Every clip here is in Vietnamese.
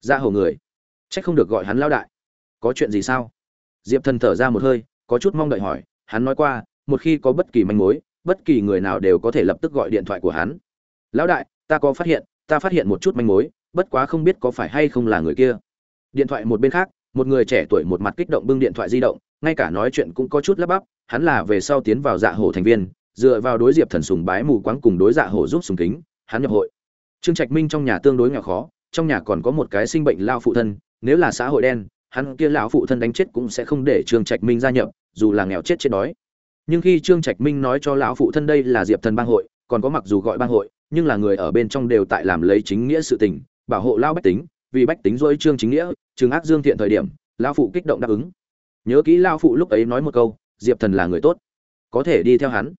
Dạ hổ người, chắc không được gọi hắn lao đại. Có chuyện gì sao? Diệp Thần thở ra một hơi, có chút mong đợi hỏi, hắn nói qua, một khi có bất kỳ manh mối, bất kỳ người nào đều có thể lập tức gọi điện thoại của hắn. Lão đại, ta có phát hiện, ta phát hiện một chút manh mối, bất quá không biết có phải hay không là người kia. Điện thoại một bên khác, một người trẻ tuổi một mặt kích động bưng điện thoại di động, ngay cả nói chuyện cũng có chút lắp bắp, hắn là về sau tiến vào dạ hổ thành viên, dựa vào đối diệp thần sùng bái mù quáng cùng đối dạ hổ giúp sùng kính, hắn nhập hội. Trương Trạch Minh trong nhà tương đối nghèo khó, trong nhà còn có một cái sinh bệnh lao phụ thân, nếu là xã hội đen, hắn kia lão phụ thân đánh chết cũng sẽ không để Trương Trạch Minh gia nhập, dù là nghèo chết chết đói. Nhưng khi Trương Trạch Minh nói cho lão phụ thân đây là Diệp Thần bang hội, còn có mặc dù gọi bang hội, nhưng là người ở bên trong đều tại làm lấy chính nghĩa sự tình, bảo hộ lao bách tính, vì bách tính dối trương chính nghĩa, trừng ác dương thiện thời điểm, lão phụ kích động đáp ứng. Nhớ kỹ lão phụ lúc ấy nói một câu, Diệp Thần là người tốt, có thể đi theo hắn.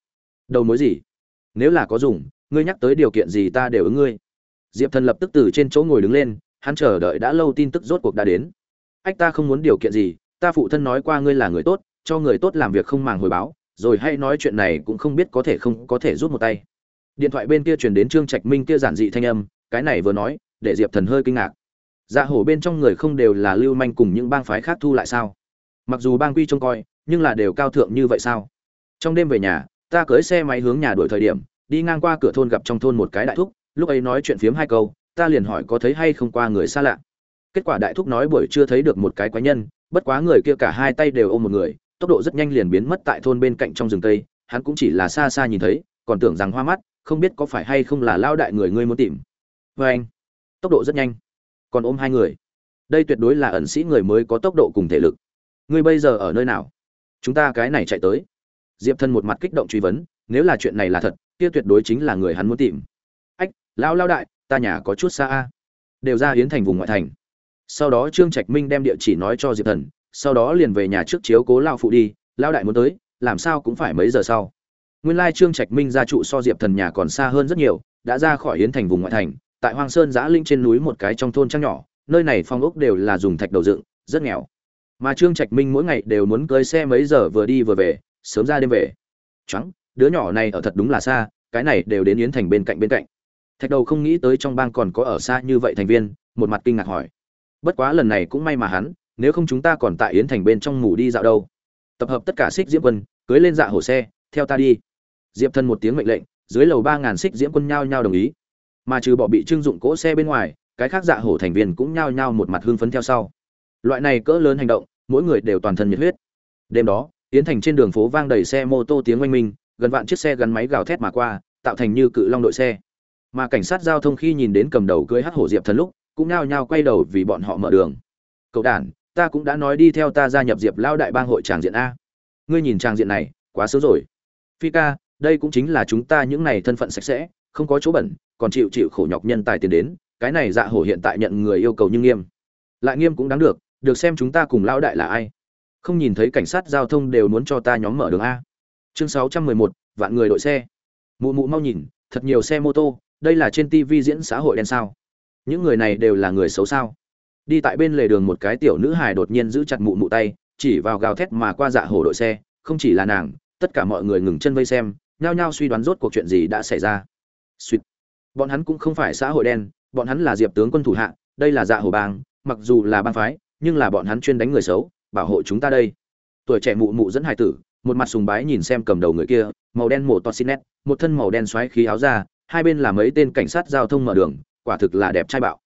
Đầu mối gì? Nếu là có dùng, ngươi nhắc tới điều kiện gì ta đều ứng ngươi. Diệp Thần lập tức từ trên chỗ ngồi đứng lên, hắn chờ đợi đã lâu tin tức rốt cuộc đã đến. Ách ta không muốn điều kiện gì, ta phụ thân nói qua ngươi là người tốt, cho người tốt làm việc không màng hồi báo, rồi hay nói chuyện này cũng không biết có thể không có thể rút một tay. Điện thoại bên kia truyền đến trương trạch minh kia giản dị thanh âm cái này vừa nói để diệp thần hơi kinh ngạc. Dạ hổ bên trong người không đều là lưu manh cùng những bang phái khác thu lại sao? Mặc dù bang quy trông coi nhưng là đều cao thượng như vậy sao? Trong đêm về nhà ta cưới xe máy hướng nhà đuổi thời điểm đi ngang qua cửa thôn gặp trong thôn một cái đại thúc lúc ấy nói chuyện phiếm hai câu, ta liền hỏi có thấy hay không qua người xa lạ. Kết quả đại thúc nói buổi chưa thấy được một cái quái nhân, bất quá người kia cả hai tay đều ôm một người, tốc độ rất nhanh liền biến mất tại thôn bên cạnh trong rừng tây hắn cũng chỉ là xa xa nhìn thấy, còn tưởng rằng hoa mắt, không biết có phải hay không là lao đại người ngươi muốn tìm. Vê anh, tốc độ rất nhanh, còn ôm hai người. Đây tuyệt đối là ẩn sĩ người mới có tốc độ cùng thể lực. Ngươi bây giờ ở nơi nào? Chúng ta cái này chạy tới. Diệp thân một mặt kích động truy vấn, nếu là chuyện này là thật, kia tuyệt đối chính là người hắn muốn tìm lão lao lao đại, ta nhà có chút xa a. Đều ra hiến thành vùng ngoại thành. Sau đó trương trạch minh đem địa chỉ nói cho diệp thần, sau đó liền về nhà trước chiếu cố lao phụ đi. Lao đại muốn tới, làm sao cũng phải mấy giờ sau. Nguyên lai trương trạch minh gia trụ so diệp thần nhà còn xa hơn rất nhiều, đã ra khỏi hiến thành vùng ngoại thành, tại hoang sơn giã linh trên núi một cái trong thôn trang nhỏ, nơi này phong ốc đều là dùng thạch đầu dựng, rất nghèo. Mà trương trạch minh mỗi ngày đều muốn cưới xe mấy giờ vừa đi vừa về, sớm ra đêm về. Trắng đứa nhỏ này ở thật đúng là xa, cái này đều đến yến thành bên cạnh bên cạnh thạch đầu không nghĩ tới trong bang còn có ở xa như vậy thành viên, một mặt kinh ngạc hỏi. Bất quá lần này cũng may mà hắn, nếu không chúng ta còn tại yến thành bên trong ngủ đi dạo đâu. Tập hợp tất cả xích diễm quân, cưới lên dạ hổ xe, theo ta đi. Diệp thân một tiếng mệnh lệnh, dưới lầu ba ngàn xích diễm quân nhao nhao đồng ý. Mà trừ bỏ bị trưng dụng cỗ xe bên ngoài, cái khác dạ hổ thành viên cũng nhao nhao một mặt hưng phấn theo sau. Loại này cỡ lớn hành động, mỗi người đều toàn thân nhiệt huyết. Đêm đó, yến thành trên đường phố vang đầy xe mô tô tiếng oanh minh, gần vạn chiếc xe gắn máy gào thét mà qua, tạo thành như cự long đội xe mà cảnh sát giao thông khi nhìn đến cầm đầu cưới hắc hổ diệp thần lúc, cũng nao nhao quay đầu vì bọn họ mở đường. Cậu đản, ta cũng đã nói đi theo ta gia nhập diệp lao đại bang hội tràng diện a. Ngươi nhìn tràng diện này, quá sớm rồi. Phi ca, đây cũng chính là chúng ta những này thân phận sạch sẽ, không có chỗ bẩn, còn chịu chịu khổ nhọc nhân tài tiền đến, cái này dạ hổ hiện tại nhận người yêu cầu nhưng nghiêm. Lại nghiêm cũng đáng được được xem chúng ta cùng lao đại là ai. Không nhìn thấy cảnh sát giao thông đều muốn cho ta nhóm mở đường a. Chương sáu trăm mười một, vạn người đội xe. Mụ mụ mau nhìn, thật nhiều xe mô tô đây là trên tv diễn xã hội đen sao? Những người này đều là người xấu sao? Đi tại bên lề đường một cái tiểu nữ hài đột nhiên giữ chặt mụ mụ tay, chỉ vào gào thét mà qua dạ hổ đội xe, không chỉ là nàng, tất cả mọi người ngừng chân vây xem, nhao nhao suy đoán rốt cuộc chuyện gì đã xảy ra. Suýt. Bọn hắn cũng không phải xã hội đen, bọn hắn là diệp tướng quân thủ hạ, đây là dạ hổ bang, mặc dù là bang phái, nhưng là bọn hắn chuyên đánh người xấu, bảo hộ chúng ta đây. Tuổi trẻ mụ mụ dẫn hải tử, một mặt sùng bái nhìn xem cầm đầu người kia, màu đen mổ to nét, một thân màu đen xoáy khí áo ra hai bên là mấy tên cảnh sát giao thông mở đường, quả thực là đẹp trai bạo.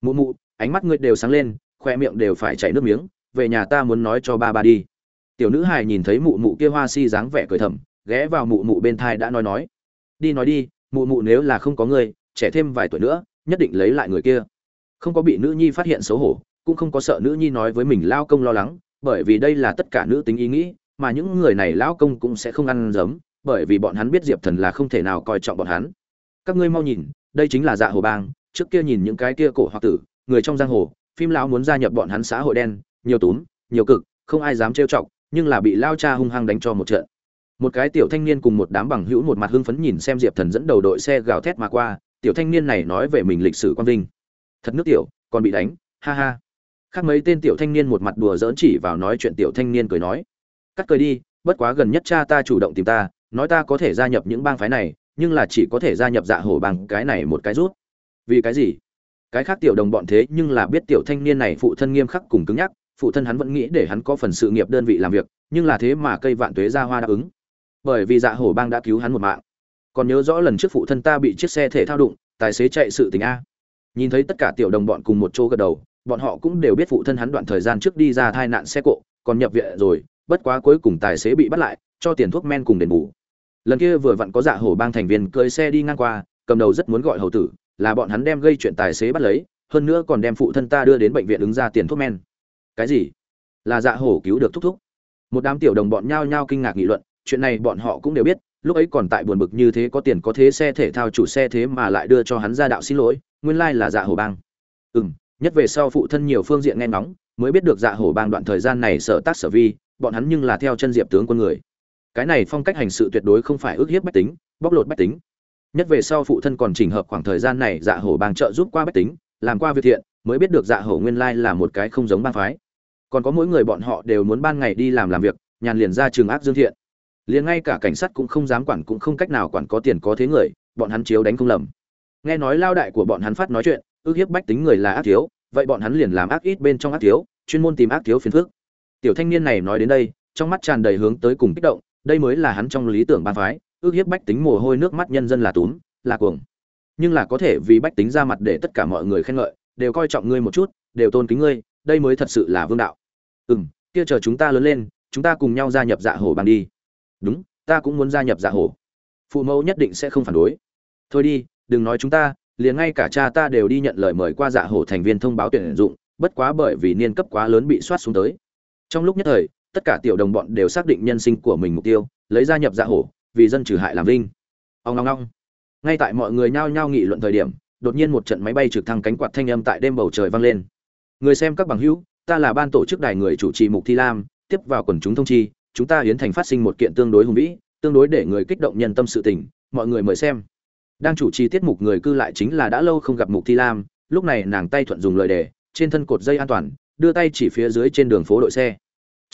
Mụ mụ, ánh mắt ngươi đều sáng lên, khoe miệng đều phải chảy nước miếng, về nhà ta muốn nói cho ba ba đi. Tiểu nữ hài nhìn thấy mụ mụ kia hoa si dáng vẻ cười thầm, ghé vào mụ mụ bên thai đã nói nói. Đi nói đi, mụ mụ nếu là không có người trẻ thêm vài tuổi nữa, nhất định lấy lại người kia. Không có bị nữ nhi phát hiện xấu hổ, cũng không có sợ nữ nhi nói với mình lao công lo lắng, bởi vì đây là tất cả nữ tính ý nghĩ, mà những người này lao công cũng sẽ không ăn giấm bởi vì bọn hắn biết diệp thần là không thể nào coi trọng bọn hắn các ngươi mau nhìn, đây chính là dạ hồ bang, trước kia nhìn những cái kia cổ hoặc tử, người trong giang hồ, phim lão muốn gia nhập bọn hắn xã hội đen, nhiều túm, nhiều cực, không ai dám trêu chọc, nhưng là bị lao cha hung hăng đánh cho một trận. Một cái tiểu thanh niên cùng một đám bằng hữu một mặt hưng phấn nhìn xem diệp thần dẫn đầu đội xe gào thét mà qua, tiểu thanh niên này nói về mình lịch sử quang vinh. Thật nước tiểu, còn bị đánh, ha ha. Khác mấy tên tiểu thanh niên một mặt đùa dỡn chỉ vào nói chuyện tiểu thanh niên cười nói, cắt cười đi, bất quá gần nhất cha ta chủ động tìm ta, nói ta có thể gia nhập những bang phái này nhưng là chỉ có thể gia nhập dạ hổ bằng cái này một cái rút. Vì cái gì? Cái khác tiểu đồng bọn thế nhưng là biết tiểu thanh niên này phụ thân nghiêm khắc cùng cứng nhắc, phụ thân hắn vẫn nghĩ để hắn có phần sự nghiệp đơn vị làm việc, nhưng là thế mà cây vạn tuế ra hoa đáp ứng. Bởi vì dạ hổ bang đã cứu hắn một mạng. Còn nhớ rõ lần trước phụ thân ta bị chiếc xe thể thao đụng, tài xế chạy sự tình a. Nhìn thấy tất cả tiểu đồng bọn cùng một chỗ gật đầu, bọn họ cũng đều biết phụ thân hắn đoạn thời gian trước đi ra tai nạn xe cộ, còn nhập viện rồi, bất quá cuối cùng tài xế bị bắt lại, cho tiền thuốc men cùng đền bù lần kia vừa vặn có dạ hổ bang thành viên cưỡi xe đi ngang qua, cầm đầu rất muốn gọi hầu tử, là bọn hắn đem gây chuyện tài xế bắt lấy, hơn nữa còn đem phụ thân ta đưa đến bệnh viện ứng ra tiền thuốc men. Cái gì? Là dạ hổ cứu được thúc thúc. Một đám tiểu đồng bọn nhao nhao kinh ngạc nghị luận, chuyện này bọn họ cũng đều biết, lúc ấy còn tại buồn bực như thế có tiền có thế xe thể thao chủ xe thế mà lại đưa cho hắn ra đạo xin lỗi, nguyên lai là dạ hổ bang. Ừ m nhất về sau phụ thân nhiều phương diện nghe ngóng, mới biết được dạ hổ bang đoạn thời gian này sở tác sở vi, bọn hắn nhưng là theo chân diệp tướng quân người cái này phong cách hành sự tuyệt đối không phải ước hiếp bách tính, bóc lột bách tính. Nhất về sau phụ thân còn chỉnh hợp khoảng thời gian này dạ hổ bang trợ giúp qua bách tính, làm qua việc thiện, mới biết được dạ hổ nguyên lai là một cái không giống bang phái. Còn có mỗi người bọn họ đều muốn ban ngày đi làm làm việc, nhàn liền ra trường ác dương thiện. Liền ngay cả cảnh sát cũng không dám quản cũng không cách nào quản có tiền có thế người, bọn hắn chiếu đánh không lầm. Nghe nói lao đại của bọn hắn phát nói chuyện ước hiếp bách tính người là ác thiếu, vậy bọn hắn liền làm ác ít bên trong ác thiếu, chuyên môn tìm ác thiếu phiền phước tiểu thanh niên này nói đến đây, trong mắt tràn đầy hướng tới cùng kích động đây mới là hắn trong lý tưởng ban phái, ước hiếp bách tính mồ hôi nước mắt nhân dân là túm, là cuồng. Nhưng là có thể vì bách tính ra mặt để tất cả mọi người khen ngợi, đều coi trọng ngươi một chút, đều tôn kính ngươi, đây mới thật sự là vương đạo. Ừ m kia chờ chúng ta lớn lên, chúng ta cùng nhau gia nhập dạ hổ bằng đi. Đúng, ta cũng muốn gia nhập dạ hổ. Phụ mẫu nhất định sẽ không phản đối. Thôi đi, đừng nói chúng ta, liền ngay cả cha ta đều đi nhận lời mời qua dạ hổ thành viên thông báo tuyển dụng, bất quá bởi vì niên cấp quá lớn bị soát xuống tới. Trong lúc nhất thời tất cả tiểu đồng bọn đều xác định nhân sinh của mình mục tiêu, lấy gia nhập dạ hổ, vì dân trừ hại làm vinh. Ông long long ngay tại mọi người nhao nhao nghị luận thời điểm, đột nhiên một trận máy bay trực thăng cánh quạt thanh âm tại đêm bầu trời vang lên. Người xem các bằng hữu, ta là ban tổ chức đài người chủ trì mục thi lam, tiếp vào quần chúng thông chi, chúng ta hiến thành phát sinh một kiện tương đối hùng vĩ, tương đối để người kích động nhân tâm sự tình, mọi người mời xem. Đang chủ trì tiết mục người cư lại chính là đã lâu không gặp mục thi lam, lúc này nàng tay thuận dùng lời đề, trên thân cột dây an toàn, đưa tay chỉ phía dưới trên đường phố đội xe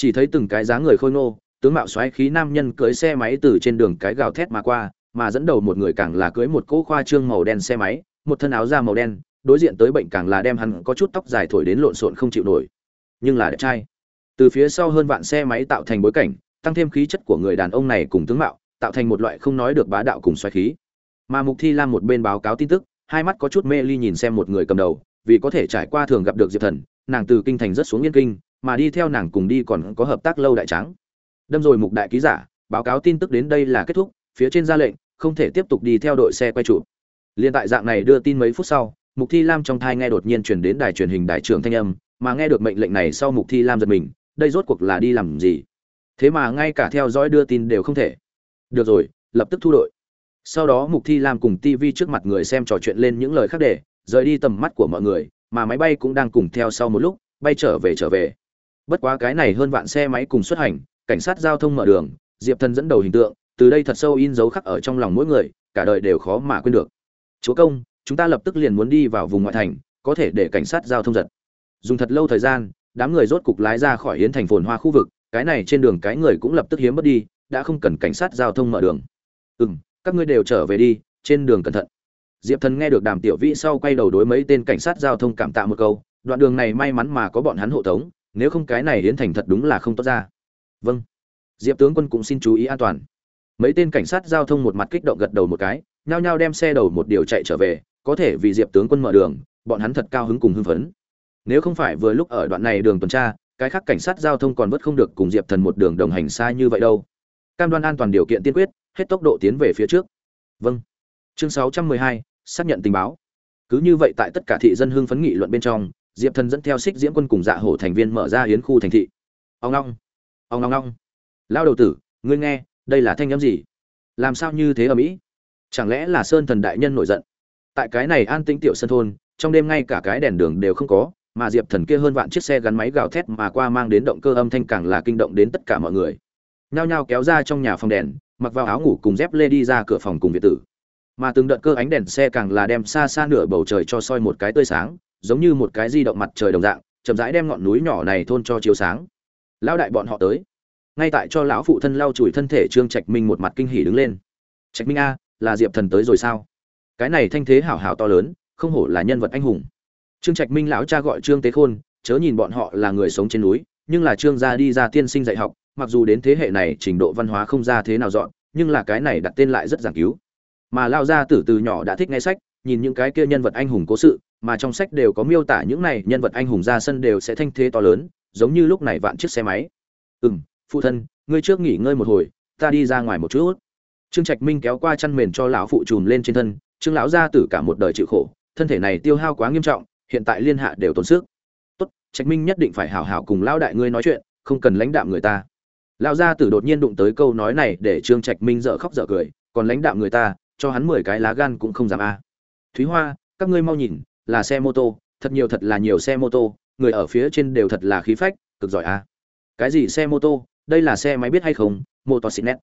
chỉ thấy từng cái dáng người khôi ngô, tướng mạo xoáy khí nam nhân cưới xe máy từ trên đường cái gào thét mà qua, mà dẫn đầu một người càng là cưới một cỗ khoa trương màu đen xe máy, một thân áo da màu đen, đối diện tới bệnh càng là đem hắn có chút tóc dài thổi đến lộn xộn không chịu nổi. Nhưng là đẹp trai. Từ phía sau hơn vạn xe máy tạo thành bối cảnh, tăng thêm khí chất của người đàn ông này cùng tướng mạo, tạo thành một loại không nói được bá đạo cùng xoáy khí. Mà mục thi lam một bên báo cáo tin tức, hai mắt có chút mê ly nhìn xem một người cầm đầu, vì có thể trải qua thường gặp được diệp thần, nàng từ kinh thành rất xuống yên kinh mà đi theo nàng cùng đi còn có hợp tác lâu đại trắng đâm rồi mục đại ký giả, báo cáo tin tức đến đây là kết thúc, phía trên ra lệnh, không thể tiếp tục đi theo đội xe quay trụ liên tại dạng này đưa tin mấy phút sau, mục thi lam trong thai nghe đột nhiên truyền đến đài truyền hình đại trưởng thanh âm, mà nghe được mệnh lệnh này sau mục thi lam giật mình, đây rốt cuộc là đi làm gì? Thế mà ngay cả theo dõi đưa tin đều không thể. Được rồi, lập tức thu đội. Sau đó mục thi lam cùng tv trước mặt người xem trò chuyện lên những lời khác để, rời đi tầm mắt của mọi người, mà máy bay cũng đang cùng theo sau một lúc, bay trở về trở về bất quá cái này hơn vạn xe máy cùng xuất hành, cảnh sát giao thông mở đường, diệp thần dẫn đầu hình tượng, từ đây thật sâu in dấu khắc ở trong lòng mỗi người, cả đời đều khó mà quên được. Chúa công, chúng ta lập tức liền muốn đi vào vùng ngoại thành, có thể để cảnh sát giao thông giật. Dùng thật lâu thời gian, đám người rốt cục lái ra khỏi hiến thành phồn hoa khu vực, cái này trên đường cái người cũng lập tức hiếm mất đi, đã không cần cảnh sát giao thông mở đường. Ừ m các ngươi đều trở về đi, trên đường cẩn thận. Diệp thần nghe được đàm tiểu vĩ sau quay đầu đối mấy tên cảnh sát giao thông cảm tạ một câu, đoạn đường này may mắn mà có bọn hắn hộ tống nếu không cái này hiến thành thật đúng là không tốt ra. Vâng. Diệp tướng quân cũng xin chú ý an toàn. Mấy tên cảnh sát giao thông một mặt kích động gật đầu một cái nhao nhao đem xe đầu một điều chạy trở về có thể vì diệp tướng quân mở đường bọn hắn thật cao hứng cùng hưng phấn. Nếu không phải vừa lúc ở đoạn này đường tuần tra cái khác cảnh sát giao thông còn vất không được cùng diệp thần một đường đồng hành xa như vậy đâu. Cam đoan an toàn điều kiện tiên quyết hết tốc độ tiến về phía trước. Vâng. Chương 612, xác nhận tình báo. Cứ như vậy tại tất cả thị dân hưng phấn nghị luận bên trong diệp thần dẫn theo xích diễm quân cùng dạ hổ thành viên mở ra hiến khu thành thị. Ông long ông long long lao đầu tử, ngươi nghe, đây là thanh âm gì? Làm sao như thế ở mỹ? Chẳng lẽ là sơn thần đại nhân nổi giận? Tại cái này an tĩnh tiểu sân thôn, trong đêm ngay cả cái đèn đường đều không có, mà diệp thần kia hơn vạn chiếc xe gắn máy gào thét mà qua mang đến động cơ âm thanh càng là kinh động đến tất cả mọi người. Nhao nhao kéo ra trong nhà phòng đèn, mặc vào áo ngủ cùng dép lê đi ra cửa phòng cùng việt tử. Mà từng đợt cơ ánh đèn xe càng là đem xa xa nửa bầu trời cho soi một cái tươi sáng giống như một cái di động mặt trời đồng dạng, chậm rãi đem ngọn núi nhỏ này thôn cho chiếu sáng. Lão đại bọn họ tới. Ngay tại cho lão phụ thân lau chùi thân thể trương trạch minh một mặt kinh hỉ đứng lên. Trạch minh a, là diệp thần tới rồi sao? Cái này thanh thế hảo hảo to lớn, không hổ là nhân vật anh hùng. Trương trạch minh lão cha gọi trương tế khôn, chớ nhìn bọn họ là người sống trên núi, nhưng là trương gia đi ra tiên sinh dạy học, mặc dù đến thế hệ này trình độ văn hóa không ra thế nào dọn, nhưng là cái này đặt tên lại rất giảng cứu. Mà lao gia tử từ nhỏ đã thích nghe sách nhìn những cái kia nhân vật anh hùng cố sự, mà trong sách đều có miêu tả những này nhân vật anh hùng ra sân đều sẽ thanh thế to lớn, giống như lúc này vạn chiếc xe máy. Ừ m phụ thân, ngươi trước nghỉ ngơi một hồi, ta đi ra ngoài một chút. Trương trạch minh kéo qua chăn mền cho lão phụ trùm lên trên thân, trương lão gia tử cả một đời chịu khổ, thân thể này tiêu hao quá nghiêm trọng, hiện tại liên hạ đều tốn sức. Tốt, trạch minh nhất định phải hảo hảo cùng lão đại ngươi nói chuyện, không cần lãnh đạm người ta. Lão gia tử đột nhiên đụng tới câu nói này để trương trạch minh dở khóc dở cười, còn lãnh đạm người ta, cho hắn mười cái lá gan cũng không dám a thúy hoa, các ngươi mau nhìn, là xe mô tô, thật nhiều thật là nhiều xe mô tô, người ở phía trên đều thật là khí phách, cực giỏi à? cái gì xe mô tô, đây là xe máy biết hay không mô tô xịn nét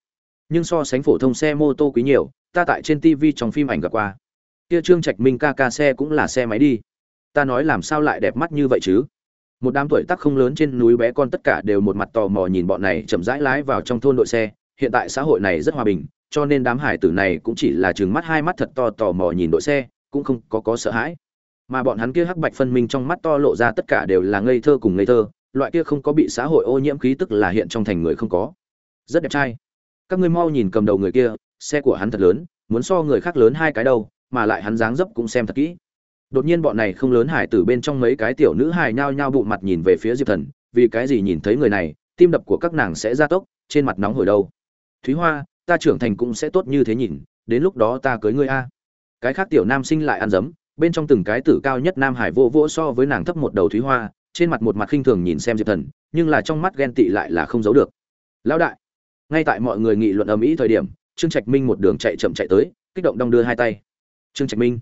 nhưng so sánh phổ thông xe mô tô quý nhiều, ta tại trên tv trong phim ảnh gặp qua. Kia trương trạch minh ca ca xe cũng là xe máy đi. Ta nói làm sao lại đẹp mắt như vậy chứ? Một đám tuổi tác không lớn trên núi bé con tất cả đều một mặt tò mò nhìn bọn này chậm rãi lái vào trong thôn đội xe. Hiện tại xã hội này rất hòa bình, cho nên đám hải tử này cũng chỉ là chừng mắt hai mắt thật to tò mò nhìn đội xe cũng không có có sợ hãi. Mà bọn hắn kia hắc bạch phân minh trong mắt to lộ ra tất cả đều là ngây thơ cùng ngây thơ, loại kia không có bị xã hội ô nhiễm khí tức là hiện trong thành người không có. Rất đẹp trai. Các ngươi mau nhìn cầm đầu người kia, xe của hắn thật lớn, muốn so người khác lớn hai cái đâu, mà lại hắn dáng dấp cũng xem thật kỹ. Đột nhiên bọn này không lớn hải tử bên trong mấy cái tiểu nữ hài nhao nhao bụng mặt nhìn về phía diệp thần, vì cái gì nhìn thấy người này, tim đập của các nàng sẽ gia tốc, trên mặt nóng hồi đâu. Thúy hoa, ta trưởng thành cũng sẽ tốt như thế nhìn, đến lúc đó ta cưới ngươi a cái khác tiểu nam sinh lại ăn dấm, bên trong từng cái tử cao nhất nam hải vô vỗ so với nàng thấp một đầu thúy hoa, trên mặt một mặt khinh thường nhìn xem diệp thần, nhưng là trong mắt ghen tị lại là không giấu được. Lão đại. Ngay tại mọi người nghị luận ầm ĩ thời điểm, trương trạch minh một đường chạy chậm chạy tới, kích động đong đưa hai tay. Trương trạch minh.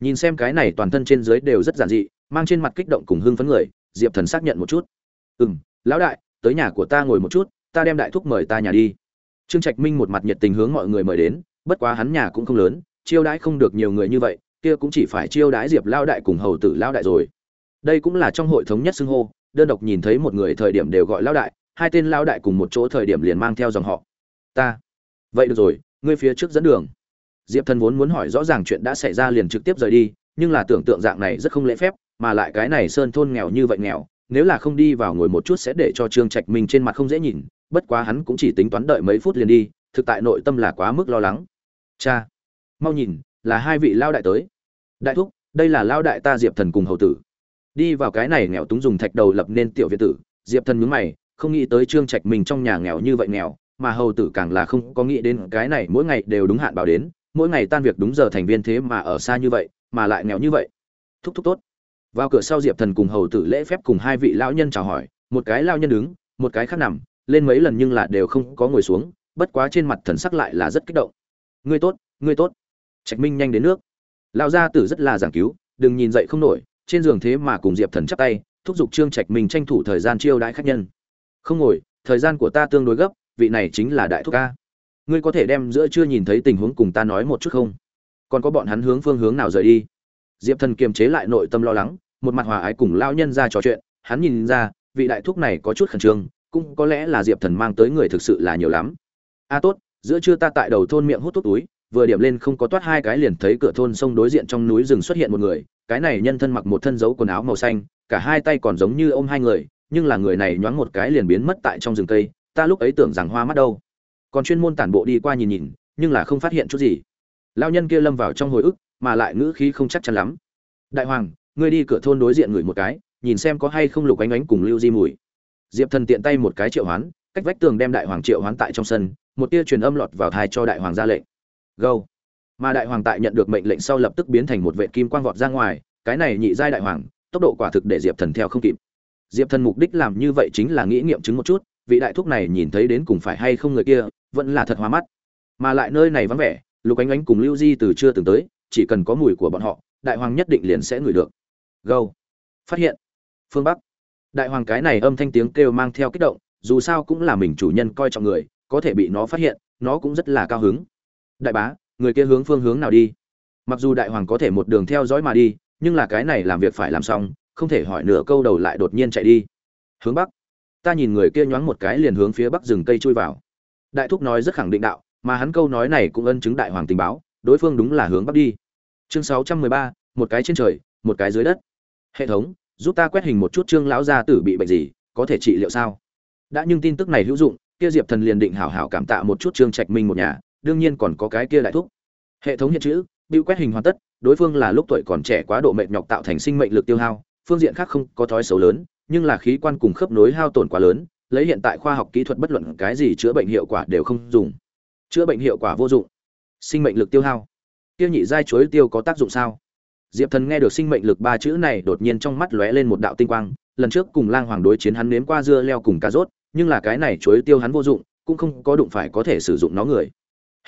Nhìn xem cái này toàn thân trên dưới đều rất giản dị, mang trên mặt kích động cùng hưng phấn người, diệp thần xác nhận một chút. Ừ m lão đại, tới nhà của ta ngồi một chút, ta đem đại thúc mời ta nhà đi. Trương trạch minh một mặt nhiệt tình hướng mọi người mời đến, bất quá hắn nhà cũng không lớn chiêu đãi không được nhiều người như vậy, kia cũng chỉ phải chiêu đãi diệp lao đại cùng hầu tử lao đại rồi. Đây cũng là trong hội thống nhất xưng hô, đơn độc nhìn thấy một người thời điểm đều gọi lao đại, hai tên lao đại cùng một chỗ thời điểm liền mang theo dòng họ. Ta. Vậy được rồi, ngươi phía trước dẫn đường. Diệp thần vốn muốn hỏi rõ ràng chuyện đã xảy ra liền trực tiếp rời đi, nhưng là tưởng tượng dạng này rất không lễ phép, mà lại cái này sơn thôn nghèo như vậy nghèo, nếu là không đi vào ngồi một chút sẽ để cho trương trạch minh trên mặt không dễ nhìn, bất quá hắn cũng chỉ tính toán đợi mấy phút liền đi, thực tại nội tâm là quá mức lo lắng. Cha mau nhìn, là hai vị lao đại tới. Đại thúc, đây là lao đại ta diệp thần cùng hầu tử. Đi vào cái này nghèo túng dùng thạch đầu lập nên tiểu viện tử, diệp thần nhướng mày, không nghĩ tới trương trạch mình trong nhà nghèo như vậy nghèo, mà hầu tử càng là không có nghĩ đến cái này mỗi ngày đều đúng hạn bảo đến, mỗi ngày tan việc đúng giờ thành viên thế mà ở xa như vậy, mà lại nghèo như vậy. Thúc thúc tốt. Vào cửa sau diệp thần cùng hầu tử lễ phép cùng hai vị lão nhân chào hỏi, một cái lao nhân đứng, một cái khác nằm, lên mấy lần nhưng là đều không có ngồi xuống, bất quá trên mặt thần sắc lại là rất kích động. Ngươi tốt ngươi tốt trạch minh nhanh đến nước. Lão gia tử rất là giảng cứu, đừng nhìn dậy không nổi, trên giường thế mà cùng diệp thần chắp tay, thúc giục trương trạch minh tranh thủ thời gian chiêu đãi khách nhân. Không ngồi, thời gian của ta tương đối gấp, vị này chính là đại thúc ca. Ngươi có thể đem giữa chưa nhìn thấy tình huống cùng ta nói một chút không? Còn có bọn hắn hướng phương hướng nào rời đi? Diệp thần kiềm chế lại nội tâm lo lắng, một mặt hòa ái cùng lao nhân ra trò chuyện, hắn nhìn ra, vị đại thúc này có chút khẩn trương, cũng có lẽ là diệp thần mang tới người thực sự là nhiều lắm. A, tốt, giữa trưa ta tại đầu thôn miệng hút thuốc túi vừa điểm lên không có toát hai cái liền thấy cửa thôn sông đối diện trong núi rừng xuất hiện một người, cái này nhân thân mặc một thân dấu quần áo màu xanh, cả hai tay còn giống như ôm hai người, nhưng là người này nhoáng một cái liền biến mất tại trong rừng cây, ta lúc ấy tưởng rằng hoa mắt đâu. Còn chuyên môn tản bộ đi qua nhìn nhìn, nhưng là không phát hiện chút gì. Lao nhân kia lâm vào trong hồi ức, mà lại ngữ khí không chắc chắn lắm. Đại hoàng, ngươi đi cửa thôn đối diện người một cái, nhìn xem có hay không lục ánh ánh cùng lưu di mùi. Diệp thần tiện tay một cái triệu hoán, cách vách tường đem đại hoàng triệu hoán tại trong sân, một tia truyền âm lọt vào thai cho đại hoàng ra lệnh gâu mà đại hoàng tại nhận được mệnh lệnh sau lập tức biến thành một vệ kim quang vọt ra ngoài, cái này nhị giai đại hoàng, tốc độ quả thực để diệp thần theo không kịp. Diệp thần mục đích làm như vậy chính là nghĩ nghiệm chứng một chút, vị đại thúc này nhìn thấy đến cùng phải hay không người kia, vẫn là thật hoa mắt. Mà lại nơi này vắng vẻ, lục ánh ánh cùng lưu di từ chưa từng tới, chỉ cần có mùi của bọn họ, đại hoàng nhất định liền sẽ ngửi được. Gâu phát hiện. Phương bắc. Đại hoàng cái này âm thanh tiếng kêu mang theo kích động, dù sao cũng là mình chủ nhân coi trọng người, có thể bị nó phát hiện, nó cũng rất là cao hứng đại bá, người kia hướng phương hướng nào đi? Mặc dù đại hoàng có thể một đường theo dõi mà đi, nhưng là cái này làm việc phải làm xong, không thể hỏi nửa câu đầu lại đột nhiên chạy đi. Hướng bắc. Ta nhìn người kia nhoáng một cái liền hướng phía bắc rừng cây chui vào. Đại thúc nói rất khẳng định đạo, mà hắn câu nói này cũng ân chứng đại hoàng tình báo, đối phương đúng là hướng bắc đi. Chương sáu trăm mười ba, một cái trên trời, một cái dưới đất. Hệ thống, giúp ta quét hình một chút trương lão gia tử bị bệnh gì, có thể trị liệu sao? Đã nhưng tin tức này hữu dụng, kia diệp thần liền định hảo hảo cảm tạ một chút trương trạch minh một nhà đương nhiên còn có cái kia đại thúc. Hệ thống hiện chữ bưu quét hình hoàn tất, đối phương là lúc tuổi còn trẻ quá độ mệt nhọc tạo thành sinh mệnh lực tiêu hao, phương diện khác không có thói xấu lớn, nhưng là khí quan cùng khớp nối hao tổn quá lớn, lấy hiện tại khoa học kỹ thuật bất luận cái gì chữa bệnh hiệu quả đều không dùng. Chữa bệnh hiệu quả vô dụng. Sinh mệnh lực tiêu hao. Tiêu nhị giai chuối tiêu có tác dụng sao? Diệp thần nghe được sinh mệnh lực ba chữ này đột nhiên trong mắt lóe lên một đạo tinh quang, lần trước cùng lang hoàng đối chiến hắn nếm qua dưa leo cùng cà rốt, nhưng là cái này chuối tiêu hắn vô dụng, cũng không có đụng phải có thể sử dụng nó người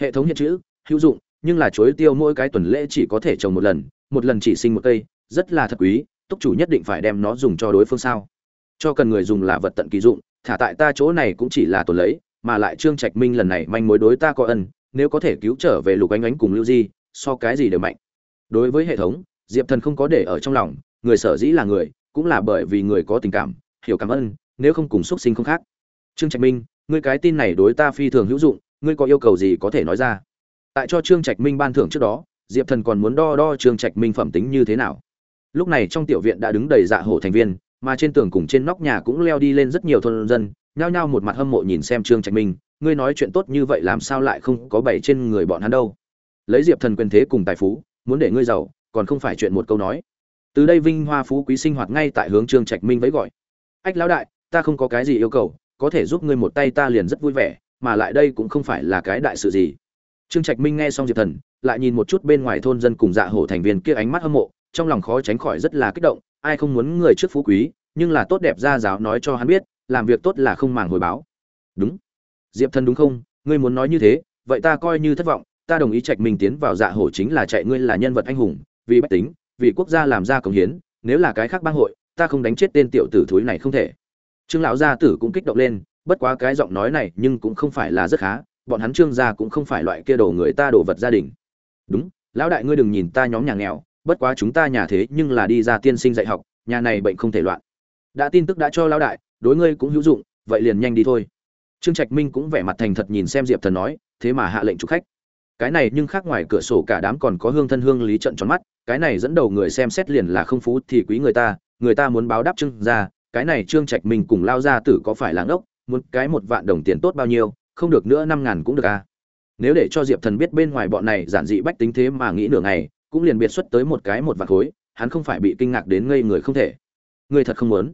hệ thống hiện chữ, hữu dụng, nhưng là chuối tiêu mỗi cái tuần lễ chỉ có thể trồng một lần một lần chỉ sinh một cây, rất là thật quý, túc chủ nhất định phải đem nó dùng cho đối phương sao? Cho cần người dùng là vật tận kỳ dụng, thả tại ta chỗ này cũng chỉ là tuần lấy mà lại trương trạch minh lần này manh mối đối ta có ân, nếu có thể cứu trở về lục ánh ánh cùng lưu di, so cái gì đều mạnh. Đối với hệ thống, diệp thần không có để ở trong lòng, người sở dĩ là người, cũng là bởi vì người có tình cảm, hiểu cảm ơn, nếu không cùng xuất sinh không khác. Trương trạch minh, ngươi cái tin này đối ta phi thường hữu dụng ngươi có yêu cầu gì có thể nói ra? Tại cho trương trạch minh ban thưởng trước đó, diệp thần còn muốn đo đo trương trạch minh phẩm tính như thế nào. Lúc này trong tiểu viện đã đứng đầy dạ hổ thành viên, mà trên tường cùng trên nóc nhà cũng leo đi lên rất nhiều thôn dân, nhao nhao một mặt hâm mộ nhìn xem trương trạch minh, ngươi nói chuyện tốt như vậy làm sao lại không có bảy trên người bọn hắn đâu? Lấy diệp thần quyền thế cùng tài phú, muốn để ngươi giàu, còn không phải chuyện một câu nói. Từ đây vinh hoa phú quý sinh hoạt ngay tại hướng trương trạch minh với gọi. Ách lão đại, ta không có cái gì yêu cầu, có thể giúp ngươi một tay ta liền rất vui vẻ mà lại đây cũng không phải là cái đại sự gì. Trương trạch minh nghe xong diệp thần, lại nhìn một chút bên ngoài thôn dân cùng dạ hổ thành viên kia ánh mắt hâm mộ, trong lòng khó tránh khỏi rất là kích động, ai không muốn người trước phú quý, nhưng là tốt đẹp ra giáo nói cho hắn biết, làm việc tốt là không màng hồi báo. Đúng. Diệp thần đúng không? Ngươi muốn nói như thế, vậy ta coi như thất vọng, ta đồng ý trạch minh tiến vào dạ hổ chính là chạy ngươi là nhân vật anh hùng, vì bách tính, vì quốc gia làm ra công hiến, nếu là cái khác bang hội, ta không đánh chết tên tiểu tử thúi này không thể. Trương lão gia tử cũng kích động lên bất quá cái giọng nói này nhưng cũng không phải là rất khá, bọn hắn trương gia cũng không phải loại kia đồ người ta đồ vật gia đình. Đúng, lão đại ngươi đừng nhìn ta nhóm nhà nghèo, bất quá chúng ta nhà thế nhưng là đi ra tiên sinh dạy học, nhà này bệnh không thể loạn. Đã tin tức đã cho lão đại, đối ngươi cũng hữu dụng, vậy liền nhanh đi thôi. Trương trạch minh cũng vẻ mặt thành thật nhìn xem diệp thần nói, thế mà hạ lệnh chủ khách. Cái này nhưng khác ngoài cửa sổ cả đám còn có hương thân hương lý trận tròn mắt, cái này dẫn đầu người xem xét liền là không phú thì quý người ta người ta muốn báo đáp trương gia, cái này trương trạch minh cùng lao ra tử có phải là ngốc muốn cái một vạn đồng tiền tốt bao nhiêu, không được nữa năm ngàn cũng được à. Nếu để cho diệp thần biết bên ngoài bọn này giản dị bách tính thế mà nghĩ nửa ngày, cũng liền biệt xuất tới một cái một vạn khối, hắn không phải bị kinh ngạc đến ngây người không thể. Ngươi thật không muốn?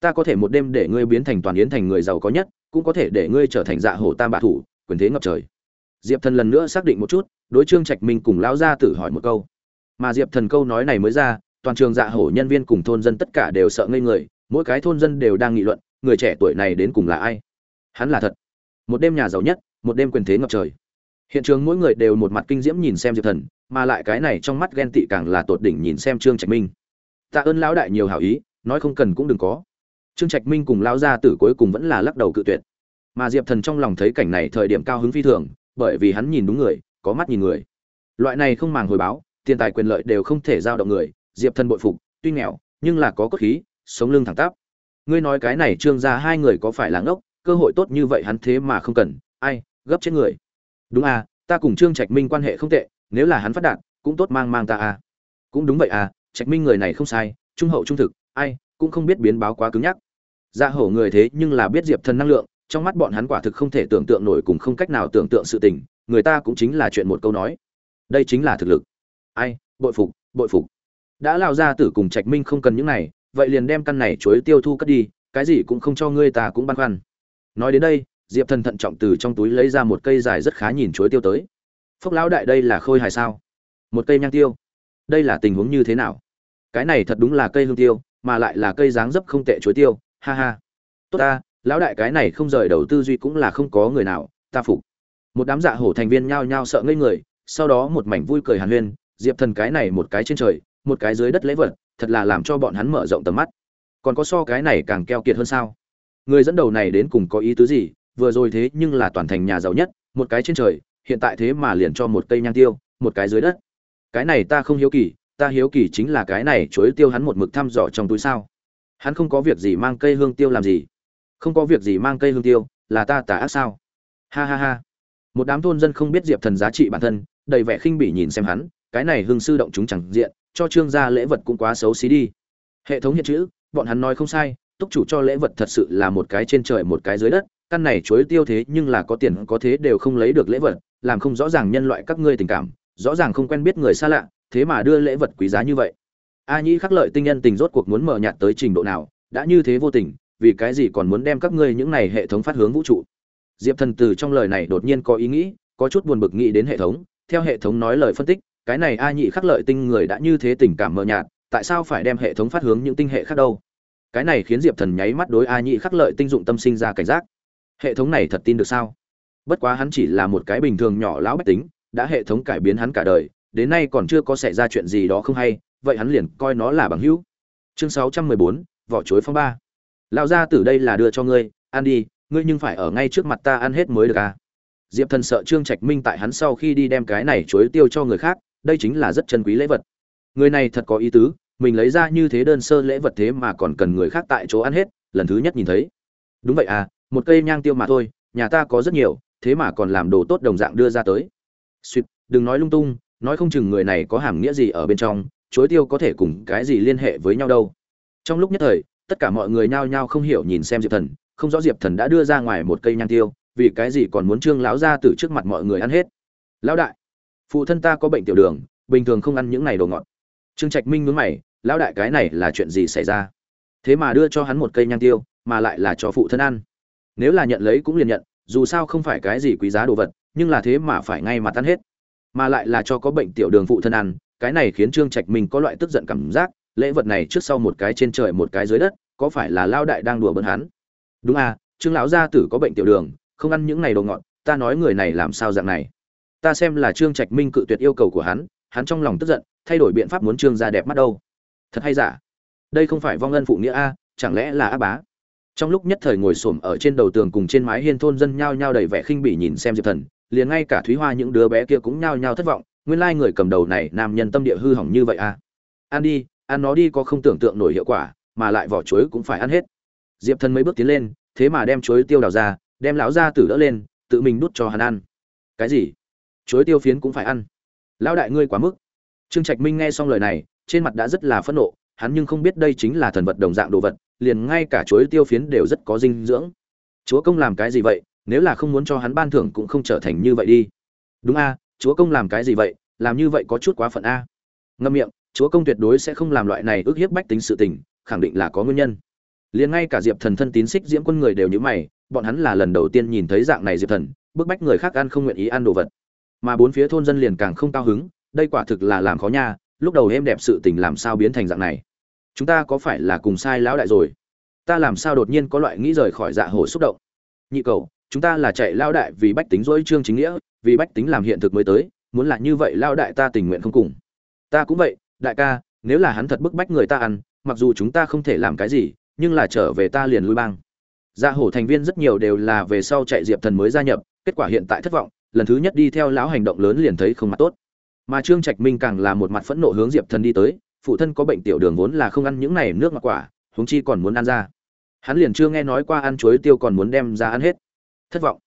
Ta có thể một đêm để ngươi biến thành toàn yến thành người giàu có nhất, cũng có thể để ngươi trở thành dạ hổ tam bạ thủ, quyền thế ngập trời. Diệp thần lần nữa xác định một chút, đối trương trạch minh cùng lão gia tử hỏi một câu. Mà diệp thần câu nói này mới ra, toàn trường dạ hổ nhân viên cùng thôn dân tất cả đều sợ ngây người, mỗi cái thôn dân đều đang nghị luận người trẻ tuổi này đến cùng là ai? Hắn là thật. Một đêm nhà giàu nhất, một đêm quyền thế ngập trời. Hiện trường mỗi người đều một mặt kinh diễm nhìn xem diệp thần, mà lại cái này trong mắt ghen tị càng là tột đỉnh nhìn xem trương trạch minh. Tạ ơn lão đại nhiều hảo ý, nói không cần cũng đừng có. Trương trạch minh cùng lão gia tử cuối cùng vẫn là lắc đầu cự tuyệt. Mà diệp thần trong lòng thấy cảnh này thời điểm cao hứng phi thường, bởi vì hắn nhìn đúng người, có mắt nhìn người. Loại này không màng hồi báo, tiền tài quyền lợi đều không thể giao động người, diệp thần bội phục, tuy nghèo, nhưng là có cốt khí, sống lưng thẳng tắp ngươi nói cái này trương gia hai người có phải là ngốc, cơ hội tốt như vậy hắn thế mà không cần. Ai, gấp chết người. Đúng à ta cùng trương trạch minh quan hệ không tệ, nếu là hắn phát đạt, cũng tốt mang mang ta à. Cũng đúng vậy à trạch minh người này không sai, trung hậu trung thực, ai, cũng không biết biến báo quá cứng nhắc. Ra hổ người thế nhưng là biết diệp thần năng lượng, trong mắt bọn hắn quả thực không thể tưởng tượng nổi cùng không cách nào tưởng tượng sự tình, người ta cũng chính là chuyện một câu nói. Đây chính là thực lực. Ai, bội phục bội phục. Đã lao ra tử cùng trạch minh không cần những này vậy liền đem căn này chuối tiêu thu cất đi, cái gì cũng không cho ngươi ta cũng băn khoăn. Nói đến đây, diệp thần thận trọng từ trong túi lấy ra một cây dài rất khá nhìn chuối tiêu tới. Phúc lão đại đây là khôi hài sao? Một cây nhang tiêu. Đây là tình huống như thế nào? Cái này thật đúng là cây hương tiêu, mà lại là cây dáng dấp không tệ chuối tiêu. Ha ha. Tốt ta, lão đại cái này không rời đầu tư duy cũng là không có người nào, ta phục. Một đám dạ hổ thành viên nhao nhao sợ ngây người, sau đó một mảnh vui cười hàn huyên, diệp thần cái này một cái trên trời một cái dưới đất lễ vật, thật là làm cho bọn hắn mở rộng tầm mắt. Còn có so cái này càng keo kiệt hơn sao? Người dẫn đầu này đến cùng có ý tứ gì? Vừa rồi thế nhưng là toàn thành nhà giàu nhất, một cái trên trời, hiện tại thế mà liền cho một cây nhang tiêu, một cái dưới đất. Cái này ta không hiếu kỳ, ta hiếu kỳ chính là cái này chuối tiêu hắn một mực thăm dò trong túi sao? Hắn không có việc gì mang cây hương tiêu làm gì? Không có việc gì mang cây hương tiêu, là ta tà ác sao? Ha ha ha. Một đám thôn dân không biết diệp thần giá trị bản thân, đầy vẻ khinh bỉ nhìn xem hắn, cái này hương sư động chúng chẳng diện cho trương gia lễ vật cũng quá xấu xí đi. Hệ thống hiện chữ, bọn hắn nói không sai, túc chủ cho lễ vật thật sự là một cái trên trời một cái dưới đất, căn này chối tiêu thế nhưng là có tiền có thế đều không lấy được lễ vật, làm không rõ ràng nhân loại các ngươi tình cảm, rõ ràng không quen biết người xa lạ, thế mà đưa lễ vật quý giá như vậy. A nhĩ khắc lợi tinh nhân tình rốt cuộc muốn mở nhạt tới trình độ nào, đã như thế vô tình, vì cái gì còn muốn đem các ngươi những này hệ thống phát hướng vũ trụ? Diệp thần từ trong lời này đột nhiên có ý nghĩ, có chút buồn bực nghĩ đến hệ thống, theo hệ thống nói lời phân tích cái này a nhị khắc lợi tinh người đã như thế tình cảm mờ nhạt, tại sao phải đem hệ thống phát hướng những tinh hệ khác đâu? Cái này khiến diệp thần nháy mắt đối a nhị khắc lợi tinh dụng tâm sinh ra cảnh giác. Hệ thống này thật tin được sao? Bất quá hắn chỉ là một cái bình thường nhỏ lão bách tính, đã hệ thống cải biến hắn cả đời, đến nay còn chưa có xảy ra chuyện gì đó không hay, vậy hắn liền coi nó là bằng hữu. Chương sáu trăm mười bốn, vỏ chuối phong ba. Lão gia tử đây là đưa cho ngươi, ăn đi, ngươi nhưng phải ở ngay trước mặt ta ăn hết mới được à? Diệp thần sợ trương trạch minh tại hắn sau khi đi đem cái này chuối tiêu cho người khác đây chính là rất chân quý lễ vật. Người này thật có ý tứ, mình lấy ra như thế đơn sơ lễ vật thế mà còn cần người khác tại chỗ ăn hết, lần thứ nhất nhìn thấy. Đúng vậy à một cây nhang tiêu mà thôi, nhà ta có rất nhiều, thế mà còn làm đồ tốt đồng dạng đưa ra tới. Suýt đừng nói lung tung, nói không chừng người này có hàm nghĩa gì ở bên trong chuối tiêu có thể cùng cái gì liên hệ với nhau đâu. Trong lúc nhất thời, tất cả mọi người nhao nhao không hiểu nhìn xem diệp thần, không rõ diệp thần đã đưa ra ngoài một cây nhang tiêu, vì cái gì còn muốn trương lão ra từ trước mặt mọi người ăn hết. Lão đại phụ thân ta có bệnh tiểu đường, bình thường không ăn những này đồ ngọt. Trương trạch minh nhướng mày, lão đại, cái này là chuyện gì xảy ra? Thế mà đưa cho hắn một cây nhang tiêu, mà lại là cho phụ thân ăn. Nếu là nhận lấy cũng liền nhận, dù sao không phải cái gì quý giá đồ vật, nhưng là thế mà phải ngay mà tan hết. Mà lại là cho có bệnh tiểu đường phụ thân ăn, cái này khiến trương trạch minh có loại tức giận cảm giác, lễ vật này trước sau một cái trên trời một cái dưới đất, có phải là lao đại đang đùa bỡn hắn? Đúng à trương lão gia tử có bệnh tiểu đường, không ăn những này đồ ngọt, ta nói người này làm sao dạng này? Ta xem là trương trạch minh cự tuyệt yêu cầu của hắn hắn trong lòng tức giận, thay đổi biện pháp muốn trương ra đẹp mắt đâu. Thật hay giả? Đây không phải vong ân phụ nghĩa a, chẳng lẽ là á bá? Trong lúc nhất thời ngồi xổm ở trên đầu tường cùng trên mái hiên thôn dân nhao nhao đầy vẻ khinh bỉ nhìn xem diệp thần, liền ngay cả thúy hoa những đứa bé kia cũng nhao nhao thất vọng, nguyên lai người cầm đầu này nam nhân tâm địa hư hỏng như vậy a. Ăn đi, ăn nó đi có không tưởng tượng nổi hiệu quả, mà lại vỏ chuối cũng phải ăn hết. Diệp thần mấy bước tiến lên, thế mà đem chuối tiêu đào ra, đem lão gia tử đỡ lên, tự mình đút cho hắn ăn. Cái gì? Chuối tiêu phiến cũng phải ăn. Lão đại ngươi quá mức. Trương trạch minh nghe xong lời này, trên mặt đã rất là phẫn nộ, hắn nhưng không biết đây chính là thần vật đồng dạng đồ vật, liền ngay cả chuối tiêu phiến đều rất có dinh dưỡng. Chúa công làm cái gì vậy, nếu là không muốn cho hắn ban thưởng cũng không trở thành như vậy đi. Đúng a, chúa công làm cái gì vậy, làm như vậy có chút quá phận a. Ngâm miệng, chúa công tuyệt đối sẽ không làm loại này ước hiếp bách tính sự tình, khẳng định là có nguyên nhân. Liền ngay cả diệp thần thân tín xích diễm quân người đều như mày, bọn hắn là lần đầu tiên nhìn thấy dạng này diệp thần, bức bách người khác ăn không nguyện ý ăn đồ vật mà bốn phía thôn dân liền càng không cao hứng đây quả thực là làm khó nha lúc đầu êm đẹp sự tình làm sao biến thành dạng này. Chúng ta có phải là cùng sai lão đại rồi? Ta làm sao đột nhiên có loại nghĩ rời khỏi dạ hồ xúc động? Nhị cầu chúng ta là chạy lao đại vì bách tính dỗi trương chính nghĩa vì bách tính làm hiện thực mới tới muốn là như vậy lao đại ta tình nguyện không cùng. Ta cũng vậy đại ca nếu là hắn thật bức bách người ta ăn mặc dù chúng ta không thể làm cái gì nhưng là trở về ta liền lui bang. Dạ hổ thành viên rất nhiều đều là về sau chạy Diệp Thần mới gia nhập, kết quả hiện tại thất vọng, lần thứ nhất đi theo lão hành động lớn liền thấy không mặt tốt. Mà Trương Trạch Minh càng là một mặt phẫn nộ hướng Diệp Thần đi tới, phụ thân có bệnh tiểu đường vốn là không ăn những này nước ngọt quả, huống chi còn muốn ăn ra. Hắn liền chưa nghe nói qua ăn chuối tiêu còn muốn đem ra ăn hết. Thất vọng,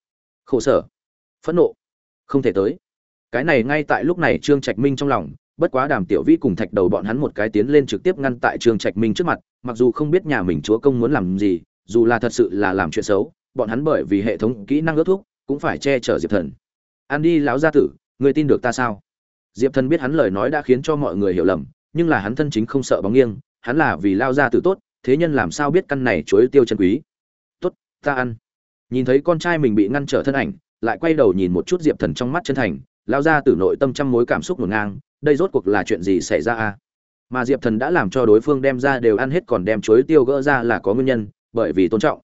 khổ sở, phẫn nộ, không thể tới. Cái này ngay tại lúc này Trương Trạch Minh trong lòng, bất quá Đàm Tiểu Vĩ cùng Thạch Đầu bọn hắn một cái tiến lên trực tiếp ngăn tại Trương Trạch Minh trước mặt, mặc dù không biết nhà mình chúa công muốn làm gì, dù là thật sự là làm chuyện xấu bọn hắn bởi vì hệ thống kỹ năng ước thuốc cũng phải che chở diệp thần an đi lão gia tử, người tin được ta sao? Diệp thần biết hắn lời nói đã khiến cho mọi người hiểu lầm, nhưng là hắn thân chính không sợ bóng nghiêng, hắn là vì lao gia tử tốt, thế nhân làm sao biết căn này chuối tiêu chân quý? Tốt, ta ăn. Nhìn thấy con trai mình bị ngăn trở thân ảnh, lại quay đầu nhìn một chút diệp thần trong mắt chân thành lao ra từ nội tâm trăm mối cảm xúc ngổn ngang, đây rốt cuộc là chuyện gì xảy ra a? Mà diệp thần đã làm cho đối phương đem ra đều ăn hết còn đem chuối tiêu gỡ ra là có nguyên nhân, bởi vì tôn trọng.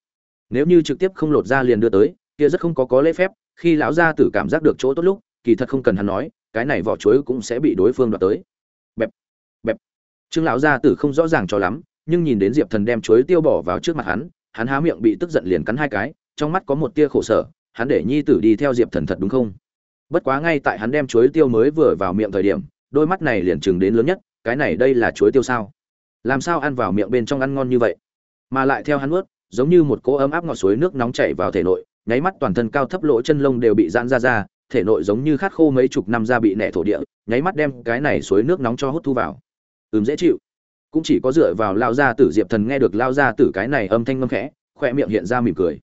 Nếu như trực tiếp không lột ra liền đưa tới, kia rất không có có lễ phép khi lão gia tử cảm giác được chỗ tốt lúc, kỳ thật không cần hắn nói, cái này vỏ chuối cũng sẽ bị đối phương đoạt tới. Bẹp bẹp. Trương lão gia tử không rõ ràng cho lắm, nhưng nhìn đến diệp thần đem chuối tiêu bỏ vào trước mặt hắn hắn há miệng bị tức giận liền cắn hai cái, trong mắt có một tia khổ sở, hắn để nhi tử đi theo diệp thần thật đúng không? Bất quá ngay tại hắn đem chuối tiêu mới vừa vào miệng thời điểm, đôi mắt này liền chừng đến lớn nhất, cái này đây là chuối tiêu sao? Làm sao ăn vào miệng bên trong ăn ngon như vậy? Mà lại theo hắn ướt giống như một cỗ ấm áp ngọt suối nước nóng chảy vào thể nội nháy mắt toàn thân cao thấp lỗ chân lông đều bị giãn ra ra, thể nội giống như khát khô mấy chục năm ra bị nẻ thổ địa, nháy mắt đem cái này suối nước nóng cho hút thu vào. Ừm, dễ chịu. Cũng chỉ có dựa vào lao gia tử diệp thần nghe được lao gia tử cái này âm thanh ngâm khẽ, khoe miệng hiện ra mỉm cười.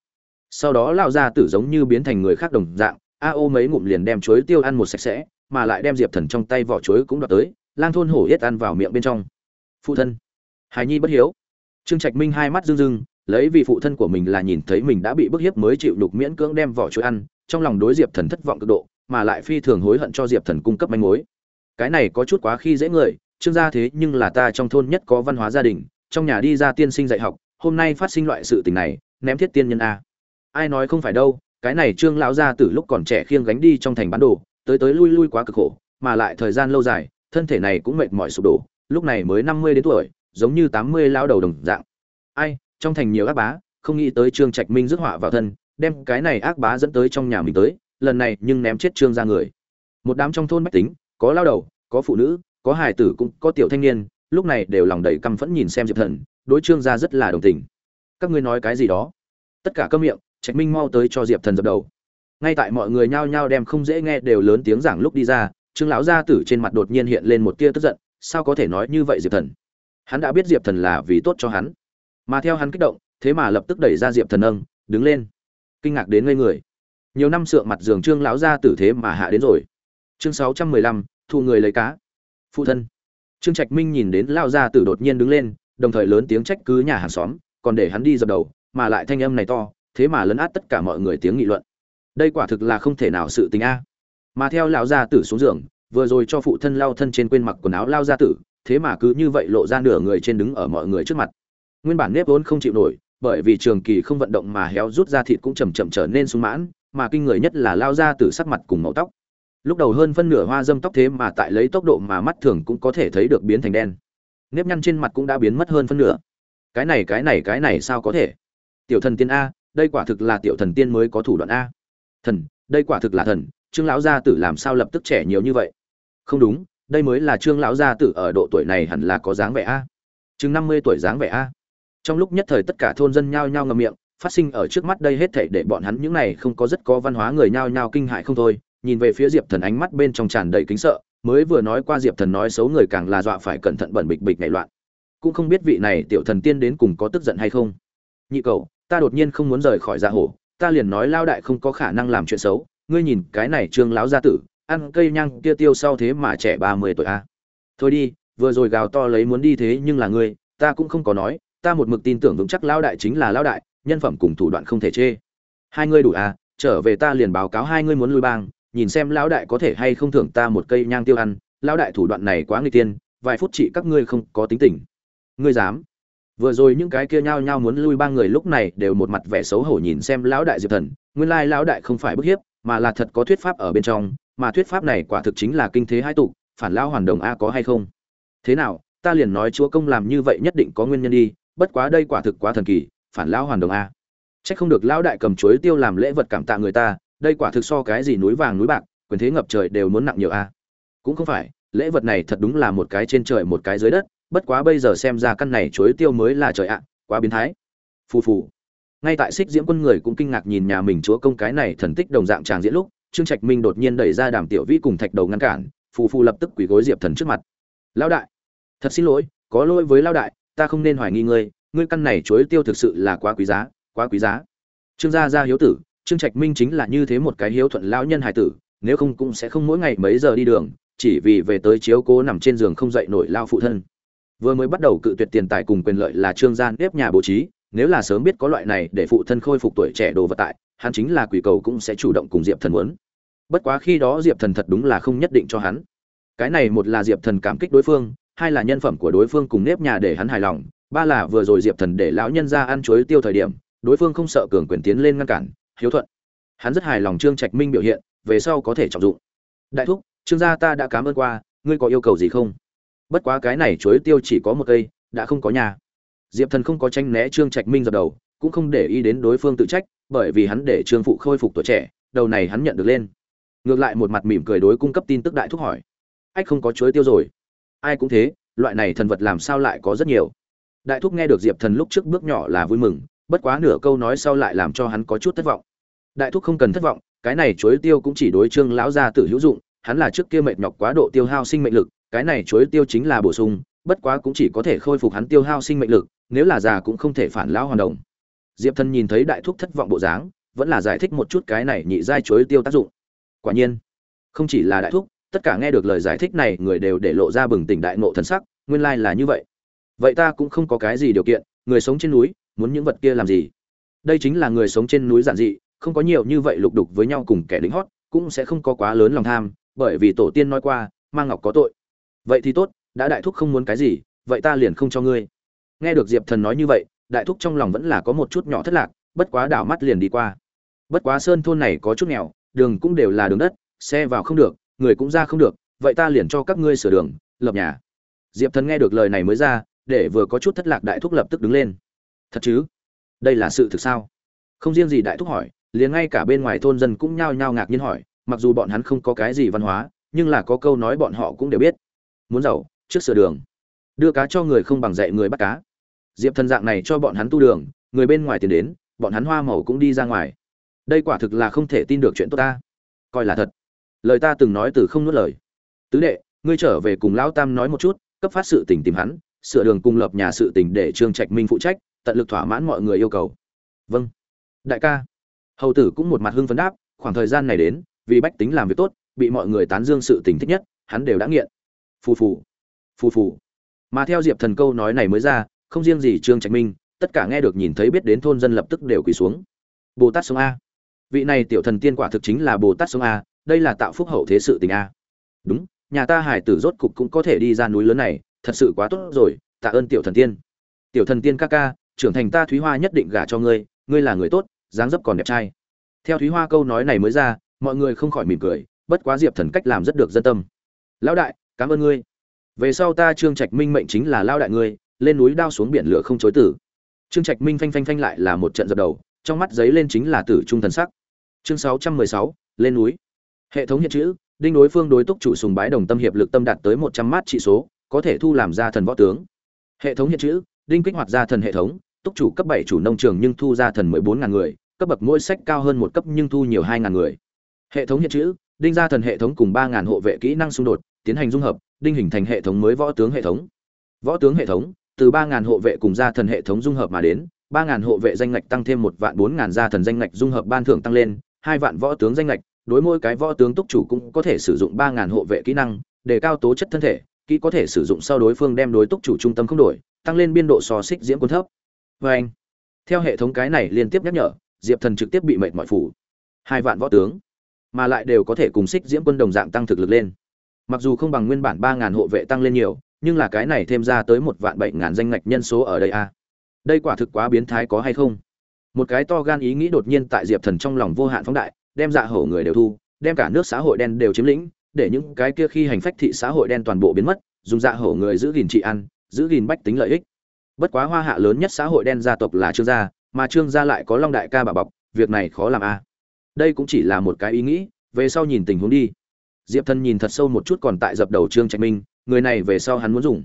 Sau đó lao gia tử giống như biến thành người khác đồng dạng, a ô mấy ngụm liền đem chuối tiêu ăn một sạch sẽ, mà lại đem diệp thần trong tay vỏ chuối cũng đoạt tới, lang thôn hổ yết ăn vào miệng bên trong. Phụ thân hài nhi bất hiếu. Trương trạch minh hai mắt rưng rưng lấy vì phụ thân của mình là nhìn thấy mình đã bị bức hiếp mới chịu đục miễn cưỡng đem vỏ chuối ăn, trong lòng đối diệp thần thất vọng cực độ, mà lại phi thường hối hận cho diệp thần cung cấp manh mối. Cái này có chút quá khi dễ người, trương gia thế nhưng là ta trong thôn nhất có văn hóa gia đình, trong nhà đi ra tiên sinh dạy học, hôm nay phát sinh loại sự tình này, ném thiết tiên nhân a. Ai nói không phải đâu, cái này trương lão gia từ lúc còn trẻ khiêng gánh đi trong thành bán đồ, tới tới lui lui quá cực khổ, mà lại thời gian lâu dài, thân thể này cũng mệt mỏi sụp đổ, lúc này mới năm mươi đến tuổi, giống như tám mươi lao đầu đồng dạng. Ai trong thành nhiều ác bá, không nghĩ tới trương trạch minh rước họa vào thân, đem cái này ác bá dẫn tới trong nhà mình tới, lần này nhưng ném chết trương ra người. Một đám trong thôn bách tính, có lao đầu, có phụ nữ, có hài tử cũng có tiểu thanh niên, lúc này đều lòng đầy căm phẫn nhìn xem diệp thần, đối trương gia rất là đồng tình. Các ngươi nói cái gì đó? Tất cả câm miệng, trạch minh mau tới cho diệp thần dập đầu. Ngay tại mọi người nhao nhao đem không dễ nghe đều lớn tiếng giảng lúc đi ra, trương lão gia tử trên mặt đột nhiên hiện lên một tia tức giận, sao có thể nói như vậy diệp thần? Hắn đã biết diệp thần là vì tốt cho hắn mà theo hắn kích động, thế mà lập tức đẩy ra diệp thần âng đứng lên. Kinh ngạc đến ngây người. Nhiều năm sượng mặt giường trương lão gia tử thế mà hạ đến rồi. Chương sáu trăm mười lăm, thu người lấy cá. Phụ thân. Trương trạch minh nhìn đến lao gia tử đột nhiên đứng lên, đồng thời lớn tiếng trách cứ nhà hàng xóm, còn để hắn đi dập đầu, mà lại thanh âm này to, thế mà lấn át tất cả mọi người tiếng nghị luận. Đây quả thực là không thể nào sự tình a. Mà theo lão gia tử xuống giường, vừa rồi cho phụ thân lao thân trên quên mặc quần áo lao gia tử, thế mà cứ như vậy lộ ra nửa người trên đứng ở mọi người trước mặt nguyên bản nếp vốn không chịu nổi, bởi vì trường kỳ không vận động mà héo rút ra thịt cũng chầm chậm trở nên sung mãn, mà kinh người nhất là lao ra từ sắc mặt cùng màu tóc. Lúc đầu hơn phân nửa hoa dâm tóc thế mà tại lấy tốc độ mà mắt thường cũng có thể thấy được biến thành đen. Nếp nhăn trên mặt cũng đã biến mất hơn phân nửa. Cái này cái này cái này sao có thể? Tiểu thần tiên a, đây quả thực là tiểu thần tiên mới có thủ đoạn a. Thần, đây quả thực là thần, trương lão gia tử làm sao lập tức trẻ nhiều như vậy? Không đúng, đây mới là trương lão gia tử ở độ tuổi này hẳn là có dáng vẻ a. Chừng năm mươi tuổi dáng vẻ a trong lúc nhất thời tất cả thôn dân nhao nhao ngậm miệng, phát sinh ở trước mắt đây hết thảy để bọn hắn những này không có rất có văn hóa người nhao nhao kinh hại không thôi. Nhìn về phía diệp thần ánh mắt bên trong tràn đầy kính sợ, mới vừa nói qua diệp thần nói xấu người càng là dọa phải cẩn thận bẩn bịch bịch nảy loạn. Cũng không biết vị này tiểu thần tiên đến cùng có tức giận hay không. Nhị cầu ta đột nhiên không muốn rời khỏi gia hổ, ta liền nói lao đại không có khả năng làm chuyện xấu, ngươi nhìn cái này trương lão gia tử, ăn cây nhang kia tiêu sau thế mà trẻ ba mươi tuổi a. Thôi đi, vừa rồi gào to lấy muốn đi thế nhưng là ngươi, ta cũng không có nói ta một mực tin tưởng vững chắc lão đại chính là lão đại, nhân phẩm cùng thủ đoạn không thể chê. Hai ngươi đủ à trở về ta liền báo cáo hai ngươi muốn lui bang, nhìn xem lão đại có thể hay không thưởng ta một cây nhang tiêu ăn, lão đại thủ đoạn này quá nguy tiên, vài phút trị các ngươi không có tính tình. Ngươi dám. Vừa rồi những cái kia nhao nhao muốn lui ba người lúc này đều một mặt vẻ xấu hổ nhìn xem lão đại diệp thần, nguyên lai lão đại không phải bức hiếp, mà là thật có thuyết pháp ở bên trong, mà thuyết pháp này quả thực chính là kinh thế hai tụ, phản lão hoàn đồng a có hay không? Thế nào, ta liền nói chúa công làm như vậy nhất định có nguyên nhân đi bất quá đây quả thực quá thần kỳ, phản lão hoàn đồng a. Trách không được lão đại cầm chuối tiêu làm lễ vật cảm tạ người ta, đây quả thực so cái gì núi vàng núi bạc, quyền thế ngập trời đều muốn nặng nhiều a. Cũng không phải, lễ vật này thật đúng là một cái trên trời một cái dưới đất, bất quá bây giờ xem ra căn này chuối tiêu mới là trời ạ, quá biến thái. Phù phù. Ngay tại xích diễm quân người cũng kinh ngạc nhìn nhà mình chúa công cái này thần tích đồng dạng tràng diễn lúc, trương trạch minh đột nhiên đẩy ra đàm tiểu vĩ cùng thạch đầu ngăn cản, phù phù lập tức quỳ gối diệp thần trước mặt. Lão đại, thật xin lỗi, có lỗi với lão đại ta không nên hoài nghi ngươi ngươi căn này chuối tiêu thực sự là quá quý giá, quá quý giá. Trương gia gia hiếu tử, trương trạch minh chính là như thế một cái hiếu thuận lão nhân hài tử, nếu không cũng sẽ không mỗi ngày mấy giờ đi đường, chỉ vì về tới chiếu cố nằm trên giường không dậy nổi lao phụ thân. Vừa mới bắt đầu cự tuyệt tiền tài cùng quyền lợi là trương gia nếp nhà bố trí, nếu là sớm biết có loại này để phụ thân khôi phục tuổi trẻ đồ vật tại, hắn chính là quỷ cầu cũng sẽ chủ động cùng diệp thần muốn. Bất quá khi đó diệp thần thật đúng là không nhất định cho hắn. Cái này một là diệp thần cảm kích đối phương hai là nhân phẩm của đối phương cùng nếp nhà để hắn hài lòng, ba là vừa rồi diệp thần để lão nhân ra ăn chuối tiêu thời điểm, đối phương không sợ cường quyền tiến lên ngăn cản, hiếu thuận. Hắn rất hài lòng trương trạch minh biểu hiện, về sau có thể trọng dụng. Đại thúc, trương gia ta đã cảm ơn qua, ngươi có yêu cầu gì không? Bất quá cái này chuối tiêu chỉ có một cây, đã không có nhà. Diệp thần không có tranh né trương trạch minh dập đầu, cũng không để ý đến đối phương tự trách, bởi vì hắn để trương phụ khôi phục tuổi trẻ, đầu này hắn nhận được lên. Ngược lại một mặt mỉm cười đối cung cấp tin tức đại thúc hỏi. Ách không có chuối tiêu rồi ai cũng thế, loại này thần vật làm sao lại có rất nhiều. Đại thúc nghe được diệp thần lúc trước bước nhỏ là vui mừng, bất quá nửa câu nói sau lại làm cho hắn có chút thất vọng. Đại thúc không cần thất vọng, cái này chuối tiêu cũng chỉ đối trương lão gia tử hữu dụng, hắn là trước kia mệt nhọc quá độ tiêu hao sinh mệnh lực, cái này chuối tiêu chính là bổ sung, bất quá cũng chỉ có thể khôi phục hắn tiêu hao sinh mệnh lực, nếu là già cũng không thể phản lão hoàn đồng. Diệp thần nhìn thấy đại thúc thất vọng bộ dáng, vẫn là giải thích một chút cái này nhị giai chuối tiêu tác dụng. Quả nhiên, không chỉ là đại thúc tất cả nghe được lời giải thích này, người đều để lộ ra bừng tỉnh đại ngộ thần sắc, nguyên lai là như vậy. Vậy ta cũng không có cái gì điều kiện, người sống trên núi, muốn những vật kia làm gì? Đây chính là người sống trên núi giản dị, không có nhiều như vậy lục đục với nhau cùng kẻ lính hót, cũng sẽ không có quá lớn lòng tham, bởi vì tổ tiên nói qua mang ngọc có tội. Vậy thì tốt, đã đại thúc không muốn cái gì, vậy ta liền không cho ngươi. Nghe được diệp thần nói như vậy, đại thúc trong lòng vẫn là có một chút nhỏ thất lạc, bất quá đảo mắt liền đi qua. Bất quá sơn thôn này có chút nghèo, đường cũng đều là đường đất, xe vào không được người cũng ra không được, vậy ta liền cho các ngươi sửa đường, lập nhà. Diệp thần nghe được lời này mới ra, để vừa có chút thất lạc đại thúc lập tức đứng lên. Thật chứ? Đây là sự thực sao? Không riêng gì đại thúc hỏi, liền ngay cả bên ngoài thôn dân cũng nhao nhao ngạc nhiên hỏi, mặc dù bọn hắn không có cái gì văn hóa, nhưng là có câu nói bọn họ cũng đều biết. Muốn giàu, trước sửa đường. Đưa cá cho người không bằng dạy người bắt cá. Diệp thần dạng này cho bọn hắn tu đường, người bên ngoài tiền đến, bọn hắn hoa màu cũng đi ra ngoài. Đây quả thực là không thể tin được chuyện tốt ta. Coi là thật lời ta từng nói từ không nuốt lời. Tứ đệ, ngươi trở về cùng lão tam nói một chút, cấp phát sự tình tìm hắn, sửa đường cung lập nhà sự tình để trương trạch minh phụ trách, tận lực thỏa mãn mọi người yêu cầu. Vâng. Đại ca. Hầu tử cũng một mặt hưng phấn đáp, khoảng thời gian này đến, vì bách tính làm việc tốt, bị mọi người tán dương sự tình thích nhất, hắn đều đã nghiện. Phù phù. Phù phù. Mà theo diệp thần câu nói này mới ra, không riêng gì trương trạch minh, tất cả nghe được nhìn thấy biết đến thôn dân lập tức đều quỳ xuống. Bồ tát sông a. Vị này tiểu thần tiên quả thực chính là bồ tát sông a đây là tạo phúc hậu thế sự tình a. Đúng, nhà ta hải tử rốt cục cũng có thể đi ra núi lớn này, thật sự quá tốt rồi, tạ ơn tiểu thần tiên. Tiểu thần tiên ca ca, trưởng thành ta thúy hoa nhất định gả cho ngươi ngươi là người tốt, dáng dấp còn đẹp trai. Theo thúy hoa câu nói này mới ra, mọi người không khỏi mỉm cười, bất quá diệp thần cách làm rất được dân tâm. Lão đại, cảm ơn ngươi. Về sau ta trương trạch minh mệnh chính là lao đại ngươi, lên núi đao xuống biển lửa không chối tử. Trương trạch minh phanh phanh phanh lại là một trận dập đầu, trong mắt giấy lên chính là tử trung thần sắc. Chương sáu trăm mười sáu, lên núi hệ thống hiện chữ, đinh đối phương đối túc chủ sùng bái đồng tâm hiệp lực tâm đạt tới một trăm mát trị số, có thể thu làm ra thần võ tướng. Hệ thống hiện chữ, đinh kích hoạt ra thần hệ thống, túc chủ cấp bảy chủ nông trường nhưng thu ra thần mười bốn ngàn người, cấp bậc mỗi sách cao hơn một cấp nhưng thu nhiều hai ngàn người. Hệ thống hiện chữ, đinh ra thần hệ thống cùng ba ngàn hộ vệ kỹ năng xung đột, tiến hành dung hợp, đinh hình thành hệ thống mới võ tướng hệ thống. Võ tướng hệ thống, từ ba ngàn hộ vệ cùng gia thần hệ thống dung hợp mà đến, ba ngàn hộ vệ danh ngạch tăng thêm một vạn bốn ngàn gia thần danh ngạch dung hợp ban thưởng tăng lên, hai vạn võ tướng danh ngạch đối mỗi cái võ tướng túc chủ cũng có thể sử dụng ba ngàn hộ vệ kỹ năng, để cao tố chất thân thể, kỹ có thể sử dụng sau đối phương đem đối túc chủ trung tâm không đổi, tăng lên biên độ so xích diễm quân thấp. Vê anh, theo hệ thống cái này liên tiếp nhắc nhở, diệp thần trực tiếp bị mệt mỏi phủ. Hai vạn võ tướng, mà lại đều có thể cùng xích diễm quân đồng dạng tăng thực lực lên. Mặc dù không bằng nguyên bản ba ngàn hộ vệ tăng lên nhiều, nhưng là cái này thêm ra tới một vạn bảy ngàn danh ngạch nhân số ở đây a đây quả thực quá biến thái có hay không? Một cái to gan ý nghĩ đột nhiên tại diệp thần trong lòng vô hạn phóng đại đem dạ hổ người đều thu, đem cả nước xã hội đen đều chiếm lĩnh, để những cái kia khi hành phách thị xã hội đen toàn bộ biến mất, dùng dạ hổ người giữ gìn trị ăn giữ gìn bách tính lợi ích. Bất quá hoa hạ lớn nhất xã hội đen gia tộc là trương gia, mà trương gia lại có long đại ca bà bọc, việc này khó làm a. Đây cũng chỉ là một cái ý nghĩ, về sau nhìn tình huống đi. Diệp thần nhìn thật sâu một chút còn tại dập đầu trương trạch minh, người này về sau hắn muốn dùng.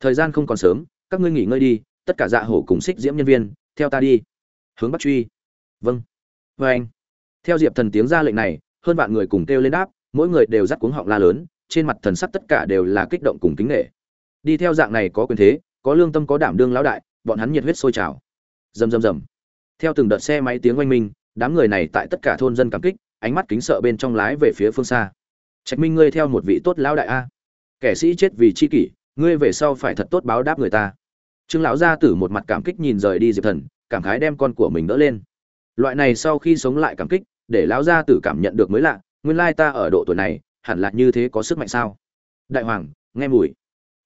Thời gian không còn sớm, các ngươi nghỉ ngơi đi, tất cả dạ hổ cùng xích diễm nhân viên, theo ta đi. Hướng bắc truy. Vâng. Vê anh theo diệp thần tiếng ra lệnh này, hơn vạn người cùng kêu lên đáp, mỗi người đều dắt cuống họng la lớn, trên mặt thần sắc tất cả đều là kích động cùng kính nghệ đi theo dạng này có quyền thế, có lương tâm có đảm đương lão đại, bọn hắn nhiệt huyết sôi trào. Rầm rầm rầm. Theo từng đợt xe máy tiếng oanh minh, đám người này tại tất cả thôn dân cảm kích, ánh mắt kính sợ bên trong lái về phía phương xa. Trạch minh ngươi theo một vị tốt lão đại a. Kẻ sĩ chết vì chi kỷ, ngươi về sau phải thật tốt báo đáp người ta. Trương lão gia tử một mặt cảm kích nhìn rời đi diệp thần, cảm khái đem con của mình đỡ lên. Loại này sau khi sống lại cảm kích để lão gia tử cảm nhận được mới lạ, nguyên lai ta ở độ tuổi này, hẳn là như thế có sức mạnh sao? Đại hoàng, nghe mùi.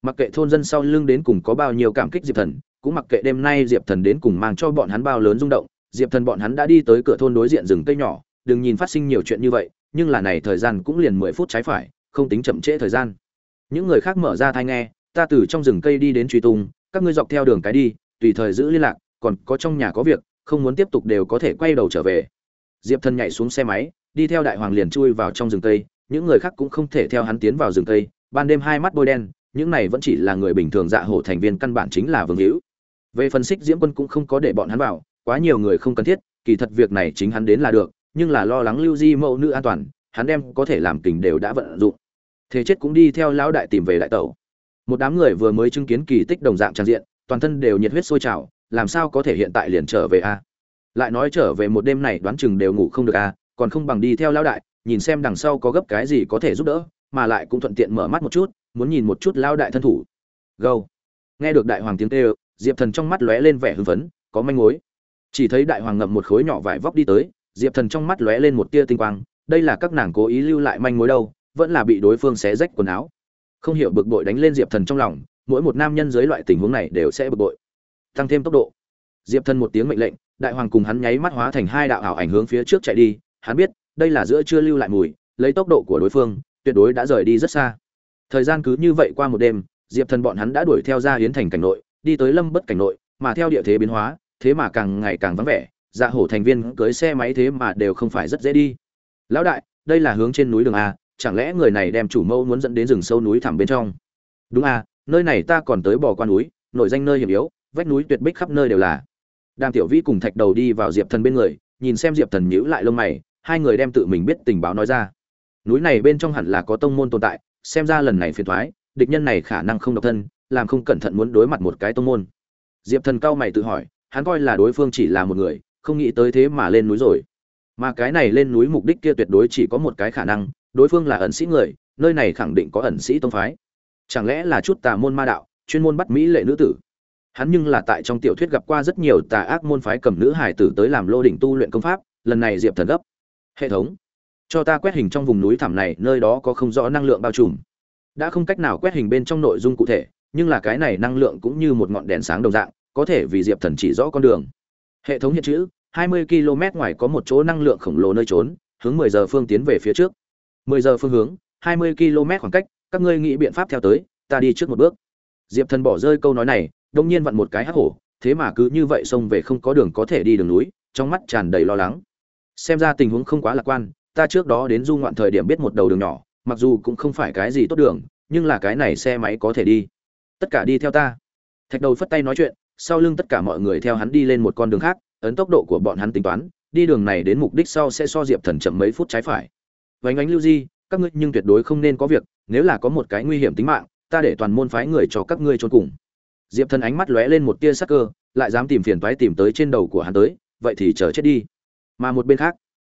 Mặc kệ thôn dân sau lưng đến cùng có bao nhiêu cảm kích diệp thần, cũng mặc kệ đêm nay diệp thần đến cùng mang cho bọn hắn bao lớn rung động, diệp thần bọn hắn đã đi tới cửa thôn đối diện rừng cây nhỏ, đừng nhìn phát sinh nhiều chuyện như vậy, nhưng là này thời gian cũng liền mười phút trái phải, không tính chậm trễ thời gian. Những người khác mở ra thai nghe, ta từ trong rừng cây đi đến truy tung, các ngươi dọc theo đường cái đi, tùy thời giữ liên lạc, còn có trong nhà có việc, không muốn tiếp tục đều có thể quay đầu trở về diệp thần nhảy xuống xe máy, đi theo đại hoàng liền chui vào trong rừng tây. những người khác cũng không thể theo hắn tiến vào rừng tây. ban đêm hai mắt bôi đen, những này vẫn chỉ là người bình thường dạ hổ thành viên căn bản chính là vương hữu về phần xích diễm quân cũng không có để bọn hắn vào, quá nhiều người không cần thiết, kỳ thật việc này chính hắn đến là được, nhưng là lo lắng lưu di mẫu nữ an toàn, hắn đem có thể làm tình đều đã vận dụng thế chết cũng đi theo lão đại tìm về đại tẩu một đám người vừa mới chứng kiến kỳ tích đồng dạng trang diện, toàn thân đều nhiệt huyết sôi trào, làm sao có thể hiện tại liền trở về a lại nói trở về một đêm này đoán chừng đều ngủ không được à, còn không bằng đi theo lão đại nhìn xem đằng sau có gấp cái gì có thể giúp đỡ mà lại cũng thuận tiện mở mắt một chút muốn nhìn một chút lão đại thân thủ. Gâu nghe được đại hoàng tiếng kêu diệp thần trong mắt lóe lên vẻ hưng phấn có manh mối. Chỉ thấy đại hoàng ngậm một khối nhỏ vải vóc đi tới diệp thần trong mắt lóe lên một tia tinh quang đây là các nàng cố ý lưu lại manh mối đâu vẫn là bị đối phương xé rách quần áo. Không hiểu bực bội đánh lên diệp thần trong lòng mỗi một nam nhân dưới loại tình huống này đều sẽ bực bội. Tăng thêm tốc độ. Diệp thần một tiếng mệnh lệnh đại hoàng cùng hắn nháy mắt hóa thành hai đạo ảo ảnh hướng phía trước chạy đi, hắn biết, đây là giữa chưa lưu lại mùi, lấy tốc độ của đối phương, tuyệt đối đã rời đi rất xa. Thời gian cứ như vậy qua một đêm, diệp thần bọn hắn đã đuổi theo ra hiến thành cảnh nội, đi tới lâm bất cảnh nội, mà theo địa thế biến hóa, thế mà càng ngày càng vắng vẻ dạ hổ thành viên cưới xe máy thế mà đều không phải rất dễ đi. Lão đại, đây là hướng trên núi đường a, chẳng lẽ người này đem chủ mẫu muốn dẫn đến rừng sâu núi thẳm bên trong? Đúng a, nơi này ta còn tới bò qua núi, nổi danh nơi hiểm yếu, vách núi tuyệt bích khắp nơi đều là đàm tiểu vĩ cùng thạch đầu đi vào diệp thần bên người, nhìn xem diệp thần nhíu lại lông mày, hai người đem tự mình biết tình báo nói ra. Núi này bên trong hẳn là có tông môn tồn tại, xem ra lần này phiền thoái địch nhân này khả năng không độc thân, làm không cẩn thận muốn đối mặt một cái tông môn. Diệp thần cao mày tự hỏi, hắn coi là đối phương chỉ là một người, không nghĩ tới thế mà lên núi rồi. Mà cái này lên núi mục đích kia tuyệt đối chỉ có một cái khả năng, đối phương là ẩn sĩ người, nơi này khẳng định có ẩn sĩ tông phái. Chẳng lẽ là chút tà môn ma đạo, chuyên môn bắt mỹ lệ nữ tử? Hắn nhưng là tại trong tiểu thuyết gặp qua rất nhiều tà ác môn phái cầm nữ hải tử tới làm lô đỉnh tu luyện công pháp, lần này diệp thần gấp. Hệ thống, cho ta quét hình trong vùng núi thảm này, nơi đó có không rõ năng lượng bao trùm. Đã không cách nào quét hình bên trong nội dung cụ thể, nhưng là cái này năng lượng cũng như một ngọn đèn sáng đồng dạng, có thể vì diệp thần chỉ rõ con đường. Hệ thống hiện chữ 20 km ngoài có một chỗ năng lượng khổng lồ nơi trốn, hướng 10 giờ phương tiến về phía trước. 10 giờ phương hướng 20 km khoảng cách, các ngươi nghĩ biện pháp theo tới, ta đi trước một bước. Diệp thần bỏ rơi câu nói này đông nhiên vặn một cái hắc hổ, thế mà cứ như vậy xông về không có đường có thể đi đường núi, trong mắt tràn đầy lo lắng. Xem ra tình huống không quá lạc quan, ta trước đó đến du ngoạn thời điểm biết một đầu đường nhỏ, mặc dù cũng không phải cái gì tốt đường, nhưng là cái này xe máy có thể đi. Tất cả đi theo ta. Thạch đầu phất tay nói chuyện, sau lưng tất cả mọi người theo hắn đi lên một con đường khác, ấn tốc độ của bọn hắn tính toán, đi đường này đến mục đích sau sẽ so diệp thần chậm mấy phút trái phải. Vánh ánh lưu di, các ngươi nhưng tuyệt đối không nên có việc, nếu là có một cái nguy hiểm tính mạng, ta để toàn môn phái người cho các ngươi trốn cùng diệp thần ánh mắt lóe lên một tia sắc cơ, lại dám tìm phiền toái tìm tới trên đầu của hắn tới, vậy thì chờ chết đi. Mà một bên khác,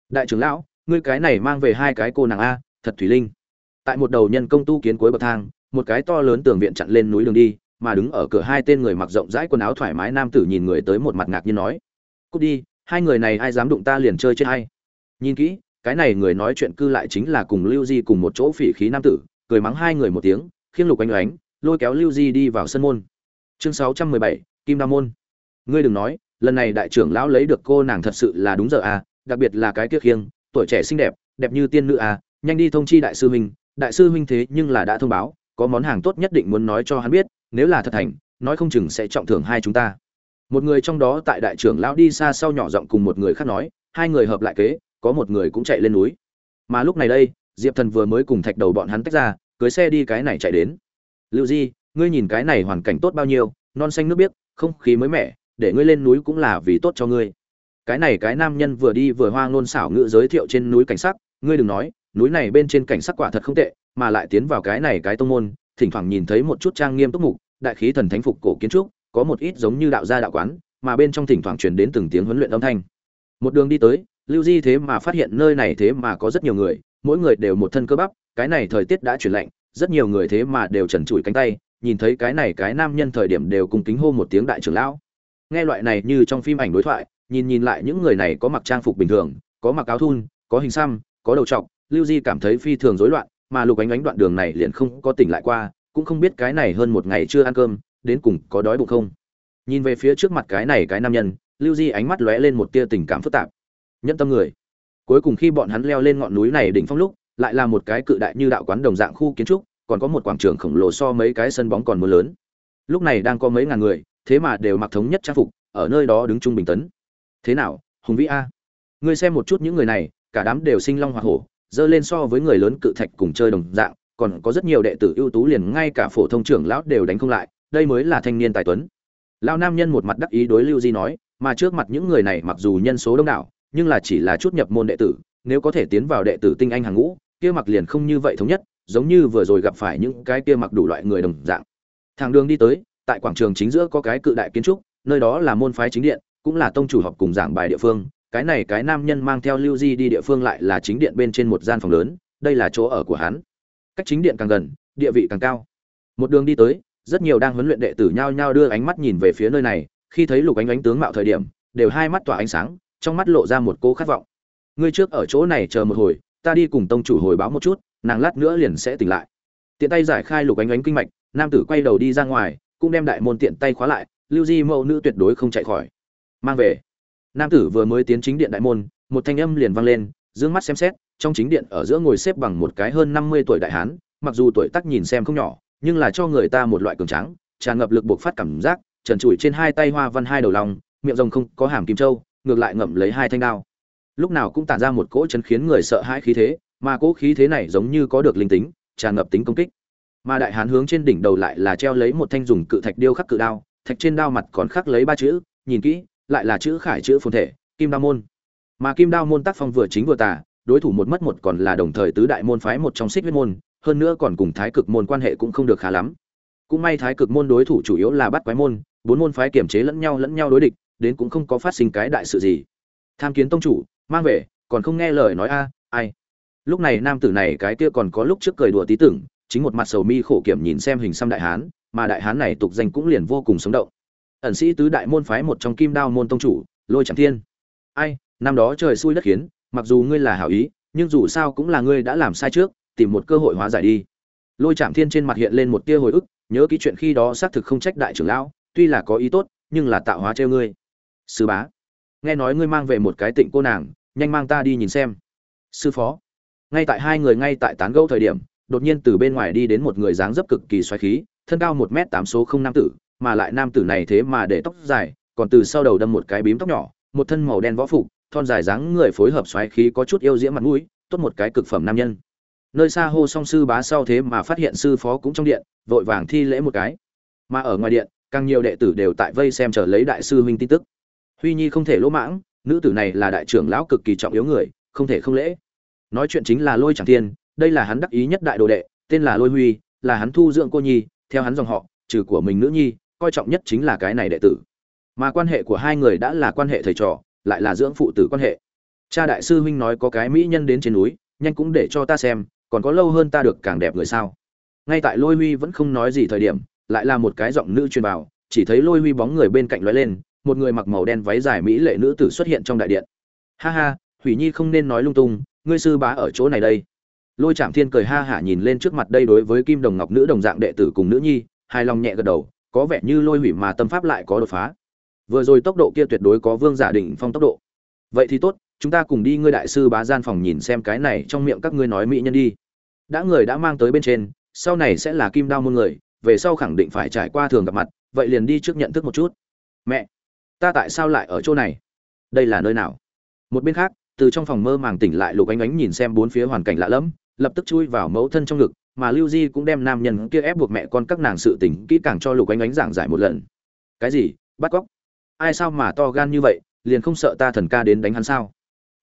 đại trưởng lão, ngươi cái này mang về hai cái cô nàng a, thật thủy linh. Tại một đầu nhân công tu kiến cuối bậc thang, một cái to lớn tường viện chặn lên núi đường đi, mà đứng ở cửa hai tên người mặc rộng rãi quần áo thoải mái nam tử nhìn người tới một mặt ngạc nhiên nói, cút đi, hai người này ai dám đụng ta liền chơi chết hay. Nhìn kỹ, cái này người nói chuyện cư lại chính là cùng lưu di cùng một chỗ phỉ khí nam tử, cười mắng hai người một tiếng, khiêng lục oanh oánh lôi kéo lưu di đi vào sân môn chương sáu trăm mười bảy, kim đa môn. Ngươi đừng nói, lần này đại trưởng lão lấy được cô nàng thật sự là đúng giờ à đặc biệt là cái kia khiêng, tuổi trẻ xinh đẹp đẹp như tiên nữ à nhanh đi thông chi đại sư huynh, đại sư huynh thế nhưng là đã thông báo, có món hàng tốt nhất định muốn nói cho hắn biết, nếu là thật thành, nói không chừng sẽ trọng thưởng hai chúng ta. Một người trong đó tại đại trưởng lão đi xa sau nhỏ giọng cùng một người khác nói, hai người hợp lại kế, có một người cũng chạy lên núi. Mà lúc này đây, diệp thần vừa mới cùng thạch đầu bọn hắn tách ra, cưới xe đi cái này chạy đến. Lưu di ngươi nhìn cái này hoàn cảnh tốt bao nhiêu, non xanh nước biếc, không khí mới mẻ, để ngươi lên núi cũng là vì tốt cho ngươi. Cái này cái nam nhân vừa đi vừa hoa ngôn xảo ngữ giới thiệu trên núi cảnh sắc, ngươi đừng nói, núi này bên trên cảnh sắc quả thật không tệ, mà lại tiến vào cái này cái tông môn, thỉnh thoảng nhìn thấy một chút trang nghiêm túc mục, đại khí thần thánh phục cổ kiến trúc, có một ít giống như đạo gia đạo quán, mà bên trong thỉnh thoảng truyền đến từng tiếng huấn luyện âm thanh. Một đường đi tới, lưu di thế mà phát hiện nơi này thế mà có rất nhiều người, mỗi người đều một thân cơ bắp, cái này thời tiết đã chuyển lạnh, rất nhiều người thế mà đều trần trụi cánh tay nhìn thấy cái này cái nam nhân thời điểm đều cùng kính hô một tiếng đại trưởng lão. Nghe loại này như trong phim ảnh đối thoại, nhìn nhìn lại những người này có mặc trang phục bình thường, có mặc áo thun, có hình xăm, có đầu trọc, lưu di cảm thấy phi thường rối loạn, mà lục ánh ánh đoạn đường này liền không có tỉnh lại qua, cũng không biết cái này hơn một ngày chưa ăn cơm, đến cùng có đói bụng không. Nhìn về phía trước mặt cái này cái nam nhân, lưu di ánh mắt lóe lên một tia tình cảm phức tạp. Nhân tâm người. Cuối cùng khi bọn hắn leo lên ngọn núi này đỉnh phong lúc, lại là một cái cự đại như đạo quán đồng dạng khu kiến trúc còn có một quảng trường khổng lồ so mấy cái sân bóng còn mưa lớn. Lúc này đang có mấy ngàn người, thế mà đều mặc thống nhất trang phục, ở nơi đó đứng trung bình tấn. Thế nào, hùng vĩ a? Ngươi xem một chút những người này, cả đám đều sinh long hoa hổ, dơ lên so với người lớn cự thạch cùng chơi đồng dạng, còn có rất nhiều đệ tử ưu tú liền ngay cả phổ thông trưởng lão đều đánh không lại, đây mới là thanh niên tài tuấn. Lao nam nhân một mặt đắc ý đối lưu di nói, mà trước mặt những người này mặc dù nhân số đông đảo, nhưng là chỉ là chút nhập môn đệ tử, nếu có thể tiến vào đệ tử tinh anh hàng ngũ, kia mặc liền không như vậy thống nhất giống như vừa rồi gặp phải những cái kia mặc đủ loại người đồng dạng. Thang đường đi tới, tại quảng trường chính giữa có cái cự đại kiến trúc, nơi đó là môn phái chính điện, cũng là tông chủ họp cùng giảng bài địa phương. Cái này cái nam nhân mang theo lưu di đi địa phương lại là chính điện bên trên một gian phòng lớn, đây là chỗ ở của hắn. Cách chính điện càng gần, địa vị càng cao. Một đường đi tới, rất nhiều đang huấn luyện đệ tử nhao nhao đưa ánh mắt nhìn về phía nơi này. Khi thấy lục ánh ánh tướng mạo thời điểm, đều hai mắt tỏa ánh sáng, trong mắt lộ ra một cô khát vọng. Ngươi trước ở chỗ này chờ một hồi, ta đi cùng tông chủ hồi báo một chút nàng lát nữa liền sẽ tỉnh lại. Tiện tay giải khai lục ánh ánh kinh mạch, nam tử quay đầu đi ra ngoài, cũng đem đại môn tiện tay khóa lại, lưu di mẫu nữ tuyệt đối không chạy khỏi. Mang về. Nam tử vừa mới tiến chính điện đại môn, một thanh âm liền vang lên, dương mắt xem xét, trong chính điện ở giữa ngồi xếp bằng một cái hơn năm mươi tuổi đại hán, mặc dù tuổi tác nhìn xem không nhỏ, nhưng là cho người ta một loại cường tráng, tràn ngập lực buộc phát cảm giác, trần trụi trên hai tay hoa văn hai đầu lòng, miệng rồng không có hàm kim châu, ngược lại ngậm lấy hai thanh đao. Lúc nào cũng tản ra một cỗ chấn khiến người sợ hãi khí thế mà cỗ khí thế này giống như có được linh tính, tràn ngập tính công kích. Mà đại hán hướng trên đỉnh đầu lại là treo lấy một thanh dùng cự thạch điêu khắc cự đao, thạch trên đao mặt còn khắc lấy ba chữ, nhìn kỹ, lại là chữ khải chữ phồn thể, kim đao môn. Mà kim đao môn tác phong vừa chính vừa tà, đối thủ một mất một còn là đồng thời tứ đại môn phái một trong xích huyết môn, hơn nữa còn cùng thái cực môn quan hệ cũng không được khá lắm. Cũng may thái cực môn đối thủ chủ yếu là bắt quái môn, bốn môn phái kiểm chế lẫn nhau lẫn nhau đối địch, đến cũng không có phát sinh cái đại sự gì. Tham kiến tông chủ, mang về, còn không nghe lời nói a, ai? Lúc này nam tử này cái kia còn có lúc trước cười đùa tí tưởng, chính một mặt sầu mi khổ kiểm nhìn xem hình xăm đại hán, mà đại hán này tục danh cũng liền vô cùng sống động. Ẩn sĩ tứ đại môn phái một trong kim đao môn tông chủ, lôi chẳng thiên. Ai, năm đó trời xui đất khiến, mặc dù ngươi là hảo ý, nhưng dù sao cũng là ngươi đã làm sai trước, tìm một cơ hội hóa giải đi. Lôi chạm thiên trên mặt hiện lên một tia hồi ức, nhớ ký chuyện khi đó xác thực không trách đại trưởng lão, tuy là có ý tốt, nhưng là tạo hóa treo ngươi. Sư bá, nghe nói ngươi mang về một cái tịnh cô nàng, nhanh mang ta đi nhìn xem. Sư phó ngay tại hai người ngay tại tán gẫu thời điểm, đột nhiên từ bên ngoài đi đến một người dáng dấp cực kỳ xoáy khí, thân cao một m tám số không nam tử, mà lại nam tử này thế mà để tóc dài, còn từ sau đầu đâm một cái bím tóc nhỏ, một thân màu đen võ phục, thon dài dáng người phối hợp xoáy khí có chút yêu diễm mặt mũi, tốt một cái cực phẩm nam nhân. Nơi xa hô song sư bá sau thế mà phát hiện sư phó cũng trong điện, vội vàng thi lễ một cái. Mà ở ngoài điện, càng nhiều đệ tử đều tại vây xem chờ lấy đại sư huynh tin tức. Huy nhi không thể lỗ mãng, nữ tử này là đại trưởng lão cực kỳ trọng yếu người, không thể không lễ nói chuyện chính là lôi chẳng thiên, đây là hắn đắc ý nhất đại đồ đệ, tên là lôi huy, là hắn thu dưỡng cô nhi, theo hắn dòng họ, trừ của mình nữ nhi, coi trọng nhất chính là cái này đệ tử. Mà quan hệ của hai người đã là quan hệ thầy trò, lại là dưỡng phụ tử quan hệ. Cha đại sư huynh nói có cái mỹ nhân đến trên núi, nhanh cũng để cho ta xem, còn có lâu hơn ta được càng đẹp người sao. Ngay tại lôi huy vẫn không nói gì thời điểm, lại là một cái giọng nữ truyền vào, chỉ thấy lôi huy bóng người bên cạnh lóe lên, một người mặc màu đen váy dài mỹ lệ nữ tử xuất hiện trong đại điện. Ha ha, hủy nhi không nên nói lung tung ngươi sư bá ở chỗ này đây. Lôi trạm thiên cười ha hả nhìn lên trước mặt đây đối với kim đồng ngọc nữ đồng dạng đệ tử cùng nữ nhi, hài lòng nhẹ gật đầu, có vẻ như lôi hủy mà tâm pháp lại có đột phá. Vừa rồi tốc độ kia tuyệt đối có vương giả đỉnh phong tốc độ. Vậy thì tốt, chúng ta cùng đi ngươi đại sư bá gian phòng nhìn xem cái này trong miệng các ngươi nói mỹ nhân đi. Đã người đã mang tới bên trên, sau này sẽ là kim đao môn người, về sau khẳng định phải trải qua thường gặp mặt, vậy liền đi trước nhận thức một chút. Mẹ, ta tại sao lại ở chỗ này? Đây là nơi nào? Một bên khác từ trong phòng mơ màng tỉnh lại lục ánh ánh nhìn xem bốn phía hoàn cảnh lạ lẫm, lập tức chui vào mẫu thân trong ngực, mà lưu di cũng đem nam nhân kia ép buộc mẹ con các nàng sự tình kỹ càng cho lục ánh ánh giảng giải một lần. Cái gì? Bắt cóc? Ai sao mà to gan như vậy, liền không sợ ta thần ca đến đánh hắn sao?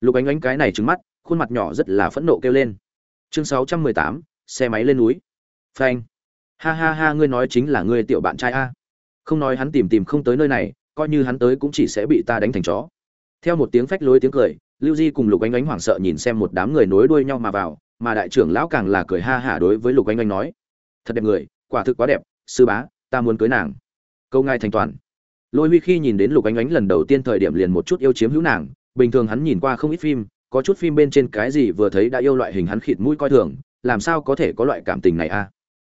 Lục ánh ánh cái này trứng mắt, khuôn mặt nhỏ rất là phẫn nộ kêu lên. Chương sáu trăm mười tám, xe máy lên núi. Phanh. Ha ha ha, ngươi nói chính là ngươi tiểu bạn trai a. Không nói hắn tìm tìm không tới nơi này, coi như hắn tới cũng chỉ sẽ bị ta đánh thành chó theo một tiếng phách lối tiếng cười, lưu di cùng lục Anh ánh hoảng sợ nhìn xem một đám người nối đuôi nhau mà vào, mà đại trưởng lão càng là cười ha hả đối với lục Anh Anh nói, thật đẹp người, quả thực quá đẹp, sư bá, ta muốn cưới nàng. Câu ngài thành toàn. Lôi huy khi nhìn đến lục Anh ánh lần đầu tiên thời điểm liền một chút yêu chiếm hữu nàng, bình thường hắn nhìn qua không ít phim, có chút phim bên trên cái gì vừa thấy đã yêu loại hình hắn khịt mũi coi thường, làm sao có thể có loại cảm tình này a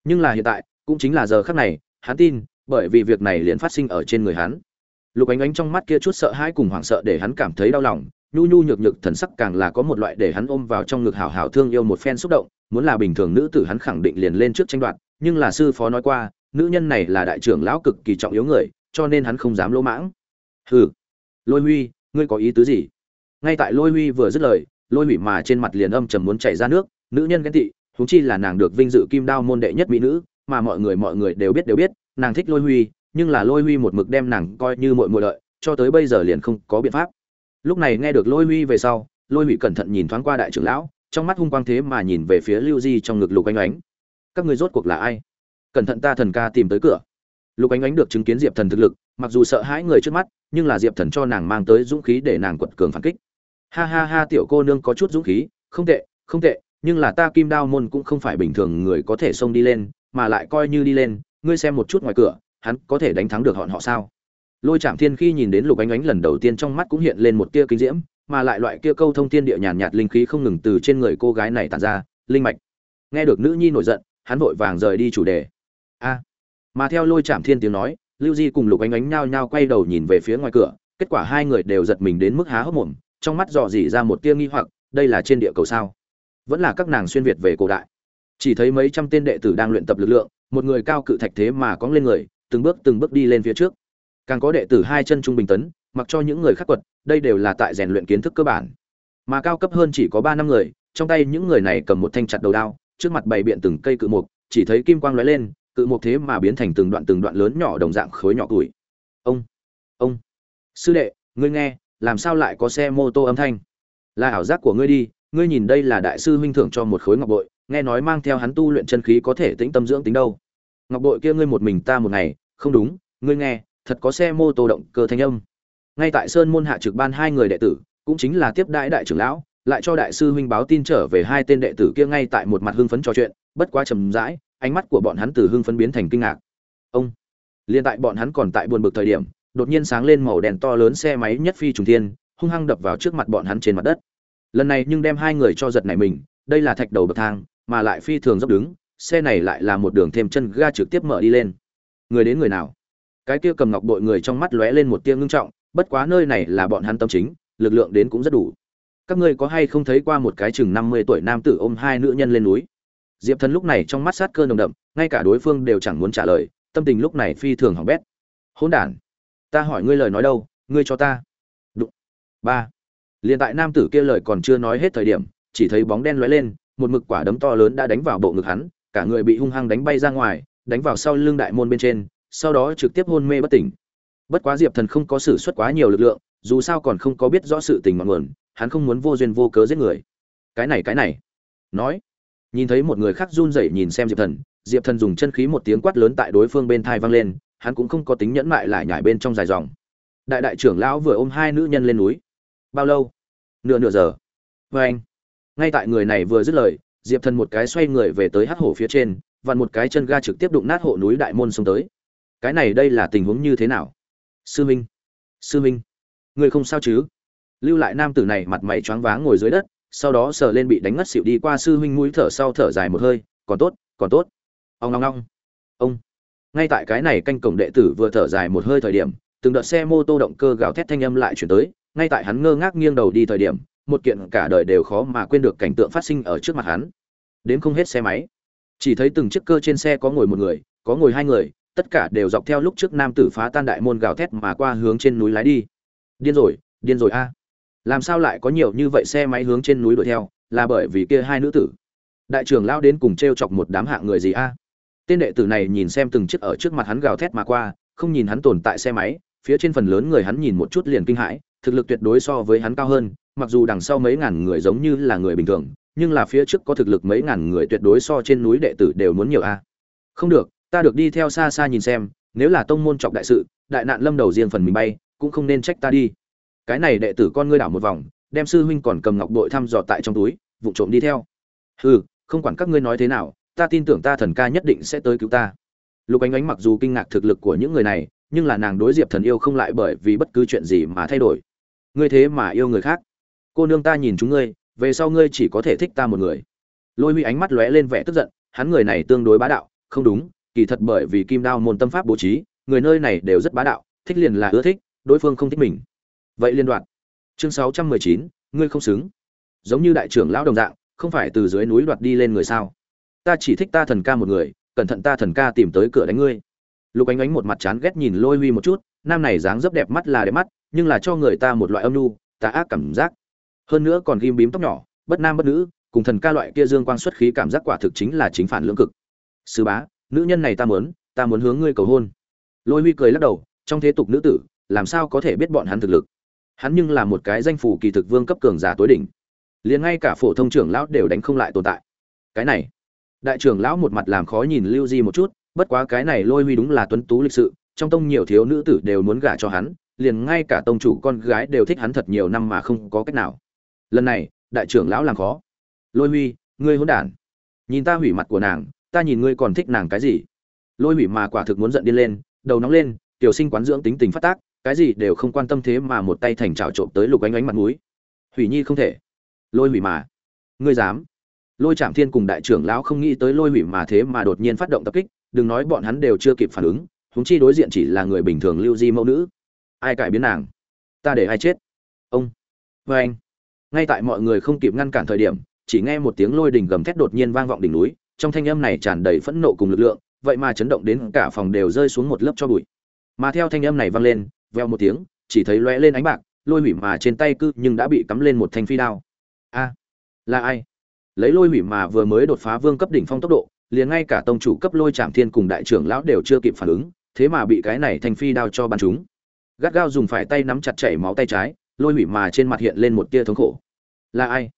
nhưng là hiện tại, cũng chính là giờ khắc này, hắn tin, bởi vì việc này liền phát sinh ở trên người hắn lục ánh ánh trong mắt kia chút sợ hãi cùng hoảng sợ để hắn cảm thấy đau lòng, nhu nhu nhược nhược thần sắc càng là có một loại để hắn ôm vào trong ngực hào hào thương yêu một phen xúc động, muốn là bình thường nữ tử hắn khẳng định liền lên trước tranh đoạt, nhưng là sư phó nói qua, nữ nhân này là đại trưởng lão cực kỳ trọng yếu người, cho nên hắn không dám lỗ mãng. Hừ. Lôi huy, ngươi có ý tứ gì? Ngay tại lôi huy vừa dứt lời, lôi hủy mà trên mặt liền âm trầm muốn chảy ra nước, nữ nhân ghen tị, huống chi là nàng được vinh dự kim đao môn đệ nhất mỹ nữ, mà mọi người mọi người đều biết đều biết, nàng thích lôi huy nhưng là lôi huy một mực đem nàng coi như muội mội lợi, cho tới bây giờ liền không có biện pháp. Lúc này nghe được lôi huy về sau, lôi Huy cẩn thận nhìn thoáng qua đại trưởng lão, trong mắt hung quang thế mà nhìn về phía lưu di trong ngực lục anh ánh. các người rốt cuộc là ai? Cẩn thận ta thần ca tìm tới cửa. Lục ánh ánh được chứng kiến diệp thần thực lực, mặc dù sợ hãi người trước mắt, nhưng là diệp thần cho nàng mang tới dũng khí để nàng quật cường phản kích. Ha ha ha, tiểu cô nương có chút dũng khí, không tệ không tệ, nhưng là ta kim đao môn cũng không phải bình thường người có thể xông đi lên, mà lại coi như đi lên, ngươi xem một chút ngoài cửa hắn có thể đánh thắng được họ họ sao? Lôi trạm thiên khi nhìn đến lục ánh ánh lần đầu tiên trong mắt cũng hiện lên một tia kinh diễm, mà lại loại kia câu thông tiên địa nhàn nhạt linh khí không ngừng từ trên người cô gái này tản ra, linh mạch. Nghe được nữ nhi nổi giận, hắn vội vàng rời đi chủ đề. A! Mà theo lôi trạm thiên tiếng nói, lưu di cùng lục ánh ánh nhao nhao quay đầu nhìn về phía ngoài cửa, kết quả hai người đều giật mình đến mức há hốc mồm, trong mắt dò dỉ ra một tia nghi hoặc, đây là trên địa cầu sao? Vẫn là các nàng xuyên việt về cổ đại. Chỉ thấy mấy trăm tên đệ tử đang luyện tập lực lượng, một người cao cự thạch thế mà cóng lên người từng bước từng bước đi lên phía trước. Càng có đệ tử hai chân trung bình tấn, mặc cho những người khác quật, đây đều là tại rèn luyện kiến thức cơ bản. Mà cao cấp hơn chỉ có ba năm người, trong tay những người này cầm một thanh chặt đầu đao, trước mặt bày biện từng cây cự mục, chỉ thấy kim quang lóe lên, cự mục thế mà biến thành từng đoạn từng đoạn lớn nhỏ đồng dạng khối nhỏ tuổi ông ông, sư đệ, ngươi nghe, làm sao lại có xe mô tô âm thanh? Là ảo giác của ngươi đi, ngươi nhìn đây là đại sư huynh thưởng cho một khối ngọc bội, nghe nói mang theo hắn tu luyện chân khí có thể tĩnh tâm dưỡng tính đâu ngọc bội kia ngươi một mình ta một ngày, không đúng, ngươi nghe, thật có xe mô tô động cơ thanh âm. Ngay tại sơn môn hạ trực ban hai người đệ tử, cũng chính là tiếp đãi đại trưởng lão, lại cho đại sư huynh báo tin trở về hai tên đệ tử kia ngay tại một mặt hưng phấn trò chuyện, bất quá trầm rãi, ánh mắt của bọn hắn từ hưng phấn biến thành kinh ngạc. Ông! Liền tại bọn hắn còn tại buồn bực thời điểm, đột nhiên sáng lên màu đèn to lớn xe máy nhất phi trùng thiên, hung hăng đập vào trước mặt bọn hắn trên mặt đất. Lần này nhưng đem hai người cho giật này mình, đây là thạch đầu bậc thang, mà lại phi thường dốc đứng xe này lại là một đường thêm chân ga trực tiếp mở đi lên. Người đến người nào? Cái kia cầm ngọc bội người trong mắt lóe lên một tia ngưng trọng, bất quá nơi này là bọn hắn tâm chính, lực lượng đến cũng rất đủ. Các ngươi có hay không thấy qua một cái chừng năm mươi tuổi nam tử ôm hai nữ nhân lên núi? Diệp thần lúc này trong mắt sát cơ nồng đậm, ngay cả đối phương đều chẳng muốn trả lời, tâm tình lúc này phi thường hỏng bét. Hỗn đản, ta hỏi ngươi lời nói đâu, ngươi cho ta. Đụng. Ba. Liền tại nam tử kia lời còn chưa nói hết thời điểm, chỉ thấy bóng đen lóe lên, một mực quả đấm to lớn đã đánh vào bộ ngực hắn cả người bị hung hăng đánh bay ra ngoài, đánh vào sau lưng đại môn bên trên, sau đó trực tiếp hôn mê bất tỉnh. Bất quá diệp thần không có sử xuất quá nhiều lực lượng, dù sao còn không có biết rõ sự tình ngọn nguồn, hắn không muốn vô duyên vô cớ giết người. Cái này cái này. Nói. Nhìn thấy một người khác run rẩy nhìn xem diệp thần diệp thần dùng chân khí một tiếng quát lớn tại đối phương bên thai vang lên, hắn cũng không có tính nhẫn mại lại nhảy bên trong dài dòng. Đại đại trưởng lão vừa ôm hai nữ nhân lên núi. Bao lâu? Nửa nửa giờ. Vê anh ngay tại người này vừa dứt lời diệp thần một cái xoay người về tới hắc hổ phía trên, và một cái chân ga trực tiếp đụng nát hộ núi đại môn xông tới. Cái này đây là tình huống như thế nào? Sư minh sư minh, người không sao chứ? Lưu lại nam tử này mặt mày choáng váng ngồi dưới đất, sau đó sờ lên bị đánh ngất xỉu đi qua sư huynh mũi thở sau thở dài một hơi, còn tốt còn tốt. Ông ngong ngong ông. Ngay tại cái này canh cổng đệ tử vừa thở dài một hơi thời điểm, từng đợt xe mô tô động cơ gào thét thanh âm lại chuyển tới, ngay tại hắn ngơ ngác nghiêng đầu đi thời điểm một kiện cả đời đều khó mà quên được cảnh tượng phát sinh ở trước mặt hắn. Đến không hết xe máy. Chỉ thấy từng chiếc cơ trên xe có ngồi một người, có ngồi hai người, tất cả đều dọc theo lúc trước nam tử phá tan đại môn gào thét mà qua hướng trên núi lái đi. Điên rồi điên rồi a. Làm sao lại có nhiều như vậy xe máy hướng trên núi đuổi theo, là bởi vì kia hai nữ tử. Đại trưởng lao đến cùng t r e o chọc một đám hạng người gì a? Tên đệ tử này nhìn xem từng chiếc ở trước mặt hắn gào thét mà qua, không nhìn hắn tồn tại xe máy, phía trên phần lớn người hắn nhìn một chút liền kinh hãi thực lực tuyệt đối so với hắn cao hơn, mặc dù đằng sau mấy ngàn người giống như là người bình thường, nhưng là phía trước có thực lực mấy ngàn người tuyệt đối so trên núi đệ tử đều muốn nhiều a. Không được, ta được đi theo xa xa nhìn xem, nếu là tông môn trọng đại sự, đại nạn lâm đầu riêng phần mình bay, cũng không nên trách ta đi. Cái này đệ tử con ngươi đảo một vòng, đem sư huynh còn cầm ngọc bội thăm dò tại trong túi, vụng trộm đi theo. Hừ, không quản các ngươi nói thế nào, ta tin tưởng ta thần ca nhất định sẽ tới cứu ta. Lục ánh ánh mặc dù kinh ngạc thực lực của những người này nhưng là nàng đối diệp thần yêu không lại bởi vì bất cứ chuyện gì mà thay đổi. Ngươi thế mà yêu người khác. Cô nương ta nhìn chúng ngươi, về sau ngươi chỉ có thể thích ta một người. Lôi huy ánh mắt lóe lên vẻ tức giận, hắn người này tương đối bá đạo, không đúng, kỳ thật bởi vì kim đao môn tâm pháp bố trí, người nơi này đều rất bá đạo, thích liền là ưa thích, đối phương không thích mình. Vậy liên đoạn. Chương sáu trăm mười chín, ngươi không xứng. Giống như đại trưởng lão đồng dạng, không phải từ dưới núi đoạt đi lên người sao? Ta chỉ thích ta thần ca một người, cẩn thận ta thần ca tìm tới cửa đánh ngươi lục ánh ánh một mặt chán ghét nhìn lôi huy một chút, nam này dáng dấp đẹp mắt là đẹp mắt, nhưng là cho người ta một loại âm nhu, tà ác cảm giác. Hơn nữa còn ghim bím tóc nhỏ, bất nam bất nữ, cùng thần ca loại kia dương quang xuất khí cảm giác quả thực chính là chính phản lưỡng cực. Sư bá, nữ nhân này ta muốn ta muốn hướng ngươi cầu hôn. Lôi huy cười lắc đầu, trong thế tục nữ tử, làm sao có thể biết bọn hắn thực lực? Hắn nhưng là một cái danh phủ kỳ thực vương cấp cường giả tối đỉnh. Liền ngay cả phổ thông trưởng lão đều đánh không lại tồn tại. Cái này, đại trưởng lão một mặt làm khó nhìn lưu di một chút bất quá cái này lôi huy đúng là tuấn tú lịch sự, trong tông nhiều thiếu nữ tử đều muốn gả cho hắn, liền ngay cả tông chủ con gái đều thích hắn thật nhiều năm mà không có cách nào. Lần này, đại trưởng lão làm khó. Lôi huy, ngươi hỗn đản. Nhìn ta hủy mặt của nàng, ta nhìn ngươi còn thích nàng cái gì? Lôi hủy mà quả thực muốn giận điên lên, đầu nóng lên, tiểu sinh quán dưỡng tính tình phát tác, cái gì đều không quan tâm thế mà một tay thành trào trộm tới lục ánh ánh mặt mũi. Hủy nhi không thể. Lôi hủy mà. Ngươi dám. Lôi trạm thiên cùng đại trưởng lão không nghĩ tới lôi hủy mà thế mà đột nhiên phát động tập kích đừng nói bọn hắn đều chưa kịp phản ứng húng chi đối diện chỉ là người bình thường lưu di mẫu nữ. Ai cải biến nàng? Ta để ai chết? Ông. Vê anh. Ngay tại mọi người không kịp ngăn cản thời điểm, chỉ nghe một tiếng lôi đình gầm thét đột nhiên vang vọng đỉnh núi, trong thanh âm này tràn đầy phẫn nộ cùng lực lượng, vậy mà chấn động đến cả phòng đều rơi xuống một lớp cho bụi. Mà theo thanh âm này vang lên, veo một tiếng, chỉ thấy lóe lên ánh bạc, lôi hủy mà trên tay cư nhưng đã bị cắm lên một thanh phi đao. A. Là ai? Lấy lôi hủy mà vừa mới đột phá vương cấp đỉnh phong tốc độ liền ngay cả tông chủ cấp lôi trạm thiên cùng đại trưởng lão đều chưa kịp phản ứng, thế mà bị cái này thanh phi đao cho bắn chúng gắt gao dùng phải tay nắm chặt chảy máu tay trái, lôi hủy mà trên mặt hiện lên một tia thống khổ. Là ai?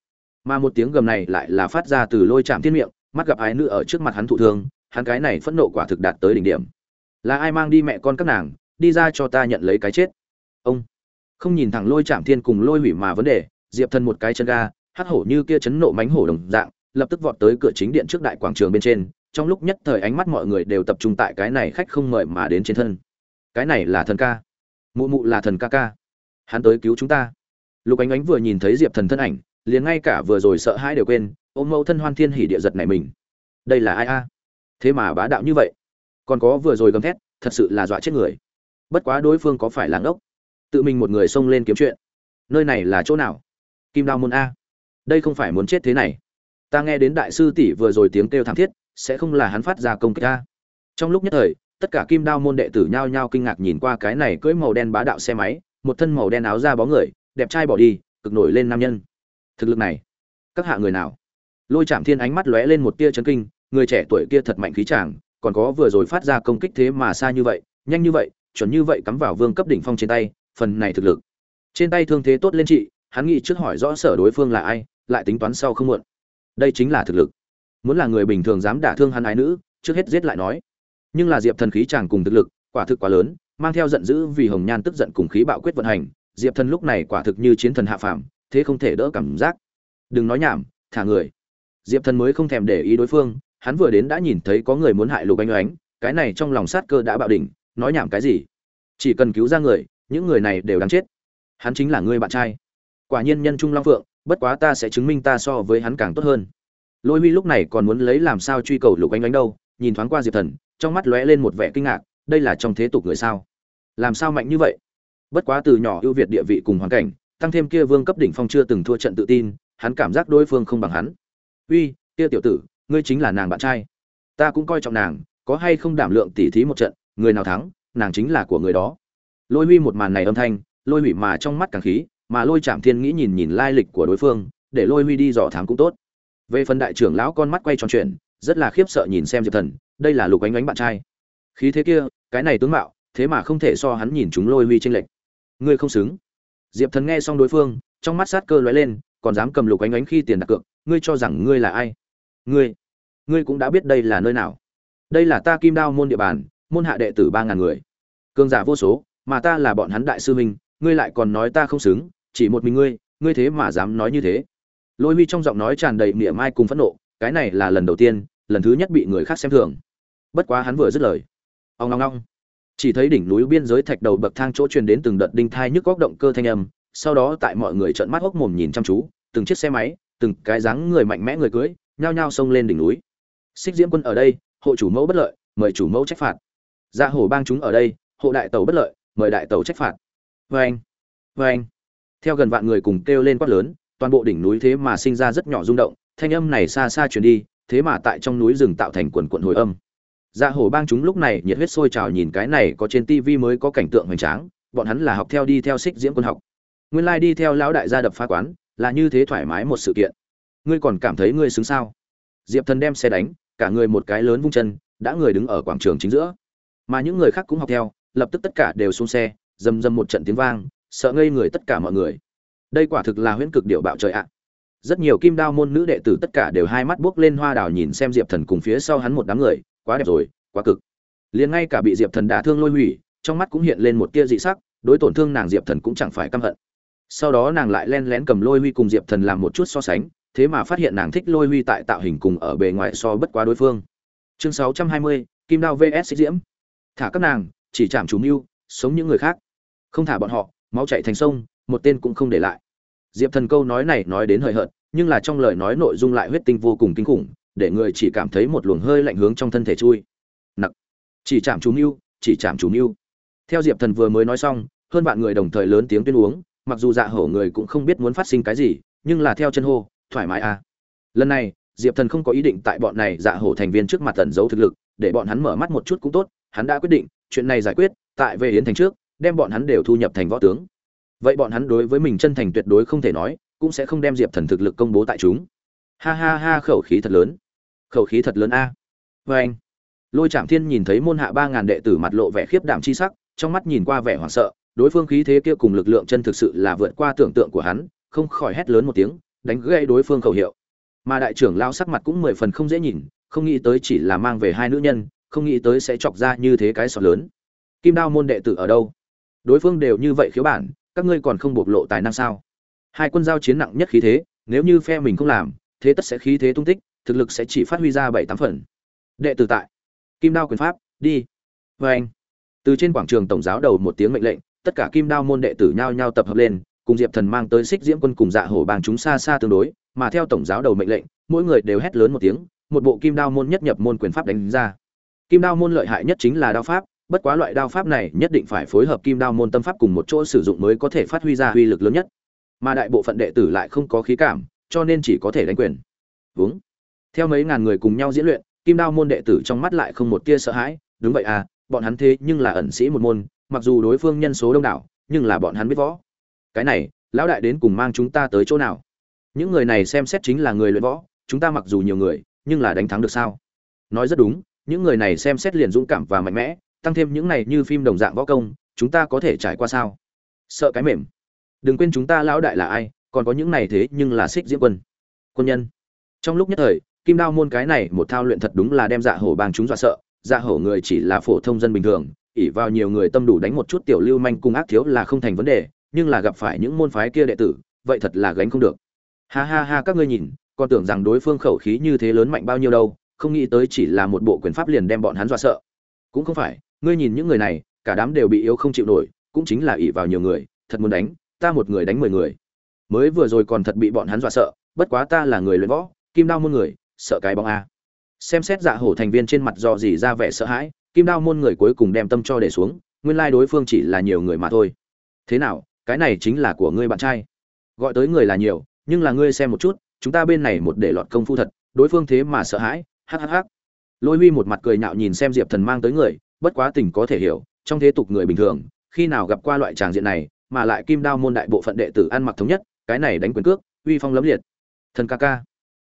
Mà một tiếng gầm này lại là phát ra từ lôi chạm thiên miệng, mắt gặp ái nữ ở trước mặt hắn thụ thương, hắn cái này phẫn nộ quả thực đạt tới đỉnh điểm. Là ai mang đi mẹ con các nàng, đi ra cho ta nhận lấy cái chết? Ông! Không nhìn thẳng lôi chạm thiên cùng lôi hủy mà vấn đề, diệp thân một cái chân ga hắt hổ như kia chấn nộ mánh hổ đồng dạng lập tức vọt tới cửa chính điện trước đại quảng trường bên trên, trong lúc nhất thời ánh mắt mọi người đều tập trung tại cái này khách không mời mà đến trên thân. Cái này là thần ca. Mụ mụ là thần ca ca. Hắn tới cứu chúng ta. Lục ánh ánh vừa nhìn thấy diệp thần thân ảnh, liền ngay cả vừa rồi sợ hãi đều quên, ôm mẫu thân hoan thiên hỉ địa giật này mình. Đây là ai a? Thế mà bá đạo như vậy. Còn có vừa rồi gầm thét, thật sự là dọa chết người. Bất quá đối phương có phải là ngốc? Tự mình một người xông lên kiếm chuyện. Nơi này là chỗ nào? Kim đao môn a. Đây không phải muốn chết thế này ta nghe đến đại sư tỷ vừa rồi tiếng kêu thảm thiết, sẽ không là hắn phát ra công kích ta. Trong lúc nhất thời, tất cả kim đao môn đệ tử nhao nhao kinh ngạc nhìn qua cái này cưỡi màu đen bá đạo xe máy, một thân màu đen áo da bó người, đẹp trai bỏ đi, cực nổi lên nam nhân. Thực lực này, các hạ người nào? Lôi chạm thiên ánh mắt lóe lên một tia chấn kinh, người trẻ tuổi kia thật mạnh khí chàng, còn có vừa rồi phát ra công kích thế mà xa như vậy, nhanh như vậy, chuẩn như vậy cắm vào vương cấp đỉnh phong trên tay, phần này thực lực. Trên tay thương thế tốt lên chị, hắn nghĩ trước hỏi rõ sở đối phương là ai, lại tính toán sau không muộn đây chính là thực lực. Muốn là người bình thường dám đả thương hắn ái nữ, trước hết giết lại nói. Nhưng là diệp thần khí chàng cùng thực lực, quả thực quá lớn, mang theo giận dữ vì hồng nhan tức giận cùng khí bạo quyết vận hành, diệp thần lúc này quả thực như chiến thần hạ phàm, thế không thể đỡ cảm giác. Đừng nói nhảm, thả người. Diệp thần mới không thèm để ý đối phương, hắn vừa đến đã nhìn thấy có người muốn hại lục anh oánh, cái này trong lòng sát cơ đã bạo đỉnh, nói nhảm cái gì? Chỉ cần cứu ra người, những người này đều đáng chết. Hắn chính là người bạn trai. Quả nhiên nhân trung long phượng bất quá ta sẽ chứng minh ta so với hắn càng tốt hơn. Lôi huy lúc này còn muốn lấy làm sao truy cầu lục anh đánh đâu, nhìn thoáng qua diệp thần, trong mắt lóe lên một vẻ kinh ngạc, đây là trong thế tục người sao? Làm sao mạnh như vậy? Bất quá từ nhỏ ưu việt địa vị cùng hoàn cảnh, tăng thêm kia vương cấp đỉnh phong chưa từng thua trận tự tin, hắn cảm giác đối phương không bằng hắn. Uy, kia tiểu tử, ngươi chính là nàng bạn trai. Ta cũng coi trọng nàng, có hay không đảm lượng tỉ thí một trận, người nào thắng, nàng chính là của người đó. Lôi huy một màn này âm thanh, lôi hủy mà trong mắt càng khí mà lôi chạm thiên nghĩ nhìn nhìn lai lịch của đối phương, để lôi huy đi dò thám cũng tốt. Về phần đại trưởng lão con mắt quay tròn chuyện rất là khiếp sợ nhìn xem diệp thần, đây là lục ánh ánh bạn trai. Khí thế kia, cái này tướng mạo, thế mà không thể so hắn nhìn chúng lôi huy tranh lệch. Ngươi không xứng. Diệp thần nghe xong đối phương, trong mắt sát cơ lóe lên, còn dám cầm lục ánh ánh khi tiền đặt cược, ngươi cho rằng ngươi là ai? Ngươi ngươi cũng đã biết đây là nơi nào. Đây là ta kim đao môn địa bàn, môn hạ đệ tử ba ngàn người. Cương giả vô số, mà ta là bọn hắn đại sư huynh, ngươi lại còn nói ta không xứng chỉ một mình ngươi ngươi thế mà dám nói như thế. Lôi huy trong giọng nói tràn đầy mỉa mai cùng phẫn nộ, cái này là lần đầu tiên, lần thứ nhất bị người khác xem thường. Bất quá hắn vừa dứt lời. Ông long long chỉ thấy đỉnh núi biên giới thạch đầu bậc thang chỗ truyền đến từng đợt đinh thai nhức góc động cơ thanh âm, sau đó tại mọi người trợn mắt hốc mồm nhìn chăm chú, từng chiếc xe máy, từng cái dáng người mạnh mẽ người cưới, nhao nhao xông lên đỉnh núi. Xích diễm quân ở đây, hộ chủ mẫu bất lợi, mời chủ mẫu trách phạt. Dạ hổ bang chúng ở đây, hộ đại tàu bất lợi, mời đại tàu trách phạt. Vê anh vê anh theo gần vạn người cùng kêu lên quát lớn, toàn bộ đỉnh núi thế mà sinh ra rất nhỏ rung động, thanh âm này xa xa truyền đi, thế mà tại trong núi rừng tạo thành quần quận hồi âm. Dạ hổ bang chúng lúc này nhiệt huyết sôi trào nhìn cái này có trên tivi mới có cảnh tượng hoành tráng, bọn hắn là học theo đi theo xích diễm quân học. Nguyên lai đi theo lão đại gia đập phá quán, là như thế thoải mái một sự kiện. Ngươi còn cảm thấy ngươi xứng sao? Diệp thần đem xe đánh, cả người một cái lớn vung chân, đã người đứng ở quảng trường chính giữa. Mà những người khác cũng học theo, lập tức tất cả đều xuống xe dầm dầm một trận tiếng vang sợ ngây người tất cả mọi người. Đây quả thực là huyễn cực điệu bạo trời ạ. Rất nhiều kim đao môn nữ đệ tử tất cả đều hai mắt buốc lên hoa đào nhìn xem diệp thần cùng phía sau hắn một đám người, quá đẹp rồi, quá cực. Liền ngay cả bị diệp thần đả thương lôi hủy, trong mắt cũng hiện lên một tia dị sắc, đối tổn thương nàng diệp thần cũng chẳng phải căm hận. Sau đó nàng lại len lén cầm lôi huy cùng diệp thần làm một chút so sánh, thế mà phát hiện nàng thích lôi huy tại tạo hình cùng ở bề ngoài so bất quá đối phương. Chương sáu trăm hai mươi, kim đao vs diễm. Thả các nàng, chỉ chạm chủ mưu, sống những người khác. Không thả bọn họ máu chạy thành sông, một tên cũng không để lại. Diệp thần câu nói này nói đến hời hợt, nhưng là trong lời nói nội dung lại huyết tinh vô cùng kinh khủng, để người chỉ cảm thấy một luồng hơi lạnh hướng trong thân thể chui. Nặc chỉ chạm chú mưu chỉ chạm chú mưu theo diệp thần vừa mới nói xong, hơn bạn người đồng thời lớn tiếng tuyên uống, mặc dù dạ hổ người cũng không biết muốn phát sinh cái gì, nhưng là theo chân hô, thoải mái à. Lần này, diệp thần không có ý định tại bọn này dạ hổ thành viên trước mặt tẩn giấu thực lực, để bọn hắn mở mắt một chút cũng tốt, hắn đã quyết định, chuyện này giải quyết, tại về yến thành trước đem bọn hắn đều thu nhập thành võ tướng. Vậy bọn hắn đối với mình chân thành tuyệt đối không thể nói, cũng sẽ không đem diệp thần thực lực công bố tại chúng. Ha ha ha, khẩu khí thật lớn. Khẩu khí thật lớn a. À. vê anh, lôi trạm thiên nhìn thấy môn hạ ba ngàn đệ tử mặt lộ vẻ khiếp đảm chi sắc, trong mắt nhìn qua vẻ hoảng sợ, đối phương khí thế kia cùng lực lượng chân thực sự là vượt qua tưởng tượng của hắn, không khỏi hét lớn một tiếng, đánh gãy đối phương khẩu hiệu. Mà đại trưởng lao sắc mặt cũng mười phần không dễ nhìn, không nghĩ tới chỉ là mang về hai nữ nhân, không nghĩ tới sẽ chọc ra như thế cái sọt lớn. Kim đao môn đệ tử ở đâu? Đối phương đều như vậy khiếu bản, các ngươi còn không bộc lộ tài năng sao? Hai quân giao chiến nặng nhất khí thế, nếu như phe mình không làm, thế tất sẽ khí thế tung tích, thực lực sẽ chỉ phát huy ra bảy tám phần. Đệ tử tại. Kim đao quyền pháp, đi. Vê anh. Từ trên quảng trường tổng giáo đầu một tiếng mệnh lệnh, tất cả kim đao môn đệ tử nhao nhao tập hợp lên, cùng diệp thần mang tới xích diễm quân cùng dạ hổ bàng chúng xa xa tương đối, mà theo tổng giáo đầu mệnh lệnh, mỗi người đều hét lớn một tiếng, một bộ kim đao môn nhất nhập môn quyền pháp đánh ra. Kim đao môn lợi hại nhất chính là đao pháp bất quá loại đao pháp này nhất định phải phối hợp kim đao môn tâm pháp cùng một chỗ sử dụng mới có thể phát huy ra uy lực lớn nhất. Mà đại bộ phận đệ tử lại không có khí cảm, cho nên chỉ có thể đánh quyền. Vướng. Theo mấy ngàn người cùng nhau diễn luyện, kim đao môn đệ tử trong mắt lại không một tia sợ hãi. Đúng vậy à bọn hắn thế nhưng là ẩn sĩ một môn, mặc dù đối phương nhân số đông đảo, nhưng là bọn hắn biết võ. Cái này, lão đại đến cùng mang chúng ta tới chỗ nào? Những người này xem xét chính là người luyện võ, chúng ta mặc dù nhiều người, nhưng là đánh thắng được sao? Nói rất đúng, những người này xem xét liền dũng cảm và mạnh mẽ tăng thêm những này như phim đồng dạng võ công, chúng ta có thể trải qua sao? Sợ cái mềm. Đừng quên chúng ta lão đại là ai, còn có những này thế nhưng là xích diễm quân. Quân nhân. Trong lúc nhất thời, kim đao môn cái này một thao luyện thật đúng là đem dạ hổ bang chúng dọa sợ. Dạ hổ người chỉ là phổ thông dân bình thường ỉ vào nhiều người tâm đủ đánh một chút tiểu lưu manh cung ác thiếu là không thành vấn đề, nhưng là gặp phải những môn phái kia đệ tử, vậy thật là gánh không được. Ha ha ha, các ngươi nhìn, còn tưởng rằng đối phương khẩu khí như thế lớn mạnh bao nhiêu đâu, không nghĩ tới chỉ là một bộ quyền pháp liền đem bọn hắn dọa sợ. Cũng không phải ngươi nhìn những người này, cả đám đều bị yếu không chịu nổi, cũng chính là ỷ vào nhiều người, thật muốn đánh, ta một người đánh mười người. Mới vừa rồi còn thật bị bọn hắn dọa sợ, bất quá ta là người luyện võ, kim đao môn người, sợ cái bóng a. Xem xét dạ hổ thành viên trên mặt do gì ra vẻ sợ hãi, kim đao môn người cuối cùng đem tâm cho để xuống, nguyên lai đối phương chỉ là nhiều người mà thôi. Thế nào, cái này chính là của ngươi bạn trai. Gọi tới người là nhiều, nhưng là ngươi xem một chút, chúng ta bên này một để lọt công phu thật, đối phương thế mà sợ hãi hhh lôi huy một mặt cười nhạo nhìn xem diệp thần mang tới người bất quá tình có thể hiểu, trong thế tục người bình thường, khi nào gặp qua loại tràng diện này, mà lại kim đao môn đại bộ phận đệ tử ăn mặc thống nhất, cái này đánh quyền cước, uy phong lấm liệt. Thần ca ca.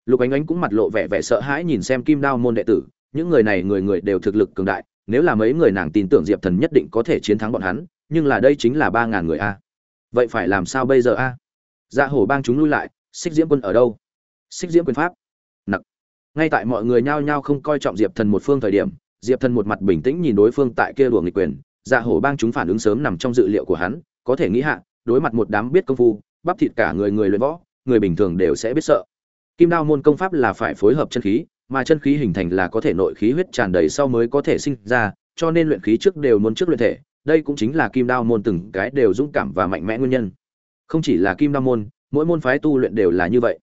Lục ánh ánh cũng mặt lộ vẻ vẻ sợ hãi nhìn xem kim đao môn đệ tử, những người này người người đều thực lực cường đại, nếu là mấy người nàng tin tưởng diệp thần nhất định có thể chiến thắng bọn hắn, nhưng là đây chính là ba ngàn người a. Vậy phải làm sao bây giờ a? Dạ hổ bang chúng lui lại, xích diễm quân ở đâu? Xích diễm quyền pháp. Nặc. Ngay tại mọi người nhao nhao không coi trọng diệp thần một phương thời điểm diệp thần một mặt bình tĩnh nhìn đối phương tại kia đùa nghịch quyền. Dạ hổ bang chúng phản ứng sớm nằm trong dự liệu của hắn, có thể nghĩ hạ, đối mặt một đám biết công phu, bắp thịt cả người người luyện võ, người bình thường đều sẽ biết sợ. Kim đao môn công pháp là phải phối hợp chân khí, mà chân khí hình thành là có thể nội khí huyết tràn đầy sau mới có thể sinh ra, cho nên luyện khí trước đều muốn trước luyện thể. Đây cũng chính là kim đao môn từng cái đều dũng cảm và mạnh mẽ nguyên nhân. Không chỉ là kim đao môn, mỗi môn phái tu luyện đều là như vậy.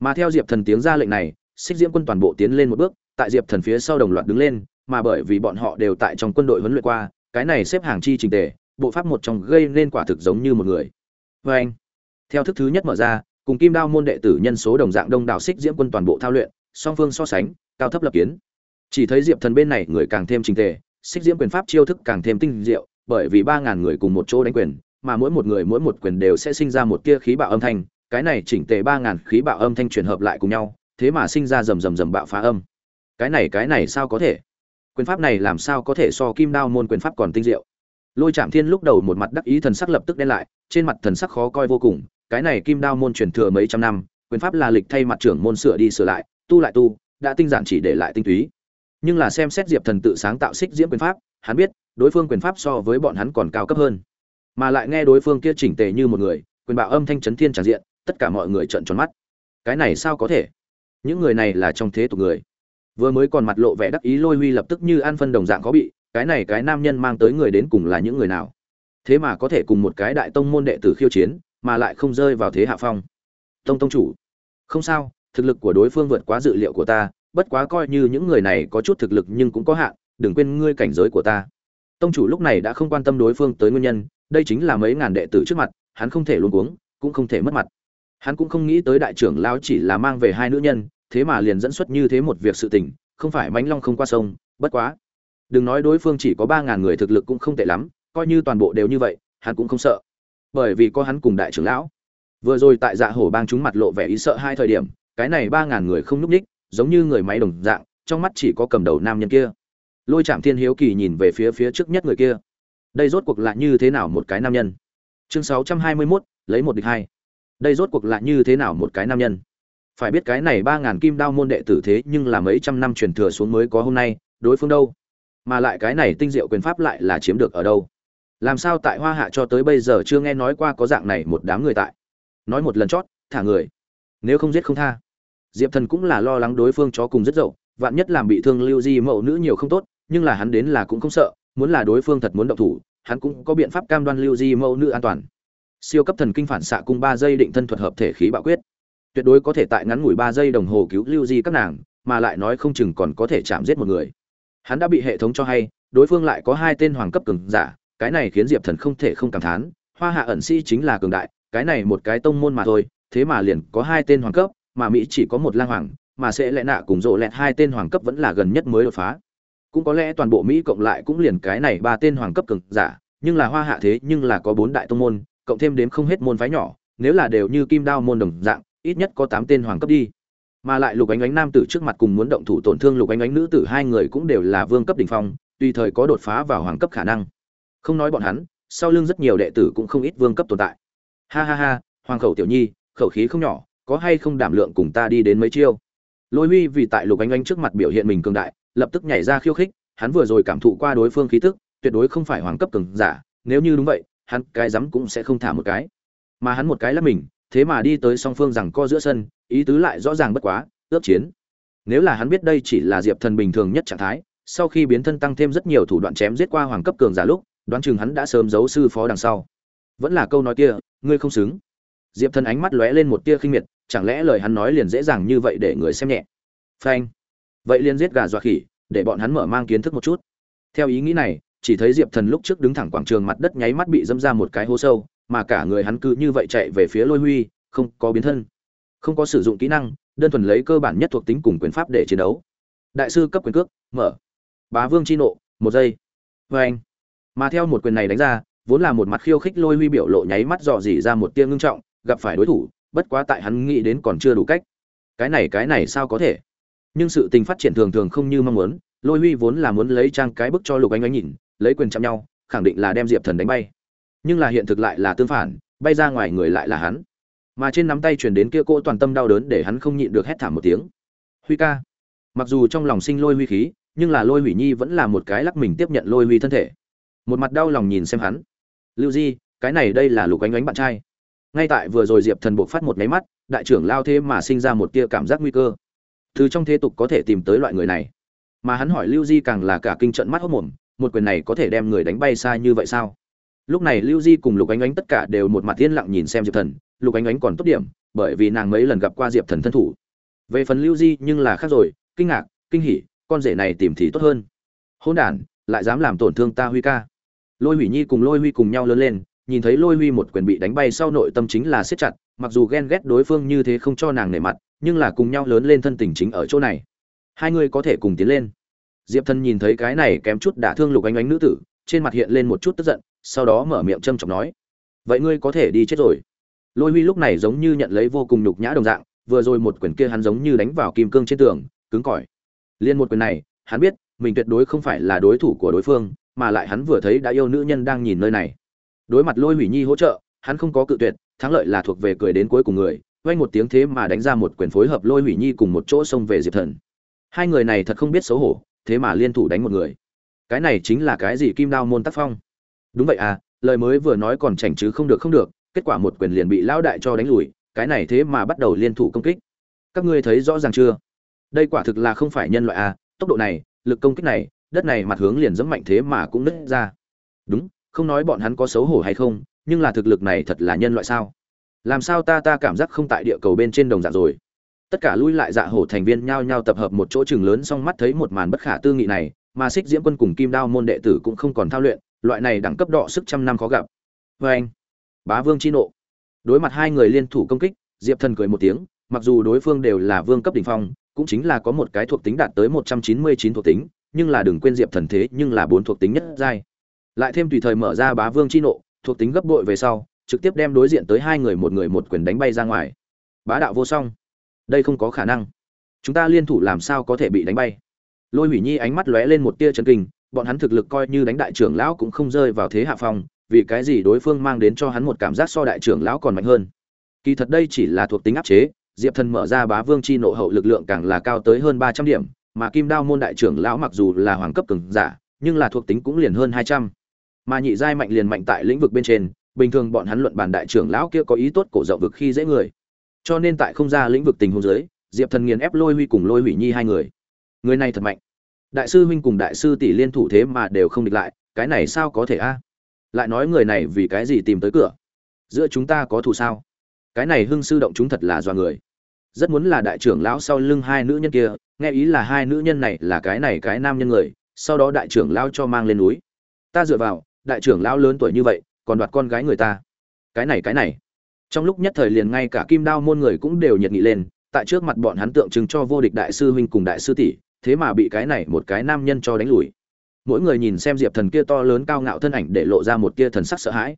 Mà theo diệp thần tiếng ra lệnh này, xích diễm quân toàn bộ tiến lên một bước, tại diệp thần phía sau đồng loạt đứng lên mà bởi vì bọn họ đều tại trong quân đội huấn luyện qua, cái này xếp hàng chi trình tề, bộ pháp một trong gây nên quả thực giống như một người. Và anh, theo thức thứ nhất mở ra, cùng kim đao môn đệ tử nhân số đồng dạng đông đảo xích diễm quân toàn bộ thao luyện, song phương so sánh, cao thấp lập kiến. Chỉ thấy diệp thần bên này người càng thêm trình tề, xích diễm quyền pháp chiêu thức càng thêm tinh diệu, bởi vì ba ngàn người cùng một chỗ đánh quyền, mà mỗi một người mỗi một quyền đều sẽ sinh ra một tia khí bạo âm thanh, cái này chỉnh tề ba ngàn khí bạo âm thanh chuyển hợp lại cùng nhau, thế mà sinh ra rầm rầm rầm bạo phá âm. Cái này cái này sao có thể? Quyền pháp này làm sao có thể so kim đao môn quyền pháp còn tinh diệu? Lôi trạm thiên lúc đầu một mặt đắc ý thần sắc lập tức đen lại, trên mặt thần sắc khó coi vô cùng, cái này kim đao môn truyền thừa mấy trăm năm, quyền pháp là lịch thay mặt trưởng môn sửa đi sửa lại, tu lại tu, đã tinh giản chỉ để lại tinh túy. Nhưng là xem xét diệp thần tự sáng tạo xích diễm quyền pháp, hắn biết, đối phương quyền pháp so với bọn hắn còn cao cấp hơn. Mà lại nghe đối phương kia chỉnh tề như một người, quyền bạo âm thanh chấn thiên tràn diện, tất cả mọi người trợn tròn mắt. Cái này sao có thể? Những người này là trong thế tục người vừa mới còn mặt lộ vẻ đắc ý lôi huy lập tức như an phân đồng dạng có bị, cái này cái nam nhân mang tới người đến cùng là những người nào? Thế mà có thể cùng một cái đại tông môn đệ tử khiêu chiến, mà lại không rơi vào thế hạ phong. Tông tông chủ. Không sao, thực lực của đối phương vượt quá dự liệu của ta, bất quá coi như những người này có chút thực lực nhưng cũng có hạn, đừng quên ngươi cảnh giới của ta. Tông chủ lúc này đã không quan tâm đối phương tới nguyên nhân, đây chính là mấy ngàn đệ tử trước mặt, hắn không thể luôn cuống, cũng không thể mất mặt. Hắn cũng không nghĩ tới đại trưởng lão chỉ là mang về hai nữ nhân thế mà liền dẫn xuất như thế một việc sự tình không phải mánh long không qua sông bất quá. Đừng nói đối phương chỉ có ba ngàn người thực lực cũng không tệ lắm coi như toàn bộ đều như vậy hắn cũng không sợ. Bởi vì có hắn cùng đại trưởng lão. Vừa rồi tại dạ hổ bang chúng mặt lộ vẻ ý sợ hai thời điểm cái này ba ngàn người không núp nhích, giống như người máy đồng dạng trong mắt chỉ có cầm đầu nam nhân kia. Lôi trạm thiên hiếu kỳ nhìn về phía phía trước nhất người kia. Đây rốt cuộc là như thế nào một cái nam nhân? Chương sáu trăm hai mươi 621, lấy một địch hai. Đây rốt cuộc là như thế nào một cái nam nhân? Phải biết cái này ba ngàn kim đao môn đệ tử thế nhưng là mấy trăm năm truyền thừa xuống mới có hôm nay, đối phương đâu? Mà lại cái này tinh diệu quyền pháp lại là chiếm được ở đâu? Làm sao tại hoa hạ cho tới bây giờ chưa nghe nói qua có dạng này một đám người tại? Nói một lần chót, thả người. Nếu không giết không tha. Diệp thần cũng là lo lắng đối phương chó cùng rất dậu, vạn nhất làm bị thương lưu di mẫu nữ nhiều không tốt, nhưng là hắn đến là cũng không sợ, muốn là đối phương thật muốn động thủ, hắn cũng có biện pháp cam đoan lưu di mẫu nữ an toàn. Siêu cấp thần kinh phản xạ cung ba giây định thân thuật hợp thể khí bạo quyết tuyệt đối có thể tại ngắn ngủi ba giây đồng hồ cứu lưu di các nàng, mà lại nói không chừng còn có thể chạm giết một người. Hắn đã bị hệ thống cho hay, đối phương lại có hai tên hoàng cấp cường giả, cái này khiến diệp thần không thể không cảm thán, hoa hạ ẩn sĩ chính là cường đại, cái này một cái tông môn mà thôi, thế mà liền có hai tên hoàng cấp, mà mỹ chỉ có một lang hoàng, mà sẽ lẽ nạ cùng rộ lẹt hai tên hoàng cấp vẫn là gần nhất mới đột phá. Cũng có lẽ toàn bộ mỹ cộng lại cũng liền cái này ba tên hoàng cấp cường giả, nhưng là hoa hạ thế nhưng là có bốn đại tông môn, cộng thêm đếm không hết môn phái nhỏ, nếu là đều như kim đao môn đồng dạng ít nhất có tám tên hoàng cấp đi. Mà lại lục ánh ánh nam tử trước mặt cùng muốn động thủ tổn thương lục ánh ánh nữ tử hai người cũng đều là vương cấp đỉnh phong, tùy thời có đột phá vào hoàng cấp khả năng. Không nói bọn hắn, sau lưng rất nhiều đệ tử cũng không ít vương cấp tồn tại. Ha ha ha, hoàng khẩu tiểu nhi, khẩu khí không nhỏ, có hay không đảm lượng cùng ta đi đến mấy chiêu? Lôi huy vì tại lục ánh ánh trước mặt biểu hiện mình cường đại, lập tức nhảy ra khiêu khích, hắn vừa rồi cảm thụ qua đối phương khí tức, tuyệt đối không phải hoàng cấp cường giả, nếu như đúng vậy, hắn cái rắm cũng sẽ không thả một cái. Mà hắn một cái là mình thế mà đi tới song phương rằng co giữa sân, ý tứ lại rõ ràng bất quá, ước chiến. Nếu là hắn biết đây chỉ là diệp thần bình thường nhất trạng thái, sau khi biến thân tăng thêm rất nhiều thủ đoạn chém giết qua hoàng cấp cường giả lúc, đoán chừng hắn đã sớm giấu sư phó đằng sau. Vẫn là câu nói kia, ngươi không xứng. Diệp thần ánh mắt lóe lên một tia khinh miệt, chẳng lẽ lời hắn nói liền dễ dàng như vậy để người xem nhẹ? Phanh. Vậy liền giết gà dọa khỉ, để bọn hắn mở mang kiến thức một chút. Theo ý nghĩ này, chỉ thấy diệp thần lúc trước đứng thẳng quảng trường mặt đất nháy mắt bị dâm ra một cái hố sâu mà cả người hắn cứ như vậy chạy về phía lôi huy, không có biến thân, không có sử dụng kỹ năng, đơn thuần lấy cơ bản nhất thuộc tính cùng quyền pháp để chiến đấu. Đại sư cấp quyền cước, mở. Bá vương chi nộ, một giây. Vê anh. Mà theo một quyền này đánh ra, vốn là một mặt khiêu khích lôi huy biểu lộ nháy mắt dò dỉ ra một tia ngưng trọng, gặp phải đối thủ, bất quá tại hắn nghĩ đến còn chưa đủ cách. Cái này cái này sao có thể? Nhưng sự tình phát triển thường thường không như mong muốn, lôi huy vốn là muốn lấy trang cái bức cho lục anh ấy nhìn, lấy quyền chạm nhau, khẳng định là đem diệp thần đánh bay nhưng là hiện thực lại là tương phản, bay ra ngoài người lại là hắn. Mà trên nắm tay truyền đến kia cô toàn tâm đau đớn để hắn không nhịn được hét thảm một tiếng. Huy ca. Mặc dù trong lòng sinh lôi huy khí, nhưng là lôi hủy nhi vẫn là một cái lắc mình tiếp nhận lôi huy thân thể. Một mặt đau lòng nhìn xem hắn. Lưu di, cái này đây là lục ánh ánh bạn trai. Ngay tại vừa rồi diệp thần buộc phát một máy mắt, đại trưởng lao thế mà sinh ra một tia cảm giác nguy cơ. Từ trong thế tục có thể tìm tới loại người này. Mà hắn hỏi lưu di càng là cả kinh trận mắt hốc mồm, một quyền này có thể đem người đánh bay xa như vậy sao? Lúc này lưu di cùng lục ánh ánh tất cả đều một mặt yên lặng nhìn xem diệp thần. Lục ánh ánh còn tốt điểm, bởi vì nàng mấy lần gặp qua diệp thần thân thủ. Về phần lưu di nhưng là khác rồi, kinh ngạc, kinh hỉ, con rể này tìm thì tốt hơn. Hôn đản, lại dám làm tổn thương ta huy ca. Lôi hủy nhi cùng lôi huy cùng nhau lớn lên, nhìn thấy lôi huy một quyền bị đánh bay sau nội tâm chính là siết chặt, mặc dù ghen ghét đối phương như thế không cho nàng nể mặt, nhưng là cùng nhau lớn lên thân tình chính ở chỗ này. Hai người có thể cùng tiến lên. Diệp thần nhìn thấy cái này kém chút đả thương lục ánh ánh nữ tử, trên mặt hiện lên một chút tức giận sau đó mở miệng trầm trọng nói, vậy ngươi có thể đi chết rồi. Lôi huy lúc này giống như nhận lấy vô cùng nhục nhã đồng dạng, vừa rồi một quyền kia hắn giống như đánh vào kim cương trên tường, cứng cỏi. Liên một quyền này, hắn biết, mình tuyệt đối không phải là đối thủ của đối phương, mà lại hắn vừa thấy đã yêu nữ nhân đang nhìn nơi này. Đối mặt lôi hủy nhi hỗ trợ, hắn không có cự tuyệt, thắng lợi là thuộc về cười đến cuối cùng người vay một tiếng thế mà đánh ra một quyền phối hợp lôi hủy nhi cùng một chỗ xông về diệp thần. Hai người này thật không biết xấu hổ, thế mà liên thủ đánh một người. Cái này chính là cái gì kim đao môn tác phong? Đúng vậy à lời mới vừa nói còn chảnh chứ không được không được, kết quả một quyền liền bị lão đại cho đánh lùi, cái này thế mà bắt đầu liên thủ công kích. Các ngươi thấy rõ ràng chưa? Đây quả thực là không phải nhân loại à tốc độ này, lực công kích này, đất này mặt hướng liền dẫm mạnh thế mà cũng nứt ra. Đúng, không nói bọn hắn có xấu hổ hay không, nhưng là thực lực này thật là nhân loại sao? Làm sao ta ta cảm giác không tại địa cầu bên trên đồng dạng rồi? Tất cả lui lại dạ hổ thành viên nhao nhao tập hợp một chỗ trường lớn xong mắt thấy một màn bất khả tư nghị này, mà xích diễm quân cùng kim đao môn đệ tử cũng không còn thao luyện loại này đẳng cấp đọ sức trăm năm khó gặp. Vê anh, bá vương chi nộ. Đối mặt hai người liên thủ công kích, diệp thần cười một tiếng, mặc dù đối phương đều là vương cấp đ ỉ n h phong, cũng chính là có một cái thuộc tính đạt tới một trăm chín mươi chín thuộc tính, nhưng là đừng quên diệp thần thế nhưng là bốn thuộc tính nhất giai. Lại thêm tùy thời mở ra bá vương chi nộ, thuộc tính gấp bội về sau, trực tiếp đem đối diện tới hai người một người một quyền đánh bay ra ngoài. Bá đạo vô song. Đây không có khả năng. Chúng ta liên thủ làm sao có thể bị đánh bay? Lôi hủy nhi ánh mắt lóe lên một tia chân kinh bọn hắn thực lực coi như đánh đại trưởng lão cũng không rơi vào thế hạ phong, vì cái gì đối phương mang đến cho hắn một cảm giác so đại trưởng lão còn mạnh hơn? Kỳ thật đây chỉ là thuộc tính áp chế, diệp thần mở ra bá vương chi nộ hậu lực lượng càng là cao tới hơn ba trăm điểm, mà kim đao môn đại trưởng lão mặc dù là hoàng cấp cường giả, nhưng là thuộc tính cũng liền hơn hai trăm. Mà nhị giai mạnh liền mạnh tại lĩnh vực bên trên, bình thường bọn hắn luận bàn đại trưởng lão kia có ý tốt cổ rộng vực khi dễ người. Cho nên tại không ra lĩnh vực tình huống giới diệp thần nghiền ép lôi huy cùng lôi hủy nhi hai người. Người này thật mạnh đại sư huynh cùng đại sư tỷ liên thủ thế mà đều không địch lại, cái này sao có thể a? Lại nói người này vì cái gì tìm tới cửa? Giữa chúng ta có thù sao? Cái này hưng sư động chúng thật là do người. Rất muốn là đại trưởng lão sau lưng hai nữ nhân kia, nghe ý là hai nữ nhân này là cái này cái nam nhân người, sau đó đại trưởng lão cho mang lên núi. Ta dựa vào, đại trưởng lão lớn tuổi như vậy, còn đoạt con gái người ta. Cái này cái này. Trong lúc nhất thời liền ngay cả kim đao môn người cũng đều nhiệt nghị lên, tại trước mặt bọn hắn tượng trưng cho vô địch đại sư huynh cùng đại sư tỷ thế mà bị cái này một cái nam nhân cho đánh lùi. Mỗi người nhìn xem diệp thần kia to lớn cao ngạo thân ảnh để lộ ra một kia thần sắc sợ hãi.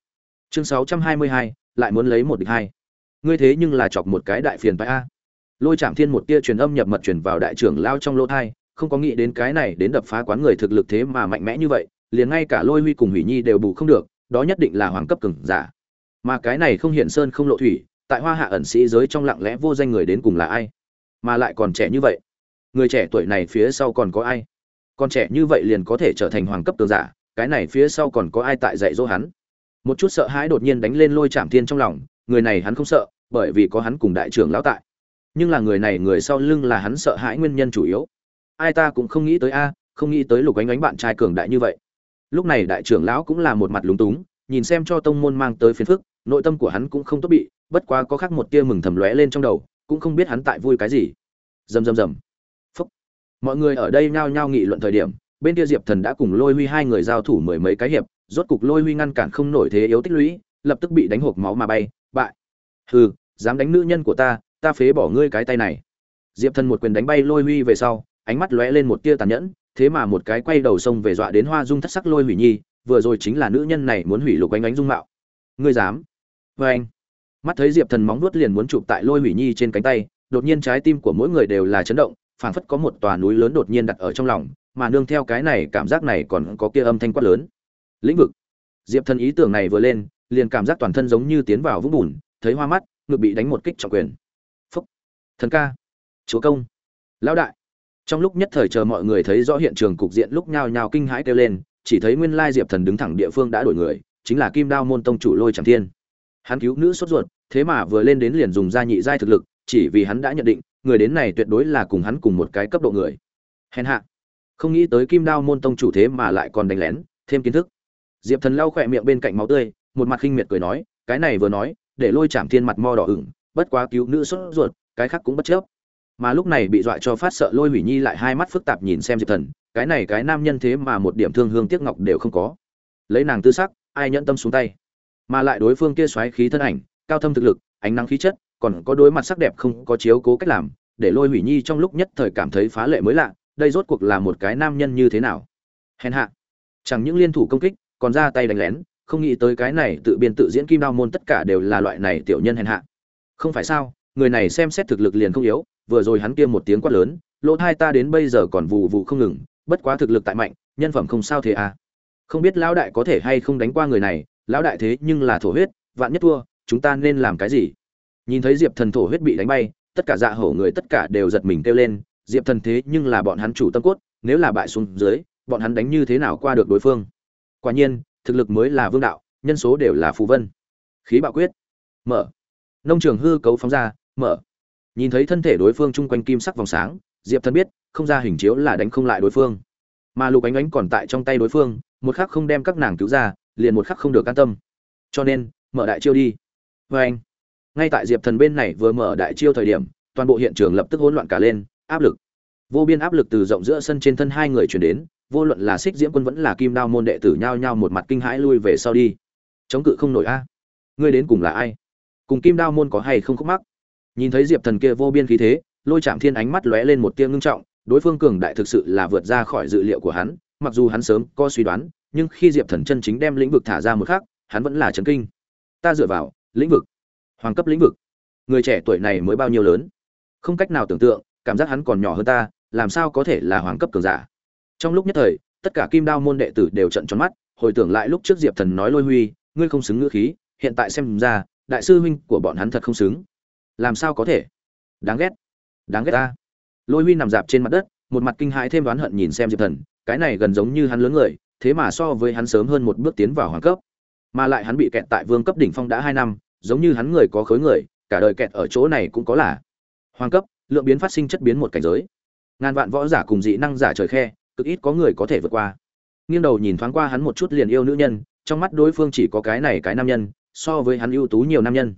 Chương sáu trăm hai mươi hai, lại muốn lấy một địch hai. Ngươi thế nhưng là chọc một cái đại phiền phải a. Lôi chạm thiên một tia truyền âm nhập mật truyền vào đại trưởng lao trong lỗ thai, không có nghĩ đến cái này đến đập phá quán người thực lực thế mà mạnh mẽ như vậy, liền ngay cả lôi huy cùng hủy nhi đều bù không được, đó nhất định là hoàng cấp cường giả. Mà cái này không hiện sơn không lộ thủy, tại hoa hạ ẩn sĩ giới trong lặng lẽ vô danh người đến cùng là ai? Mà lại còn trẻ như vậy người trẻ tuổi này phía sau còn có ai? Con trẻ như vậy liền có thể trở thành hoàng cấp tường giả, cái này phía sau còn có ai tại dạy dỗ hắn? Một chút sợ hãi đột nhiên đánh lên lôi chạm thiên trong lòng, người này hắn không sợ, bởi vì có hắn cùng đại trưởng lão tại. Nhưng là người này người sau lưng là hắn sợ hãi nguyên nhân chủ yếu. Ai ta cũng không nghĩ tới a, không nghĩ tới lục ánh ánh bạn trai cường đại như vậy. Lúc này đại trưởng lão cũng là một mặt lúng túng, nhìn xem cho tông môn mang tới phiền phức, nội tâm của hắn cũng không tốt bị, bất quá có khác một tia mừng thầm lóe lên trong đầu, cũng không biết hắn tại vui cái gì. Rầm rầm rầm mọi người ở đây nhao nhao nghị luận thời điểm, bên kia diệp thần đã cùng lôi huy hai người giao thủ mười mấy cái hiệp, rốt cục lôi huy ngăn cản không nổi thế yếu tích lũy, lập tức bị đánh hộp máu mà bay, bại. Hừ, dám đánh nữ nhân của ta ta phế bỏ ngươi cái tay này. Diệp thần một quyền đánh bay lôi huy về sau, ánh mắt lóe lên một tia tàn nhẫn, thế mà một cái quay đầu sông về dọa đến hoa dung thất sắc lôi hủy nhi, vừa rồi chính là nữ nhân này muốn hủy lục ánh ánh dung mạo. Ngươi dám? Vê anh. Mắt thấy diệp thần móng nuốt liền muốn chụp tại lôi hủy nhi trên cánh tay, đột nhiên trái tim của mỗi người đều là chấn động phảng phất có một tòa núi lớn đột nhiên đặt ở trong lòng, mà nương theo cái này cảm giác này còn có kia âm thanh quát lớn. Lĩnh vực. Diệp thần ý tưởng này vừa lên, liền cảm giác toàn thân giống như tiến vào vũng bùn, thấy hoa mắt, ngực bị đánh một kích trọng quyền. Phúc. Thần ca. Chúa công. Lão đại. Trong lúc nhất thời chờ mọi người thấy rõ hiện trường cục diện lúc nhao nhao kinh hãi kêu lên, chỉ thấy nguyên lai diệp thần đứng thẳng địa phương đã đổi người, chính là kim đao môn tông chủ lôi Trảm thiên. Hắn cứu nữ sốt ruột, thế mà vừa lên đến liền dùng ra nhị giai thực lực, chỉ vì hắn đã nhận định người đến này tuyệt đối là cùng hắn cùng một cái cấp độ người. Hèn hạ. Không nghĩ tới kim đao môn tông chủ thế mà lại còn đánh lén, thêm kiến thức. Diệp thần lau khỏe miệng bên cạnh máu tươi, một mặt khinh miệt cười nói, cái này vừa nói, để lôi chạm thiên mặt mo đỏ ửng, bất quá cứu nữ sốt ruột, cái khác cũng bất chấp. Mà lúc này bị dọa cho phát sợ lôi hủy nhi lại hai mắt phức tạp nhìn xem diệp thần, cái này cái nam nhân thế mà một điểm thương hương tiếc ngọc đều không có. Lấy nàng tư sắc, ai nhẫn tâm xuống tay. Mà lại đối phương kia xoáy khí thân ảnh, cao thâm thực lực, ánh nắng khí chất còn có đối mặt sắc đẹp không có chiếu cố cách làm, để lôi hủy nhi trong lúc nhất thời cảm thấy phá lệ mới lạ, đây rốt cuộc là một cái nam nhân như thế nào? Hèn hạ. Chẳng những liên thủ công kích, còn ra tay đánh lén, không nghĩ tới cái này tự biên tự diễn kim đao môn tất cả đều là loại này tiểu nhân hèn hạ. Không phải sao, người này xem xét thực lực liền không yếu, vừa rồi hắn kia một tiếng quát lớn, lỗ hai ta đến bây giờ còn vụ vụ không ngừng, bất quá thực lực tại mạnh, nhân phẩm không sao thế à. Không biết lão đại có thể hay không đánh qua người này, lão đại thế nhưng là thổ huyết, vạn nhất thua, chúng ta nên làm cái gì? Nhìn thấy diệp thần thổ huyết bị đánh bay, tất cả dạ hổ người tất cả đều giật mình kêu lên, diệp thần thế nhưng là bọn hắn chủ tâm cốt, nếu là bại xuống dưới, bọn hắn đánh như thế nào qua được đối phương? Quả nhiên, thực lực mới là vương đạo, nhân số đều là phù vân. Khí bạo quyết. Mở. Nông trường hư cấu phóng ra, mở. Nhìn thấy thân thể đối phương chung quanh kim sắc vòng sáng, diệp thần biết, không ra hình chiếu là đánh không lại đối phương. Mà lục ánh ánh còn tại trong tay đối phương, một khắc không đem các nàng cứu ra, liền một khắc không được can tâm. Cho nên, mở đại chiêu đi. Vê anh ngay tại diệp thần bên này vừa mở đại chiêu thời điểm, toàn bộ hiện trường lập tức hỗn loạn cả lên, áp lực. Vô biên áp lực từ rộng giữa sân trên thân hai người chuyển đến, vô luận là xích diễm quân vẫn là kim đao môn đệ tử nhao nhao một mặt kinh hãi lui về sau đi. Chống cự không nổi a. Ngươi đến cùng là ai? Cùng kim đao môn có hay không khúc mắc? Nhìn thấy diệp thần kia vô biên khí thế, lôi chạm thiên ánh mắt lóe lên một tia ngưng trọng, đối phương cường đại thực sự là vượt ra khỏi dự liệu của hắn, mặc dù hắn sớm có suy đoán, nhưng khi diệp thần chân chính đem lĩnh vực thả ra một khắc, hắn vẫn là chấn kinh. Ta dựa vào, lĩnh vực hoàng cấp lĩnh vực. Người trẻ tuổi này mới bao nhiêu lớn? Không cách nào tưởng tượng, cảm giác hắn còn nhỏ hơn ta, làm sao có thể là hoàng cấp cường giả? Trong lúc nhất thời, tất cả kim đao môn đệ tử đều trận tròn mắt, hồi tưởng lại lúc trước diệp thần nói lôi huy, ngươi không xứng ngữ khí, hiện tại xem ra, đại sư huynh của bọn hắn thật không xứng. Làm sao có thể? Đáng ghét. Đáng ghét ta. Lôi huy nằm dạp trên mặt đất, một mặt kinh hãi thêm đoán hận nhìn xem diệp thần, cái này gần giống như hắn lớn người, thế mà so với hắn sớm hơn một bước tiến vào hoàng cấp. Mà lại hắn bị kẹt tại vương cấp đỉnh phong đã hai năm giống như hắn người có khối người, cả đời kẹt ở chỗ này cũng có là. Hoàng cấp, lượng biến phát sinh chất biến một cảnh giới. Ngàn vạn võ giả cùng dị năng giả trời khe, cực ít có người có thể vượt qua. Nghiêng đầu nhìn thoáng qua hắn một chút liền yêu nữ nhân, trong mắt đối phương chỉ có cái này cái nam nhân, so với hắn ưu tú nhiều nam nhân.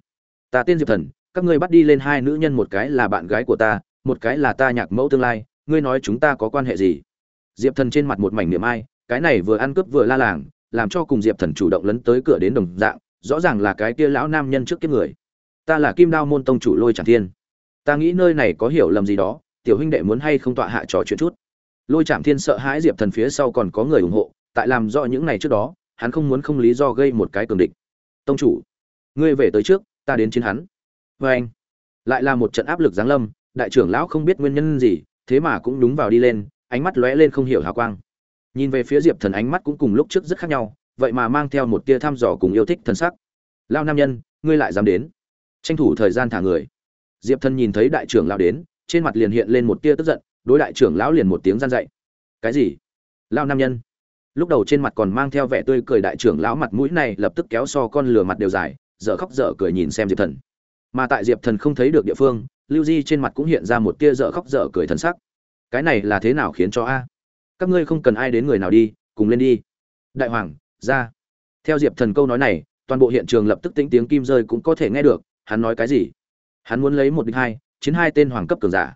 Ta tên diệp thần, các ngươi bắt đi lên hai nữ nhân một cái là bạn gái của ta, một cái là ta nhạc mẫu tương lai, ngươi nói chúng ta có quan hệ gì? Diệp thần trên mặt một mảnh niệm ai, cái này vừa ăn cướp vừa la làng, làm cho cùng diệp thần chủ động lấn tới cửa đến đồng dạng rõ ràng là cái kia lão nam nhân trước kiếp người. Ta là kim đao môn tông chủ lôi tràng thiên. Ta nghĩ nơi này có hiểu lầm gì đó, tiểu huynh đệ muốn hay không tọa hạ trò chuyện chút. Lôi trạm thiên sợ hãi diệp thần phía sau còn có người ủng hộ, tại làm rõ những này trước đó, hắn không muốn không lý do gây một cái cường địch. Tông chủ, ngươi về tới trước, ta đến chiến hắn. Vê anh, lại là một trận áp lực giáng lâm, đại trưởng lão không biết nguyên nhân gì, thế mà cũng đúng vào đi lên, ánh mắt lóe lên không hiểu hào quang. Nhìn về phía diệp thần ánh mắt cũng cùng lúc trước rất khác nhau vậy mà mang theo một tia thăm dò cùng yêu thích thần sắc. Lao nam nhân, ngươi lại dám đến. Tranh thủ thời gian thả người. Diệp thần nhìn thấy đại trưởng lão đến, trên mặt liền hiện lên một tia tức giận, đối đại trưởng lão liền một tiếng gian dạy. Cái gì? Lao nam nhân. Lúc đầu trên mặt còn mang theo vẻ tươi cười đại trưởng lão mặt mũi này lập tức kéo so con lửa mặt đều dài, dở khóc dở cười nhìn xem diệp thần. Mà tại diệp thần không thấy được địa phương, lưu di trên mặt cũng hiện ra một tia dở khóc dở cười thần sắc. Cái này là thế nào khiến cho a? Các ngươi không cần ai đến người nào đi, cùng lên đi. Đại hoàng ra. Theo diệp thần câu nói này, toàn bộ hiện trường lập tức tĩnh tiếng kim rơi cũng có thể nghe được, hắn nói cái gì? Hắn muốn lấy một địch hai, chiến hai tên hoàng cấp cường giả.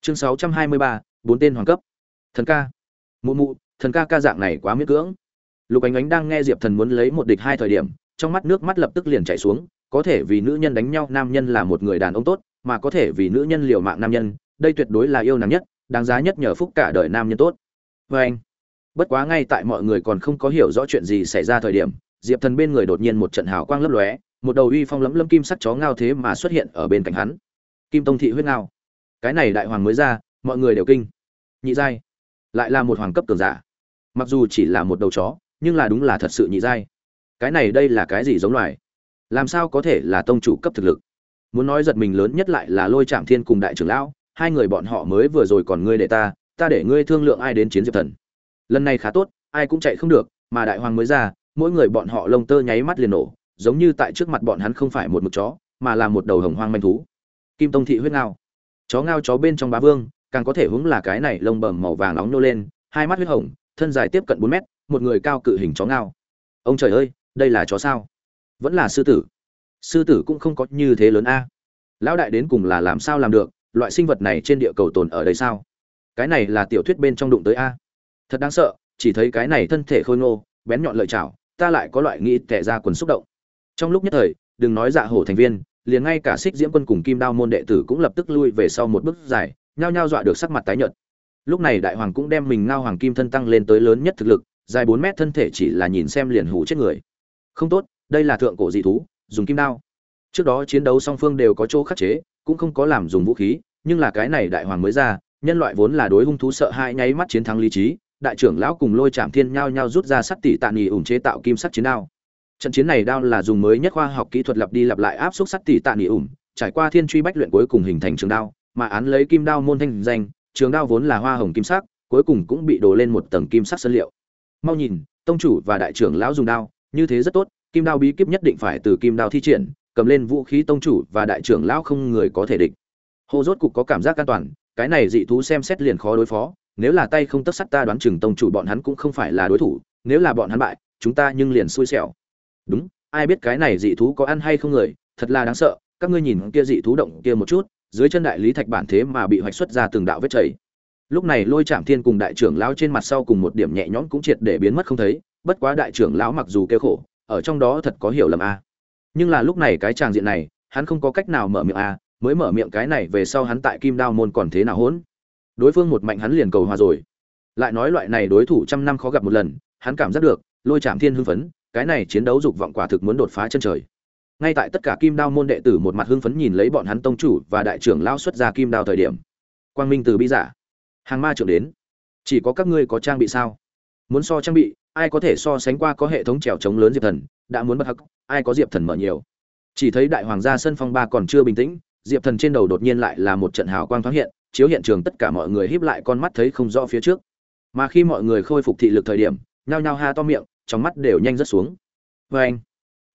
Chương sáu trăm hai mươi ba, bốn tên hoàng cấp. Thần ca. Mụ mụ, thần ca ca dạng này quá miễn cưỡng. Lục ánh ánh đang nghe diệp thần muốn lấy một địch hai thời điểm, trong mắt nước mắt lập tức liền chảy xuống, có thể vì nữ nhân đánh nhau, nam nhân là một người đàn ông tốt, mà có thể vì nữ nhân liều mạng nam nhân, đây tuyệt đối là yêu nàng nhất, đáng giá nhất nhờ phúc cả đời nam nhân tốt. Vê anh bất quá ngay tại mọi người còn không có hiểu rõ chuyện gì xảy ra thời điểm, diệp thần bên người đột nhiên một trận hào quang lấp lóe, một đầu uy phong lẫm lấm kim sắc chó ngao thế mà xuất hiện ở bên cạnh hắn. Kim tông thị huyết ngao. Cái này đại hoàng mới ra, mọi người đều kinh. Nhị giai. Lại là một hoàng cấp cường giả. Mặc dù chỉ là một đầu chó, nhưng là đúng là thật sự nhị giai. Cái này đây là cái gì giống loài? Làm sao có thể là tông chủ cấp thực lực? Muốn nói giật mình lớn nhất lại là lôi trạm thiên cùng đại trưởng lão, hai người bọn họ mới vừa rồi còn ngươi để ta ta để ngươi thương lượng ai đến chiến diệp thần lần này khá tốt, ai cũng chạy không được, mà đại hoàng mới ra, mỗi người bọn họ lông tơ nháy mắt liền nổ, giống như tại trước mặt bọn hắn không phải một mực chó, mà là một đầu hồng hoang manh thú. Kim tông thị huyết ngao. Chó ngao chó bên trong bá vương, càng có thể hướng là cái này lông bầm màu vàng nóng nô lên, hai mắt huyết hồng, thân dài tiếp cận bốn mét, một người cao cự hình chó ngao. Ông trời ơi, đây là chó sao? Vẫn là sư tử. Sư tử cũng không có như thế lớn a. Lão đại đến cùng là làm sao làm được, loại sinh vật này trên địa cầu tồn ở đây sao? Cái này là tiểu thuyết bên trong đụng tới a thật đáng sợ, chỉ thấy cái này thân thể khôi ngô, bén nhọn lợi chảo ta lại có loại nghĩ tẻ ra quần xúc động. Trong lúc nhất thời, đừng nói dạ hổ thành viên, liền ngay cả xích diễm quân cùng kim đao môn đệ tử cũng lập tức lui về sau một bước dài, nhao nhao dọa được sắc mặt tái nhợt. Lúc này đại hoàng cũng đem mình ngao hoàng kim thân tăng lên tới lớn nhất thực lực, dài bốn mét thân thể chỉ là nhìn xem liền hủ chết người. Không tốt, đây là thượng cổ dị thú, dùng kim đao. Trước đó chiến đấu song phương đều có chỗ khắc chế, cũng không có làm dùng vũ khí, nhưng là cái này đại hoàng mới ra, nhân loại vốn là đối hung thú sợ hãi nháy mắt chiến thắng lý trí đại trưởng lão cùng lôi trạm thiên nhao nhao rút ra sắt tỷ tạ nghỉ ủng chế tạo kim sắt chiến đao. Trận chiến này đao là dùng mới nhất khoa học kỹ thuật lập đi lặp lại áp suất sắt tỷ tạ nghỉ ủng, trải qua thiên truy bách luyện cuối cùng hình thành trường đao, mà án lấy kim đao môn thanh danh, trường đao vốn là hoa hồng kim sắc, cuối cùng cũng bị đổ lên một tầng kim sắc sơn liệu. Mau nhìn, tông chủ và đại trưởng lão dùng đao, như thế rất tốt, kim đao bí kíp nhất định phải từ kim đao thi triển, cầm lên vũ khí tông chủ và đại trưởng lão không người có thể địch. Hồ rốt cục có cảm giác an toàn, cái này dị thú xem xét liền khó đối phó nếu là tay không tất sắt ta đoán chừng tông chủ bọn hắn cũng không phải là đối thủ, nếu là bọn hắn bại, chúng ta nhưng liền xui xẻo. Đúng, ai biết cái này dị thú có ăn hay không người, thật là đáng sợ, các ngươi nhìn kia dị thú động kia một chút, dưới chân đại lý thạch bản thế mà bị hoạch xuất ra từng đạo vết chảy. Lúc này lôi chạm thiên cùng đại trưởng lão trên mặt sau cùng một điểm nhẹ nhõm cũng triệt để biến mất không thấy, bất quá đại trưởng lão mặc dù kêu khổ, ở trong đó thật có hiểu lầm a. Nhưng là lúc này cái tràng diện này, hắn không có cách nào mở miệng a, mới mở miệng cái này về sau hắn tại kim đao môn còn thế nào hỗn? Đối phương một mạnh hắn liền cầu hòa rồi. Lại nói loại này đối thủ trăm năm khó gặp một lần, hắn cảm giác được, lôi trạm thiên hưng phấn, cái này chiến đấu dục vọng quả thực muốn đột phá chân trời. Ngay tại tất cả kim đao môn đệ tử một mặt hưng phấn nhìn lấy bọn hắn tông chủ và đại trưởng lao xuất ra kim đao thời điểm. Quang minh từ bi giả. Hàng ma trưởng đến. Chỉ có các ngươi có trang bị sao? Muốn so trang bị, ai có thể so sánh qua có hệ thống trèo trống lớn diệp thần, đã muốn bất hắc, ai có diệp thần mở nhiều. Chỉ thấy đại hoàng gia sân phong ba còn chưa bình tĩnh, diệp thần trên đầu đột nhiên lại là một trận hào quang thoáng hiện chiếu hiện trường tất cả mọi người híp lại con mắt thấy không rõ phía trước. Mà khi mọi người khôi phục thị lực thời điểm, nhao nhao ha to miệng, trong mắt đều nhanh rất xuống. Vê anh,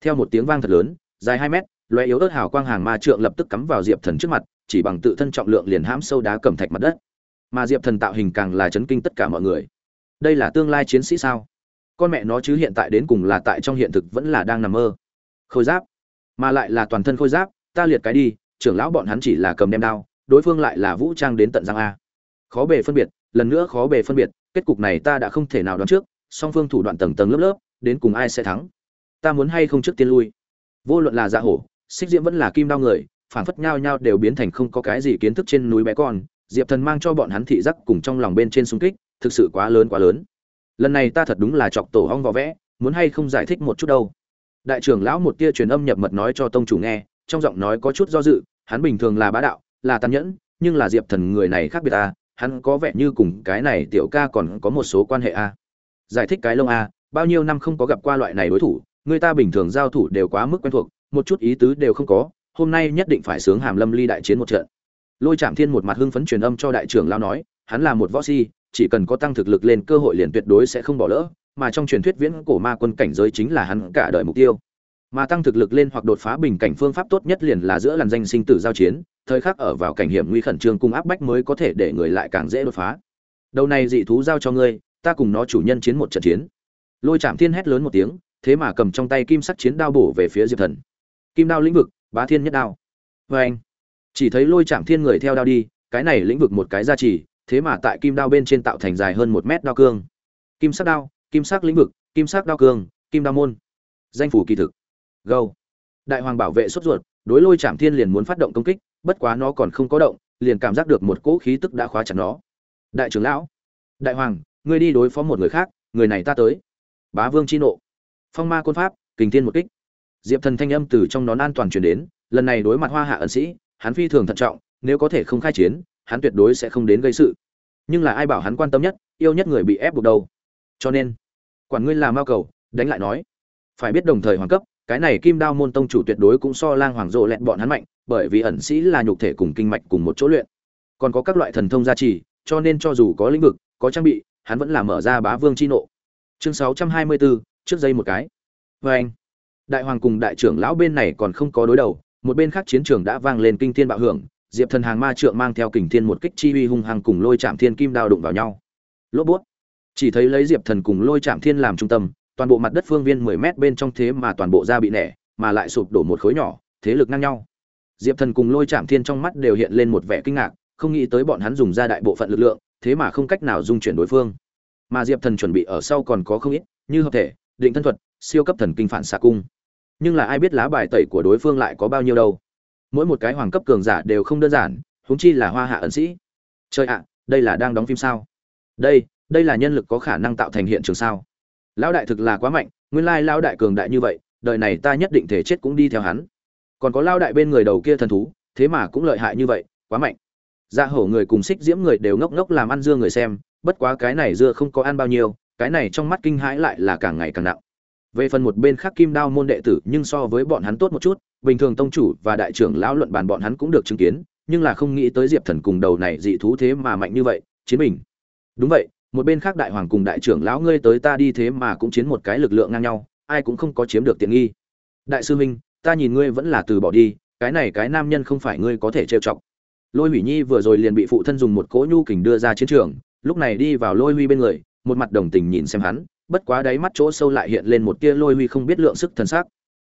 theo một tiếng vang thật lớn, dài hai mét loe yếu ớt hào quang hàng ma trượng lập tức cắm vào diệp thần trước mặt, chỉ bằng tự thân trọng lượng liền hãm sâu đá cẩm thạch mặt đất. Mà diệp thần tạo hình càng là chấn kinh tất cả mọi người. Đây là tương lai chiến sĩ sao? Con mẹ nó chứ hiện tại đến cùng là tại trong hiện thực vẫn là đang nằm mơ. Khôi giáp. Mà lại là toàn thân khôi giáp, ta liệt cái đi, trưởng lão bọn hắn chỉ là cầm đem đao đối phương lại là vũ trang đến tận răng a. Khó bề phân biệt, lần nữa khó bề phân biệt, kết cục này ta đã không thể nào đoán trước, song phương thủ đoạn tầng tầng lớp lớp, đến cùng ai sẽ thắng? Ta muốn hay không trước tiên lui? Vô luận là dạ hổ, xích diễm vẫn là kim đao người phản phất nhau nhau đều biến thành không có cái gì kiến thức trên núi bé con, diệp thần mang cho bọn hắn thị giác cùng trong lòng bên trên xung kích, thực sự quá lớn quá lớn. Lần này ta thật đúng là chọc tổ hong vò vẽ, muốn hay không giải thích một chút đâu? Đại trưởng lão một tia truyền âm nhập mật nói cho tông chủ nghe, trong giọng nói có chút do dự, hắn bình thường là bá đạo là tàn nhẫn nhưng là diệp thần người này khác biệt à, hắn có vẻ như cùng cái này tiểu ca còn có một số quan hệ a giải thích cái lông a bao nhiêu năm không có gặp qua loại này đối thủ người ta bình thường giao thủ đều quá mức quen thuộc một chút ý tứ đều không có hôm nay nhất định phải sướng hàm lâm ly đại chiến một trận. Lôi trạm thiên một mặt hưng phấn truyền âm cho đại trưởng lao nói hắn là một võ si chỉ cần có tăng thực lực lên cơ hội liền tuyệt đối sẽ không bỏ lỡ mà trong truyền thuyết viễn cổ ma quân cảnh giới chính là hắn cả đời mục tiêu mà tăng thực lực lên hoặc đột phá bình cảnh phương pháp tốt nhất liền là giữa làn danh sinh tử giao chiến, thời khắc ở vào cảnh hiểm nguy khẩn trương cung áp bách mới có thể để người lại càng dễ đột phá. Đầu này dị thú giao cho ngươi, ta cùng nó chủ nhân chiến một trận chiến. Lôi trạm thiên hét lớn một tiếng, thế mà cầm trong tay kim sắc chiến đao bổ về phía diệp thần. Kim đao lĩnh vực, bá thiên nhất đao. Vê anh, chỉ thấy lôi chạm thiên người theo đao đi, cái này lĩnh vực một cái gia trì, thế mà tại kim đao bên trên tạo thành dài hơn một mét đao cương. Kim sắc đao, kim sắc lĩnh vực, kim sắc đao cương, kim đao môn. Danh phủ kỳ thực gâu. Đại hoàng bảo vệ sốt ruột, đối lôi chạm thiên liền muốn phát động công kích, bất quá nó còn không có động, liền cảm giác được một cỗ khí tức đã khóa chặt nó. Đại trưởng lão, đại hoàng, ngươi đi đối phó một người khác, người này ta tới. Bá vương chi nộ. Phong ma côn pháp, kình thiên một kích. Diệp thần thanh âm từ trong nón an toàn truyền đến, lần này đối mặt hoa hạ ẩn sĩ, hắn phi thường thận trọng, nếu có thể không khai chiến, hắn tuyệt đối sẽ không đến gây sự. Nhưng là ai bảo hắn quan tâm nhất, yêu nhất người bị ép buộc đâu. Cho nên, quản ngươi là mao cầu, đánh lại nói. Phải biết đồng thời hoàng cấp cái này kim đao môn tông chủ tuyệt đối cũng so lang hoàng rộ lẹn bọn hắn mạnh bởi vì ẩn sĩ là nhục thể cùng kinh mạch cùng một chỗ luyện. Còn có các loại thần thông gia trì cho nên cho dù có lĩnh vực có trang bị hắn vẫn là mở ra bá vương chi nộ. Chương 624, trước dây một cái. Vê anh đại hoàng cùng đại trưởng lão bên này còn không có đối đầu một bên khác chiến trường đã vang lên kinh thiên bạo hưởng diệp thần hàng ma trượng mang theo kình thiên một kích chi uy hung hăng cùng lôi chạm thiên kim đao đụng vào nhau. Lốp bút chỉ thấy lấy diệp thần cùng lôi chạm thiên làm trung tâm toàn bộ mặt đất phương viên mười mét bên trong thế mà toàn bộ da bị nẻ, mà lại sụp đổ một khối nhỏ, thế lực ngang nhau. Diệp thần cùng lôi Trạm thiên trong mắt đều hiện lên một vẻ kinh ngạc, không nghĩ tới bọn hắn dùng ra đại bộ phận lực lượng, thế mà không cách nào dung chuyển đối phương. Mà diệp thần chuẩn bị ở sau còn có không ít, như hợp thể, định thân thuật, siêu cấp thần kinh phản xạ cung. Nhưng là ai biết lá bài tẩy của đối phương lại có bao nhiêu đâu. Mỗi một cái hoàng cấp cường giả đều không đơn giản, huống chi là hoa hạ ẩn sĩ. Trời ạ, đây là đang đóng phim sao? Đây đây là nhân lực có khả năng tạo thành hiện trường sao? Lão đại thực là quá mạnh, nguyên lai lão đại cường đại như vậy, đời này ta nhất định thể chết cũng đi theo hắn. Còn có lão đại bên người đầu kia thần thú, thế mà cũng lợi hại như vậy, quá mạnh. Dạ hổ người cùng xích diễm người đều ngốc ngốc làm ăn dưa người xem, bất quá cái này dưa không có ăn bao nhiêu, cái này trong mắt kinh hãi lại là càng ngày càng nặng. Về phần một bên khác kim đao môn đệ tử, nhưng so với bọn hắn tốt một chút, bình thường tông chủ và đại trưởng lão luận bàn bọn hắn cũng được chứng kiến, nhưng là không nghĩ tới diệp thần cùng đầu này dị thú thế mà mạnh như vậy, chiến bình đúng vậy một bên khác đại hoàng cùng đại trưởng lão ngươi tới ta đi thế mà cũng chiến một cái lực lượng ngang nhau, ai cũng không có chiếm được tiện nghi. Đại sư huynh ta nhìn ngươi vẫn là từ bỏ đi, cái này cái nam nhân không phải ngươi có thể trêu chọc. Lôi hủy nhi vừa rồi liền bị phụ thân dùng một cỗ nhu kình đưa ra chiến trường, lúc này đi vào lôi huy bên người, một mặt đồng tình nhìn xem hắn, bất quá đáy mắt chỗ sâu lại hiện lên một tia lôi huy không biết lượng sức thần sắc.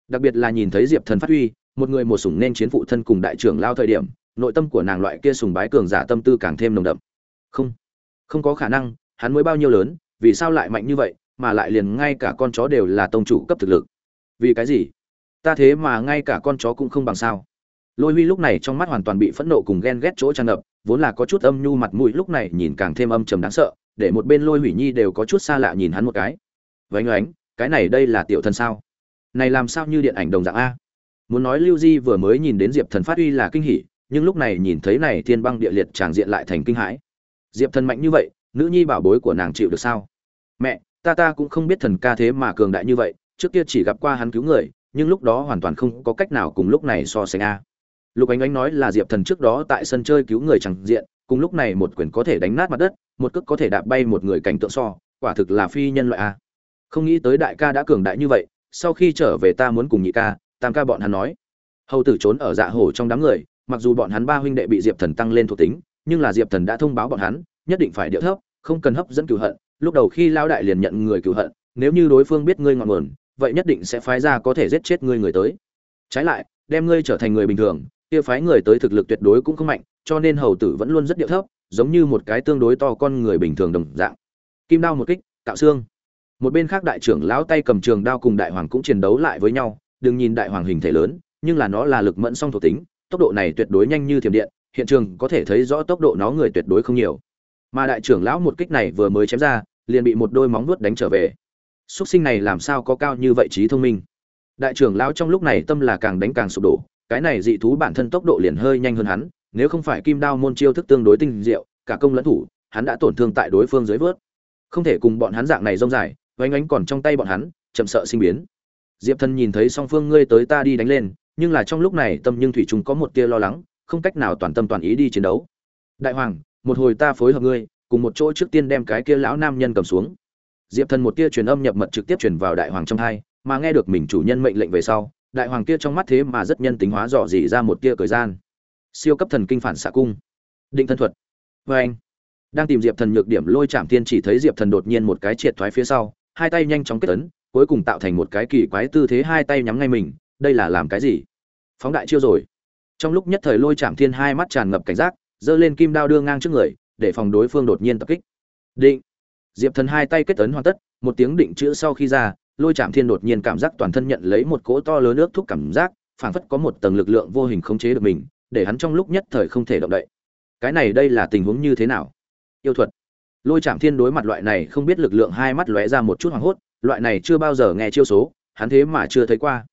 Đặc biệt là nhìn thấy diệp thần phát huy, một người một sủng nên chiến phụ thân cùng đại trưởng lao thời điểm, nội tâm của nàng loại kia sùng bái cường giả tâm tư càng thêm nồng đậm. Không không có khả năng hắn mới bao nhiêu lớn, vì sao lại mạnh như vậy, mà lại liền ngay cả con chó đều là tông chủ cấp thực lực? Vì cái gì? Ta thế mà ngay cả con chó cũng không bằng sao? Lôi huy lúc này trong mắt hoàn toàn bị phẫn nộ cùng ghen ghét chỗ tràn ngập, vốn là có chút âm nhu mặt mũi lúc này nhìn càng thêm âm trầm đáng sợ, để một bên lôi hủy nhi đều có chút xa lạ nhìn hắn một cái. Vánh oánh, cái này đây là tiểu thần sao? Này làm sao như điện ảnh đồng dạng a? Muốn nói lưu di vừa mới nhìn đến diệp thần phát uy là kinh hỉ, nhưng lúc này nhìn thấy này thiên băng địa liệt tràng diện lại thành kinh hãi. Diệp thần mạnh như vậy nữ nhi bảo bối của nàng chịu được sao? Mẹ, ta ta cũng không biết thần ca thế mà cường đại như vậy, trước kia chỉ gặp qua hắn cứu người, nhưng lúc đó hoàn toàn không có cách nào cùng lúc này so sánh a. Lục ánh ánh nói là diệp thần trước đó tại sân chơi cứu người chẳng diện, cùng lúc này một quyền có thể đánh nát mặt đất, một cước có thể đạp bay một người cảnh tượng so, quả thực là phi nhân loại a. Không nghĩ tới đại ca đã cường đại như vậy, sau khi trở về ta muốn cùng nhị ca, tam ca bọn hắn nói. Hầu tử trốn ở dạ hổ trong đám người, mặc dù bọn hắn ba huynh đệ bị diệp thần tăng lên thuộc tính, nhưng là diệp thần đã thông báo bọn hắn nhất định phải điệu thấp, không cần hấp dẫn cửu hận. Lúc đầu khi lao đại liền nhận người cửu hận, nếu như đối phương biết ngươi ngọn nguồn, vậy nhất định sẽ phái ra có thể giết chết ngươi người tới. Trái lại, đem ngươi trở thành người bình thường, kia phái người tới thực lực tuyệt đối cũng không mạnh, cho nên hầu tử vẫn luôn rất điệu thấp, giống như một cái tương đối to con người bình thường đồng dạng. Kim đao một kích tạo xương. Một bên khác đại trưởng lão tay cầm trường đao cùng đại hoàng cũng chiến đấu lại với nhau, đừng nhìn đại hoàng hình thể lớn, nhưng là nó là lực mẫn song thuộc tính, tốc độ này tuyệt đối nhanh như thiểm điện, hiện trường có thể thấy rõ tốc độ nó người tuyệt đối không nhiều mà đại trưởng lão một kích này vừa mới chém ra, liền bị một đôi móng vuốt đánh trở về. Xuất sinh này làm sao có cao như vậy trí thông minh? Đại trưởng lão trong lúc này tâm là càng đánh càng sụp đổ, cái này dị thú bản thân tốc độ liền hơi nhanh hơn hắn, nếu không phải kim đao môn chiêu thức tương đối tinh diệu, cả công lẫn thủ, hắn đã tổn thương tại đối phương dưới vớt. Không thể cùng bọn hắn dạng này rông dài, oanh oánh còn trong tay bọn hắn, chậm sợ sinh biến. Diệp thần nhìn thấy song phương ngươi tới ta đi đánh lên, nhưng là trong lúc này tâm nhưng thủy chúng có một tia lo lắng, không cách nào toàn tâm toàn ý đi chiến đấu. Đại hoàng một hồi ta phối hợp ngươi, cùng một chỗ trước tiên đem cái kia lão nam nhân cầm xuống. Diệp thần một tia truyền âm nhập mật trực tiếp truyền vào đại hoàng trong hai, mà nghe được mình chủ nhân mệnh lệnh về sau, đại hoàng kia trong mắt thế mà rất nhân tính hóa dò dỉ ra một tia thời gian. Siêu cấp thần kinh phản xạ cung. Định thân thuật. Vê anh, đang tìm diệp thần nhược điểm lôi chạm tiên chỉ thấy diệp thần đột nhiên một cái triệt thoái phía sau, hai tay nhanh chóng kết tấn cuối cùng tạo thành một cái kỳ quái tư thế hai tay nhắm ngay mình, đây là làm cái gì? Phóng đại chiêu rồi. Trong lúc nhất thời lôi chạm thiên hai mắt tràn ngập cảnh giác giơ lên kim đao đưa ngang trước người, để phòng đối phương đột nhiên tập kích. Định. Diệp thần hai tay kết ấn hoàn tất, một tiếng định chữ sau khi ra, lôi chạm thiên đột nhiên cảm giác toàn thân nhận lấy một cỗ to lớn nước thúc cảm giác, phảng phất có một tầng lực lượng vô hình khống chế được mình, để hắn trong lúc nhất thời không thể động đậy. Cái này đây là tình huống như thế nào? Yêu thuật. Lôi chạm thiên đối mặt loại này không biết lực lượng hai mắt lóe ra một chút hoảng hốt, loại này chưa bao giờ nghe chiêu số, hắn thế mà chưa thấy qua.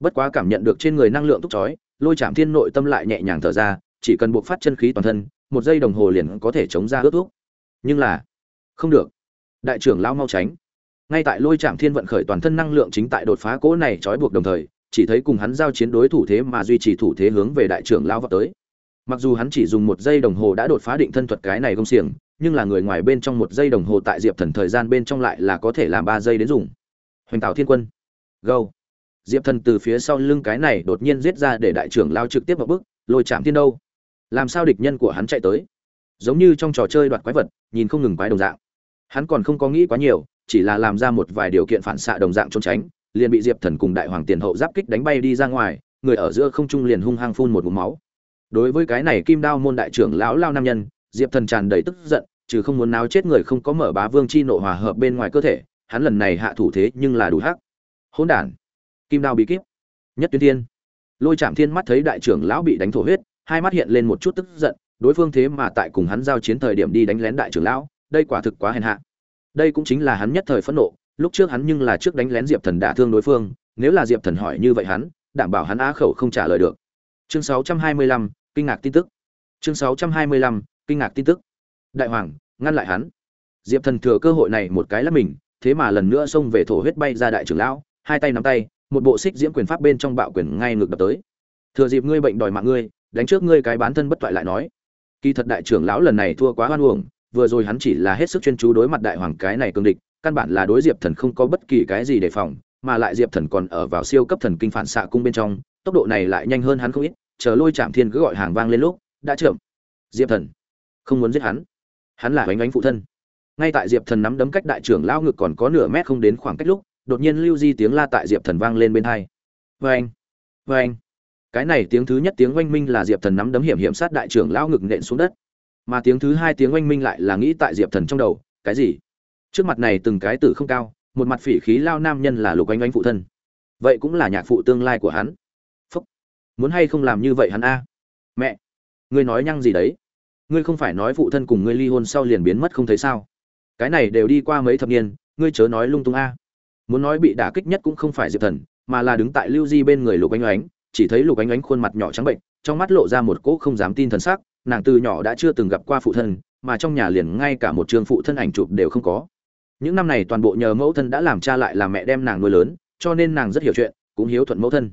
Bất quá cảm nhận được trên người năng lượng thúc chói lôi chạm thiên nội tâm lại nhẹ nhàng thở ra chỉ cần buộc phát chân khí toàn thân, một giây đồng hồ liền có thể chống ra ướt thuốc. Nhưng là, không được. Đại trưởng lao mau tránh. Ngay tại lôi trạm thiên vận khởi toàn thân năng lượng chính tại đột phá cỗ này trói buộc đồng thời, chỉ thấy cùng hắn giao chiến đối thủ thế mà duy trì thủ thế hướng về đại trưởng lao vào tới. Mặc dù hắn chỉ dùng một giây đồng hồ đã đột phá định thân thuật cái này công xiềng, nhưng là người ngoài bên trong một giây đồng hồ tại diệp thần thời gian bên trong lại là có thể làm ba giây đến dùng. Hoành tạo thiên quân. Go. Diệp thần từ phía sau lưng cái này đột nhiên giết ra để đại trưởng lao trực tiếp vào bước, lôi chạm thiên đâu? Làm sao địch nhân của hắn chạy tới? Giống như trong trò chơi đoạt quái vật, nhìn không ngừng quái đồng dạng. Hắn còn không có nghĩ quá nhiều, chỉ là làm ra một vài điều kiện phản xạ đồng dạng trốn tránh, liền bị diệp thần cùng đại hoàng tiền hậu giáp kích đánh bay đi ra ngoài, người ở giữa không trung liền hung hăng phun một vùng máu. Đối với cái này kim đao môn đại trưởng lão lao nam nhân, diệp thần tràn đầy tức giận, trừ không muốn náo chết người không có mở bá vương chi nộ hòa hợp bên ngoài cơ thể, hắn lần này hạ thủ thế nhưng là đủ hắc. Hỗn đản. Kim đao bị kíp nhất tuyến thiên. Lôi chạm thiên mắt thấy đại trưởng lão bị đánh thổ huyết hai mắt hiện lên một chút tức giận đối phương thế mà tại cùng hắn giao chiến thời điểm đi đánh lén đại trưởng lão đây quả thực quá hèn hạ. Đây cũng chính là hắn nhất thời phẫn nộ lúc trước hắn nhưng là trước đánh lén diệp thần đả thương đối phương nếu là diệp thần hỏi như vậy hắn đảm bảo hắn á khẩu không trả lời được. Chương 625, kinh ngạc tin tức. Chương 625, kinh ngạc tin tức. Đại hoàng ngăn lại hắn. Diệp thần thừa cơ hội này một cái là mình thế mà lần nữa xông về thổ huyết bay ra đại trưởng lão hai tay nắm tay một bộ xích diễm quyền pháp bên trong bạo quyền ngay ngược đập tới. Thừa dịp ngươi bệnh đòi mạng ngươi đánh trước ngươi cái bán thân bất toại lại nói. Kỳ thật đại trưởng lão lần này thua quá hoan uổng, vừa rồi hắn chỉ là hết sức chuyên chú đối mặt đại hoàng cái này cương địch, căn bản là đối diệp thần không có bất kỳ cái gì đề phòng, mà lại diệp thần còn ở vào siêu cấp thần kinh phản xạ cung bên trong, tốc độ này lại nhanh hơn hắn không ít, chờ lôi chạm thiên cứ gọi hàng vang lên lúc, đã chậm. Diệp thần không muốn giết hắn. Hắn là oánh oánh phụ thân. Ngay tại diệp thần nắm đấm cách đại trưởng lao ngực còn có nửa mét không đến khoảng cách lúc, đột nhiên lưu di tiếng la tại diệp thần vang lên bên hai. Vê anh vê anh cái này tiếng thứ nhất tiếng oanh minh là diệp thần nắm đấm hiểm hiểm sát đại trưởng lao ngực nện xuống đất. Mà tiếng thứ hai tiếng oanh minh lại là nghĩ tại diệp thần trong đầu, cái gì? Trước mặt này từng cái tử không cao, một mặt phỉ khí lao nam nhân là lục oanh oanh phụ thân. Vậy cũng là nhạc phụ tương lai của hắn. Phúc. Muốn hay không làm như vậy hắn a? Mẹ. Ngươi nói nhăng gì đấy? Ngươi không phải nói phụ thân cùng ngươi ly hôn sau liền biến mất không thấy sao? Cái này đều đi qua mấy thập niên, ngươi chớ nói lung tung a. Muốn nói bị đả kích nhất cũng không phải diệp thần, mà là đứng tại lưu di bên người lục oanh oánh chỉ thấy lục ánh ánh khuôn mặt nhỏ trắng bệnh, trong mắt lộ ra một cỗ không dám tin thần sắc, nàng từ nhỏ đã chưa từng gặp qua phụ thân, mà trong nhà liền ngay cả một trường phụ thân ảnh chụp đều không có. Những năm này toàn bộ nhờ mẫu thân đã làm cha lại làm mẹ đem nàng nuôi lớn, cho nên nàng rất hiểu chuyện, cũng hiếu thuận mẫu thân.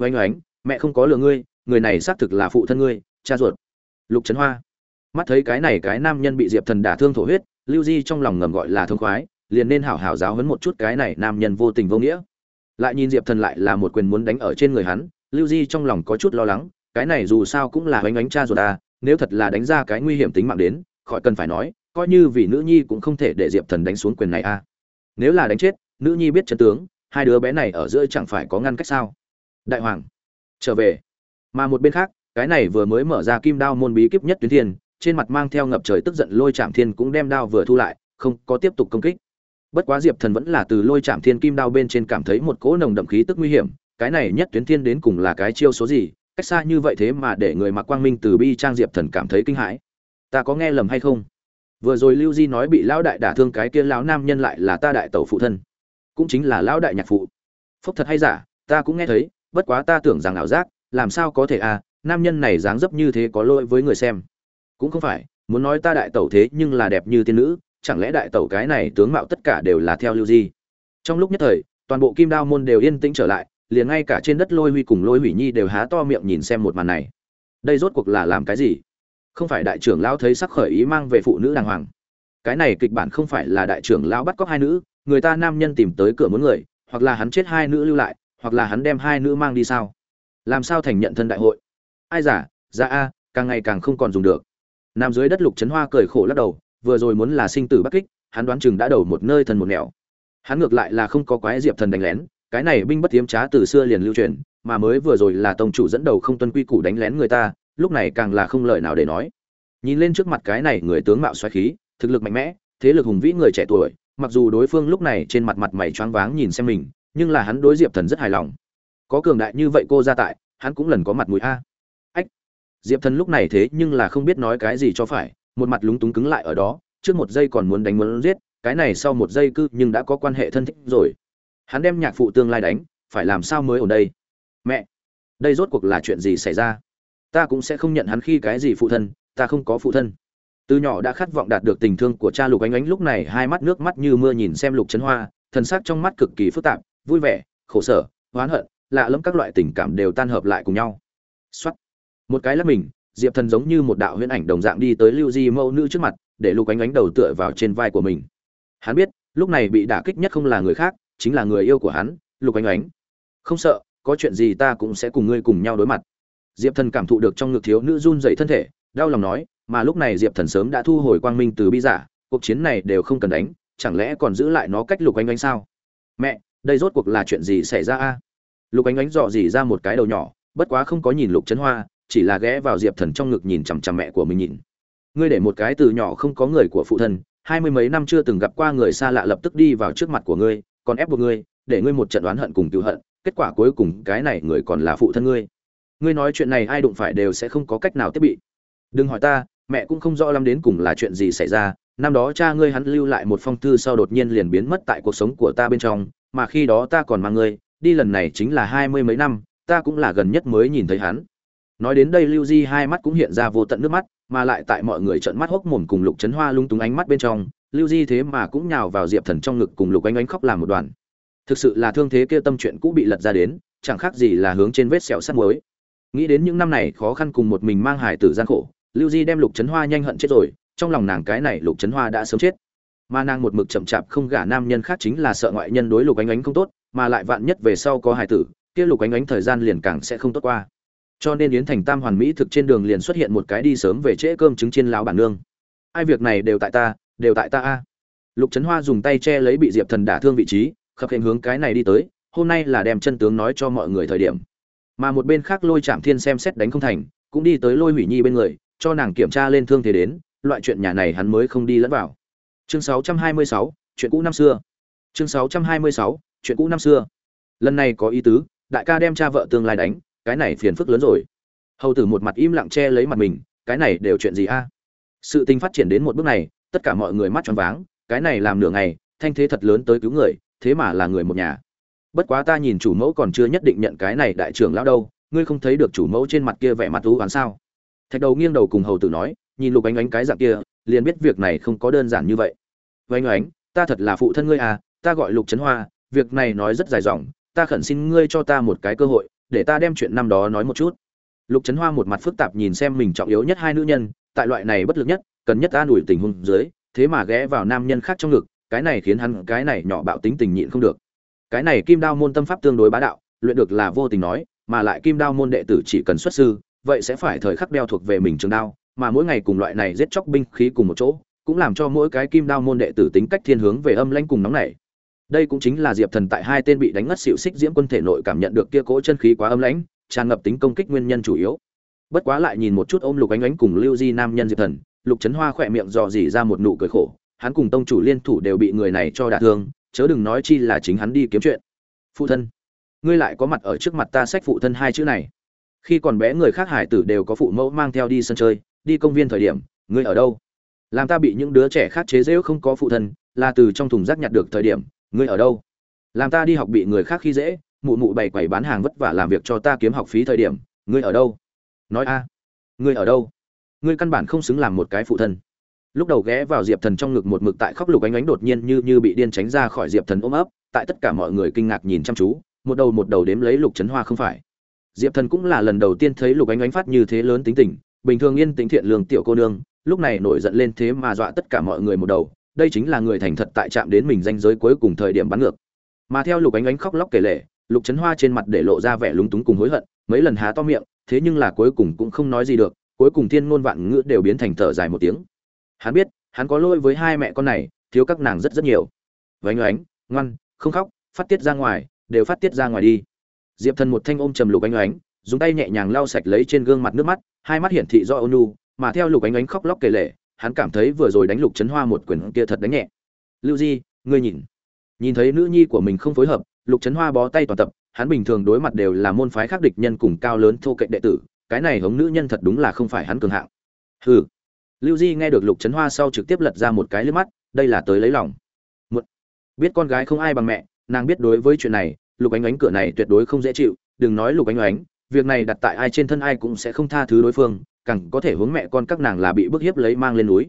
Oanh oánh, mẹ không có lừa ngươi, người này xác thực là phụ thân ngươi, cha ruột. Lục trấn hoa. Mắt thấy cái này cái nam nhân bị diệp thần đả thương thổ huyết, lưu di trong lòng ngầm gọi là thương khoái, liền nên hảo hảo giáo hấn một chút cái này nam nhân vô tình vô nghĩa. Lại nhìn diệp thần lại là một quyền muốn đánh ở trên người hắn lưu di trong lòng có chút lo lắng, cái này dù sao cũng là oanh oánh cha ruột ta, nếu thật là đánh ra cái nguy hiểm tính mạng đến, khỏi cần phải nói, coi như vì nữ nhi cũng không thể để diệp thần đánh xuống quyền này a. Nếu là đánh chết, nữ nhi biết chân tướng, hai đứa bé này ở giữa chẳng phải có ngăn cách sao? Đại hoàng, trở về. Mà một bên khác, cái này vừa mới mở ra kim đao môn bí kíp nhất tuyến thiên, trên mặt mang theo ngập trời tức giận lôi chạm thiên cũng đem đao vừa thu lại, không có tiếp tục công kích. Bất quá diệp thần vẫn là từ lôi chạm thiên kim đao bên trên cảm thấy một cỗ nồng đậm khí tức nguy hiểm cái này nhất tuyến thiên đến cùng là cái chiêu số gì, cách xa như vậy thế mà để người mặc quang minh từ bi trang diệp thần cảm thấy kinh hãi. Ta có nghe lầm hay không? Vừa rồi lưu di nói bị lão đại đả thương cái kia lão nam nhân lại là ta đại tẩu phụ thân. Cũng chính là lão đại nhạc phụ. Phúc thật hay giả, ta cũng nghe thấy, bất quá ta tưởng rằng ảo giác, làm sao có thể à nam nhân này dáng dấp như thế có lỗi với người xem. Cũng không phải, muốn nói ta đại tẩu thế nhưng là đẹp như tiên nữ, chẳng lẽ đại tẩu cái này tướng mạo tất cả đều là theo lưu di? Trong lúc nhất thời, toàn bộ kim đao môn đều yên tĩnh trở lại liền ngay cả trên đất lôi huy cùng lôi hủy nhi đều há to miệng nhìn xem một màn này. Đây rốt cuộc là làm cái gì? Không phải đại trưởng lão thấy sắc khởi ý mang về phụ nữ đàng hoàng. Cái này kịch bản không phải là đại trưởng lão bắt cóc hai nữ, người ta nam nhân tìm tới cửa muốn người, hoặc là hắn chết hai nữ lưu lại, hoặc là hắn đem hai nữ mang đi sao? Làm sao thành nhận thân đại hội? Ai giả ra a, càng ngày càng không còn dùng được. Nam dưới đất lục trấn hoa cười khổ lắc đầu, vừa rồi muốn là sinh tử bắc kích, hắn đoán chừng đã đầu một nơi thần một nẻo. Hắn ngược lại là không có quái diệp thần đánh lén cái này binh bất tiếm trá từ xưa liền lưu truyền, mà mới vừa rồi là tông chủ dẫn đầu không tuân quy củ đánh lén người ta, lúc này càng là không lời nào để nói. Nhìn lên trước mặt cái này người tướng mạo xoáy khí, thực lực mạnh mẽ, thế lực hùng vĩ người trẻ tuổi, mặc dù đối phương lúc này trên mặt mặt mày choáng váng nhìn xem mình, nhưng là hắn đối diệp thần rất hài lòng. Có cường đại như vậy cô ra tại, hắn cũng lần có mặt mũi a. Ách! Diệp thần lúc này thế nhưng là không biết nói cái gì cho phải, một mặt lúng túng cứng lại ở đó, trước một giây còn muốn đánh muốn giết, cái này sau một giây cư nhưng đã có quan hệ thân thích rồi hắn đem nhạc phụ tương lai đánh, phải làm sao mới ở đây? Mẹ, đây rốt cuộc là chuyện gì xảy ra? Ta cũng sẽ không nhận hắn khi cái gì phụ thân, ta không có phụ thân. Từ nhỏ đã khát vọng đạt được tình thương của cha lục ánh ánh, lúc này hai mắt nước mắt như mưa nhìn xem lục trấn hoa, thần sắc trong mắt cực kỳ phức tạp, vui vẻ, khổ sở, oán hận, lạ lẫm các loại tình cảm đều tan hợp lại cùng nhau. Xuất một cái là mình, diệp thần giống như một đạo huyễn ảnh đồng dạng đi tới lưu di mẫu nữ trước mặt, để lục ánh ánh đầu tựa vào trên vai của mình. Hắn biết, lúc này bị đả kích nhất không là người khác chính là người yêu của hắn, lục ánh ánh. Không sợ, có chuyện gì ta cũng sẽ cùng ngươi cùng nhau đối mặt. Diệp thần cảm thụ được trong ngực thiếu nữ run dậy thân thể, đau lòng nói, mà lúc này diệp thần sớm đã thu hồi quang minh từ bi giả, cuộc chiến này đều không cần đánh, chẳng lẽ còn giữ lại nó cách lục ánh ánh sao? Mẹ, đây rốt cuộc là chuyện gì xảy ra a? Lục ánh ánh dò dỉ ra một cái đầu nhỏ, bất quá không có nhìn lục trấn hoa, chỉ là ghé vào diệp thần trong ngực nhìn chằm chằm mẹ của mình nhìn. Ngươi để một cái từ nhỏ không có người của phụ thân, hai mươi mấy năm chưa từng gặp qua người xa lạ lập tức đi vào trước mặt của ngươi còn ép buộc ngươi, để ngươi một trận đoán hận cùng cứu hận, kết quả cuối cùng cái này người còn là phụ thân ngươi. Ngươi nói chuyện này ai đụng phải đều sẽ không có cách nào tiếp bị. Đừng hỏi ta, mẹ cũng không rõ lắm đến cùng là chuyện gì xảy ra, năm đó cha ngươi hắn lưu lại một phong thư sau đột nhiên liền biến mất tại cuộc sống của ta bên trong, mà khi đó ta còn mang ngươi, đi lần này chính là hai mươi mấy năm, ta cũng là gần nhất mới nhìn thấy hắn. Nói đến đây lưu di hai mắt cũng hiện ra vô tận nước mắt, mà lại tại mọi người trợn mắt hốc mồm cùng lục trấn hoa lung túng ánh mắt bên trong lưu di thế mà cũng nhào vào diệp thần trong ngực cùng lục ánh ánh khóc làm một đoàn. Thực sự là thương thế kia tâm chuyện cũ bị lật ra đến, chẳng khác gì là hướng trên vết sẹo sắt muối. Nghĩ đến những năm này khó khăn cùng một mình mang hải tử gian khổ, lưu di đem lục trấn hoa nhanh hận chết rồi, trong lòng nàng cái này lục trấn hoa đã sớm chết. Mà nàng một mực chậm chạp không gả nam nhân khác chính là sợ ngoại nhân đối lục ánh ánh không tốt, mà lại vạn nhất về sau có hài tử, kia lục ánh ánh thời gian liền càng sẽ không tốt qua. Cho nên yến thành tam hoàn mỹ thực trên đường liền xuất hiện một cái đi sớm về trễ cơm trứng chiên lão bản nương. Ai việc này đều tại ta đều tại ta a. Lục trấn hoa dùng tay che lấy bị diệp thần đả thương vị trí khập hiện hướng cái này đi tới hôm nay là đem chân tướng nói cho mọi người thời điểm. Mà một bên khác lôi chạm thiên xem xét đánh không thành cũng đi tới lôi hủy nhi bên người cho nàng kiểm tra lên thương thế đến loại chuyện nhà này hắn mới không đi lẫn vào. Chương 626, chuyện cũ năm xưa. Chương 626, chuyện cũ năm xưa. Lần này có ý tứ đại ca đem cha vợ tương lai đánh cái này phiền phức lớn rồi. Hầu tử một mặt im lặng che lấy mặt mình cái này đều chuyện gì a? Sự tình phát triển đến một bước này tất cả mọi người mắt tròn váng, cái này làm nửa ngày, thanh thế thật lớn tới cứu người, thế mà là người một nhà. Bất quá ta nhìn chủ mẫu còn chưa nhất định nhận cái này đại trưởng lão đâu, ngươi không thấy được chủ mẫu trên mặt kia vẻ mặt thú oán sao? Thạch đầu nghiêng đầu cùng hầu tử nói, nhìn lục ánh ánh cái dạng kia, liền biết việc này không có đơn giản như vậy. Vánh ánh ta thật là phụ thân ngươi à ta gọi lục trấn hoa, việc này nói rất dài dòng, ta khẩn xin ngươi cho ta một cái cơ hội, để ta đem chuyện năm đó nói một chút. Lục trấn hoa một mặt phức tạp nhìn xem mình trọng yếu nhất hai nữ nhân tại loại này bất lực nhất, cần nhất an ủi tình huống dưới, thế mà ghé vào nam nhân khác trong ngực, cái này khiến hắn, cái này nhỏ bạo tính tình nhịn không được. Cái này kim đao môn tâm pháp tương đối bá đạo, luyện được là vô tình nói, mà lại kim đao môn đệ tử chỉ cần xuất sư, vậy sẽ phải thời khắc đeo thuộc về mình trường đao, mà mỗi ngày cùng loại này giết chóc binh khí cùng một chỗ, cũng làm cho mỗi cái kim đao môn đệ tử tính cách thiên hướng về âm lãnh cùng nóng nảy. Đây cũng chính là diệp thần tại hai tên bị đánh ngất xịu xích diễm quân thể nội cảm nhận được kia cỗ chân khí quá âm lãnh, tràn ngập tính công kích nguyên nhân chủ yếu bất quá lại nhìn một chút ôm lục ánh ánh cùng lưu di nam nhân diệp thần, lục trấn hoa khỏe miệng dò dỉ ra một nụ cười khổ, hắn cùng tông chủ liên thủ đều bị người này cho đả thương, chớ đừng nói chi là chính hắn đi kiếm chuyện. Phụ thân, ngươi lại có mặt ở trước mặt ta sách phụ thân hai chữ này. Khi còn bé người khác hải tử đều có phụ mẫu mang theo đi sân chơi, đi công viên thời điểm, ngươi ở đâu? Làm ta bị những đứa trẻ khác chế dễu không có phụ thân, là từ trong thùng rác nhặt được thời điểm, ngươi ở đâu? Làm ta đi học bị người khác khi dễ, mụ mụ bày quầy bán hàng vất vả làm việc cho ta kiếm học phí thời điểm, ngươi ở đâu? Nói a, ngươi ở đâu? Ngươi căn bản không xứng làm một cái phụ thân. Lúc đầu ghé vào diệp thần trong ngực một mực tại khóc lục ánh ánh đột nhiên như như bị điên tránh ra khỏi diệp thần ôm ấp, tại tất cả mọi người kinh ngạc nhìn chăm chú, một đầu một đầu đếm lấy lục trấn hoa không phải. Diệp thần cũng là lần đầu tiên thấy lục ánh ánh phát như thế lớn tính tình, bình thường yên tính thiện lương tiểu cô nương, lúc này nổi giận lên thế mà dọa tất cả mọi người một đầu, đây chính là người thành thật tại chạm đến mình danh giới cuối cùng thời điểm bắn ngược. Mà theo lục ánh ánh khóc lóc kể lể, lục trấn hoa trên mặt để lộ ra vẻ lúng túng cùng hối hận, mấy lần há to miệng thế nhưng là cuối cùng cũng không nói gì được, cuối cùng thiên ngôn vạn ngữ đều biến thành thở dài một tiếng. Hắn biết, hắn có lỗi với hai mẹ con này, thiếu các nàng rất rất nhiều. Vánh oánh, ngoan, không khóc, phát tiết ra ngoài, đều phát tiết ra ngoài đi. Diệp thần một thanh ôm trầm lục ánh oánh, dùng tay nhẹ nhàng lau sạch lấy trên gương mặt nước mắt, hai mắt hiển thị do ônu mà theo lục ánh ánh khóc lóc kể lể, hắn cảm thấy vừa rồi đánh lục chấn hoa một quyền kia thật đánh nhẹ. Lưu di, ngươi nhìn. Nhìn thấy nữ nhi của mình không phối hợp, lục chấn hoa bó tay toàn tập hắn bình thường đối mặt đều là môn phái khác địch nhân cùng cao lớn thô cạnh đệ tử, cái này hống nữ nhân thật đúng là không phải hắn cường hạng. Hừ. Lưu di nghe được lục chấn hoa sau trực tiếp lật ra một cái liếc mắt, đây là tới lấy lòng. Một biết con gái không ai bằng mẹ, nàng biết đối với chuyện này, lục ánh ánh cửa này tuyệt đối không dễ chịu, đừng nói lục ánh ánh, việc này đặt tại ai trên thân ai cũng sẽ không tha thứ đối phương, càng có thể hướng mẹ con các nàng là bị bức hiếp lấy mang lên núi.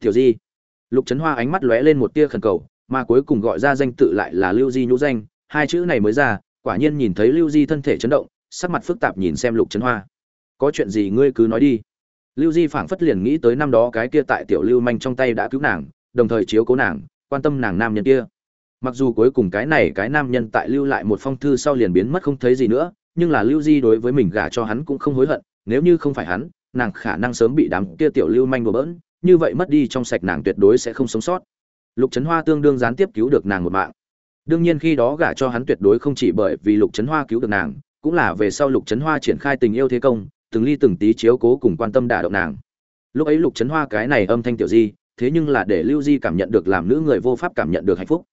Tiểu di. Lục trấn hoa ánh mắt lóe lên một tia khẩn cầu, mà cuối cùng gọi ra danh tự lại là lưu di nhũ danh, hai chữ này mới ra quả nhiên nhìn thấy lưu di thân thể chấn động, sắc mặt phức tạp nhìn xem lục trấn hoa. Có chuyện gì ngươi cứ nói đi. Lưu di phảng phất liền nghĩ tới năm đó cái kia tại tiểu lưu manh trong tay đã cứu nàng, đồng thời chiếu cố nàng, quan tâm nàng nam nhân kia. Mặc dù cuối cùng cái này cái nam nhân tại lưu lại một phong thư sau liền biến mất không thấy gì nữa, nhưng là lưu di đối với mình gả cho hắn cũng không hối hận, nếu như không phải hắn, nàng khả năng sớm bị đám kia tiểu lưu manh đùa bỡn, như vậy mất đi trong sạch nàng tuyệt đối sẽ không sống sót. Lục trấn hoa tương đương gián tiếp cứu được nàng một mạng đương nhiên khi đó gả cho hắn tuyệt đối không chỉ bởi vì lục trấn hoa cứu được nàng, cũng là về sau lục trấn hoa triển khai tình yêu thế công, từng ly từng tí chiếu cố cùng quan tâm đả động nàng. Lúc ấy lục trấn hoa cái này âm thanh tiểu di, thế nhưng là để lưu di cảm nhận được làm nữ người vô pháp cảm nhận được hạnh phúc.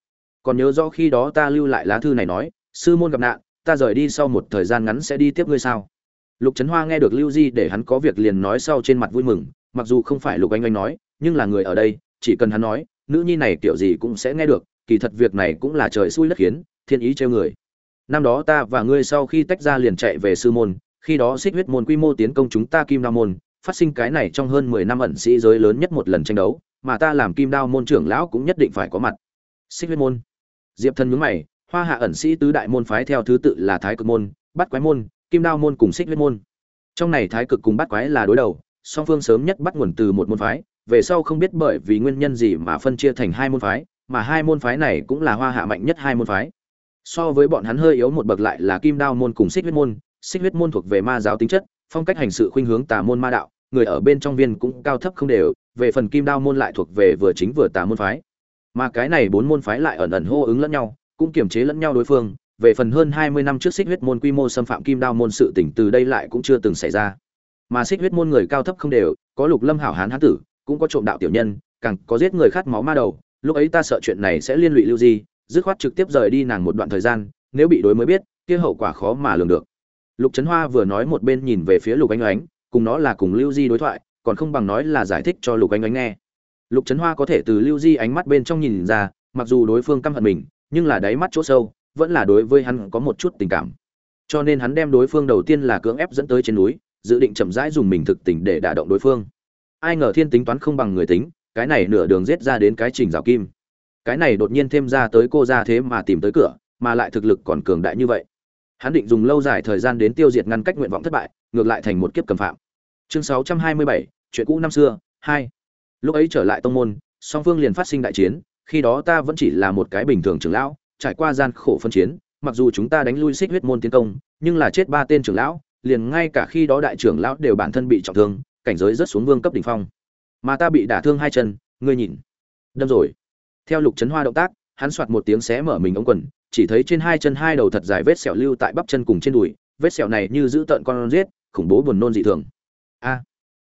Còn nhớ rõ khi đó ta lưu lại lá thư này nói, sư môn gặp nạn, ta rời đi sau một thời gian ngắn sẽ đi tiếp ngươi sao? Lục trấn hoa nghe được lưu di để hắn có việc liền nói sau trên mặt vui mừng, mặc dù không phải lục anh anh nói, nhưng là người ở đây, chỉ cần hắn nói, nữ nhi này kiểu gì cũng sẽ nghe được kỳ thật việc này cũng là trời xui đất khiến, thiên ý trêu người. Năm đó ta và ngươi sau khi tách ra liền chạy về sư môn, khi đó xích huyết môn quy mô tiến công chúng ta kim đao môn, phát sinh cái này trong hơn mười năm ẩn sĩ giới lớn nhất một lần tranh đấu, mà ta làm kim đao môn trưởng lão cũng nhất định phải có mặt. Xích huyết môn. Diệp thân nhướng mày, hoa hạ ẩn sĩ tứ đại môn phái theo thứ tự là thái cực môn bắt quái môn, kim đao môn cùng xích huyết môn. Trong này thái cực cùng bắt quái là đối đầu, song phương sớm nhất bắt nguồn từ một môn phái, về sau không biết bởi vì nguyên nhân gì mà phân chia thành hai môn phái mà hai môn phái này cũng là hoa hạ mạnh nhất hai môn phái. So với bọn hắn hơi yếu một bậc lại là kim đao môn cùng xích huyết môn. Xích huyết môn thuộc về ma giáo tính chất, phong cách hành sự khuynh hướng tà môn ma đạo, người ở bên trong viên cũng cao thấp không đều, về phần kim đao môn lại thuộc về vừa chính vừa tà môn phái. Mà cái này bốn môn phái lại ẩn ẩn hô ứng lẫn nhau, cũng kiềm chế lẫn nhau đối phương. Về phần hơn hai mươi năm trước xích huyết môn quy mô xâm phạm kim đao môn sự tỉnh từ đây lại cũng chưa từng xảy ra. Mà xích huyết môn người cao thấp không đều, có lục lâm hảo hán hán tử, cũng có trộm đạo tiểu nhân, càng có giết người khát máu ma đầu lúc ấy ta sợ chuyện này sẽ liên lụy lưu di, dứt khoát trực tiếp rời đi nàng một đoạn thời gian, nếu bị đối mới biết, kia hậu quả khó mà lường được. Lục trấn hoa vừa nói một bên nhìn về phía lục anh oánh cùng nó là cùng lưu di đối thoại, còn không bằng nói là giải thích cho lục anh oánh nghe. Lục trấn hoa có thể từ lưu di ánh mắt bên trong nhìn ra, mặc dù đối phương căm hận mình, nhưng là đáy mắt chỗ sâu, vẫn là đối với hắn có một chút tình cảm. Cho nên hắn đem đối phương đầu tiên là cưỡng ép dẫn tới trên núi, dự định chậm rãi dùng mình thực tình để đả động đối phương. Ai ngờ thiên tính toán không bằng người tính cái này nửa đường giết ra đến cái trình rào kim. Cái này đột nhiên thêm ra tới cô ra thế mà tìm tới cửa mà lại thực lực còn cường đại như vậy. Hắn định dùng lâu dài thời gian đến tiêu diệt ngăn cách nguyện vọng thất bại ngược lại thành một kiếp cầm phạm. Chương 627, chuyện cũ năm xưa hai. Lúc ấy trở lại tông môn song phương liền phát sinh đại chiến khi đó ta vẫn chỉ là một cái bình thường trưởng lão trải qua gian khổ phân chiến mặc dù chúng ta đánh lui xích huyết môn tiến công nhưng là chết ba tên trưởng lão liền ngay cả khi đó đại trưởng lão đều bản thân bị trọng thương cảnh giới rất xuống vương cấp đỉnh phong mà ta bị đả thương hai chân, ngươi nhìn. Đâm rồi. Theo lục trấn hoa động tác, hắn soạt một tiếng xé mở mình ống quần, chỉ thấy trên hai chân hai đầu thật dài vết sẹo lưu tại bắp chân cùng trên đùi, vết sẹo này như giữ tợn con rết khủng bố buồn nôn dị thường. A!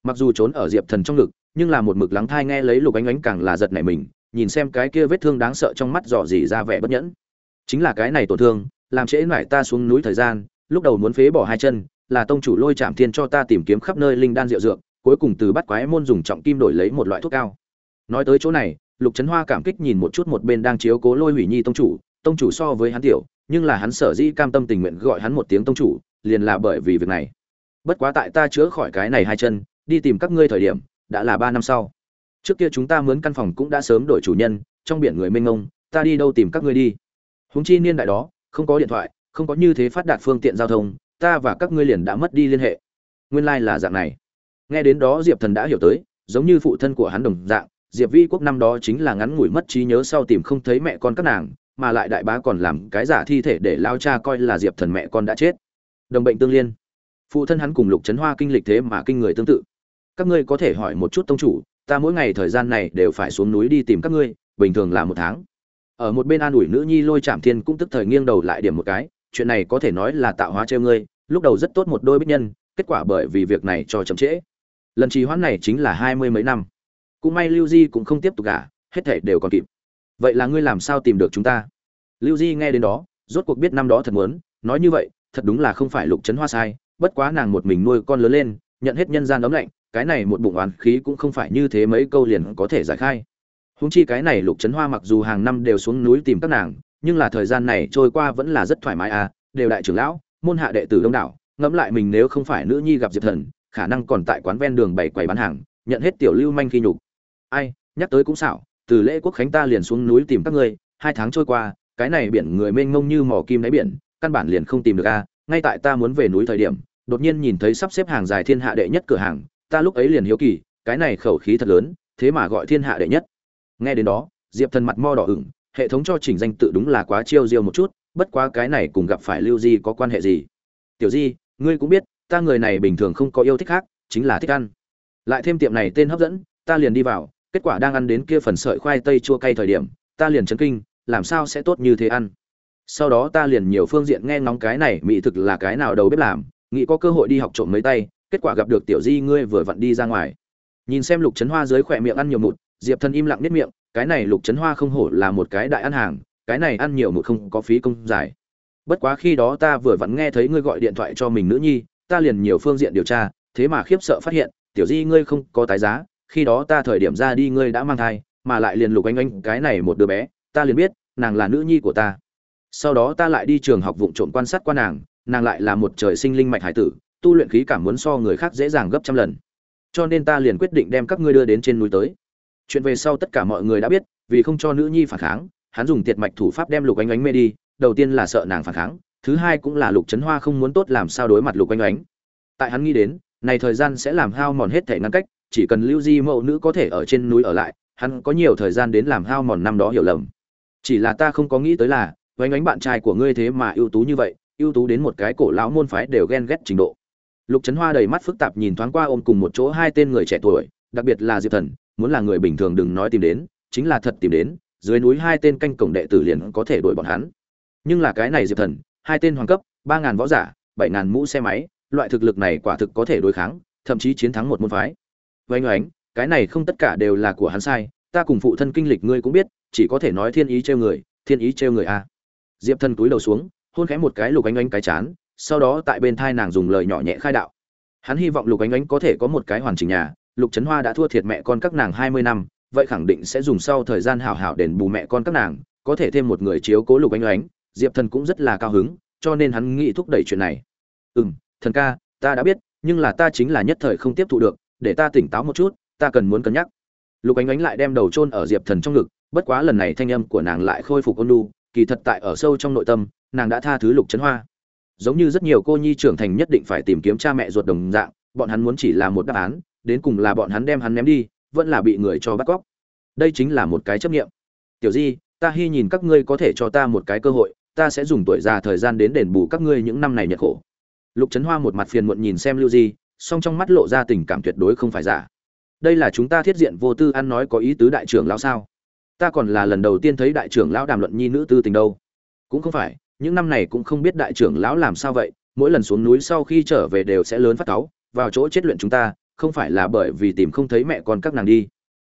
Mặc dù trốn ở diệp thần trong ngực, nhưng là một mực lắng thai nghe lấy lục ánh ánh càng là giật nảy mình, nhìn xem cái kia vết thương đáng sợ trong mắt dò dỉ ra vẻ bất nhẫn. Chính là cái này tổn thương, làm trễ mải ta xuống núi thời gian, lúc đầu muốn phế bỏ hai chân, là tông chủ lôi chạm thiên cho ta tìm kiếm khắp nơi linh đan rượu dược cuối cùng từ bắt quái môn dùng trọng kim đổi lấy một loại thuốc cao. Nói tới chỗ này, lục trấn hoa cảm kích nhìn một chút một bên đang chiếu cố lôi hủy nhi tông chủ tông chủ so với hắn tiểu, nhưng là hắn sở dĩ cam tâm tình nguyện gọi hắn một tiếng tông chủ, liền là bởi vì việc này. Bất quá tại ta chữa khỏi cái này hai chân, đi tìm các ngươi thời điểm, đã là ba năm sau. Trước kia chúng ta mướn căn phòng cũng đã sớm đổi chủ nhân, trong biển người mênh ngông ta đi đâu tìm các ngươi đi? Huống chi niên đại đó, không có điện thoại, không có như thế phát đạt phương tiện giao thông, ta và các ngươi liền đã mất đi liên hệ. Nguyên lai là dạng này nghe đến đó diệp thần đã hiểu tới, giống như phụ thân của hắn đồng dạng, diệp vi quốc năm đó chính là ngắn ngủi mất trí nhớ sau tìm không thấy mẹ con các nàng, mà lại đại bá còn làm cái giả thi thể để lao cha coi là diệp thần mẹ con đã chết. Đồng bệnh tương liên. Phụ thân hắn cùng lục trấn hoa kinh lịch thế mà kinh người tương tự. Các ngươi có thể hỏi một chút tông chủ, ta mỗi ngày thời gian này đều phải xuống núi đi tìm các ngươi, bình thường là một tháng. Ở một bên an ủi nữ nhi lôi trạm thiên cũng tức thời nghiêng đầu lại điểm một cái, chuyện này có thể nói là tạo hóa treo ngươi, lúc đầu rất tốt một đôi bích nhân, kết quả bởi vì việc này cho chậm trễ lần trì hoãn này chính là hai mươi mấy năm. Cũng may lưu di cũng không tiếp tục cả hết thể đều còn kịp. Vậy là ngươi làm sao tìm được chúng ta? Lưu di nghe đến đó, rốt cuộc biết năm đó thật muốn, nói như vậy, thật đúng là không phải lục trấn hoa sai, bất quá nàng một mình nuôi con lớn lên, nhận hết nhân gian ấm lạnh, cái này một bụng oán khí cũng không phải như thế mấy câu liền có thể giải khai. Húng chi cái này lục trấn hoa mặc dù hàng năm đều xuống núi tìm các nàng, nhưng là thời gian này trôi qua vẫn là rất thoải mái à đều đại trưởng lão, môn hạ đệ tử đông đảo, ngẫm lại mình nếu không phải nữ nhi gặp diệp thần khả năng còn tại quán ven đường bày quầy bán hàng, nhận hết tiểu lưu manh khi nhục. Ai, nhắc tới cũng xảo, từ lễ quốc khánh ta liền xuống núi tìm các ngươi, hai tháng trôi qua, cái này biển người mênh mông như mỏ kim đáy biển, căn bản liền không tìm được a, ngay tại ta muốn về núi thời điểm, đột nhiên nhìn thấy sắp xếp hàng dài thiên hạ đệ nhất cửa hàng, ta lúc ấy liền hiếu kỳ, cái này khẩu khí thật lớn, thế mà gọi thiên hạ đệ nhất. Nghe đến đó, diệp thần mặt mo đỏ ửng, hệ thống cho chỉnh danh tự đúng là quá chiêu diêu một chút, bất quá cái này cùng gặp phải lưu di có quan hệ gì? Tiểu di, ngươi cũng biết ta người này bình thường không có yêu thích khác, chính là thích ăn. Lại thêm tiệm này tên hấp dẫn, ta liền đi vào, kết quả đang ăn đến kia phần sợi khoai tây chua cay thời điểm, ta liền chấn kinh, làm sao sẽ tốt như thế ăn? Sau đó ta liền nhiều phương diện nghe ngóng cái này, mỹ thực là cái nào đầu bếp làm, nghĩ có cơ hội đi học trộm mấy tay, kết quả gặp được tiểu di ngươi vừa vặn đi ra ngoài. Nhìn xem lục trấn hoa dưới khỏe miệng ăn nhiều mụt, diệp thần im lặng nếp miệng, cái này lục trấn hoa không hổ là một cái đại ăn hàng, cái này ăn nhiều mụt không có phí công giải. Bất quá khi đó ta vừa vặn nghe thấy ngươi gọi điện thoại cho mình nữ nhi ta liền nhiều phương diện điều tra, thế mà khiếp sợ phát hiện, tiểu di ngươi không có tái giá, khi đó ta thời điểm ra đi ngươi đã mang thai, mà lại liền lục anh anh, cái này một đứa bé, ta liền biết, nàng là nữ nhi của ta. Sau đó ta lại đi trường học vụng trộm quan sát qua nàng nàng lại là một trời sinh linh mạch hải tử, tu luyện khí cảm muốn so người khác dễ dàng gấp trăm lần. Cho nên ta liền quyết định đem các ngươi đưa đến trên núi tới. Chuyện về sau tất cả mọi người đã biết, vì không cho nữ nhi phản kháng, hắn dùng tiệt mạch thủ pháp đem lục ánh ánh mê đi, đầu tiên là sợ nàng phản kháng thứ hai cũng là lục trấn hoa không muốn tốt làm sao đối mặt lục oanh oánh. tại hắn nghĩ đến, này thời gian sẽ làm hao mòn hết thể ngăn cách, chỉ cần lưu di mẫu nữ có thể ở trên núi ở lại, hắn có nhiều thời gian đến làm hao mòn năm đó hiểu lầm. Chỉ là ta không có nghĩ tới là, oanh oánh bạn trai của ngươi thế mà ưu tú như vậy, ưu tú đến một cái cổ lão môn phái đều ghen ghét trình độ. Lục trấn hoa đầy mắt phức tạp nhìn thoáng qua ôm cùng một chỗ hai tên người trẻ tuổi, đặc biệt là diệp thần, muốn là người bình thường đừng nói tìm đến, chính là thật tìm đến, dưới núi hai tên canh cổng đệ tử liền có thể đuổi bọn hắn. Nhưng là cái này diệp thần hai tên hoàng cấp, ba ngàn võ giả, bảy ngàn mũ xe máy, loại thực lực này quả thực có thể đối kháng, thậm chí chiến thắng một môn phái. Vánh oánh, cái này không tất cả đều là của hắn sai, ta cùng phụ thân kinh lịch ngươi cũng biết, chỉ có thể nói thiên ý trêu người, thiên ý trêu người a. Diệp thần cúi đầu xuống, hôn khẽ một cái lục ánh ánh cái chán, sau đó tại bên thai nàng dùng lời nhỏ nhẹ khai đạo. Hắn hy vọng lục ánh ánh có thể có một cái hoàn chỉnh nhà, lục trấn hoa đã thua thiệt mẹ con các nàng hai mươi năm, vậy khẳng định sẽ dùng sau thời gian hảo hảo đền bù mẹ con các nàng, có thể thêm một người chiếu cố lục ánh ánh diệp thần cũng rất là cao hứng, cho nên hắn nghĩ thúc đẩy chuyện này. Ừ m thần ca, ta đã biết, nhưng là ta chính là nhất thời không tiếp thụ được, để ta tỉnh táo một chút, ta cần muốn cân nhắc. Lục ánh ánh lại đem đầu chôn ở diệp thần trong ngực, bất quá lần này thanh âm của nàng lại khôi phục ôn lu kỳ thật tại ở sâu trong nội tâm, nàng đã tha thứ lục trấn hoa. Giống như rất nhiều cô nhi trưởng thành nhất định phải tìm kiếm cha mẹ ruột đồng dạng, bọn hắn muốn chỉ là một đáp án, đến cùng là bọn hắn đem hắn ném đi, vẫn là bị người cho bắt cóc. Đây chính là một cái chấp nghiệm. Tiểu di, ta hy nhìn các ngươi có thể cho ta một cái cơ hội ta sẽ dùng tuổi già thời gian đến đền bù các ngươi những năm này nhật khổ. Lục trấn hoa một mặt phiền muộn nhìn xem lưu di, song trong mắt lộ ra tình cảm tuyệt đối không phải giả. Đây là chúng ta thiết diện vô tư ăn nói có ý tứ đại trưởng lão sao? Ta còn là lần đầu tiên thấy đại trưởng lão đàm luận nhi nữ tư tình đâu. Cũng không phải, những năm này cũng không biết đại trưởng lão làm sao vậy, mỗi lần xuống núi sau khi trở về đều sẽ lớn phát cáu, vào chỗ chết luyện chúng ta, không phải là bởi vì tìm không thấy mẹ con các nàng đi.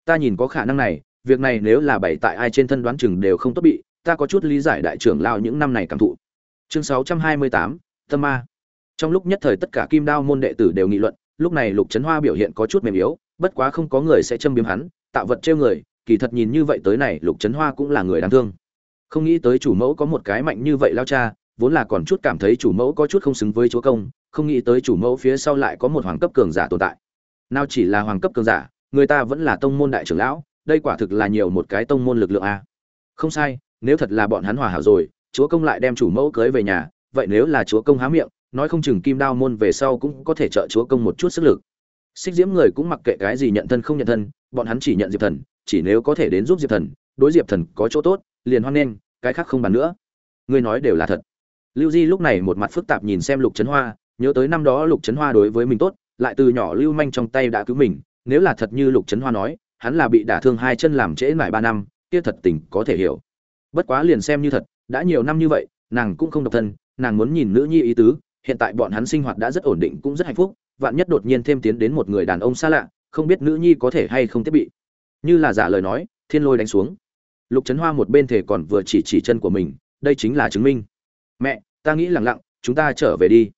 Ta nhìn có khả năng này, việc này nếu là bày tại ai trên thân đoán chừng đều không tốt bị ta có chút lý giải đại trưởng lão những năm này cảm thụ. Chương 628, tâm ma. Trong lúc nhất thời tất cả kim đao môn đệ tử đều nghị luận lúc này lục trấn hoa biểu hiện có chút mềm yếu bất quá không có người sẽ châm biếm hắn tạo vật trêu người kỳ thật nhìn như vậy tới này lục trấn hoa cũng là người đáng thương. Không nghĩ tới chủ mẫu có một cái mạnh như vậy lao cha vốn là còn chút cảm thấy chủ mẫu có chút không xứng với chúa công không nghĩ tới chủ mẫu phía sau lại có một hoàng cấp cường giả tồn tại. Nào chỉ là hoàng cấp cường giả người ta vẫn là tông môn đại trưởng lão đây quả thực là nhiều một cái tông môn lực lượng a. Không sai nếu thật là bọn hắn hòa hảo rồi, chúa công lại đem chủ mẫu cưới về nhà, vậy nếu là chúa công há miệng, nói không chừng kim đao môn về sau cũng có thể trợ chúa công một chút sức lực. Xích diễm người cũng mặc kệ cái gì nhận thân không nhận thân, bọn hắn chỉ nhận diệp thần, chỉ nếu có thể đến giúp diệp thần, đối diệp thần có chỗ tốt, liền hoan nghênh, cái khác không bàn nữa. Ngươi nói đều là thật. Lưu di lúc này một mặt phức tạp nhìn xem lục trấn hoa, nhớ tới năm đó lục trấn hoa đối với mình tốt, lại từ nhỏ lưu manh trong tay đã cứu mình, nếu là thật như lục trấn hoa nói, hắn là bị đả thương hai chân làm trễ mãi ba năm, kia thật tình có thể hiểu bất quá liền xem như thật, đã nhiều năm như vậy, nàng cũng không độc thân, nàng muốn nhìn nữ nhi ý tứ, hiện tại bọn hắn sinh hoạt đã rất ổn định cũng rất hạnh phúc, vạn nhất đột nhiên thêm tiến đến một người đàn ông xa lạ, không biết nữ nhi có thể hay không thiết bị. Như là giả lời nói, thiên lôi đánh xuống. Lục trấn hoa một bên thể còn vừa chỉ chỉ chân của mình, đây chính là chứng minh. Mẹ, ta nghĩ lẳng lặng, chúng ta trở về đi.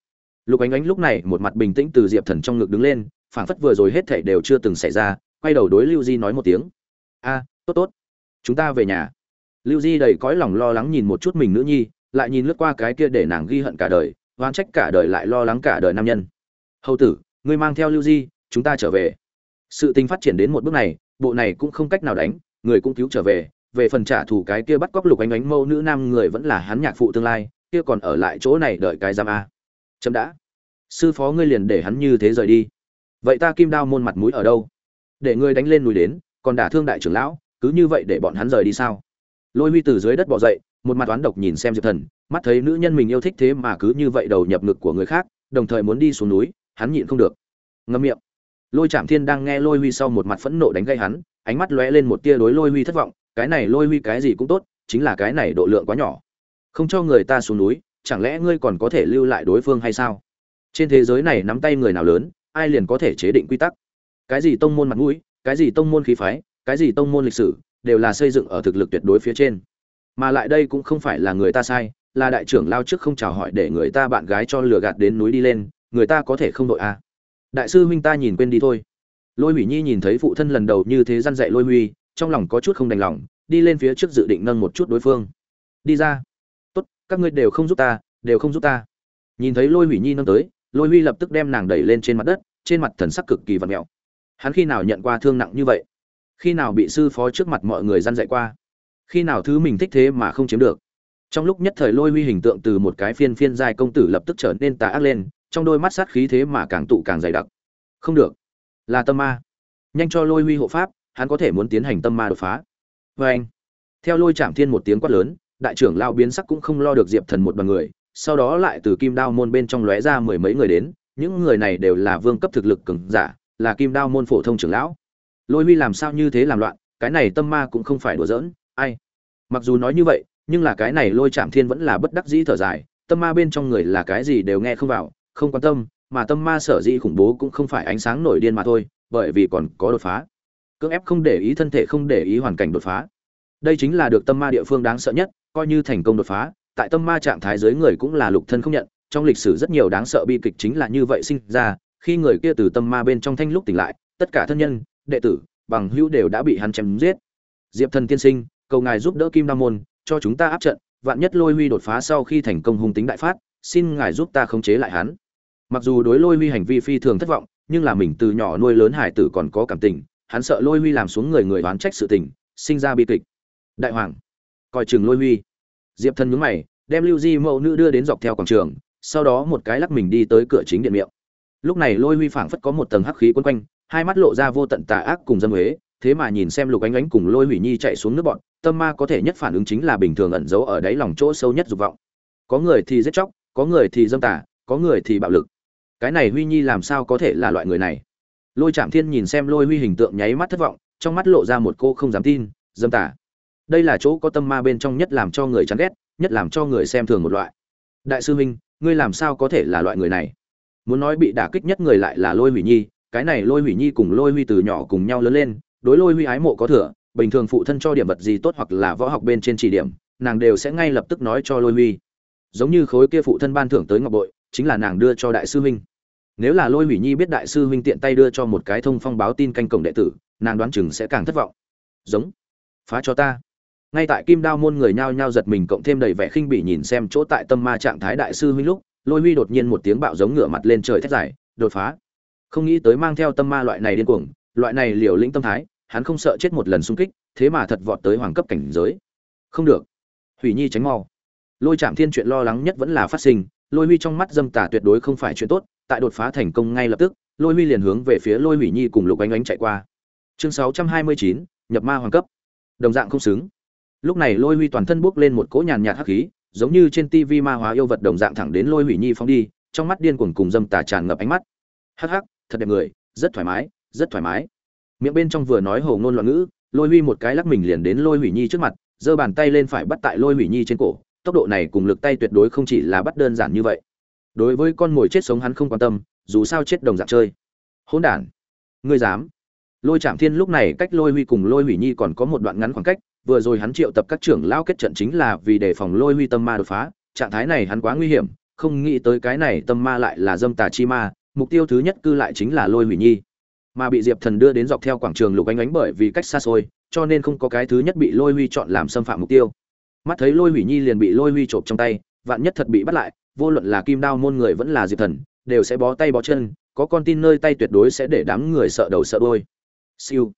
Lục ánh ánh lúc này một mặt bình tĩnh từ diệp thần trong ngực đứng lên, phảng phất vừa rồi hết thảy đều chưa từng xảy ra, quay đầu đối lưu di nói một tiếng. A, tốt tốt. Chúng ta về nhà lưu di đầy cõi lòng lo lắng nhìn một chút mình nữ nhi, lại nhìn lướt qua cái kia để nàng ghi hận cả đời, oán trách cả đời lại lo lắng cả đời nam nhân. Hầu tử, ngươi mang theo lưu di, chúng ta trở về. Sự tình phát triển đến một bước này, bộ này cũng không cách nào đánh, người cũng cứu trở về. Về phần trả thù cái kia bắt cóc lục ánh ánh mâu nữ nam người vẫn là hắn nhạc phụ tương lai, kia còn ở lại chỗ này đợi cái giam a. Chấm đã. Sư phó ngươi liền để hắn như thế rời đi. Vậy ta kim đao môn mặt mũi ở đâu? Để ngươi đánh lên núi đến, còn đả thương đại trưởng lão, cứ như vậy để bọn hắn rời đi sao? Lôi huy từ dưới đất bỏ dậy, một mặt toán độc nhìn xem diệp thần, mắt thấy nữ nhân mình yêu thích thế mà cứ như vậy đầu nhập ngực của người khác, đồng thời muốn đi xuống núi, hắn nhịn không được. Ngâm miệng. Lôi trạm thiên đang nghe lôi huy sau một mặt phẫn nộ đánh gây hắn, ánh mắt lóe lên một tia đối lôi huy thất vọng, cái này lôi huy cái gì cũng tốt, chính là cái này độ lượng quá nhỏ. Không cho người ta xuống núi, chẳng lẽ ngươi còn có thể lưu lại đối phương hay sao? Trên thế giới này nắm tay người nào lớn, ai liền có thể chế định quy tắc? Cái gì tông môn mặt mũi, cái gì tông môn khí phái, cái gì tông môn lịch sử đều là xây dựng ở thực lực tuyệt đối phía trên. Mà lại đây cũng không phải là người ta sai, là đại trưởng lao trước không chào hỏi để người ta bạn gái cho lừa gạt đến núi đi lên, người ta có thể không đội à. đại sư huynh ta nhìn quên đi thôi. Lôi hủy nhi nhìn thấy phụ thân lần đầu như thế răn dạy lôi huy, trong lòng có chút không đành lòng, đi lên phía trước dự định nâng một chút đối phương. Đi ra. Tốt, các ngươi đều không giúp ta, đều không giúp ta. Nhìn thấy lôi hủy nhi nâng tới, lôi huy lập tức đem nàng đẩy lên trên mặt đất, trên mặt thần sắc cực kỳ vặt mẹo. Hắn khi nào nhận qua thương nặng như vậy? Khi nào bị sư phó trước mặt mọi người răn dạy qua? Khi nào thứ mình thích thế mà không chiếm được? Trong lúc nhất thời lôi huy hình tượng từ một cái phiên phiên giai công tử lập tức trở nên tà ác lên, trong đôi mắt sát khí thế mà càng tụ càng dày đặc. Không được. Là tâm ma. Nhanh cho lôi huy hộ pháp, hắn có thể muốn tiến hành tâm ma đột phá. Vê anh, theo lôi chạm thiên một tiếng quát lớn, đại trưởng lao biến sắc cũng không lo được diệp thần một bằng người, sau đó lại từ kim đao môn bên trong lóe ra mười mấy người đến, những người này đều là vương cấp thực lực cường giả, là kim đao môn phổ thông trưởng lão lôi huy làm sao như thế làm loạn, cái này tâm ma cũng không phải đùa giỡn, ai? Mặc dù nói như vậy, nhưng là cái này lôi chạm thiên vẫn là bất đắc dĩ thở dài, tâm ma bên trong người là cái gì đều nghe không vào, không quan tâm, mà tâm ma sở dĩ khủng bố cũng không phải ánh sáng nổi điên mà thôi, bởi vì còn có đột phá. Cưỡng ép không để ý thân thể không để ý hoàn cảnh đột phá. Đây chính là được tâm ma địa phương đáng sợ nhất, coi như thành công đột phá, tại tâm ma trạng thái giới người cũng là lục thân không nhận, trong lịch sử rất nhiều đáng sợ bi kịch chính là như vậy sinh ra, khi người kia từ tâm ma bên trong thanh lúc tỉnh lại, tất cả thân nhân đệ tử, bằng hữu đều đã bị hắn chém giết. Diệp thần tiên sinh, cầu ngài giúp đỡ kim Nam môn, cho chúng ta áp trận, vạn nhất lôi huy đột phá sau khi thành công hung tính đại phát, xin ngài giúp ta khống chế lại hắn. Mặc dù đối lôi huy hành vi phi thường thất vọng, nhưng là mình từ nhỏ nuôi lớn hải tử còn có cảm tình, hắn sợ lôi huy làm xuống người người oán trách sự tình, sinh ra bi kịch. Đại hoàng, coi chừng lôi huy. Diệp thần nhướng mày, đem lưu di mẫu nữ đưa đến dọc theo quảng trường, sau đó một cái lắc mình đi tới cửa chính điện miệng. Lúc này lôi huy phảng phất có một tầng hắc khí quấn quanh hai mắt lộ ra vô tận tà ác cùng dâm huế thế mà nhìn xem lục ánh ánh cùng lôi hủy nhi chạy xuống nước bọn, tâm ma có thể nhất phản ứng chính là bình thường ẩn giấu ở đáy lòng chỗ sâu nhất dục vọng. Có người thì giết chóc, có người thì dâm tà, có người thì bạo lực. Cái này huy nhi làm sao có thể là loại người này? Lôi trạm thiên nhìn xem lôi huy hình tượng nháy mắt thất vọng, trong mắt lộ ra một cô không dám tin, dâm tà. Đây là chỗ có tâm ma bên trong nhất làm cho người chán ghét, nhất làm cho người xem thường một loại. Đại sư huynh ngươi làm sao có thể là loại người này? Muốn nói bị đả kích nhất người lại là lôi hủy nhi cái này lôi hủy nhi cùng lôi huy từ nhỏ cùng nhau lớn lên, đối lôi huy ái mộ có thừa, bình thường phụ thân cho điểm vật gì tốt hoặc là võ học bên trên chỉ điểm, nàng đều sẽ ngay lập tức nói cho lôi huy. Giống như khối kia phụ thân ban thưởng tới ngọc bội, chính là nàng đưa cho đại sư huynh. Nếu là lôi hủy nhi biết đại sư huynh tiện tay đưa cho một cái thông phong báo tin canh cổng đệ tử, nàng đoán chừng sẽ càng thất vọng. Giống. Phá cho ta. Ngay tại kim đao môn người nhao nhao giật mình cộng thêm đầy vẻ khinh bỉ nhìn xem chỗ tại tâm ma trạng thái đại sư huynh lúc, lôi huy đột nhiên một tiếng bạo giống ngửa mặt lên trời thét dài, đột phá không nghĩ tới mang theo tâm ma loại này điên cuồng, loại này liều lĩnh tâm thái, hắn không sợ chết một lần xung kích, thế mà thật vọt tới hoàng cấp cảnh giới. Không được. Hủy nhi tránh mau. Lôi chạm thiên chuyện lo lắng nhất vẫn là phát sinh, lôi huy trong mắt dâm tà tuyệt đối không phải chuyện tốt, tại đột phá thành công ngay lập tức, lôi huy liền hướng về phía lôi hủy nhi cùng lục ánh ánh chạy qua. Chương sáu trăm hai mươi chín, nhập ma hoàng cấp. Đồng dạng không xứng. Lúc này lôi huy toàn thân bốc lên một cỗ nhàn nhạt hắc khí, giống như trên tivi ma hóa yêu vật đồng dạng thẳng đến lôi hủy nhi phóng đi, trong mắt điên cuồng cùng dâm tà tràn ngập ánh mắt. Hắc hắc thật đẹp người, rất thoải mái, rất thoải mái. Miệng bên trong vừa nói hồ ngôn loạn ngữ, lôi huy một cái lắc mình liền đến lôi hủy nhi trước mặt, giơ bàn tay lên phải bắt tại lôi hủy nhi trên cổ, tốc độ này cùng lực tay tuyệt đối không chỉ là bắt đơn giản như vậy. Đối với con mồi chết sống hắn không quan tâm, dù sao chết đồng dạng chơi. Hỗn đản, ngươi dám. Lôi trạm thiên lúc này cách lôi huy cùng lôi hủy nhi còn có một đoạn ngắn khoảng cách, vừa rồi hắn triệu tập các trưởng lao kết trận chính là vì đề phòng lôi huy tâm ma đột phá, trạng thái này hắn quá nguy hiểm, không nghĩ tới cái này tâm ma lại là dâm tà chi ma mục tiêu thứ nhất cư lại chính là lôi hủy nhi. Mà bị diệp thần đưa đến dọc theo quảng trường lục ánh ánh bởi vì cách xa xôi, cho nên không có cái thứ nhất bị lôi huy chọn làm xâm phạm mục tiêu. Mắt thấy lôi hủy nhi liền bị lôi huy trộm trong tay, vạn nhất thật bị bắt lại, vô luận là kim đao môn người vẫn là diệp thần, đều sẽ bó tay bó chân, có con tin nơi tay tuyệt đối sẽ để đám người sợ đầu sợ đôi siêu.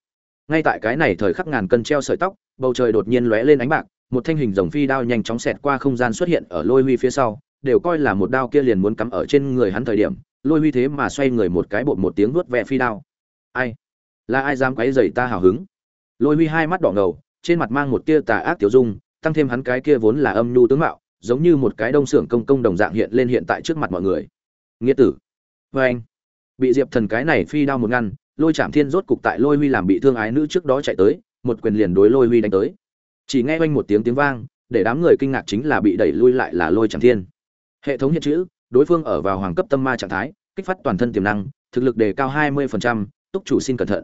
Ngay tại cái này thời khắc ngàn cân treo sợi tóc, bầu trời đột nhiên lóe lên ánh bạc, một thanh hình rồng phi đao nhanh chóng xẹt qua không gian xuất hiện ở lôi huy phía sau, đều coi là một đao kia liền muốn cắm ở trên người hắn thời điểm lôi huy thế mà xoay người một cái bột một tiếng vuốt vẹ phi đao. Ai? Là ai dám quấy dày ta hào hứng? Lôi huy hai mắt đỏ ngầu, trên mặt mang một tia tà ác tiểu dung, tăng thêm hắn cái kia vốn là âm nhu tướng mạo, giống như một cái đông xưởng công công đồng dạng hiện lên hiện tại trước mặt mọi người. Nghĩa tử. Vê anh. Bị diệp thần cái này phi đao một ngăn, lôi chạm thiên rốt cục tại lôi huy làm bị thương ái nữ trước đó chạy tới, một quyền liền đối lôi huy đánh tới. Chỉ nghe oanh một tiếng tiếng vang, để đám người kinh ngạc chính là bị đẩy lui lại là lôi chạm thiên. Hệ thống hiện chữ đối phương ở vào hoàng cấp tâm ma trạng thái kích phát toàn thân tiềm năng thực lực đề cao 20%, túc chủ xin cẩn thận.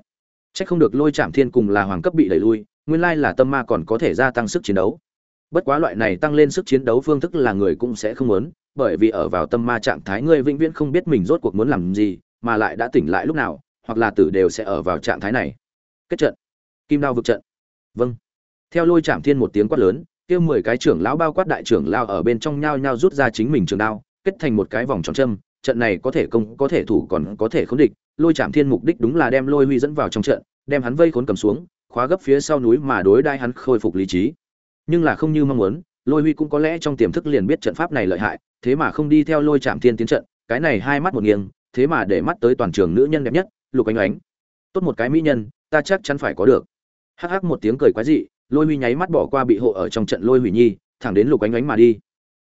Chắc không được lôi chạm thiên cùng là hoàng cấp bị đẩy lui nguyên lai là tâm ma còn có thể gia tăng sức chiến đấu. Bất quá loại này tăng lên sức chiến đấu phương thức là người cũng sẽ không muốn bởi vì ở vào tâm ma trạng thái người vĩnh viễn không biết mình rốt cuộc muốn làm gì mà lại đã tỉnh lại lúc nào hoặc là tử đều sẽ ở vào trạng thái này. Kết trận. Kim đao vực trận. Vâng. Theo lôi chạm thiên một tiếng quát lớn kêu mười cái trưởng lão bao quát đại trưởng lao ở bên trong nhao nhao rút ra chính mình trường đao kết thành một cái vòng tròn châm, trận này có thể công, có thể thủ còn có thể khống địch, lôi chạm thiên mục đích đúng là đem lôi huy dẫn vào trong trận, đem hắn vây khốn cầm xuống, khóa gấp phía sau núi mà đối đai hắn khôi phục lý trí. Nhưng là không như mong muốn, lôi huy cũng có lẽ trong tiềm thức liền biết trận pháp này lợi hại, thế mà không đi theo lôi chạm thiên tiến trận, cái này hai mắt một nghiêng, thế mà để mắt tới toàn trường nữ nhân đẹp nhất, lục ánh ánh. Tốt một cái mỹ nhân, ta chắc chắn phải có được. Hắc hắc một tiếng cười quái dị, lôi huy nháy mắt bỏ qua bị hộ ở trong trận lôi hủy nhi, thẳng đến lục ánh ánh mà đi.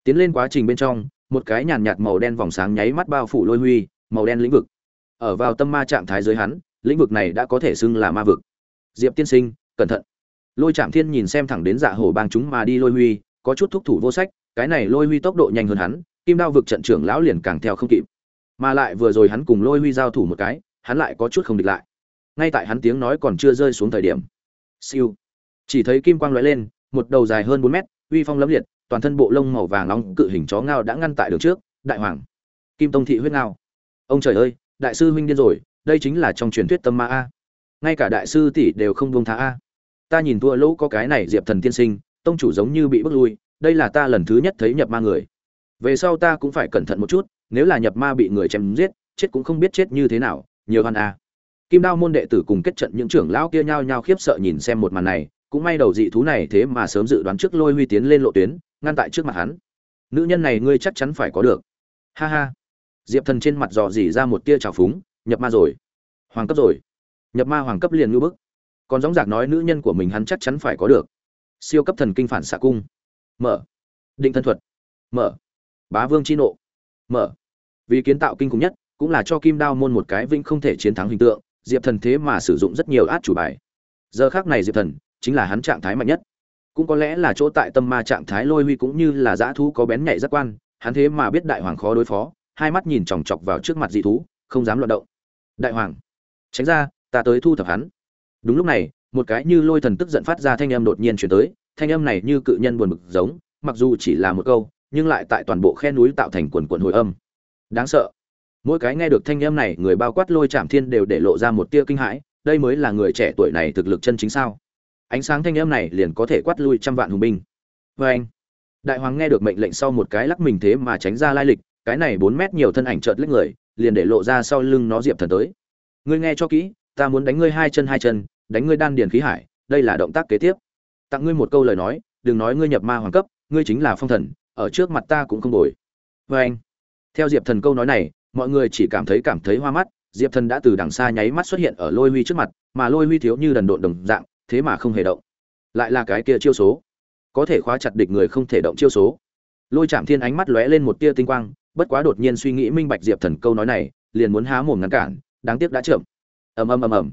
Tiến lên quá trình bên trong một cái nhàn nhạt màu đen vòng sáng nháy mắt bao phủ lôi huy, màu đen lĩnh vực. Ở vào tâm ma trạng thái dưới hắn, lĩnh vực này đã có thể xưng là ma vực. Diệp tiên sinh, cẩn thận. Lôi trạm thiên nhìn xem thẳng đến dạ hổ bang chúng mà đi lôi huy, có chút thúc thủ vô sách, cái này lôi huy tốc độ nhanh hơn hắn, kim đao vực trận trưởng lão liền càng theo không kịp. Mà lại vừa rồi hắn cùng lôi huy giao thủ một cái, hắn lại có chút không địch lại. Ngay tại hắn tiếng nói còn chưa rơi xuống thời điểm. Siêu. Chỉ thấy kim quang lóe lên, một đầu dài hơn bốn mét, uy phong lẫm liệt toàn thân bộ lông màu vàng nóng cự hình chó ngao đã ngăn tại đường trước, đại hoàng. Kim tông thị huyết ngao. Ông trời ơi, đại sư huynh điên rồi, đây chính là trong truyền thuyết tâm ma a. Ngay cả đại sư tỷ đều không buông tha a. Ta nhìn thua lỗ có cái này diệp thần tiên sinh, tông chủ giống như bị bước lui, đây là ta lần thứ nhất thấy nhập ma người. Về sau ta cũng phải cẩn thận một chút, nếu là nhập ma bị người chém giết, chết cũng không biết chết như thế nào, nhiều hơn a. Kim đao môn đệ tử cùng kết trận những trưởng lão kia nhao nhao khiếp sợ nhìn xem một màn này, cũng may đầu dị thú này thế mà sớm dự đoán trước lôi huy tiến lên lộ tuyến ngăn tại trước mặt hắn. Nữ nhân này ngươi chắc chắn phải có được. Ha ha. Diệp thần trên mặt dò dỉ ra một tia trào phúng, nhập ma rồi. Hoàng cấp rồi. Nhập ma hoàng cấp liền ngưỡng bức. Còn dõng dạc nói nữ nhân của mình hắn chắc chắn phải có được. Siêu cấp thần kinh phản xạ cung. Mở. Định thân thuật. Mở. Bá vương chi nộ. Mở. Vì kiến tạo kinh khủng nhất, cũng là cho kim đao môn một cái vinh không thể chiến thắng hình tượng, diệp thần thế mà sử dụng rất nhiều át chủ bài. Giờ khác này diệp thần, chính là hắn trạng thái mạnh nhất cũng có lẽ là chỗ tại tâm ma trạng thái lôi huy cũng như là dã thú có bén nhạy giác quan, hắn thế mà biết đại hoàng khó đối phó, hai mắt nhìn chòng chọc vào trước mặt dị thú, không dám loạt động. Đại hoàng, tránh ra, ta tới thu thập hắn. Đúng lúc này, một cái như lôi thần tức giận phát ra thanh âm đột nhiên chuyển tới, thanh âm này như cự nhân buồn bực giống, mặc dù chỉ là một câu, nhưng lại tại toàn bộ khe núi tạo thành quần quần hồi âm. Đáng sợ. Mỗi cái nghe được thanh âm này, người bao quát lôi chạm thiên đều để lộ ra một tia kinh hãi, đây mới là người trẻ tuổi này thực lực chân chính sao? Ánh sáng thanh âm này liền có thể quát lui trăm vạn hùng binh. Vê anh, đại hoàng nghe được mệnh lệnh sau một cái lắc mình thế mà tránh ra lai lịch, cái này bốn mét nhiều thân ảnh chợt lách người, liền để lộ ra sau lưng nó diệp thần tới. Ngươi nghe cho kỹ, ta muốn đánh ngươi hai chân hai chân, đánh ngươi đan điền khí hải, đây là động tác kế tiếp. Tặng ngươi một câu lời nói, đừng nói ngươi nhập ma hoàng cấp, ngươi chính là phong thần, ở trước mặt ta cũng không đổi vê anh, theo diệp thần câu nói này, mọi người chỉ cảm thấy cảm thấy hoa mắt, diệp thần đã từ đằng xa nháy mắt xuất hiện ở lôi huy trước mặt, mà lôi huy thiếu như đần độn đồng dạng thế mà không hề động. Lại là cái kia chiêu số. Có thể khóa chặt địch người không thể động chiêu số. Lôi chạm thiên ánh mắt lóe lên một tia tinh quang, bất quá đột nhiên suy nghĩ minh bạch diệp thần câu nói này, liền muốn há mồm ngăn cản, đáng tiếc đã chậm. Ầm ầm ầm ầm.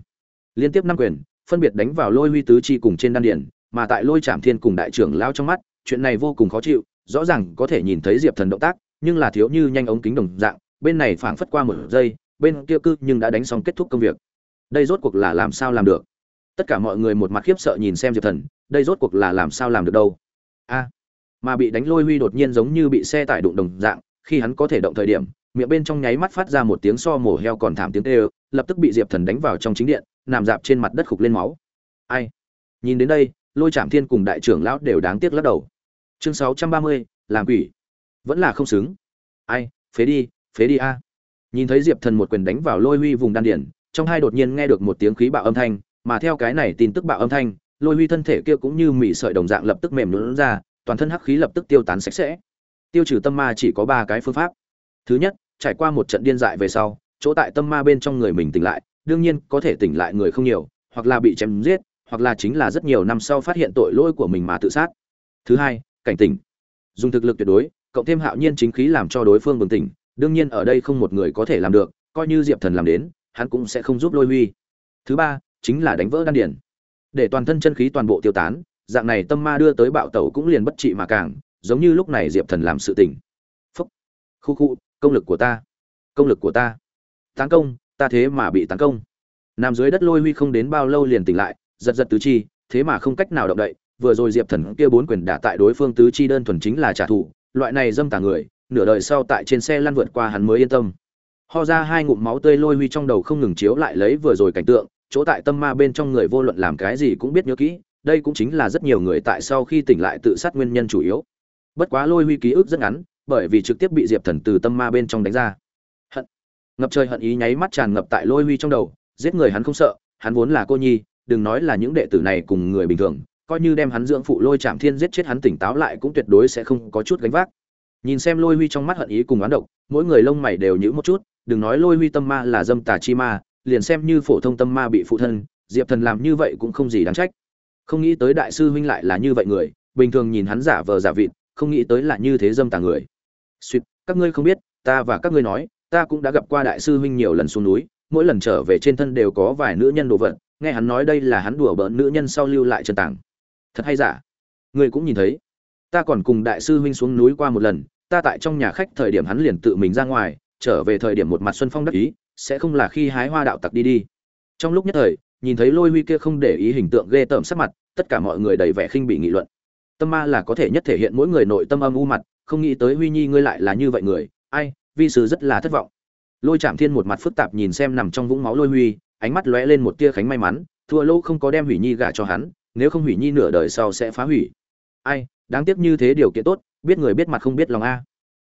Liên tiếp năm quyền, phân biệt đánh vào lôi huy tứ chi cùng trên đan điển mà tại lôi chạm thiên cùng đại trưởng lao trong mắt, chuyện này vô cùng khó chịu, rõ ràng có thể nhìn thấy diệp thần động tác, nhưng là thiếu như nhanh ống kính đồng dạng, bên này phảng phất qua một giây, bên kia cư nhưng đã đánh xong kết thúc công việc. Đây rốt cuộc là làm sao làm được? Tất cả mọi người một mặt khiếp sợ nhìn xem diệp thần, đây rốt cuộc là làm sao làm được đâu? A, mà bị đánh lôi huy đột nhiên giống như bị xe tải đụng đồng dạng, khi hắn có thể động thời điểm, miệng bên trong nháy mắt phát ra một tiếng so mổ heo còn thảm tiếng tê lập tức bị diệp thần đánh vào trong chính điện, nằm dạp trên mặt đất khục lên máu. Ai? Nhìn đến đây, lôi trạm thiên cùng đại trưởng lão đều đáng tiếc lắc đầu. Chương sáu trăm ba mươi, làm quỷ. Vẫn là không xứng. Ai? Phế đi phế đi a. Nhìn thấy diệp thần một quyền đánh vào lôi huy vùng đan điển trong hai đột nhiên nghe được một tiếng khí bạo âm thanh mà theo cái này tin tức bạo âm thanh, lôi huy thân thể kia cũng như mị sợi đồng dạng lập tức mềm lún ra, toàn thân hắc khí lập tức tiêu tán sạch sẽ. Tiêu trừ tâm ma chỉ có ba cái phương pháp. Thứ nhất, trải qua một trận điên dại về sau, chỗ tại tâm ma bên trong người mình tỉnh lại, đương nhiên có thể tỉnh lại người không nhiều, hoặc là bị chém giết, hoặc là chính là rất nhiều năm sau phát hiện tội lỗi của mình mà tự sát. Thứ hai, cảnh tỉnh. Dùng thực lực tuyệt đối, cộng thêm hạo nhiên chính khí làm cho đối phương bừng tỉnh, đương nhiên ở đây không một người có thể làm được, coi như diệp thần làm đến, hắn cũng sẽ không giúp lôi huy. Thứ ba chính là đánh vỡ đan điền. Để toàn thân chân khí toàn bộ tiêu tán, dạng này tâm ma đưa tới bạo tẩu cũng liền bất trị mà càng, giống như lúc này diệp thần làm sự tình. Phúc. Khu khu, công lực của ta. Công lực của ta. Tấn công, ta thế mà bị tấn công. Nằm dưới đất lôi huy không đến bao lâu liền tỉnh lại, giật giật tứ chi, thế mà không cách nào động đậy, vừa rồi diệp thần kia bốn quyền đả tại đối phương tứ chi đơn thuần chính là trả thù, loại này dâm tà người, nửa đời sau tại trên xe lăn vượt qua hắn mới yên tâm. Ho ra hai ngụm máu tươi lôi huy trong đầu không ngừng chiếu lại lấy vừa rồi cảnh tượng chỗ tại tâm ma bên trong người vô luận làm cái gì cũng biết nhớ kỹ, đây cũng chính là rất nhiều người tại sau khi tỉnh lại tự sát nguyên nhân chủ yếu. Bất quá lôi huy ký ức rất ngắn, bởi vì trực tiếp bị diệp thần từ tâm ma bên trong đánh ra. Hận. Ngập trời hận ý nháy mắt tràn ngập tại lôi huy trong đầu, giết người hắn không sợ, hắn vốn là cô nhi, đừng nói là những đệ tử này cùng người bình thường, coi như đem hắn dưỡng phụ lôi chạm thiên giết chết hắn tỉnh táo lại cũng tuyệt đối sẽ không có chút gánh vác. Nhìn xem lôi huy trong mắt hận ý cùng oán độc, mỗi người lông mày đều nhữ một chút, đừng nói lôi huy tâm ma là dâm tà chi ma liền xem như phổ thông tâm ma bị phụ thân, diệp thần làm như vậy cũng không gì đáng trách. Không nghĩ tới đại sư huynh lại là như vậy người, bình thường nhìn hắn giả vờ giả vịt, không nghĩ tới là như thế dâm tà người. Suýt các ngươi không biết, ta và các ngươi nói, ta cũng đã gặp qua đại sư huynh nhiều lần xuống núi, mỗi lần trở về trên thân đều có vài nữ nhân đồ vật, nghe hắn nói đây là hắn đùa bỡn nữ nhân sau lưu lại chân tảng. Thật hay giả? Ngươi cũng nhìn thấy. Ta còn cùng đại sư huynh xuống núi qua một lần, ta tại trong nhà khách thời điểm hắn liền tự mình ra ngoài, trở về thời điểm một mặt xuân phong đắc ý sẽ không là khi hái hoa đạo tặc đi đi. Trong lúc nhất thời, nhìn thấy lôi huy kia không để ý hình tượng ghê tởm sắc mặt, tất cả mọi người đầy vẻ khinh bị nghị luận. Tâm ma là có thể nhất thể hiện mỗi người nội tâm âm u mặt, không nghĩ tới huy nhi ngươi lại là như vậy người, ai, vi sứ rất là thất vọng. Lôi trạm thiên một mặt phức tạp nhìn xem nằm trong vũng máu lôi huy, ánh mắt lóe lên một tia khánh may mắn, thua lỗ không có đem hủy nhi gả cho hắn, nếu không hủy nhi nửa đời sau sẽ phá hủy. Ai, đáng tiếc như thế điều kiện tốt, biết người biết mặt không biết lòng a.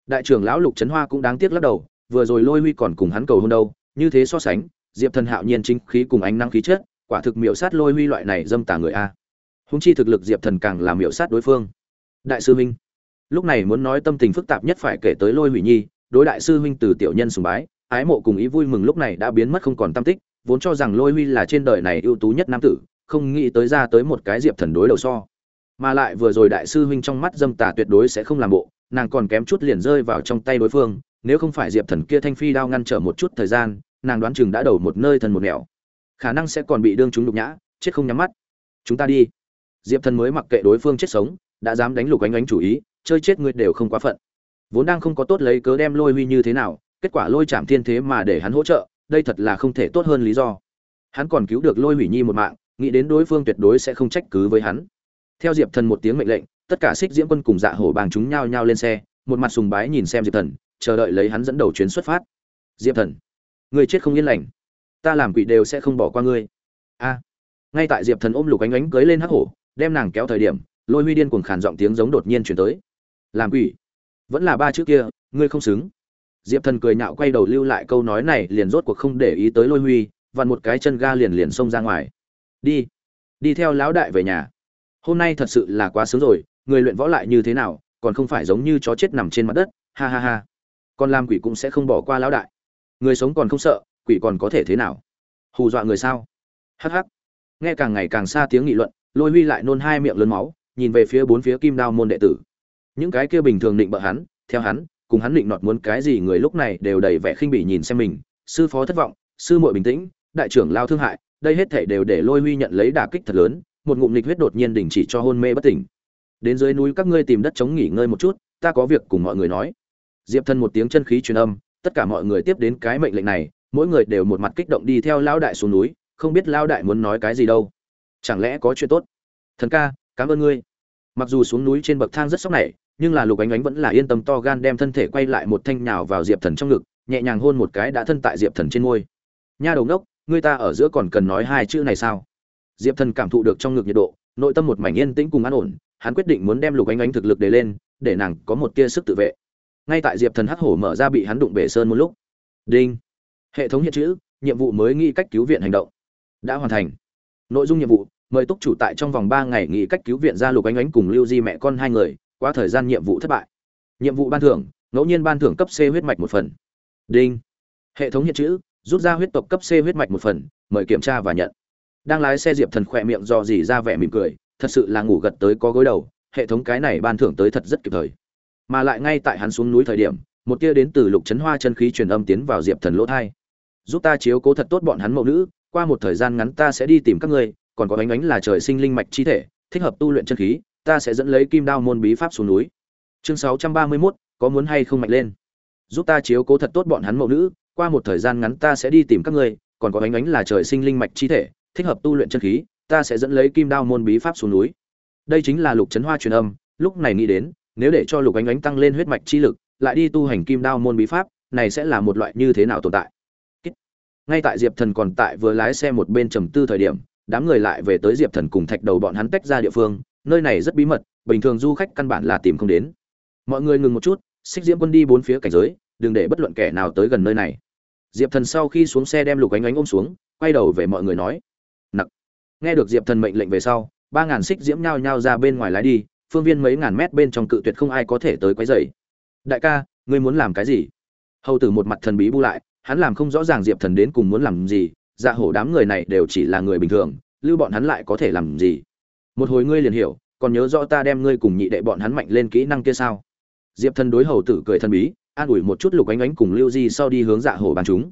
Đại trưởng lão lục trấn hoa cũng đáng tiếc lắc đầu vừa rồi lôi huy còn cùng hắn cầu hôn đâu, như thế so sánh, diệp thần hạo nhiên chính khí cùng ánh năng khí chất, quả thực miệu sát lôi huy loại này dâm tả người a. Húng chi thực lực diệp thần càng làm miệu sát đối phương. Đại sư minh lúc này muốn nói tâm tình phức tạp nhất phải kể tới lôi hủy nhi, đối đại sư huynh từ tiểu nhân sùng bái, ái mộ cùng ý vui mừng lúc này đã biến mất không còn tâm tích, vốn cho rằng lôi huy là trên đời này ưu tú nhất nam tử, không nghĩ tới ra tới một cái diệp thần đối đầu so. Mà lại vừa rồi đại sư huynh trong mắt dâm tà tuyệt đối sẽ không làm bộ nàng còn kém chút liền rơi vào trong tay đối phương, nếu không phải diệp thần kia thanh phi đao ngăn trở một chút thời gian, nàng đoán chừng đã đầu một nơi thần một nẻo. Khả năng sẽ còn bị đương chúng đục nhã, chết không nhắm mắt. Chúng ta đi. Diệp thần mới mặc kệ đối phương chết sống, đã dám đánh lục ánh ánh chủ ý, chơi chết người đều không quá phận. Vốn đang không có tốt lấy cớ đem lôi huy như thế nào, kết quả lôi chạm thiên thế mà để hắn hỗ trợ, đây thật là không thể tốt hơn lý do. Hắn còn cứu được lôi hủy nhi một mạng, nghĩ đến đối phương tuyệt đối sẽ không trách cứ với hắn. Theo diệp thần một tiếng mệnh lệnh tất cả xích diễm quân cùng dạ hổ bàng chúng nhao nhao lên xe, một mặt sùng bái nhìn xem diệp thần, chờ đợi lấy hắn dẫn đầu chuyến xuất phát. Diệp thần, người chết không yên lành. Ta làm quỷ đều sẽ không bỏ qua ngươi. A. Ngay tại diệp thần ôm lục ánh ánh cưới lên hắc hổ, đem nàng kéo thời điểm, lôi huy điên cuồng khàn giọng tiếng giống đột nhiên chuyển tới. Làm quỷ? Vẫn là ba chữ kia, ngươi không xứng. Diệp thần cười nhạo quay đầu lưu lại câu nói này, liền rốt cuộc không để ý tới lôi huy, vặn một cái chân ga liền liền xông ra ngoài. Đi. Đi theo lão đại về nhà. Hôm nay thật sự là quá sướng rồi người luyện võ lại như thế nào, còn không phải giống như chó chết nằm trên mặt đất, ha ha ha. Con làm quỷ cũng sẽ không bỏ qua lão đại. Người sống còn không sợ, quỷ còn có thể thế nào? Hù dọa người sao? Hh nghe càng ngày càng xa tiếng nghị luận, lôi huy lại nôn hai miệng lớn máu, nhìn về phía bốn phía kim đao môn đệ tử. Những cái kia bình thường định bợ hắn, theo hắn, cùng hắn định nọt muốn cái gì người lúc này đều đầy vẻ khinh bỉ nhìn xem mình. Sư phó thất vọng, sư muội bình tĩnh, đại trưởng lao thương hại, đây hết thể đều để lôi huy nhận lấy đả kích thật lớn, một ngụm lịch huyết đột nhiên đình chỉ cho hôn mê bất tỉnh đến dưới núi các ngươi tìm đất chống nghỉ ngơi một chút ta có việc cùng mọi người nói. Diệp thân một tiếng chân khí truyền âm tất cả mọi người tiếp đến cái mệnh lệnh này mỗi người đều một mặt kích động đi theo lão đại xuống núi không biết lão đại muốn nói cái gì đâu. Chẳng lẽ có chuyện tốt? Thần ca cảm ơn ngươi. Mặc dù xuống núi trên bậc thang rất sốc này nhưng là lục ánh ánh vẫn là yên tâm to gan đem thân thể quay lại một thanh nhào vào diệp thần trong ngực nhẹ nhàng hôn một cái đã thân tại diệp thần trên môi. Nha đầu ngốc, ngươi ta ở giữa còn cần nói hai chữ này sao? Diệp thần cảm thụ được trong ngực nhiệt độ nội tâm một mảnh yên tĩnh cùng an ổn hắn quyết định muốn đem lục ánh ánh thực lực đề lên, để nàng có một tia sức tự vệ. Ngay tại diệp thần hắc hổ mở ra bị hắn đụng bể sơn một lúc. Đinh! Hệ thống hiện chữ, nhiệm vụ mới nghĩ cách cứu viện hành động. Đã hoàn thành. Nội dung nhiệm vụ, mời túc chủ tại trong vòng ba ngày nghĩ cách cứu viện ra lục ánh ánh cùng lưu di mẹ con hai người qua thời gian nhiệm vụ thất bại. Nhiệm vụ ban thưởng, ngẫu nhiên ban thưởng cấp c huyết mạch một phần. Đinh! Hệ thống hiện chữ, rút ra huyết tộc cấp c huyết mạch một phần, mời kiểm tra và nhận. Đang lái xe diệp thần khỏe miệng dò dỉ ra vẻ mỉm cười thật sự là ngủ gật tới có gối đầu hệ thống cái này ban thưởng tới thật rất kịp thời. Mà lại ngay tại hắn xuống núi thời điểm một tia đến từ lục trấn hoa chân khí truyền âm tiến vào diệp thần lỗ thai. Giúp ta chiếu cố thật tốt bọn hắn mẫu nữ qua một thời gian ngắn ta sẽ đi tìm các ngươi còn có ánh ánh là trời sinh linh mạch chi thể thích hợp tu luyện chân khí ta sẽ dẫn lấy kim đao môn bí pháp xuống núi. Chương sáu trăm ba mươi 631, có muốn hay không mạnh lên? Giúp ta chiếu cố thật tốt bọn hắn mẫu nữ qua một thời gian ngắn ta sẽ đi tìm các ngươi còn có ánh ánh là trời sinh linh mạch chi thể thích hợp tu luyện chân khí ta sẽ dẫn lấy kim đao môn bí pháp xuống núi. Đây chính là lục trấn hoa truyền âm, lúc này nghĩ đến, nếu để cho lục ánh ánh tăng lên huyết mạch chi lực, lại đi tu hành kim đao môn bí pháp, này sẽ là một loại như thế nào tồn tại? Ngay tại diệp thần còn tại vừa lái xe một bên trầm tư thời điểm, đám người lại về tới diệp thần cùng thạch đầu bọn hắn tách ra địa phương, nơi này rất bí mật, bình thường du khách căn bản là tìm không đến. Mọi người ngừng một chút, xích diễm quân đi bốn phía cảnh giới, đừng để bất luận kẻ nào tới gần nơi này. Diệp thần sau khi xuống xe đem lục ánh ánh ôm xuống, quay đầu về mọi người nói nghe được diệp thần mệnh lệnh về sau, ba ngàn xích diễm nhao nhao ra bên ngoài lái đi, phương viên mấy ngàn mét bên trong cự tuyệt không ai có thể tới quấy rầy. Đại ca, ngươi muốn làm cái gì? Hầu tử một mặt thần bí bu lại, hắn làm không rõ ràng diệp thần đến cùng muốn làm gì dạ hổ đám người này đều chỉ là người bình thường, lưu bọn hắn lại có thể làm gì? Một hồi ngươi liền hiểu, còn nhớ rõ ta đem ngươi cùng nhị đệ bọn hắn mạnh lên kỹ năng kia sao? Diệp thần đối hầu tử cười thần bí, an ủi một chút lục ánh ánh cùng lưu di sau đi hướng dạ hổ bàn chúng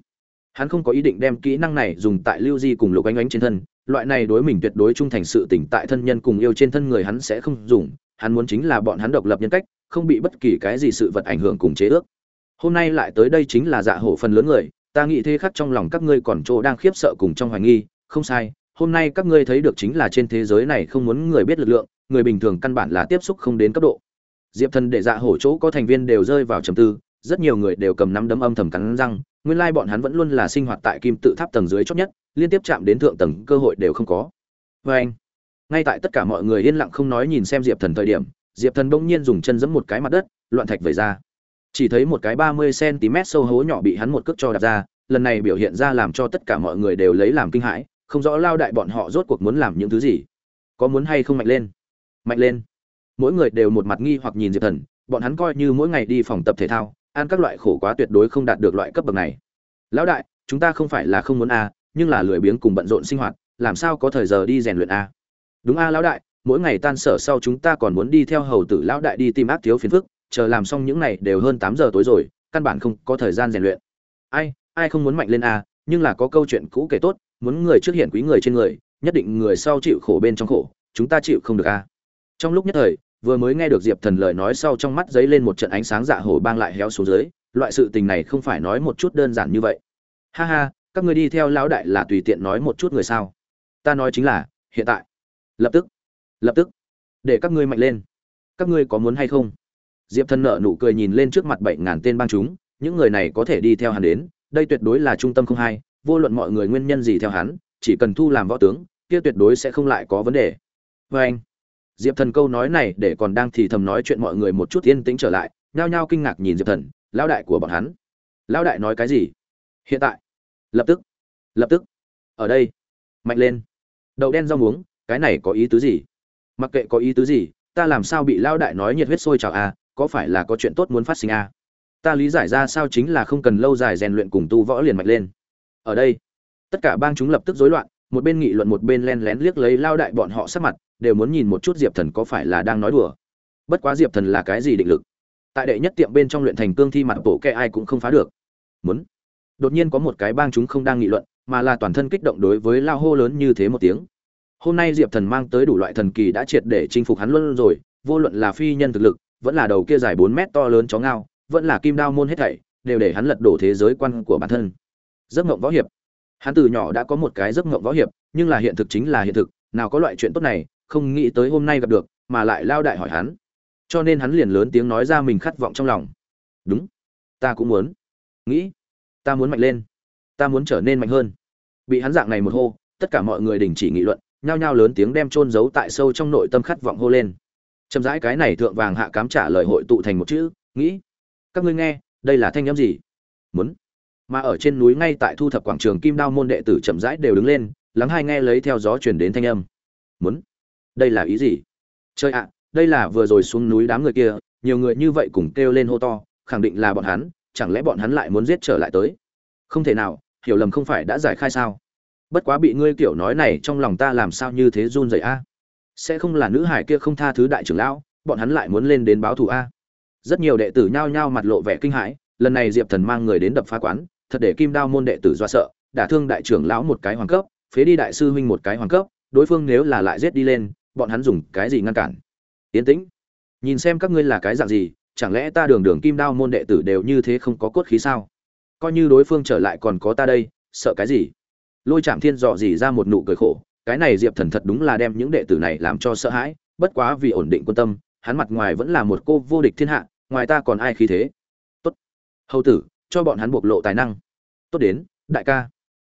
hắn không có ý định đem kỹ năng này dùng tại lưu di cùng lục ánh ánh trên thân, loại này đối mình tuyệt đối trung thành sự tỉnh tại thân nhân cùng yêu trên thân người hắn sẽ không dùng, hắn muốn chính là bọn hắn độc lập nhân cách, không bị bất kỳ cái gì sự vật ảnh hưởng cùng chế ước. Hôm nay lại tới đây chính là dạ hổ phần lớn người, ta nghĩ thế khắc trong lòng các ngươi còn chỗ đang khiếp sợ cùng trong hoài nghi, không sai, hôm nay các ngươi thấy được chính là trên thế giới này không muốn người biết lực lượng, người bình thường căn bản là tiếp xúc không đến cấp độ. Diệp thần để dạ hổ chỗ có thành viên đều rơi vào trầm tư, rất nhiều người đều cầm nắm đấm âm thầm cắn răng nguyên lai bọn hắn vẫn luôn là sinh hoạt tại kim tự tháp tầng dưới chót nhất, liên tiếp chạm đến thượng tầng cơ hội đều không có. Vê anh, ngay tại tất cả mọi người yên lặng không nói nhìn xem diệp thần thời điểm, diệp thần bỗng nhiên dùng chân giẫm một cái mặt đất, loạn thạch vẩy ra. Chỉ thấy một cái ba mươi cm sâu hố nhỏ bị hắn một cước cho đạp ra, lần này biểu hiện ra làm cho tất cả mọi người đều lấy làm kinh hãi, không rõ lao đại bọn họ rốt cuộc muốn làm những thứ gì. Có muốn hay không mạnh lên? Mạnh lên. Mỗi người đều một mặt nghi hoặc nhìn diệp thần, bọn hắn coi như mỗi ngày đi phòng tập thể thao ăn các loại khổ quá tuyệt đối không đạt được loại cấp bậc này. Lão đại, chúng ta không phải là không muốn a, nhưng là lười biếng cùng bận rộn sinh hoạt, làm sao có thời giờ đi rèn luyện a? Đúng a lão đại, mỗi ngày tan sở sau chúng ta còn muốn đi theo hầu tử lão đại đi tìm ác thiếu phiền phức, chờ làm xong những này đều hơn tám giờ tối rồi, căn bản không có thời gian rèn luyện. Ai ai không muốn mạnh lên a, nhưng là có câu chuyện cũ kể tốt, muốn người trước hiện quý người trên người, nhất định người sau chịu khổ bên trong khổ, chúng ta chịu không được a. Trong lúc nhất thời vừa mới nghe được diệp thần lời nói sau trong mắt giấy lên một trận ánh sáng dạ hổ bang lại héo xuống dưới, loại sự tình này không phải nói một chút đơn giản như vậy. Ha ha, các ngươi đi theo lão đại là tùy tiện nói một chút người sao? Ta nói chính là, hiện tại. Lập tức. Lập tức. Để các ngươi mạnh lên. Các ngươi có muốn hay không? Diệp thần nợ nụ cười nhìn lên trước mặt bảy ngàn tên bang chúng, những người này có thể đi theo hắn đến, đây tuyệt đối là trung tâm không hai, vô luận mọi người nguyên nhân gì theo hắn, chỉ cần thu làm võ tướng, kia tuyệt đối sẽ không lại có vấn đề. Vê anh diệp thần câu nói này để còn đang thì thầm nói chuyện mọi người một chút yên tĩnh trở lại nhao nhao kinh ngạc nhìn diệp thần lão đại của bọn hắn. Lão đại nói cái gì? Hiện tại. Lập tức. Lập tức. Ở đây. Mạnh lên. Đậu đen rau muống cái này có ý tứ gì? Mặc kệ có ý tứ gì ta làm sao bị lão đại nói nhiệt huyết sôi trào a à, có phải là có chuyện tốt muốn phát sinh a à? ta lý giải ra sao chính là không cần lâu dài rèn luyện cùng tu võ liền mạnh lên. Ở đây. Tất cả bang chúng lập tức rối loạn một bên nghị luận một bên len lén liếc lấy lao đại bọn họ sắc mặt đều muốn nhìn một chút diệp thần có phải là đang nói đùa. Bất quá diệp thần là cái gì định lực? Tại đệ nhất tiệm bên trong luyện thành cương thi mặt bộ kệ ai cũng không phá được. Muốn. Đột nhiên có một cái bang chúng không đang nghị luận, mà là toàn thân kích động đối với lao hô lớn như thế một tiếng. Hôm nay diệp thần mang tới đủ loại thần kỳ đã triệt để chinh phục hắn luôn rồi, vô luận là phi nhân thực lực, vẫn là đầu kia dài bốn mét to lớn chó ngao, vẫn là kim đao môn hết thảy, đều để hắn lật đổ thế giới quan của bản thân. Giấc ngộng võ hiệp. Hắn từ nhỏ đã có một cái giấc ngộng võ hiệp, nhưng là hiện thực chính là hiện thực, nào có loại chuyện tốt này không nghĩ tới hôm nay gặp được, mà lại lao đại hỏi hắn. Cho nên hắn liền lớn tiếng nói ra mình khát vọng trong lòng. Đúng, ta cũng muốn. Nghĩ, ta muốn mạnh lên. Ta muốn trở nên mạnh hơn. Bị hắn dạng này một hô, tất cả mọi người đình chỉ nghị luận, nhao nhao lớn tiếng đem trôn giấu tại sâu trong nội tâm khát vọng hô lên. Chậm rãi cái này thượng vàng hạ cám trả lời hội tụ thành một chữ, nghĩ. Các ngươi nghe, đây là thanh âm gì? Muốn. Mà ở trên núi ngay tại thu thập quảng trường kim đao môn đệ tử chậm rãi đều đứng lên, lắng hai nghe lấy theo gió chuyển đến thanh âm. Muốn đây là ý gì? Chơi ạ, đây là vừa rồi xuống núi đám người kia, nhiều người như vậy cùng kêu lên hô to, khẳng định là bọn hắn, chẳng lẽ bọn hắn lại muốn giết trở lại tới? Không thể nào, hiểu lầm không phải đã giải khai sao? Bất quá bị ngươi kiểu nói này trong lòng ta làm sao như thế run rẩy a? Sẽ không là nữ hải kia không tha thứ đại trưởng lão, bọn hắn lại muốn lên đến báo thù a? Rất nhiều đệ tử nhao nhao mặt lộ vẻ kinh hãi, lần này diệp thần mang người đến đập phá quán, thật để kim đao môn đệ tử do sợ, đả thương đại trưởng lão một cái hoàng cấp, phế đi đại sư huynh một cái hoàng cấp, đối phương nếu là lại giết đi lên bọn hắn dùng cái gì ngăn cản? Yến tĩnh. Nhìn xem các ngươi là cái dạng gì, chẳng lẽ ta đường đường kim đao môn đệ tử đều như thế không có cốt khí sao? Coi như đối phương trở lại còn có ta đây, sợ cái gì? Lôi trạm thiên dò dỉ ra một nụ cười khổ, cái này diệp thần thật đúng là đem những đệ tử này làm cho sợ hãi, bất quá vì ổn định quân tâm, hắn mặt ngoài vẫn là một cô vô địch thiên hạ, ngoài ta còn ai khí thế? Tốt. Hầu tử, cho bọn hắn bộc lộ tài năng. Tốt đến, đại ca.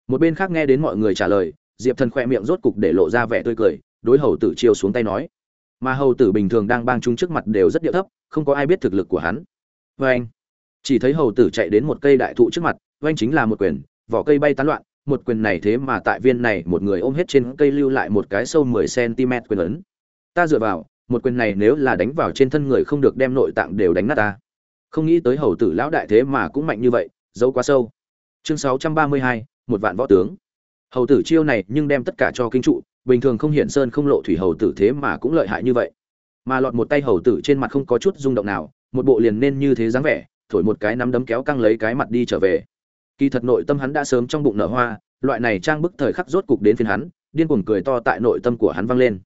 Một bên khác nghe đến mọi người trả lời, diệp thần khoe miệng rốt cục để lộ ra vẻ tươi cười đối hầu tử chiêu xuống tay nói. Mà hầu tử bình thường đang bang chúng trước mặt đều rất địa thấp, không có ai biết thực lực của hắn. Vê anh, chỉ thấy hầu tử chạy đến một cây đại thụ trước mặt oanh chính là một quyền, vỏ cây bay tán loạn, một quyền này thế mà tại viên này một người ôm hết trên cây lưu lại một cái sâu mười cm quyền ấn. Ta dựa vào, một quyền này nếu là đánh vào trên thân người không được đem nội tạng đều đánh nát ta. Không nghĩ tới hầu tử lão đại thế mà cũng mạnh như vậy dấu quá sâu. Chương sáu trăm ba mươi hai, một vạn võ tướng. Hầu tử chiêu này nhưng đem tất cả cho kinh trụ bình thường không hiện sơn không lộ thủy hầu tử thế mà cũng lợi hại như vậy. Mà lọt một tay hầu tử trên mặt không có chút rung động nào, một bộ liền nên như thế dáng vẻ, thổi một cái nắm đấm kéo căng lấy cái mặt đi trở về. Kỳ thật nội tâm hắn đã sớm trong bụng nở hoa, loại này trang bức thời khắc rốt cục đến phiên hắn, điên cuồng cười to tại nội tâm của hắn vang lên.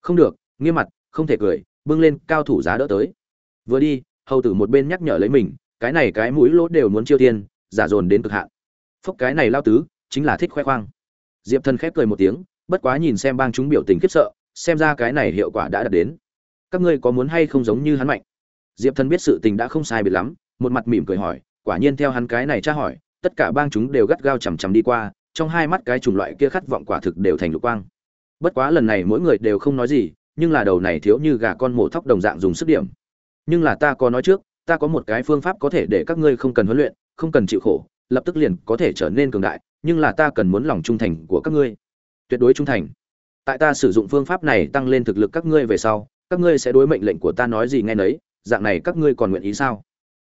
Không được, nghiêm mặt, không thể cười, bưng lên cao thủ giá đỡ tới. Vừa đi, hầu tử một bên nhắc nhở lấy mình, cái này cái mũi lỗ đều muốn chiêu tiên, giả dồn đến cực hạn. Phốc cái này lao tứ, chính là thích khoe khoang. Diệp thần khép cười một tiếng bất quá nhìn xem bang chúng biểu tình khiếp sợ, xem ra cái này hiệu quả đã đạt đến. Các ngươi có muốn hay không giống như hắn mạnh? Diệp thần biết sự tình đã không sai biệt lắm, một mặt mỉm cười hỏi, quả nhiên theo hắn cái này tra hỏi, tất cả bang chúng đều gắt gao chằm chằm đi qua, trong hai mắt cái chủng loại kia khát vọng quả thực đều thành lục quang. Bất quá lần này mỗi người đều không nói gì, nhưng là đầu này thiếu như gà con mổ thóc đồng dạng dùng sức điểm. Nhưng là ta có nói trước, ta có một cái phương pháp có thể để các ngươi không cần huấn luyện, không cần chịu khổ, lập tức liền có thể trở nên cường đại, nhưng là ta cần muốn lòng trung thành của các ngươi tuyệt đối trung thành. Tại ta sử dụng phương pháp này tăng lên thực lực các ngươi về sau, các ngươi sẽ đối mệnh lệnh của ta nói gì nghe nấy, dạng này các ngươi còn nguyện ý sao?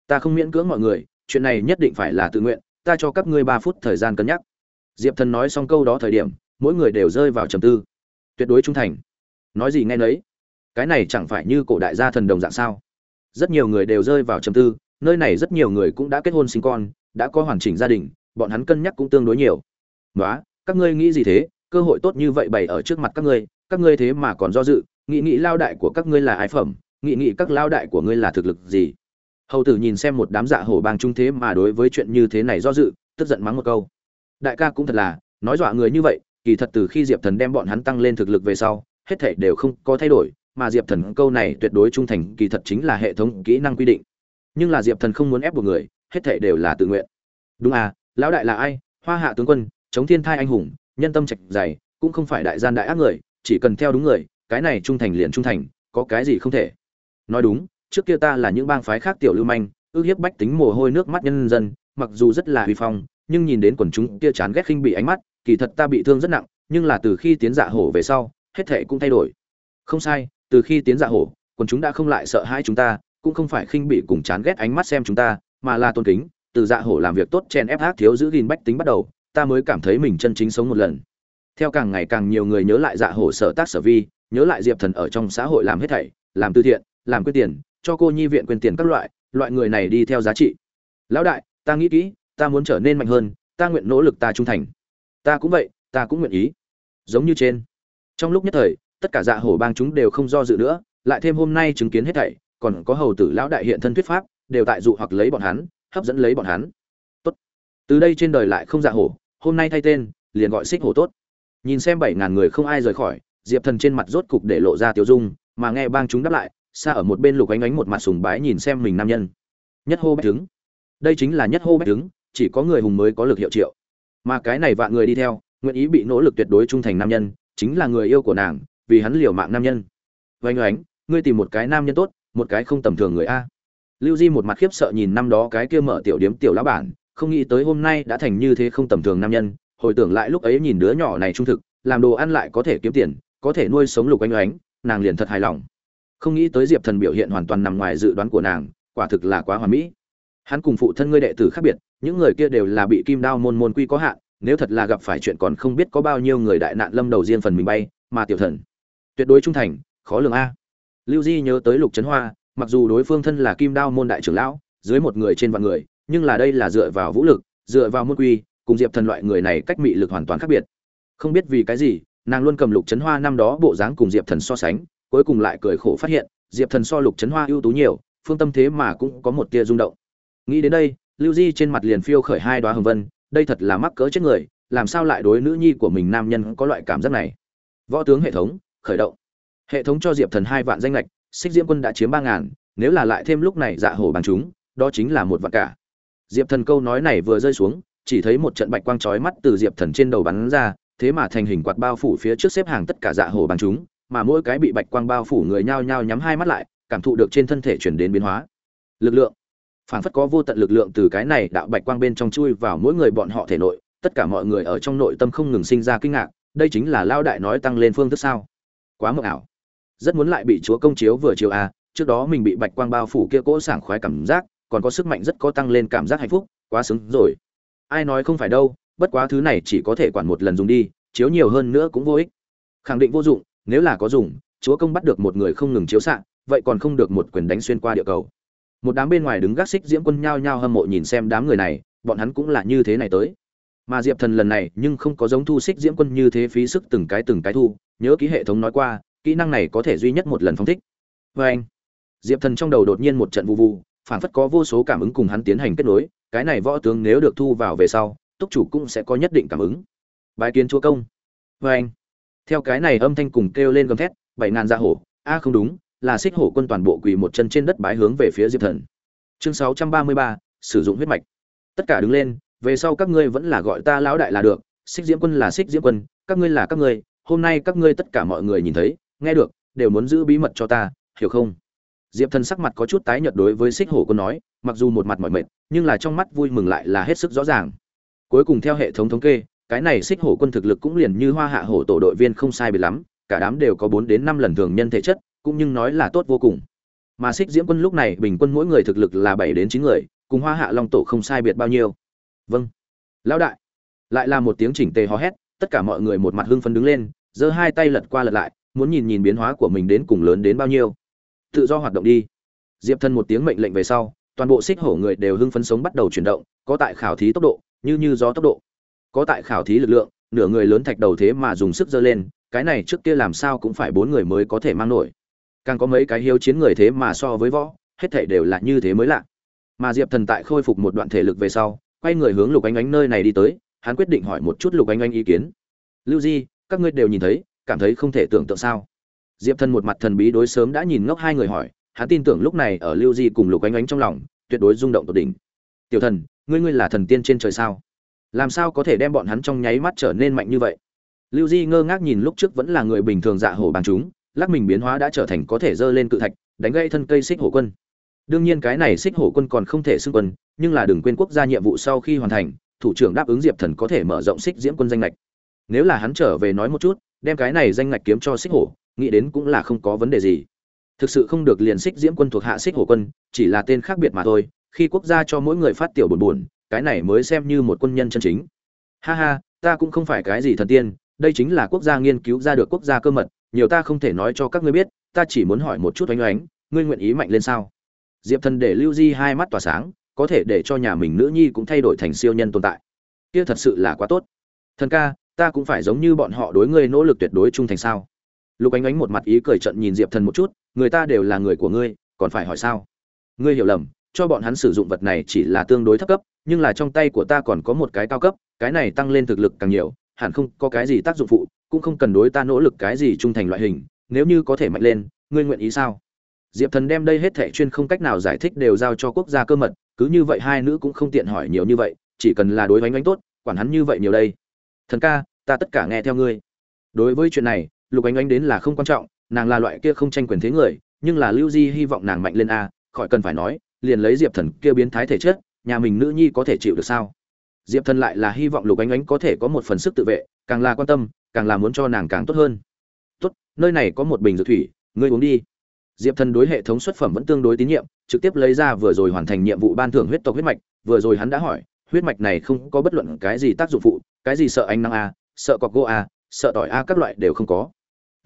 Ta không miễn cưỡng mọi người, chuyện này nhất định phải là tự nguyện, ta cho các ngươi ba phút thời gian cân nhắc. Diệp thần nói xong câu đó thời điểm, mỗi người đều rơi vào trầm tư. Tuyệt đối trung thành. Nói gì nghe nấy? Cái này chẳng phải như cổ đại gia thần đồng dạng sao? Rất nhiều người đều rơi vào trầm tư, nơi này rất nhiều người cũng đã kết hôn sinh con, đã có hoàn chỉnh gia đình, bọn hắn cân nhắc cũng tương đối nhiều. Nói các ngươi nghĩ gì thế? Cơ hội tốt như vậy bày ở trước mặt các ngươi các ngươi thế mà còn do dự nghị nghị lao đại của các ngươi là ai phẩm nghị nghị các lao đại của ngươi là thực lực gì. Hầu tử nhìn xem một đám dạ hổ bang trung thế mà đối với chuyện như thế này do dự, tức giận mắng một câu. Đại ca cũng thật là, nói dọa người như vậy, kỳ thật từ khi diệp thần đem bọn hắn tăng lên thực lực về sau, hết thể đều không có thay đổi, mà diệp thần câu này tuyệt đối trung thành, kỳ thật chính là hệ thống kỹ năng quy định. Nhưng là diệp thần không muốn ép buộc người, hết thể đều là tự nguyện. Đúng à lão đại là ai? Hoa hạ tướng quân, chống thiên thai anh hùng nhân tâm trạch dày, cũng không phải đại gian đại ác người, chỉ cần theo đúng người, cái này trung thành liền trung thành, có cái gì không thể. Nói đúng, trước kia ta là những bang phái khác tiểu lưu manh, ước hiếp bách tính mồ hôi nước mắt nhân dân, mặc dù rất là huy phong, nhưng nhìn đến quần chúng kia chán ghét khinh bị ánh mắt, kỳ thật ta bị thương rất nặng, nhưng là từ khi tiến dạ hổ về sau, hết thệ cũng thay đổi. Không sai, từ khi tiến dạ hổ, quần chúng đã không lại sợ hãi chúng ta, cũng không phải khinh bị cùng chán ghét ánh mắt xem chúng ta, mà là tôn kính, từ dạ hổ làm việc tốt chen ép ác thiếu giữ gìn bách tính bắt đầu ta mới cảm thấy mình chân chính sống một lần. Theo càng ngày càng nhiều người nhớ lại dạ hổ sở tác sở vi, nhớ lại diệp thần ở trong xã hội làm hết thảy, làm từ thiện, làm quyết tiền, cho cô nhi viện quyền tiền các loại loại người này đi theo giá trị. Lão đại, ta nghĩ kỹ, ta muốn trở nên mạnh hơn, ta nguyện nỗ lực ta trung thành. Ta cũng vậy, ta cũng nguyện ý. Giống như trên. Trong lúc nhất thời, tất cả dạ hổ bang chúng đều không do dự nữa, lại thêm hôm nay chứng kiến hết thảy, còn có hầu tử lão đại hiện thân thuyết pháp, đều tại dụ hoặc lấy bọn hắn, hấp dẫn lấy bọn hắn. Tốt. Từ đây trên đời lại không dạ hổ hôm nay thay tên, liền gọi xích hổ tốt. Nhìn xem bảy ngàn người không ai rời khỏi, diệp thần trên mặt rốt cục để lộ ra tiêu dung, mà nghe bang chúng đáp lại, xa ở một bên lục ánh ánh một mặt sùng bái nhìn xem mình nam nhân. Nhất hô bách trứng đây chính là nhất hô bách trứng chỉ có người hùng mới có lực hiệu triệu. Mà cái này vạn người đi theo, nguyện ý bị nỗ lực tuyệt đối trung thành nam nhân, chính là người yêu của nàng, vì hắn liều mạng nam nhân. Vánh ánh, ngươi tìm một cái nam nhân tốt, một cái không tầm thường người a. Lưu di một mặt khiếp sợ nhìn năm đó cái kia mở tiểu điếm tiểu lão bản không nghĩ tới hôm nay đã thành như thế không tầm thường nam nhân, hồi tưởng lại lúc ấy nhìn đứa nhỏ này trung thực, làm đồ ăn lại có thể kiếm tiền, có thể nuôi sống lục anh oánh nàng liền thật hài lòng. Không nghĩ tới diệp thần biểu hiện hoàn toàn nằm ngoài dự đoán của nàng, quả thực là quá hoàn mỹ. Hắn cùng phụ thân ngươi đệ tử khác biệt, những người kia đều là bị kim đao môn môn quy có hạn, nếu thật là gặp phải chuyện còn không biết có bao nhiêu người đại nạn lâm đầu riêng phần mình bay, mà tiểu thần, tuyệt đối trung thành, khó lường a. Lưu di nhớ tới lục trấn hoa, mặc dù đối phương thân là kim đao môn đại trưởng lão, dưới một người trên vạn người nhưng là đây là dựa vào vũ lực, dựa vào môn quy, cùng diệp thần loại người này cách mị lực hoàn toàn khác biệt. Không biết vì cái gì, nàng luôn cầm lục trấn hoa năm đó bộ dáng cùng diệp thần so sánh, cuối cùng lại cười khổ phát hiện, diệp thần so lục trấn hoa ưu tú nhiều, phương tâm thế mà cũng có một tia rung động. Nghĩ đến đây, lưu di trên mặt liền phiêu khởi hai đoá hồng vân, đây thật là mắc cỡ chết người, làm sao lại đối nữ nhi của mình nam nhân có loại cảm giác này? Võ tướng hệ thống, khởi động. Hệ thống cho diệp thần hai vạn danh lệch xích diễm quân đã chiếm ba ngàn, nếu là lại thêm lúc này dạ hổ bằng chúng, đó chính là một vạn cả diệp thần câu nói này vừa rơi xuống, chỉ thấy một trận bạch quang chói mắt từ diệp thần trên đầu bắn ra, thế mà thành hình quạt bao phủ phía trước xếp hàng tất cả dạ hổ bằng chúng, mà mỗi cái bị bạch quang bao phủ người nhao nhao nhắm hai mắt lại, cảm thụ được trên thân thể chuyển đến biến hóa. Lực lượng. Phản phất có vô tận lực lượng từ cái này đạo bạch quang bên trong chui vào mỗi người bọn họ thể nội, tất cả mọi người ở trong nội tâm không ngừng sinh ra kinh ngạc, đây chính là lao đại nói tăng lên phương thức sao? Quá mộng ảo. Rất muốn lại bị chúa công chiếu vừa chiếu a trước đó mình bị bạch quang bao phủ kia cỗ sảng khoái cảm giác còn có sức mạnh rất có tăng lên cảm giác hạnh phúc, quá xứng rồi. Ai nói không phải đâu, bất quá thứ này chỉ có thể quản một lần dùng đi, chiếu nhiều hơn nữa cũng vô ích. Khẳng định vô dụng, nếu là có dùng, chúa công bắt được một người không ngừng chiếu xạ, vậy còn không được một quyền đánh xuyên qua địa cầu. Một đám bên ngoài đứng gác xích diễm quân nhao nhao hâm mộ nhìn xem đám người này, bọn hắn cũng là như thế này tới. Mà diệp thần lần này nhưng không có giống thu xích diễm quân như thế phí sức từng cái từng cái thu, nhớ ký hệ thống nói qua, kỹ năng này có thể duy nhất một lần phóng thích. Vê anh diệp thần trong đầu đột nhiên một trận vụ vụ phản phất có vô số cảm ứng cùng hắn tiến hành kết nối, cái này võ tướng nếu được thu vào về sau, túc chủ cũng sẽ có nhất định cảm ứng. Bài kiến chúa công. Vê anh, theo cái này âm thanh cùng kêu lên gầm thét, bảy ngàn dạ hổ, a không đúng, là xích hổ quân toàn bộ quỳ một chân trên đất bái hướng về phía diệp thần. Chương sáu trăm ba mươi ba, sử dụng huyết mạch. Tất cả đứng lên, về sau các ngươi vẫn là gọi ta lão đại là được, xích diễm quân là xích diễm quân, các ngươi là các ngươi, hôm nay các ngươi tất cả mọi người nhìn thấy, nghe được, đều muốn giữ bí mật cho ta, hiểu không? Diệp thần sắc mặt có chút tái nhợt đối với xích hổ quân nói, mặc dù một mặt mỏi mệt, nhưng là trong mắt vui mừng lại là hết sức rõ ràng. Cuối cùng theo hệ thống thống kê, cái này xích hổ quân thực lực cũng liền như hoa hạ hổ tổ đội viên không sai biệt lắm, cả đám đều có bốn đến năm lần thường nhân thể chất, cũng nhưng nói là tốt vô cùng. Mà xích diễm quân lúc này bình quân mỗi người thực lực là bảy đến chín người, cùng hoa hạ long tổ không sai biệt bao nhiêu. Vâng. Lão đại. Lại là một tiếng chỉnh tề hò hét, tất cả mọi người một mặt hưng phấn đứng lên, giơ hai tay lật qua lật lại, muốn nhìn nhìn biến hóa của mình đến cùng lớn đến bao nhiêu tự do hoạt động đi. Diệp Thần một tiếng mệnh lệnh về sau, toàn bộ xích hổ người đều hưng phấn sống bắt đầu chuyển động, có tại khảo thí tốc độ, như như gió tốc độ. Có tại khảo thí lực lượng, nửa người lớn thạch đầu thế mà dùng sức giơ lên, cái này trước kia làm sao cũng phải bốn người mới có thể mang nổi. Càng có mấy cái hiếu chiến người thế mà so với võ, hết thể đều là như thế mới lạ. Mà diệp thần tại khôi phục một đoạn thể lực về sau, quay người hướng lục ánh ánh nơi này đi tới, hắn quyết định hỏi một chút lục ánh ánh ý kiến. Lưu di, các ngươi đều nhìn thấy, cảm thấy không thể tưởng tượng sao? Diệp thần một mặt thần bí đối sớm đã nhìn ngốc hai người hỏi, hắn tin tưởng lúc này ở lưu di cùng lục ánh ánh trong lòng, tuyệt đối rung động tột đỉnh. Tiểu thần, ngươi ngươi là thần tiên trên trời sao? Làm sao có thể đem bọn hắn trong nháy mắt trở nên mạnh như vậy? Lưu di ngơ ngác nhìn lúc trước vẫn là người bình thường dạ hổ bằng chúng, lắc mình biến hóa đã trở thành có thể dơ lên cự thạch, đánh gây thân cây xích hổ quân. Đương nhiên cái này xích hổ quân còn không thể xưng quân, nhưng là đừng quên quốc gia nhiệm vụ sau khi hoàn thành, thủ trưởng đáp ứng diệp thần có thể mở rộng xích diễm quân danh lệch nếu là hắn trở về nói một chút, đem cái này danh ngạch kiếm cho xích hổ nghĩ đến cũng là không có vấn đề gì. Thực sự không được liền xích diễm quân thuộc hạ xích hổ quân, chỉ là tên khác biệt mà thôi, khi quốc gia cho mỗi người phát tiểu buồn buồn, cái này mới xem như một quân nhân chân chính. Ha ha, ta cũng không phải cái gì thần tiên, đây chính là quốc gia nghiên cứu ra được quốc gia cơ mật, nhiều ta không thể nói cho các ngươi biết, ta chỉ muốn hỏi một chút oanh oánh, ngươi nguyện ý mạnh lên sao? Diệp thần để lưu di hai mắt tỏa sáng, có thể để cho nhà mình nữ nhi cũng thay đổi thành siêu nhân tồn tại. Kia thật sự là quá tốt. Thần ca, ta cũng phải giống như bọn họ đối ngươi nỗ lực tuyệt đối trung thành sao? Lục ánh ánh một mặt ý cười trận nhìn diệp thần một chút, người ta đều là người của ngươi, còn phải hỏi sao? Ngươi hiểu lầm, cho bọn hắn sử dụng vật này chỉ là tương đối thấp cấp, nhưng là trong tay của ta còn có một cái cao cấp, cái này tăng lên thực lực càng nhiều, hẳn không có cái gì tác dụng phụ, cũng không cần đối ta nỗ lực cái gì trung thành loại hình, nếu như có thể mạnh lên, ngươi nguyện ý sao? Diệp thần đem đây hết thẻ chuyên không cách nào giải thích đều giao cho quốc gia cơ mật, cứ như vậy hai nữ cũng không tiện hỏi nhiều như vậy, chỉ cần là đối với anh tốt, quản hắn như vậy nhiều đây. Thần ca, ta tất cả nghe theo ngươi. Đối với chuyện này lục ánh ánh đến là không quan trọng, nàng là loại kia không tranh quyền thế người, nhưng là lưu di hy vọng nàng mạnh lên a, khỏi cần phải nói, liền lấy diệp thần kia biến thái thể chất, nhà mình nữ nhi có thể chịu được sao? Diệp thần lại là hy vọng lục ánh ánh có thể có một phần sức tự vệ, càng là quan tâm, càng là muốn cho nàng càng tốt hơn. Tốt, nơi này có một bình dược thủy, ngươi uống đi. Diệp thần đối hệ thống xuất phẩm vẫn tương đối tín nhiệm, trực tiếp lấy ra vừa rồi hoàn thành nhiệm vụ ban thưởng huyết tộc huyết mạch, vừa rồi hắn đã hỏi, huyết mạch này không có bất luận cái gì tác dụng phụ, cái gì sợ ánh năng a, sợ cọc gỗ a, sợ tỏi a các loại đều không có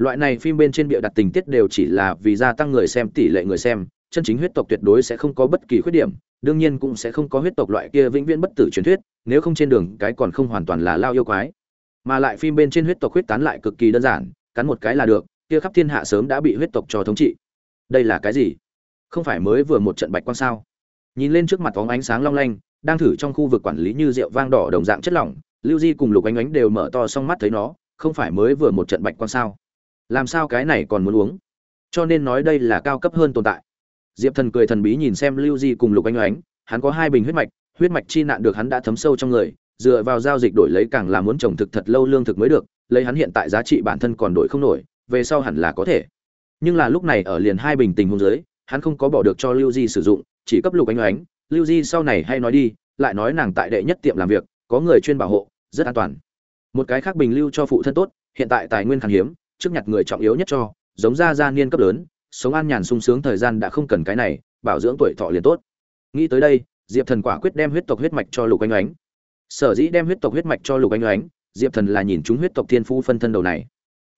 loại này phim bên trên bịa đặt tình tiết đều chỉ là vì gia tăng người xem, tỷ lệ người xem. Chân chính huyết tộc tuyệt đối sẽ không có bất kỳ khuyết điểm, đương nhiên cũng sẽ không có huyết tộc loại kia vĩnh viễn bất tử truyền thuyết, nếu không trên đường cái còn không hoàn toàn là lao yêu quái. Mà lại phim bên trên huyết tộc huyết tán lại cực kỳ đơn giản, cắn một cái là được, kia khắp thiên hạ sớm đã bị huyết tộc cho thống trị. Đây là cái gì? Không phải mới vừa một trận bạch quan sao? Nhìn lên trước mặt bóng ánh sáng long lanh, đang thử trong khu vực quản lý như rượu vang đỏ đồng dạng chất lỏng, lưu di cùng lục ánh ánh đều mở to xong mắt thấy nó, không phải mới vừa một trận bạch quan sao? Làm sao cái này còn muốn uống? Cho nên nói đây là cao cấp hơn tồn tại. Diệp thần cười thần bí nhìn xem lưu di cùng lục anh oánh, hắn có hai bình huyết mạch huyết mạch chi nạn được hắn đã thấm sâu trong người dựa vào giao dịch đổi lấy càng là muốn trồng thực thật lâu lương thực mới được lấy hắn hiện tại giá trị bản thân còn đổi không nổi về sau hẳn là có thể. Nhưng là lúc này ở liền hai bình tình hôn giới hắn không có bỏ được cho lưu di sử dụng chỉ cấp lục anh oánh. lưu di sau này hay nói đi lại nói nàng tại đệ nhất tiệm làm việc có người chuyên bảo hộ rất an toàn. Một cái khác bình lưu cho phụ thân tốt hiện tại tài nguyên khan hiếm trước nhặt người trọng yếu nhất cho, giống ra gia niên cấp lớn, sống an nhàn sung sướng thời gian đã không cần cái này, bảo dưỡng tuổi thọ liền tốt. Nghĩ tới đây, diệp thần quả quyết đem huyết tộc huyết mạch cho lục anh ánh sở dĩ đem huyết tộc huyết mạch cho lục ánh oánh, diệp thần là nhìn chúng huyết tộc thiên phu phân thân đầu này.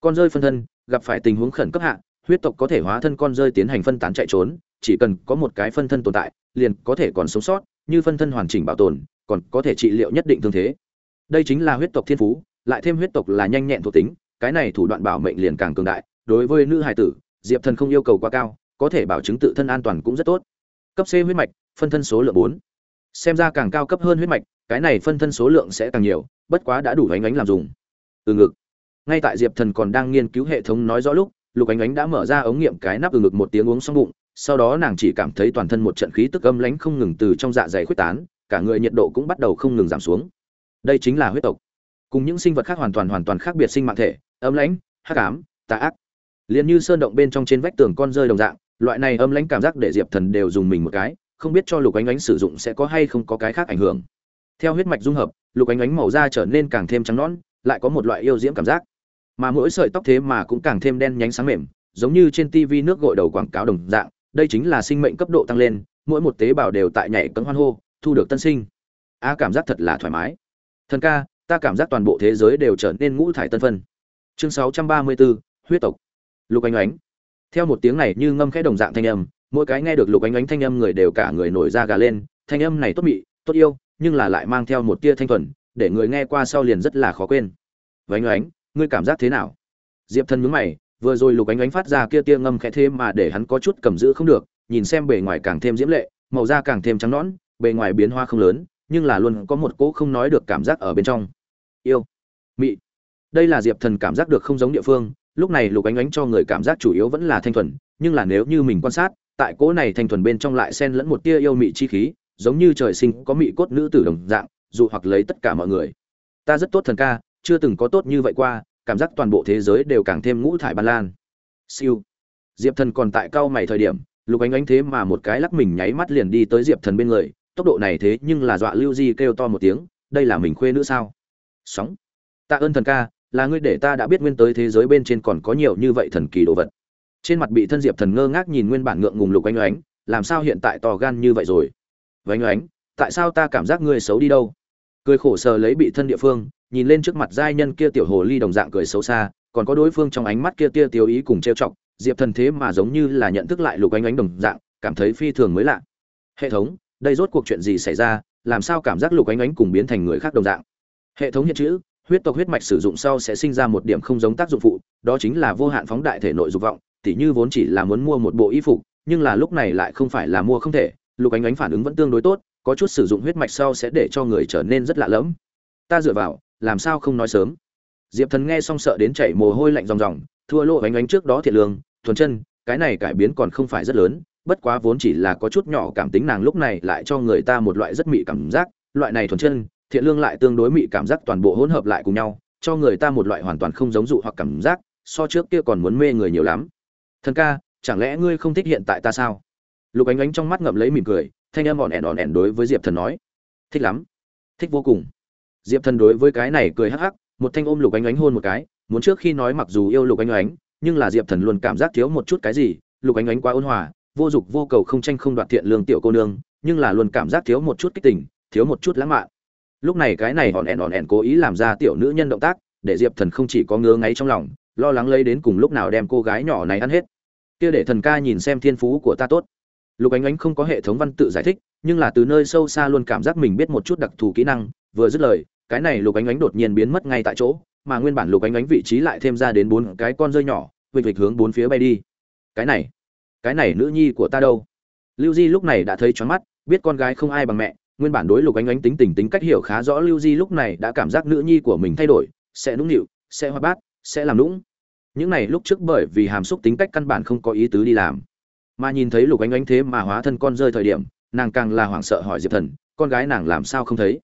Con rơi phân thân, gặp phải tình huống khẩn cấp hạ, huyết tộc có thể hóa thân con rơi tiến hành phân tán chạy trốn, chỉ cần có một cái phân thân tồn tại, liền có thể còn sống sót, như phân thân hoàn chỉnh bảo tồn, còn có thể trị liệu nhất định thương thế. Đây chính là huyết tộc thiên phú, lại thêm huyết tộc là nhanh nhẹn thuộc tính cái này thủ đoạn bảo mệnh liền càng cường đại, đối với nữ hài tử, diệp thần không yêu cầu quá cao, có thể bảo chứng tự thân an toàn cũng rất tốt. Cấp c huyết mạch, phân thân số lượng bốn. Xem ra càng cao cấp hơn huyết mạch, cái này phân thân số lượng sẽ càng nhiều, bất quá đã đủ ánh ánh làm dùng. Từ ngực. Ngay tại diệp thần còn đang nghiên cứu hệ thống nói rõ lúc, lục ánh ánh đã mở ra ống nghiệm cái nắp từ ngực một tiếng uống xong bụng, sau đó nàng chỉ cảm thấy toàn thân một trận khí tức âm lánh không ngừng từ trong dạ dày khuếch tán, cả người nhiệt độ cũng bắt đầu không ngừng giảm xuống. Đây chính là huyết tộc. Cùng những sinh vật khác hoàn toàn hoàn toàn khác biệt sinh mạng thể âm lãnh, hắc ám, tà ác. Liền như sơn động bên trong trên vách tường con rơi đồng dạng, loại này âm lãnh cảm giác để diệp thần đều dùng mình một cái, không biết cho lục ánh ánh sử dụng sẽ có hay không có cái khác ảnh hưởng. Theo huyết mạch dung hợp, lục ánh ánh màu da trở nên càng thêm trắng nõn, lại có một loại yêu diễm cảm giác. Mà mỗi sợi tóc thế mà cũng càng thêm đen nhánh sáng mềm, giống như trên tivi nước gội đầu quảng cáo đồng dạng, đây chính là sinh mệnh cấp độ tăng lên, mỗi một tế bào đều tại nhảy cấm hoan hô, thu được tân sinh. A, cảm giác thật là thoải mái. Thần ca, ta cảm giác toàn bộ thế giới đều trở nên ngũ thải tân phân chương 634, huyết tộc. Lục ánh ánh. Theo một tiếng này như ngâm khẽ đồng dạng thanh âm mỗi cái nghe được lục ánh ánh thanh âm người đều cả người nổi da gà lên thanh âm này tốt mị tốt yêu nhưng là lại mang theo một tia thanh thuần để người nghe qua sau liền rất là khó quên. Vánh ánh ngươi cảm giác thế nào? Diệp thân nhướng mày vừa rồi lục ánh ánh phát ra kia tia ngâm khẽ thêm mà để hắn có chút cầm giữ không được nhìn xem bề ngoài càng thêm diễm lệ màu da càng thêm trắng nõn bề ngoài biến hoa không lớn nhưng là luôn có một cỗ không nói được cảm giác ở bên trong. Yêu. Mị đây là diệp thần cảm giác được không giống địa phương, lúc này lục ánh ánh cho người cảm giác chủ yếu vẫn là thanh thuần, nhưng là nếu như mình quan sát, tại cỗ này thanh thuần bên trong lại xen lẫn một tia yêu mị chi khí, giống như trời sinh có mị cốt nữ tử đồng dạng dụ hoặc lấy tất cả mọi người. Ta rất tốt thần ca, chưa từng có tốt như vậy qua, cảm giác toàn bộ thế giới đều càng thêm ngũ thải ban lan. Siêu. Diệp thần còn tại cao mày thời điểm, lục ánh ánh thế mà một cái lắc mình nháy mắt liền đi tới diệp thần bên người, tốc độ này thế nhưng là dọa lưu di kêu to một tiếng, đây là mình khuê nữ sao? Sóng. Tạ ơn thần ca là ngươi để ta đã biết nguyên tới thế giới bên trên còn có nhiều như vậy thần kỳ đồ vật. Trên mặt bị thân diệp thần ngơ ngác nhìn nguyên bản ngượng ngùng lục ánh ánh, làm sao hiện tại to gan như vậy rồi? Vánh ánh, tại sao ta cảm giác ngươi xấu đi đâu? Cười khổ sờ lấy bị thân địa phương, nhìn lên trước mặt giai nhân kia tiểu hồ ly đồng dạng cười xấu xa, còn có đối phương trong ánh mắt kia tia tiêu ý cùng trêu chọc, diệp thần thế mà giống như là nhận thức lại lục ánh ánh đồng dạng, cảm thấy phi thường mới lạ. Hệ thống, đây rốt cuộc chuyện gì xảy ra? Làm sao cảm giác lục ánh ánh cùng biến thành người khác đồng dạng? Hệ thống hiện chữ huyết tộc huyết mạch sử dụng sau sẽ sinh ra một điểm không giống tác dụng phụ, đó chính là vô hạn phóng đại thể nội dục vọng, tỉ như vốn chỉ là muốn mua một bộ y phục, nhưng là lúc này lại không phải là mua không thể, lục ánh ánh phản ứng vẫn tương đối tốt, có chút sử dụng huyết mạch sau sẽ để cho người trở nên rất lạ lẫm. Ta dựa vào, làm sao không nói sớm? Diệp thần nghe xong sợ đến chảy mồ hôi lạnh ròng ròng, thua lỗ ánh ánh trước đó thiệt lương, thuần chân, cái này cải biến còn không phải rất lớn, bất quá vốn chỉ là có chút nhỏ cảm tính nàng lúc này lại cho người ta một loại rất mị cảm giác, loại này thuần chân thiện lương lại tương đối mị cảm giác toàn bộ hỗn hợp lại cùng nhau, cho người ta một loại hoàn toàn không giống dụ hoặc cảm giác, so trước kia còn muốn mê người nhiều lắm. Thần ca, chẳng lẽ ngươi không thích hiện tại ta sao? Lục ánh ánh trong mắt ngậm lấy mỉm cười, thanh âm ọn ẻn ọn ẻn đối với diệp thần nói. Thích lắm. Thích vô cùng. Diệp thần đối với cái này cười hắc hắc, một thanh ôm lục ánh ánh hôn một cái, muốn trước khi nói mặc dù yêu lục ánh ánh, nhưng là diệp thần luôn cảm giác thiếu một chút cái gì, lục ánh ánh quá ôn hòa, vô dục vô cầu không tranh không đoạt thiện lương tiểu cô nương, nhưng là luôn cảm giác thiếu một chút kích tình, thiếu một chút lãng mạn lúc này cái này hòn ẻn hòn ẻn cố ý làm ra tiểu nữ nhân động tác, để diệp thần không chỉ có ngứa ngáy trong lòng, lo lắng lấy đến cùng lúc nào đem cô gái nhỏ này ăn hết. Kia để thần ca nhìn xem thiên phú của ta tốt. Lục ánh ánh không có hệ thống văn tự giải thích, nhưng là từ nơi sâu xa luôn cảm giác mình biết một chút đặc thù kỹ năng, vừa dứt lời, cái này lục ánh ánh đột nhiên biến mất ngay tại chỗ, mà nguyên bản lục ánh ánh vị trí lại thêm ra đến bốn cái con rơi nhỏ, vịt vịt hướng bốn phía bay đi. Cái này cái này nữ nhi của ta đâu? Lưu di lúc này đã thấy choáng mắt, biết con gái không ai bằng mẹ nguyên bản đối lục ánh ánh tính tình tính cách hiểu khá rõ lưu di lúc này đã cảm giác nữ nhi của mình thay đổi, sẽ nũng nịu, sẽ hoa bát, sẽ làm nũng. Những này lúc trước bởi vì hàm xúc tính cách căn bản không có ý tứ đi làm. Mà nhìn thấy lục ánh ánh thế mà hóa thân con rơi thời điểm, nàng càng là hoảng sợ hỏi diệp thần, con gái nàng làm sao không thấy?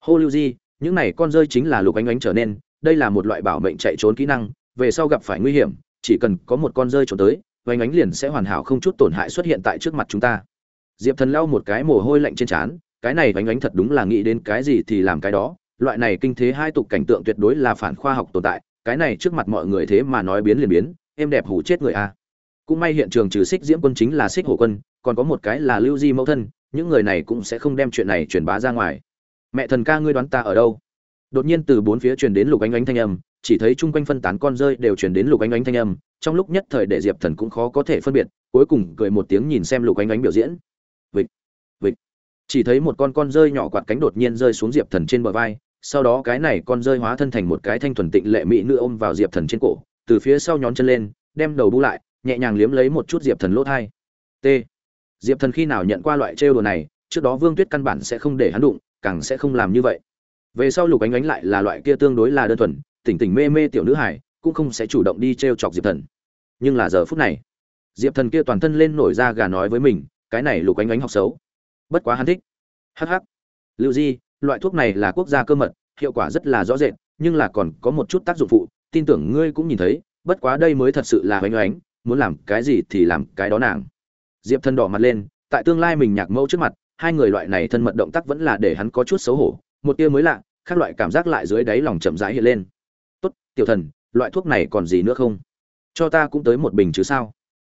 Hô lưu di, những này con rơi chính là lục ánh ánh trở nên, đây là một loại bảo mệnh chạy trốn kỹ năng, về sau gặp phải nguy hiểm, chỉ cần có một con rơi trốn tới, ánh ánh liền sẽ hoàn hảo không chút tổn hại xuất hiện tại trước mặt chúng ta. Diệp thần lau một cái mồ hôi lạnh trên trán cái này ánh ánh thật đúng là nghĩ đến cái gì thì làm cái đó. Loại này kinh thế hai tục cảnh tượng tuyệt đối là phản khoa học tồn tại. Cái này trước mặt mọi người thế mà nói biến liền biến, em đẹp hủ chết người a. Cũng may hiện trường trừ xích diễm quân chính là xích hổ quân, còn có một cái là lưu di mẫu thân, những người này cũng sẽ không đem chuyện này truyền bá ra ngoài. Mẹ thần ca ngươi đoán ta ở đâu? Đột nhiên từ bốn phía truyền đến lục ánh ánh thanh âm, chỉ thấy chung quanh phân tán con rơi đều truyền đến lục ánh ánh thanh âm, trong lúc nhất thời để diệp thần cũng khó có thể phân biệt, cuối cùng cười một tiếng nhìn xem lục ánh ánh biểu diễn. Vịt chỉ thấy một con con rơi nhỏ quạt cánh đột nhiên rơi xuống diệp thần trên bờ vai, sau đó cái này con rơi hóa thân thành một cái thanh thuần tịnh lệ mỹ nữ ôm vào diệp thần trên cổ, từ phía sau nhón chân lên, đem đầu bu lại, nhẹ nhàng liếm lấy một chút diệp thần lỗ thai. T. Diệp thần khi nào nhận qua loại trêu đồ này, trước đó vương tuyết căn bản sẽ không để hắn đụng, càng sẽ không làm như vậy. Về sau lục ánh ánh lại là loại kia tương đối là đơn thuần, tỉnh tỉnh mê mê tiểu nữ hải cũng không sẽ chủ động đi t r e o chọc diệp thần. Nhưng là giờ phút này, diệp thần kia toàn thân lên nổi ra gà nói với mình, cái này lục ánh ánh học xấu bất quá hắn thích. Hh lưu di, loại thuốc này là quốc gia cơ mật, hiệu quả rất là rõ rệt, nhưng là còn có một chút tác dụng phụ, tin tưởng ngươi cũng nhìn thấy, bất quá đây mới thật sự là oanh oánh, muốn làm cái gì thì làm cái đó nàng. Diệp thần đỏ mặt lên, tại tương lai mình nhạc mẫu trước mặt, hai người loại này thân mật động tác vẫn là để hắn có chút xấu hổ, một tia mới lạ các loại cảm giác lại dưới đáy lòng chậm rãi hiện lên. Tốt, tiểu thần, loại thuốc này còn gì nữa không? Cho ta cũng tới một bình chứ sao?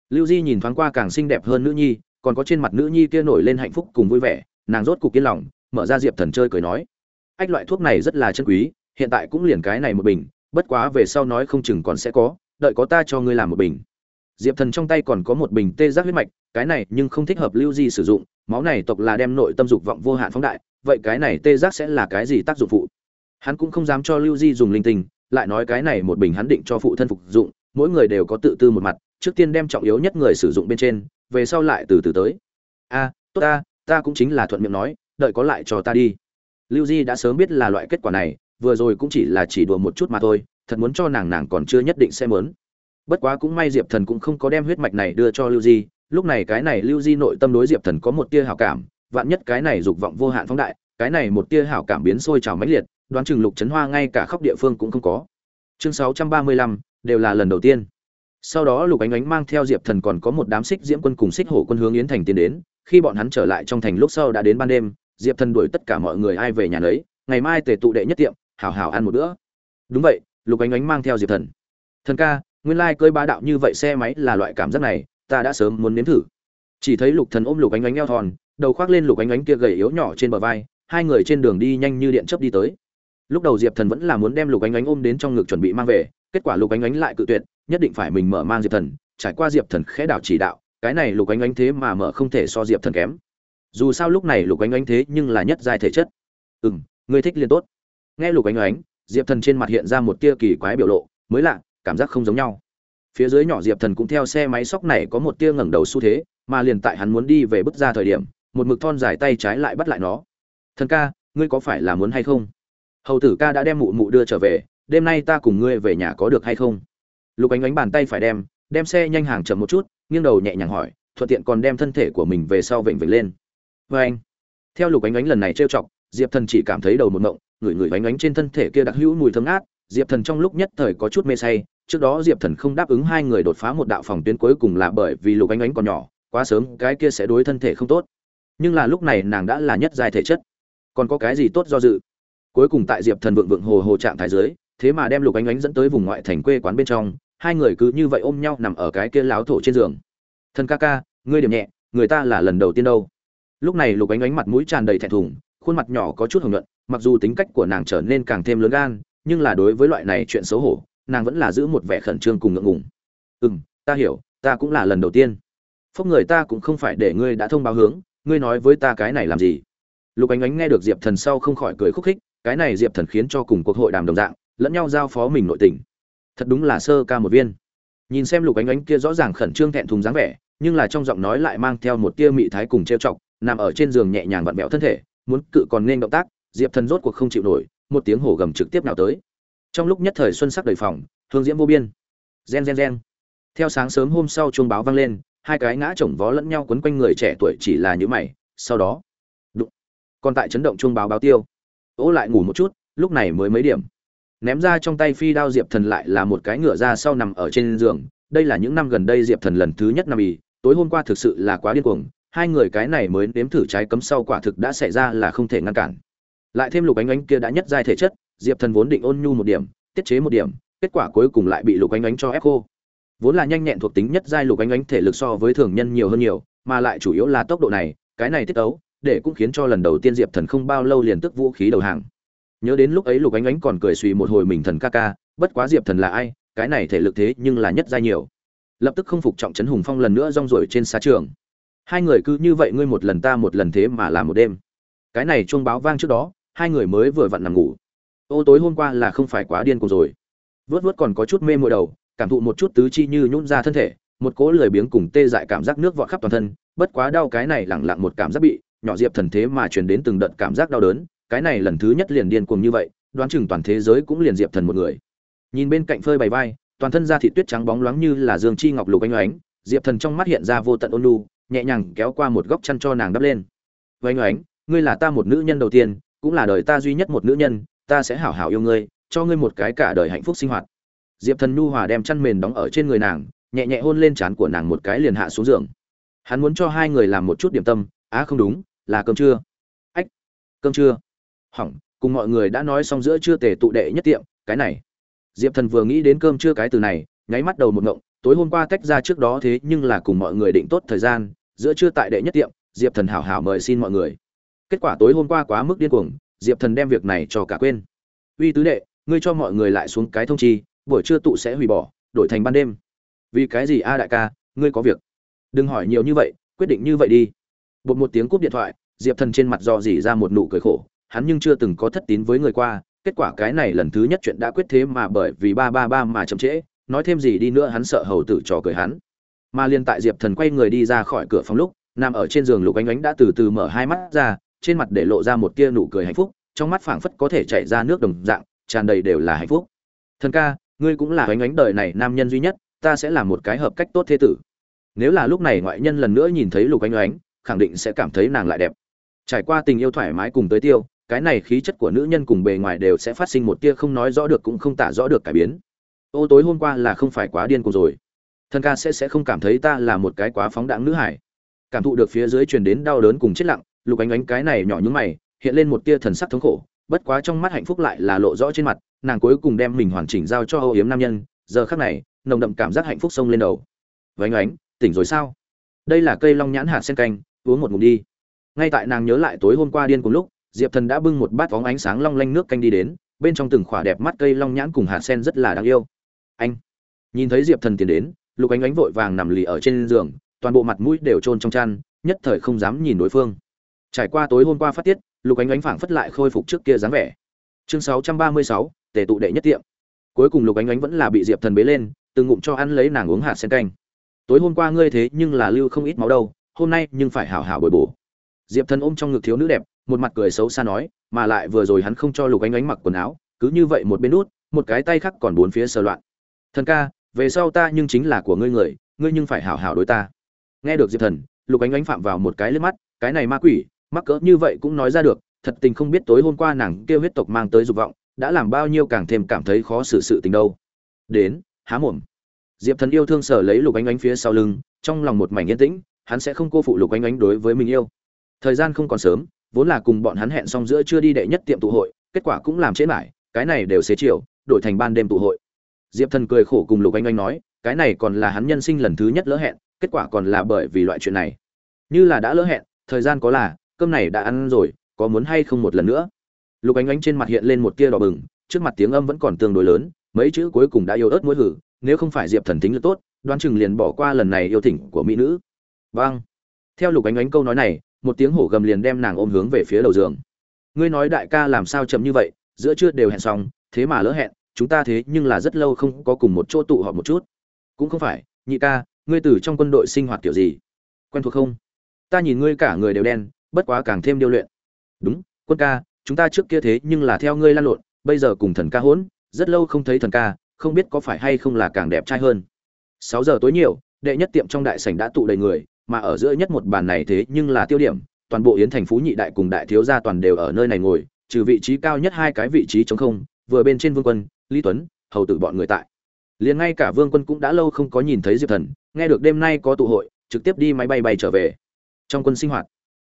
Lưu di nhìn thoáng qua càng xinh đẹp hơn nữ nhi còn có trên mặt nữ nhi kia nổi lên hạnh phúc cùng vui vẻ, nàng rốt cục yên lòng, mở ra diệp thần chơi cười nói. Ách, loại thuốc này rất là chân quý, hiện tại cũng liền cái này một bình, bất quá về sau nói không chừng còn sẽ có, đợi có ta cho ngươi làm một bình. Diệp thần trong tay còn có một bình tê giác huyết mạch, cái này nhưng không thích hợp lưu di sử dụng, máu này tộc là đem nội tâm dục vọng vô hạn phóng đại, vậy cái này tê giác sẽ là cái gì tác dụng phụ? Hắn cũng không dám cho lưu di dùng linh tinh, lại nói cái này một bình hắn định cho phụ thân phục dụng, mỗi người đều có tự tư một mặt, trước tiên đem trọng yếu nhất người sử dụng bên trên về sau lại từ từ tới. A tốt ta ta cũng chính là thuận miệng nói, đợi có lại cho ta đi. Lưu di đã sớm biết là loại kết quả này, vừa rồi cũng chỉ là chỉ đùa một chút mà thôi, thật muốn cho nàng nàng còn chưa nhất định sẽ mớn bất quá cũng may diệp thần cũng không có đem huyết mạch này đưa cho lưu di, lúc này cái này lưu di nội tâm đối diệp thần có một tia hảo cảm, vạn nhất cái này dục vọng vô hạn phóng đại, cái này một tia hảo cảm biến sôi trào mãnh liệt, đoán chừng lục trấn hoa ngay cả khóc địa phương cũng không có. Chương sáu trăm ba mươi lăm, đều là lần đầu tiên sau đó lục ánh ánh mang theo diệp thần còn có một đám xích diễm quân cùng xích hổ quân hướng yến thành tiến đến. Khi bọn hắn trở lại trong thành lúc sau đã đến ban đêm, diệp thần đuổi tất cả mọi người ai về nhà lấy ngày mai tề tụ đệ nhất tiệm, hảo hảo ăn một bữa. Đúng vậy, lục ánh ánh mang theo diệp thần. Thần ca, nguyên lai cơi bá đạo như vậy xe máy là loại cảm giác này, ta đã sớm muốn nếm thử. Chỉ thấy lục thần ôm lục ánh ánh eo thon, đầu khoác lên lục ánh ánh kia gầy yếu nhỏ trên bờ vai, hai người trên đường đi nhanh như điện chớp đi tới. Lúc đầu diệp thần vẫn là muốn đem lục ánh ánh ôm đến trong ngực chuẩn bị mang về, kết quả lục ánh ánh lại cự tuyệt nhất định phải mình mở mang diệp thần, trải qua diệp thần khẽ đảo chỉ đạo, cái này lục ánh ánh thế mà mở không thể so diệp thần kém. Dù sao lúc này lục ánh ánh thế nhưng là nhất giai thể chất. Ừ m ngươi thích liên tốt. Nghe lục ánh ánh, diệp thần trên mặt hiện ra một tia kỳ quái biểu lộ, mới lạ, cảm giác không giống nhau. Phía dưới nhỏ diệp thần cũng theo xe máy sóc này có một tia ngẩng đầu xu thế, mà liền tại hắn muốn đi về bước ra thời điểm, một mực thon dài tay trái lại bắt lại nó. Thần ca, ngươi có phải là muốn hay không? Hầu tử ca đã đem mụ mụ đưa trở về, đêm nay ta cùng ngươi về nhà có được hay không? Lục ánh ánh bàn tay phải đem đem xe nhanh hàng chậm một chút, nghiêng đầu nhẹ nhàng hỏi, thuận tiện còn đem thân thể của mình về sau vểnh vểnh lên. Vê anh, theo lục ánh ánh lần này trêu chọc, diệp thần chỉ cảm thấy đầu một mộng ngửi ngửi ánh ánh trên thân thể kia đặc hữu mùi thơm ngát, diệp thần trong lúc nhất thời có chút mê say, trước đó diệp thần không đáp ứng hai người đột phá một đạo phòng tuyến cuối cùng là bởi vì lục ánh ánh còn nhỏ, quá sớm, cái kia sẽ đối thân thể không tốt. Nhưng là lúc này nàng đã là nhất giai thể chất, còn có cái gì tốt do dự? Cuối cùng tại diệp thần vượng vượng hồ hồ trạng thái dưới, thế mà đem lục ánh ánh dẫn tới vùng ngoại thành quê quán bên trong hai người cứ như vậy ôm nhau nằm ở cái kia láo thổ trên giường. Thần ca ca, ngươi điểm nhẹ, người ta là lần đầu tiên đâu. Lúc này lục ánh ánh mặt mũi tràn đầy thẹn thùng, khuôn mặt nhỏ có chút hồng nhuận, mặc dù tính cách của nàng trở nên càng thêm lớn gan, nhưng là đối với loại này chuyện xấu hổ, nàng vẫn là giữ một vẻ khẩn trương cùng ngượng ngùng. Ừ m ta hiểu, ta cũng là lần đầu tiên. Phúc người ta cũng không phải để ngươi đã thông báo hướng, ngươi nói với ta cái này làm gì? Lục ánh ánh nghe được diệp thần sau không khỏi cười khúc khích, cái này diệp thần khiến cho cùng cuộc hội đàm đồng dạng, lẫn nhau giao phó mình nội tình thật đúng là sơ ca một viên. Nhìn xem lục ánh ánh kia rõ ràng khẩn trương thẹn thùng dáng vẻ, nhưng là trong giọng nói lại mang theo một tia mị thái cùng trêu chọc, nằm ở trên giường nhẹ nhàng vặn vẹo thân thể, muốn cự còn nên động tác, diệp thần rốt cuộc không chịu nổi, một tiếng hổ gầm trực tiếp nào tới. Trong lúc nhất thời xuân sắc đầy phòng, hương diễm vô biên. Gen gen gen. Theo sáng sớm hôm sau chuông báo vang lên, hai cái ngã chồng vó lẫn nhau quấn quanh người trẻ tuổi chỉ là những mày, sau đó, đụng. Còn tại chấn động chuông báo báo tiêu. Ố lại ngủ một chút, lúc này mới mấy điểm ném ra trong tay phi đao diệp thần lại là một cái ngựa ra sau nằm ở trên giường. Đây là những năm gần đây diệp thần lần thứ nhất nằm ì. Tối hôm qua thực sự là quá điên cuồng. Hai người cái này mới nếm thử trái cấm sau quả thực đã xảy ra là không thể ngăn cản. Lại thêm lục ánh ánh kia đã nhất giai thể chất, diệp thần vốn định ôn nhu một điểm, tiết chế một điểm, kết quả cuối cùng lại bị lục ánh ánh cho ép khô. Vốn là nhanh nhẹn thuộc tính nhất giai lục ánh ánh thể lực so với thường nhân nhiều hơn nhiều, mà lại chủ yếu là tốc độ này, cái này tiết ấu để cũng khiến cho lần đầu tiên diệp thần không bao lâu liền tức vũ khí đầu hàng nhớ đến lúc ấy lục ánh ánh còn cười suy một hồi mình thần ca ca, bất quá diệp thần là ai, cái này thể lực thế nhưng là nhất giai nhiều. Lập tức không phục trọng trấn hùng phong lần nữa rong rổi trên xa trường. Hai người cứ như vậy ngươi một lần ta một lần thế mà làm một đêm. Cái này chuông báo vang trước đó, hai người mới vừa vặn nằm ngủ. Ô tối hôm qua là không phải quá điên cuồng rồi. Vớt vớt còn có chút mê mội đầu, cảm thụ một chút tứ chi như nhún ra thân thể, một cỗ lười biếng cùng tê dại cảm giác nước vọt khắp toàn thân, bất quá đau cái này lẳng lặng một cảm giác bị, nhỏ diệp thần thế mà truyền đến từng đợt cảm giác đau đớn cái này lần thứ nhất liền điên cuồng như vậy, đoán chừng toàn thế giới cũng liền diệp thần một người. Nhìn bên cạnh phơi bày vai, toàn thân da thị tuyết trắng bóng loáng như là dương chi ngọc lục anh oánh diệp thần trong mắt hiện ra vô tận ôn lu nhẹ nhàng kéo qua một góc chăn cho nàng đắp lên. Oánh oánh, ngươi là ta một nữ nhân đầu tiên, cũng là đời ta duy nhất một nữ nhân, ta sẽ hảo hảo yêu ngươi, cho ngươi một cái cả đời hạnh phúc sinh hoạt. Diệp thần nhu hòa đem chăn mền đóng ở trên người nàng, nhẹ nhẹ hôn lên trán của nàng một cái liền hạ xuống giường. Hắn muốn cho hai người làm một chút điểm tâm, á, không đúng, là cơm trưa. Ách, cơm trưa hỏng, cùng mọi người đã nói xong giữa trưa tề tụ đệ nhất tiệm, cái này. Diệp thần vừa nghĩ đến cơm trưa cái từ này, nháy mắt đầu một ngộng, tối hôm qua tách ra trước đó thế nhưng là cùng mọi người định tốt thời gian, giữa trưa tại đệ nhất tiệm, diệp thần hảo hảo mời xin mọi người. Kết quả tối hôm qua quá mức điên cuồng, diệp thần đem việc này cho cả quên. Uy tứ đệ, ngươi cho mọi người lại xuống cái thông chi, buổi trưa tụ sẽ hủy bỏ, đổi thành ban đêm. Vì cái gì a đại ca, ngươi có việc? Đừng hỏi nhiều như vậy, quyết định như vậy đi. Bột một tiếng cúp điện thoại, diệp thần trên mặt do dỉ ra một nụ cười khổ hắn nhưng chưa từng có thất tín với người qua, kết quả cái này lần thứ nhất chuyện đã quyết thế mà bởi vì ba ba ba mà chậm trễ, nói thêm gì đi nữa hắn sợ hầu tử trò cười hắn. Mà liên tại diệp thần quay người đi ra khỏi cửa phòng lúc, nằm ở trên giường lục ánh ánh đã từ từ mở hai mắt ra, trên mặt để lộ ra một tia nụ cười hạnh phúc, trong mắt phảng phất có thể chảy ra nước đồng dạng, tràn đầy đều là hạnh phúc. Thần ca, ngươi cũng là ánh ánh đời này nam nhân duy nhất, ta sẽ là một cái hợp cách tốt thế tử. Nếu là lúc này ngoại nhân lần nữa nhìn thấy lục ánh ánh, khẳng định sẽ cảm thấy nàng lại đẹp. Trải qua tình yêu thoải mái cùng tới tiêu cái này khí chất của nữ nhân cùng bề ngoài đều sẽ phát sinh một tia không nói rõ được cũng không tả rõ được cải biến. Ô, tối hôm qua là không phải quá điên cuồng rồi. Thân ca sẽ sẽ không cảm thấy ta là một cái quá phóng đãng nữ hải cảm thụ được phía dưới truyền đến đau đớn cùng chết lặng, lục ánh ánh cái này nhỏ nhúng mày, hiện lên một tia thần sắc thống khổ, bất quá trong mắt hạnh phúc lại là lộ rõ trên mặt, nàng cuối cùng đem mình hoàn chỉnh giao cho âu yếm nam nhân, giờ khắc này, nồng đậm cảm giác hạnh phúc sông lên đầu. Vánh ánh, tỉnh rồi sao? Đây là cây long nhãn hạt sen canh, uống một ngụm đi. Ngay tại nàng nhớ lại tối hôm qua điên cùng lúc diệp thần đã bưng một bát phóng ánh sáng long lanh nước canh đi đến bên trong từng khỏa đẹp mắt cây long nhãn cùng hạt sen rất là đáng yêu. Anh nhìn thấy diệp thần tiến đến lục ánh ánh vội vàng nằm lì ở trên giường toàn bộ mặt mũi đều trôn trong chăn nhất thời không dám nhìn đối phương. Trải qua tối hôm qua phát tiết lục ánh ánh phảng phất lại khôi phục trước kia dáng vẻ. Chương 636, tề tụ đệ nhất tiệm. Cuối cùng lục ánh ánh vẫn là bị diệp thần bế lên từng ngụm cho ăn lấy nàng uống hạt sen canh. Tối hôm qua ngươi thế nhưng là lưu không ít máu đâu hôm nay nhưng phải hảo hảo bồi bổ diệp thần ôm trong ngực thiếu nữ đẹp, một mặt cười xấu xa nói, mà lại vừa rồi hắn không cho lục ánh ánh mặc quần áo, cứ như vậy một bên nút một cái tay khác còn bốn phía sờ loạn. Thần ca, về sau ta nhưng chính là của ngươi người, ngươi nhưng phải hảo hảo đối ta. Nghe được diệp thần, lục ánh ánh phạm vào một cái liếc mắt, cái này ma quỷ, mắc cỡ như vậy cũng nói ra được, thật tình không biết tối hôm qua nàng kêu huyết tộc mang tới dục vọng, đã làm bao nhiêu càng thêm cảm thấy khó xử sự tình đâu. Đến, há mồm. Diệp thần yêu thương sở lấy lục ánh ánh phía sau lưng, trong lòng một mảnh yên tĩnh, hắn sẽ không cô phụ lục ánh ánh đối với mình yêu thời gian không còn sớm, vốn là cùng bọn hắn hẹn xong giữa chưa đi đệ nhất tiệm tụ hội, kết quả cũng làm trễ mãi, cái này đều xế chiều, đổi thành ban đêm tụ hội. Diệp thần cười khổ cùng lục Anh Anh nói, cái này còn là hắn nhân sinh lần thứ nhất lỡ hẹn, kết quả còn là bởi vì loại chuyện này. Như là đã lỡ hẹn, thời gian có là, cơm này đã ăn rồi, có muốn hay không một lần nữa? Lục ánh ánh trên mặt hiện lên một tia đỏ bừng, trước mặt tiếng âm vẫn còn tương đối lớn, mấy chữ cuối cùng đã yêu ớt mỗi hử, nếu không phải diệp thần tính lực tốt, đoán chừng liền bỏ qua lần này yêu thỉnh của mỹ nữ. Vâng. Theo lục ánh ánh câu nói này một tiếng hổ gầm liền đem nàng ôm hướng về phía đầu giường. Ngươi nói đại ca làm sao chậm như vậy, giữa trưa đều hẹn xong, thế mà lỡ hẹn, chúng ta thế nhưng là rất lâu không có cùng một chỗ tụ họp một chút. Cũng không phải, nhị ca, ngươi từ trong quân đội sinh hoạt kiểu gì? Quen thuộc không? Ta nhìn ngươi cả người đều đen, bất quá càng thêm điêu luyện. Đúng, quân ca, chúng ta trước kia thế nhưng là theo ngươi lan lộn, bây giờ cùng thần ca hỗn, rất lâu không thấy thần ca, không biết có phải hay không là càng đẹp trai hơn. Sáu giờ tối nhiều, đệ nhất tiệm trong đại sảnh đã tụ đầy người mà ở giữa nhất một bàn này thế nhưng là tiêu điểm, toàn bộ yến thành phú nhị đại cùng đại thiếu gia toàn đều ở nơi này ngồi, trừ vị trí cao nhất hai cái vị trí trống không, vừa bên trên vương quân, lý tuấn, hầu tử bọn người tại. Liền ngay cả vương quân cũng đã lâu không có nhìn thấy diệp thần, nghe được đêm nay có tụ hội, trực tiếp đi máy bay bay trở về. Trong quân sinh hoạt,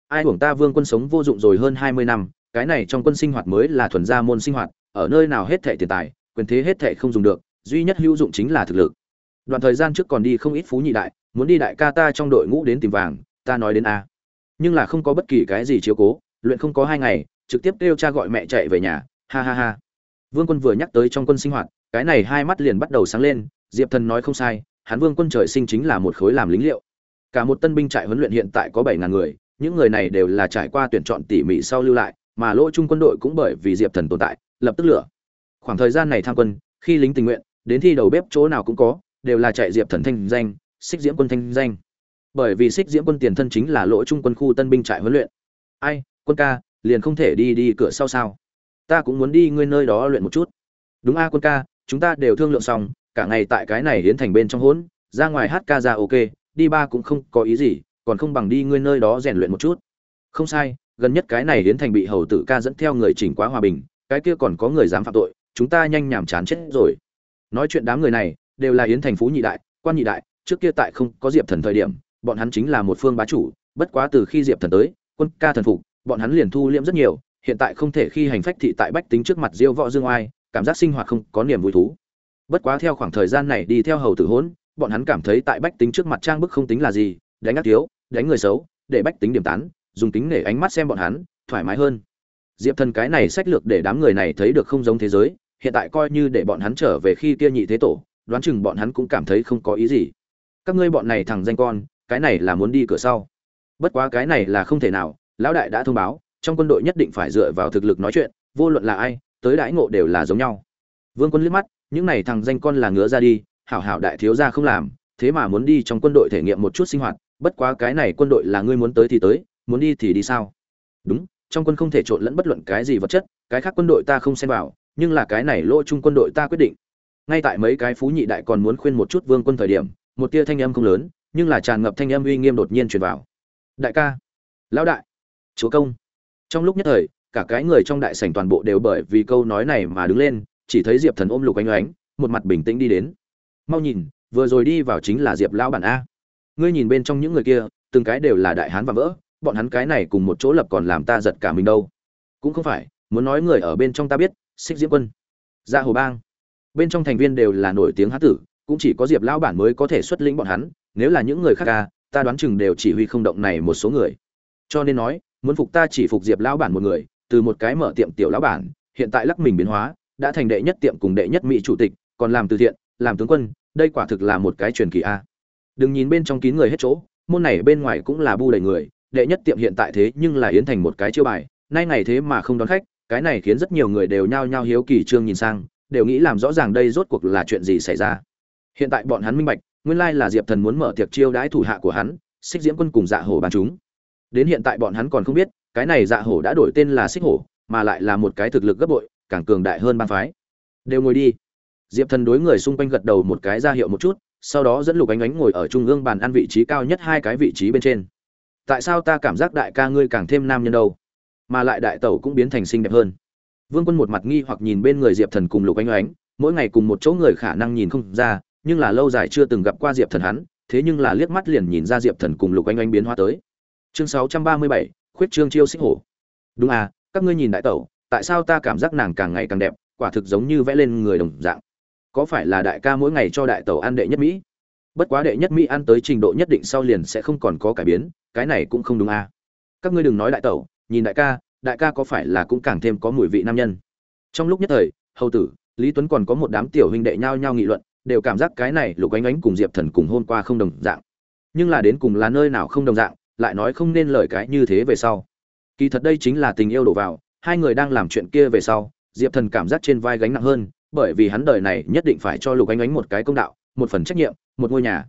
ai hưởng ta vương quân sống vô dụng rồi hơn hai mươi năm, cái này trong quân sinh hoạt mới là thuần gia môn sinh hoạt, ở nơi nào hết thệ tiền tài, quyền thế hết thệ không dùng được, duy nhất hữu dụng chính là thực lực. Đoạn thời gian trước còn đi không ít phú nhị đại muốn đi đại ca ta trong đội ngũ đến tìm vàng, ta nói đến a. Nhưng là không có bất kỳ cái gì chiếu cố, luyện không có hai ngày, trực tiếp kêu cha gọi mẹ chạy về nhà, ha ha ha. Vương quân vừa nhắc tới trong quân sinh hoạt, cái này hai mắt liền bắt đầu sáng lên, diệp thần nói không sai, hắn vương quân trời sinh chính là một khối làm lính liệu. Cả một tân binh trại huấn luyện hiện tại có bảy ngàn người, những người này đều là trải qua tuyển chọn tỉ mỉ sau lưu lại, mà lỗ chung quân đội cũng bởi vì diệp thần tồn tại, lập tức lửa. Khoảng thời gian này tham quân, khi lính tình nguyện, đến thi đầu bếp chỗ nào cũng có, đều là chạy diệp thần thanh danh xích diễm quân thanh danh. Bởi vì xích diễm quân tiền thân chính là lỗ trung quân khu tân binh trại huấn luyện. Ai, quân ca, liền không thể đi đi cửa sau sao? Ta cũng muốn đi ngươi nơi đó luyện một chút. Đúng a, quân ca, chúng ta đều thương lượng xong, cả ngày tại cái này hiến thành bên trong hỗn, ra ngoài hát ca ra ok, đi ba cũng không có ý gì, còn không bằng đi ngươi nơi đó rèn luyện một chút. Không sai, gần nhất cái này hiến thành bị hầu tử ca dẫn theo người chỉnh quá hòa bình, cái kia còn có người dám phạm tội, chúng ta nhanh nhảm chán chết rồi. Nói chuyện đám người này, đều là yến thành phú nhị đại, quan nhị đại trước kia tại không có diệp thần thời điểm, bọn hắn chính là một phương bá chủ, bất quá từ khi diệp thần tới, quân ca thần phục, bọn hắn liền thu liễm rất nhiều, hiện tại không thể khi hành phách thị tại bách tính trước mặt diêu võ dương oai, cảm giác sinh hoạt không có niềm vui thú. Bất quá theo khoảng thời gian này đi theo hầu tử hỗn bọn hắn cảm thấy tại bách tính trước mặt trang bức không tính là gì, đánh ác thiếu, đánh người xấu, để bách tính điểm tán, dùng tính nể ánh mắt xem bọn hắn, thoải mái hơn. Diệp thần cái này sách lược để đám người này thấy được không giống thế giới, hiện tại coi như để bọn hắn trở về khi kia nhị thế tổ, đoán chừng bọn hắn cũng cảm thấy không có ý gì các ngươi bọn này thằng danh con, cái này là muốn đi cửa sau. Bất quá cái này là không thể nào, lão đại đã thông báo, trong quân đội nhất định phải dựa vào thực lực nói chuyện, vô luận là ai, tới đãi ngộ đều là giống nhau. Vương quân liếc mắt, những này thằng danh con là ngứa ra đi, hảo hảo đại thiếu gia không làm, thế mà muốn đi trong quân đội thể nghiệm một chút sinh hoạt, bất quá cái này quân đội là ngươi muốn tới thì tới, muốn đi thì đi sao? Đúng, trong quân không thể trộn lẫn bất luận cái gì vật chất, cái khác quân đội ta không xem vào, nhưng là cái này lỗ chung quân đội ta quyết định. Ngay tại mấy cái phú nhị đại còn muốn khuyên một chút vương quân thời điểm một tia thanh âm không lớn, nhưng là tràn ngập thanh âm uy nghiêm đột nhiên truyền vào. Đại ca, lão đại, chúa công. Trong lúc nhất thời, cả cái người trong đại sảnh toàn bộ đều bởi vì câu nói này mà đứng lên, chỉ thấy diệp thần ôm lục ánh oánh một mặt bình tĩnh đi đến. Mau nhìn, vừa rồi đi vào chính là diệp lão bản a. Ngươi nhìn bên trong những người kia, từng cái đều là đại hán và vỡ, bọn hắn cái này cùng một chỗ lập còn làm ta giật cả mình đâu. Cũng không phải, muốn nói người ở bên trong ta biết, xích diễm quân. Gia dạ hồ bang. Bên trong thành viên đều là nổi tiếng hán tử cũng chỉ có diệp lão bản mới có thể xuất lĩnh bọn hắn, nếu là những người khác ca ta đoán chừng đều chỉ huy không động này một số người. Cho nên nói, muốn phục ta chỉ phục diệp lão bản một người, từ một cái mở tiệm tiểu lão bản, hiện tại lắc mình biến hóa, đã thành đệ nhất tiệm cùng đệ nhất mỹ chủ tịch, còn làm từ thiện, làm tướng quân, đây quả thực là một cái truyền kỳ a. Đừng nhìn bên trong kín người hết chỗ, môn này bên ngoài cũng là bu đầy người, đệ nhất tiệm hiện tại thế nhưng là yến thành một cái chiêu bài, nay ngày thế mà không đón khách, cái này khiến rất nhiều người đều nhao nhao hiếu kỳ trương nhìn sang, đều nghĩ làm rõ ràng đây rốt cuộc là chuyện gì xảy ra hiện tại bọn hắn minh bạch, nguyên lai là diệp thần muốn mở tiệc chiêu đãi thủ hạ của hắn, xích diễm quân cùng dạ hổ bàn chúng. Đến hiện tại bọn hắn còn không biết, cái này dạ hổ đã đổi tên là xích hổ, mà lại là một cái thực lực gấp bội, càng cường đại hơn bang phái. Đều ngồi đi. Diệp thần đối người xung quanh gật đầu một cái ra hiệu một chút, sau đó dẫn lục ánh ánh ngồi ở trung ương bàn ăn vị trí cao nhất hai cái vị trí bên trên. Tại sao ta cảm giác đại ca ngươi càng thêm nam nhân đâu? Mà lại đại tẩu cũng biến thành xinh đẹp hơn. Vương quân một mặt nghi hoặc nhìn bên người diệp thần cùng lục ánh ánh, mỗi ngày cùng một chỗ người khả năng nhìn không ra nhưng là lâu dài chưa từng gặp qua diệp thần hắn, thế nhưng là liếc mắt liền nhìn ra diệp thần cùng lục anh anh biến hóa tới. Chương sáu trăm ba mươi bảy, khuyết trương chiêu xích hổ. Đúng à các ngươi nhìn đại tẩu, tại sao ta cảm giác nàng càng ngày càng đẹp, quả thực giống như vẽ lên người đồng dạng. Có phải là đại ca mỗi ngày cho đại tẩu ăn đệ nhất mỹ? Bất quá đệ nhất mỹ ăn tới trình độ nhất định sau liền sẽ không còn có cải biến, cái này cũng không đúng à. Các ngươi đừng nói đại tẩu, nhìn đại ca đại ca có phải là cũng càng thêm có mùi vị nam nhân? Trong lúc nhất thời, hầu tử, lý tuấn còn có một đám tiểu huynh đệ nhao nhao nghị luận đều cảm giác cái này lục ánh ánh cùng diệp thần cùng hôn qua không đồng dạng. Nhưng là đến cùng là nơi nào không đồng dạng, lại nói không nên lời cái như thế về sau. Kỳ thật đây chính là tình yêu đổ vào, hai người đang làm chuyện kia về sau, diệp thần cảm giác trên vai gánh nặng hơn, bởi vì hắn đời này nhất định phải cho lục ánh ánh một cái công đạo, một phần trách nhiệm, một ngôi nhà.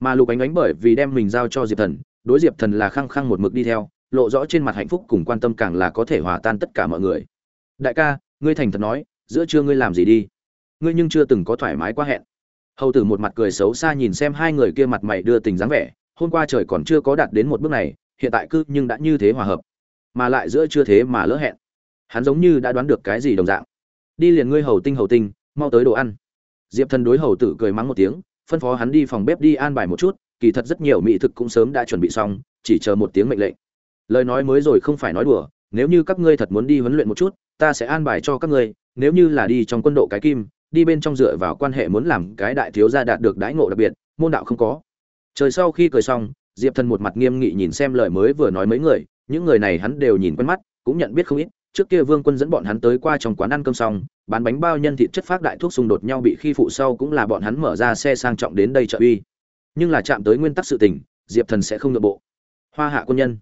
Mà lục ánh ánh bởi vì đem mình giao cho diệp thần, đối diệp thần là khăng khăng một mực đi theo, lộ rõ trên mặt hạnh phúc cùng quan tâm càng là có thể hòa tan tất cả mọi người. Đại ca, ngươi thành thật nói, giữa trưa ngươi làm gì đi? Ngươi nhưng chưa từng có thoải mái quá hẹn hầu tử một mặt cười xấu xa nhìn xem hai người kia mặt mày đưa tình dáng vẻ, hôm qua trời còn chưa có đạt đến một bước này, hiện tại cứ nhưng đã như thế hòa hợp, mà lại giữa chưa thế mà lỡ hẹn. Hắn giống như đã đoán được cái gì đồng dạng. Đi liền ngươi hầu tinh hầu tinh, mau tới đồ ăn. Diệp thần đối hầu tử cười mắng một tiếng, phân phó hắn đi phòng bếp đi an bài một chút, kỳ thật rất nhiều mỹ thực cũng sớm đã chuẩn bị xong, chỉ chờ một tiếng mệnh lệnh. Lời nói mới rồi không phải nói đùa, nếu như các ngươi thật muốn đi huấn luyện một chút, ta sẽ an bài cho các ngươi, nếu như là đi trong quân độ cái kim đi bên trong dựa vào quan hệ muốn làm cái đại thiếu gia đạt được đãi ngộ đặc biệt, môn đạo không có. Trời sau khi cười xong, diệp thần một mặt nghiêm nghị nhìn xem lời mới vừa nói mấy người, những người này hắn đều nhìn quen mắt, cũng nhận biết không ít, trước kia vương quân dẫn bọn hắn tới qua trong quán ăn cơm xong, bán bánh bao nhân thịt chất phác đại thuốc xung đột nhau bị khi phụ sau cũng là bọn hắn mở ra xe sang trọng đến đây trợ uy. Nhưng là chạm tới nguyên tắc sự tình, diệp thần sẽ không nhượng bộ. Hoa hạ quân nhân.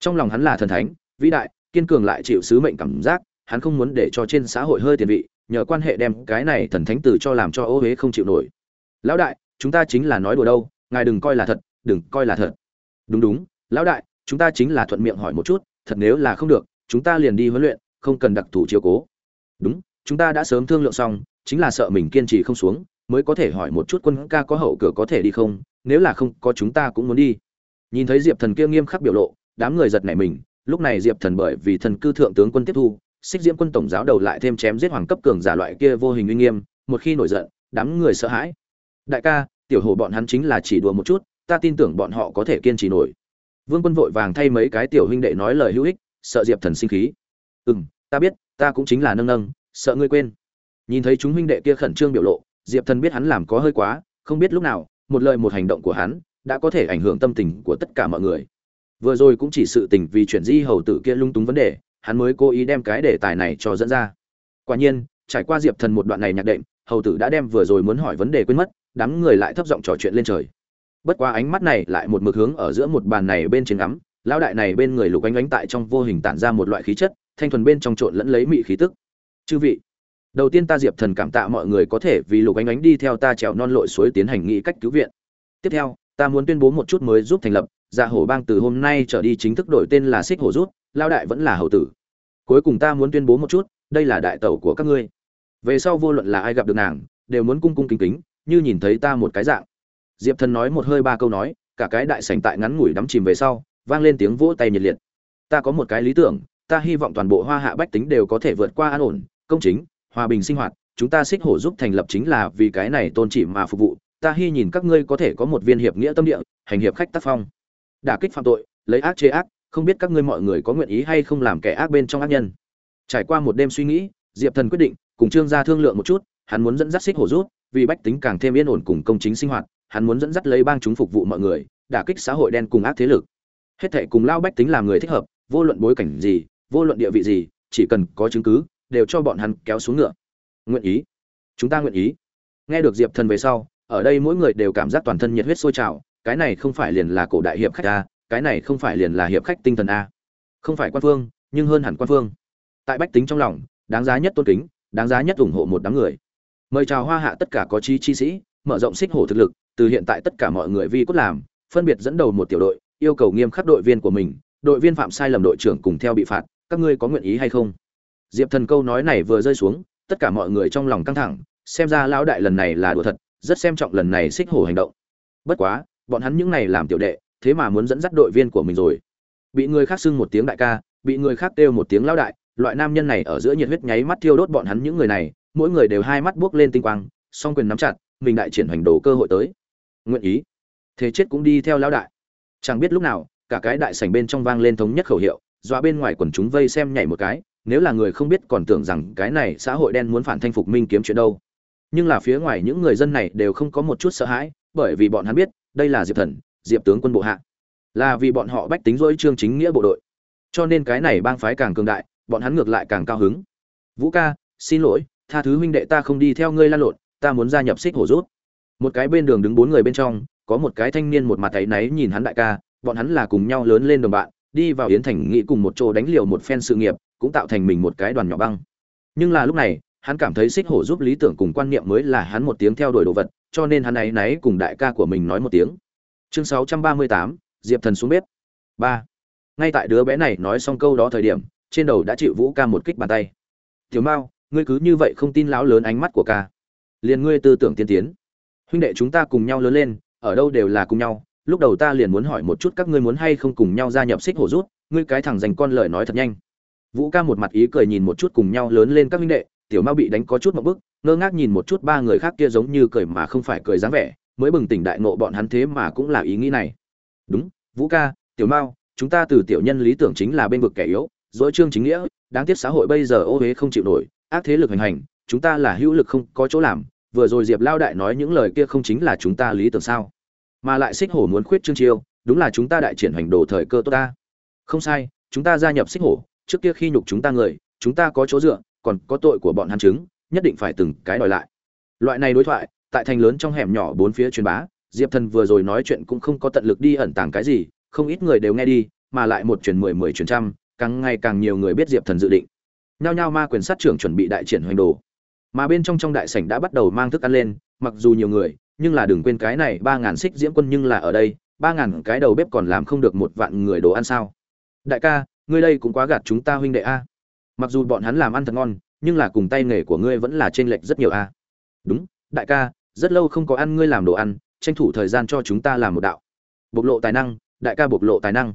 Trong lòng hắn là thần thánh, vĩ đại, kiên cường lại chịu sứ mệnh cảm giác, hắn không muốn để cho trên xã hội hơi tiền vị nhờ quan hệ đem cái này thần thánh tử cho làm cho ô huế không chịu nổi. Lão đại, chúng ta chính là nói đùa đâu, ngài đừng coi là thật, đừng coi là thật. Đúng đúng, lão đại, chúng ta chính là thuận miệng hỏi một chút, thật nếu là không được, chúng ta liền đi huấn luyện, không cần đặc thù chiếu cố. Đúng, chúng ta đã sớm thương lượng xong, chính là sợ mình kiên trì không xuống, mới có thể hỏi một chút quân ca có hậu cửa có thể đi không, nếu là không, có chúng ta cũng muốn đi. Nhìn thấy diệp thần kia nghiêm khắc biểu lộ, đám người giật nảy mình, lúc này diệp thần bởi vì thần cư thượng tướng quân tiếp thu xích diễm quân tổng giáo đầu lại thêm chém giết hoàng cấp cường giả loại kia vô hình uy nghiêm, một khi nổi giận, đám người sợ hãi. Đại ca, tiểu hồ bọn hắn chính là chỉ đùa một chút, ta tin tưởng bọn họ có thể kiên trì nổi. Vương quân vội vàng thay mấy cái tiểu huynh đệ nói lời hữu ích, sợ diệp thần sinh khí. Ừ m ta biết, ta cũng chính là nâng nâng, sợ ngươi quên. Nhìn thấy chúng huynh đệ kia khẩn trương biểu lộ, diệp thần biết hắn làm có hơi quá, không biết lúc nào, một lời một hành động của hắn đã có thể ảnh hưởng tâm tình của tất cả mọi người. Vừa rồi cũng chỉ sự tình vì chuyển di hầu tử kia lung túng vấn đề hắn mới cố ý đem cái đề tài này cho dẫn ra. Quả nhiên, trải qua diệp thần một đoạn này nhạc đệm, hầu tử đã đem vừa rồi muốn hỏi vấn đề quên mất, đám người lại thấp giọng trò chuyện lên trời. Bất quá ánh mắt này lại một mực hướng ở giữa một bàn này bên trên ngắm, lão đại này bên người lục ánh ánh tại trong vô hình tản ra một loại khí chất, thanh thuần bên trong trộn lẫn lấy mị khí tức. Chư vị, đầu tiên ta diệp thần cảm tạ mọi người có thể vì lục ánh ánh đi theo ta trèo non lội suối tiến hành nghị cách cứu viện. Tiếp theo, ta muốn tuyên bố một chút mới giúp thành lập dạ hổ bang từ hôm nay trở đi chính thức đổi tên là xích hổ rút lao đại vẫn là hầu tử. Cuối cùng ta muốn tuyên bố một chút, đây là đại tẩu của các ngươi. Về sau vô luận là ai gặp được nàng, đều muốn cung cung kính kính, như nhìn thấy ta một cái dạng. Diệp thần nói một hơi ba câu nói, cả cái đại sảnh tại ngắn ngủi đắm chìm về sau, vang lên tiếng vỗ tay nhiệt liệt. Ta có một cái lý tưởng, ta hy vọng toàn bộ hoa hạ bách tính đều có thể vượt qua an ổn, công chính, hòa bình sinh hoạt, chúng ta xích hổ giúp thành lập chính là vì cái này tôn trị mà phục vụ, ta hy nhìn các ngươi có thể có một viên hiệp nghĩa tâm địa, hành hiệp khách tác phong. Đả kích phạm tội, lấy ác chế ác không biết các ngươi mọi người có nguyện ý hay không làm kẻ ác bên trong ác nhân. Trải qua một đêm suy nghĩ, diệp thần quyết định, cùng trương gia thương lượng một chút, hắn muốn dẫn dắt xích hổ rút, vì bách tính càng thêm yên ổn cùng công chính sinh hoạt, hắn muốn dẫn dắt lấy bang chúng phục vụ mọi người, đả kích xã hội đen cùng ác thế lực. Hết thệ cùng lao bách tính làm người thích hợp, vô luận bối cảnh gì, vô luận địa vị gì, chỉ cần có chứng cứ, đều cho bọn hắn kéo xuống ngựa. Nguyện ý. Chúng ta nguyện ý. Nghe được diệp thần về sau, ở đây mỗi người đều cảm giác toàn thân nhiệt huyết sôi trào, cái này không phải liền là cổ đại hiệp khách ta cái này không phải liền là hiệp khách tinh thần a. Không phải quan phương, nhưng hơn hẳn quan phương. Tại bách tính trong lòng, đáng giá nhất tôn kính, đáng giá nhất ủng hộ một đám người. Mời chào hoa hạ tất cả có chi chi sĩ, mở rộng xích hổ thực lực, từ hiện tại tất cả mọi người vi cốt làm, phân biệt dẫn đầu một tiểu đội, yêu cầu nghiêm khắc đội viên của mình, đội viên phạm sai lầm đội trưởng cùng theo bị phạt, các ngươi có nguyện ý hay không? Diệp thần câu nói này vừa rơi xuống, tất cả mọi người trong lòng căng thẳng, xem ra lão đại lần này là đùa thật, rất xem trọng lần này xích hổ hành động. Bất quá, bọn hắn những này làm tiểu đệ thế mà muốn dẫn dắt đội viên của mình rồi. Bị người khác xưng một tiếng đại ca, bị người khác kêu một tiếng lão đại, loại nam nhân này ở giữa nhiệt huyết nháy mắt thiêu đốt bọn hắn những người này, mỗi người đều hai mắt buốc lên tinh quang, song quyền nắm chặt, mình đại triển hành đồ cơ hội tới. Nguyện ý. Thế chết cũng đi theo lão đại. Chẳng biết lúc nào, cả cái đại sảnh bên trong vang lên thống nhất khẩu hiệu, dọa bên ngoài quần chúng vây xem nhảy một cái, nếu là người không biết còn tưởng rằng cái này xã hội đen muốn phản thanh phục minh kiếm chuyện đâu. Nhưng là phía ngoài những người dân này đều không có một chút sợ hãi, bởi vì bọn hắn biết, đây là diệp thần diệp tướng quân bộ hạ. Là vì bọn họ bách tính dỗi trương chính nghĩa bộ đội. Cho nên cái này bang phái càng cường đại, bọn hắn ngược lại càng cao hứng. Vũ ca, xin lỗi, tha thứ huynh đệ ta không đi theo ngươi lan lộn, ta muốn gia nhập xích hổ rút. Một cái bên đường đứng bốn người bên trong, có một cái thanh niên một mặt thấy náy nhìn hắn đại ca, bọn hắn là cùng nhau lớn lên đồng bạn, đi vào yến thành nghĩ cùng một chỗ đánh liều một phen sự nghiệp, cũng tạo thành mình một cái đoàn nhỏ băng. Nhưng là lúc này, hắn cảm thấy xích hổ giúp lý tưởng cùng quan niệm mới là hắn một tiếng theo đuổi đồ vật, cho nên hắn ấy náy cùng đại ca của mình nói một tiếng chương 638, diệp thần xuống bếp. Ba. Ngay tại đứa bé này nói xong câu đó thời điểm trên đầu đã chịu vũ ca một kích bàn tay. Tiểu mao ngươi cứ như vậy không tin lão lớn ánh mắt của ca. Liền ngươi tư tưởng tiên tiến. Huynh đệ chúng ta cùng nhau lớn lên ở đâu đều là cùng nhau. Lúc đầu ta liền muốn hỏi một chút các ngươi muốn hay không cùng nhau gia nhập xích hổ rút. Ngươi cái thằng dành con lời nói thật nhanh. Vũ ca một mặt ý cười nhìn một chút cùng nhau lớn lên các huynh đệ. Tiểu mao bị đánh có chút một bức ngơ ngác nhìn một chút ba người khác kia giống như cười mà không phải cười dáng vẻ mới bừng tỉnh đại nộ bọn hắn thế mà cũng là ý nghĩ này. Đúng, vũ ca, tiểu mao, chúng ta từ tiểu nhân lý tưởng chính là bên vực kẻ yếu dỗi trương chính nghĩa, đáng tiếc xã hội bây giờ ô huế không chịu nổi, ác thế lực hành hành, chúng ta là hữu lực không có chỗ làm, vừa rồi diệp lao đại nói những lời kia không chính là chúng ta lý tưởng sao? Mà lại xích hổ muốn khuyết trương chiêu, đúng là chúng ta đại triển hành đồ thời cơ tốt ta. Không sai, chúng ta gia nhập xích hổ, trước kia khi nhục chúng ta người, chúng ta có chỗ dựa, còn có tội của bọn hắn chứng, nhất định phải từng cái đòi lại. Loại này đối thoại tại thành lớn trong hẻm nhỏ bốn phía truyền bá, diệp thần vừa rồi nói chuyện cũng không có tận lực đi ẩn tàng cái gì, không ít người đều nghe đi, mà lại một truyền mười mười truyền trăm, càng ngày càng nhiều người biết diệp thần dự định. Nhao nhao ma quyền sát trưởng chuẩn bị đại triển hoành đồ. Mà bên trong trong đại sảnh đã bắt đầu mang thức ăn lên, mặc dù nhiều người, nhưng là đừng quên cái này ba ngàn xích diễm quân nhưng là ở đây, ba ngàn cái đầu bếp còn làm không được một vạn người đồ ăn sao? Đại ca, ngươi đây cũng quá gạt chúng ta huynh đệ a. Mặc dù bọn hắn làm ăn thật ngon, nhưng là cùng tay nghề của ngươi vẫn là trên lệch rất nhiều a. Đúng, đại ca rất lâu không có ăn, ngươi làm đồ ăn, tranh thủ thời gian cho chúng ta làm một đạo. Bộc lộ tài năng, đại ca bộc lộ tài năng.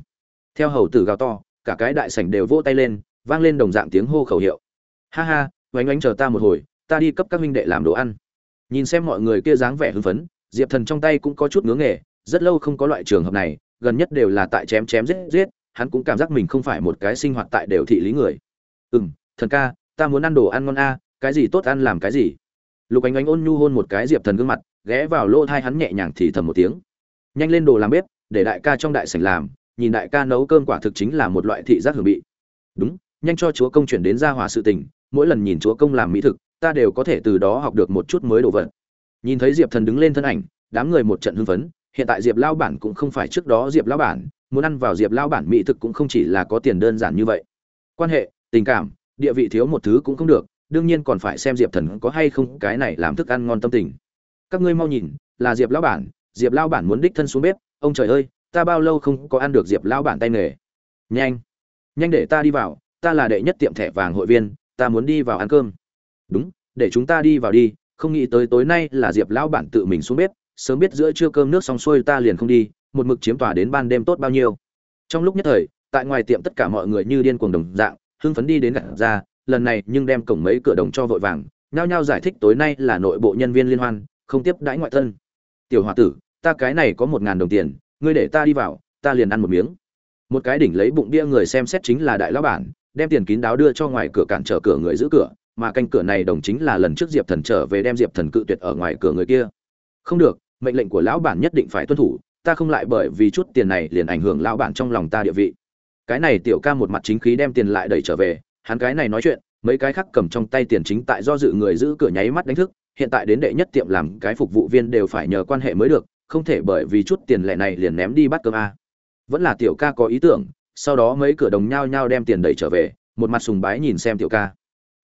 Theo hầu tử gào to, cả cái đại sảnh đều vỗ tay lên, vang lên đồng dạng tiếng hô khẩu hiệu. Ha ha oánh oánh chờ ta một hồi, ta đi cấp các huynh đệ làm đồ ăn. Nhìn xem mọi người kia dáng vẻ hưng phấn, diệp thần trong tay cũng có chút ngứa nghề, rất lâu không có loại trường hợp này, gần nhất đều là tại chém chém giết giết, hắn cũng cảm giác mình không phải một cái sinh hoạt tại đều thị lý người. Ừ m thần ca, ta muốn ăn đồ ăn ngon a, cái gì tốt ăn làm cái gì? Lục ánh ánh ôn nhu hôn một cái diệp thần gương mặt, ghé vào lỗ thai hắn nhẹ nhàng thì thầm một tiếng. Nhanh lên đồ làm bếp, để đại ca trong đại sảnh làm, nhìn đại ca nấu cơm quả thực chính là một loại thị giác hưởng bị. Đúng, nhanh cho chúa công chuyển đến gia hòa sự tình, mỗi lần nhìn chúa công làm mỹ thực, ta đều có thể từ đó học được một chút mới đồ vật. Nhìn thấy diệp thần đứng lên thân ảnh, đám người một trận hưng phấn, hiện tại diệp lao bản cũng không phải trước đó diệp lao bản, muốn ăn vào diệp lao bản mỹ thực cũng không chỉ là có tiền đơn giản như vậy. Quan hệ, tình cảm, địa vị thiếu một thứ cũng không được đương nhiên còn phải xem diệp thần có hay không cái này làm thức ăn ngon tâm tình. Các ngươi mau nhìn, là diệp Lão bản, diệp lao bản muốn đích thân xuống bếp, ông trời ơi, ta bao lâu không có ăn được diệp lao bản tay nghề. Nhanh nhanh để ta đi vào, ta là đệ nhất tiệm thẻ vàng hội viên, ta muốn đi vào ăn cơm. Đúng, để chúng ta đi vào đi, không nghĩ tới tối nay là diệp lão bản tự mình xuống bếp, sớm biết giữa trưa cơm nước xong xuôi ta liền không đi, một mực chiếm tòa đến ban đêm tốt bao nhiêu. Trong lúc nhất thời, tại ngoài tiệm tất cả mọi người như điên cuồng đồng dạng, hưng phấn đi đến gặt ra lần này nhưng đem cổng mấy cửa đồng cho vội vàng, nhao nhao giải thích tối nay là nội bộ nhân viên liên hoan, không tiếp đãi ngoại thân. Tiểu h tử, ta cái này có một ngàn đồng tiền, ngươi để ta đi vào, ta liền ăn một miếng. Một cái đỉnh lấy bụng bia người xem xét chính là đại lão bản, đem tiền kín đáo đưa cho ngoài cửa cản trở cửa người giữ cửa, mà canh cửa này đồng chính là lần trước diệp thần trở về đem diệp thần cự tuyệt ở ngoài cửa người kia. Không được, mệnh lệnh của lão bản nhất định phải tuân thủ, ta không lại bởi vì chút tiền này liền ảnh hưởng lão bản trong lòng ta địa vị. Cái này tiểu ca một mặt chính khí đem tiền lại đẩy trở về hắn cái này nói chuyện, mấy cái khác cầm trong tay tiền chính tại do dự người giữ cửa nháy mắt đánh thức, hiện tại đến đệ nhất tiệm làm cái phục vụ viên đều phải nhờ quan hệ mới được, không thể bởi vì chút tiền lẻ này liền ném đi bắt cơm a. Vẫn là tiểu ca có ý tưởng, sau đó mấy cửa đồng nhao nhao đem tiền đẩy trở về, một mặt sùng bái nhìn xem tiểu ca.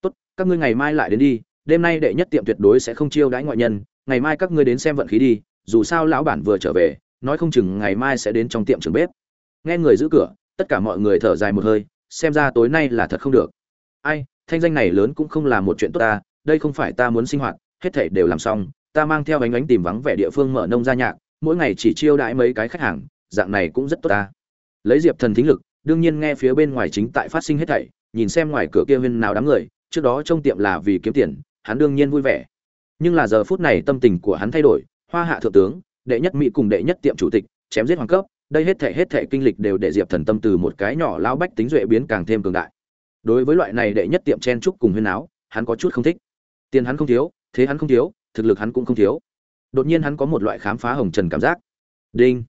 Tốt, các ngươi ngày mai lại đến đi, đêm nay đệ nhất tiệm tuyệt đối sẽ không chiêu đãi ngoại nhân, ngày mai các ngươi đến xem vận khí đi, dù sao lão bản vừa trở về, nói không chừng ngày mai sẽ đến trong tiệm trường bếp. Nghe người giữ cửa, tất cả mọi người thở dài một hơi xem ra tối nay là thật không được. Ai, thanh danh này lớn cũng không là một chuyện tốt ta, đây không phải ta muốn sinh hoạt, hết thảy đều làm xong, ta mang theo ánh ánh tìm vắng vẻ địa phương mở nông gia nhạc, mỗi ngày chỉ chiêu đãi mấy cái khách hàng, dạng này cũng rất tốt ta. Lấy diệp thần thính lực, đương nhiên nghe phía bên ngoài chính tại phát sinh hết thảy, nhìn xem ngoài cửa kia viên nào đám người, trước đó trong tiệm là vì kiếm tiền, hắn đương nhiên vui vẻ. Nhưng là giờ phút này tâm tình của hắn thay đổi, hoa hạ thượng tướng, đệ nhất mỹ cùng đệ nhất tiệm chủ tịch, chém giết hoàng cấp đây hết thể hết thể kinh lịch đều để diệp thần tâm từ một cái nhỏ lao bách tính duệ biến càng thêm cường đại. Đối với loại này đệ nhất tiệm chen trúc cùng huyên áo, hắn có chút không thích. Tiền hắn không thiếu, thế hắn không thiếu, thực lực hắn cũng không thiếu. Đột nhiên hắn có một loại khám phá hồng trần cảm giác. Đinh.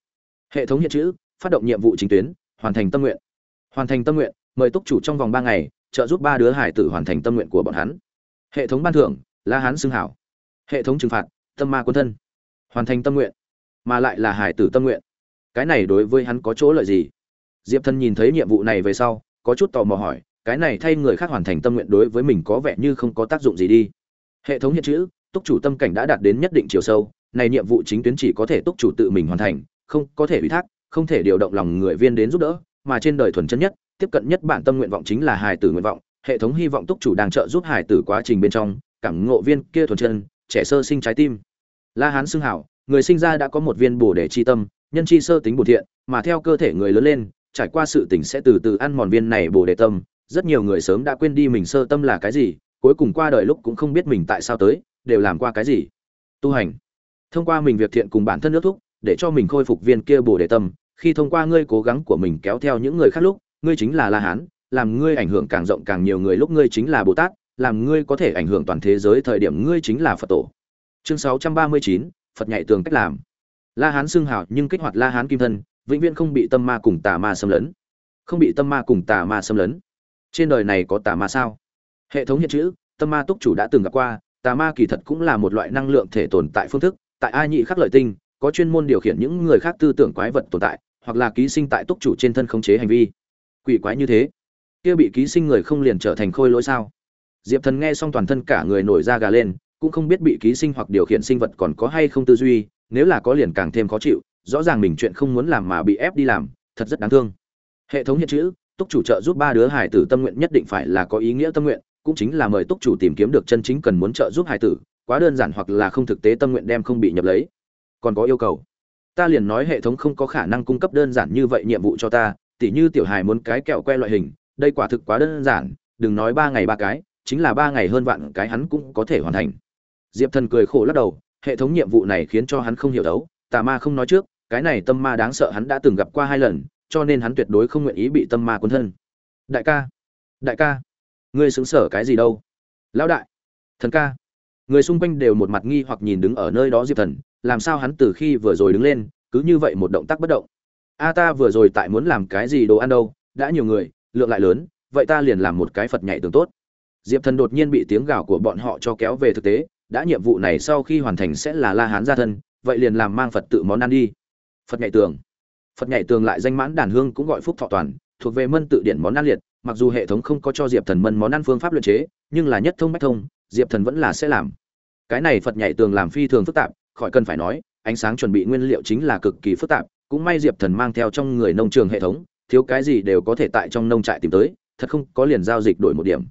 Hệ thống hiện chữ, phát động nhiệm vụ chính tuyến, hoàn thành tâm nguyện. Hoàn thành tâm nguyện, mời túc chủ trong vòng ba ngày, trợ giúp ba đứa hải tử hoàn thành tâm nguyện của bọn hắn. Hệ thống ban thưởng, la hán xưng hảo. Hệ thống trừng phạt, tâm ma quân thân. Hoàn thành tâm nguyện, mà lại là hải tử tâm nguyện cái này đối với hắn có chỗ lợi gì? Diệp thân nhìn thấy nhiệm vụ này về sau, có chút tò mò hỏi, cái này thay người khác hoàn thành tâm nguyện đối với mình có vẻ như không có tác dụng gì đi. Hệ thống hiện chữ, túc chủ tâm cảnh đã đạt đến nhất định chiều sâu, này nhiệm vụ chính tuyến chỉ có thể túc chủ tự mình hoàn thành, không có thể ủy thác, không thể điều động lòng người viên đến giúp đỡ, mà trên đời thuần chân nhất, tiếp cận nhất bản tâm nguyện vọng chính là hài tử nguyện vọng. Hệ thống hy vọng túc chủ đang trợ giúp hài tử quá trình bên trong, cảm ngộ viên kia thuần chân, trẻ sơ sinh trái tim. La hán xưng hảo, người sinh ra đã có một viên bổ để chi tâm nhân chi sơ tính bổn thiện mà theo cơ thể người lớn lên trải qua sự tỉnh sẽ từ từ ăn mòn viên này bổ đề tâm. Rất nhiều người sớm đã quên đi mình sơ tâm là cái gì cuối cùng qua đời lúc cũng không biết mình tại sao tới đều làm qua cái gì. Tu hành. Thông qua mình việc thiện cùng bản thân nước thúc để cho mình khôi phục viên kia bổ đề tâm. Khi thông qua ngươi cố gắng của mình kéo theo những người khác lúc ngươi chính là la hán làm ngươi ảnh hưởng càng rộng càng nhiều người lúc ngươi chính là bồ tát làm ngươi có thể ảnh hưởng toàn thế giới thời điểm ngươi chính là phật tổ. Chương 639, phật nhạy tường cách làm la hán xưng hào nhưng kích hoạt la hán kim thân, vĩnh viễn không bị tâm ma cùng tà ma xâm lấn. Không bị tâm ma cùng tà ma xâm lấn. Trên đời này có tà ma sao? Hệ thống hiện chữ, tâm ma túc chủ đã từng gặp qua, tà ma kỳ thật cũng là một loại năng lượng thể tồn tại phương thức, tại ai nhị khắc lợi tinh, có chuyên môn điều khiển những người khác tư tưởng quái vật tồn tại, hoặc là ký sinh tại túc chủ trên thân khống chế hành vi. Quỷ quái như thế. Kia bị ký sinh người không liền trở thành khôi lỗi sao? Diệp thần nghe xong toàn thân cả người nổi da gà lên, cũng không biết bị ký sinh hoặc điều khiển sinh vật còn có hay không tư duy nếu là có liền càng thêm khó chịu, rõ ràng mình chuyện không muốn làm mà bị ép đi làm, thật rất đáng thương. Hệ thống hiện chữ, túc chủ trợ giúp ba đứa hải tử tâm nguyện nhất định phải là có ý nghĩa tâm nguyện, cũng chính là mời túc chủ tìm kiếm được chân chính cần muốn trợ giúp hải tử, quá đơn giản hoặc là không thực tế tâm nguyện đem không bị nhập lấy. Còn có yêu cầu. Ta liền nói hệ thống không có khả năng cung cấp đơn giản như vậy nhiệm vụ cho ta, tỉ như tiểu hài muốn cái kẹo que loại hình, đây quả thực quá đơn giản, đừng nói ba ngày ba cái, chính là ba ngày hơn vạn cái hắn cũng có thể hoàn thành. Diệp thần cười khổ lắc đầu hệ thống nhiệm vụ này khiến cho hắn không hiểu đấu, tà ma không nói trước, cái này tâm ma đáng sợ hắn đã từng gặp qua hai lần, cho nên hắn tuyệt đối không nguyện ý bị tâm ma cuốn thân. Đại ca đại ca, ngươi xứng sở cái gì đâu? Lão đại, thần ca. Người xung quanh đều một mặt nghi hoặc nhìn đứng ở nơi đó diệp thần, làm sao hắn từ khi vừa rồi đứng lên, cứ như vậy một động tác bất động. A ta vừa rồi tại muốn làm cái gì đồ ăn đâu, đã nhiều người, lượng lại lớn, vậy ta liền làm một cái phật nhảy tường tốt. Diệp thần đột nhiên bị tiếng gào của bọn họ cho kéo về thực tế đã nhiệm vụ này sau khi hoàn thành sẽ là la hán gia thân, vậy liền làm mang phật tự món ăn đi. Phật nhảy tường. Phật nhảy tường lại danh mãn đàn hương cũng gọi phúc thọ toàn, thuộc về mân tự điển món ăn liệt, mặc dù hệ thống không có cho diệp thần mân món ăn phương pháp luyện chế, nhưng là nhất thông bách thông, diệp thần vẫn là sẽ làm. Cái này phật nhảy tường làm phi thường phức tạp, khỏi cần phải nói, ánh sáng chuẩn bị nguyên liệu chính là cực kỳ phức tạp, cũng may diệp thần mang theo trong người nông trường hệ thống, thiếu cái gì đều có thể tại trong nông trại tìm tới, thật không có liền giao dịch đổi một điểm.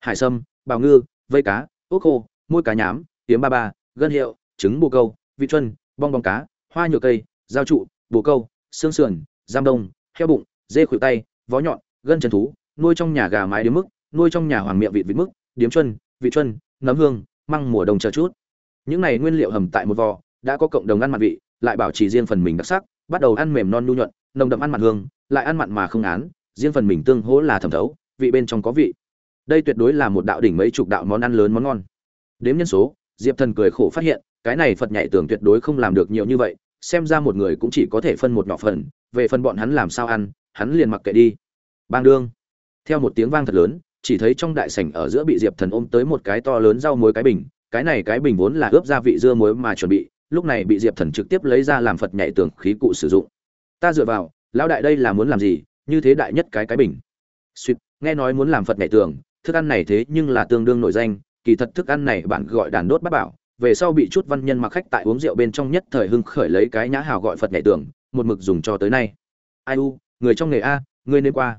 Hải sâm, bào ngư, vây cá ốc khô môi cá nhám tiếng ba ba, gân hiệu, trứng bồ câu, vị chuân, bong bong cá, hoa nhựa cây dao trụ, bồ câu, xương sườn, giam đông, heo bụng, dê khuỷu tay, vó nhọn, gân chân thú, nuôi trong nhà gà mái điếm mức, nuôi trong nhà hoàng miệng vịt vịt mức, điếm chuân, vị chuân, nấm hương, măng mùa đông chờ chút. Những này nguyên liệu hầm tại một vò, đã có cộng đồng ăn mặn vị, lại bảo trì riêng phần mình đặc sắc, bắt đầu ăn mềm non nhu nhuận, nồng đậm ăn mặn hương, lại ăn mặn mà không án, riêng phần mình tương hỗ là thẩm thấu, vị bên trong có vị. Đây tuyệt đối là một đạo đỉnh mấy chục đạo món ăn lớn món ngon đếm nhân số, diệp thần cười khổ phát hiện, cái này phật nhảy tưởng tuyệt đối không làm được nhiều như vậy, xem ra một người cũng chỉ có thể phân một nhỏ phần, về phần bọn hắn làm sao ăn, hắn liền mặc kệ đi. Bang đương. Theo một tiếng vang thật lớn, chỉ thấy trong đại sảnh ở giữa bị diệp thần ôm tới một cái to lớn rau muối cái bình, cái này cái bình vốn là ướp gia vị dưa muối mà chuẩn bị, lúc này bị diệp thần trực tiếp lấy ra làm phật nhảy tường khí cụ sử dụng. Ta dựa vào, lão đại đây là muốn làm gì, như thế đại nhất cái cái bình. Suýt nghe nói muốn làm phật nhảy tường, thức ăn này thế nhưng là tương đương nổi danh kỳ thật thức ăn này bạn gọi đàn đốt bát bảo, về sau bị chút văn nhân mặc khách tại uống rượu bên trong nhất thời hưng khởi lấy cái nhã hào gọi phật nhảy tường, một mực dùng cho tới nay. Ai u, người trong nghề a, ngươi nên qua.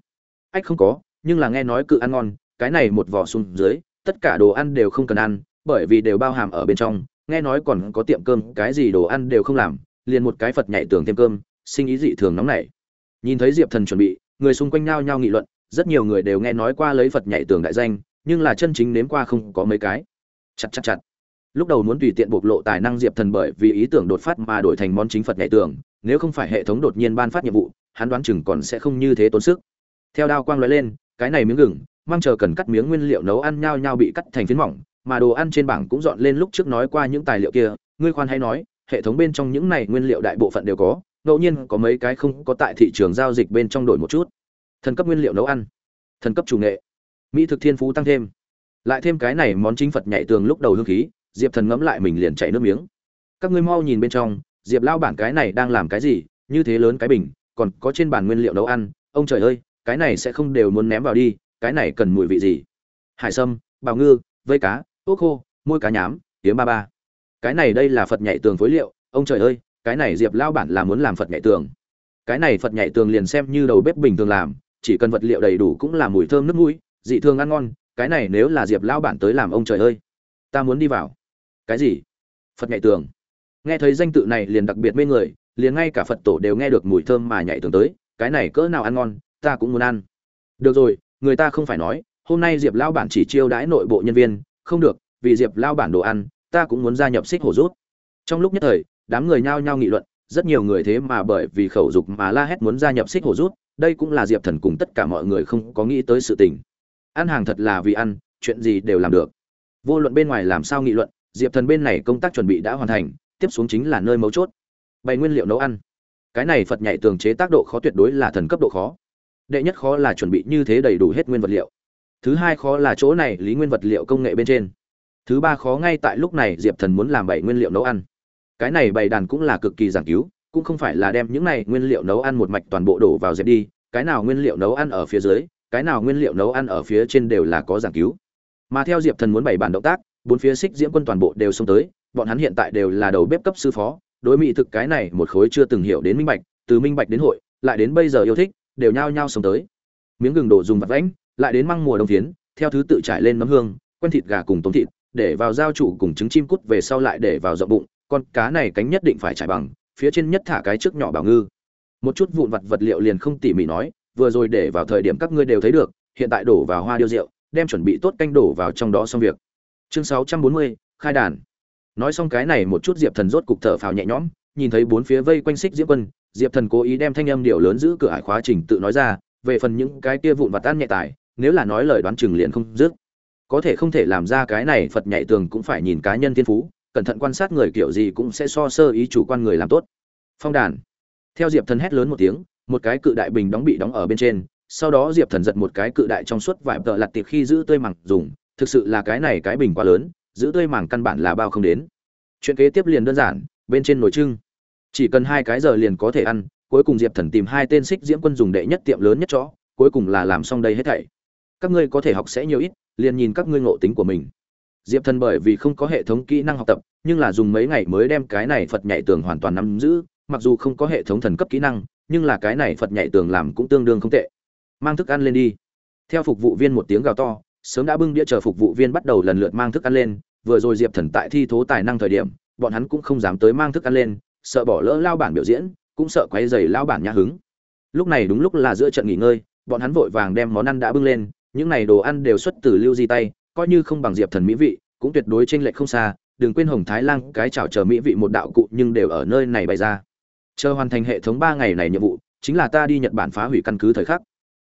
Ách không có, nhưng là nghe nói cự ăn ngon, cái này một vỏ xuống dưới, tất cả đồ ăn đều không cần ăn, bởi vì đều bao hàm ở bên trong, nghe nói còn có tiệm cơm, cái gì đồ ăn đều không làm, liền một cái phật nhảy tường thêm cơm, sinh ý dị thường nóng nảy. Nhìn thấy diệp thần chuẩn bị, người xung quanh nhao nhao nghị luận, rất nhiều người đều nghe nói qua lấy phật nhảy tường đại danh nhưng là chân chính nếm qua không có mấy cái. Chặt chặt chặt. Lúc đầu muốn tùy tiện bộc lộ tài năng diệp thần bởi vì ý tưởng đột phát mà đổi thành món chính phật nhảy tường, nếu không phải hệ thống đột nhiên ban phát nhiệm vụ, hắn đoán chừng còn sẽ không như thế tốn sức. Theo đao quang lóe lên, cái này miếng gừng mang chờ cần cắt miếng nguyên liệu nấu ăn nhao nhao bị cắt thành phiến mỏng, mà đồ ăn trên bảng cũng dọn lên lúc trước nói qua những tài liệu kia, ngươi khoan hay nói, hệ thống bên trong những này nguyên liệu đại bộ phận đều có, ngẫu nhiên có mấy cái không có tại thị trường giao dịch bên trong đổi một chút. Thần cấp nguyên liệu nấu ăn, thần cấp chủ nghệ mỹ thực thiên phú tăng thêm. Lại thêm cái này món chính phật nhảy tường lúc đầu hương khí, diệp thần ngẫm lại mình liền chảy nước miếng. Các ngươi mau nhìn bên trong, diệp lao bản cái này đang làm cái gì, như thế lớn cái bình, còn có trên bàn nguyên liệu nấu ăn. Ông trời ơi, cái này sẽ không đều muốn ném vào đi, cái này cần mùi vị gì? Hải sâm, bào ngư, vây cá ốc khô, môi cá nhám tiếng ba ba. Cái này đây là phật nhảy tường phối liệu. Ông trời ơi, cái này diệp lao bản là muốn làm phật nhảy tường. Cái này phật nhảy tường liền xem như đầu bếp bình thường làm, chỉ cần vật liệu đầy đủ cũng là mùi thơm nước mũi dị thường ăn ngon, cái này nếu là diệp lao bản tới làm ông trời ơi, ta muốn đi vào. Cái gì? Phật nhảy tường. Nghe thấy danh tự này liền đặc biệt mê người, liền ngay cả phật tổ đều nghe được mùi thơm mà nhảy tường tới, cái này cỡ nào ăn ngon, ta cũng muốn ăn. Được rồi, người ta không phải nói, hôm nay diệp lao bản chỉ chiêu đãi nội bộ nhân viên, không được, vì diệp lao bản đồ ăn, ta cũng muốn gia nhập xích hổ rút. Trong lúc nhất thời, đám người nhao nhao nghị luận, rất nhiều người thế mà bởi vì khẩu dục mà la hét muốn gia nhập xích hổ rút, đây cũng là diệp thần cùng tất cả mọi người không có nghĩ tới sự tình ăn hàng thật là vì ăn, chuyện gì đều làm được. Vô luận bên ngoài làm sao nghị luận, diệp thần bên này công tác chuẩn bị đã hoàn thành, tiếp xuống chính là nơi mấu chốt. Bày nguyên liệu nấu ăn. Cái này phật nhảy tường chế tác độ khó tuyệt đối là thần cấp độ khó. Đệ nhất khó là chuẩn bị như thế đầy đủ hết nguyên vật liệu. Thứ hai khó là chỗ này lý nguyên vật liệu công nghệ bên trên. Thứ ba khó ngay tại lúc này diệp thần muốn làm bảy nguyên liệu nấu ăn. Cái này bày đàn cũng là cực kỳ giảng cứu, cũng không phải là đem những này nguyên liệu nấu ăn một mạch toàn bộ đổ vào dẹp đi, cái nào nguyên liệu nấu ăn ở phía dưới cái nào nguyên liệu nấu ăn ở phía trên đều là có giảng cứu. Mà theo diệp thần muốn bày bản động tác, bốn phía xích diễm quân toàn bộ đều xông tới, bọn hắn hiện tại đều là đầu bếp cấp sư phó, đối mỹ thực cái này một khối chưa từng hiểu đến minh bạch, từ minh bạch đến hội, lại đến bây giờ yêu thích, đều nhao nhao xông tới. Miếng gừng đổ dùng vặt vãnh, lại đến măng mùa đông phiến, theo thứ tự trải lên nấm hương, quen thịt gà cùng tôm thịt, để vào dao trụ cùng trứng chim cút về sau lại để vào rộng bụng, con cá này cánh nhất định phải trải bằng, phía trên nhất thả cái trước nhỏ bảo ngư. Một chút vụn vặt vật liệu liền không tỉ mỉ nói vừa rồi để vào thời điểm các ngươi đều thấy được hiện tại đổ vào hoa điêu rượu đem chuẩn bị tốt canh đổ vào trong đó xong việc. Chương 640, khai đàn. Nói xong cái này một chút diệp thần rốt cục thở phào nhẹ nhõm nhìn thấy bốn phía vây quanh xích diệp quân diệp thần cố ý đem thanh âm điệu lớn giữ cửa hải khóa trình tự nói ra về phần những cái kia vụn vặt tan nhẹ tài nếu là nói lời đoán chừng liền không dứt. Có thể không thể làm ra cái này phật nhảy tường cũng phải nhìn cá nhân thiên phú cẩn thận quan sát người kiểu gì cũng sẽ so sơ ý chủ quan người làm tốt. Phong đàn. Theo diệp thần hét lớn một tiếng một cái cự đại bình đóng bị đóng ở bên trên, sau đó diệp thần giật một cái cự đại trong suốt vải tợ lặt tiệp khi giữ tươi màng dùng, thực sự là cái này cái bình quá lớn, giữ tươi màng căn bản là bao không đến. Chuyện kế tiếp liền đơn giản, bên trên nồi trưng. Chỉ cần hai cái giờ liền có thể ăn, cuối cùng diệp thần tìm hai tên xích diễm quân dùng đệ nhất tiệm lớn nhất chó, cuối cùng là làm xong đây hết thảy. Các ngươi có thể học sẽ nhiều ít, liền nhìn các ngươi ngộ tính của mình. Diệp thần bởi vì không có hệ thống kỹ năng học tập, nhưng là dùng mấy ngày mới đem cái này phật nhảy tường hoàn toàn nắm giữ, mặc dù không có hệ thống thần cấp kỹ năng nhưng là cái này phật nhảy tường làm cũng tương đương không tệ. Mang thức ăn lên đi. Theo phục vụ viên một tiếng gào to, sớm đã bưng đĩa chờ phục vụ viên bắt đầu lần lượt mang thức ăn lên, vừa rồi diệp thần tại thi thố tài năng thời điểm, bọn hắn cũng không dám tới mang thức ăn lên, sợ bỏ lỡ lao bản biểu diễn, cũng sợ quay dày lao bản nhã hứng. Lúc này đúng lúc là giữa trận nghỉ ngơi, bọn hắn vội vàng đem món ăn đã bưng lên, những này đồ ăn đều xuất từ lưu di tay, coi như không bằng diệp thần mỹ vị, cũng tuyệt đối chênh lệch không xa, đừng quên hồng thái lan, cái chảo chờ mỹ vị một đạo cụ nhưng đều ở nơi này bày ra chờ hoàn thành hệ thống ba ngày này nhiệm vụ, chính là ta đi nhật bản phá hủy căn cứ thời khắc.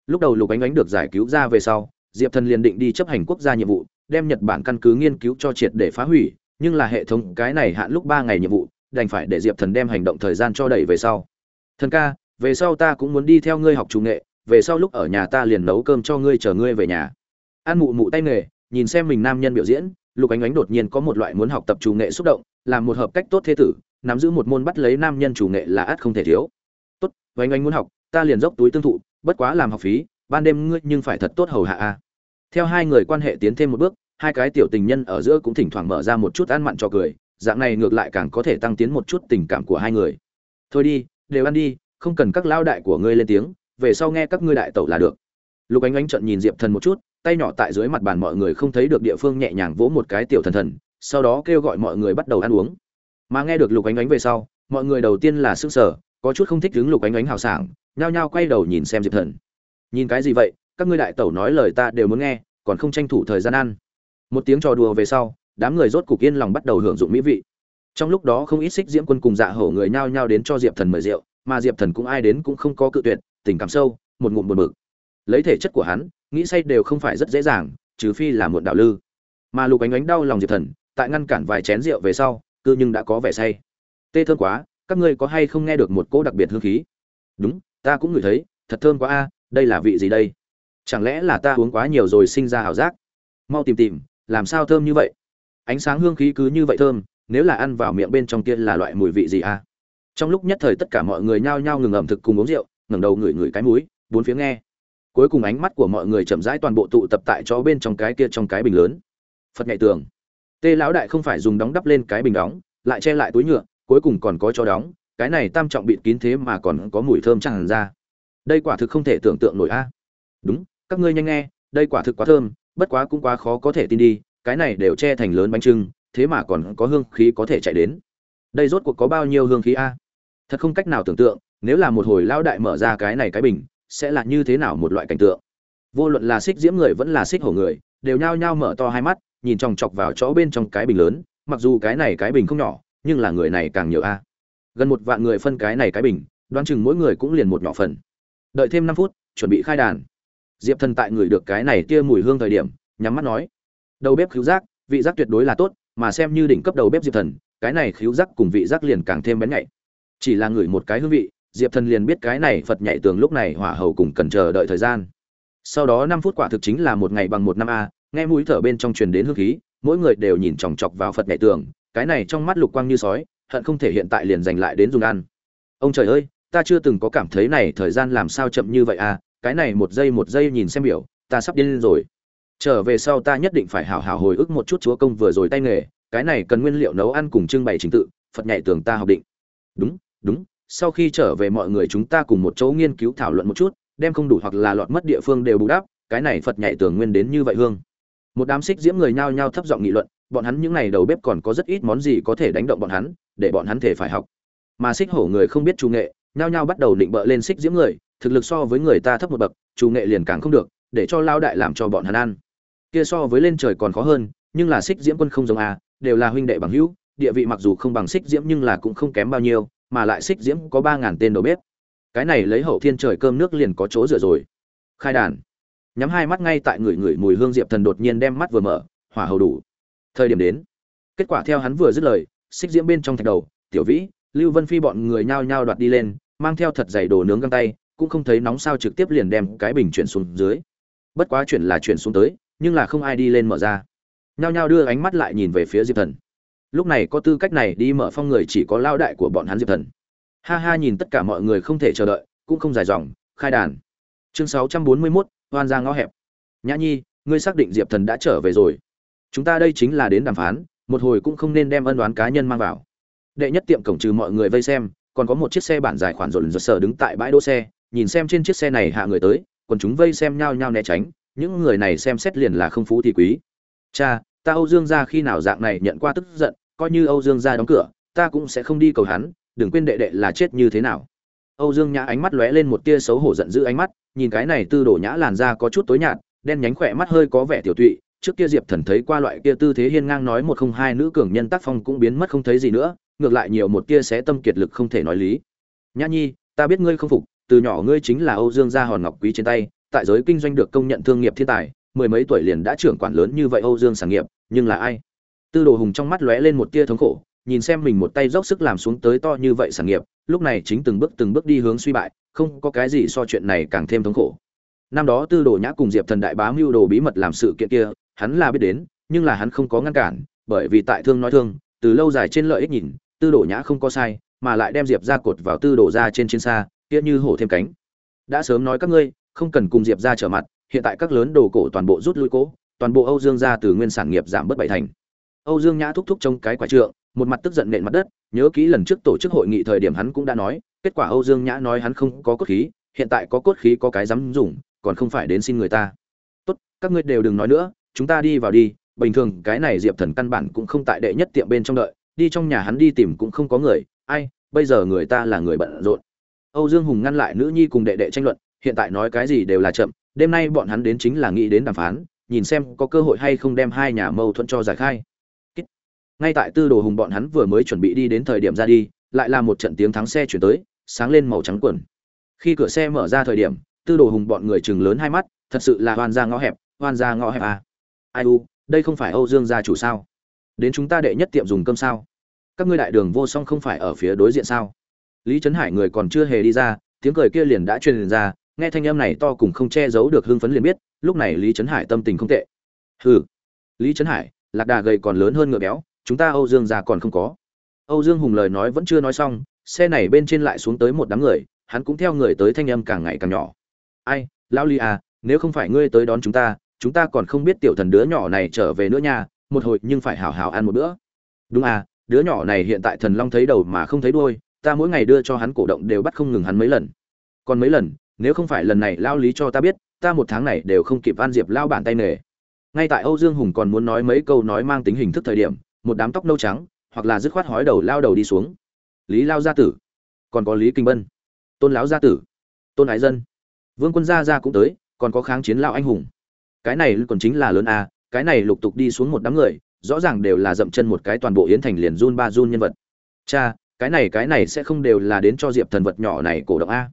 Lúc đầu lục ánh ánh được giải cứu ra về sau, diệp thần liền định đi chấp hành quốc gia nhiệm vụ, đem nhật bản căn cứ nghiên cứu cho triệt để phá hủy, nhưng là hệ thống cái này hạn lúc ba ngày nhiệm vụ, đành phải để diệp thần đem hành động thời gian cho đẩy về sau. Thần ca, về sau ta cũng muốn đi theo ngươi học chủ nghệ, về sau lúc ở nhà ta liền nấu cơm cho ngươi chờ ngươi về nhà. An mụ mụ tay nghề, nhìn xem mình nam nhân biểu diễn, lục ánh ánh đột nhiên có một loại muốn học tập chủ nghệ xúc động làm một hợp cách tốt thế tử nắm giữ một môn bắt lấy nam nhân chủ nghệ là ắt không thể thiếu. Tốt ánh anh muốn học, ta liền dốc túi tương thụ, bất quá làm học phí, ban đêm ngươi nhưng phải thật tốt hầu hạ a. Theo hai người quan hệ tiến thêm một bước, hai cái tiểu tình nhân ở giữa cũng thỉnh thoảng mở ra một chút ăn mặn cho cười, dạng này ngược lại càng có thể tăng tiến một chút tình cảm của hai người. Thôi đi, đều ăn đi, không cần các lao đại của ngươi lên tiếng, về sau nghe các ngươi đại tẩu là được. Lục ánh ánh trận nhìn diệp thần một chút, tay nhỏ tại dưới mặt bàn mọi người không thấy được địa phương nhẹ nhàng vỗ một cái tiểu thần thần, sau đó kêu gọi mọi người bắt đầu ăn uống mà nghe được lục ánh ánh về sau, mọi người đầu tiên là sức sở có chút không thích đứng lục ánh ánh hào sảng, nhao nhao quay đầu nhìn xem diệp thần. Nhìn cái gì vậy? Các ngươi đại tẩu nói lời ta đều muốn nghe, còn không tranh thủ thời gian ăn. Một tiếng trò đùa về sau, đám người rốt cục yên lòng bắt đầu hưởng dụng mỹ vị. Trong lúc đó không ít xích diễm quân cùng dạ hổ người nhao nhao đến cho diệp thần mời rượu, mà diệp thần cũng ai đến cũng không có cự tuyệt, tình cảm sâu, một ngụm buồn bực. Lấy thể chất của hắn, nghĩ say đều không phải rất dễ dàng, trừ phi là một đạo lư. Mà lục ánh ánh đau lòng diệp thần, tại ngăn cản vài chén rượu về sau cư nhưng đã có vẻ say. Tê thơm quá, các ngươi có hay không nghe được một cỗ đặc biệt hương khí? Đúng, ta cũng ngửi thấy, thật thơm quá a, đây là vị gì đây? Chẳng lẽ là ta uống quá nhiều rồi sinh ra ảo giác? Mau tìm tìm, làm sao thơm như vậy? Ánh sáng hương khí cứ như vậy thơm, nếu là ăn vào miệng bên trong kia là loại mùi vị gì a? Trong lúc nhất thời tất cả mọi người nhao nhao ngừng ẩm thực cùng uống rượu, ngẩng đầu ngửi ngửi cái mũi, bốn phía nghe. Cuối cùng ánh mắt của mọi người chậm rãi toàn bộ tụ tập tại chỗ bên trong cái kia trong cái bình lớn. Phật nhạy tường tê lão đại không phải dùng đóng đắp lên cái bình đóng, lại che lại túi nhựa, cuối cùng còn có cho đóng, cái này tam trọng bịt kín thế mà còn có mùi thơm chẳng ra. Đây quả thực không thể tưởng tượng nổi a. Đúng, các ngươi nhanh nghe, đây quả thực quá thơm, bất quá cũng quá khó có thể tin đi, cái này đều che thành lớn bánh trưng, thế mà còn có hương khí có thể chạy đến. Đây rốt cuộc có bao nhiêu hương khí a? Thật không cách nào tưởng tượng, nếu là một hồi lão đại mở ra cái này cái bình, sẽ là như thế nào một loại cảnh tượng? Vô luận là xích diễm người vẫn là xích hổ người, đều nhao nhao mở to hai mắt nhìn chòng chọc vào chỗ bên trong cái bình lớn, mặc dù cái này cái bình không nhỏ, nhưng là người này càng nhiều a. Gần một vạn người phân cái này cái bình, đoán chừng mỗi người cũng liền một nhỏ phần. Đợi thêm năm phút, chuẩn bị khai đàn. Diệp thần tại người được cái này tia mùi hương thời điểm, nhắm mắt nói, đầu bếp khíu giác, vị giác tuyệt đối là tốt, mà xem như đỉnh cấp đầu bếp diệp thần, cái này khíu giác cùng vị giác liền càng thêm bén nhạy. Chỉ là người một cái hương vị, diệp thần liền biết cái này phật nhảy tường lúc này hỏa hầu cùng cần chờ đợi thời gian. Sau đó năm phút quả thực chính là một ngày bằng một năm a nghe mũi thở bên trong truyền đến hương khí, mỗi người đều nhìn chòng chọc vào phật nhảy tường, cái này trong mắt lục quang như sói, hận không thể hiện tại liền giành lại đến dùng ăn. Ông trời ơi, ta chưa từng có cảm thấy này thời gian làm sao chậm như vậy à cái này một giây một giây nhìn xem biểu, ta sắp điên lên rồi. Trở về sau ta nhất định phải hảo hảo hồi ức một chút chúa công vừa rồi tay nghề, cái này cần nguyên liệu nấu ăn cùng trưng bày trình tự, phật nhảy tường ta học định. Đúng đúng, sau khi trở về mọi người chúng ta cùng một chỗ nghiên cứu thảo luận một chút, đem không đủ hoặc là lọt mất địa phương đều bù đắp, cái này phật nhảy tường nguyên đến như vậy hương một đám xích diễm người nhao nhao thấp giọng nghị luận, bọn hắn những ngày đầu bếp còn có rất ít món gì có thể đánh động bọn hắn, để bọn hắn thể phải học. Mà xích hổ người không biết chủ nghệ, nhao nhao bắt đầu định bợ lên xích diễm người, thực lực so với người ta thấp một bậc, chủ nghệ liền càng không được, để cho lao đại làm cho bọn hắn ăn. Kia so với lên trời còn khó hơn, nhưng là xích diễm quân không giống a, đều là huynh đệ bằng hữu, địa vị mặc dù không bằng xích diễm nhưng là cũng không kém bao nhiêu, mà lại xích diễm có ba ngàn tên đầu bếp. Cái này lấy hậu thiên trời cơm nước liền có chỗ rửa rồi. Khai đàn nhắm hai mắt ngay tại người người mùi hương diệp thần đột nhiên đem mắt vừa mở hỏa hầu đủ. Thời điểm đến kết quả theo hắn vừa dứt lời xích diễm bên trong thạch đầu tiểu vĩ lưu vân phi bọn người nhao nhao đoạt đi lên mang theo thật dày đồ nướng găng tay cũng không thấy nóng sao trực tiếp liền đem cái bình chuyển xuống dưới. Bất quá chuyển là chuyển xuống tới nhưng là không ai đi lên mở ra. Nhao nhao đưa ánh mắt lại nhìn về phía diệp thần. Lúc này có tư cách này đi mở phong người chỉ có lao đại của bọn hắn diệp thần. Ha ha nhìn tất cả mọi người không thể chờ đợi cũng không dài dòng khai đàn. Chương sáu trăm bốn mươi 641, hoan ra ngõ hẹp. Nhã nhi, ngươi xác định diệp thần đã trở về rồi. Chúng ta đây chính là đến đàm phán, một hồi cũng không nên đem ân đoán cá nhân mang vào. Đệ nhất tiệm cổng trừ mọi người vây xem, còn có một chiếc xe bản dài khoản rộn rợn sở đứng tại bãi đỗ xe, nhìn xem trên chiếc xe này hạ người tới, còn chúng vây xem nhau nhau né tránh, những người này xem xét liền là không phú thì quý. Cha, ta âu dương gia khi nào dạng này nhận qua tức giận, coi như âu dương gia đóng cửa, ta cũng sẽ không đi cầu hắn, đừng quên đệ đệ là chết như thế nào âu dương nhã ánh mắt lóe lên một tia xấu hổ giận dữ ánh mắt, nhìn cái này tư đồ nhã làn da có chút tối nhạt, đen nhánh khỏe mắt hơi có vẻ tiểu tụy, trước kia diệp thần thấy qua loại kia tư thế hiên ngang nói một không hai nữ cường nhân tác phong cũng biến mất không thấy gì nữa, ngược lại nhiều một tia sẽ tâm kiệt lực không thể nói lý. Nhã nhi, ta biết ngươi không phục, từ nhỏ ngươi chính là âu dương gia hòn ngọc quý trên tay, tại giới kinh doanh được công nhận thương nghiệp thiên tài, mười mấy tuổi liền đã trưởng quản lớn như vậy âu dương sản nghiệp, nhưng là ai? Tư đồ hùng trong mắt lóe lên một tia thống khổ, nhìn xem mình một tay dốc sức làm xuống tới to như vậy sản nghiệp lúc này chính từng bước từng bước đi hướng suy bại, không có cái gì so chuyện này càng thêm thống khổ. Năm đó tư đồ nhã cùng diệp thần đại bá mưu đồ bí mật làm sự kiện kia, hắn là biết đến, nhưng là hắn không có ngăn cản, bởi vì tại thương nói thương, từ lâu dài trên lợi ích nhìn, tư đồ nhã không có sai, mà lại đem diệp ra cột vào tư đồ ra trên trên xa, kia như hổ thêm cánh. Đã sớm nói các ngươi, không cần cùng diệp ra trở mặt, hiện tại các lớn đồ cổ toàn bộ rút lui cố, toàn bộ âu dương ra từ nguyên sản nghiệp giảm bớt bảy thành. Âu dương nhã thúc thúc trong cái quả trượng, một mặt tức giận nện mặt đất nhớ kỹ lần trước tổ chức hội nghị thời điểm hắn cũng đã nói, kết quả âu dương nhã nói hắn không có cốt khí, hiện tại có cốt khí có cái dám dùng, còn không phải đến xin người ta. Tốt, các ngươi đều đừng nói nữa, chúng ta đi vào đi, bình thường cái này diệp thần căn bản cũng không tại đệ nhất tiệm bên trong đợi, đi trong nhà hắn đi tìm cũng không có người, ai, bây giờ người ta là người bận rộn. Âu dương hùng ngăn lại nữ nhi cùng đệ đệ tranh luận, hiện tại nói cái gì đều là chậm, đêm nay bọn hắn đến chính là nghĩ đến đàm phán, nhìn xem có cơ hội hay không đem hai nhà mâu thuẫn cho giải khai ngay tại tư đồ hùng bọn hắn vừa mới chuẩn bị đi đến thời điểm ra đi, lại là một trận tiếng thắng xe chuyển tới, sáng lên màu trắng quần. Khi cửa xe mở ra thời điểm, tư đồ hùng bọn người chừng lớn hai mắt, thật sự là hoan ra ngõ hẹp, hoan ra ngõ hẹp à. ai u, đây không phải âu dương gia chủ sao? Đến chúng ta đệ nhất tiệm dùng cơm sao? Các ngươi đại đường vô song không phải ở phía đối diện sao? Lý trấn hải người còn chưa hề đi ra, tiếng cười kia liền đã truyền ra, nghe thanh âm này to cùng không che giấu được hưng phấn liền biết, lúc này lý trấn hải tâm tình không tệ. Hừ. Lý trấn hải, lạc đà gầy còn lớn hơn ngựa béo chúng ta âu dương gia còn không có. Âu dương hùng lời nói vẫn chưa nói xong, xe này bên trên lại xuống tới một đám người, hắn cũng theo người tới thanh âm càng ngày càng nhỏ. Ai, lão ly à nếu không phải ngươi tới đón chúng ta chúng ta còn không biết tiểu thần đứa nhỏ này trở về nữa nha, một hồi nhưng phải hảo hảo ăn một bữa. Đúng à đứa nhỏ này hiện tại thần long thấy đầu mà không thấy đuôi, ta mỗi ngày đưa cho hắn cổ động đều bắt không ngừng hắn mấy lần. Còn mấy lần, nếu không phải lần này Lão lý cho ta biết, ta một tháng này đều không kịp ăn diệp lao bản tay nghề. Ngay tại âu dương hùng còn muốn nói mấy câu nói mang tính hình thức thời điểm một đám tóc nâu trắng, hoặc là dứt khoát hói đầu lao đầu đi xuống. Lý lao gia tử. Còn có lý kinh bân. Tôn lão gia tử. Tôn ái dân. Vương quân gia gia cũng tới, còn có kháng chiến lao anh hùng. Cái này còn chính là lớn a, cái này lục tục đi xuống một đám người, rõ ràng đều là dậm chân một cái toàn bộ yến thành liền run ba run nhân vật. Cha, cái này cái này sẽ không đều là đến cho diệp thần vật nhỏ này cổ động a.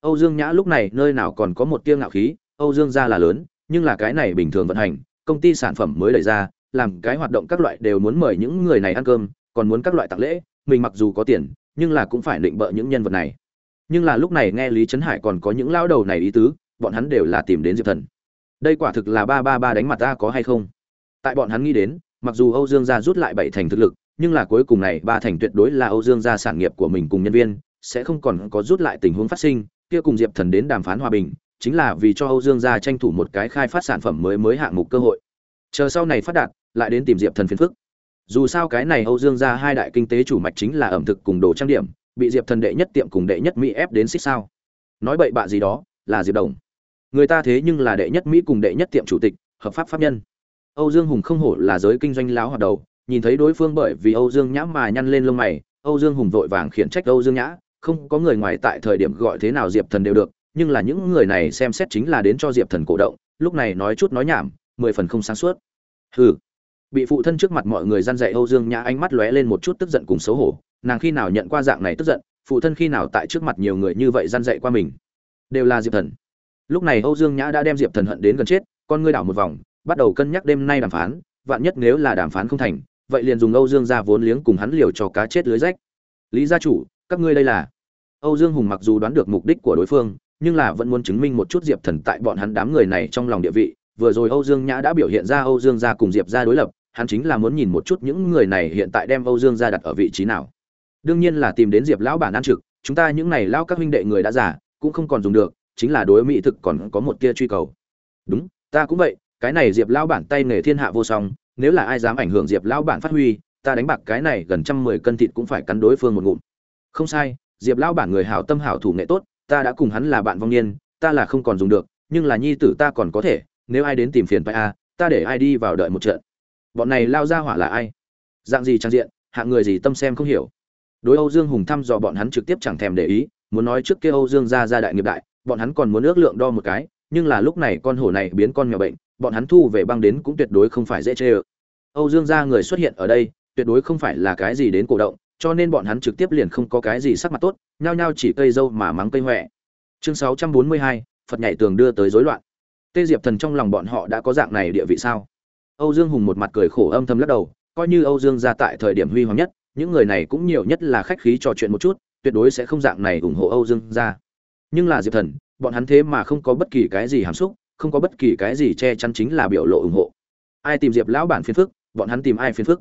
Âu dương nhã lúc này nơi nào còn có một tiêu ngạo khí, âu dương gia là lớn, nhưng là cái này bình thường vận hành, công ty sản phẩm mới đẩy ra làm cái hoạt động các loại đều muốn mời những người này ăn cơm, còn muốn các loại tặng lễ, mình mặc dù có tiền, nhưng là cũng phải định bợ những nhân vật này. Nhưng là lúc này nghe lý trấn hải còn có những lão đầu này ý tứ, bọn hắn đều là tìm đến diệp thần. Đây quả thực là ba ba ba đánh mặt ta có hay không? Tại bọn hắn nghĩ đến, mặc dù âu dương gia rút lại bảy thành thực lực, nhưng là cuối cùng này ba thành tuyệt đối là âu dương gia sản nghiệp của mình cùng nhân viên, sẽ không còn có rút lại tình huống phát sinh, kia cùng diệp thần đến đàm phán hòa bình, chính là vì cho âu dương gia tranh thủ một cái khai phát sản phẩm mới mới hạng mục cơ hội chờ sau này phát đạt, lại đến tìm diệp thần phiền phức. Dù sao cái này âu dương gia hai đại kinh tế chủ mạch chính là ẩm thực cùng đồ trang điểm, bị diệp thần đệ nhất tiệm cùng đệ nhất mỹ ép đến xích sao. Nói bậy bạ gì đó, là diệp đồng. Người ta thế nhưng là đệ nhất mỹ cùng đệ nhất tiệm chủ tịch, hợp pháp pháp nhân. Âu dương hùng không hổ là giới kinh doanh láo hoạt đầu, nhìn thấy đối phương bởi vì âu dương nhã mà nhăn lên lông mày, âu dương hùng vội vàng khiển trách âu dương nhã, không có người ngoài tại thời điểm gọi thế nào diệp thần đều được, nhưng là những người này xem xét chính là đến cho diệp thần cổ động, lúc này nói chút nói nhảm, mười phần không sáng suốt hừ. Bị phụ thân trước mặt mọi người gian dạy âu dương nhã ánh mắt lóe lên một chút tức giận cùng xấu hổ, nàng khi nào nhận qua dạng này tức giận, phụ thân khi nào tại trước mặt nhiều người như vậy gian dạy qua mình. Đều là diệp thần. Lúc này âu dương nhã đã đem diệp thần hận đến gần chết, con ngươi đảo một vòng, bắt đầu cân nhắc đêm nay đàm phán, vạn nhất nếu là đàm phán không thành, vậy liền dùng âu dương ra vốn liếng cùng hắn liều cho cá chết lưới rách. Lý gia chủ, các ngươi đây là. Âu dương hùng mặc dù đoán được mục đích của đối phương, nhưng là vẫn muốn chứng minh một chút diệp thần tại bọn hắn đám người này trong lòng địa vị vừa rồi âu dương nhã đã biểu hiện ra âu dương gia cùng diệp gia đối lập, hắn chính là muốn nhìn một chút những người này hiện tại đem âu dương gia đặt ở vị trí nào. Đương nhiên là tìm đến diệp lão bản ăn trực, chúng ta những này lão các huynh đệ người đã già, cũng không còn dùng được, chính là đối mỹ thực còn có một tia truy cầu. Đúng, ta cũng vậy, cái này diệp lão bản tay nghề thiên hạ vô song, nếu là ai dám ảnh hưởng diệp lão bản phát huy, ta đánh bạc cái này gần trăm mười cân thịt cũng phải cắn đối phương một ngụm. Không sai, diệp lão bản người hảo tâm hảo thủ nghệ tốt, ta đã cùng hắn là bạn vong niên, ta là không còn dùng được, nhưng là nhi tử ta còn có thể nếu ai đến tìm phiền phải a ta để ai đi vào đợi một trận. Bọn này lao ra hỏa là ai? Dạng gì trang diện hạng người gì tâm xem không hiểu. Đối âu dương hùng thăm dò bọn hắn trực tiếp chẳng thèm để ý muốn nói trước kia âu dương ra ra đại nghiệp đại bọn hắn còn muốn ước lượng đo một cái nhưng là lúc này con hổ này biến con mèo bệnh bọn hắn thu về băng đến cũng tuyệt đối không phải dễ chê ơ. Âu dương gia người xuất hiện ở đây tuyệt đối không phải là cái gì đến cổ động cho nên bọn hắn trực tiếp liền không có cái gì sắc mặt tốt nhao nhao chỉ cây dâu mà mắng cây huệ chương 642, phật nhảy tường đưa tới rối loạn tê diệp thần trong lòng bọn họ đã có dạng này địa vị sao? Âu dương hùng một mặt cười khổ âm thầm lắc đầu, coi như âu dương gia tại thời điểm huy hoàng nhất, những người này cũng nhiều nhất là khách khí trò chuyện một chút, tuyệt đối sẽ không dạng này ủng hộ âu dương gia. Nhưng là diệp thần, bọn hắn thế mà không có bất kỳ cái gì hàm xúc, không có bất kỳ cái gì che chắn chính là biểu lộ ủng hộ. Ai tìm diệp lão bản phiền phức, bọn hắn tìm ai phiền phức?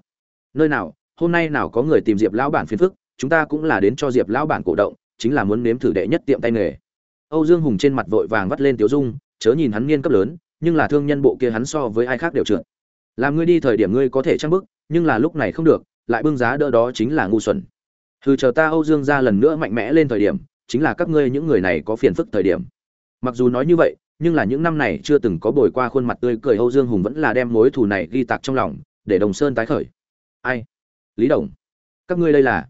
Nơi nào, hôm nay nào có người tìm diệp lão bản phiền phức, chúng ta cũng là đến cho diệp lão bản cổ động, chính là muốn nếm thử đệ nhất tiệm tay nghề. Âu dương hùng trên mặt vội vàng vắt lên tiểu dung chớ nhìn hắn niên cấp lớn, nhưng là thương nhân bộ kia hắn so với ai khác đều trượt. Làm ngươi đi thời điểm ngươi có thể trang bức nhưng là lúc này không được, lại bưng giá đỡ đó chính là ngu xuẩn. Hừ, chờ ta âu dương ra lần nữa mạnh mẽ lên thời điểm, chính là các ngươi những người này có phiền phức thời điểm. Mặc dù nói như vậy, nhưng là những năm này chưa từng có bồi qua khuôn mặt tươi cười âu dương hùng vẫn là đem mối thù này ghi tạc trong lòng, để đồng sơn tái khởi. Ai? Lý đồng. Các ngươi đây là?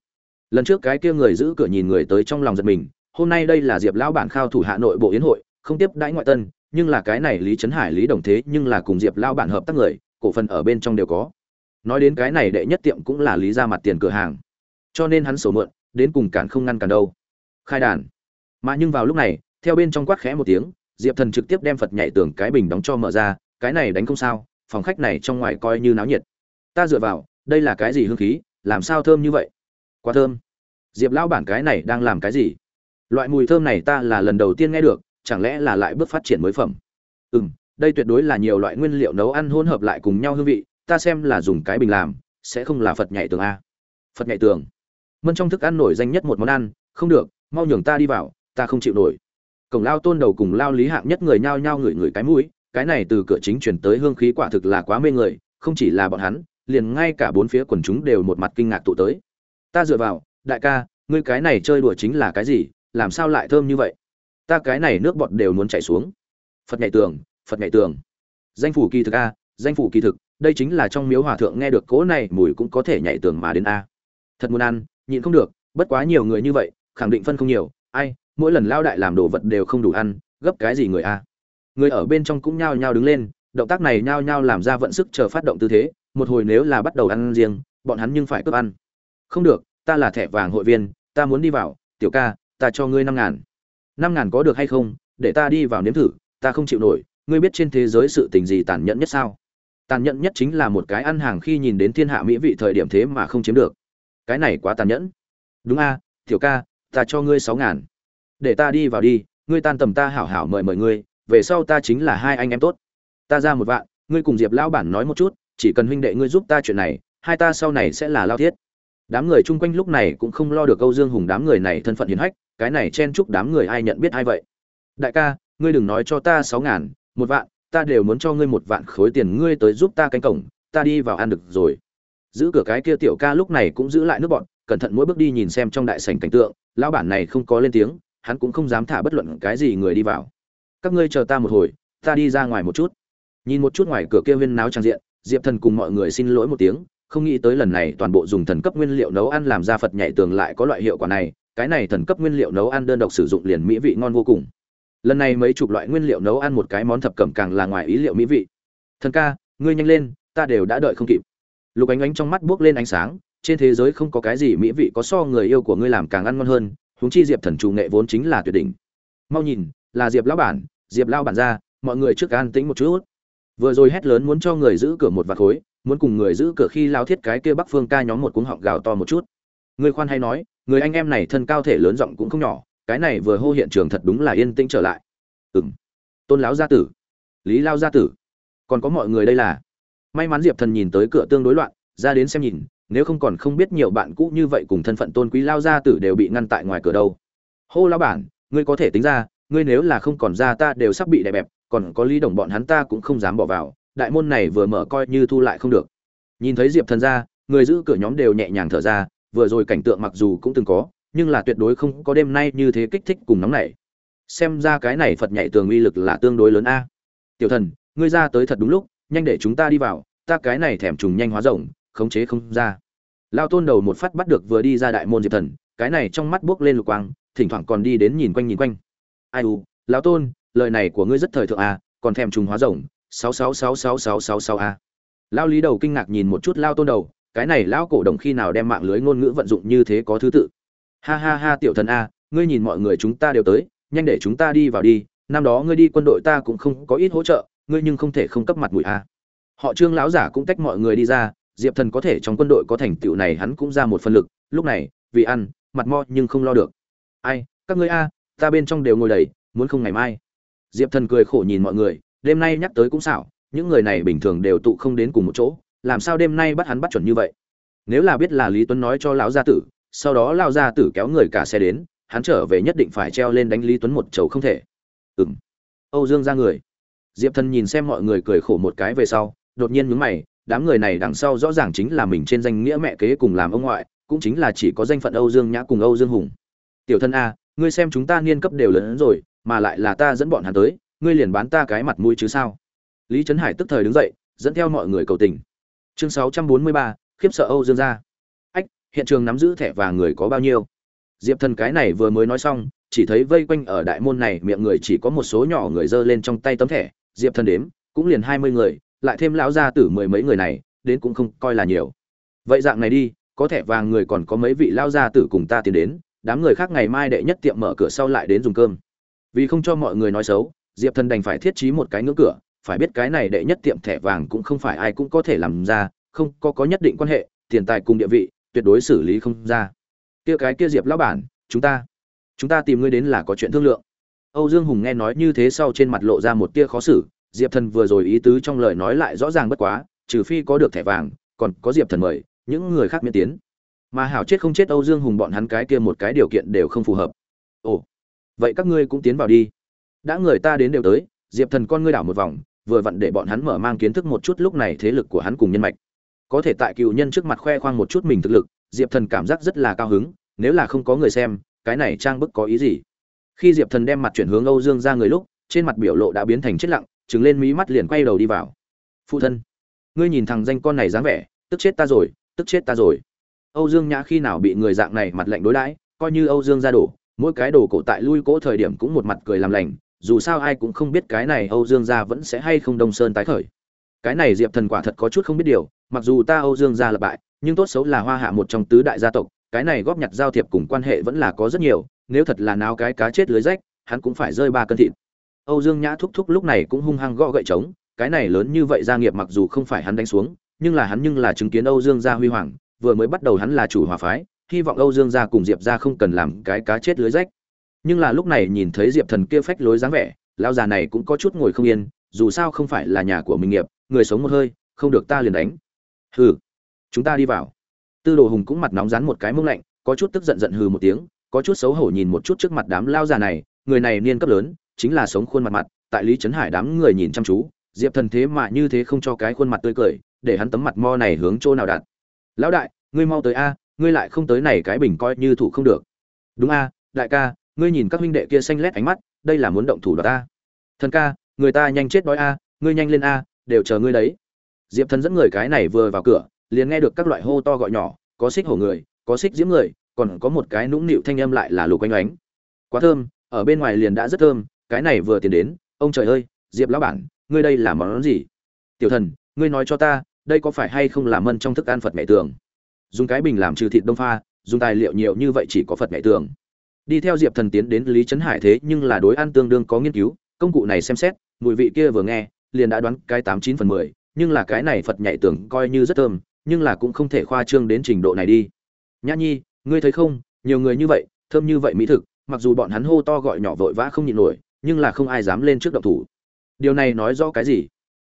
Lần trước cái kia người giữ cửa nhìn người tới trong lòng giật mình, hôm nay đây là diệp lão bản khao thủ hạ nội bộ yến hội, không tiếp đãi ngoại tân nhưng là cái này lý trấn hải, lý đồng thế nhưng là cùng diệp lão bản hợp tác người, cổ phần ở bên trong đều có. Nói đến cái này đệ nhất tiệm cũng là lý ra mặt tiền cửa hàng. Cho nên hắn sổ mượn đến cùng cản không ngăn cản đâu. Khai đàn. Mà nhưng vào lúc này, theo bên trong quát khẽ một tiếng, diệp thần trực tiếp đem phật nhảy tưởng cái bình đóng cho mở ra, cái này đánh không sao, phòng khách này trong ngoài coi như náo nhiệt. Ta dựa vào, đây là cái gì hương khí, làm sao thơm như vậy? Quá thơm. Diệp lão bản cái này đang làm cái gì? Loại mùi thơm này ta là lần đầu tiên nghe được chẳng lẽ là lại bước phát triển mới phẩm? Ừ m đây tuyệt đối là nhiều loại nguyên liệu nấu ăn hỗn hợp lại cùng nhau hương vị, ta xem là dùng cái bình làm, sẽ không là phật nhảy tường a. Phật nhảy tường. Mân trong thức ăn nổi danh nhất một món ăn, không được, mau nhường ta đi vào, ta không chịu nổi. Cổng lao tôn đầu cùng lao lý hạng nhất người nhao nhao ngửi ngửi cái mũi, cái này từ cửa chính chuyển tới hương khí quả thực là quá mê người, không chỉ là bọn hắn, liền ngay cả bốn phía quần chúng đều một mặt kinh ngạc tụ tới. Ta dựa vào, đại ca, ngươi cái này chơi đùa chính là cái gì, làm sao lại thơm như vậy? Ta cái này nước bọt đều muốn chảy xuống. Phật nhảy tường, phật nhảy tường. Danh phủ kỳ thực a, danh phủ kỳ thực, đây chính là trong miếu hòa thượng nghe được cỗ này, mùi cũng có thể nhảy tường mà đến a. Thật muốn ăn, nhịn không được, bất quá nhiều người như vậy, khẳng định phân không nhiều. Ai, mỗi lần lao đại làm đồ vật đều không đủ ăn, gấp cái gì người a? Người ở bên trong cũng nhao nhao đứng lên, động tác này nhao nhao làm ra vận sức chờ phát động tư thế, một hồi nếu là bắt đầu ăn riêng, bọn hắn nhưng phải cướp ăn. Không được, ta là thẻ vàng hội viên, ta muốn đi vào, tiểu ca, ta cho ngươi năm ngàn năm ngàn có được hay không, để ta đi vào nếm thử, ta không chịu nổi, ngươi biết trên thế giới sự tình gì tàn nhẫn nhất sao? Tàn nhẫn nhất chính là một cái ăn hàng khi nhìn đến thiên hạ mỹ vị thời điểm thế mà không chiếm được. Cái này quá tàn nhẫn. Đúng a, tiểu ca, ta cho ngươi sáu ngàn. Để ta đi vào đi, ngươi tan tầm ta hảo hảo mời mời ngươi, về sau ta chính là hai anh em tốt. Ta ra một vạn, ngươi cùng diệp lão bản nói một chút, chỉ cần huynh đệ ngươi giúp ta chuyện này, hai ta sau này sẽ là lao thiết. Đám người chung quanh lúc này cũng không lo được câu dương hùng đám người này thân phận hiền hách cái này chen chúc đám người ai nhận biết ai vậy? Đại ca, ngươi đừng nói cho ta sáu ngàn, một vạn, ta đều muốn cho ngươi một vạn khối tiền ngươi tới giúp ta canh cổng, ta đi vào ăn được rồi. Giữ cửa cái kia tiểu ca lúc này cũng giữ lại nước bọn, cẩn thận mỗi bước đi nhìn xem trong đại sảnh cảnh tượng, lão bản này không có lên tiếng, hắn cũng không dám thả bất luận cái gì người đi vào. Các ngươi chờ ta một hồi, ta đi ra ngoài một chút. Nhìn một chút ngoài cửa kia viên náo trang diện, diệp thần cùng mọi người xin lỗi một tiếng, không nghĩ tới lần này toàn bộ dùng thần cấp nguyên liệu nấu ăn làm ra phật nhảy tường lại có loại hiệu quả này cái này thần cấp nguyên liệu nấu ăn đơn độc sử dụng liền mỹ vị ngon vô cùng. Lần này mấy chục loại nguyên liệu nấu ăn một cái món thập cẩm càng là ngoài ý liệu mỹ vị. Thần ca, ngươi nhanh lên, ta đều đã đợi không kịp. Lục ánh ánh trong mắt buốc lên ánh sáng, trên thế giới không có cái gì mỹ vị có so người yêu của ngươi làm càng ăn ngon hơn, huống chi diệp thần chủ nghệ vốn chính là tuyệt đỉnh. Mau nhìn, là diệp lão bản, diệp lao bản ra, mọi người trước an tĩnh một chút. Vừa rồi hét lớn muốn cho người giữ cửa một vạt khối, muốn cùng người giữ cửa khi lao thiết cái kia bắc phương ca nhóm một cuống họng gào to một chút. Người khoan hay nói người anh em này thân cao thể lớn giọng cũng không nhỏ, cái này vừa hô hiện trường thật đúng là yên tĩnh trở lại. Ừng tôn lão gia tử. Lý lao gia tử. Còn có mọi người đây là? May mắn diệp thần nhìn tới cửa tương đối loạn, ra đến xem nhìn, nếu không còn không biết nhiều bạn cũ như vậy cùng thân phận tôn quý lao gia tử đều bị ngăn tại ngoài cửa đâu. Hô lao bản, ngươi có thể tính ra, ngươi nếu là không còn ra ta đều sắp bị đè bẹp, còn có lý đồng bọn hắn ta cũng không dám bỏ vào, đại môn này vừa mở coi như thu lại không được. Nhìn thấy diệp thần ra, người giữ cửa nhóm đều nhẹ nhàng thở ra vừa rồi cảnh tượng mặc dù cũng từng có, nhưng là tuyệt đối không có đêm nay như thế kích thích cùng nóng nảy. Xem ra cái này phật nhảy tường uy lực là tương đối lớn a. Tiểu thần, ngươi ra tới thật đúng lúc, nhanh để chúng ta đi vào, ta cái này thèm trùng nhanh hóa rộng, khống chế không ra. Lao tôn đầu một phát bắt được vừa đi ra đại môn diệp thần, cái này trong mắt buốc lên lục quang, thỉnh thoảng còn đi đến nhìn quanh nhìn quanh. Ai u lao tôn, lời này của ngươi rất thời thượng à còn thèm trùng hóa rồng sáu sáu sáu sáu sáu sáu sáu a. Lao lý đầu kinh ngạc nhìn một chút lao tôn đầu cái này lão cổ đồng khi nào đem mạng lưới ngôn ngữ vận dụng như thế có thứ tự? Ha ha ha, tiểu thần a, ngươi nhìn mọi người chúng ta đều tới, nhanh để chúng ta đi vào đi, năm đó ngươi đi quân đội ta cũng không có ít hỗ trợ, ngươi nhưng không thể không cấp mặt mũi a. Họ trương lão giả cũng tách mọi người đi ra, diệp thần có thể trong quân đội có thành tựu này hắn cũng ra một phân lực, lúc này, vì ăn, mặt mo nhưng không lo được. Ai, các ngươi a, ta bên trong đều ngồi đầy, muốn không ngày mai. Diệp thần cười khổ nhìn mọi người, đêm nay nhắc tới cũng xảo, những người này bình thường đều tụ không đến cùng một chỗ làm sao đêm nay bắt hắn bắt chuẩn như vậy? Nếu là biết là lý tuấn nói cho lão gia tử, sau đó lão gia tử kéo người cả xe đến, hắn trở về nhất định phải treo lên đánh lý tuấn một chầu không thể. Ừng âu dương ra người. Diệp thần nhìn xem mọi người cười khổ một cái về sau, đột nhiên nhướng mày, đám người này đằng sau rõ ràng chính là mình trên danh nghĩa mẹ kế cùng làm ông ngoại, cũng chính là chỉ có danh phận âu dương nhã cùng âu dương hùng. Tiểu thân a, ngươi xem chúng ta niên cấp đều lớn hơn rồi, mà lại là ta dẫn bọn hắn tới, ngươi liền bán ta cái mặt mũi chứ sao? Lý trấn hải tức thời đứng dậy, dẫn theo mọi người cầu tình chương sáu trăm bốn mươi ba, khiếp sợ âu dương gia. Ách, hiện trường nắm giữ thẻ vàng người có bao nhiêu? Diệp thần cái này vừa mới nói xong, chỉ thấy vây quanh ở đại môn này miệng người chỉ có một số nhỏ người giơ lên trong tay tấm thẻ. Diệp thần đếm, cũng liền hai mươi người, lại thêm lão gia tử mười mấy người này, đến cũng không coi là nhiều. Vậy dạng này đi, có thẻ vàng người còn có mấy vị lao gia tử cùng ta tiến đến, đám người khác ngày mai đệ nhất tiệm mở cửa sau lại đến dùng cơm. Vì không cho mọi người nói xấu, diệp thần đành phải thiết trí một cái ngưỡng cửa phải biết cái này đệ nhất tiệm thẻ vàng cũng không phải ai cũng có thể làm ra, không có có nhất định quan hệ, tiền tài cùng địa vị, tuyệt đối xử lý không ra. Kia cái kia diệp lão bản, chúng ta chúng ta tìm ngươi đến là có chuyện thương lượng. Âu dương hùng nghe nói như thế sau trên mặt lộ ra một tia khó xử, diệp thần vừa rồi ý tứ trong lời nói lại rõ ràng bất quá, trừ phi có được thẻ vàng, còn có diệp thần mời, những người khác miễn tiến. Mà hảo chết không chết âu dương hùng bọn hắn cái kia một cái điều kiện đều không phù hợp. Ồ, vậy các ngươi cũng tiến vào đi. Đã người ta đến đều tới, diệp thần con ngươi đảo một vòng vừa vặn để bọn hắn mở mang kiến thức một chút lúc này thế lực của hắn cùng nhân mạch. Có thể tại cựu nhân trước mặt khoe khoang một chút mình thực lực, diệp thần cảm giác rất là cao hứng, nếu là không có người xem, cái này trang bức có ý gì? Khi diệp thần đem mặt chuyển hướng âu dương ra người lúc, trên mặt biểu lộ đã biến thành chết lặng, trừng lên mí mắt liền quay đầu đi vào. Phụ thân, ngươi nhìn thằng danh con này dáng vẻ, tức chết ta rồi, tức chết ta rồi. Âu dương nhã khi nào bị người dạng này mặt lạnh đối đãi, coi như âu dương ra đổ, mỗi cái đồ cổ tại lui cỗ thời điểm cũng một mặt cười làm lành dù sao ai cũng không biết cái này âu dương gia vẫn sẽ hay không đông sơn tái khởi. Cái này diệp thần quả thật có chút không biết điều, mặc dù ta âu dương gia là bại, nhưng tốt xấu là hoa hạ một trong tứ đại gia tộc, cái này góp nhặt giao thiệp cùng quan hệ vẫn là có rất nhiều, nếu thật là náo cái cá chết lưới rách, hắn cũng phải rơi ba cân thịt. Âu dương nhã thúc thúc lúc này cũng hung hăng gõ gậy trống, cái này lớn như vậy gia nghiệp mặc dù không phải hắn đánh xuống, nhưng là hắn nhưng là chứng kiến âu dương gia huy hoàng, vừa mới bắt đầu hắn là chủ hòa phái, hy vọng âu dương gia cùng diệp gia không cần làm cái cá chết lưới rách nhưng là lúc này nhìn thấy diệp thần kia phách lối dáng vẻ, lão già này cũng có chút ngồi không yên, dù sao không phải là nhà của mình nghiệp, người sống một hơi, không được ta liền đánh. Hừ, chúng ta đi vào. Tư đồ hùng cũng mặt nóng rán một cái mông lạnh, có chút tức giận giận hừ một tiếng, có chút xấu hổ nhìn một chút trước mặt đám lao già này, người này niên cấp lớn, chính là sống khuôn mặt mặt, tại lý trấn hải đám người nhìn chăm chú, diệp thần thế mà như thế không cho cái khuôn mặt tươi cười, để hắn tấm mặt mo này hướng chỗ nào đặt lão đại, ngươi mau tới a, ngươi lại không tới này cái bình coi như thủ không được. Đúng a, đại ca ngươi nhìn các huynh đệ kia xanh lét ánh mắt, đây là muốn động thủ đoạt ta. Thần ca, người ta nhanh chết đói a, ngươi nhanh lên a, đều chờ ngươi đấy. Diệp thần dẫn người cái này vừa vào cửa, liền nghe được các loại hô to gọi nhỏ, có xích hổ người, có xích diễm người, còn có một cái nũng nịu thanh âm lại là lục quanh oánh. Quá thơm, ở bên ngoài liền đã rất thơm, cái này vừa tiến đến, ông trời ơi, diệp lão bản, ngươi đây là món gì? Tiểu thần, ngươi nói cho ta, đây có phải hay không là mân trong thức ăn phật mẹ tường? Dùng cái bình làm trừ thịt đông pha, dùng tài liệu nhiều như vậy chỉ có phật mẹ tường đi theo diệp thần tiến đến lý trấn hải thế nhưng là đối ăn tương đương có nghiên cứu, công cụ này xem xét, mùi vị kia vừa nghe, liền đã đoán cái tám chín phần mười, nhưng là cái này phật nhảy tưởng coi như rất thơm, nhưng là cũng không thể khoa trương đến trình độ này đi. Nhã nhi, ngươi thấy không, nhiều người như vậy, thơm như vậy mỹ thực, mặc dù bọn hắn hô to gọi nhỏ vội vã không nhịn nổi, nhưng là không ai dám lên trước động thủ. Điều này nói rõ cái gì?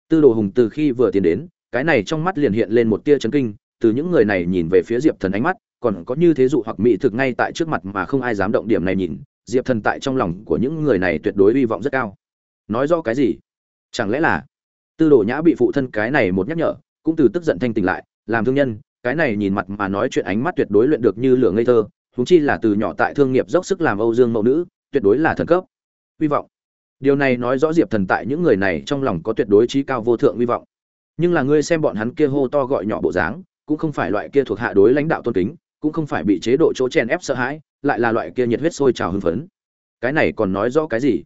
Tư đồ hùng từ khi vừa tiến đến, cái này trong mắt liền hiện lên một tia chấn kinh, từ những người này nhìn về phía diệp thần ánh mắt còn có như thế dụ hoặc mỹ thực ngay tại trước mặt mà không ai dám động điểm này nhìn, diệp thần tại trong lòng của những người này tuyệt đối hy vọng rất cao. Nói rõ cái gì? Chẳng lẽ là tư đồ nhã bị phụ thân cái này một nhắc nhở, cũng từ tức giận thanh tỉnh lại, làm thương nhân, cái này nhìn mặt mà nói chuyện ánh mắt tuyệt đối luyện được như lửa ngây thơ húng chi là từ nhỏ tại thương nghiệp dốc sức làm âu dương mẫu nữ, tuyệt đối là thần cấp. Hy vọng. Điều này nói rõ diệp thần tại những người này trong lòng có tuyệt đối trí cao vô thượng hy vọng. Nhưng là ngươi xem bọn hắn kia hô to gọi nhỏ bộ dáng, cũng không phải loại kia thuộc hạ đối lãnh đạo tôn kính cũng không phải bị chế độ chỗ chèn ép sợ hãi, lại là loại kia nhiệt huyết sôi trào hưng phấn. Cái này còn nói rõ cái gì?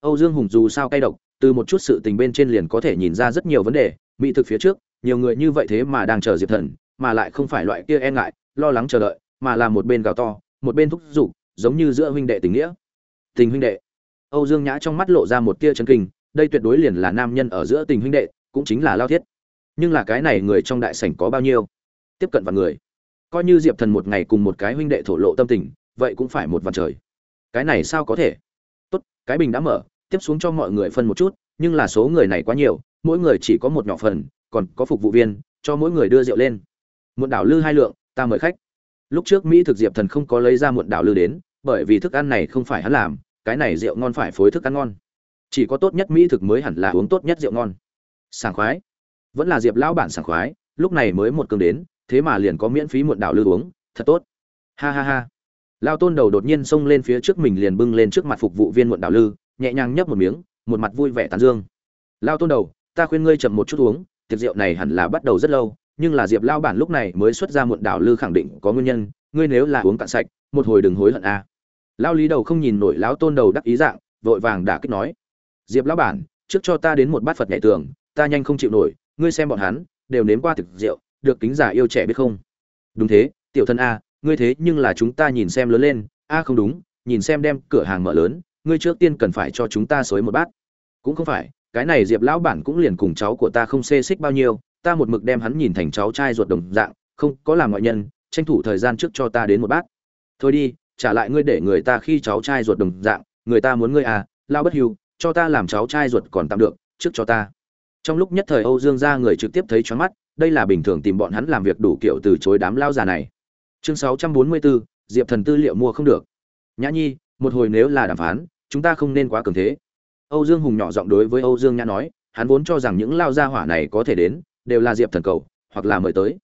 Âu dương hùng dù sao cay độc, từ một chút sự tình bên trên liền có thể nhìn ra rất nhiều vấn đề, mỹ thực phía trước, nhiều người như vậy thế mà đang chờ diệp thần, mà lại không phải loại kia e ngại, lo lắng chờ đợi, mà là một bên gào to, một bên thúc giục, giống như giữa huynh đệ tình nghĩa. Tình huynh đệ. Âu dương nhã trong mắt lộ ra một tia chấn kinh, đây tuyệt đối liền là nam nhân ở giữa tình huynh đệ, cũng chính là lao thiết. Nhưng là cái này người trong đại sảnh có bao nhiêu? Tiếp cận vào người coi như diệp thần một ngày cùng một cái huynh đệ thổ lộ tâm tình, vậy cũng phải một vạn trời. Cái này sao có thể? Tốt, cái bình đã mở, tiếp xuống cho mọi người phân một chút, nhưng là số người này quá nhiều, mỗi người chỉ có một nhỏ phần, còn có phục vụ viên, cho mỗi người đưa rượu lên. Muộn đảo lư hai lượng, ta mời khách. Lúc trước mỹ thực diệp thần không có lấy ra muộn đảo lư đến, bởi vì thức ăn này không phải hắn làm, cái này rượu ngon phải phối thức ăn ngon. Chỉ có tốt nhất mỹ thực mới hẳn là uống tốt nhất rượu ngon. Sảng khoái. Vẫn là diệp lão bản sảng khoái, lúc này mới một cương đến thế mà liền có miễn phí muộn đảo lư uống, thật tốt. Ha ha ha. Lao tôn đầu đột nhiên xông lên phía trước mình liền bưng lên trước mặt phục vụ viên muộn đảo lư, nhẹ nhàng nhấp một miếng, một mặt vui vẻ tán dương. Lao tôn đầu, ta khuyên ngươi chậm một chút uống, tiệc rượu này hẳn là bắt đầu rất lâu, nhưng là diệp lao bản lúc này mới xuất ra muộn đảo lư khẳng định có nguyên nhân, ngươi nếu là uống cạn sạch, một hồi đừng hối hận a. À. lao lý đầu không nhìn nổi lão tôn đầu đắc ý dạng, vội vàng đả kích nói. Diệp lão bản, trước cho ta đến một bát phật nhảy tường, ta nhanh không chịu nổi, ngươi xem bọn hắn, đều nếm qua thực rượu được kính giả yêu trẻ biết không? Đúng thế, tiểu thân a, ngươi thế nhưng là chúng ta nhìn xem lớn lên. A, không đúng, nhìn xem đem cửa hàng mở lớn, ngươi trước tiên cần phải cho chúng ta xối một bát. Cũng không phải, cái này diệp lão bản cũng liền cùng cháu của ta không xê xích bao nhiêu, ta một mực đem hắn nhìn thành cháu trai ruột đồng dạng, không, có làm ngoại nhân, tranh thủ thời gian trước cho ta đến một bát. Thôi đi, trả lại ngươi để người ta khi cháu trai ruột đồng dạng, người ta muốn ngươi à lao bất hưu, cho ta làm cháu trai ruột còn tạm được, trước cho ta. Trong lúc nhất thời âu dương ra người trực tiếp thấy choáng mắt đây là bình thường tìm bọn hắn làm việc đủ kiểu từ chối đám lao già này. Chương 644, diệp thần tư liệu mua không được. Nhã nhi một hồi nếu là đàm phán chúng ta không nên quá cường thế. Âu dương hùng nhỏ giọng đối với âu dương nhã nói hắn vốn cho rằng những lao gia hỏa này có thể đến đều là diệp thần cầu hoặc là mời tới.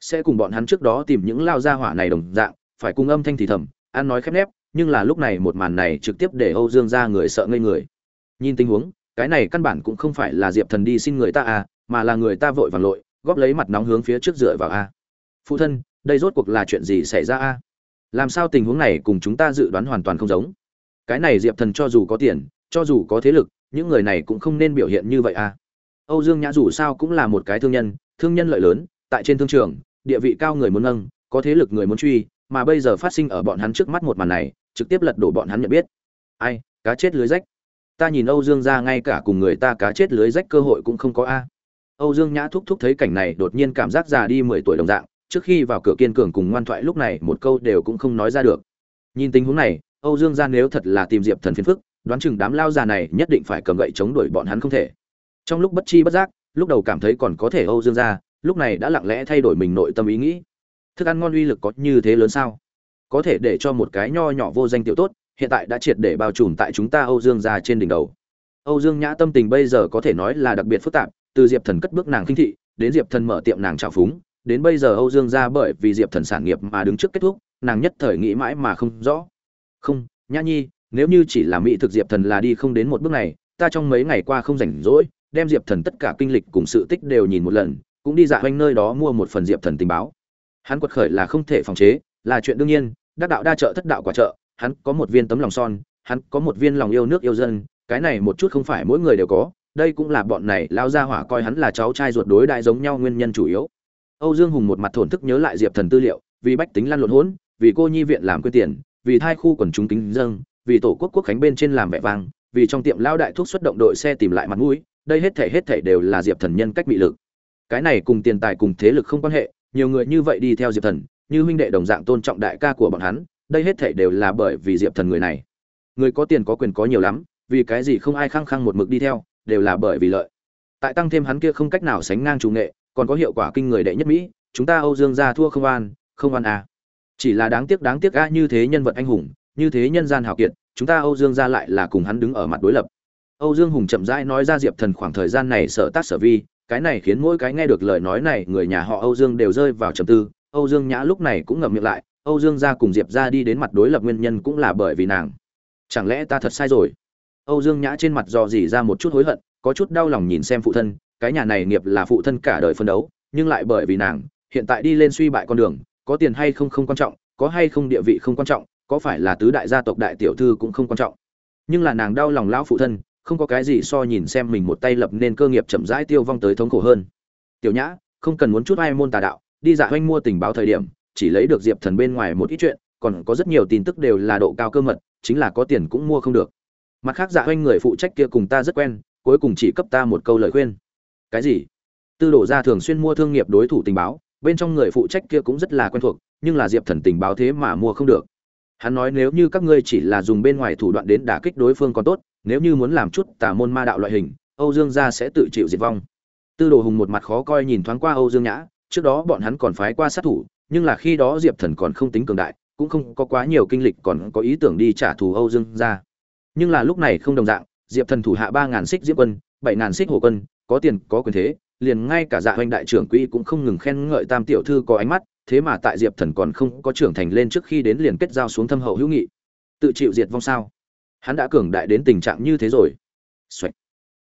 Sẽ cùng bọn hắn trước đó tìm những lao gia hỏa này đồng dạng phải cùng âm thanh thì thầm ăn nói khép nép nhưng là lúc này một màn này trực tiếp để âu dương ra người sợ ngây người. Nhìn tình huống cái này căn bản cũng không phải là diệp thần đi xin người ta à mà là người ta vội vàng lội góp lấy mặt nóng hướng phía trước dựa vào a. Phụ thân, đây rốt cuộc là chuyện gì xảy ra a? Làm sao tình huống này cùng chúng ta dự đoán hoàn toàn không giống? Cái này diệp thần cho dù có tiền, cho dù có thế lực, những người này cũng không nên biểu hiện như vậy a. Âu dương nhã dù sao cũng là một cái thương nhân thương nhân lợi lớn, tại trên thương trường, địa vị cao người muốn nâng, có thế lực người muốn truy, mà bây giờ phát sinh ở bọn hắn trước mắt một màn này, trực tiếp lật đổ bọn hắn nhận biết. Ai, cá chết lưới rách. Ta nhìn âu dương ra ngay cả cùng người ta cá chết lưới rách cơ hội cũng không có a âu dương nhã thúc thúc thấy cảnh này đột nhiên cảm giác già đi mười tuổi đồng dạng, trước khi vào cửa kiên cường cùng ngoan thoại lúc này một câu đều cũng không nói ra được. Nhìn tình huống này, âu dương gia nếu thật là tìm diệp thần phiền phức, đoán chừng đám lao già này nhất định phải cầm gậy chống đuổi bọn hắn không thể. Trong lúc bất chi bất giác, lúc đầu cảm thấy còn có thể âu dương gia, lúc này đã lặng lẽ thay đổi mình nội tâm ý nghĩ. Thức ăn ngon uy lực có như thế lớn sao? Có thể để cho một cái nho nhỏ vô danh tiểu tốt, hiện tại đã triệt để bao trùm tại chúng ta âu dương gia trên đỉnh đầu. Âu dương nhã tâm tình bây giờ có thể nói là đặc biệt phức tạp từ diệp thần cất bước nàng khinh thị, đến diệp thần mở tiệm nàng trào phúng, đến bây giờ âu dương gia bởi vì diệp thần sản nghiệp mà đứng trước kết thúc, nàng nhất thời nghĩ mãi mà không rõ. Không, nhã nhi, nếu như chỉ là mỹ thực diệp thần là đi không đến một bước này, ta trong mấy ngày qua không rảnh rỗi, đem diệp thần tất cả kinh lịch cùng sự tích đều nhìn một lần, cũng đi dạ quanh nơi đó mua một phần diệp thần tình báo. Hắn quật khởi là không thể phòng chế, là chuyện đương nhiên, đắc đạo đa trợ thất đạo quả trợ, hắn có một viên tấm lòng son, hắn có một viên lòng yêu nước yêu dân, cái này một chút không phải mỗi người đều có đây cũng là bọn này, lao ra hỏa coi hắn là cháu trai ruột đối đại giống nhau nguyên nhân chủ yếu. Âu dương hùng một mặt thổn thức nhớ lại diệp thần tư liệu, vì bách tính lăn lộn hỗn, vì cô nhi viện làm quyên tiền, vì thai khu quần chúng kính dâng, vì tổ quốc quốc khánh bên trên làm vẻ vang, vì trong tiệm lao đại thuốc xuất động đội xe tìm lại mặt mũi, đây hết thể hết thể đều là diệp thần nhân cách bị lực. Cái này cùng tiền tài cùng thế lực không quan hệ, nhiều người như vậy đi theo diệp thần, như huynh đệ đồng dạng tôn trọng đại ca của bọn hắn, đây hết thể đều là bởi vì diệp thần người này. Người có tiền có quyền có nhiều lắm, vì cái gì không ai khăng khăng một mực đi theo đều là bởi vì lợi. Tại tăng thêm hắn kia không cách nào sánh ngang chủ nghệ, còn có hiệu quả kinh người đệ nhất mỹ, chúng ta âu dương gia thua không an không an à. chỉ là đáng tiếc đáng tiếc a như thế nhân vật anh hùng, như thế nhân gian hào kiệt, chúng ta âu dương gia lại là cùng hắn đứng ở mặt đối lập. Âu dương hùng chậm rãi nói ra diệp thần khoảng thời gian này sợ tác sở vi, cái này khiến mỗi cái nghe được lời nói này, người nhà họ âu dương đều rơi vào trầm tư. Âu dương nhã lúc này cũng ngậm miệng lại, âu dương gia cùng diệp gia đi đến mặt đối lập nguyên nhân cũng là bởi vì nàng. Chẳng lẽ ta thật sai rồi? Âu dương nhã trên mặt dò dỉ ra một chút hối hận, có chút đau lòng nhìn xem phụ thân, cái nhà này nghiệp là phụ thân cả đời phân đấu, nhưng lại bởi vì nàng, hiện tại đi lên suy bại con đường, có tiền hay không không quan trọng, có hay không địa vị không quan trọng, có phải là tứ đại gia tộc đại tiểu thư cũng không quan trọng. Nhưng là nàng đau lòng lão phụ thân, không có cái gì so nhìn xem mình một tay lập nên cơ nghiệp chậm rãi tiêu vong tới thống khổ hơn. Tiểu nhã, không cần muốn chút ai môn tà đạo, đi dạ hoanh mua tình báo thời điểm, chỉ lấy được diệp thần bên ngoài một ít chuyện, còn có rất nhiều tin tức đều là độ cao cơ mật, chính là có tiền cũng mua không được mặt khác dạ oanh người phụ trách kia cùng ta rất quen, cuối cùng chỉ cấp ta một câu lời khuyên. Cái gì? Tư đồ gia thường xuyên mua thương nghiệp đối thủ tình báo, bên trong người phụ trách kia cũng rất là quen thuộc, nhưng là diệp thần tình báo thế mà mua không được. Hắn nói nếu như các ngươi chỉ là dùng bên ngoài thủ đoạn đến đả kích đối phương còn tốt, nếu như muốn làm chút tà môn ma đạo loại hình, âu dương gia sẽ tự chịu diệt vong. Tư đồ hùng một mặt khó coi nhìn thoáng qua âu dương nhã, trước đó bọn hắn còn phái qua sát thủ, nhưng là khi đó diệp thần còn không tính cường đại, cũng không có quá nhiều kinh lịch còn có ý tưởng đi trả thù âu dương gia nhưng là lúc này không đồng dạng, diệp thần thủ hạ ba ngàn xích diễm quân, bảy ngàn xích hồ quân, có tiền, có quyền thế, liền ngay cả dạ hoành đại trưởng quỹ cũng không ngừng khen ngợi tam tiểu thư có ánh mắt, thế mà tại diệp thần còn không có trưởng thành lên trước khi đến liền kết giao xuống thâm hậu hữu nghị. Tự chịu diệt vong sao? Hắn đã cường đại đến tình trạng như thế rồi.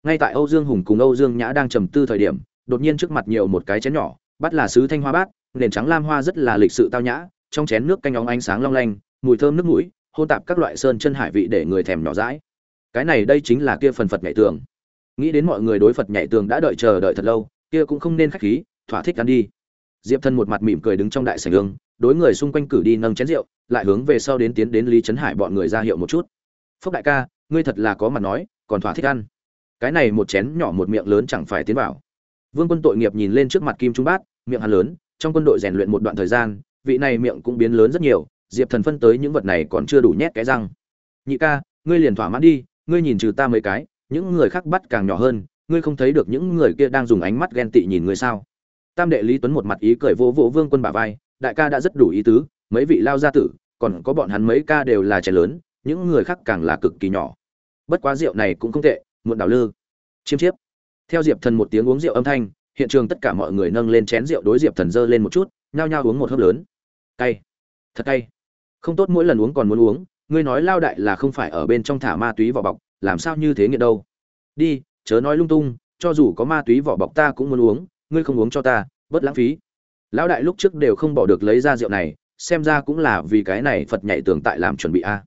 Ngay tại âu dương hùng cùng âu dương nhã đang trầm tư thời điểm, đột nhiên trước mặt nhiều một cái chén nhỏ, bắt là sứ thanh hoa bát, nền trắng lam hoa rất là lịch sự tao nhã, trong chén nước canh óng ánh sáng long lanh, mùi thơm nước mũi hôn tạp các loại sơn chân hải vị để người thèm nhỏ dãi. Cái này đây chính là kia phần phật nhảy tường. Nghĩ đến mọi người đối phật nhảy tường đã đợi chờ đợi thật lâu, kia cũng không nên khách khí, thỏa thích ăn đi. Diệp thân một mặt mỉm cười đứng trong đại sảnh đường, đối người xung quanh cử đi nâng chén rượu, lại hướng về sau đến tiến đến lý trấn hải bọn người ra hiệu một chút. Phúc đại ca, ngươi thật là có mặt nói, còn thỏa thích ăn. Cái này một chén nhỏ một miệng lớn chẳng phải tiến vào. Vương quân tội nghiệp nhìn lên trước mặt kim trung bát, miệng hắn lớn, trong quân đội rèn luyện một đoạn thời gian, vị này miệng cũng biến lớn rất nhiều diệp thần phân tới những vật này còn chưa đủ nhét cái răng. Nhị ca, ngươi liền thỏa mãn đi, ngươi nhìn trừ ta mấy cái, những người khác bắt càng nhỏ hơn, ngươi không thấy được những người kia đang dùng ánh mắt ghen tị nhìn ngươi sao? Tam đệ lý tuấn một mặt ý cười vỗ vỗ vương quân bả vai, đại ca đã rất đủ ý tứ, mấy vị lao gia tử, còn có bọn hắn mấy ca đều là trẻ lớn, những người khác càng là cực kỳ nhỏ. Bất quá rượu này cũng không tệ, muộn đảo lư. Chiêm chiếp. Theo diệp thần một tiếng uống rượu âm thanh, hiện trường tất cả mọi người nâng lên chén rượu đối diệp thần dơ lên một chút, nhao nhao uống một hớp lớn. Cay, thật cay không tốt mỗi lần uống còn muốn uống ngươi nói lao đại là không phải ở bên trong thả ma túy vỏ bọc làm sao như thế nghiện đâu. Đi chớ nói lung tung cho dù có ma túy vỏ bọc ta cũng muốn uống ngươi không uống cho ta bớt lãng phí. Lão đại lúc trước đều không bỏ được lấy ra rượu này xem ra cũng là vì cái này phật nhảy tường tại làm chuẩn bị a.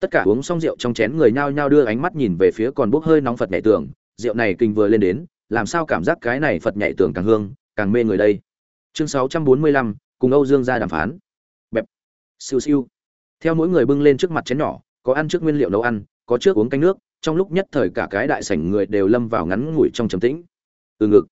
Tất cả uống xong rượu trong chén người nhao nhao đưa ánh mắt nhìn về phía còn bốc hơi nóng phật nhảy tường rượu này kinh vừa lên đến làm sao cảm giác cái này phật nhảy tường càng hương càng mê người đây. Chương 645, cùng âu dương ra đàm phán. Bẹp. Siêu siêu theo mỗi người bưng lên trước mặt chén nhỏ, có ăn trước nguyên liệu nấu ăn, có trước uống canh nước, trong lúc nhất thời cả cái đại sảnh người đều lâm vào ngắn ngủi trong trầm tĩnh. Từ ngực,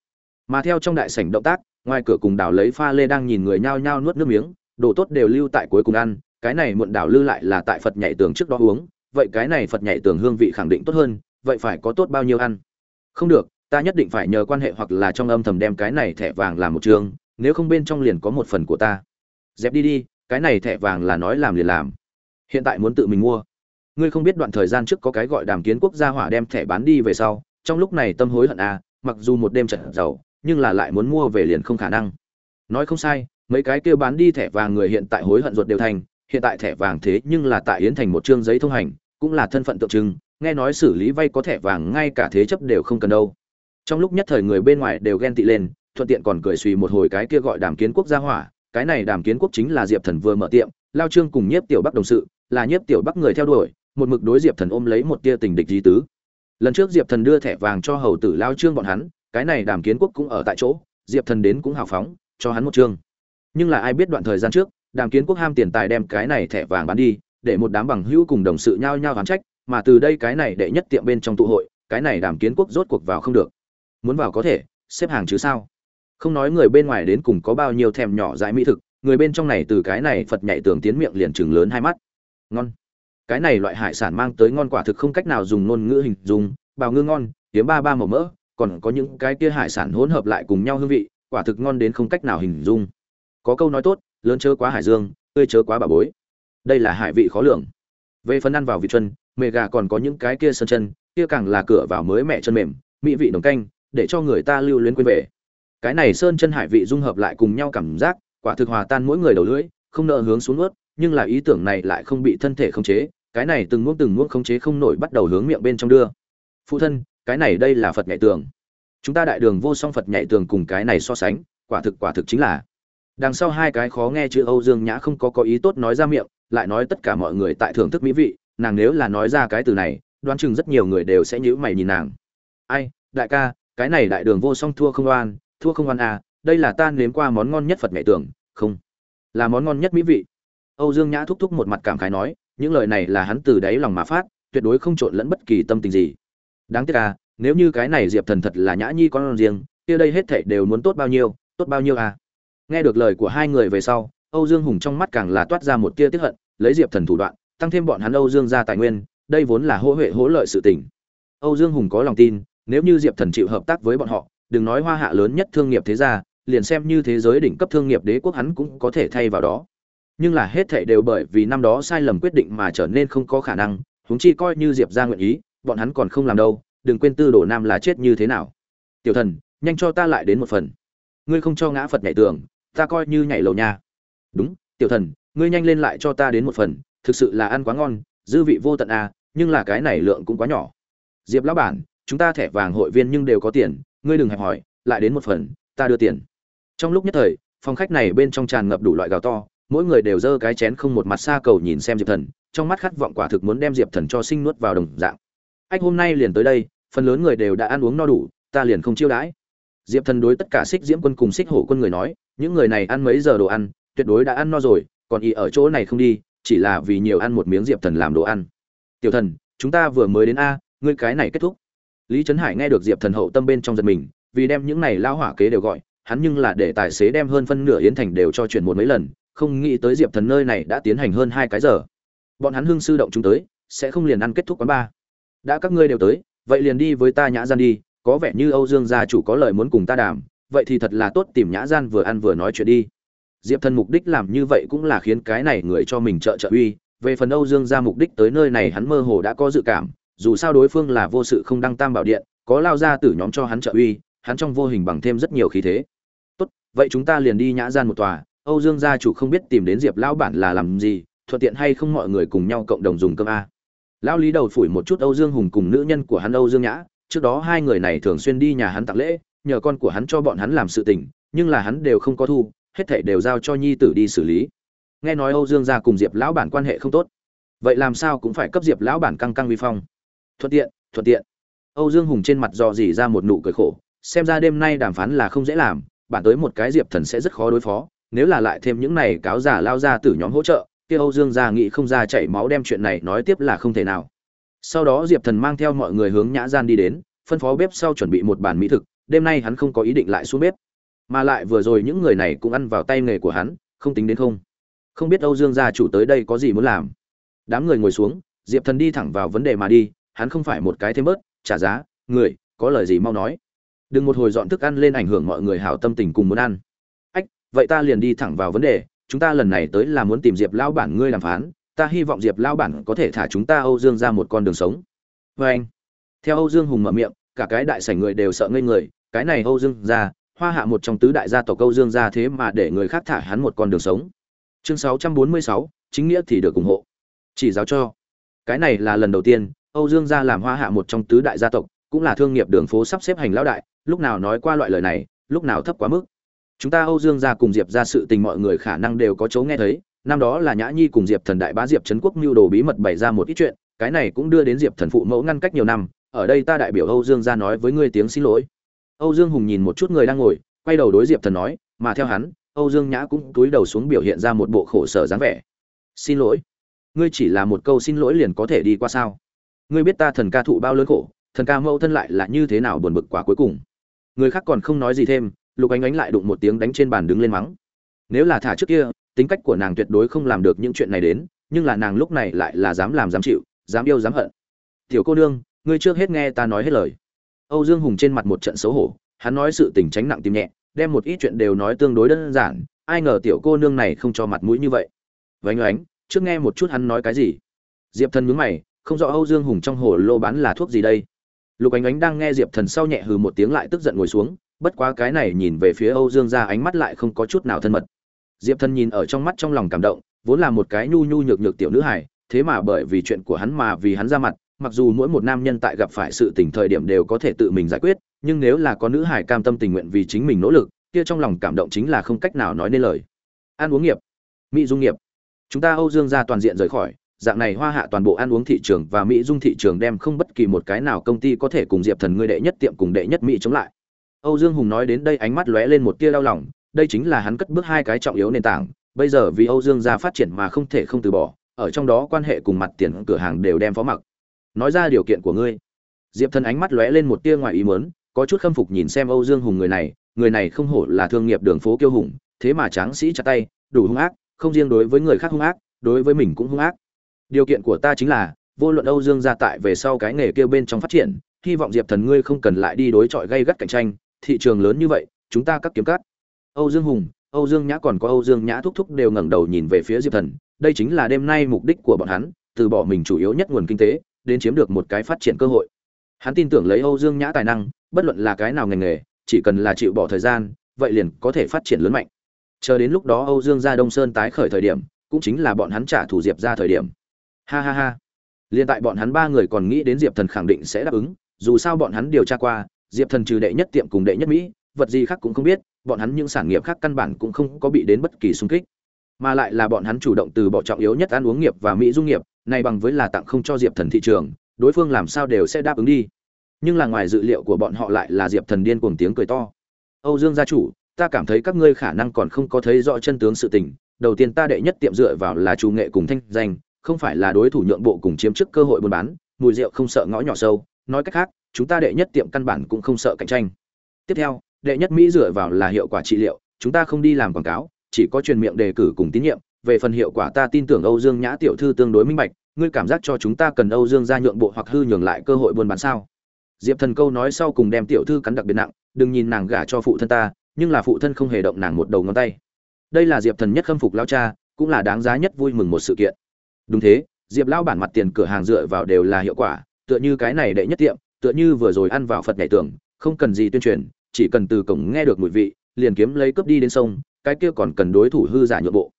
mà theo trong đại sảnh động tác, ngoài cửa cùng đảo lấy pha lê đang nhìn người nhao nhao nuốt nước miếng, đồ tốt đều lưu tại cuối cùng ăn, cái này muộn đảo lư lại là tại phật nhảy tường trước đó uống, vậy cái này phật nhảy tường hương vị khẳng định tốt hơn, vậy phải có tốt bao nhiêu ăn? Không được, ta nhất định phải nhờ quan hệ hoặc là trong âm thầm đem cái này thẻ vàng làm một trường, nếu không bên trong liền có một phần của ta. Dẹp đi đi cái này thẻ vàng là nói làm liền làm. Hiện tại muốn tự mình mua. Ngươi không biết đoạn thời gian trước có cái gọi đàm kiến quốc gia hỏa đem thẻ bán đi về sau, trong lúc này tâm hối hận à mặc dù một đêm trận giàu, nhưng là lại muốn mua về liền không khả năng. Nói không sai, mấy cái kêu bán đi thẻ vàng người hiện tại hối hận ruột đều thành, hiện tại thẻ vàng thế nhưng là tại yến thành một chương giấy thông hành, cũng là thân phận tượng trưng, nghe nói xử lý vay có thẻ vàng ngay cả thế chấp đều không cần đâu. Trong lúc nhất thời người bên ngoài đều ghen tị lên, thuận tiện còn cười suy một hồi cái kia gọi đàm kiến quốc gia hỏa cái này đàm kiến quốc chính là diệp thần vừa mở tiệm, lao trương cùng nhiếp tiểu bắc đồng sự, là nhiếp tiểu bắc người theo đuổi, một mực đối diệp thần ôm lấy một tia tình địch di tứ. Lần trước diệp thần đưa thẻ vàng cho hầu tử lao trương bọn hắn, cái này đàm kiến quốc cũng ở tại chỗ, diệp thần đến cũng hào phóng, cho hắn một chương nhưng là ai biết đoạn thời gian trước, đàm kiến quốc ham tiền tài đem cái này thẻ vàng bán đi, để một đám bằng hữu cùng đồng sự nhao nhao oán trách, mà từ đây cái này đệ nhất tiệm bên trong tụ hội, cái này đàm kiến quốc rốt cuộc vào không được. Muốn vào có thể, xếp hàng chứ sao? Không nói người bên ngoài đến cùng có bao nhiêu thèm nhỏ dãi mỹ thực, người bên trong này từ cái này phật nhảy tường tiến miệng liền chừng lớn hai mắt. Ngon. Cái này loại hải sản mang tới ngon quả thực không cách nào dùng ngôn ngữ hình dung, bào ngư ngon hiếm ba ba màu mỡ, còn có những cái kia hải sản hỗn hợp lại cùng nhau hương vị, quả thực ngon đến không cách nào hình dung. Có câu nói tốt, lớn chớ quá hải dương, tươi chớ quá bà bối. Đây là hải vị khó lường. Về phần ăn vào vị chân, mề gà còn có những cái kia sơn chân, kia càng là cửa vào mới mẹ chân mềm, mỹ vị đồng canh, để cho người ta lưu luyến quên về cái này sơn chân hải vị dung hợp lại cùng nhau cảm giác, quả thực hòa tan mỗi người đầu lưỡi, không nợ hướng xuống nuốt, nhưng là ý tưởng này lại không bị thân thể khống chế, cái này từng muỗng từng muỗng khống chế không nổi bắt đầu hướng miệng bên trong đưa. Phụ thân, cái này đây là phật nhảy tường. Chúng ta đại đường vô song phật nhảy tường cùng cái này so sánh, quả thực quả thực chính là. Đằng sau hai cái khó nghe chữ âu dương nhã không có có ý tốt nói ra miệng, lại nói tất cả mọi người tại thưởng thức mỹ vị, nàng nếu là nói ra cái từ này, đoán chừng rất nhiều người đều sẽ nhíu mày nhìn nàng. Ai, đại ca, cái này đại đường vô song thua không oan thua không ăn à đây là ta nếm qua món ngon nhất phật mẹ tưởng, không? Là món ngon nhất mỹ vị. Âu dương nhã thúc thúc một mặt cảm khái nói những lời này là hắn từ đáy lòng mà phát tuyệt đối không trộn lẫn bất kỳ tâm tình gì. Đáng tiếc à nếu như cái này diệp thần thật là nhã nhi con riêng kia đây hết thảy đều muốn tốt bao nhiêu tốt bao nhiêu à? Nghe được lời của hai người về sau âu dương hùng trong mắt càng là toát ra một tia tức hận lấy diệp thần thủ đoạn tăng thêm bọn hắn âu dương ra tài nguyên đây vốn là hỗ huệ hỗ lợi sự tình. Âu dương hùng có lòng tin nếu như diệp thần chịu hợp tác với bọn họ đừng nói hoa hạ lớn nhất thương nghiệp thế gia, liền xem như thế giới đỉnh cấp thương nghiệp đế quốc hắn cũng có thể thay vào đó. Nhưng là hết thảy đều bởi vì năm đó sai lầm quyết định mà trở nên không có khả năng, huống chi coi như diệp gia nguyện ý, bọn hắn còn không làm đâu, đừng quên tư đồ nam là chết như thế nào. Tiểu thần, nhanh cho ta lại đến một phần. Ngươi không cho ngã phật nhảy tường, ta coi như nhảy lầu nha. Đúng, tiểu thần, ngươi nhanh lên lại cho ta đến một phần, thực sự là ăn quá ngon, dư vị vô tận à nhưng là cái này lượng cũng quá nhỏ. Diệp lão bản, chúng ta thẻ vàng hội viên nhưng đều có tiền ngươi đừng hẹp hỏi, lại đến một phần, ta đưa tiền. Trong lúc nhất thời, phòng khách này bên trong tràn ngập đủ loại gào to, mỗi người đều giơ cái chén không một mặt xa cầu nhìn xem diệp thần, trong mắt khát vọng quả thực muốn đem diệp thần cho sinh nuốt vào đồng dạng. Anh hôm nay liền tới đây, phần lớn người đều đã ăn uống no đủ, ta liền không chiêu đãi. Diệp thần đối tất cả xích diễm quân cùng xích hổ quân người nói, những người này ăn mấy giờ đồ ăn, tuyệt đối đã ăn no rồi, còn ý ở chỗ này không đi, chỉ là vì nhiều ăn một miếng diệp thần làm đồ ăn. Tiểu thần, chúng ta vừa mới đến a, ngươi cái này kết thúc lý trấn hải nghe được diệp thần hậu tâm bên trong giật mình, vì đem những này lao hỏa kế đều gọi, hắn nhưng là để tài xế đem hơn phân nửa yến thành đều cho chuyển một mấy lần, không nghĩ tới diệp thần nơi này đã tiến hành hơn hai cái giờ. Bọn hắn hưng sư động chúng tới, sẽ không liền ăn kết thúc quán ba đã các ngươi đều tới, vậy liền đi với ta nhã gian đi, có vẻ như âu dương gia chủ có lời muốn cùng ta đàm, vậy thì thật là tốt tìm nhã gian vừa ăn vừa nói chuyện đi. Diệp thần mục đích làm như vậy cũng là khiến cái này người cho mình trợ trợ uy, về phần âu dương gia mục đích tới nơi này hắn mơ hồ đã có dự cảm dù sao đối phương là vô sự không đăng tam bảo điện, có lao ra từ nhóm cho hắn trợ uy, hắn trong vô hình bằng thêm rất nhiều khí thế. Tốt, vậy chúng ta liền đi nhã gian một tòa, âu dương gia chủ không biết tìm đến diệp lão bản là làm gì, thuận tiện hay không mọi người cùng nhau cộng đồng dùng cơm a. Lão lý đầu phủi một chút âu dương hùng cùng nữ nhân của hắn âu dương nhã, trước đó hai người này thường xuyên đi nhà hắn tặng lễ, nhờ con của hắn cho bọn hắn làm sự tình, nhưng là hắn đều không có thu, hết thảy đều giao cho nhi tử đi xử lý. Nghe nói âu dương gia cùng diệp lão bản quan hệ không tốt, vậy làm sao cũng phải cấp diệp lão bản căng căng vi phong thuận tiện thuận tiện. Âu dương hùng trên mặt dò dỉ ra một nụ cười khổ, xem ra đêm nay đàm phán là không dễ làm, bản tới một cái diệp thần sẽ rất khó đối phó, nếu là lại thêm những này cáo giả lao ra từ nhóm hỗ trợ, kia âu dương gia nghị không ra chảy máu đem chuyện này nói tiếp là không thể nào. Sau đó diệp thần mang theo mọi người hướng nhã gian đi đến, phân phó bếp sau chuẩn bị một bàn mỹ thực, đêm nay hắn không có ý định lại xuống bếp. Mà lại vừa rồi những người này cũng ăn vào tay nghề của hắn, không tính đến không. Không biết âu dương gia chủ tới đây có gì muốn làm. Đám người ngồi xuống, diệp thần đi thẳng vào vấn đề mà đi hắn không phải một cái thêm bớt trả giá người có lời gì mau nói. Đừng một hồi dọn thức ăn lên ảnh hưởng mọi người hảo tâm tình cùng muốn ăn. Ách vậy ta liền đi thẳng vào vấn đề chúng ta lần này tới là muốn tìm diệp lão bản ngươi làm phán ta hy vọng diệp lão bản có thể thả chúng ta âu dương ra một con đường sống. Vê anh. Theo âu dương hùng mở miệng cả cái đại sảnh người đều sợ ngây người cái này âu dương ra hoa hạ một trong tứ đại gia tộc âu dương ra thế mà để người khác thả hắn một con đường sống. Chương 646, chính nghĩa thì được ủng hộ. Chỉ giáo cho. Cái này là lần đầu tiên âu dương gia làm hoa hạ một trong tứ đại gia tộc, cũng là thương nghiệp đường phố sắp xếp hành lão đại, lúc nào nói qua loại lời này, lúc nào thấp quá mức. Chúng ta âu dương gia cùng diệp gia sự tình mọi người khả năng đều có chỗ nghe thấy, năm đó là nhã nhi cùng diệp thần đại bá diệp trấn quốc mưu đồ bí mật bày ra một ít chuyện, cái này cũng đưa đến diệp thần phụ mẫu ngăn cách nhiều năm, ở đây ta đại biểu âu dương gia nói với ngươi tiếng xin lỗi. Âu dương hùng nhìn một chút người đang ngồi, quay đầu đối diệp thần nói, mà theo hắn, âu dương nhã cũng cúi đầu xuống biểu hiện ra một bộ khổ sở dáng vẻ. Xin lỗi. Ngươi chỉ là một câu xin lỗi liền có thể đi qua sao? Ngươi biết ta thần ca thụ bao lớn khổ, thần ca mẫu thân lại là như thế nào buồn bực quá cuối cùng. Người khác còn không nói gì thêm, lục ánh ánh lại đụng một tiếng đánh trên bàn đứng lên mắng. Nếu là thả trước kia, tính cách của nàng tuyệt đối không làm được những chuyện này đến, nhưng là nàng lúc này lại là dám làm dám chịu, dám yêu dám hận. Tiểu cô nương, ngươi trước hết nghe ta nói hết lời. Âu dương hùng trên mặt một trận xấu hổ, hắn nói sự tình tránh nặng tim nhẹ, đem một ít chuyện đều nói tương đối đơn giản, ai ngờ tiểu cô nương này không cho mặt mũi như vậy. Vánh ánh, trước nghe một chút hắn nói cái gì? Diệp thần nhướng mày không rõ âu dương hùng trong hồ lô bán là thuốc gì đây. Lục ánh ánh đang nghe diệp thần sau nhẹ hừ một tiếng lại tức giận ngồi xuống, bất quá cái này nhìn về phía âu dương ra ánh mắt lại không có chút nào thân mật. Diệp thần nhìn ở trong mắt trong lòng cảm động, vốn là một cái nhu nhu nhược nhược tiểu nữ hài, thế mà bởi vì chuyện của hắn mà vì hắn ra mặt, mặc dù mỗi một nam nhân tại gặp phải sự tình thời điểm đều có thể tự mình giải quyết, nhưng nếu là có nữ hài cam tâm tình nguyện vì chính mình nỗ lực, kia trong lòng cảm động chính là không cách nào nói nên lời. Ăn uống nghiệp. Mỹ dung nghiệp. Chúng ta âu dương gia toàn diện rời khỏi dạng này hoa hạ toàn bộ ăn uống thị trường và mỹ dung thị trường đem không bất kỳ một cái nào công ty có thể cùng diệp thần ngươi đệ nhất tiệm cùng đệ nhất mỹ chống lại. Âu dương hùng nói đến đây ánh mắt lóe lên một tia đau lòng, đây chính là hắn cất bước hai cái trọng yếu nền tảng, bây giờ vì âu dương gia phát triển mà không thể không từ bỏ, ở trong đó quan hệ cùng mặt tiền cửa hàng đều đem phó mặc. Nói ra điều kiện của ngươi. Diệp thần ánh mắt lóe lên một tia ngoài ý mớn có chút khâm phục nhìn xem âu dương hùng người này người này không hổ là thương nghiệp đường phố kiêu hùng, thế mà tráng sĩ chặt tay, đủ hung ác, không riêng đối với người khác hung ác, đối với mình cũng hung ác điều kiện của ta chính là, vô luận âu dương gia tại về sau cái nghề kêu bên trong phát triển, hy vọng diệp thần ngươi không cần lại đi đối chọi gây gắt cạnh tranh, thị trường lớn như vậy, chúng ta cắt kiếm cắt âu dương hùng, âu dương nhã còn có âu dương nhã thúc thúc đều ngẩng đầu nhìn về phía diệp thần, đây chính là đêm nay mục đích của bọn hắn, từ bỏ mình chủ yếu nhất nguồn kinh tế, đến chiếm được một cái phát triển cơ hội. Hắn tin tưởng lấy âu dương nhã tài năng, bất luận là cái nào ngành nghề, chỉ cần là chịu bỏ thời gian, vậy liền có thể phát triển lớn mạnh. Chờ đến lúc đó âu dương gia đông sơn tái khởi thời điểm, cũng chính là bọn hắn trả thù diệp ra thời điểm ha ha ha. Liên tại bọn hắn ba người còn nghĩ đến diệp thần khẳng định sẽ đáp ứng, dù sao bọn hắn điều tra qua, diệp thần trừ đệ nhất tiệm cùng đệ nhất mỹ, vật gì khác cũng không biết, bọn hắn những sản nghiệp khác căn bản cũng không có bị đến bất kỳ xung kích. Mà lại là bọn hắn chủ động từ bỏ trọng yếu nhất ăn uống nghiệp và mỹ dung nghiệp, này bằng với là tặng không cho diệp thần thị trường, đối phương làm sao đều sẽ đáp ứng đi. Nhưng là ngoài dự liệu của bọn họ lại là diệp thần điên cuồng tiếng cười to. Âu dương gia chủ, ta cảm thấy các ngươi khả năng còn không có thấy rõ chân tướng sự tình, đầu tiên ta đệ nhất tiệm dựa vào là chủ nghệ cùng thanh danh không phải là đối thủ nhượng bộ cùng chiếm chức cơ hội buôn bán, mùi rượu không sợ ngõ nhỏ sâu, nói cách khác, chúng ta đệ nhất tiệm căn bản cũng không sợ cạnh tranh. Tiếp theo, đệ nhất mỹ dựa vào là hiệu quả trị liệu, chúng ta không đi làm quảng cáo, chỉ có truyền miệng đề cử cùng tín nhiệm, về phần hiệu quả ta tin tưởng âu dương nhã tiểu thư tương đối minh bạch, ngươi cảm giác cho chúng ta cần âu dương gia nhượng bộ hoặc hư nhường lại cơ hội buôn bán sao? Diệp thần câu nói sau cùng đem tiểu thư cắn đặc biệt nặng, đừng nhìn nàng gả cho phụ thân ta, nhưng là phụ thân không hề động nàng một đầu ngón tay. Đây là diệp thần nhất khâm phục lão cha, cũng là đáng giá nhất vui mừng một sự kiện đúng thế, diệp lao bản mặt tiền cửa hàng dựa vào đều là hiệu quả, tựa như cái này đệ nhất tiệm, tựa như vừa rồi ăn vào phật nhảy tưởng, không cần gì tuyên truyền, chỉ cần từ cổng nghe được mùi vị, liền kiếm lấy cướp đi đến sông, cái kia còn cần đối thủ hư giả nhượng bộ.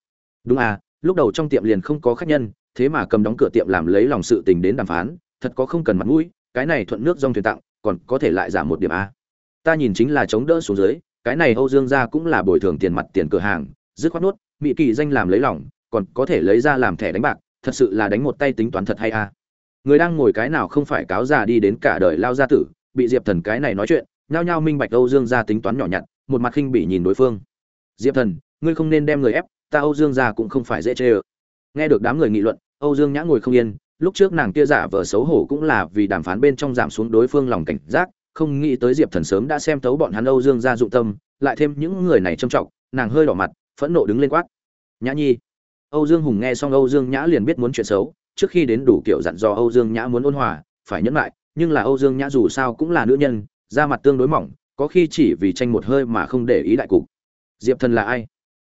Đúng à lúc đầu trong tiệm liền không có khách nhân, thế mà cầm đóng cửa tiệm làm lấy lòng sự tình đến đàm phán, thật có không cần mặt mũi, cái này thuận nước dòng thuyền tặng, còn có thể lại giảm một điểm a ta nhìn chính là chống đỡ xuống dưới, cái này âu dương gia cũng là bồi thường tiền mặt tiền cửa hàng, dứt khoát nuốt mỹ kỳ danh làm lấy lòng, còn có thể lấy ra làm thẻ đánh bạc thật sự là đánh một tay tính toán thật hay a người đang ngồi cái nào không phải cáo già đi đến cả đời lao gia tử, bị diệp thần cái này nói chuyện, nhao nhao minh bạch âu dương gia tính toán nhỏ nhặt, một mặt khinh bỉ nhìn đối phương. Diệp thần, ngươi không nên đem người ép, ta âu dương gia cũng không phải dễ chê ơ. Nghe được đám người nghị luận, âu dương nhã ngồi không yên, lúc trước nàng kia giả vờ xấu hổ cũng là vì đàm phán bên trong giảm xuống đối phương lòng cảnh giác, không nghĩ tới diệp thần sớm đã xem tấu bọn hắn âu dương gia dụng tâm, lại thêm những người này trông trọng, nàng hơi đỏ mặt, phẫn nộ đứng lên quát. Nhã nhi âu dương hùng nghe xong âu dương nhã liền biết muốn chuyện xấu, trước khi đến đủ kiểu dặn dò âu dương nhã muốn ôn hòa, phải nhẫn lại, nhưng là âu dương nhã dù sao cũng là nữ nhân, da mặt tương đối mỏng, có khi chỉ vì tranh một hơi mà không để ý đại cục. Diệp thần là ai?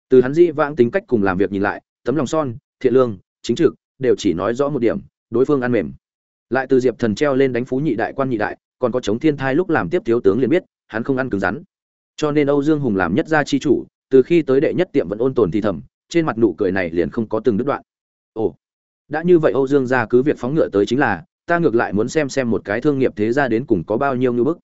Từ hắn dĩ vãng tính cách cùng làm việc nhìn lại, tấm lòng son, thiện lương, chính trực, đều chỉ nói rõ một điểm, đối phương ăn mềm. Lại từ diệp thần treo lên đánh phú nhị đại quan nhị đại, còn có chống thiên thai lúc làm tiếp thiếu tướng liền biết, hắn không ăn cứng rắn. Cho nên âu dương hùng làm nhất gia chi chủ, từ khi tới đệ nhất tiệm vẫn ôn tồn thì thầm trên mặt nụ cười này liền không có từng đứt đoạn. Ồ, đã như vậy âu dương gia cứ việc phóng ngựa tới chính là, ta ngược lại muốn xem xem một cái thương nghiệp thế gia đến cùng có bao nhiêu ngư bức.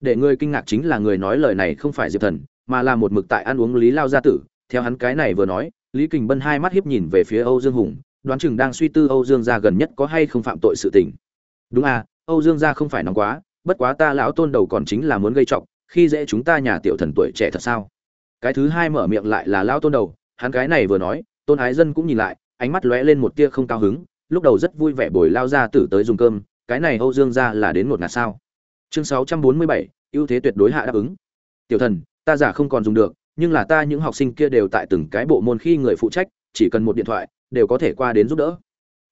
Để người kinh ngạc chính là người nói lời này không phải diệp thần, mà là một mực tại ăn uống lý lao gia tử. Theo hắn cái này vừa nói, lý kình bân hai mắt hiếp nhìn về phía âu dương hùng, đoán chừng đang suy tư âu dương gia gần nhất có hay không phạm tội sự tình. Đúng à âu dương gia không phải nóng quá, bất quá ta lão tôn đầu còn chính là muốn gây trọng, khi dễ chúng ta nhà tiểu thần tuổi trẻ thật sao? Cái thứ hai mở miệng lại là lão tôn đầu hắn cái này vừa nói, tôn ái dân cũng nhìn lại, ánh mắt lóe lên một tia không cao hứng, lúc đầu rất vui vẻ bồi lao ra tử tới dùng cơm, cái này âu dương gia là đến một ngạt sao. Chương sáu trăm bốn mươi bảy, ưu thế tuyệt đối hạ đáp ứng. Tiểu thần, ta giả không còn dùng được, nhưng là ta những học sinh kia đều tại từng cái bộ môn khi người phụ trách, chỉ cần một điện thoại, đều có thể qua đến giúp đỡ.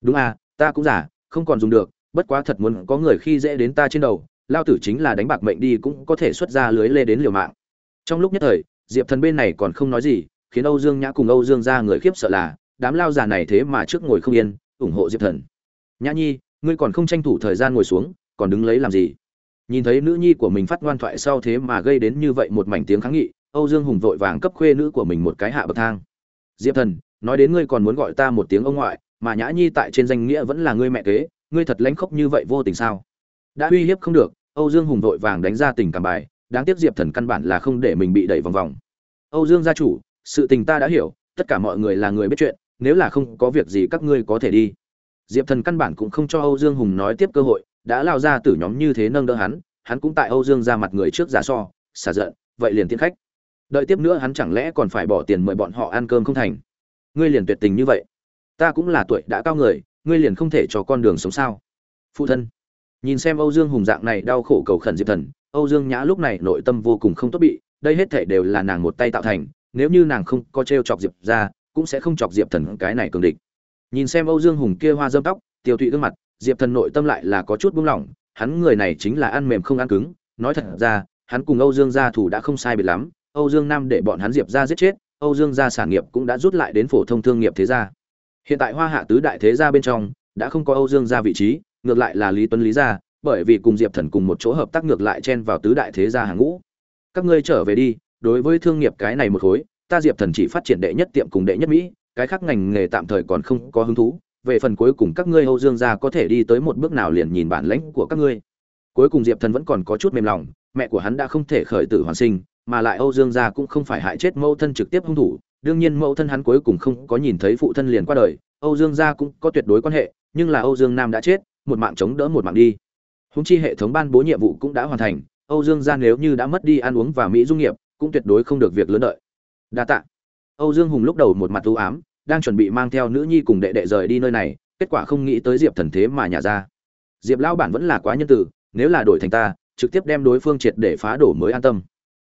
Đúng à ta cũng giả, không còn dùng được, bất quá thật muốn có người khi dễ đến ta trên đầu, lao tử chính là đánh bạc mệnh đi cũng có thể xuất ra lưới lê đến liều mạng. Trong lúc nhất thời, diệp thần bên này còn không nói gì khiến âu dương nhã cùng âu dương Gia người khiếp sợ là, đám lao già này thế mà trước ngồi không yên, ủng hộ diệp thần. Nhã nhi, ngươi còn không tranh thủ thời gian ngồi xuống, còn đứng lấy làm gì? Nhìn thấy nữ nhi của mình phát ngoan thoại sau thế mà gây đến như vậy một mảnh tiếng kháng nghị, âu dương hùng vội vàng cấp khuê nữ của mình một cái hạ bậc thang. Diệp thần, nói đến ngươi còn muốn gọi ta một tiếng ông ngoại, mà nhã nhi tại trên danh nghĩa vẫn là ngươi mẹ kế, ngươi thật lãnh khốc như vậy vô tình sao? Đã uy hiếp không được, âu dương hùng vội vàng đánh ra tình cảm bài, đáng tiếc diệp thần căn bản là không để mình bị đẩy vòng vòng. Âu dương gia chủ sự tình ta đã hiểu, tất cả mọi người là người biết chuyện, nếu là không có việc gì các ngươi có thể đi. Diệp thần căn bản cũng không cho âu dương hùng nói tiếp cơ hội, đã lao ra từ nhóm như thế nâng đỡ hắn hắn cũng tại âu dương ra mặt người trước giả so, xả giận, vậy liền tiến khách. Đợi tiếp nữa hắn chẳng lẽ còn phải bỏ tiền mời bọn họ ăn cơm không thành? Ngươi liền tuyệt tình như vậy. Ta cũng là tuổi đã cao người, ngươi liền không thể cho con đường sống sao? Phụ thân. Nhìn xem âu dương hùng dạng này đau khổ cầu khẩn diệp thần, âu dương nhã lúc này nội tâm vô cùng không tốt bị, đây hết thể đều là nàng một tay tạo thành nếu như nàng không có t chọc diệp ra, cũng sẽ không chọc diệp thần cái này cường địch. Nhìn xem âu dương hùng kia hoa dâm tóc, tiêu thụy gương mặt, diệp thần nội tâm lại là có chút buông lỏng, hắn người này chính là ăn mềm không ăn cứng, nói thật ra, hắn cùng âu dương gia thủ đã không sai biệt lắm, âu dương nam để bọn hắn diệp ra giết chết, âu dương gia sản nghiệp cũng đã rút lại đến phổ thông thương nghiệp thế gia. Hiện tại hoa hạ tứ đại thế gia bên trong, đã không có âu dương gia vị trí, ngược lại là lý tuấn lý gia, bởi vì cùng diệp thần cùng một chỗ hợp tác ngược lại chen vào tứ đại thế gia hàng ngũ. Các ngươi trở về đi đối với thương nghiệp cái này một khối, ta diệp thần chỉ phát triển đệ nhất tiệm cùng đệ nhất mỹ, cái khác ngành nghề tạm thời còn không có hứng thú. Về phần cuối cùng các ngươi âu dương gia có thể đi tới một bước nào liền nhìn bản lãnh của các ngươi. Cuối cùng diệp thần vẫn còn có chút mềm lòng, mẹ của hắn đã không thể khởi tử hoàn sinh, mà lại âu dương gia cũng không phải hại chết mẫu thân trực tiếp hung thủ. Đương nhiên mẫu thân hắn cuối cùng không có nhìn thấy phụ thân liền qua đời, âu dương gia cũng có tuyệt đối quan hệ, nhưng là âu dương nam đã chết, một mạng chống đỡ một mạng đi. Hùng chi hệ thống ban bố nhiệm vụ cũng đã hoàn thành, âu dương gia nếu như đã mất đi ăn uống và mỹ dung nghiệp cũng tuyệt đối không được việc lớn đợi. Đa tạ. Âu dương hùng lúc đầu một mặt u ám, đang chuẩn bị mang theo nữ nhi cùng đệ đệ rời đi nơi này, kết quả không nghĩ tới diệp thần thế mà nhả ra. Diệp lão bản vẫn là quá nhân từ nếu là đổi thành ta, trực tiếp đem đối phương triệt để phá đổ mới an tâm.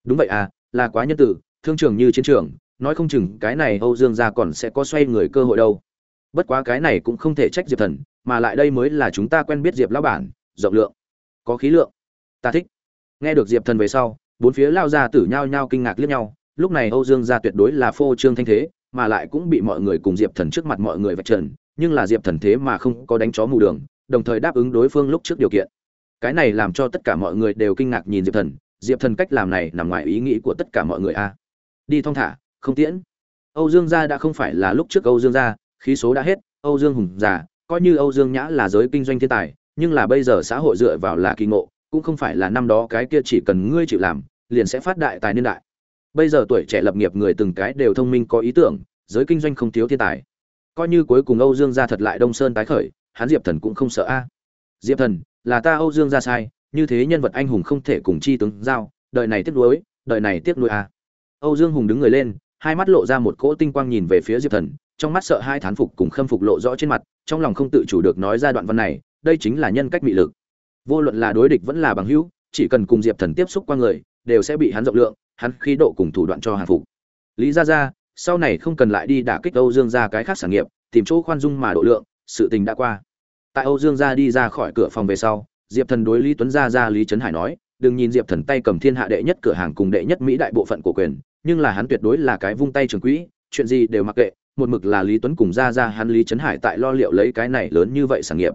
Đúng vậy à là quá nhân từ thương trường như chiến trường, nói không chừng cái này âu dương gia còn sẽ có xoay người cơ hội đâu. Bất quá cái này cũng không thể trách diệp thần, mà lại đây mới là chúng ta quen biết diệp lão bản, rộng lượng, có khí lượng. Ta thích. Nghe được diệp thần về sau bốn phía lao ra tử nhao nhao kinh ngạc liếc nhau, lúc này âu dương gia tuyệt đối là phô trương thanh thế, mà lại cũng bị mọi người cùng diệp thần trước mặt mọi người vạch trần, nhưng là diệp thần thế mà không có đánh chó mù đường, đồng thời đáp ứng đối phương lúc trước điều kiện. Cái này làm cho tất cả mọi người đều kinh ngạc nhìn diệp thần diệp thần cách làm này nằm ngoài ý nghĩ của tất cả mọi người a. Đi thong thả, không tiễn. Âu dương gia đã không phải là lúc trước âu dương gia, khí số đã hết, âu dương hùng già, coi như âu dương nhã là giới kinh doanh thiên tài, nhưng là bây giờ xã hội dựa vào là kỳ ngộ, cũng không phải là năm đó cái kia chỉ cần ngươi chịu làm liền sẽ phát đại tài niên đại. Bây giờ tuổi trẻ lập nghiệp người từng cái đều thông minh có ý tưởng, giới kinh doanh không thiếu thiên tài. Coi như cuối cùng âu dương gia thật lại đông sơn tái khởi, hắn diệp thần cũng không sợ a. Diệp thần, là ta âu dương gia sai, như thế nhân vật anh hùng không thể cùng chi tướng giao, đời này tiếc nuối, đời này tiếc nuối a. Âu dương hùng đứng người lên, hai mắt lộ ra một cỗ tinh quang nhìn về phía diệp thần, trong mắt sợ hai thán phục cùng khâm phục lộ rõ trên mặt, trong lòng không tự chủ được nói ra đoạn văn này, đây chính là nhân cách mị lực. Vô luận là đối địch vẫn là bằng hữu, chỉ cần cùng diệp thần tiếp xúc qua người đều sẽ bị hắn rộng lượng, hắn khí độ cùng thủ đoạn cho hàng phục. Lý gia gia, sau này không cần lại đi đả kích âu dương gia cái khác sản nghiệp, tìm chỗ khoan dung mà độ lượng, sự tình đã qua. Tại âu dương gia đi ra khỏi cửa phòng về sau, diệp thần đối lý tuấn gia gia lý trấn hải nói, đừng nhìn diệp thần tay cầm thiên hạ đệ nhất cửa hàng cùng đệ nhất mỹ đại bộ phận của quyền, nhưng là hắn tuyệt đối là cái vung tay trường quỹ, chuyện gì đều mặc kệ, một mực là lý tuấn cùng gia gia hắn lý trấn hải tại lo liệu lấy cái này lớn như vậy sản nghiệp.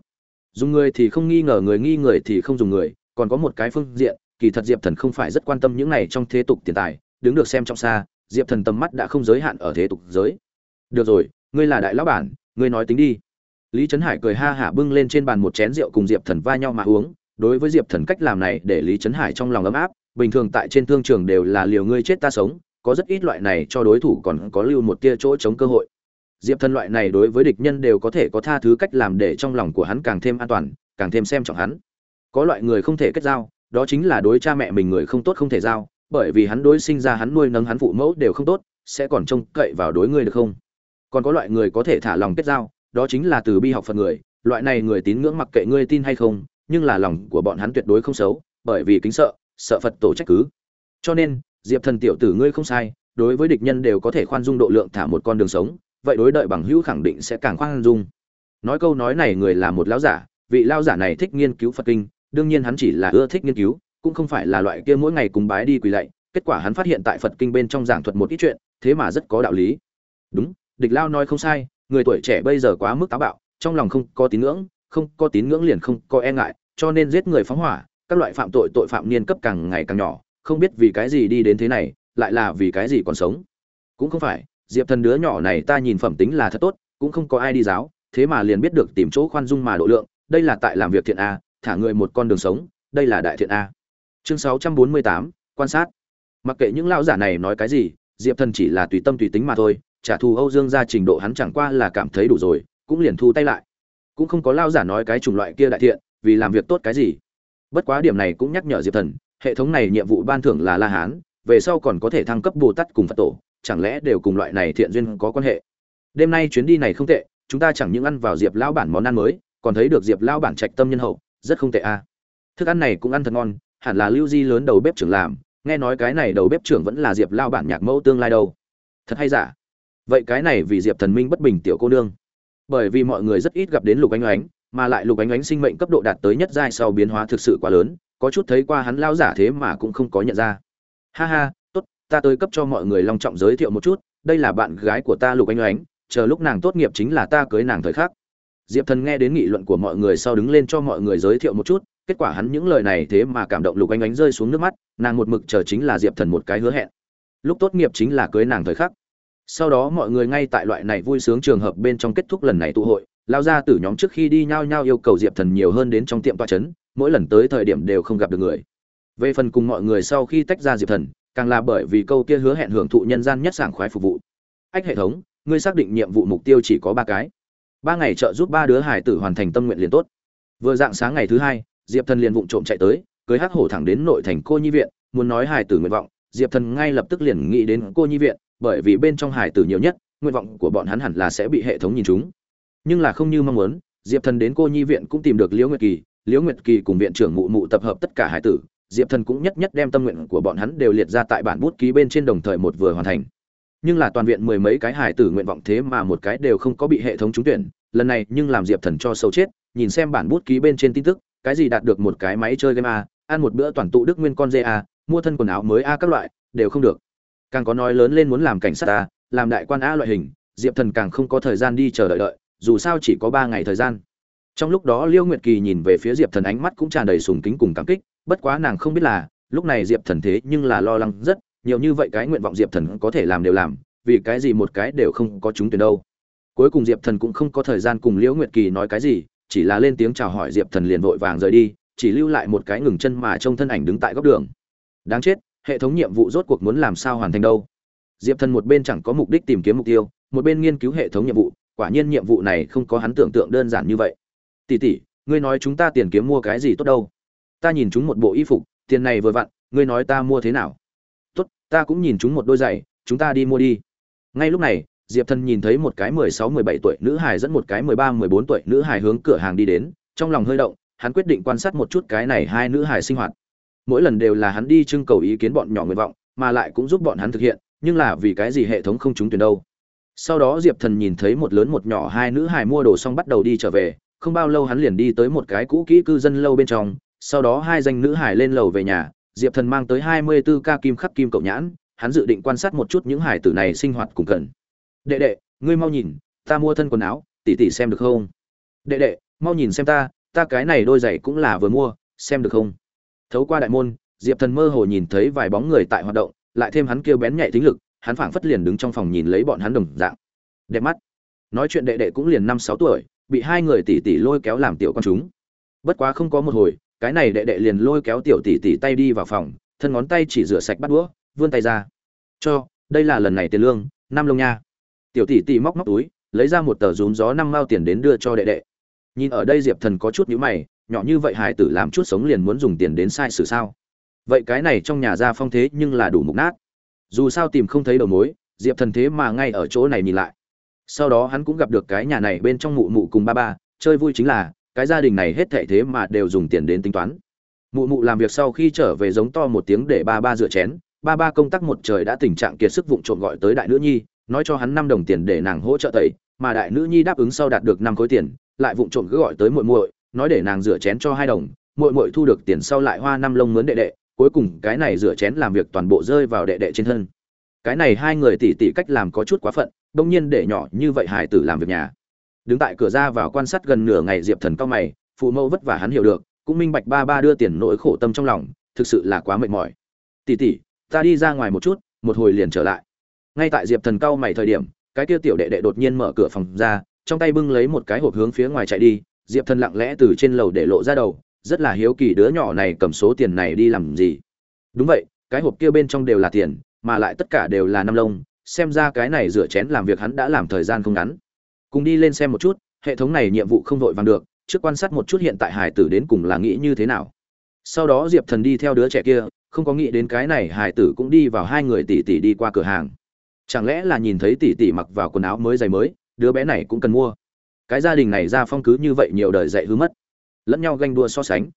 Dùng người thì không nghi ngờ, người nghi người thì không dùng người, còn có một cái phương diện kỳ thật diệp thần không phải rất quan tâm những này trong thế tục tiền tài, đứng được xem trong xa, diệp thần tầm mắt đã không giới hạn ở thế tục giới. Được rồi, ngươi là đại lão bản, ngươi nói tính đi. Lý trấn hải cười ha hả bưng lên trên bàn một chén rượu cùng diệp thần va nhau mà uống. Đối với diệp thần cách làm này để lý trấn hải trong lòng ấm áp, bình thường tại trên thương trường đều là liều ngươi chết ta sống, có rất ít loại này cho đối thủ còn có lưu một tia chỗ chống cơ hội. Diệp thần loại này đối với địch nhân đều có thể có tha thứ cách làm để trong lòng của hắn càng thêm an toàn, càng thêm xem trọng hắn. Có loại người không thể kết giao đó chính là đối cha mẹ mình người không tốt không thể giao, bởi vì hắn đối sinh ra hắn nuôi nấng hắn phụ mẫu đều không tốt, sẽ còn trông cậy vào đối ngươi được không? Còn có loại người có thể thả lòng kết giao, đó chính là từ bi học phật người, loại này người tín ngưỡng mặc kệ ngươi tin hay không, nhưng là lòng của bọn hắn tuyệt đối không xấu, bởi vì kính sợ sợ phật tổ trách cứ. Cho nên, diệp thần tiểu tử ngươi không sai, đối với địch nhân đều có thể khoan dung độ lượng thả một con đường sống, vậy đối đợi bằng hữu khẳng định sẽ càng khoan dung. Nói câu nói này người là một lão giả, vị lão giả này thích nghiên cứu phật kinh đương nhiên hắn chỉ là ưa thích nghiên cứu, cũng không phải là loại kia mỗi ngày cùng bái đi quỳ lạy, kết quả hắn phát hiện tại phật kinh bên trong giảng thuật một ít chuyện, thế mà rất có đạo lý. Đúng, địch lao nói không sai, người tuổi trẻ bây giờ quá mức táo bạo, trong lòng không có tín ngưỡng, không có tín ngưỡng liền không có e ngại, cho nên giết người phóng hỏa, các loại phạm tội tội phạm niên cấp càng ngày càng nhỏ, không biết vì cái gì đi đến thế này, lại là vì cái gì còn sống. Cũng không phải, diệp thần đứa nhỏ này ta nhìn phẩm tính là thật tốt, cũng không có ai đi giáo, thế mà liền biết được tìm chỗ khoan dung mà độ lượng, đây là tại làm việc thiện a thả người một con đường sống, đây là đại thiện a. Chương sáu trăm bốn mươi tám, quan sát. Mặc kệ những lão giả này nói cái gì, diệp thần chỉ là tùy tâm tùy tính mà thôi, trả thù âu dương ra trình độ hắn chẳng qua là cảm thấy đủ rồi, cũng liền thu tay lại. Cũng không có lao giả nói cái chủng loại kia đại thiện, vì làm việc tốt cái gì. Bất quá điểm này cũng nhắc nhở diệp thần, hệ thống này nhiệm vụ ban thưởng là la hán, về sau còn có thể thăng cấp bồ tát cùng phật tổ, chẳng lẽ đều cùng loại này thiện duyên có quan hệ? Đêm nay chuyến đi này không tệ, chúng ta chẳng những ăn vào diệp lão bản món ăn mới, còn thấy được diệp lão bản trạch tâm nhân hậu rất không tệ a. Thức ăn này cũng ăn thật ngon, hẳn là lưu di lớn đầu bếp trưởng làm, nghe nói cái này đầu bếp trưởng vẫn là diệp lao bản nhạc mẫu tương lai đâu. Thật hay giả? Vậy cái này vì diệp thần minh bất bình tiểu cô nương. Bởi vì mọi người rất ít gặp đến lục ánh oánh mà lại lục ánh oánh sinh mệnh cấp độ đạt tới nhất giai sau biến hóa thực sự quá lớn, có chút thấy qua hắn lao giả thế mà cũng không có nhận ra. Ha ha, tốt, ta tới cấp cho mọi người long trọng giới thiệu một chút, đây là bạn gái của ta lục ánh oánh chờ lúc nàng tốt nghiệp chính là ta cưới nàng thời khắc diệp thần nghe đến nghị luận của mọi người sau đứng lên cho mọi người giới thiệu một chút, kết quả hắn những lời này thế mà cảm động lục ánh ánh rơi xuống nước mắt, nàng một mực chờ chính là diệp thần một cái hứa hẹn. Lúc tốt nghiệp chính là cưới nàng thời khắc. Sau đó mọi người ngay tại loại này vui sướng trường hợp bên trong kết thúc lần này tụ hội, lao ra từ nhóm trước khi đi nhau nhau yêu cầu diệp thần nhiều hơn đến trong tiệm tọa trấn mỗi lần tới thời điểm đều không gặp được người. Về phần cùng mọi người sau khi tách ra diệp thần, càng là bởi vì câu kia hứa hẹn hưởng thụ nhân gian nhất sảng khoái phục vụ. Ách hệ thống, ngươi xác định nhiệm vụ mục tiêu chỉ có ba cái ba ngày trợ giúp ba đứa hải tử hoàn thành tâm nguyện liền tốt. Vừa dạng sáng ngày thứ hai, diệp thần liền vụng trộm chạy tới, cưới hắc hổ thẳng đến nội thành cô nhi viện, muốn nói hải tử nguyện vọng, diệp thần ngay lập tức liền nghĩ đến cô nhi viện, bởi vì bên trong hải tử nhiều nhất, nguyện vọng của bọn hắn hẳn là sẽ bị hệ thống nhìn chúng. Nhưng là không như mong muốn, diệp thần đến cô nhi viện cũng tìm được liễu nguyệt kỳ, liễu nguyệt kỳ cùng viện trưởng mụ mụ tập hợp tất cả hải tử, diệp thần cũng nhất nhất đem tâm nguyện của bọn hắn đều liệt ra tại bản bút ký bên trên đồng thời một vừa hoàn thành nhưng là toàn viện mười mấy cái hải tử nguyện vọng thế mà một cái đều không có bị hệ thống trúng tuyển. Lần này, nhưng làm diệp thần cho sâu chết, nhìn xem bản bút ký bên trên tin tức, cái gì đạt được một cái máy chơi game a, ăn một bữa toàn tụ đức nguyên con dê a, mua thân quần áo mới a các loại, đều không được. Càng có nói lớn lên muốn làm cảnh sát a, làm đại quan a loại hình, diệp thần càng không có thời gian đi chờ đợi đợi, dù sao chỉ có ba ngày thời gian. Trong lúc đó liêu nguyệt kỳ nhìn về phía diệp thần ánh mắt cũng tràn đầy sùng kính cùng cảm kích, bất quá nàng không biết là, lúc này diệp thần thế nhưng là lo lắng rất nhiều như vậy cái nguyện vọng diệp thần có thể làm đều làm, vì cái gì một cái đều không có chúng tuyển đâu. Cuối cùng diệp thần cũng không có thời gian cùng liễu nguyệt kỳ nói cái gì, chỉ là lên tiếng chào hỏi diệp thần liền vội vàng rời đi, chỉ lưu lại một cái ngừng chân mà trông thân ảnh đứng tại góc đường. Đáng chết, hệ thống nhiệm vụ rốt cuộc muốn làm sao hoàn thành đâu? Diệp thần một bên chẳng có mục đích tìm kiếm mục tiêu, một bên nghiên cứu hệ thống nhiệm vụ, quả nhiên nhiệm vụ này không có hắn tưởng tượng đơn giản như vậy. Tỷ tỷ, ngươi nói chúng ta tiền kiếm mua cái gì tốt đâu? Ta nhìn chúng một bộ y phục, tiền này vừa vặn, ngươi nói ta mua thế nào? Ta cũng nhìn chúng một đôi giày, chúng ta đi mua đi. Ngay lúc này, diệp thần nhìn thấy một cái mười sáu, mười bảy tuổi nữ hài dẫn một cái mười ba, mười bốn tuổi nữ hài hướng cửa hàng đi đến, trong lòng hơi động, hắn quyết định quan sát một chút cái này hai nữ hài sinh hoạt. Mỗi lần đều là hắn đi trưng cầu ý kiến bọn nhỏ nguyện vọng, mà lại cũng giúp bọn hắn thực hiện, nhưng là vì cái gì hệ thống không trúng tuyển đâu. Sau đó diệp thần nhìn thấy một lớn một nhỏ hai nữ hài mua đồ xong bắt đầu đi trở về, không bao lâu hắn liền đi tới một cái cũ kỹ cư dân lâu bên trong, sau đó hai danh nữ hài lên lầu về nhà diệp thần mang tới hai mươi b ố ca kim khắc kim cậu nhãn, hắn dự định quan sát một chút những hải tử này sinh hoạt cùng cần. Đệ đệ, ngươi mau nhìn, ta mua thân quần áo tỉ tỉ xem được không? Đệ đệ, mau nhìn xem ta ta cái này đôi giày cũng là vừa mua, xem được không? Thấu qua đại môn, diệp thần mơ hồ nhìn thấy vài bóng người tại hoạt động, lại thêm hắn kêu bén nhạy tính lực, hắn phảng phất liền đứng trong phòng nhìn lấy bọn hắn đồng dạng. Đẹp mắt. Nói chuyện đệ đệ cũng liền năm sáu tuổi, bị hai người tỉ tỉ lôi kéo làm tiểu con chúng. Bất quá không có một hồi cái này đệ đệ liền lôi kéo tiểu tỷ tỷ tay đi vào phòng, thân ngón tay chỉ rửa sạch bắt đũa, vươn tay ra. Cho, đây là lần này tiền lương, năm lông nha. Tiểu tỷ tỷ móc móc túi, lấy ra một tờ rúm gió năm mao tiền đến đưa cho đệ đệ. Nhìn ở đây diệp thần có chút nhíu mày, nhỏ như vậy hải tử làm chút sống liền muốn dùng tiền đến sai sử sao? Vậy cái này trong nhà ra phong thế nhưng là đủ mục nát. Dù sao tìm không thấy đầu mối, diệp thần thế mà ngay ở chỗ này nhìn lại. Sau đó hắn cũng gặp được cái nhà này bên trong mụ mụ cùng ba ba, chơi vui chính là cái gia đình này hết thệ thế mà đều dùng tiền đến tính toán. Mụ mụ làm việc sau khi trở về giống to một tiếng để ba ba rửa chén, ba ba công tác một trời đã tình trạng kiệt sức vụng trộm gọi tới đại nữ nhi, nói cho hắn năm đồng tiền để nàng hỗ trợ tẩy, mà đại nữ nhi đáp ứng sau đạt được năm khối tiền, lại vụng trộm cứ gọi tới muội muội, nói để nàng rửa chén cho hai đồng, muội muội thu được tiền sau lại hoa năm lông mướn đệ đệ, cuối cùng cái này rửa chén làm việc toàn bộ rơi vào đệ đệ trên thân. Cái này hai người tỉ tỉ cách làm có chút quá phận, đông nhiên để nhỏ như vậy hải tử làm việc nhà đứng tại cửa ra vào quan sát gần nửa ngày diệp thần cao mày, phụ mẫu vất vả hắn hiểu được, cũng minh bạch ba ba đưa tiền nỗi khổ tâm trong lòng, thực sự là quá mệt mỏi. Tỉ tỉ ta đi ra ngoài một chút, một hồi liền trở lại. Ngay tại diệp thần cao mày thời điểm, cái kia tiểu đệ đệ đột nhiên mở cửa phòng ra, trong tay bưng lấy một cái hộp hướng phía ngoài chạy đi. Diệp thần lặng lẽ từ trên lầu để lộ ra đầu, rất là hiếu kỳ đứa nhỏ này cầm số tiền này đi làm gì. Đúng vậy, cái hộp kia bên trong đều là tiền, mà lại tất cả đều là năm lông, xem ra cái này rửa chén làm việc hắn đã làm thời gian không ngắn cùng đi lên xem một chút, hệ thống này nhiệm vụ không vội vàng được, trước quan sát một chút hiện tại hải tử đến cùng là nghĩ như thế nào. Sau đó diệp thần đi theo đứa trẻ kia, không có nghĩ đến cái này hải tử cũng đi vào hai người tỷ tỷ đi qua cửa hàng. Chẳng lẽ là nhìn thấy tỷ tỷ mặc vào quần áo mới giày mới, đứa bé này cũng cần mua. Cái gia đình này ra phong cứ như vậy nhiều đời dạy hứa mất. Lẫn nhau ganh đua so sánh.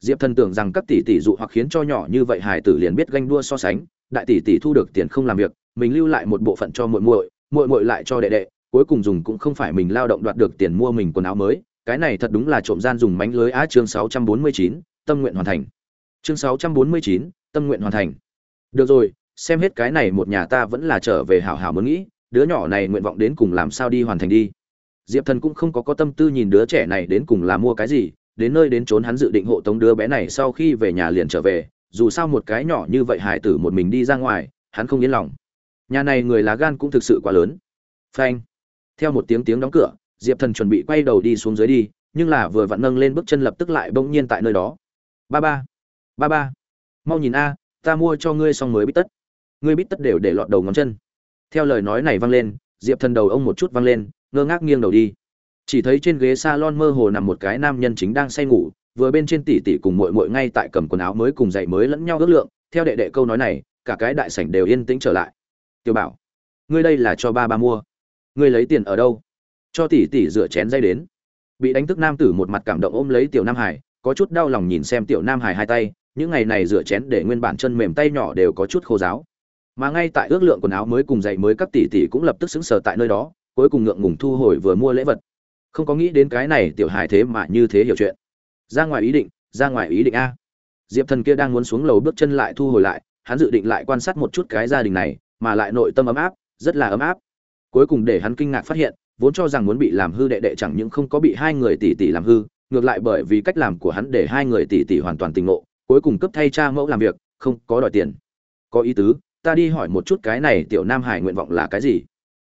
Diệp thần tưởng rằng các tỷ tỷ dụ hoặc khiến cho nhỏ như vậy hải tử liền biết ganh đua so sánh, đại tỷ tỷ thu được tiền không làm việc, mình lưu lại một bộ phận cho muội muội muội muội lại cho đệ đệ cuối cùng dùng cũng không phải mình lao động đoạt được tiền mua mình quần áo mới cái này thật đúng là trộm gian dùng mánh lưới á chương 649, tâm nguyện hoàn thành. Chương 649, tâm nguyện hoàn thành. Được rồi xem hết cái này một nhà ta vẫn là trở về hảo hảo muốn nghĩ đứa nhỏ này nguyện vọng đến cùng làm sao đi hoàn thành đi. Diệp thần cũng không có có tâm tư nhìn đứa trẻ này đến cùng là mua cái gì đến nơi đến trốn hắn dự định hộ tống đứa bé này sau khi về nhà liền trở về dù sao một cái nhỏ như vậy hải tử một mình đi ra ngoài hắn không yên lòng. Nhà này người lá gan cũng thực sự quá lớn. Phanh theo một tiếng tiếng đóng cửa, diệp thần chuẩn bị quay đầu đi xuống dưới đi, nhưng là vừa vặn nâng lên bước chân lập tức lại bỗng nhiên tại nơi đó. Ba ba ba ba, mau nhìn a, ta mua cho ngươi xong mới bít tất. Ngươi bít tất đều để lọt đầu ngón chân. Theo lời nói này vang lên, diệp thần đầu ông một chút vang lên, ngơ ngác nghiêng đầu đi. Chỉ thấy trên ghế salon mơ hồ nằm một cái nam nhân chính đang say ngủ, vừa bên trên tỷ tỷ cùng muội muội ngay tại cầm quần áo mới cùng giày mới lẫn nhau ước lượng, theo đệ đệ câu nói này, cả cái đại sảnh đều yên tĩnh trở lại. Tiểu bảo, ngươi đây là cho ba ba mua ngươi lấy tiền ở đâu? Cho tỷ tỷ rửa chén dây đến. Bị đánh thức nam tử một mặt cảm động ôm lấy tiểu nam hải, có chút đau lòng nhìn xem tiểu nam hải hai tay, những ngày này rửa chén để nguyên bản chân mềm tay nhỏ đều có chút khô giáo mà ngay tại ước lượng quần áo mới cùng giày mới các tỷ tỷ cũng lập tức xứng sờ tại nơi đó, cuối cùng ngượng ngùng thu hồi vừa mua lễ vật. Không có nghĩ đến cái này tiểu hài thế mà như thế hiểu chuyện. Ra ngoài ý định, ra ngoài ý định a. Diệp thần kia đang muốn xuống lầu bước chân lại thu hồi lại, hắn dự định lại quan sát một chút cái gia đình này, mà lại nội tâm ấm áp, rất là ấm áp cuối cùng để hắn kinh ngạc phát hiện, vốn cho rằng muốn bị làm hư đệ đệ chẳng những không có bị hai người tỷ tỷ làm hư, ngược lại bởi vì cách làm của hắn để hai người tỷ tỷ hoàn toàn tình ngộ, cuối cùng cấp thay cha mẫu làm việc, không có đòi tiền. Có ý tứ, ta đi hỏi một chút cái này tiểu nam hải nguyện vọng là cái gì.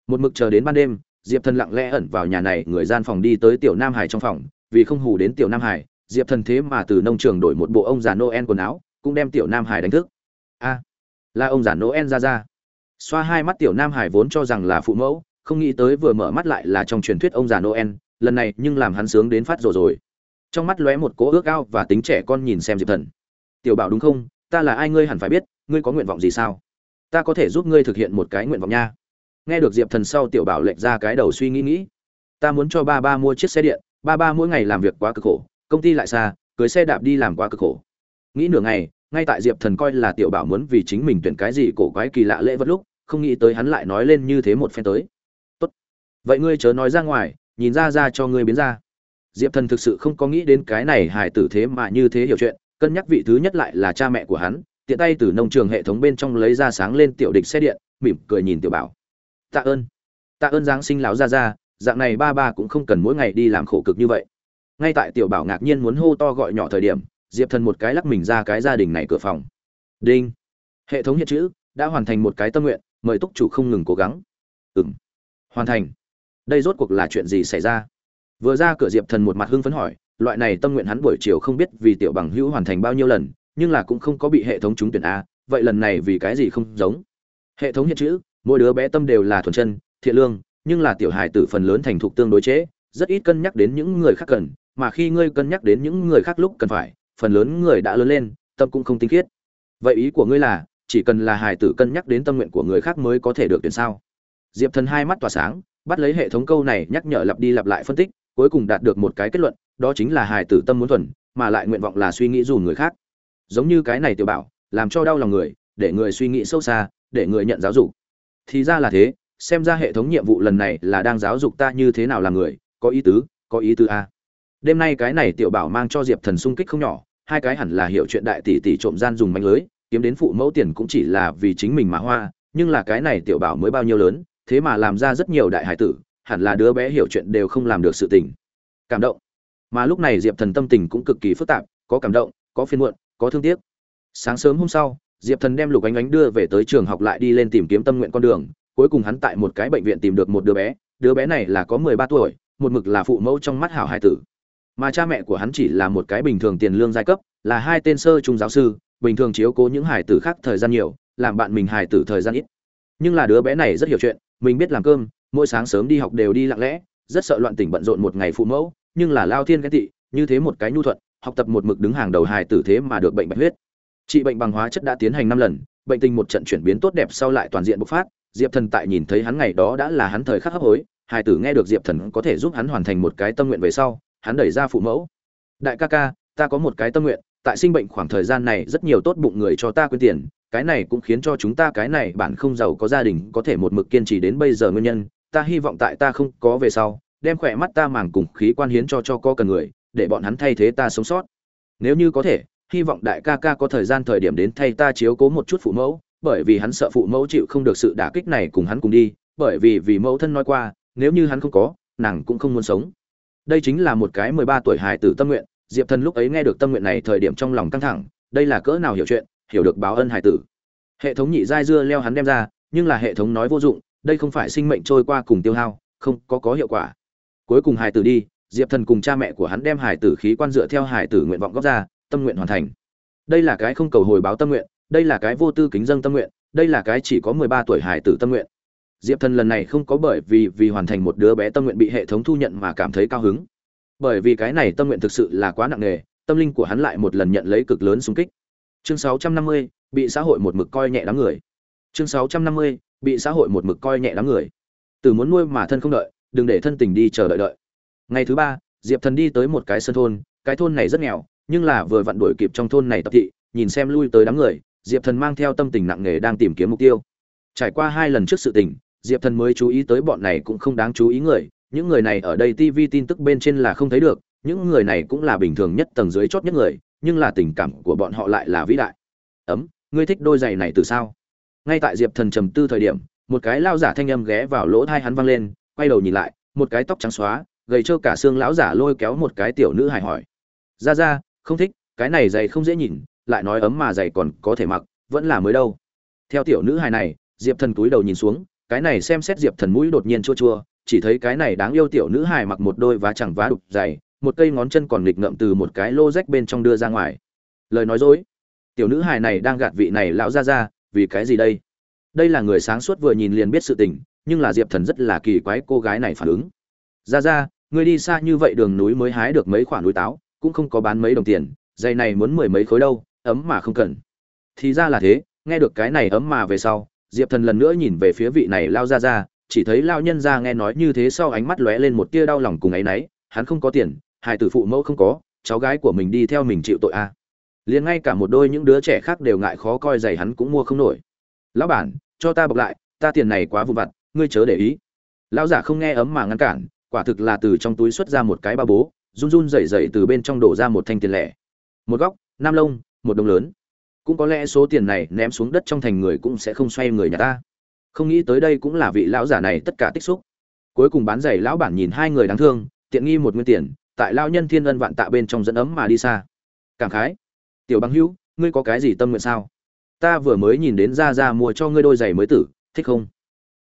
Một mực chờ đến ban đêm, diệp thần lặng lẽ ẩn vào nhà này, người gian phòng đi tới tiểu nam hải trong phòng, vì không hù đến tiểu nam hải, diệp thần thế mà từ nông trường đổi một bộ ông già noel quần áo, cũng đem tiểu nam hải đánh thức. A, là ông già noel ra ra xoa hai mắt tiểu nam hải vốn cho rằng là phụ mẫu, không nghĩ tới vừa mở mắt lại là trong truyền thuyết ông già noel, lần này nhưng làm hắn sướng đến phát rồi rồi. Trong mắt lóe một cỗ ước ao và tính trẻ con nhìn xem diệp thần. Tiểu bảo đúng không? Ta là ai ngươi hẳn phải biết, ngươi có nguyện vọng gì sao? Ta có thể giúp ngươi thực hiện một cái nguyện vọng nha. Nghe được diệp thần sau, tiểu bảo lệch ra cái đầu suy nghĩ nghĩ. Ta muốn cho ba ba mua chiếc xe điện, ba ba mỗi ngày làm việc quá cực khổ, công ty lại xa, cưới xe đạp đi làm quá cực khổ. Nghĩ nửa ngày ngay tại diệp thần coi là tiểu bảo muốn vì chính mình tuyển cái gì cổ quái kỳ lạ lễ vật lúc, không nghĩ tới hắn lại nói lên như thế một phen tới. Tốt. Vậy ngươi chớ nói ra ngoài, nhìn ra ra cho ngươi biến ra. Diệp thần thực sự không có nghĩ đến cái này hài tử thế mà như thế hiểu chuyện, cân nhắc vị thứ nhất lại là cha mẹ của hắn, tiện tay từ nông trường hệ thống bên trong lấy ra sáng lên tiểu địch xe điện, mỉm cười nhìn tiểu bảo. Tạ ơn. Tạ ơn giáng sinh lão ra ra dạng này ba ba cũng không cần mỗi ngày đi làm khổ cực như vậy. Ngay tại tiểu bảo ngạc nhiên muốn hô to gọi nhỏ thời điểm diệp thần một cái lắc mình ra cái gia đình này cửa phòng. Đinh. Hệ thống hiện chữ, đã hoàn thành một cái tâm nguyện, mời túc chủ không ngừng cố gắng. Ừng hoàn thành. Đây rốt cuộc là chuyện gì xảy ra? Vừa ra cửa diệp thần một mặt hưng phấn hỏi, loại này tâm nguyện hắn buổi chiều không biết vì tiểu bằng hữu hoàn thành bao nhiêu lần, nhưng là cũng không có bị hệ thống trúng tuyển a, vậy lần này vì cái gì không giống? Hệ thống hiện chữ, mỗi đứa bé tâm đều là thuần chân, thiện lương, nhưng là tiểu hài tử phần lớn thành thục tương đối chế, rất ít cân nhắc đến những người khác cần, mà khi ngươi cân nhắc đến những người khác lúc cần phải phần lớn người đã lớn lên, tâm cũng không tinh khiết. Vậy ý của ngươi là, chỉ cần là hài tử cân nhắc đến tâm nguyện của người khác mới có thể được tuyển sao? Diệp thần hai mắt tỏa sáng, bắt lấy hệ thống câu này nhắc nhở lặp đi lặp lại phân tích, cuối cùng đạt được một cái kết luận, đó chính là hài tử tâm muốn thuần, mà lại nguyện vọng là suy nghĩ dù người khác. Giống như cái này tiểu bảo, làm cho đau lòng người, để người suy nghĩ sâu xa, để người nhận giáo dục. Thì ra là thế, xem ra hệ thống nhiệm vụ lần này là đang giáo dục ta như thế nào là người, có ý tứ, có ý tứ a. Đêm nay cái này tiểu bảo mang cho diệp thần sung kích không nhỏ hai cái hẳn là hiểu chuyện đại tỷ tỷ trộm gian dùng manh lưới, kiếm đến phụ mẫu tiền cũng chỉ là vì chính mình mà hoa, nhưng là cái này tiểu bảo mới bao nhiêu lớn, thế mà làm ra rất nhiều đại hải tử, hẳn là đứa bé hiểu chuyện đều không làm được sự tình. Cảm động. Mà lúc này diệp thần tâm tình cũng cực kỳ phức tạp, có cảm động, có phiên muộn, có thương tiếc. Sáng sớm hôm sau, diệp thần đem lục ánh ánh đưa về tới trường học lại đi lên tìm kiếm tâm nguyện con đường, cuối cùng hắn tại một cái bệnh viện tìm được một đứa bé đứa bé này là có mười ba tuổi, một mực là phụ mẫu trong mắt hảo hải tử mà cha mẹ của hắn chỉ là một cái bình thường tiền lương giai cấp, là hai tên sơ trung giáo sư, bình thường chiếu cố những hải tử khác thời gian nhiều, làm bạn mình hải tử thời gian ít. Nhưng là đứa bé này rất hiểu chuyện, mình biết làm cơm, mỗi sáng sớm đi học đều đi lặng lẽ, rất sợ loạn tỉnh bận rộn một ngày phụ mẫu, nhưng là lao thiên ghen tị, như thế một cái nhu thuận, học tập một mực đứng hàng đầu hài tử thế mà được bệnh bạch huyết. Trị bệnh bằng hóa chất đã tiến hành năm lần, bệnh tình một trận chuyển biến tốt đẹp sau lại toàn diện bộc phát, diệp thần tại nhìn thấy hắn ngày đó đã là hắn thời khắc hấp hối, hài tử nghe được diệp thần có thể giúp hắn hoàn thành một cái tâm nguyện về sau hắn đẩy ra phụ mẫu. Đại ca ca, ta có một cái tâm nguyện, tại sinh bệnh khoảng thời gian này rất nhiều tốt bụng người cho ta quyên tiền, cái này cũng khiến cho chúng ta cái này bản không giàu có gia đình có thể một mực kiên trì đến bây giờ nguyên nhân, ta hy vọng tại ta không có về sau, đem khỏe mắt ta màng cùng khí quan hiến cho cho có cần người, để bọn hắn thay thế ta sống sót. Nếu như có thể, hy vọng đại ca ca có thời gian thời điểm đến thay ta chiếu cố một chút phụ mẫu, bởi vì hắn sợ phụ mẫu chịu không được sự đả kích này cùng hắn cùng đi, bởi vì vì mẫu thân nói qua, nếu như hắn không có, nàng cũng không muốn sống đây chính là một cái mười ba tuổi hài tử tâm nguyện. Diệp thần lúc ấy nghe được tâm nguyện này thời điểm trong lòng căng thẳng, đây là cỡ nào hiểu chuyện, hiểu được báo ân hài tử. Hệ thống nhị giai dưa leo hắn đem ra, nhưng là hệ thống nói vô dụng, đây không phải sinh mệnh trôi qua cùng tiêu hao, không có có hiệu quả. Cuối cùng hài tử đi, diệp thần cùng cha mẹ của hắn đem hài tử khí quan dựa theo hài tử nguyện vọng góp ra, tâm nguyện hoàn thành. Đây là cái không cầu hồi báo tâm nguyện, đây là cái vô tư kính dân tâm nguyện, đây là cái chỉ có mười ba tuổi hài tử tâm nguyện diệp thần lần này không có bởi vì vì hoàn thành một đứa bé tâm nguyện bị hệ thống thu nhận mà cảm thấy cao hứng. Bởi vì cái này tâm nguyện thực sự là quá nặng nề, tâm linh của hắn lại một lần nhận lấy cực lớn xung kích. Chương sáu trăm năm mươi, bị xã hội một mực coi nhẹ đám người. Chương sáu trăm năm mươi, bị xã hội một mực coi nhẹ đám người. Từ muốn nuôi mà thân không đợi, đừng để thân tình đi chờ đợi đợi. Ngày thứ ba, diệp thần đi tới một cái sân thôn, cái thôn này rất nghèo, nhưng là vừa vặn đuổi kịp trong thôn này tập thị, nhìn xem lui tới đám người, diệp thần mang theo tâm tình nặng nề đang tìm kiếm mục tiêu. Trải qua hai lần trước sự tình diệp thần mới chú ý tới bọn này cũng không đáng chú ý người, những người này ở đây tv tin tức bên trên là không thấy được, những người này cũng là bình thường nhất tầng dưới chót nhất người, nhưng là tình cảm của bọn họ lại là vĩ đại. Ấm, ngươi thích đôi giày này từ sao? Ngay tại diệp thần trầm tư thời điểm, một cái lao giả thanh âm ghé vào lỗ thai hắn văng lên, quay đầu nhìn lại, một cái tóc trắng xóa, gầy trơ cả xương lão giả lôi kéo một cái tiểu nữ hài hỏi. Ra ra, không thích, cái này giày không dễ nhìn, lại nói ấm mà giày còn có thể mặc, vẫn là mới đâu. Theo tiểu nữ hài này, diệp thần túi đầu nhìn xuống cái này xem xét diệp thần mũi đột nhiên chua chua, chỉ thấy cái này đáng yêu tiểu nữ hài mặc một đôi vá chẳng vá đục dày, một cây ngón chân còn nghịch ngợm từ một cái lô rách bên trong đưa ra ngoài. Lời nói dối, tiểu nữ hài này đang gạt vị này lão ra ra vì cái gì đây? Đây là người sáng suốt vừa nhìn liền biết sự tình, nhưng là diệp thần rất là kỳ quái cô gái này phản ứng. Ra ra ngươi đi xa như vậy đường núi mới hái được mấy khoản núi táo, cũng không có bán mấy đồng tiền dây này muốn mười mấy khối đâu, ấm mà không cần. Thì ra là thế, nghe được cái này ấm mà về sau diệp thần lần nữa nhìn về phía vị này lao ra ra chỉ thấy lao nhân ra nghe nói như thế sau ánh mắt lóe lên một tia đau lòng cùng ấ y n ấ y hắn không có tiền, hai tử phụ mẫu không có, cháu gái của mình đi theo mình chịu tội a. À. liền ngay cả một đôi những đứa trẻ khác đều ngại khó coi giày hắn cũng mua không nổi. Lão bản, cho ta bọc lại, ta tiền này quá vụn vặt, ngươi chớ để ý. Lão giả không nghe ấm mà ngăn cản, quả thực là từ trong túi xuất ra một cái ba bố, run run rẩy rẩy từ bên trong đổ ra một thanh tiền lẻ. Một góc nam lông, một đồng lớn cũng có lẽ số tiền này ném xuống đất trong thành người cũng sẽ không xoay người nhà ta. Không nghĩ tới đây cũng là vị lão giả này tất cả tích xúc. Cuối cùng bán giày, lão bản nhìn hai người đáng thương, tiện nghi một nguyên tiền, tại lao nhân thiên ân vạn tạ bên trong dẫn ấm mà đi xa. Cảm khái, tiểu băng hữu, ngươi có cái gì tâm nguyện sao? Ta vừa mới nhìn đến ra ra mua cho ngươi đôi giày mới tử, thích không?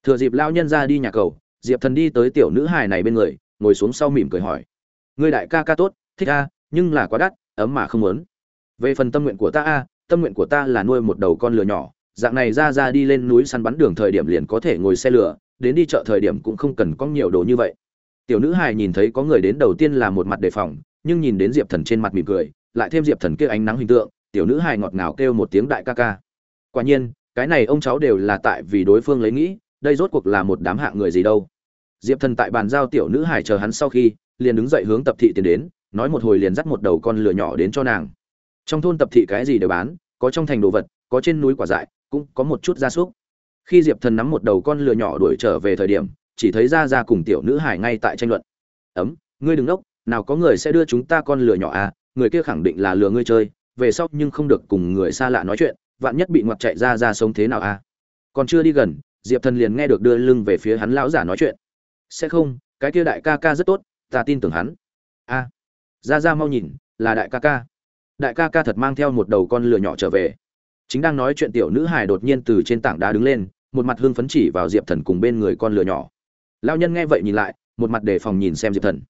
Thừa dịp lao nhân ra đi nhà cầu, diệp thần đi tới tiểu nữ hài này bên người, ngồi xuống sau mỉm cười hỏi, ngươi đại ca ca tốt, thích a, nhưng là quá đắt, ấm mà không muốn. Về phần tâm nguyện của ta a tâm nguyện của ta là nuôi một đầu con lừa nhỏ, dạng này ra ra đi lên núi săn bắn đường thời điểm liền có thể ngồi xe lửa, đến đi chợ thời điểm cũng không cần có nhiều đồ như vậy. Tiểu nữ hài nhìn thấy có người đến đầu tiên là một mặt đề phòng, nhưng nhìn đến diệp thần trên mặt mỉm cười, lại thêm diệp thần kia ánh nắng hình tượng, tiểu nữ hài ngọt ngào kêu một tiếng đại ca ca. Quả nhiên, cái này ông cháu đều là tại vì đối phương lấy nghĩ, đây rốt cuộc là một đám hạ người gì đâu. Diệp thần tại bàn giao tiểu nữ hài chờ hắn sau khi, liền đứng dậy hướng tập thị tiến đến, nói một hồi liền dắt một đầu con lừa nhỏ đến cho nàng trong thôn tập thị cái gì đều bán có trong thành đồ vật có trên núi quả dại cũng có một chút gia súc. Khi diệp thần nắm một đầu con lừa nhỏ đuổi trở về thời điểm chỉ thấy ra ra cùng tiểu nữ hải ngay tại tranh luận. Ấm ngươi đừng ngốc nào có người sẽ đưa chúng ta con lừa nhỏ à người kia khẳng định là lừa ngươi chơi về sau nhưng không được cùng người xa lạ nói chuyện vạn nhất bị ngoặt chạy ra ra sống thế nào à? Còn chưa đi gần diệp thần liền nghe được đưa lưng về phía hắn lão giả nói chuyện. Sẽ không cái kia đại ca ca rất tốt ta tin tưởng hắn. A. À, ra ra mau nhìn là đại ca ca đại ca ca thật mang theo một đầu con lừa nhỏ trở về. Chính đang nói chuyện tiểu nữ hài đột nhiên từ trên tảng đá đứng lên, một mặt hưng phấn chỉ vào diệp thần cùng bên người con lừa nhỏ. Lao nhân nghe vậy nhìn lại, một mặt đề phòng nhìn xem diệp thần.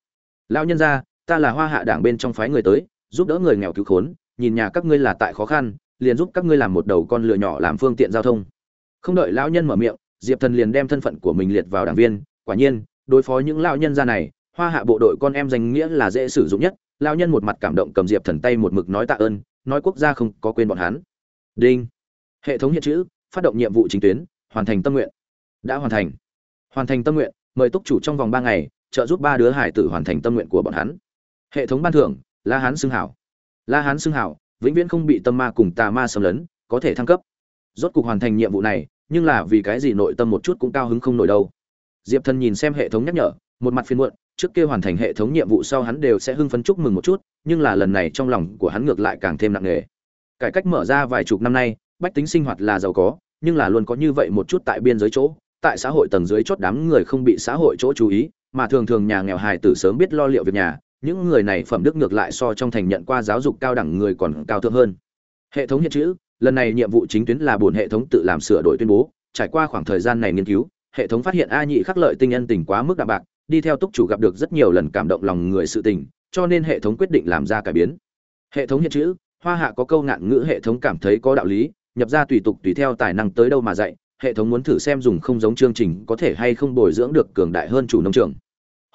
Lao nhân ra, ta là hoa hạ đảng bên trong phái người tới, giúp đỡ người nghèo cứu khốn, nhìn nhà các ngươi là tại khó khăn, liền giúp các ngươi làm một đầu con lừa nhỏ làm phương tiện giao thông. Không đợi lão nhân mở miệng, diệp thần liền đem thân phận của mình liệt vào đảng viên. Quả nhiên, đối phó những lao nhân ra này, hoa hạ bộ đội con em danh nghĩa là dễ sử dụng nhất lao nhân một mặt cảm động cầm diệp thần tay một mực nói tạ ơn, nói quốc gia không có quên bọn hắn. Đinh. Hệ thống hiện chữ, phát động nhiệm vụ chính tuyến, hoàn thành tâm nguyện. Đã hoàn thành. Hoàn thành tâm nguyện, mời túc chủ trong vòng ba ngày, trợ giúp ba đứa hải tử hoàn thành tâm nguyện của bọn hắn. Hệ thống ban thưởng, la hán xưng hảo. La hán xưng hảo, vĩnh viễn không bị tâm ma cùng tà ma xâm lấn, có thể thăng cấp. Rốt cục hoàn thành nhiệm vụ này, nhưng là vì cái gì nội tâm một chút cũng cao hứng không nổi đâu. Diệp thần nhìn xem hệ thống nhắc nhở, một mặt phiên muộn trước kia hoàn thành hệ thống nhiệm vụ sau hắn đều sẽ hưng phấn chúc mừng một chút, nhưng là lần này trong lòng của hắn ngược lại càng thêm nặng nề. Cải cách mở ra vài chục năm nay, bách tính sinh hoạt là giàu có, nhưng là luôn có như vậy một chút tại biên giới chỗ, tại xã hội tầng dưới chốt đám người không bị xã hội chỗ chú ý, mà thường thường nhà nghèo hài tử sớm biết lo liệu việc nhà, những người này phẩm đức ngược lại so trong thành nhận qua giáo dục cao đẳng người còn cao thượng hơn. Hệ thống hiện chữ, lần này nhiệm vụ chính tuyến là buồn hệ thống tự làm sửa đổi tuyên bố, trải qua khoảng thời gian này nghiên cứu, hệ thống phát hiện a nhị khắc lợi tinh nhân tình quá mức đạm bạc đi theo túc chủ gặp được rất nhiều lần cảm động lòng người sự tình, cho nên hệ thống quyết định làm ra cải biến. Hệ thống hiện chữ, hoa hạ có câu ngạn ngữ hệ thống cảm thấy có đạo lý, nhập ra tùy tục tùy theo tài năng tới đâu mà dạy, hệ thống muốn thử xem dùng không giống chương trình có thể hay không bồi dưỡng được cường đại hơn chủ nông trường.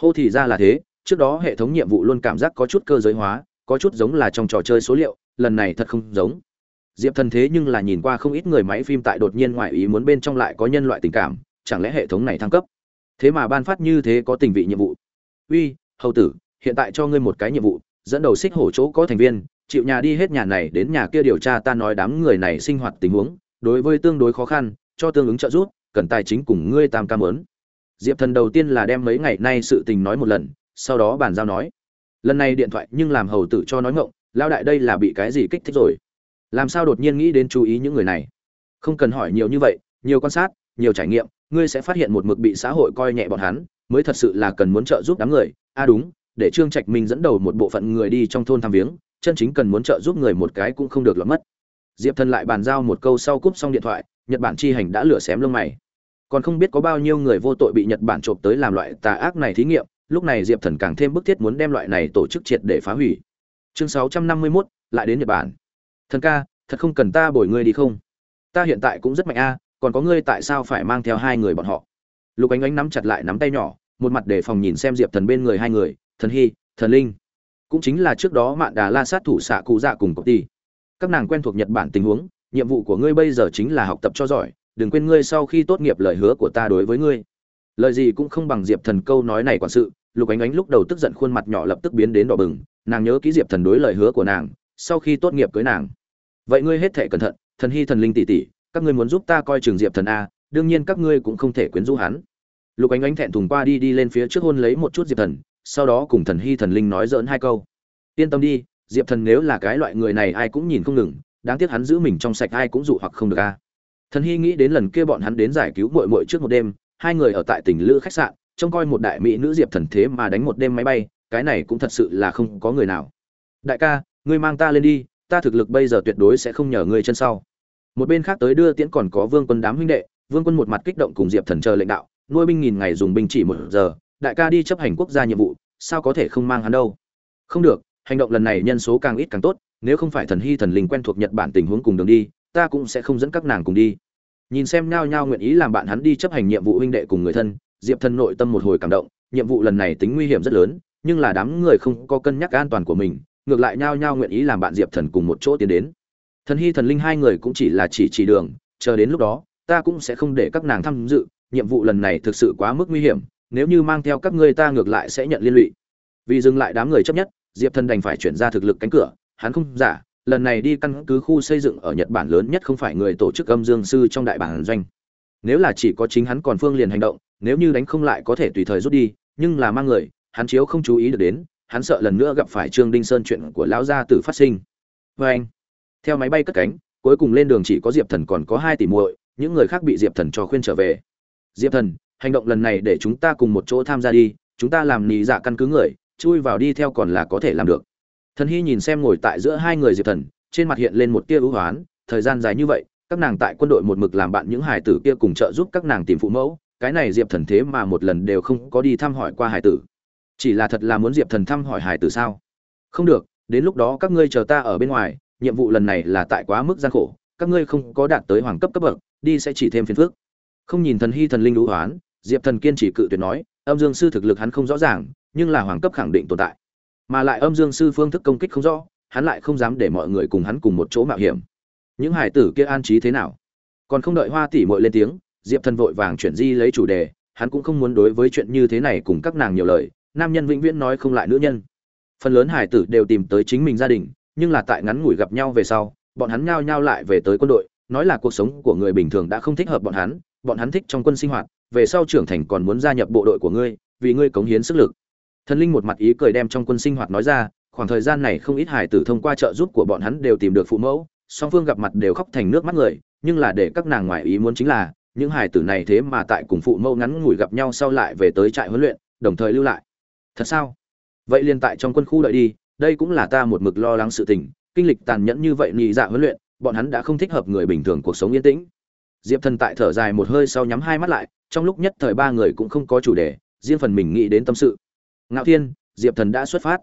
Hô thì ra là thế, trước đó hệ thống nhiệm vụ luôn cảm giác có chút cơ giới hóa, có chút giống là trong trò chơi số liệu, lần này thật không giống. Diệp thần thế nhưng là nhìn qua không ít người máy phim tại đột nhiên ngoài ý muốn bên trong lại có nhân loại tình cảm, chẳng lẽ hệ thống này thăng cấp? Thế mà ban phát như thế có tình vị nhiệm vụ. Uy, hầu tử, hiện tại cho ngươi một cái nhiệm vụ, dẫn đầu xích hổ chỗ có thành viên, chịu nhà đi hết nhà này đến nhà kia điều tra ta nói đám người này sinh hoạt tình huống, đối với tương đối khó khăn, cho tương ứng trợ giúp, cần tài chính cùng ngươi tam cam ớn. Diệp thần đầu tiên là đem mấy ngày nay sự tình nói một lần, sau đó bàn giao nói. Lần này điện thoại nhưng làm hầu tử cho nói ngộng lao đại đây là bị cái gì kích thích rồi? Làm sao đột nhiên nghĩ đến chú ý những người này? Không cần hỏi nhiều như vậy, nhiều quan sát, nhiều trải nghiệm ngươi sẽ phát hiện một mực bị xã hội coi nhẹ bọn hắn mới thật sự là cần muốn trợ giúp đám người. A à đúng để trương trạch minh dẫn đầu một bộ phận người đi trong thôn thăm viếng chân chính cần muốn trợ giúp người một cái cũng không được lọt mất. Diệp thần lại bàn giao một câu sau cúp xong điện thoại nhật bản chi hành đã lửa xém lông mày. Còn không biết có bao nhiêu người vô tội bị nhật bản trộm tới làm loại tà ác này thí nghiệm lúc này diệp thần càng thêm bức thiết muốn đem loại này tổ chức triệt để phá hủy. Chương sáu trăm năm mươi 651, lại đến nhật bản. Thần ca thật không cần ta bồi ngươi đi không? Ta hiện tại cũng rất mạnh a còn có ngươi tại sao phải mang theo hai người bọn họ? Lục ánh ánh nắm chặt lại nắm tay nhỏ, một mặt để phòng nhìn xem diệp thần bên người hai người, thần hy, thần linh, cũng chính là trước đó mạn đà la sát thủ xạ cụ dạ cùng công ty các nàng quen thuộc nhật bản tình huống, nhiệm vụ của ngươi bây giờ chính là học tập cho giỏi, đừng quên ngươi sau khi tốt nghiệp lời hứa của ta đối với ngươi. Lời gì cũng không bằng diệp thần câu nói này quản sự, lục ánh ánh lúc đầu tức giận khuôn mặt nhỏ lập tức biến đến đỏ bừng, nàng nhớ ký diệp thần đối lời hứa của nàng, sau khi tốt nghiệp cưới nàng. Vậy ngươi hết thể cẩn thận, thần hy, thần linh tỷ tỷ các ngươi muốn giúp ta coi trường diệp thần a, đương nhiên các ngươi cũng không thể quyến rũ hắn. Lục ánh ánh thẹn thùng qua đi đi lên phía trước hôn lấy một chút diệp thần, sau đó cùng thần hy thần linh nói dỡn hai câu. Yên tâm đi, diệp thần nếu là cái loại người này ai cũng nhìn không ngừng, đáng tiếc hắn giữ mình trong sạch ai cũng dụ hoặc không được a. Thần hy nghĩ đến lần kia bọn hắn đến giải cứu mội mội trước một đêm, hai người ở tại tỉnh lữ khách sạn, trông coi một đại mỹ nữ diệp thần thế mà đánh một đêm máy bay, cái này cũng thật sự là không có người nào. Đại ca, ngươi mang ta lên đi, ta thực lực bây giờ tuyệt đối sẽ không nhờ ngươi chân sau một bên khác tới đưa tiễn còn có vương quân đám huynh đệ, vương quân một mặt kích động cùng diệp thần chờ lệnh đạo, nuôi binh nghìn ngày dùng binh chỉ một giờ, đại ca đi chấp hành quốc gia nhiệm vụ, sao có thể không mang hắn đâu? Không được, hành động lần này nhân số càng ít càng tốt, nếu không phải thần hy thần linh quen thuộc nhật bản tình huống cùng đường đi, ta cũng sẽ không dẫn các nàng cùng đi. Nhìn xem nhao nhao nguyện ý làm bạn hắn đi chấp hành nhiệm vụ huynh đệ cùng người thân, diệp thần nội tâm một hồi cảm động, nhiệm vụ lần này tính nguy hiểm rất lớn, nhưng là đám người không có cân nhắc an toàn của mình, ngược lại nhao nhao nguyện ý làm bạn diệp thần cùng một chỗ tiến đến thần hy thần linh hai người cũng chỉ là chỉ chỉ đường, chờ đến lúc đó, ta cũng sẽ không để các nàng tham dự, nhiệm vụ lần này thực sự quá mức nguy hiểm, nếu như mang theo các ngươi ta ngược lại sẽ nhận liên lụy. Vì dừng lại đám người chấp nhất, diệp thần đành phải chuyển ra thực lực cánh cửa, hắn không giả, lần này đi căn cứ khu xây dựng ở nhật bản lớn nhất không phải người tổ chức âm dương sư trong đại bản doanh. Nếu là chỉ có chính hắn còn phương liền hành động, nếu như đánh không lại có thể tùy thời rút đi, nhưng là mang người, hắn chiếu không chú ý được đến, hắn sợ lần nữa gặp phải trương đinh sơn chuyện của lão gia tử phát sinh. Vê anh theo máy bay cất cánh, cuối cùng lên đường chỉ có diệp thần còn có hai tỷ muội, những người khác bị diệp thần cho khuyên trở về. Diệp thần, hành động lần này để chúng ta cùng một chỗ tham gia đi, chúng ta làm nì dạ căn cứ người, chui vào đi theo còn là có thể làm được. Thần hy nhìn xem ngồi tại giữa hai người diệp thần, trên mặt hiện lên một tia ưu hoán, thời gian dài như vậy, các nàng tại quân đội một mực làm bạn những hải tử kia cùng trợ giúp các nàng tìm phụ mẫu, cái này diệp thần thế mà một lần đều không có đi thăm hỏi qua hải tử. Chỉ là thật là muốn diệp thần thăm hỏi hải tử sao? Không được, đến lúc đó các ngươi chờ ta ở bên ngoài nhiệm vụ lần này là tại quá mức gian khổ, các ngươi không có đạt tới hoàng cấp cấp bậc, đi sẽ chỉ thêm phiền phức. Không nhìn thần hy thần linh lũ hoán, diệp thần kiên chỉ cự tuyệt nói, âm dương sư thực lực hắn không rõ ràng, nhưng là hoàng cấp khẳng định tồn tại. Mà lại âm dương sư phương thức công kích không rõ, hắn lại không dám để mọi người cùng hắn cùng một chỗ mạo hiểm. Những hải tử kia an trí thế nào? Còn không đợi hoa tỷ mội lên tiếng, diệp thần vội vàng chuyển di lấy chủ đề, hắn cũng không muốn đối với chuyện như thế này cùng các nàng nhiều lời, nam nhân vĩnh viễn nói không lại nữ nhân. Phần lớn hải tử đều tìm tới chính mình gia đình nhưng là tại ngắn ngủi gặp nhau về sau, bọn hắn nhao nhao lại về tới quân đội, nói là cuộc sống của người bình thường đã không thích hợp bọn hắn bọn hắn thích trong quân sinh hoạt, về sau trưởng thành còn muốn gia nhập bộ đội của ngươi, vì ngươi cống hiến sức lực. Thần linh một mặt ý cười đem trong quân sinh hoạt nói ra, khoảng thời gian này không ít hải tử thông qua trợ giúp của bọn hắn đều tìm được phụ mẫu, song phương gặp mặt đều khóc thành nước mắt người, nhưng là để các nàng ngoại ý muốn chính là, những hải tử này thế mà tại cùng phụ mẫu ngắn ngủi gặp nhau sau lại về tới trại huấn luyện, đồng thời lưu lại. Thật sao? Vậy liền tại trong quân khu đợi đi đây cũng là ta một mực lo lắng sự tình, kinh lịch tàn nhẫn như vậy nhị dạ huấn luyện, bọn hắn đã không thích hợp người bình thường cuộc sống yên tĩnh. Diệp thần tại thở dài một hơi sau nhắm hai mắt lại, trong lúc nhất thời ba người cũng không có chủ đề, riêng phần mình nghĩ đến tâm sự. Ngạo thiên, diệp thần đã xuất phát.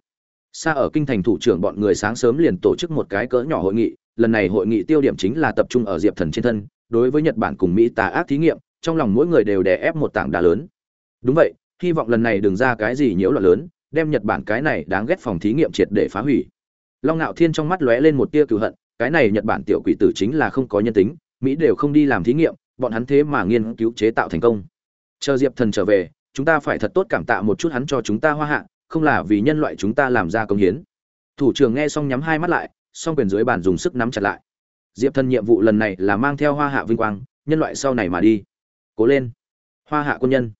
Xa ở kinh thành thủ trưởng bọn người sáng sớm liền tổ chức một cái cỡ nhỏ hội nghị, lần này hội nghị tiêu điểm chính là tập trung ở diệp thần trên thân, đối với nhật bản cùng mỹ tà ác thí nghiệm, trong lòng mỗi người đều đè ép một tảng đá lớn. Đúng vậy, hy vọng lần này đừng ra cái gì nhiễu loạn lớn đem nhật bản cái này đáng ghét phòng thí nghiệm triệt để phá hủy. Long Nạo thiên trong mắt lóe lên một tia cừu hận, cái này nhật bản tiểu quỷ tử chính là không có nhân tính, mỹ đều không đi làm thí nghiệm, bọn hắn thế mà nghiên cứu chế tạo thành công. Chờ diệp thần trở về, chúng ta phải thật tốt cảm tạ một chút hắn cho chúng ta hoa hạ, không là vì nhân loại chúng ta làm ra công hiến. Thủ trưởng nghe xong nhắm hai mắt lại, song quyền dưới bàn dùng sức nắm chặt lại. Diệp thần nhiệm vụ lần này là mang theo hoa hạ vinh quang, nhân loại sau này mà đi. Cố lên. Hoa hạ quân nhân.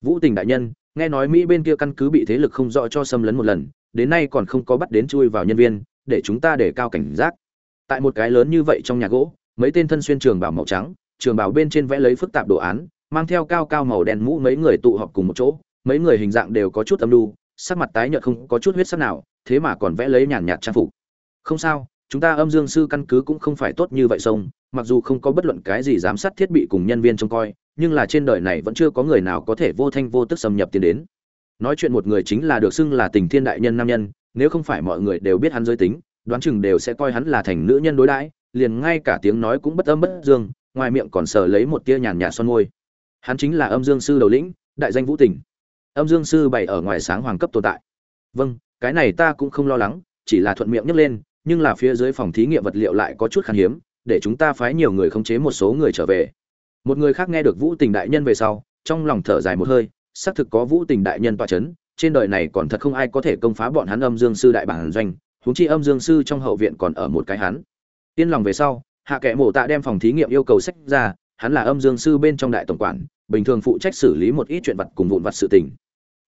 Vũ tình đại nhân nghe nói mỹ bên kia căn cứ bị thế lực không rõ cho xâm lấn một lần, đến nay còn không có bắt đến chui vào nhân viên, để chúng ta để cao cảnh giác. Tại một cái lớn như vậy trong nhà gỗ, mấy tên thân xuyên trường bảo màu trắng, trường bảo bên trên vẽ lấy phức tạp đồ án, mang theo cao cao màu đen mũ mấy người tụ họp cùng một chỗ, mấy người hình dạng đều có chút âm lưu sắc mặt tái nhợt không có chút huyết sắc nào, thế mà còn vẽ lấy nhàn nhạt trang phục. Không sao chúng ta âm dương sư căn cứ cũng không phải tốt như vậy sông, mặc dù không có bất luận cái gì giám sát thiết bị cùng nhân viên trông coi, nhưng là trên đời này vẫn chưa có người nào có thể vô thanh vô tức xâm nhập tiến đến. Nói chuyện một người chính là được xưng là tình thiên đại nhân nam nhân, nếu không phải mọi người đều biết hắn giới tính, đoán chừng đều sẽ coi hắn là thành nữ nhân đối đãi, liền ngay cả tiếng nói cũng bất âm bất dương, ngoài miệng còn sờ lấy một tia nhàn nhạt son môi. Hắn chính là âm dương sư đầu lĩnh, đại danh vũ tình âm dương sư bày ở ngoài sáng hoàng cấp tồn tại. Vâng cái này ta cũng không lo lắng, chỉ là thuận miệng nhấc lên nhưng là phía dưới phòng thí nghiệm vật liệu lại có chút khan hiếm để chúng ta phái nhiều người khống chế một số người trở về. Một người khác nghe được vũ tình đại nhân về sau trong lòng thở dài một hơi xác thực có vũ tình đại nhân tọa chấn, trên đời này còn thật không ai có thể công phá bọn hắn âm dương sư đại bản doanh huống chi âm dương sư trong hậu viện còn ở một cái hắn. Tiên lòng về sau hạ kệ mộ tạ đem phòng thí nghiệm yêu cầu sách ra hắn là âm dương sư bên trong đại tổng quản bình thường phụ trách xử lý một ít chuyện vật cùng vụn vặt sự tình.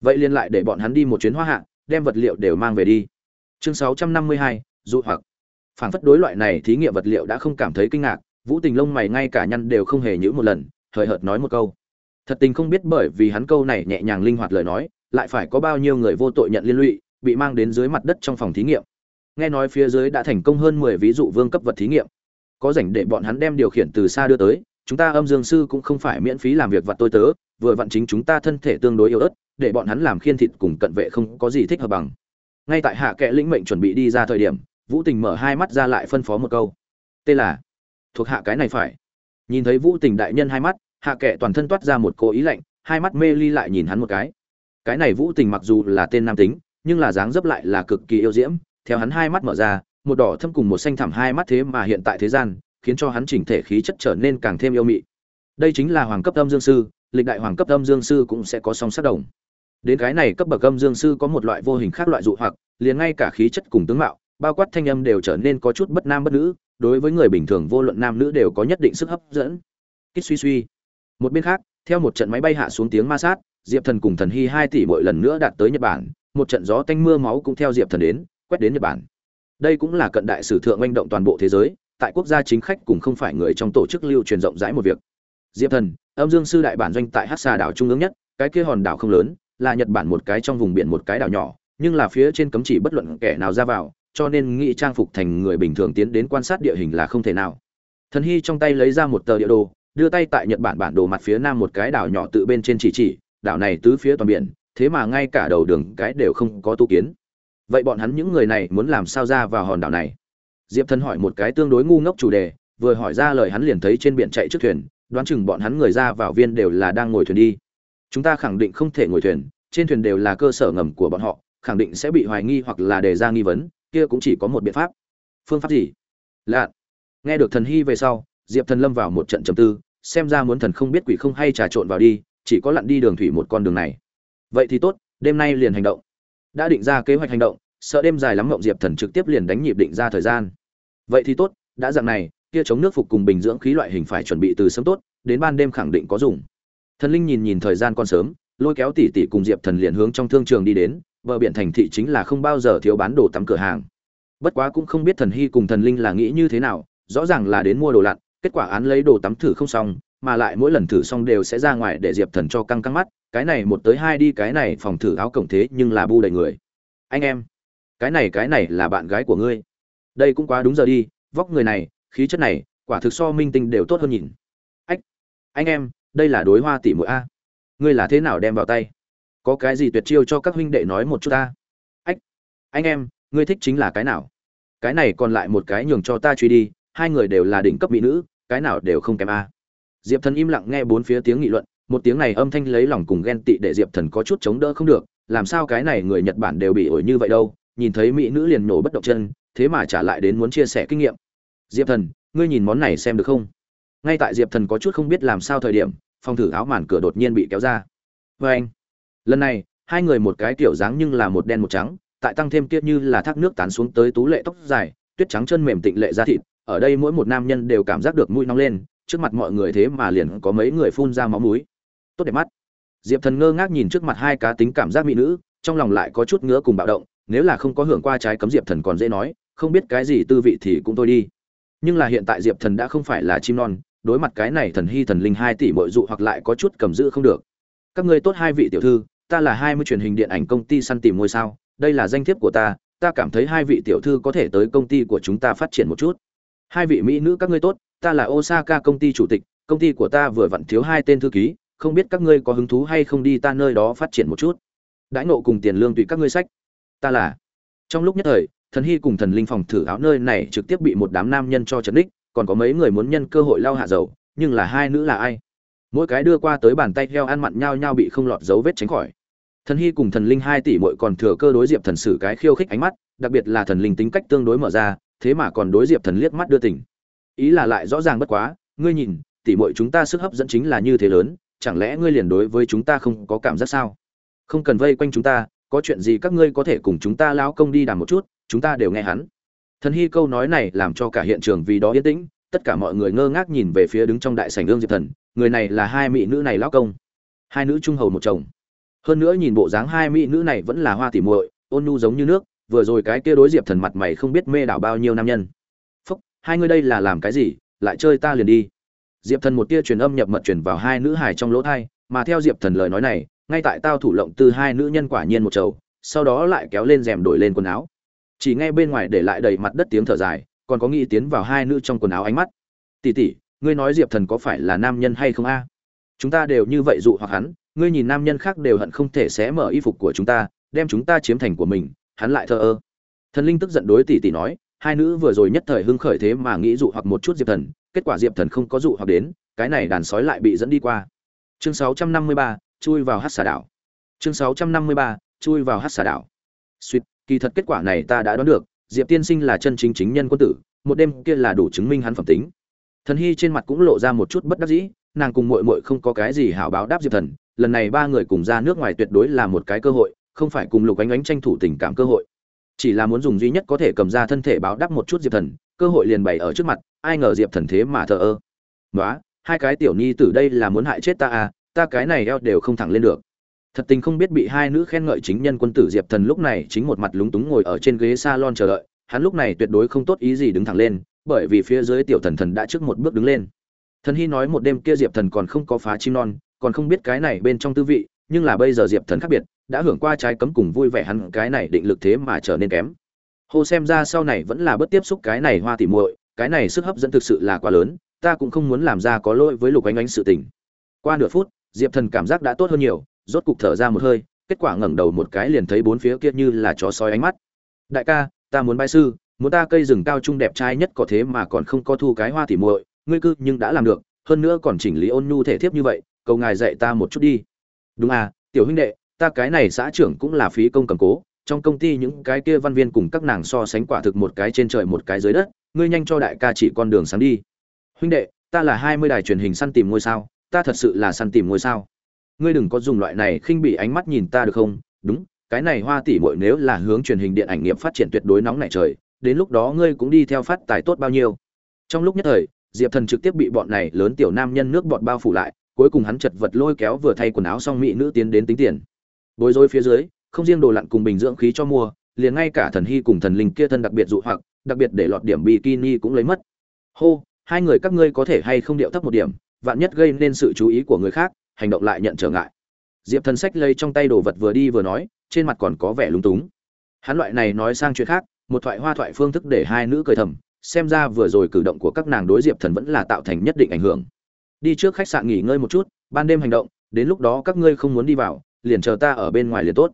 Vậy liên lại để bọn hắn đi một chuyến hoa hạ đem vật liệu đều mang về đi. Chương 652, dụ hoặc. Phản phất đối loại này thí nghiệm vật liệu đã không cảm thấy kinh ngạc, vũ tình lông mày ngay cả nhăn đều không hề nhữ một lần, hời hợt nói một câu. Thật tình không biết bởi vì hắn câu này nhẹ nhàng linh hoạt lời nói, lại phải có bao nhiêu người vô tội nhận liên lụy, bị mang đến dưới mặt đất trong phòng thí nghiệm. Nghe nói phía dưới đã thành công hơn mười ví dụ vương cấp vật thí nghiệm. Có rảnh để bọn hắn đem điều khiển từ xa đưa tới, chúng ta âm dương sư cũng không phải miễn phí làm việc vật tôi tớ, vừa vặn chính chúng ta thân thể tương đối yếu ớt, để bọn hắn làm khiên thịt cùng cận vệ không có gì thích hợp bằng. Ngay tại hạ kệ lĩnh mệnh chuẩn bị đi ra thời điểm vũ tình mở hai mắt ra lại phân phó một câu. Tên là? Thuộc hạ cái này phải. Nhìn thấy vũ tình đại nhân hai mắt, hạ kệ toàn thân toát ra một cố ý lạnh, hai mắt mê ly lại nhìn hắn một cái. Cái này vũ tình mặc dù là tên nam tính, nhưng là dáng dấp lại là cực kỳ yêu diễm. Theo hắn hai mắt mở ra, một đỏ thâm cùng một xanh thẳm hai mắt thế mà hiện tại thế gian, khiến cho hắn chỉnh thể khí chất trở nên càng thêm yêu mị. Đây chính là hoàng cấp âm dương sư, lịch đại hoàng cấp âm dương sư cũng sẽ có song sắc đồng. Đến cái này cấp bậc âm dương sư có một loại vô hình khác loại dụ hoặc, liền ngay cả khí chất cùng tướng mạo bao quát thanh âm đều trở nên có chút bất nam bất nữ, đối với người bình thường vô luận nam nữ đều có nhất định sức hấp dẫn. Kích suy suy. Một bên khác, theo một trận máy bay hạ xuống tiếng ma sát, diệp thần cùng thần hy hai tỷ mỗi lần nữa đạt tới nhật bản, một trận gió tanh mưa máu cũng theo diệp thần đến, quét đến nhật bản. Đây cũng là cận đại sử thượng manh động toàn bộ thế giới, tại quốc gia chính khách cùng không phải người trong tổ chức lưu truyền rộng rãi một việc. Diệp thần, âm dương sư đại bản doanh tại hát xà đảo trung ương nhất, cái kia hòn đảo không lớn, là nhật bản một cái trong vùng biển một cái đảo nhỏ, nhưng là phía trên cấm chỉ bất luận kẻ nào ra vào cho nên nghĩ trang phục thành người bình thường tiến đến quan sát địa hình là không thể nào. Thần hy trong tay lấy ra một tờ địa đồ, đưa tay tại nhật bản bản đồ mặt phía nam một cái đảo nhỏ tự bên trên chỉ chỉ, đảo này tứ phía toàn biển, thế mà ngay cả đầu đường cái đều không có tu kiến. Vậy bọn hắn những người này muốn làm sao ra vào hòn đảo này? Diệp thần hỏi một cái tương đối ngu ngốc chủ đề, vừa hỏi ra lời hắn liền thấy trên biển chạy trước thuyền, đoán chừng bọn hắn người ra vào viên đều là đang ngồi thuyền đi. Chúng ta khẳng định không thể ngồi thuyền, trên thuyền đều là cơ sở ngầm của bọn họ, khẳng định sẽ bị hoài nghi hoặc là đề ra nghi vấn kia cũng chỉ có một biện pháp. Phương pháp gì? Lạ nghe được thần hy về sau, diệp thần lâm vào một trận trầm tư, xem ra muốn thần không biết quỷ không hay trà trộn vào đi, chỉ có lặn đi đường thủy một con đường này. Vậy thì tốt, đêm nay liền hành động. Đã định ra kế hoạch hành động, sợ đêm dài lắm mộng diệp thần trực tiếp liền đánh nhịp định ra thời gian. Vậy thì tốt, đã dạng này, kia chống nước phục cùng bình dưỡng khí loại hình phải chuẩn bị từ sớm tốt, đến ban đêm khẳng định có dùng. Thần linh nhìn nhìn thời gian còn sớm, lôi kéo tỷ tỷ cùng diệp thần liền hướng trong thương trường đi đến bờ biển thành thị chính là không bao giờ thiếu bán đồ tắm cửa hàng. Bất quá cũng không biết thần hy cùng thần linh là nghĩ như thế nào, rõ ràng là đến mua đồ lặn, kết quả án lấy đồ tắm thử không xong, mà lại mỗi lần thử xong đều sẽ ra ngoài để diệp thần cho căng căng mắt, cái này một tới hai đi, cái này phòng thử áo cổng thế nhưng là bu đầy người. Anh em, cái này cái này là bạn gái của ngươi. Đây cũng quá đúng giờ đi, vóc người này, khí chất này, quả thực so minh tinh đều tốt hơn nhìn. Ách, anh em, đây là đối hoa tỷ mũi a. Ngươi là thế nào đem vào tay? Có cái gì tuyệt chiêu cho các huynh đệ nói một chút ta? Ách, anh em, ngươi thích chính là cái nào? Cái này còn lại một cái nhường cho ta truy đi, hai người đều là đỉnh cấp mỹ nữ, cái nào đều không kém a. Diệp thần im lặng nghe bốn phía tiếng nghị luận, một tiếng này âm thanh lấy lòng cùng ghen tị để diệp thần có chút chống đỡ không được, làm sao cái này người nhật bản đều bị ổi như vậy đâu, nhìn thấy mỹ nữ liền nổ bất động chân, thế mà trả lại đến muốn chia sẻ kinh nghiệm. Diệp thần, ngươi nhìn món này xem được không? Ngay tại diệp thần có chút không biết làm sao thời điểm phòng thử áo màn cửa đột nhiên bị kéo ra. Vê anh lần này, hai người một cái kiểu dáng nhưng là một đen một trắng, tại tăng thêm tiết như là thác nước tán xuống tới tú lệ tóc dài, tuyết trắng chân mềm tịnh lệ da thịt, ở đây mỗi một nam nhân đều cảm giác được mũi nóng lên, trước mặt mọi người thế mà liền có mấy người phun ra máu mũi. Tốt đẹp mắt. Diệp thần ngơ ngác nhìn trước mặt hai cá tính cảm giác mỹ nữ, trong lòng lại có chút ngứa cùng bạo động, nếu là không có hưởng qua trái cấm diệp thần còn dễ nói, không biết cái gì tư vị thì cũng thôi đi. Nhưng là hiện tại diệp thần đã không phải là chim non, đối mặt cái này thần hy thần linh hai tỷ bội dụ hoặc lại có chút cầm giữ không được. Các ngươi tốt hai vị tiểu thư ta là hai mươi truyền hình điện ảnh công ty săn tìm ngôi sao, đây là danh thiếp của ta ta cảm thấy hai vị tiểu thư có thể tới công ty của chúng ta phát triển một chút. Hai vị mỹ nữ, các ngươi tốt, ta là osaka công ty chủ tịch, công ty của ta vừa vặn thiếu hai tên thư ký, không biết các ngươi có hứng thú hay không đi ta nơi đó phát triển một chút. Đãi ngộ cùng tiền lương tùy các ngươi sách. Ta là, trong lúc nhất thời, thần hy cùng thần linh phòng thử áo nơi này trực tiếp bị một đám nam nhân cho trấn đích còn có mấy người muốn nhân cơ hội lao hạ dầu, nhưng là hai nữ là ai? Mỗi cái đưa qua tới bàn tay heo ăn mặn nhau nhau bị không lọt dấu vết tránh khỏi. Thần hy cùng thần linh hai tỷ muội còn thừa cơ đối diệp thần sử cái khiêu khích ánh mắt đặc biệt là thần linh tính cách tương đối mở ra thế mà còn đối diệp thần liếc mắt đưa tỉnh, ý là lại rõ ràng bất quá ngươi nhìn tỷ muội chúng ta sức hấp dẫn chính là như thế lớn chẳng lẽ ngươi liền đối với chúng ta không có cảm giác sao? Không cần vây quanh chúng ta có chuyện gì các ngươi có thể cùng chúng ta lão công đi đàm một chút chúng ta đều nghe hắn. Thần hy câu nói này làm cho cả hiện trường vì đó yên tĩnh tất cả mọi người ngơ ngác nhìn về phía đứng trong đại sảnh ương diệp thần, người này là hai mỹ nữ này lão công. Hai nữ trung hầu một chồng. Hơn nữa nhìn bộ dáng hai mỹ nữ này vẫn là hoa tỉ muội, ôn nhu giống như nước, vừa rồi cái kia đối diệp thần mặt mày không biết mê đảo bao nhiêu nam nhân. Phúc, hai người đây là làm cái gì? Lại chơi ta liền đi. Diệp thần một tia truyền âm nhập mật truyền vào hai nữ hài trong lỗ thai, mà theo diệp thần lời nói này, ngay tại tao thủ lộng từ hai nữ nhân quả nhiên một chầu, sau đó lại kéo lên rèm đổi lên quần áo. Chỉ nghe bên ngoài để lại đầy mặt đất tiếng thở dài còn có nghĩ tiến vào hai nữ trong quần áo ánh mắt. Tỉ tỉ ngươi nói diệp thần có phải là nam nhân hay không a? Chúng ta đều như vậy dụ hoặc hắn ngươi nhìn nam nhân khác đều hận không thể xé mở y phục của chúng ta đem chúng ta chiếm thành của mình hắn lại thờ ơ. Thần linh tức giận đối tỷ tỷ nói hai nữ vừa rồi nhất thời hưng khởi thế mà nghĩ dụ hoặc một chút diệp thần kết quả diệp thần không có dụ hoặc đến cái này đàn sói lại bị dẫn đi qua. Chương 653, chui vào hát xà đảo. Chương 653, chui vào hát xà đảo. Suýt kỳ thật kết quả này ta đã đoán được diệp tiên sinh là chân chính chính nhân quân tử, một đêm kia là đủ chứng minh hắn phẩm tính. Thần hy trên mặt cũng lộ ra một chút bất đắc dĩ, nàng cùng muội muội không có cái gì hảo báo đáp diệp thần, lần này ba người cùng ra nước ngoài tuyệt đối là một cái cơ hội, không phải cùng lục ánh ánh tranh thủ tình cảm cơ hội. Chỉ là muốn dùng duy nhất có thể cầm ra thân thể báo đáp một chút diệp thần, cơ hội liền bày ở trước mặt, ai ngờ diệp thần thế mà thờ ơ. Nói hai cái tiểu nhi tử đây là muốn hại chết ta à ta cái này eo đều không thẳng lên được thật tình không biết bị hai nữ khen ngợi chính nhân quân tử diệp thần lúc này chính một mặt lúng túng ngồi ở trên ghế salon chờ đợi, hắn lúc này tuyệt đối không tốt ý gì đứng thẳng lên, bởi vì phía dưới tiểu thần thần đã trước một bước đứng lên. Thần hy nói một đêm kia diệp thần còn không có phá chim non, còn không biết cái này bên trong tư vị, nhưng là bây giờ diệp thần khác biệt, đã hưởng qua trái cấm cùng vui vẻ hắn cái này định lực thế mà trở nên kém. Hô xem ra sau này vẫn là bất tiếp xúc cái này hoa tỉ muội, cái này sức hấp dẫn thực sự là quá lớn, ta cũng không muốn làm ra có lỗi với lục ánh ánh sự tình. Qua nửa phút, diệp thần cảm giác đã tốt hơn nhiều rốt cục thở ra một hơi, kết quả ngẩng đầu một cái liền thấy bốn phía kia như là chó sói ánh mắt. Đại ca, ta muốn bái sư, muốn ta cây rừng cao trung đẹp trai nhất có thế mà còn không có thu cái hoa tỉ muội, ngươi cư nhưng đã làm được, hơn nữa còn chỉnh lý ôn nhu thể thiếp như vậy, cầu ngài dạy ta một chút đi. Đúng à tiểu huynh đệ, ta cái này xã trưởng cũng là phí công cầm cố, trong công ty những cái kia văn viên cùng các nàng so sánh quả thực một cái trên trời một cái dưới đất, ngươi nhanh cho đại ca chỉ con đường sáng đi. Huynh đệ, ta là hai mươi đài truyền hình săn tìm ngôi sao, ta thật sự là săn tìm ngôi sao ngươi đừng có dùng loại này khinh bị ánh mắt nhìn ta được không? Đúng, cái này hoa tỷ muội nếu là hướng truyền hình điện ảnh nghiệp phát triển tuyệt đối nóng nảy trời, đến lúc đó ngươi cũng đi theo phát tài tốt bao nhiêu. Trong lúc nhất thời, diệp thần trực tiếp bị bọn này lớn tiểu nam nhân nước bọn bao phủ lại, cuối cùng hắn chật vật lôi kéo vừa thay quần áo xong mỹ nữ tiến đến tính tiền. Bối rối phía dưới, không riêng đồ lặn cùng bình dưỡng khí cho mua, liền ngay cả thần hy cùng thần linh kia thân đặc biệt dụ hoặc, đặc biệt để lọt điểm bikini cũng lấy mất. Hô, hai người các ngươi có thể hay không điệu thấp một điểm, vạn nhất gây nên sự chú ý của người khác hành động lại nhận trở ngại. Diệp thần sách lây trong tay đồ vật vừa đi vừa nói, trên mặt còn có vẻ lúng túng. Hắn loại này nói sang chuyện khác, một thoại hoa thoại phương thức để hai nữ cười thầm, xem ra vừa rồi cử động của các nàng đối diệp thần vẫn là tạo thành nhất định ảnh hưởng. Đi trước khách sạn nghỉ ngơi một chút, ban đêm hành động, đến lúc đó các ngươi không muốn đi vào, liền chờ ta ở bên ngoài liền tốt.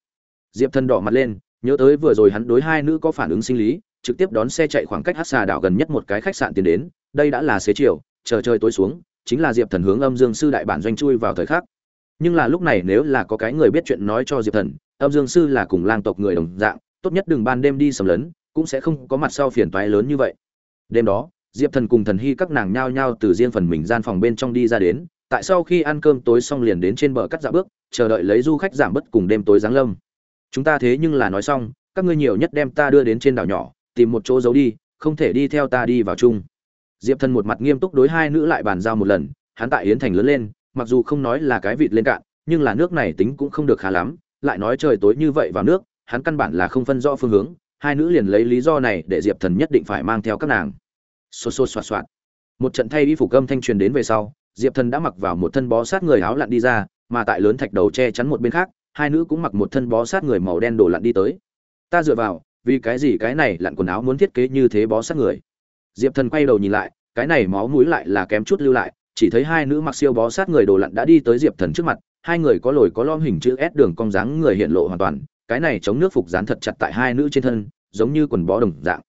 Diệp thần đỏ mặt lên, nhớ tới vừa rồi hắn đối hai nữ có phản ứng sinh lý, trực tiếp đón xe chạy khoảng cách hát xà đảo gần nhất một cái khách sạn tiến đến, đây đã là xế chiều, chờ trời tối xuống chính là diệp thần hướng âm dương sư đại bản doanh chui vào thời khắc. Nhưng là lúc này nếu là có cái người biết chuyện nói cho diệp thần, âm dương sư là cùng lang tộc người đồng dạng, tốt nhất đừng ban đêm đi sầm lấn, cũng sẽ không có mặt sau phiền toái lớn như vậy. Đêm đó, diệp thần cùng thần hy các nàng nhao nhao từ riêng phần mình gian phòng bên trong đi ra đến, tại sau khi ăn cơm tối xong liền đến trên bờ cắt dạ bước, chờ đợi lấy du khách giảm bớt cùng đêm tối giáng lâm. Chúng ta thế nhưng là nói xong, các ngươi nhiều nhất đem ta đưa đến trên đảo nhỏ, tìm một chỗ giấu đi, không thể đi theo ta đi vào chung diệp thần một mặt nghiêm túc đối hai nữ lại bàn giao một lần, hắn tại yến thành lớn lên, mặc dù không nói là cái vịt lên cạn, nhưng là nước này tính cũng không được khá lắm, lại nói trời tối như vậy vào nước, hắn căn bản là không phân rõ phương hướng, hai nữ liền lấy lý do này để diệp thần nhất định phải mang theo các nàng. Xô xô xoạt xoạt. Một trận thay y phục âm thanh truyền đến về sau, diệp thần đã mặc vào một thân bó sát người áo lặn đi ra, mà tại lớn thạch đầu che chắn một bên khác, hai nữ cũng mặc một thân bó sát người màu đen đổ lặn đi tới. Ta dựa vào, vì cái gì cái này lặn quần áo muốn thiết kế như thế bó sát người? Diệp thần quay đầu nhìn lại, cái này máu mũi lại là kém chút lưu lại, chỉ thấy hai nữ mặc siêu bó sát người đồ lặn đã đi tới diệp thần trước mặt, hai người có lồi có lom hình chữ s đường cong dáng người hiện lộ hoàn toàn, cái này chống nước phục dán thật chặt tại hai nữ trên thân, giống như quần bó đồng dạng.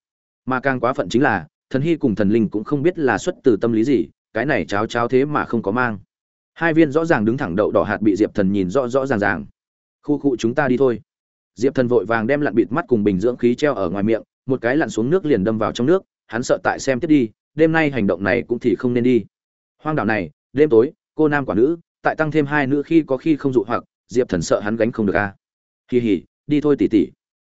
Mà càng quá phận chính là, thần hy cùng thần linh cũng không biết là xuất từ tâm lý gì, cái này cháo cháo thế mà không có mang. Hai viên rõ ràng đứng thẳng đậu đỏ hạt bị diệp thần nhìn rõ rõ ràng ràng. Khu cụ chúng ta đi thôi. Diệp thần vội vàng đem lặn bịt mắt cùng bình dưỡng khí treo ở ngoài miệng, một cái lặn xuống nước liền đâm vào trong nước hắn sợ tại xem tiếp đi, đêm nay hành động này cũng thì không nên đi. Hoang đảo này, đêm tối, cô nam quả nữ, tại tăng thêm hai nữ khi có khi không dụ hoặc, diệp thần sợ hắn gánh không được a à. kỳ hỉ, đi thôi tỉ tỉ.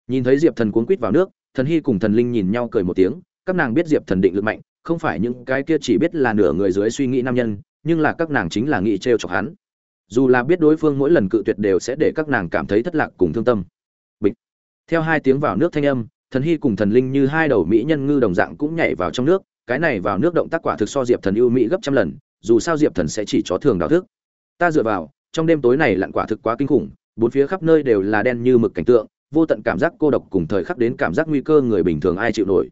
Nhìn thấy diệp thần cuốn quít vào nước, thần hy cùng thần linh nhìn nhau cười một tiếng, các nàng biết diệp thần định lực mạnh, không phải những cái kia chỉ biết là nửa người dưới suy nghĩ nam nhân, nhưng là các nàng chính là nghĩ o chọc hắn. Dù là biết đối phương mỗi lần cự tuyệt đều sẽ để các nàng cảm thấy thất lạc cùng thương tâm. Bịch. Theo hai tiếng vào nước thanh âm thần hy cùng thần linh như hai đầu mỹ nhân ngư đồng dạng cũng nhảy vào trong nước, cái này vào nước động tác quả thực so diệp thần ưu mỹ gấp trăm lần, dù sao diệp thần sẽ chỉ chó thường đào thức. Ta dựa vào, trong đêm tối này lặn quả thực quá kinh khủng, bốn phía khắp nơi đều là đen như mực cảnh tượng, vô tận cảm giác cô độc cùng thời khắc đến cảm giác nguy cơ người bình thường ai chịu nổi.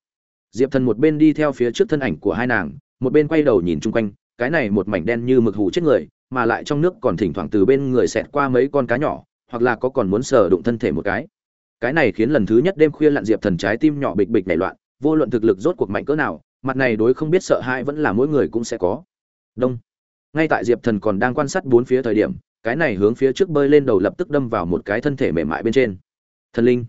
Diệp thần một bên đi theo phía trước thân ảnh của hai nàng, một bên quay đầu nhìn chung quanh, cái này một mảnh đen như mực hù chết người, mà lại trong nước còn thỉnh thoảng từ bên người xẹt qua mấy con cá nhỏ, hoặc là có còn muốn sờ đụng thân thể một cái cái này khiến lần thứ nhất đêm khuya lặn diệp thần trái tim nhỏ bịch bịch nảy loạn, vô luận thực lực rốt cuộc mạnh cỡ nào, mặt này đối không biết sợ hãi vẫn là mỗi người cũng sẽ có. Đông. Ngay tại diệp thần còn đang quan sát bốn phía thời điểm, cái này hướng phía trước bơi lên đầu lập tức đâm vào một cái thân thể mềm mại bên trên. Thần linh.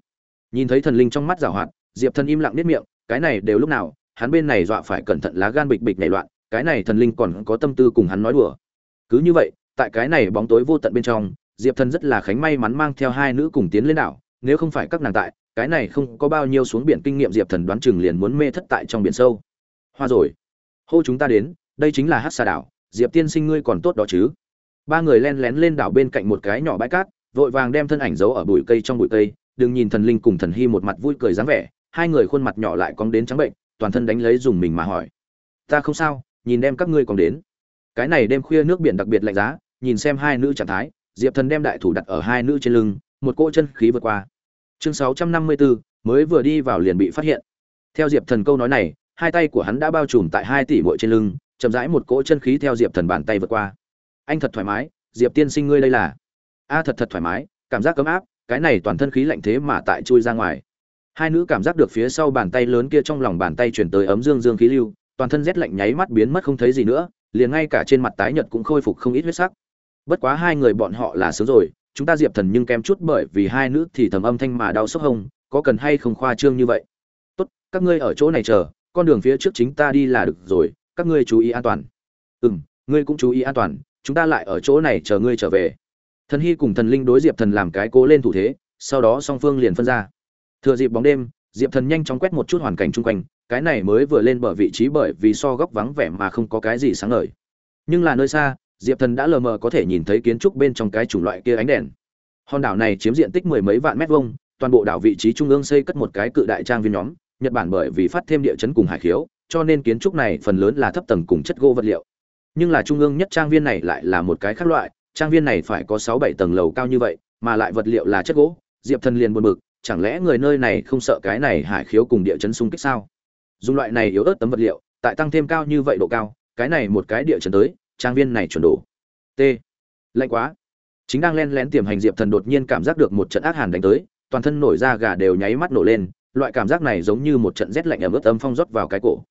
Nhìn thấy thần linh trong mắt giảo hoạt, diệp thần im lặng nếp miệng, cái này đều lúc nào, hắn bên này dọa phải cẩn thận lá gan bịch bịch nảy loạn, cái này thần linh còn có tâm tư cùng hắn nói đùa. Cứ như vậy, tại cái này bóng tối vô tận bên trong, diệp thần rất là khánh may mắn mang theo hai nữ cùng tiến lên đảo nếu không phải các nàng tại, cái này không có bao nhiêu xuống biển kinh nghiệm diệp thần đoán chừng liền muốn mê thất tại trong biển sâu. Hoa rồi. Hô chúng ta đến, đây chính là hát xà đảo, diệp tiên sinh ngươi còn tốt đó chứ? Ba người len lén lên đảo bên cạnh một cái nhỏ bãi cát, vội vàng đem thân ảnh giấu ở bụi cây trong bụi cây, đừng nhìn thần linh cùng thần hy một mặt vui cười dáng vẻ, hai người khuôn mặt nhỏ lại cong đến trắng bệnh, toàn thân đánh lấy dùng mình mà hỏi. Ta không sao, nhìn đem các ngươi còn đến. Cái này đêm khuya nước biển đặc biệt lạnh giá, nhìn xem hai nữ trạng thái, diệp thần đem đại thủ đặt ở hai nữ trên lưng, một cỗ chân khí vượt qua chương sáu trăm năm mươi bốn mới vừa đi vào liền bị phát hiện. Theo diệp thần câu nói này, hai tay của hắn đã bao trùm tại hai tỷ muội trên lưng, chậm rãi một cỗ chân khí theo diệp thần bàn tay vượt qua. Anh thật thoải mái, diệp tiên sinh ngươi đây là. A, thật thật thoải mái, cảm giác cấm áp, cái này toàn thân khí lạnh thế mà tại chui ra ngoài. Hai nữ cảm giác được phía sau bàn tay lớn kia trong lòng bàn tay chuyển tới ấm dương dương khí lưu, toàn thân rét lạnh nháy mắt biến mất không thấy gì nữa, liền ngay cả trên mặt tái nhợt cũng khôi phục không ít huyết sắc. Bất quá hai người bọn họ là sướng rồi chúng ta diệp thần nhưng kém chút bởi vì hai nữ thì thầm âm thanh mà đau sốc hông, có cần hay không khoa trương như vậy? Tốt, các ngươi ở chỗ này chờ, con đường phía trước chính ta đi là được rồi, các ngươi chú ý an toàn. Ừ m ngươi cũng chú ý an toàn, chúng ta lại ở chỗ này chờ ngươi trở về. Thần hy cùng thần linh đối diệp thần làm cái cố lên thủ thế, sau đó song phương liền phân ra. Thừa dịp bóng đêm, diệp thần nhanh chóng quét một chút hoàn cảnh chung quanh, cái này mới vừa lên bờ vị trí bởi vì so góc vắng vẻ mà không có cái gì sáng ngời. Nhưng là nơi xa diệp thần đã lờ mờ có thể nhìn thấy kiến trúc bên trong cái chủng loại kia ánh đèn. Hòn đảo này chiếm diện tích mười mấy vạn mét vuông, toàn bộ đảo vị trí trung ương xây cất một cái cự đại trang viên nhóm, nhật bản bởi vì phát thêm địa chấn cùng hải khiếu, cho nên kiến trúc này phần lớn là thấp tầng cùng chất gỗ vật liệu. Nhưng là trung ương nhất trang viên này lại là một cái khác loại, trang viên này phải có sáu bảy tầng lầu cao như vậy, mà lại vật liệu là chất gỗ, diệp thần liền buồn bực, chẳng lẽ người nơi này không sợ cái này hải khiếu cùng địa chấn xung kích sao? Dùng loại này yếu ớt tấm vật liệu, tại tăng thêm cao như vậy độ cao, cái này một cái địa chấn tới trang viên này chuẩn đủ t. Lạnh quá. Chính đang len lén tiềm hành diệp thần đột nhiên cảm giác được một trận ác hàn đánh tới, toàn thân nổi da gà đều nháy mắt nổ lên, loại cảm giác này giống như một trận rét lạnh ẩm ướt âm phong rót vào cái cổ.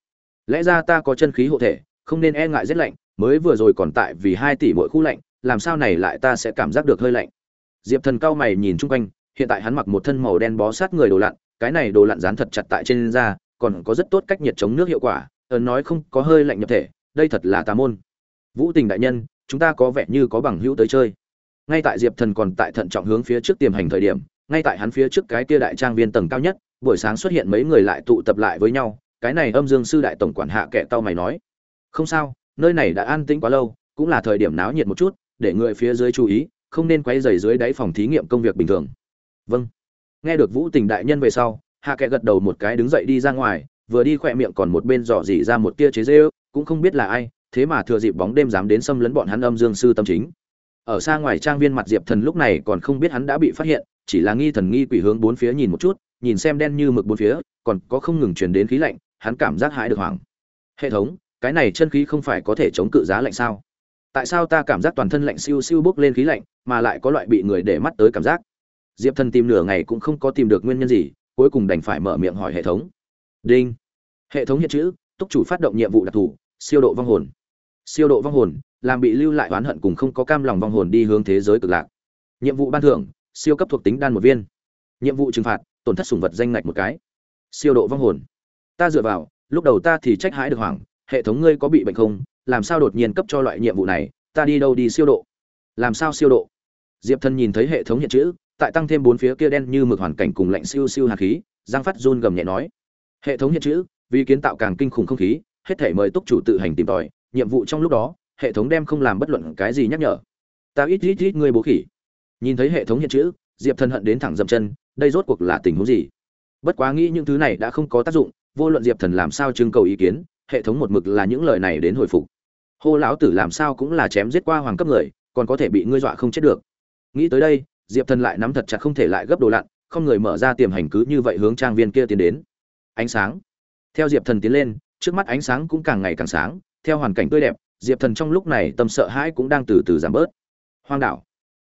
Lẽ ra ta có chân khí hộ thể, không nên e ngại rét lạnh, mới vừa rồi còn tại vì hai tỷ mỗi khu lạnh, làm sao này lại ta sẽ cảm giác được hơi lạnh. Diệp thần cao mày nhìn chung quanh, hiện tại hắn mặc một thân màu đen bó sát người đồ lặn, cái này đồ lặn dán thật chặt tại trên da, còn có rất tốt cách nhiệt chống nước hiệu quả ấn nói không có hơi lạnh nhập thể, đây thật là tà môn vũ tình đại nhân, chúng ta có vẻ như có bằng hữu tới chơi. Ngay tại diệp thần còn tại thận trọng hướng phía trước tiềm hành thời điểm, ngay tại hắn phía trước cái kia đại trang viên tầng cao nhất, buổi sáng xuất hiện mấy người lại tụ tập lại với nhau, cái này âm dương sư đại tổng quản hạ kệ tao mày nói. Không sao, nơi này đã an tĩnh quá lâu, cũng là thời điểm náo nhiệt một chút, để người phía dưới chú ý, không nên quay dày dưới đáy phòng thí nghiệm công việc bình thường. Vâng. Nghe được vũ tình đại nhân về sau, hạ kệ gật đầu một cái đứng dậy đi ra ngoài, vừa đi khỏe miệng còn một bên dò dỉ ra một tia chế dê ước cũng không biết là ai thế mà thừa dịp bóng đêm dám đến xâm lấn bọn hắn âm dương sư tâm chính. Ở xa ngoài trang viên mặt diệp thần lúc này còn không biết hắn đã bị phát hiện, chỉ là nghi thần nghi quỷ hướng bốn phía nhìn một chút, nhìn xem đen như mực bốn phía, còn có không ngừng truyền đến khí lạnh, hắn cảm giác hãi được hoảng. Hệ thống, cái này chân khí không phải có thể chống cự giá lạnh sao? Tại sao ta cảm giác toàn thân lạnh siêu siêu bốc lên khí lạnh, mà lại có loại bị người để mắt tới cảm giác? Diệp thần tìm nửa ngày cũng không có tìm được nguyên nhân gì, cuối cùng đành phải mở miệng hỏi hệ thống. Đinh. Hệ thống hiện chữ, túc chủ phát động nhiệm vụ đặc thù, siêu độ vong hồn siêu độ vong hồn, làm bị lưu lại oán hận cùng không có cam lòng vong hồn đi hướng thế giới cực lạc. Nhiệm vụ ban thưởng, siêu cấp thuộc tính đan một viên. Nhiệm vụ trừng phạt, tổn thất sủng vật danh ngạch một cái. Siêu độ vong hồn. Ta dựa vào, lúc đầu ta thì trách hãi được hoảng, hệ thống ngươi có bị bệnh không? Làm sao đột nhiên cấp cho loại nhiệm vụ này? Ta đi đâu đi siêu độ? Làm sao siêu độ? Diệp thân nhìn thấy hệ thống hiện chữ, tại tăng thêm bốn phía kia đen như mực hoàn cảnh cùng lạnh siêu siêu hạt khí, giang phát run gầm nhẹ nói. Hệ thống hiện chữ, vì kiến tạo càng kinh khủng không khí, hết thể mời túc chủ tự hành tìm tòi nhiệm vụ trong lúc đó, hệ thống đem không làm bất luận cái gì nhắc nhở. Ta ít ít ít ngươi bố khỉ. Nhìn thấy hệ thống hiện chữ, diệp thần hận đến thẳng dậm chân, đây rốt cuộc là tình huống gì? Bất quá nghĩ những thứ này đã không có tác dụng, vô luận diệp thần làm sao trưng cầu ý kiến, hệ thống một mực là những lời này đến hồi phục. Hô lão tử làm sao cũng là chém giết qua hoàng cấp người, còn có thể bị ngươi dọa không chết được. Nghĩ tới đây, diệp thần lại nắm thật chặt không thể lại gấp đồ lặn, không người mở ra tiềm hành cứ như vậy hướng trang viên kia tiến đến. Ánh sáng. Theo diệp thần tiến lên, trước mắt ánh sáng cũng càng ngày càng sáng theo hoàn cảnh tươi đẹp, diệp thần trong lúc này tâm sợ hãi cũng đang từ từ giảm bớt. Hoang đảo.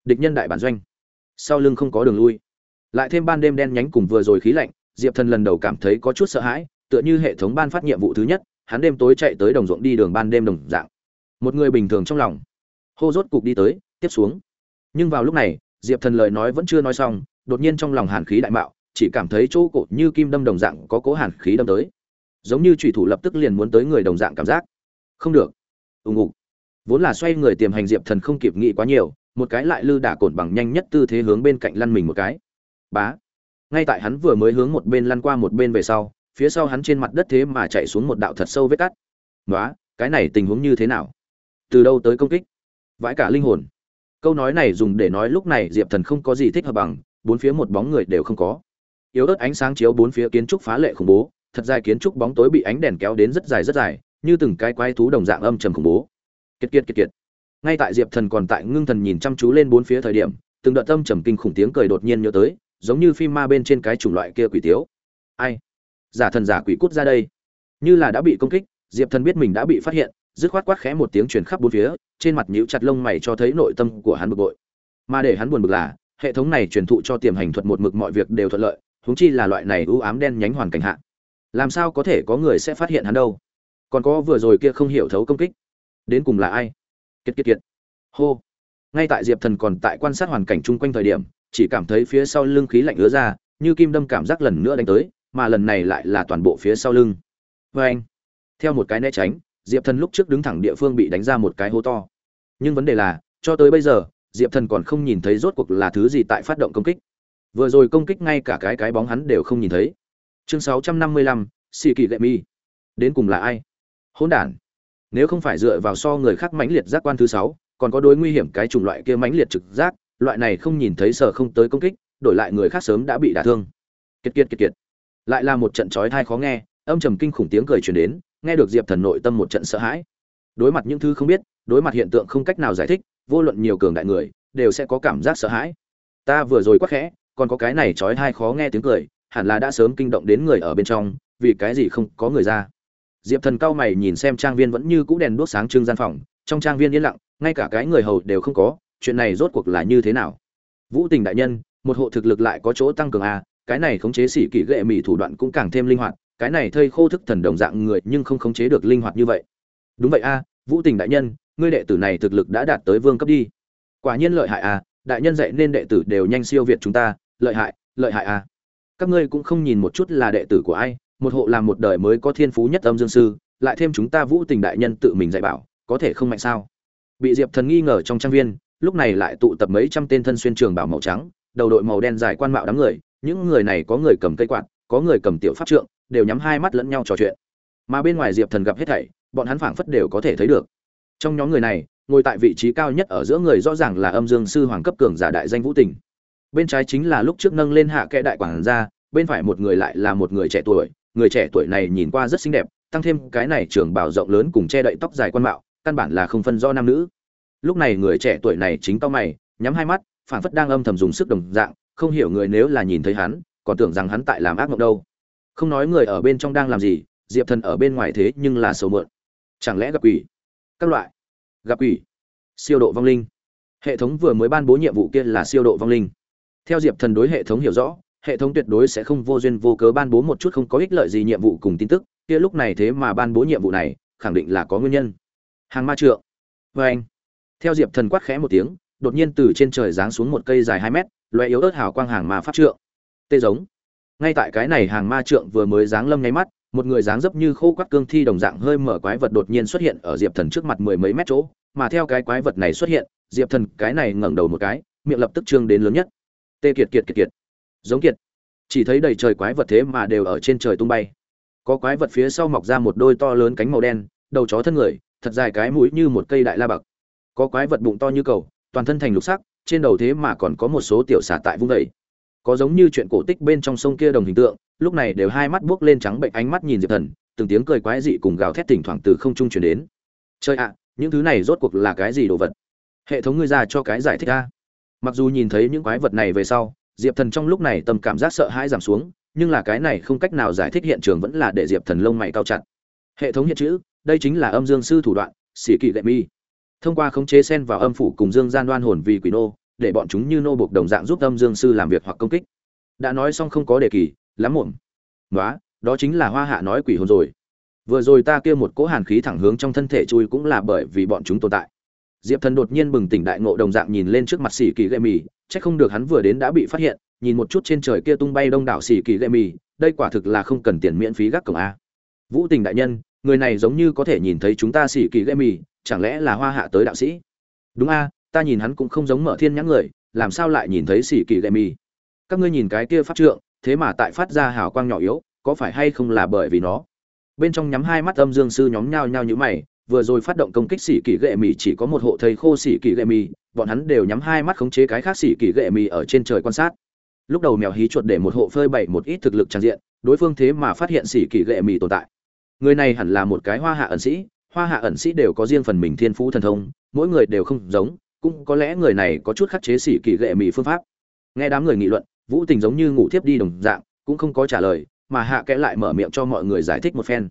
Địch nhân đại bản doanh. Sau lưng không có đường lui. Lại thêm ban đêm đen nhánh cùng vừa rồi khí lạnh, diệp thần lần đầu cảm thấy có chút sợ hãi, tựa như hệ thống ban phát nhiệm vụ thứ nhất, hắn đêm tối chạy tới đồng ruộng đi đường ban đêm đồng dạng. Một người bình thường trong lòng. Hô rốt cục đi tới, tiếp xuống. Nhưng vào lúc này, diệp thần lời nói vẫn chưa nói xong, đột nhiên trong lòng hàn khí đại mạo, chỉ cảm thấy chỗ cột như kim đâm đồng dạng có cố hàn khí đâm tới. Giống như thủy thủ lập tức liền muốn tới người đồng dạng cảm giác không được. Ùng ục vốn là xoay người tiềm hành diệp thần không kịp nghĩ quá nhiều, một cái lại lư đả cồn bằng nhanh nhất tư thế hướng bên cạnh lăn mình một cái. Bá. Ngay tại hắn vừa mới hướng một bên lăn qua một bên về sau, phía sau hắn trên mặt đất thế mà chạy xuống một đạo thật sâu vết cắt. Nói cái này tình huống như thế nào? Từ đâu tới công kích? Vãi cả linh hồn. Câu nói này dùng để nói lúc này diệp thần không có gì thích hợp bằng, bốn phía một bóng người đều không có. Yếu ớt ánh sáng chiếu bốn phía kiến trúc phá lệ khủng bố, thật dài kiến trúc bóng tối bị ánh đèn kéo đến rất dài rất dài như từng cái quái thú đồng dạng âm trầm khủng bố. Kiệt kiệt kiệt kiệt. Ngay tại diệp thần còn tại ngưng thần nhìn chăm chú lên bốn phía thời điểm, từng đợt tâm trầm kinh khủng tiếng cười đột nhiên nhớ tới, giống như phim ma bên trên cái chủng loại kia quỷ tiếu. Ai? Giả thần giả quỷ cút ra đây. Như là đã bị công kích, diệp thần biết mình đã bị phát hiện, dứt khoát quát khẽ một tiếng truyền khắp bốn phía, trên mặt nhíu chặt lông mày cho thấy nội tâm của hắn bực bội. Mà để hắn buồn bực là, hệ thống này truyền thụ cho tiềm hành thuật một mực mọi việc đều thuận lợi, huống chi là loại này ưu ám đen nhánh hoàn cảnh hạ. Làm sao có thể có người sẽ phát hiện hắn đâu? Còn có vừa rồi kia không hiểu thấu công kích. Đến cùng là ai? Kiệt kiệt kiệt. Hô. Ngay tại diệp thần còn tại quan sát hoàn cảnh chung quanh thời điểm, chỉ cảm thấy phía sau lưng khí lạnh ứa ra, như kim đâm cảm giác lần nữa đánh tới, mà lần này lại là toàn bộ phía sau lưng. Vê anh, theo một cái né tránh, diệp thần lúc trước đứng thẳng địa phương bị đánh ra một cái hố to. Nhưng vấn đề là, cho tới bây giờ, diệp thần còn không nhìn thấy rốt cuộc là thứ gì tại phát động công kích. Vừa rồi công kích ngay cả cái cái bóng hắn đều không nhìn thấy. Chương sáu trăm năm mươi lăm xì kỳ gậy mi. Đến cùng là ai? Hỗn đản. Nếu không phải dựa vào so người khác mãnh liệt giác quan thứ sáu, còn có đối nguy hiểm cái chủng loại kia mãnh liệt trực giác, loại này không nhìn thấy sở không tới công kích, đổi lại người khác sớm đã bị đả thương. Kiệt kiệt kiệt kiệt. Lại là một trận chói tai khó nghe, âm trầm kinh khủng tiếng cười truyền đến, nghe được diệp thần nội tâm một trận sợ hãi. Đối mặt những thứ không biết, đối mặt hiện tượng không cách nào giải thích, vô luận nhiều cường đại người, đều sẽ có cảm giác sợ hãi. Ta vừa rồi quắc khẽ, còn có cái này chói tai khó nghe tiếng cười, hẳn là đã sớm kinh động đến người ở bên trong, vì cái gì không có người ra? Diệp thần cao mày nhìn xem trang viên vẫn như cũ đèn đuốc sáng trưng gian phòng, trong trang viên yên lặng, ngay cả cái người hầu đều không có, chuyện này rốt cuộc là như thế nào? Vũ tình đại nhân, một hộ thực lực lại có chỗ tăng cường à cái này khống chế sĩ kỷ ghệ mỹ thủ đoạn cũng càng thêm linh hoạt, cái này thây khô thức thần đồng dạng người nhưng không khống chế được linh hoạt như vậy. Đúng vậy a vũ tình đại nhân, ngươi đệ tử này thực lực đã đạt tới vương cấp đi. Quả nhiên lợi hại à đại nhân dạy nên đệ tử đều nhanh siêu việt chúng ta, lợi hại lợi hại à. Các ngươi cũng không nhìn một chút là đệ tử của ai một hộ làm một đời mới có thiên phú nhất âm dương sư, lại thêm chúng ta vũ tình đại nhân tự mình dạy bảo, có thể không mạnh sao? Bị diệp thần nghi ngờ trong trang viên, lúc này lại tụ tập mấy trăm tên thân xuyên trường bảo màu trắng, đầu đội màu đen dài quan mạo đám người, những người này có người cầm cây quạt, có người cầm tiểu pháp trượng, đều nhắm hai mắt lẫn nhau trò chuyện. Mà bên ngoài diệp thần gặp hết thảy, bọn hắn phảng phất đều có thể thấy được. Trong nhóm người này, ngồi tại vị trí cao nhất ở giữa người rõ ràng là âm dương sư hoàng cấp cường giả đại danh vũ tình. Bên trái chính là lúc trước nâng lên hạ kẽ đại quảng gia, bên phải một người lại là một người trẻ tuổi người trẻ tuổi này nhìn qua rất xinh đẹp, tăng thêm cái này trường bảo rộng lớn cùng che đậy tóc dài quan mạo, căn bản là không phân do nam nữ. Lúc này người trẻ tuổi này chính tao mày, nhắm hai mắt phản phất đang âm thầm dùng sức đồng dạng, không hiểu người nếu là nhìn thấy hắn, còn tưởng rằng hắn tại làm ác mộng đâu. Không nói người ở bên trong đang làm gì, diệp thần ở bên ngoài thế nhưng là sầu mượn. Chẳng lẽ gặp quỷ? Các loại. Gặp quỷ. Siêu độ vong linh. Hệ thống vừa mới ban bố nhiệm vụ kia là siêu độ vong linh. Theo diệp thần đối hệ thống hiểu rõ hệ thống tuyệt đối sẽ không vô duyên vô cớ ban bố một chút không có ích lợi gì nhiệm vụ cùng tin tức, kia lúc này thế mà ban bố nhiệm vụ này, khẳng định là có nguyên nhân. Hàng ma trượng. Vê anh. Theo diệp thần quát khẽ một tiếng, đột nhiên từ trên trời giáng xuống một cây dài hai mét loại yếu ớt hào quang hàng ma pháp trượng. Tê giống. Ngay tại cái này hàng ma trượng vừa mới giáng lâm nháy mắt, một người dáng dấp như khô quắt cương thi đồng dạng hơi mở quái vật đột nhiên xuất hiện ở diệp thần trước mặt mười mấy mét chỗ, mà theo cái quái vật này xuất hiện, diệp thần cái này ngẩng đầu một cái, miệng lập tức trương đến lớn nhất. Tê kiệt kiệt kiệt kiệt giống kiệt. Chỉ thấy đầy trời quái vật thế mà đều ở trên trời tung bay. Có quái vật phía sau mọc ra một đôi to lớn cánh màu đen, đầu chó thân người, thật dài cái mũi như một cây đại la bậc có quái vật bụng to như cầu, toàn thân thành lục sắc, trên đầu thế mà còn có một số tiểu xả tại vung vẩy có giống như chuyện cổ tích bên trong sông kia đồng hình tượng, lúc này đều hai mắt buốc lên trắng bệnh ánh mắt nhìn diệp thần, từng tiếng cười quái dị cùng gào thét thỉnh thoảng từ không trung truyền đến. Chơi ạ, những thứ này rốt cuộc là cái gì đồ vật? Hệ thống ngươi ra cho cái giải thích a. Mặc dù nhìn thấy những quái vật này về sau diệp thần trong lúc này tâm cảm giác sợ hãi giảm xuống, nhưng là cái này không cách nào giải thích hiện trường vẫn là để diệp thần lông mày cao chặt. Hệ thống hiện chữ, đây chính là âm dương sư thủ đoạn xỉ kỵ lệ mi. Thông qua khống chế sen vào âm phủ cùng dương gian đoan hồn vì quỷ nô, để bọn chúng như nô buộc đồng dạng giúp âm dương sư làm việc hoặc công kích. Đã nói xong không có đề kỳ, lắm muộn. Nói đó chính là hoa hạ nói quỷ hồn rồi. Vừa rồi ta kia một cỗ hàn khí thẳng hướng trong thân thể chui cũng là bởi vì bọn chúng tồn tại diệp thần đột nhiên bừng tỉnh đại ngộ đồng dạng nhìn lên trước mặt xỉ kỳ gậy mì c h ắ c không được hắn vừa đến đã bị phát hiện, nhìn một chút trên trời kia tung bay đông đảo xỉ kỳ gậy mì, đây quả thực là không cần tiền miễn phí gác cổng a. Vũ tình đại nhân, người này giống như có thể nhìn thấy chúng ta xỉ kỳ gậy mì, chẳng lẽ là hoa hạ tới đạo sĩ? Đúng a, ta nhìn hắn cũng không giống mở thiên nhãn người, làm sao lại nhìn thấy xỉ kỳ gậy mì? Các ngươi nhìn cái kia phát trượng, thế mà tại phát ra hào quang nhỏ yếu, có phải hay không là bởi vì nó? Bên trong nhắm hai mắt âm dương sư nhóm nhao nhao như mày vừa rồi phát động công kích xỉ kỳ gệ mì chỉ có một hộ thầy khô xỉ kỳ gệ mì, bọn hắn đều nhắm hai mắt khống chế cái khác xỉ kỳ gệ mì ở trên trời quan sát. Lúc đầu mèo hí chuột để một hộ phơi bày một ít thực lực tràn diện, đối phương thế mà phát hiện xỉ kỳ gệ mì tồn tại. Người này hẳn là một cái hoa hạ ẩn sĩ, hoa hạ ẩn sĩ đều có riêng phần mình thiên phú thần thông, mỗi người đều không giống, cũng có lẽ người này có chút khắc chế xỉ kỳ gệ mì phương pháp. Nghe đám người nghị luận, vũ tình giống như ngủ thiếp đi đồng dạng, cũng không có trả lời, mà hạ kẽ lại mở miệng cho mọi người giải thích một phen.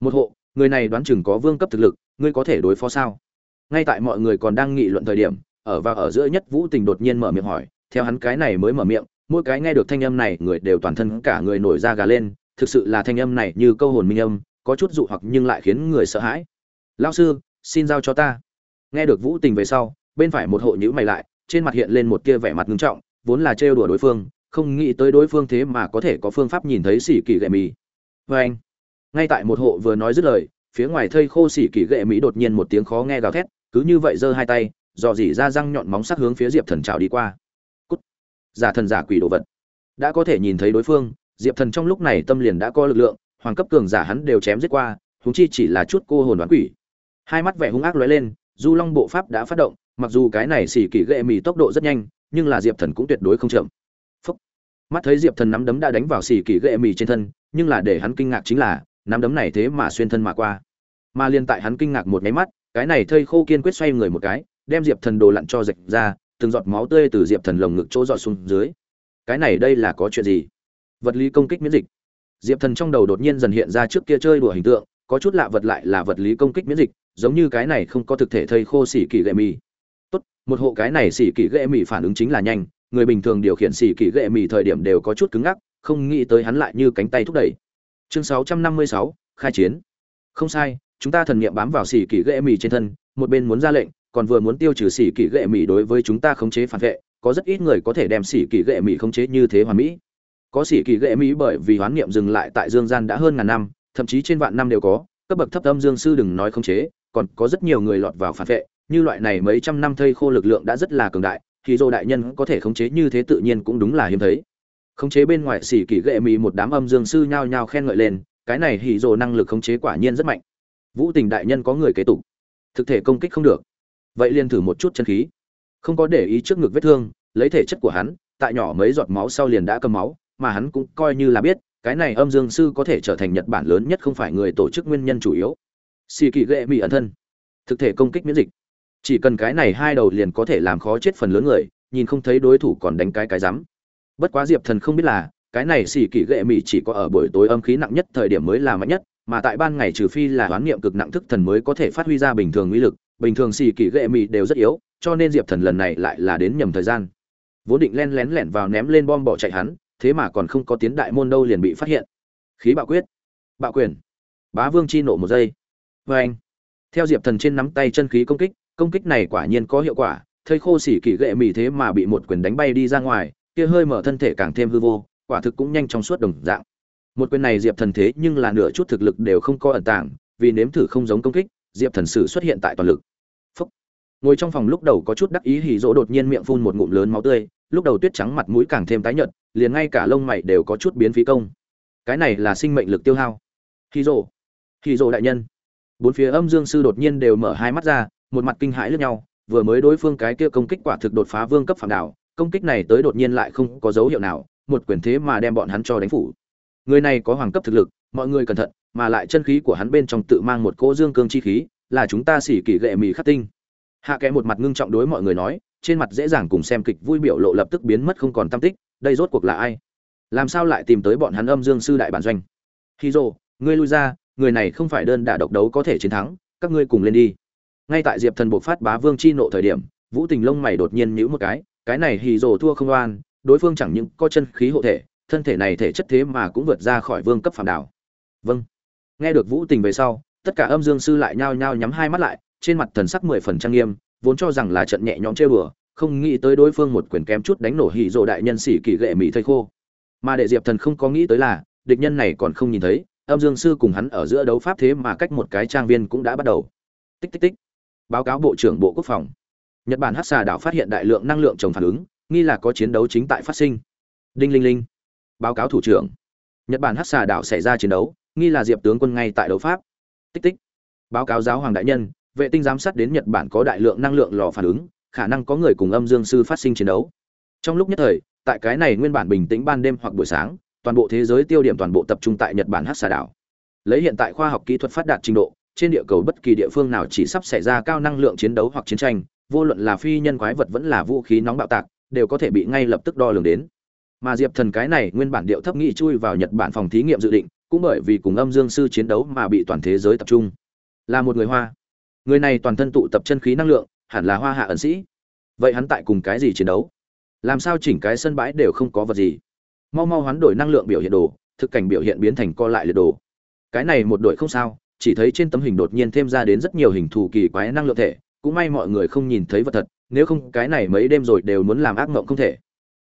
Một hộ người này đoán chừng có vương cấp thực lực, ngươi có thể đối phó sao? Ngay tại mọi người còn đang nghị luận thời điểm, ở và ở giữa nhất vũ tình đột nhiên mở miệng hỏi, theo hắn cái này mới mở miệng, mỗi cái nghe được thanh âm này, người đều toàn thân cả người nổi da gà lên, thực sự là thanh âm này như câu hồn minh âm, có chút dụ hoặc nhưng lại khiến người sợ hãi. Lao sư, xin giao cho ta. Nghe được vũ tình về sau, bên phải một hộ nhữ mày lại, trên mặt hiện lên một tia vẻ mặt ngưng trọng, vốn là trêu đùa đối phương, không nghĩ tới đối phương thế mà có thể có phương pháp nhìn thấy xỉ kỳ gậy mì. Vê anh ngay tại một hộ vừa nói dứt lời, phía ngoài thây khô xỉ kỳ ghệ mỹ đột nhiên một tiếng khó nghe gào thét, cứ như vậy giơ hai tay, dò dỉ ra răng nhọn móng sắc hướng phía diệp thần trào đi qua. Cút. Giả thần giả quỷ đồ vật. Đã có thể nhìn thấy đối phương, diệp thần trong lúc này tâm liền đã có lực lượng, hoàng cấp cường giả hắn đều chém giết qua húng chi chỉ là chút cô hồn đoán quỷ. Hai mắt vẻ hung ác lóe lên, du long bộ pháp đã phát động, mặc dù cái này xỉ kỳ ghệ mỹ tốc độ rất nhanh, nhưng là diệp thần cũng tuyệt đối không chậm. Mắt thấy diệp thần nắm đấm đã đánh vào xỉ kỳ ghệ mỹ trên thân, nhưng là để hắn kinh ngạc chính là nắm đấm này thế mà xuyên thân mà qua. Mà liên tại hắn kinh ngạc một nháy mắt, cái này thây khô kiên quyết xoay người một cái, đem diệp thần đồ lặn cho rạch ra, từng giọt máu tươi từ diệp thần lồng ngực chỗ dọt xuống dưới. Cái này đây là có chuyện gì? Vật lý công kích miễn dịch. Diệp thần trong đầu đột nhiên dần hiện ra trước kia chơi đùa hình tượng, có chút lạ vật lại là vật lý công kích miễn dịch, giống như cái này không có thực thể thây khô xỉ kỳ gệ mì. Tốt, một hộ cái này xỉ kỳ gệ mì phản ứng chính là nhanh, người bình thường điều khiển xỉ kỳ gệ mì thời điểm đều có chút cứng ngắc, không nghĩ tới hắn lại như cánh tay thúc đẩy chương 656, khai chiến. Không sai chúng ta thần nghiệm bám vào xỉ kỳ gệ mì trên thân một bên muốn ra lệnh còn vừa muốn tiêu trừ xỉ kỳ gệ mì đối với chúng ta khống chế phản vệ có rất ít người có thể đem xỉ kỳ gệ mì khống chế như thế hoàn mỹ. Có xỉ kỳ gệ mỉ bởi vì hoán niệm dừng lại tại dương gian đã hơn ngàn năm thậm chí trên vạn năm đều có cấp bậc thấp âm dương sư đừng nói khống chế còn có rất nhiều người lọt vào phản vệ như loại này mấy trăm năm thây khô lực lượng đã rất là cường đại thì dô đại nhân có thể khống chế như thế tự nhiên cũng đúng là hiếm thấy khống chế bên ngoài xỉ kỳ gệ mì một đám âm dương sư nhao nhao khen ngợi lên, cái này hỉ dồ năng lực khống chế quả nhiên rất mạnh. Vũ tình đại nhân có người kế tục. Thực thể công kích không được. Vậy liền thử một chút chân khí. Không có để ý trước ngực vết thương, lấy thể chất của hắn, tại nhỏ mấy giọt máu sau liền đã cầm máu, mà hắn cũng coi như là biết, cái này âm dương sư có thể trở thành nhật bản lớn nhất không phải người tổ chức nguyên nhân chủ yếu. Xì kỳ ghệ mỹ ẩn thân. Thực thể công kích miễn dịch. Chỉ cần cái này hai đầu liền có thể làm khó chết phần lớn người, nhìn không thấy đối thủ còn đánh cái cái rắm bất quá diệp thần không biết là, cái này xỉ kỳ gệ mị chỉ có ở buổi tối âm khí nặng nhất thời điểm mới là mạnh nhất, mà tại ban ngày trừ phi là oán niệm cực nặng thức thần mới có thể phát huy ra bình thường uy lực, bình thường xỉ kỳ gệ mị đều rất yếu, cho nên diệp thần lần này lại là đến nhầm thời gian. Vốn định len lén lẻn vào ném lên bom bỏ chạy hắn, thế mà còn không có tiến đại môn đâu liền bị phát hiện. Khí bạo quyết. Bạo quyền. Bá vương chi nộ một giây. Vê anh. Theo diệp thần trên nắm tay chân khí công kích công kích này quả nhiên có hiệu quả, thây khô xỉ kỳ gệ mì thế mà bị một quyền đánh bay đi ra ngoài kia hơi mở thân thể càng thêm hư vô, quả thực cũng nhanh trong suốt đồng dạng. Một quyền này diệp thần thế nhưng là nửa chút thực lực đều không có ẩn tàng, vì nếm thử không giống công kích, diệp thần sử xuất hiện tại toàn lực. Phúc. ngồi trong phòng lúc đầu có chút đắc ý hỉ dỗ đột nhiên miệng phun một ngụm lớn máu tươi, lúc đầu tuyết trắng mặt mũi càng thêm tái nhợt, liền ngay cả lông mày đều có chút biến phí công. Cái này là sinh mệnh lực tiêu hao. Hỉ dỗ hỉ dỗ đại nhân. Bốn phía âm dương sư đột nhiên đều mở hai mắt ra, một mặt kinh hãi lẫn nhau, vừa mới đối phương cái kia công kích quả thực đột phá vương cấp phạm đảo công kích này tới đột nhiên lại không có dấu hiệu nào một quyền thế mà đem bọn hắn cho đánh phủ. Người này có hoàng cấp thực lực mọi người cẩn thận mà lại chân khí của hắn bên trong tự mang một cỗ dương cương chi khí là chúng ta xỉ kỳ gệ mì khắc tinh. Hạ kẽ một mặt ngưng trọng đối mọi người nói trên mặt dễ dàng cùng xem kịch vui biểu lộ lập tức biến mất không còn tâm tích đây rốt cuộc là ai? Làm sao lại tìm tới bọn hắn âm dương sư đại bản doanh? Khi rồ, ngươi lui ra người này không phải đơn đả độc đấu có thể chiến thắng các ngươi cùng lên đi. Ngay tại diệp thần buộc phát bá vương chi nộ thời điểm vũ tình lông mày đột nhiên nhíu một cái cái này hì rồ thua không oan, đối phương chẳng những có chân khí hộ thể, thân thể này thể chất thế mà cũng vượt ra khỏi vương cấp phàm đảo. Vâng. Nghe được vũ tình về sau, tất cả âm dương sư lại nhao nhao nhắm hai mắt lại, trên mặt thần sắc mười phần trang nghiêm, vốn cho rằng là trận nhẹ nhõm chơi bừa, không nghĩ tới đối phương một quyền kém chút đánh nổ hì rồ đại nhân sĩ kỳ gệ mỹ thây khô. Mà để diệp thần không có nghĩ tới là, địch nhân này còn không nhìn thấy, âm dương sư cùng hắn ở giữa đấu pháp thế mà cách một cái trang viên cũng đã bắt đầu. Tích tích tích. Báo cáo bộ trưởng bộ quốc phòng nhật bản Hắc xà đảo phát hiện đại lượng năng lượng trồng phản ứng, nghi là có chiến đấu chính tại phát sinh. Đinh linh linh, báo cáo thủ trưởng. Nhật bản Hắc xà đảo xảy ra chiến đấu, nghi là diệp tướng quân ngay tại đấu pháp. Tích tích. Báo cáo giáo hoàng đại nhân, vệ tinh giám sát đến nhật bản có đại lượng năng lượng lò phản ứng, khả năng có người cùng âm dương sư phát sinh chiến đấu. Trong lúc nhất thời, tại cái này nguyên bản bình tĩnh ban đêm hoặc buổi sáng, toàn bộ thế giới tiêu điểm toàn bộ tập trung tại nhật bản Hắc xà đảo. Lấy hiện tại khoa học kỹ thuật phát đạt trình độ, trên địa cầu bất kỳ địa phương nào chỉ sắp xảy ra cao năng lượng chiến đấu hoặc chiến tranh vô luận là phi nhân quái vật vẫn là vũ khí nóng bạo tạc, đều có thể bị ngay lập tức đo lường đến. Mà diệp thần cái này nguyên bản điệu thấp nghị chui vào nhật bản phòng thí nghiệm dự định, cũng bởi vì cùng âm dương sư chiến đấu mà bị toàn thế giới tập trung. Là một người hoa. Người này toàn thân tụ tập chân khí năng lượng, hẳn là hoa hạ ẩn sĩ. Vậy hắn tại cùng cái gì chiến đấu? Làm sao chỉnh cái sân bãi đều không có vật gì? Mau mau hoán đổi năng lượng biểu hiện đồ, thực cảnh biểu hiện biến thành co lại liệt đồ. Cái này một đội không sao, chỉ thấy trên tấm hình đột nhiên thêm ra đến rất nhiều hình thù kỳ quái năng lượng thể cũng may mọi người không nhìn thấy vật thật, nếu không cái này mấy đêm rồi đều muốn làm ác mộng không thể.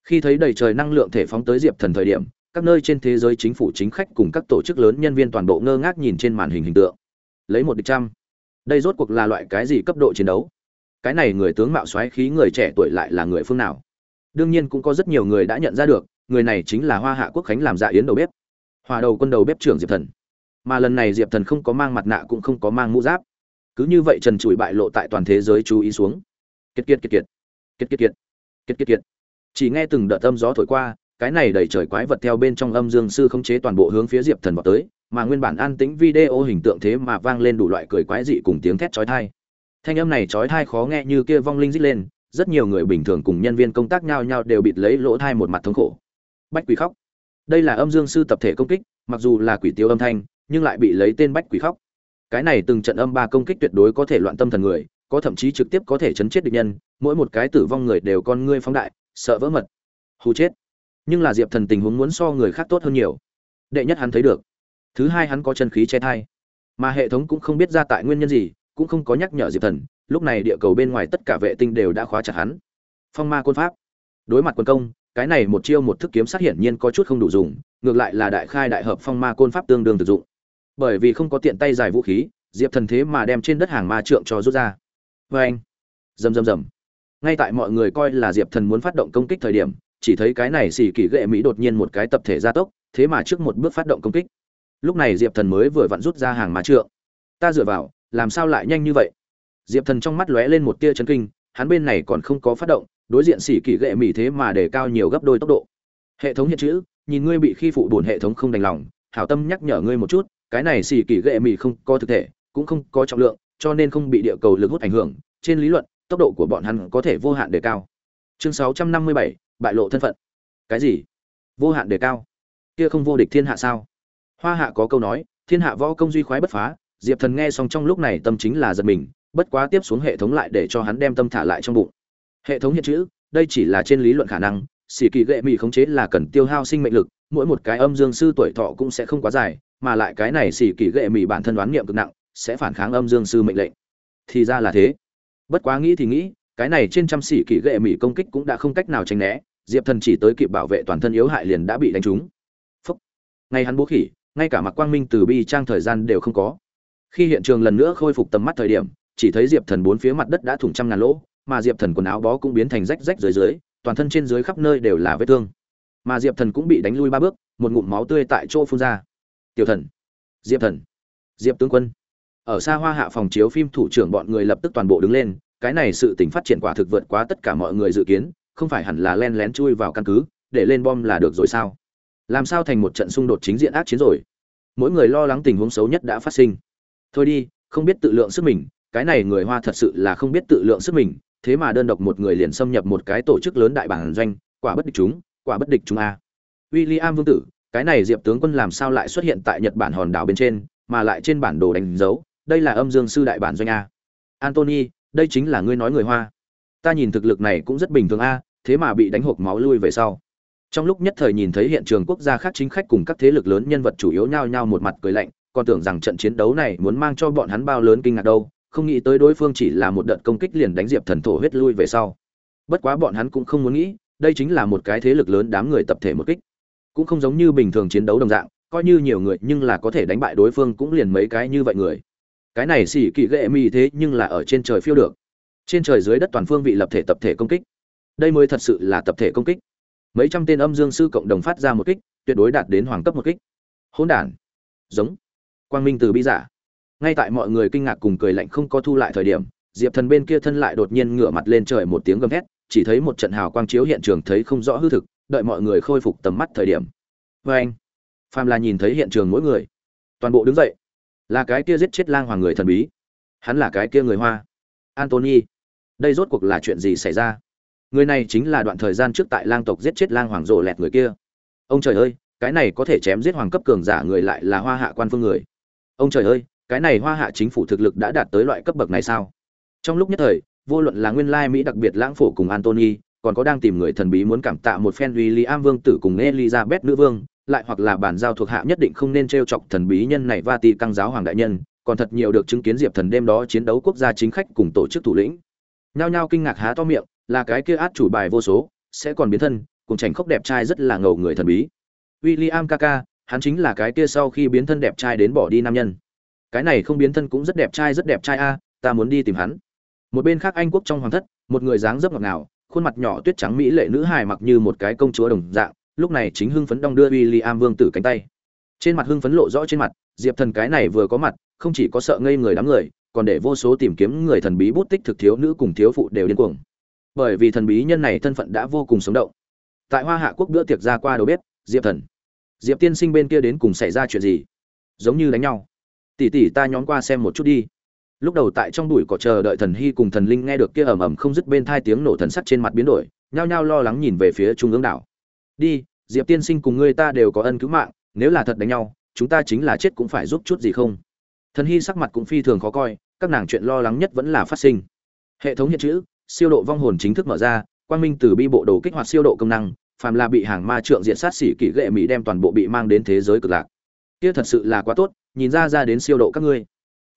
Khi thấy đầy trời năng lượng thể phóng tới diệp thần thời điểm, các nơi trên thế giới chính phủ chính khách cùng các tổ chức lớn nhân viên toàn bộ ngơ ngác nhìn trên màn hình hình tượng. Lấy một địch trăm. Đây rốt cuộc là loại cái gì cấp độ chiến đấu? Cái này người tướng mạo xoáy khí người trẻ tuổi lại là người phương nào? Đương nhiên cũng có rất nhiều người đã nhận ra được, người này chính là hoa hạ quốc khánh làm dạ yến đầu bếp. Hòa đầu quân đầu bếp trưởng diệp thần. Mà lần này diệp thần không có mang mặt nạ cũng không có mang mũ giáp cứ như vậy trần trụi bại lộ tại toàn thế giới chú ý xuống. Kiệt kiệt kiệt kiệt. Kiệt kiệt kiệt. Kiệt kiệt kiệt. Chỉ nghe từng đợt âm gió thổi qua, cái này đẩy trời quái vật theo bên trong âm dương sư không chế toàn bộ hướng phía diệp thần vào tới, mà nguyên bản an tĩnh video hình tượng thế mà vang lên đủ loại cười quái dị cùng tiếng thét chói tai. Thanh âm này chói tai khó nghe như kia vong linh rít lên, rất nhiều người bình thường cùng nhân viên công tác nhau nhau đều bịt lấy lỗ thai một mặt thống khổ. Bách quỷ khóc. Đây là âm dương sư tập thể công kích, mặc dù là quỷ tiêu âm thanh, nhưng lại bị lấy tên bách quỷ khóc cái này từng trận âm ba công kích tuyệt đối có thể loạn tâm thần người, có thậm chí trực tiếp có thể chấn chết địch nhân, mỗi một cái tử vong người đều con ngươi phóng đại, sợ vỡ mật. Hù chết. Nhưng là diệp thần tình huống muốn so người khác tốt hơn nhiều. Đệ nhất hắn thấy được. Thứ hai hắn có chân khí che thai. Mà hệ thống cũng không biết ra tại nguyên nhân gì, cũng không có nhắc nhở diệp thần, lúc này địa cầu bên ngoài tất cả vệ tinh đều đã khóa chặt hắn. Phong ma côn pháp. Đối mặt quân công, cái này một chiêu một thức kiếm sát hiển nhiên có chút không đủ dùng, ngược lại là đại khai đại hợp phong ma côn pháp tương đương thực dụng bởi vì không có tiện tay giải vũ khí, diệp thần thế mà đem trên đất hàng ma trượng cho rút ra. Vê anh, rầm rầm rầm. Ngay tại mọi người coi là diệp thần muốn phát động công kích thời điểm, chỉ thấy cái này xì kỳ ghệ mỹ đột nhiên một cái tập thể gia tốc, thế mà trước một bước phát động công kích. Lúc này diệp thần mới vừa vặn rút ra hàng ma trượng. Ta dựa vào, làm sao lại nhanh như vậy? Diệp thần trong mắt lóe lên một tia chấn kinh, hắn bên này còn không có phát động, đối diện xỉ kỳ ghệ mỹ thế mà để cao nhiều gấp đôi tốc độ. Hệ thống hiện chữ, nhìn ngươi bị khi phụ bổn hệ thống không đành lòng, hảo tâm nhắc nhở ngươi một chút cái này xì kỳ ghệ mì không có thực thể cũng không có trọng lượng cho nên không bị địa cầu lực hút ảnh hưởng. Trên lý luận tốc độ của bọn hắn có thể vô hạn đề cao. Chương 657, bại lộ thân phận. Cái gì? Vô hạn đề cao? Kia không vô địch thiên hạ sao? Hoa hạ có câu nói thiên hạ võ công duy khoái bất phá. Diệp thần nghe xong trong lúc này tâm chính là giật mình bất quá tiếp xuống hệ thống lại để cho hắn đem tâm thả lại trong bụng. Hệ thống hiện chữ đây chỉ là trên lý luận khả năng xỉ kỳ gệ mỹ khống chế là cần tiêu hao sinh mệnh lực mỗi một cái âm dương sư tuổi thọ cũng sẽ không quá dài mà lại cái này xỉ kỳ gệ mỹ bản thân đoán nghiệm cực nặng, sẽ phản kháng âm dương sư mệnh lệnh. Thì ra là thế. Bất quá nghĩ thì nghĩ, cái này trên trăm xỉ kỳ gệ mỹ công kích cũng đã không cách nào tránh né, diệp thần chỉ tới kịp bảo vệ toàn thân yếu hại liền đã bị đánh trúng. Phúc. Ngay hắn bố khỉ, ngay cả mặc quang minh từ bi trang thời gian đều không có. Khi hiện trường lần nữa khôi phục tầm mắt thời điểm, chỉ thấy diệp thần bốn phía mặt đất đã thủng trăm ngàn lỗ, mà diệp thần quần áo bó cũng biến thành rách rách dưới dưới, toàn thân trên dưới khắp nơi đều là vết thương. Mà diệp thần cũng bị đánh lui ba bước, một ngụm máu tươi tại chỗ phun ra tiểu thần. Diệp thần. Diệp tướng quân. Ở xa hoa hạ phòng chiếu phim thủ trưởng bọn người lập tức toàn bộ đứng lên, cái này sự tình phát triển quả thực vượt quá tất cả mọi người dự kiến, không phải hẳn là len lén chui vào căn cứ, để lên bom là được rồi sao? Làm sao thành một trận xung đột chính diện ác chiến rồi? Mỗi người lo lắng tình huống xấu nhất đã phát sinh. Thôi đi, không biết tự lượng sức mình, cái này người hoa thật sự là không biết tự lượng sức mình, thế mà đơn độc một người liền xâm nhập một cái tổ chức lớn đại bản doanh, quả bất địch chúng, quả bất địch chúng a. William vương tử cái này diệp tướng quân làm sao lại xuất hiện tại nhật bản hòn đảo bên trên, mà lại trên bản đồ đánh dấu, đây là âm dương sư đại bản doanh a. Antony, đây chính là ngươi nói người hoa. Ta nhìn thực lực này cũng rất bình thường a, thế mà bị đánh hộp máu lui về sau. Trong lúc nhất thời nhìn thấy hiện trường quốc gia khác chính khách cùng các thế lực lớn nhân vật chủ yếu nhao nhao một mặt cười lạnh, còn tưởng rằng trận chiến đấu này muốn mang cho bọn hắn bao lớn kinh ngạc đâu, không nghĩ tới đối phương chỉ là một đợt công kích liền đánh diệp thần thổ huyết lui về sau. Bất quá bọn hắn cũng không muốn nghĩ, đây chính là một cái thế lực lớn đám người tập thể một kích cũng không giống như bình thường chiến đấu đồng dạng, coi như nhiều người nhưng là có thể đánh bại đối phương cũng liền mấy cái như vậy người. Cái này xỉ kỵ ghệ mi thế nhưng là ở trên trời phiêu được. Trên trời dưới đất toàn phương vị lập thể tập thể công kích. Đây mới thật sự là tập thể công kích. Mấy trăm tên âm dương sư cộng đồng phát ra một kích, tuyệt đối đạt đến hoàng cấp một kích. Hỗn đản. Giống. Quang minh từ bi giả. Ngay tại mọi người kinh ngạc cùng cười lạnh không có thu lại thời điểm, diệp thần bên kia thân lại đột nhiên ngửa mặt lên trời một tiếng gầm thét, chỉ thấy một trận hào quang chiếu hiện trường thấy không rõ hư thực đợi mọi người khôi phục tầm mắt thời điểm. Vê anh, phàm là nhìn thấy hiện trường mỗi người, toàn bộ đứng dậy. Là cái kia giết chết lang hoàng người thần bí. Hắn là cái kia người hoa. Antony đây rốt cuộc là chuyện gì xảy ra? Người này chính là đoạn thời gian trước tại lang tộc giết chết lang hoàng rộ lẹt người kia. Ông trời ơi, cái này có thể chém giết hoàng cấp cường giả người lại là hoa hạ quan phương người. Ông trời ơi, cái này hoa hạ chính phủ thực lực đã đạt tới loại cấp bậc này sao? Trong lúc nhất thời, vô luận là nguyên lai mỹ đặc biệt lãng phổ cùng antony còn có đang tìm người thần bí muốn cảm tạ một phen William vương tử cùng Elizabeth nữ vương, lại hoặc là bản giao thuộc hạ nhất định không nên trêu chọc thần bí nhân này Vati căng giáo hoàng đại nhân, còn thật nhiều được chứng kiến Diệp Thần đêm đó chiến đấu quốc gia chính khách cùng tổ chức thủ lĩnh. Nhao nhao kinh ngạc há to miệng, là cái kia át chủ bài vô số, sẽ còn biến thân, cùng chảnh khốc đẹp trai rất là ngầu người thần bí. William Kaka, hắn chính là cái kia sau khi biến thân đẹp trai đến bỏ đi nam nhân. Cái này không biến thân cũng rất đẹp trai rất đẹp trai a, ta muốn đi tìm hắn. Một bên khác Anh quốc trong hoàng thất, một người dáng dấp ngọt ngào, khuôn mặt nhỏ tuyết trắng mỹ lệ nữ hài mặc như một cái công chúa đồng dạng, lúc này chính hưng phấn đong đưa William vương tử cánh tay. Trên mặt hưng phấn lộ rõ trên mặt, Diệp Thần cái này vừa có mặt, không chỉ có sợ ngây người đám người, còn để vô số tìm kiếm người thần bí bút tích thực thiếu nữ cùng thiếu phụ đều điên cuồng. Bởi vì thần bí nhân này thân phận đã vô cùng sống động. Tại Hoa Hạ quốc bữa tiệc ra qua đầu bếp, Diệp Thần. Diệp tiên sinh bên kia đến cùng xảy ra chuyện gì? Giống như đánh nhau. Tỷ tỷ ta nhóm qua xem một chút đi lúc đầu tại trong bụi cỏ chờ đợi thần hy cùng thần linh nghe được kia ầm ầm không dứt bên thai tiếng nổ thần sắc trên mặt biến đổi, nhao nhao lo lắng nhìn về phía trung ương đảo. Đi, diệp tiên sinh cùng ngươi ta đều có ân cứu mạng, nếu là thật đánh nhau, chúng ta chính là chết cũng phải giúp chút gì không? Thần hy sắc mặt cũng phi thường khó coi, các nàng chuyện lo lắng nhất vẫn là phát sinh. Hệ thống hiện chữ, siêu độ vong hồn chính thức mở ra, quang minh từ bi bộ đồ kích hoạt siêu độ công năng, phàm là bị hàng ma trượng diện sát xỉ kỷ ghệ mỹ đem toàn bộ bị mang đến thế giới cực lạc. Kia thật sự là quá tốt, nhìn ra ra đến siêu độ các ngươi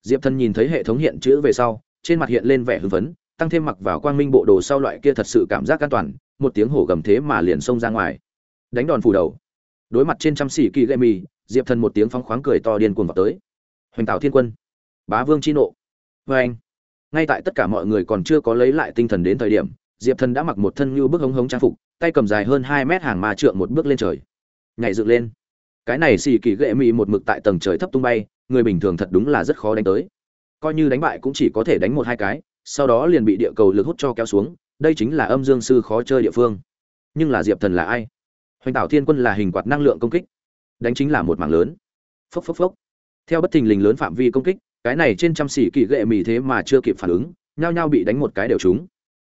diệp thần nhìn thấy hệ thống hiện chữ về sau, trên mặt hiện lên vẻ hưng phấn, tăng thêm mặc vào quang minh bộ đồ sau loại kia thật sự cảm giác an toàn, một tiếng hổ gầm thế mà liền xông ra ngoài. Đánh đòn phủ đầu. Đối mặt trên trăm xỉ kỳ gây mì, diệp thần một tiếng phóng khoáng cười to điên cuồng vào tới. Hoành tạo thiên quân. Bá vương chi nộ. Vê anh. Ngay tại tất cả mọi người còn chưa có lấy lại tinh thần đến thời điểm, diệp thần đã mặc một thân như bức hống hống trang phục, tay cầm dài hơn hai mét hàng ma trượng một bước lên trời. Nhảy dựng lên. Cái này xì kỳ ghệ mị một mực tại tầng trời thấp tung bay người bình thường thật đúng là rất khó đánh tới. Coi như đánh bại cũng chỉ có thể đánh một hai cái, sau đó liền bị địa cầu lực hút cho kéo xuống, đây chính là âm dương sư khó chơi địa phương. Nhưng là diệp thần là ai? Hoành tạo thiên quân là hình quạt năng lượng công kích. Đánh chính là một mảng lớn. Phốc phốc phốc. Theo bất thình lình lớn phạm vi công kích, cái này trên trăm xỉ kỳ gệ mì thế mà chưa kịp phản ứng, nhao nhao bị đánh một cái đều trúng.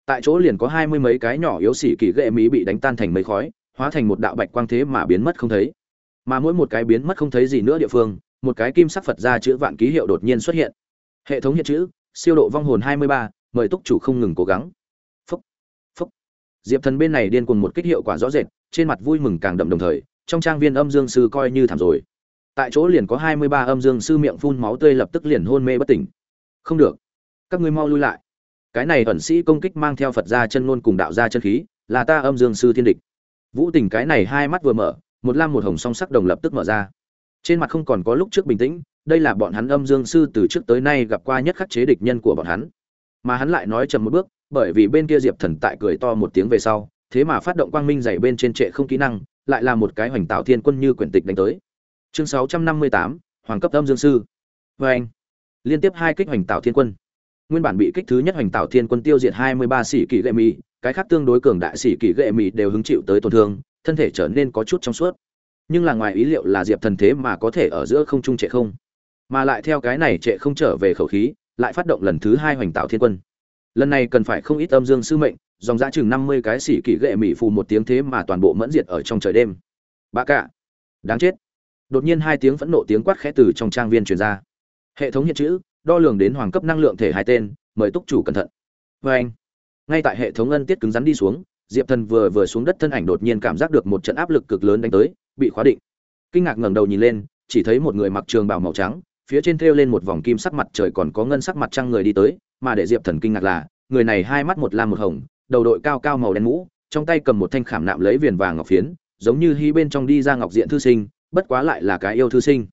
Tại chỗ liền có hai mươi mấy cái nhỏ yếu xỉ kỳ gệ mì bị đánh tan thành mấy khói, hóa thành một đạo bạch quang thế mà biến mất không thấy. Mà mỗi một cái biến mất không thấy gì nữa địa phương một cái kim sắc phật ra chữ vạn ký hiệu đột nhiên xuất hiện. Hệ thống hiện chữ, siêu độ vong hồn hai mươi ba, mời túc chủ không ngừng cố gắng. Phúc phúc. Diệp thần bên này điên cuồng một kích hiệu quả rõ rệt, trên mặt vui mừng càng đậm đồng thời, trong trang viên âm dương sư coi như thảm rồi. Tại chỗ liền có hai mươi ba âm dương sư miệng phun máu tươi lập tức liền hôn mê bất tỉnh. Không được. Các ngươi mau lui lại. Cái này ẩn sĩ công kích mang theo phật ra chân ngôn cùng đạo ra chân khí, là ta âm dương sư thiên địch. Vũ tình cái này hai mắt vừa mở, một lam một hồng song sắc đồng lập tức mở ra trên mặt không còn có lúc trước bình tĩnh đây là bọn hắn âm dương sư từ trước tới nay gặp qua nhất khắc chế địch nhân của bọn hắn. Mà hắn lại nói chậm một bước bởi vì bên kia diệp thần tại cười to một tiếng về sau thế mà phát động quang minh dày bên trên trệ không kỹ năng lại là một cái hoành tạo thiên quân như quyển tịch đánh tới. Chương sáu trăm năm mươi tám hoàng cấp âm dương sư. Vê anh liên tiếp hai kích hoành tạo thiên quân. Nguyên bản bị kích thứ nhất hoành tạo thiên quân tiêu diệt hai mươi ba sĩ kỳ gệ mỹ, cái khác tương đối cường đại sĩ kỳ gệ mỹ đều hứng chịu tới tổn thương thân thể trở nên có chút trong suốt nhưng là ngoài ý liệu là diệp thần thế mà có thể ở giữa không trung trệ không. Mà lại theo cái này trệ không trở về khẩu khí, lại phát động lần thứ hai hoành tạo thiên quân. Lần này cần phải không ít âm dương sư mệnh, dòng giã chừng năm mươi cái xỉ kỷ gệ mỹ phù một tiếng thế mà toàn bộ mẫn diệt ở trong trời đêm. Bà cả. Đáng chết. Đột nhiên hai tiếng phẫn nộ tiếng quát khẽ từ trong trang viên truyền ra. Hệ thống hiện chữ, đo lường đến hoàng cấp năng lượng thể hai tên, mời túc chủ cẩn thận. Vê anh, ngay tại hệ thống ân tiết cứng rắn đi xuống, diệp thần vừa vừa xuống đất thân ảnh đột nhiên cảm giác được một trận áp lực cực lớn đánh tới bị khóa định. Kinh ngạc ngẩng đầu nhìn lên, chỉ thấy một người mặc trường bào màu trắng, phía trên thêu lên một vòng kim sắc mặt trời còn có ngân sắc mặt trăng người đi tới, mà để diệp thần kinh ngạc là, người này hai mắt một lam một hồng, đầu đội cao cao màu đen mũ, trong tay cầm một thanh khảm nạm lấy viền vàng ngọc phiến, giống như hy bên trong đi ra ngọc diện thư sinh, bất quá lại là cái yêu thư sinh.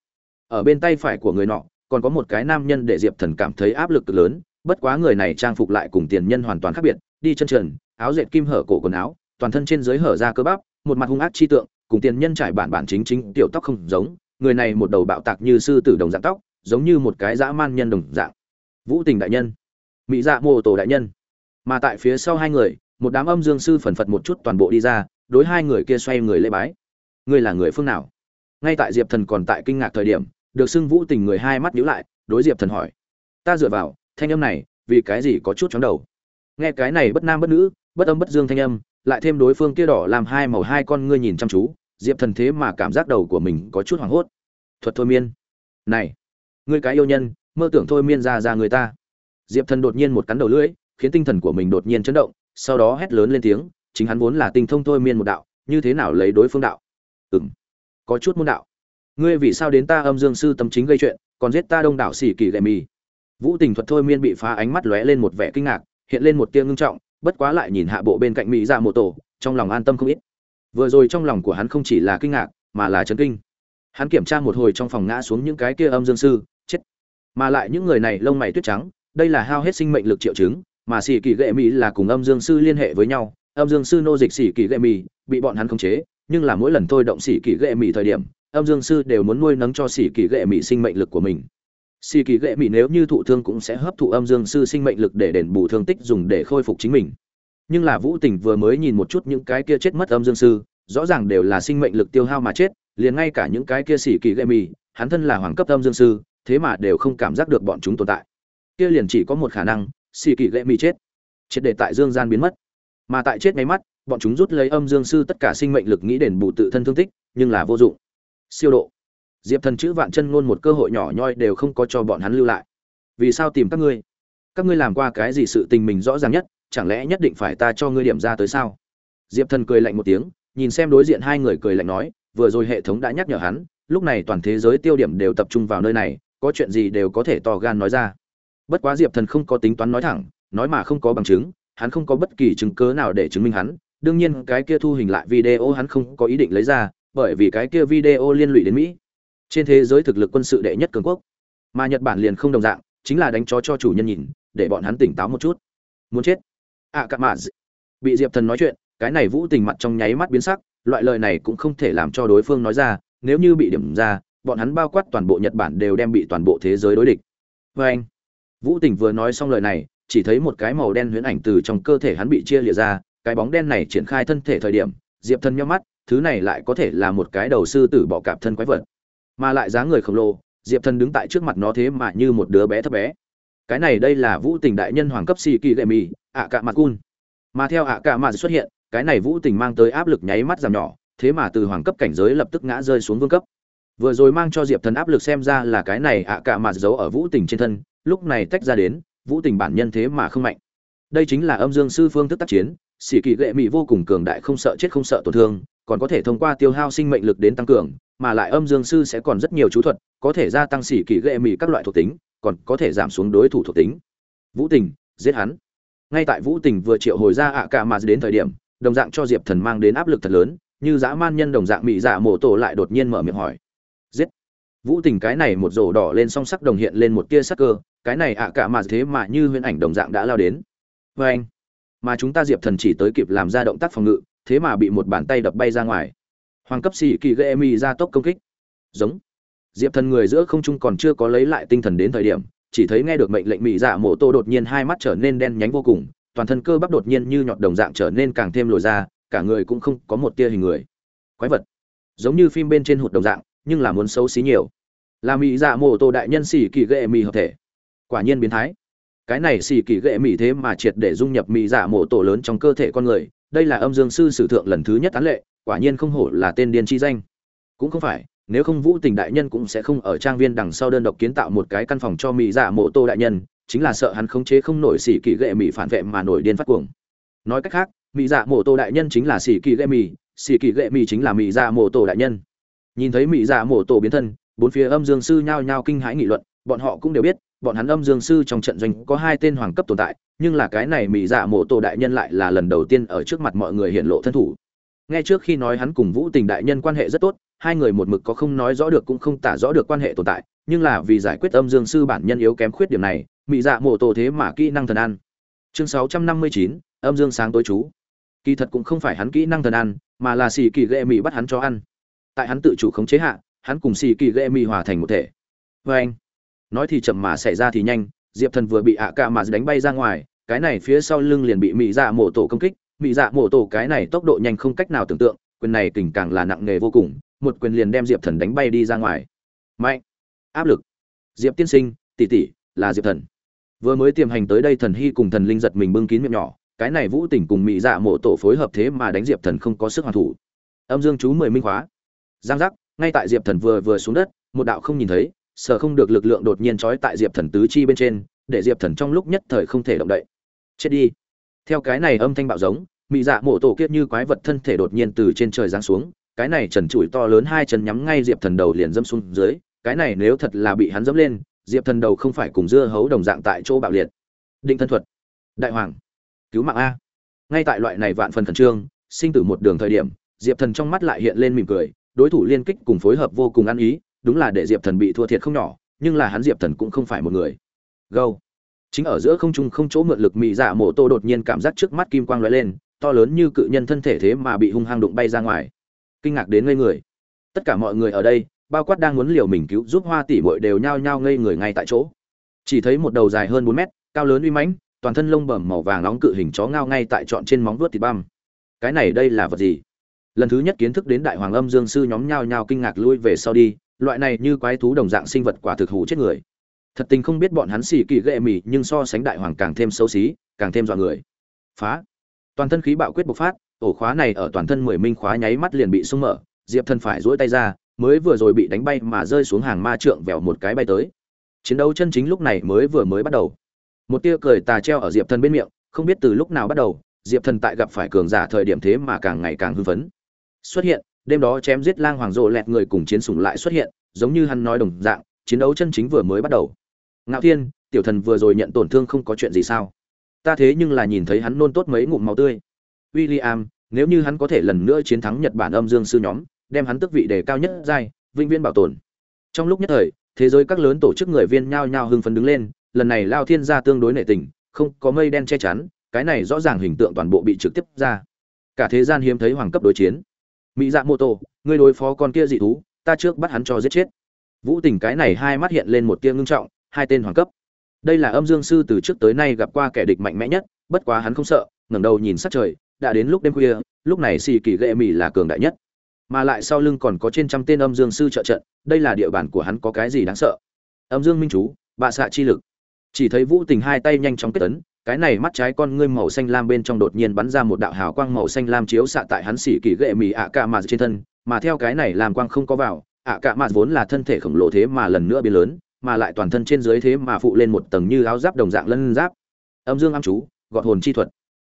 Ở bên tay phải của người nọ, còn có một cái nam nhân để diệp thần cảm thấy áp lực cực lớn, bất quá người này trang phục lại cùng tiền nhân hoàn toàn khác biệt, đi chân trần, áo dệt kim hở cổ quần áo, toàn thân trên dưới hở ra cơ bắp, một mặt hung ác chi tượng cùng tiền nhân trải bản bản chính chính, tiểu tóc không giống, người này một đầu bạo tạc như sư tử đồng dạng tóc, giống như một cái dã man nhân đồng dạng. Vũ tình đại nhân mỹ dạ mô tổ đại nhân. Mà tại phía sau hai người, một đám âm dương sư phần phật một chút toàn bộ đi ra, đối hai người kia xoay người lễ bái. Ngươi là người phương nào? Ngay tại diệp thần còn tại kinh ngạc thời điểm, được xưng vũ tình người hai mắt nhíu lại, đối diệp thần hỏi. Ta dựa vào, thanh âm này, vì cái gì có chút chóng đầu? Nghe cái này bất nam bất nữ, bất âm bất dương thanh âm lại thêm đối phương kia đỏ làm hai màu hai con ngươi nhìn chăm chú, diệp thần thế mà cảm giác đầu của mình có chút hoảng hốt. Thuật thôi miên. Này, ngươi cái yêu nhân, mơ tưởng thôi miên ra ra người ta. Diệp thần đột nhiên một cắn đầu lưỡi, khiến tinh thần của mình đột nhiên chấn động, sau đó hét lớn lên tiếng, chính hắn vốn là tinh thông thôi miên một đạo, như thế nào lấy đối phương đạo? Ừng có chút môn đạo. Ngươi vì sao đến ta âm dương sư tâm chính gây chuyện, còn giết ta đông đảo xỉ kỳ gậy mì? Vũ tình thuật thôi miên bị phá ánh mắt lóe lên một vẻ kinh ngạc, hiện lên một tia ngưng trọng bất quá lại nhìn hạ bộ bên cạnh mỹ dạ mộ tổ, trong lòng an tâm không ít. Vừa rồi trong lòng của hắn không chỉ là kinh ngạc, mà là chấn kinh. Hắn kiểm tra một hồi trong phòng ngã xuống những cái kia âm dương sư, chết. Mà lại những người này lông mày tuyết trắng, đây là hao hết sinh mệnh lực triệu chứng, mà xỉ kỳ gệ mỹ là cùng âm dương sư liên hệ với nhau. Âm dương sư nô dịch xỉ kỳ gệ mỹ bị bọn hắn khống chế, nhưng là mỗi lần thôi động xỉ kỳ gệ mỹ thời điểm, âm dương sư đều muốn nuôi nấng cho xỉ kỳ gệ mỹ sinh mệnh lực của mình. Xì kỳ ghệ mỹ nếu như thụ thương cũng sẽ hấp thụ âm dương sư sinh mệnh lực để đền bù thương tích dùng để khôi phục chính mình. Nhưng là vũ tình vừa mới nhìn một chút những cái kia chết mất âm dương sư, rõ ràng đều là sinh mệnh lực tiêu hao mà chết, liền ngay cả những cái kia xì kỳ ghệ mỹ hắn thân là hoàng cấp âm dương sư, thế mà đều không cảm giác được bọn chúng tồn tại. Kia liền chỉ có một khả năng, xì kỳ ghệ mỹ chết. Triệt để tại dương gian biến mất. Mà tại chết máy mắt, bọn chúng rút lấy âm dương sư tất cả sinh mệnh lực nghĩ đền bù tự thân thương tích, nhưng là vô dụng. Siêu độ diệp thần chữ vạn chân ngôn một cơ hội nhỏ nhoi đều không có cho bọn hắn lưu lại. Vì sao tìm các ngươi? Các ngươi làm qua cái gì sự tình mình rõ ràng nhất, chẳng lẽ nhất định phải ta cho ngươi điểm ra tới sao? Diệp thần cười lạnh một tiếng, nhìn xem đối diện hai người cười lạnh nói, vừa rồi hệ thống đã nhắc nhở hắn, lúc này toàn thế giới tiêu điểm đều tập trung vào nơi này, có chuyện gì đều có thể to gan nói ra. Bất quá diệp thần không có tính toán nói thẳng, nói mà không có bằng chứng, hắn không có bất kỳ chứng cớ nào để chứng minh hắn. Đương nhiên, cái kia thu hình lại video hắn không có ý định lấy ra, bởi vì cái kia video liên lụy đến mỹ trên thế giới thực lực quân sự đệ nhất cường quốc mà nhật bản liền không đồng dạng chính là đánh chó cho chủ nhân nhìn để bọn hắn tỉnh táo một chút. Muốn chết? À cạ mạ bị diệp thần nói chuyện cái này vũ tình mặt trong nháy mắt biến sắc loại lời này cũng không thể làm cho đối phương nói ra nếu như bị điểm ra bọn hắn bao quát toàn bộ nhật bản đều đem bị toàn bộ thế giới đối địch. Vê anh Vũ Tình vừa nói xong lời này, chỉ thấy một cái màu đen huyễn ảnh từ trong cơ thể hắn bị chia lìa ra, cái bóng đen này triển khai thân thể thời điểm, Diệp Thần nhắm mắt, thứ này lại có thể là một cái đầu sư tử bọ cạp thân quái vật, mà lại dáng người khổng lồ, Diệp Thần đứng tại trước mặt nó thế mà như một đứa bé thấp bé. Cái này đây là Vũ Tình đại nhân hoàng cấp xì kỳ gậy mì, ạ cạ mặt cun. Mà theo ạ cạ mặt xuất hiện, cái này Vũ Tình mang tới áp lực nháy mắt giảm nhỏ, thế mà từ hoàng cấp cảnh giới lập tức ngã rơi xuống vương cấp. Vừa rồi mang cho Diệp Thần áp lực xem ra là cái này ạ cạ mặt giấu ở Vũ Tình trên thân, lúc này tách ra đến vũ tình bản nhân thế mà không mạnh đây chính là âm dương sư phương thức tác chiến xì kỳ gệ mị vô cùng cường đại không sợ chết không sợ tổn thương còn có thể thông qua tiêu hao sinh mệnh lực đến tăng cường mà lại âm dương sư sẽ còn rất nhiều chú thuật, có thể gia tăng sĩ kỳ gệ mỹ các loại thuộc tính, còn có thể giảm xuống đối thủ thuộc tính. Vũ tình, giết hắn. Ngay tại vũ tình vừa triệu hồi ra ạ cả mà đến thời điểm, đồng dạng cho diệp thần mang đến áp lực thật lớn, như dã man nhân đồng dạng mỹ dạ mổ tổ lại đột nhiên mở miệng hỏi. Giết. Vũ tình cái này một rổ đỏ lên song sắc đồng hiện lên một tia sắc cơ, cái này ạ cả mà thế mà như huyễn ảnh đồng dạng đã lao đến. Vê anh mà chúng ta diệp thần chỉ tới kịp làm ra động tác phòng ngự, thế mà bị một bàn tay đập bay ra ngoài hoàng cấp xì kỳ gây mi ra tốc công kích. Giống. Diệp thần người giữa không trung còn chưa có lấy lại tinh thần đến thời điểm, chỉ thấy nghe được mệnh lệnh mỹ dạ mổ tô đột nhiên hai mắt trở nên đen nhánh vô cùng, toàn thân cơ bắp đột nhiên như nhọt đồng dạng trở nên càng thêm lồi ra, cả người cũng không có một tia hình người. Quái vật. Giống như phim bên trên hụt đồng dạng, nhưng là muốn xấu xí nhiều. Là mỹ dạ mổ tô đại nhân xì kỳ ghệ mỹ hợp thể. Quả nhiên biến thái. Cái này xì kỳ ghệ mỹ thế mà triệt để dung nhập mỹ dạ mổ tổ lớn trong cơ thể con người, đây là âm dương sư sử thượng lần thứ nhất tán lệ quả nhiên không hổ là tên điên chi danh. Cũng không phải, nếu không vũ tình đại nhân cũng sẽ không ở trang viên đằng sau đơn độc kiến tạo một cái căn phòng cho mỹ dạ mộ tô đại nhân, chính là sợ hắn khống chế không nổi xỉ kỳ ghệ mỹ phản vệ mà nổi điên phát cuồng. Nói cách khác mỹ dạ mộ tô đại nhân chính là xỉ kỳ ghệ mỹ xỉ kỳ ghệ mỹ chính là mỹ dạ mộ tô đại nhân. Nhìn thấy mỹ dạ mộ tô biến thân, bốn phía âm dương sư nhao nhao kinh hãi nghị luận, bọn họ cũng đều biết, bọn hắn âm dương sư trong trận doanh có hai tên hoàng cấp tồn tại, nhưng là cái này mỹ dạ mộ tô đại nhân lại là lần đầu tiên ở trước mặt mọi người hiện lộ thân thủ nghe trước khi nói hắn cùng vũ tình đại nhân quan hệ rất tốt, hai người một mực có không nói rõ được cũng không tả rõ được quan hệ tồn tại, nhưng là vì giải quyết âm dương sư bản nhân yếu kém khuyết điểm này, Mị dạ mộ tổ thế mà kỹ năng thần ăn chương sáu trăm năm mươi chín, âm dương sáng tối chú. Kỳ thật cũng không phải hắn kỹ năng thần ăn mà là xì kỳ ghệ mị bắt hắn cho ăn. Tại hắn tự chủ khống chế hạ, hắn cùng xì kỳ ghệ mị hòa thành một thể. Vê anh, nói thì chậm mà xảy ra thì nhanh, diệp thần vừa bị ạ cả mà đánh bay ra ngoài, cái này phía sau lưng liền bị Mị dạ mộ tổ công kích mỹ dạ mộ tổ cái này tốc độ nhanh không cách nào tưởng tượng quyền này kình càng là nặng nề vô cùng một quyền liền đem diệp thần đánh bay đi ra ngoài. Mạnh. Áp lực. Diệp tiên sinh tỷ tỷ là diệp thần. Vừa mới tiềm hành tới đây thần hy cùng thần linh giật mình bưng kín miệng nhỏ cái này vũ tỉnh cùng mỹ dạ mộ tổ phối hợp thế mà đánh diệp thần không có sức hoàn thủ. Âm dương chú mười minh Hóa, giang giác ngay tại diệp thần vừa vừa xuống đất một đạo không nhìn thấy sợ không được lực lượng đột nhiên trói tại diệp thần tứ chi bên trên để diệp thần trong lúc nhất thời không thể động đậy. Chết đi theo cái này âm thanh bạo giống, mị dạ mổ tổ kiết như quái vật thân thể đột nhiên từ trên trời giáng xuống, cái này trần trụi to lớn hai chân nhắm ngay diệp thần đầu liền dâm xuống dưới, cái này nếu thật là bị hắn dẫm lên, diệp thần đầu không phải cùng dưa hấu đồng dạng tại chỗ bạo liệt. Định thân thuật. Đại hoàng. Cứu mạng a. Ngay tại loại này vạn phần khẩn trương, sinh tử một đường thời điểm, diệp thần trong mắt lại hiện lên mỉm cười, đối thủ liên kích cùng phối hợp vô cùng ăn ý, đúng là để diệp thần bị thua thiệt không nhỏ, nhưng là hắn diệp thần cũng không phải một người. Gâu chính ở giữa không trung không chỗ mượn lực mị dạ mổ tô đột nhiên cảm giác trước mắt kim quang lóe lên, to lớn như cự nhân thân thể thế mà bị hung hăng đụng bay ra ngoài. Kinh ngạc đến ngây người. Tất cả mọi người ở đây, bao quát đang muốn liều mình cứu giúp hoa tỷ muội đều nhao nhao ngây người ngay tại chỗ. Chỉ thấy một đầu dài hơn bốn mét, cao lớn uy mãnh, toàn thân lông bẩm màu vàng nóng cự hình chó ngao ngay tại trọn trên móng vuốt thịt băm. Cái này đây là vật gì? Lần thứ nhất kiến thức đến đại hoàng âm dương sư nhóm nhao nhao kinh ngạc lui về sau đi, loại này như quái thú đồng dạng sinh vật quả thực hủ chết người thật tình không biết bọn hắn xì kỳ ghệ mì, nhưng so sánh đại hoàng càng thêm xấu xí, càng thêm dọa người. Phá. Toàn thân khí bạo quyết bộc phát, ổ khóa này ở toàn thân mười minh khóa nháy mắt liền bị sung mở, diệp thần phải duỗi tay ra, mới vừa rồi bị đánh bay mà rơi xuống hàng ma trượng vèo một cái bay tới. Chiến đấu chân chính lúc này mới vừa mới bắt đầu. Một tia cười tà treo ở diệp thần bên miệng, không biết từ lúc nào bắt đầu, diệp thần tại gặp phải cường giả thời điểm thế mà càng ngày càng hưng phấn. Xuất hiện, đêm đó chém giết lang hoàng rộ lẹt người cùng chiến sủng lại xuất hiện, giống như hắn nói đồng dạng, chiến đấu chân chính vừa mới bắt đầu ngạo thiên tiểu thần vừa rồi nhận tổn thương không có chuyện gì sao ta thế nhưng là nhìn thấy hắn nôn tốt mấy ngụm máu tươi William, nếu như hắn có thể lần nữa chiến thắng Nhật Bản âm dương sư nhóm, đem hắn tước vị đề cao nhất giai, vĩnh viễn bảo tồn. Trong lúc nhất thời, thế giới các lớn tổ chức người viên nhao nhao hưng phấn đứng lên, lần này Lao Thiên gia tương đối nệ tình, không có mây đen che chắn, cái này rõ ràng hình tượng toàn bộ bị trực tiếp ra. Cả thế gian hiếm thấy hoàng cấp đối chiến. Mỹ Dạ Mô Tô, ngươi đối phó con kia dị thú, ta trước bắt hắn cho giết chết. Vũ Tình cái này hai mắt hiện lên một tia ngưng trọng, hai tên hoàng cấp. Đây là âm dương sư từ trước tới nay gặp qua kẻ địch mạnh mẽ nhất, bất quá hắn không sợ, ngẩng đầu nhìn sát trời, đã đến lúc đêm khuya lúc này xì kỳ ghệ mỹ là cường đại nhất. Mà lại sau lưng còn có trên trăm tên âm dương sư trợ trận đây là địa bàn của hắn có cái gì đáng sợ? Âm dương minh chú bạ xạ chi lực. Chỉ thấy vũ tình hai tay nhanh chóng kết tấn cái này mắt trái con ngươi màu xanh lam bên trong đột nhiên bắn ra một đạo hào quang màu xanh lam chiếu xạ tại hắn xỉ kỳ ghệ mì ạ cạ mạt trên thân mà theo cái này làm quang không có vào ạ cạ mạt vốn là thân thể khổng lồ thế mà lần nữa biến lớn mà lại toàn thân trên dưới thế mà phụ lên một tầng như áo giáp đồng dạng lân giáp. Âm dương âm chú, gọn hồn chi thuật.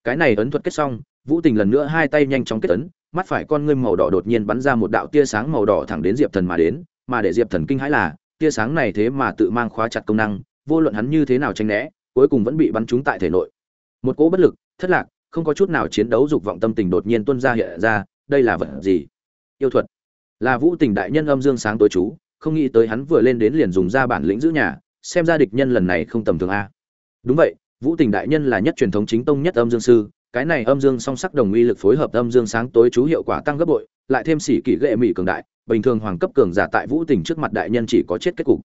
Cái này ấn thuật kết xong, vũ tình lần nữa hai tay nhanh chóng kết ấn, mắt phải con ngươi màu đỏ đột nhiên bắn ra một đạo tia sáng màu đỏ thẳng đến diệp thần mà đến, mà để diệp thần kinh hãi là, tia sáng này thế mà tự mang khóa chặt công năng, vô luận hắn như thế nào tranh né, cuối cùng vẫn bị bắn trúng tại thể nội. Một cỗ bất lực, thất lạc, không có chút nào chiến đấu dục vọng tâm tình đột nhiên tuôn ra hiện ra, đây là vật gì? Yêu thuật. Là vũ tình đại nhân âm dương sáng tối chú không nghĩ tới hắn vừa lên đến liền dùng ra bản lĩnh giữ nhà, xem ra địch nhân lần này không tầm thường a. Đúng vậy, vũ tình đại nhân là nhất truyền thống chính tông nhất âm dương sư, cái này âm dương song sắc đồng uy lực phối hợp âm dương sáng tối chú hiệu quả tăng gấp bội, lại thêm sĩ kỷ ghệ mỹ cường đại, bình thường hoàng cấp cường giả tại vũ tình trước mặt đại nhân chỉ có chết kết cục.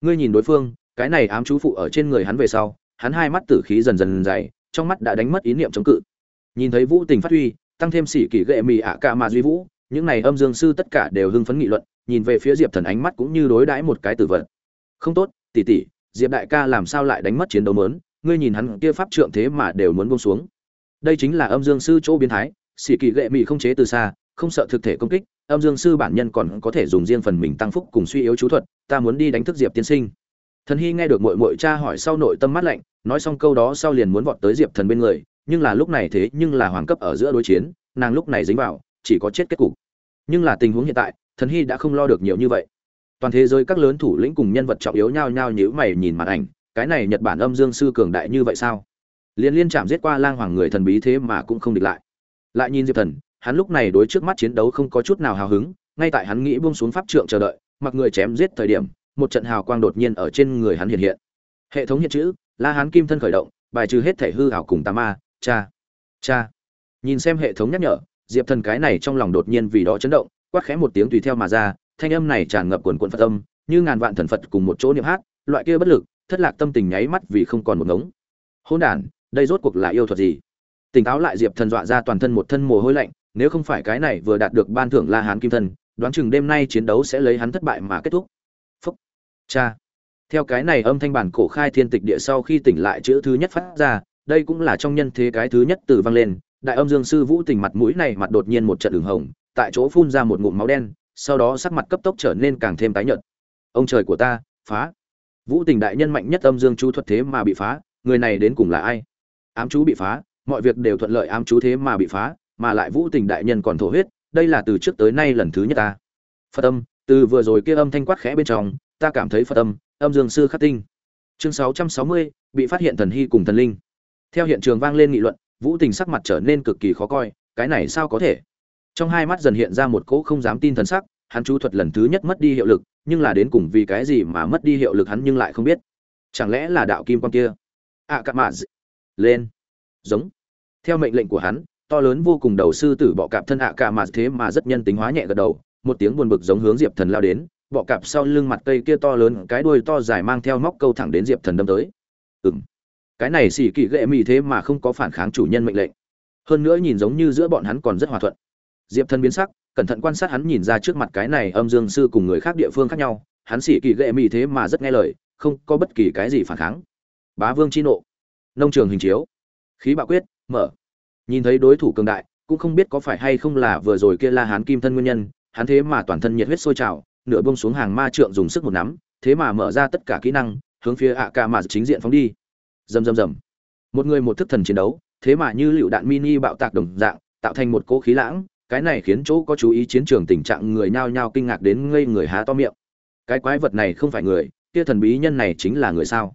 Ngươi nhìn đối phương, cái này ám chú phụ ở trên người hắn về sau, hắn hai mắt tử khí dần dần dày, trong mắt đã đánh mất ý niệm chống cự. Nhìn thấy vũ tình phát huy, tăng thêm sĩ kỷ ghệ mỹ ạ cả mà duy vũ những này âm dương sư tất cả đều hưng phấn nghị luận, nhìn về phía diệp thần ánh mắt cũng như đối đãi một cái tử vật. Không tốt tỉ tỉ diệp đại ca làm sao lại đánh mất chiến đấu mớn? Ngươi nhìn hắn kia pháp trượng thế mà đều muốn bông xuống. Đây chính là âm dương sư chỗ biến thái sĩ kỳ gệ mị không chế từ xa, không sợ thực thể công kích, âm dương sư bản nhân còn có thể dùng riêng phần mình tăng phúc cùng suy yếu chú thuật, ta muốn đi đánh thức diệp tiên sinh. Thần hy nghe được mội mội cha hỏi sau nội tâm mắt lạnh, nói xong câu đó sau liền muốn vọt tới diệp thần bên người, nhưng là lúc này thế nhưng là hoàng cấp ở giữa đối chiến, nàng lúc này dính vào, chỉ có chết kết cục nhưng là tình huống hiện tại, thần hy đã không lo được nhiều như vậy. Toàn thế giới các lớn thủ lĩnh cùng nhân vật trọng yếu nhao nhao nhíu mày nhìn màn ảnh, cái này nhật bản âm dương sư cường đại như vậy sao? Liên liên chạm giết qua lang hoàng người thần bí thế mà cũng không địch lại. Lại nhìn diệp thần, hắn lúc này đối trước mắt chiến đấu không có chút nào hào hứng, ngay tại hắn nghĩ buông xuống pháp trượng chờ đợi, mặc người chém giết thời điểm, một trận hào quang đột nhiên ở trên người hắn hiện hiện. Hệ thống hiện chữ, la hán kim thân khởi động, bài trừ hết thể hư hảo cùng tà ma, cha cha. Nhìn xem hệ thống nhắc nhở diệp thần cái này trong lòng đột nhiên vì đó chấn động, quát khẽ một tiếng tùy theo mà ra, thanh âm này tràn ngập quần quận phật âm, như ngàn vạn thần phật cùng một chỗ niệm hát, loại kia bất lực, thất lạc tâm tình nháy mắt vì không còn một ngống. Hôn đản, đây rốt cuộc là yêu thuật gì? Tỉnh táo lại, diệp thần dọa ra toàn thân một thân mồ hôi lạnh, nếu không phải cái này vừa đạt được ban thưởng la hán kim thân, đoán chừng đêm nay chiến đấu sẽ lấy hắn thất bại mà kết thúc. Phúc, cha. Theo cái này âm thanh bản cổ khai thiên tịch địa sau khi tỉnh lại chữ thứ nhất phát ra, đây cũng là trong nhân thế cái thứ nhất từ vang lên đại âm dương sư vũ tình mặt mũi này mặt đột nhiên một trận đường hồng tại chỗ phun ra một ngụm máu đen sau đó sắc mặt cấp tốc trở nên càng thêm tái nhợt. Ông trời của ta phá! Vũ tình đại nhân mạnh nhất âm dương chú thuật thế mà bị phá người này đến cùng là ai? Ám chú bị phá mọi việc đều thuận lợi ám chú thế mà bị phá mà lại vũ tình đại nhân còn thổ huyết đây là từ trước tới nay lần thứ nhất ta. Phật âm từ vừa rồi kia âm thanh quát khẽ bên trong ta cảm thấy phật âm âm dương sư khắc tinh. Chương 660, bị phát hiện thần hy cùng thần linh. Theo hiện trường vang lên nghị luận vũ tình sắc mặt trở nên cực kỳ khó coi cái này sao có thể? Trong hai mắt dần hiện ra một cỗ không dám tin thần sắc hắn chú thuật lần thứ nhất mất đi hiệu lực nhưng là đến cùng vì cái gì mà mất đi hiệu lực hắn nhưng lại không biết. Chẳng lẽ là đạo kim quan kia? Ạ à, cạ mạ lên. Giống. Theo mệnh lệnh của hắn to lớn vô cùng đầu sư tử bọ cạp thân ạ à cạ mạ thế mà rất nhân tính hóa nhẹ gật đầu một tiếng buồn bực giống hướng diệp thần lao đến bọ cạp sau lưng mặt cây kia to lớn cái đuôi to dài mang theo móc câu thẳng đến diệp thần đâm tới. Ừng cái này xỉ kỳ ghệ mì thế mà không có phản kháng chủ nhân mệnh lệnh. Hơn nữa nhìn giống như giữa bọn hắn còn rất hòa thuận. Diệp thân biến sắc, cẩn thận quan sát hắn nhìn ra trước mặt cái này âm dương sư cùng người khác địa phương khác nhau, hắn xỉ kỳ ghệ mì thế mà rất nghe lời, không có bất kỳ cái gì phản kháng. Bá vương chi nộ. Nông trường hình chiếu. Khí bạo quyết, mở. Nhìn thấy đối thủ cường đại, cũng không biết có phải hay không là vừa rồi kia la hán kim thân nguyên nhân, hắn thế mà toàn thân nhiệt huyết sôi trào, nửa bông xuống hàng ma trượng dùng sức một nắm, thế mà mở ra tất cả kỹ năng, hướng phía ạ ca mà chính diện phóng đi rầm rầm rầm. Một người một thức thần chiến đấu, thế mà như lựu đạn mini bạo tạc đồng dạng, tạo thành một cỗ khí lãng, cái này khiến chỗ có chú ý chiến trường tình trạng người nhao nhao kinh ngạc đến ngây người há to miệng. Cái quái vật này không phải người, kia thần bí nhân này chính là người sao?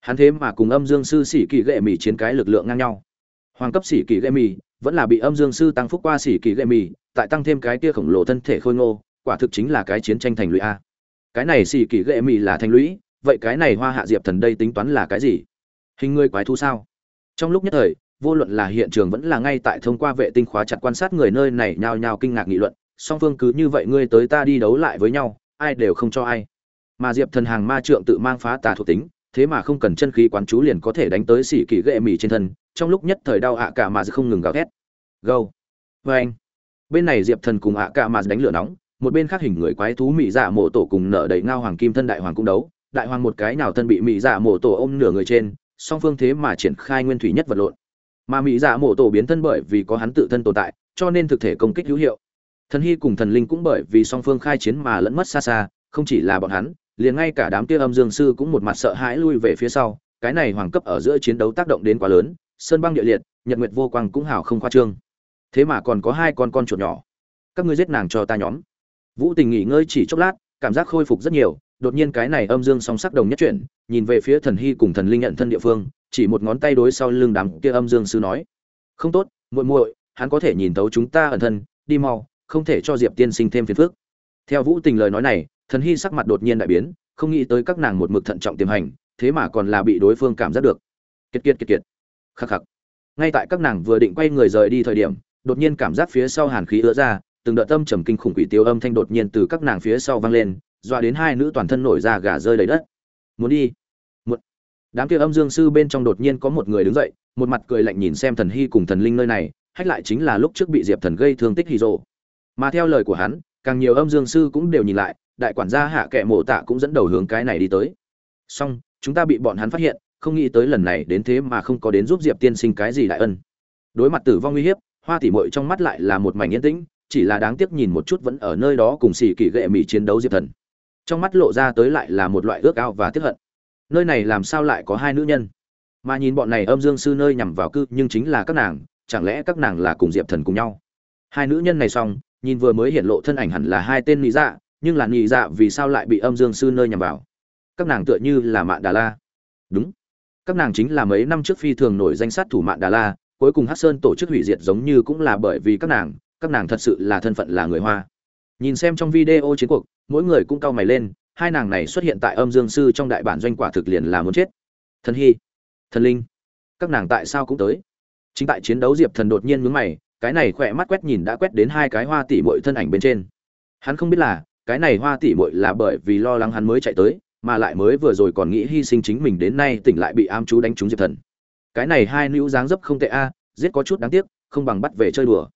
Hắn thế mà cùng âm dương sư sĩ kỳ gệ mì chiến cái lực lượng ngang nhau. Hoàng cấp sĩ kỳ gệ mì, vẫn là bị âm dương sư tăng phúc qua sĩ kỳ gệ mì, tại tăng thêm cái kia khổng lồ thân thể khôi ngô, quả thực chính là cái chiến tranh thành lũy a. Cái này sĩ kỳ gệ mì là thành lũy, vậy cái này hoa hạ diệp thần đây tính toán là cái gì? Hình người quái thú sao? Trong lúc nhất thời, vô luận là hiện trường vẫn là ngay tại thông qua vệ tinh khóa chặt quan sát người nơi này nhao nhao kinh ngạc nghị luận, song phương cứ như vậy ngươi tới ta đi đấu lại với nhau, ai đều không cho ai. Mà diệp thần hàng ma trượng tự mang phá tà thuộc tính, thế mà không cần chân khí quán chú liền có thể đánh tới xỉ kỳ ghệ mì trên thân, trong lúc nhất thời đau ạ cả mà không ngừng gào thét. Gâu. Vê anh bên này diệp thần cùng ạ cả mà đánh lửa nóng, một bên khác hình người quái thú mỹ dạ mộ tổ cùng nở đầy ngao hoàng kim thân đại hoàng cung đấu, đại hoàng một cái nào thân bị mỹ dạ mộ tổ ôm nửa người trên song phương thế mà triển khai nguyên thủy nhất vật lộn. Mà mỹ dạ mộ tổ biến thân bởi vì có hắn tự thân tồn tại, cho nên thực thể công kích hữu hiệu. Thần hy cùng thần linh cũng bởi vì song phương khai chiến mà lẫn mất xa xa, không chỉ là bọn hắn, liền ngay cả đám kia âm dương sư cũng một mặt sợ hãi lui về phía sau. Cái này hoàng cấp ở giữa chiến đấu tác động đến quá lớn, sơn băng địa liệt, nhật nguyệt vô quang cũng hào không khoa trương. Thế mà còn có hai con con chuột nhỏ. Các ngươi giết nàng cho ta nhóm. Vũ tình nghỉ ngơi chỉ chốc lát, cảm giác khôi phục rất nhiều đột nhiên cái này âm dương song sắc đồng nhất chuyển, nhìn về phía thần hy cùng thần linh nhận thân địa phương, chỉ một ngón tay đối sau lưng đám kia âm dương sư nói. Không tốt, muội muội, hắn có thể nhìn tấu chúng ta ẩn thân, đi mau, không thể cho diệp tiên sinh thêm phiền phức. Theo vũ tình lời nói này, thần hy sắc mặt đột nhiên đại biến, không nghĩ tới các nàng một mực thận trọng tiềm hành, thế mà còn là bị đối phương cảm giác được. Kiệt kiệt kiệt kiệt. Khắc khắc. Ngay tại các nàng vừa định quay người rời đi thời điểm, đột nhiên cảm giác phía sau hàn khí ứa ra, từng đợt tâm trầm kinh khủng quỷ tiêu âm thanh đột nhiên từ các nàng phía sau vang lên dọa đến hai nữ toàn thân nổi ra gà rơi đầy đất. Muốn đi? Một đám kia âm dương sư bên trong đột nhiên có một người đứng dậy, một mặt cười lạnh nhìn xem thần hy cùng thần linh nơi này, hách lại chính là lúc trước bị diệp thần gây thương tích hì rồ mà theo lời của hắn, càng nhiều âm dương sư cũng đều nhìn lại, đại quản gia hạ kệ mộ tạ cũng dẫn đầu hướng cái này đi tới. Song chúng ta bị bọn hắn phát hiện, không nghĩ tới lần này đến thế mà không có đến giúp diệp tiên sinh cái gì đại ân. Đối mặt tử vong uy hiếp, hoa tỉ mội trong mắt lại là một mảnh yên tĩnh, chỉ là đáng tiếc nhìn một chút vẫn ở nơi đó cùng xì kỳ gệ mỹ chiến đấu diệp thần trong mắt lộ ra tới lại là một loại ước ao và tiếc hận. Nơi này làm sao lại có hai nữ nhân? Mà nhìn bọn này âm dương sư nơi nhằm vào cư nhưng chính là các nàng, chẳng lẽ các nàng là cùng diệp thần cùng nhau? Hai nữ nhân này xong, nhìn vừa mới hiện lộ thân ảnh hẳn là hai tên nị dạ nhưng là nị dạ vì sao lại bị âm dương sư nơi nhằm vào? Các nàng tựa như là mạn đà la. Đúng. Các nàng chính là mấy năm trước phi thường nổi danh sát thủ mạn đà la, cuối cùng hát sơn tổ chức hủy diệt giống như cũng là bởi vì các nàng các nàng thật sự là thân phận là người hoa nhìn xem trong video chiến cuộc, mỗi người cũng cau mày lên, hai nàng này xuất hiện tại âm dương sư trong đại bản doanh quả thực liền là muốn chết. Thần hy, thần linh, các nàng tại sao cũng tới? Chính tại chiến đấu diệp thần đột nhiên mướn mày, cái này khỏe mắt quét nhìn đã quét đến hai cái hoa tỷ muội thân ảnh bên trên. Hắn không biết là, cái này hoa tỷ muội là bởi vì lo lắng hắn mới chạy tới, mà lại mới vừa rồi còn nghĩ hy sinh chính mình đến nay tỉnh lại bị am chú đánh trúng diệp thần. Cái này hai nữ dáng dấp không tệ a, giết có chút đáng tiếc, không bằng bắt về chơi đùa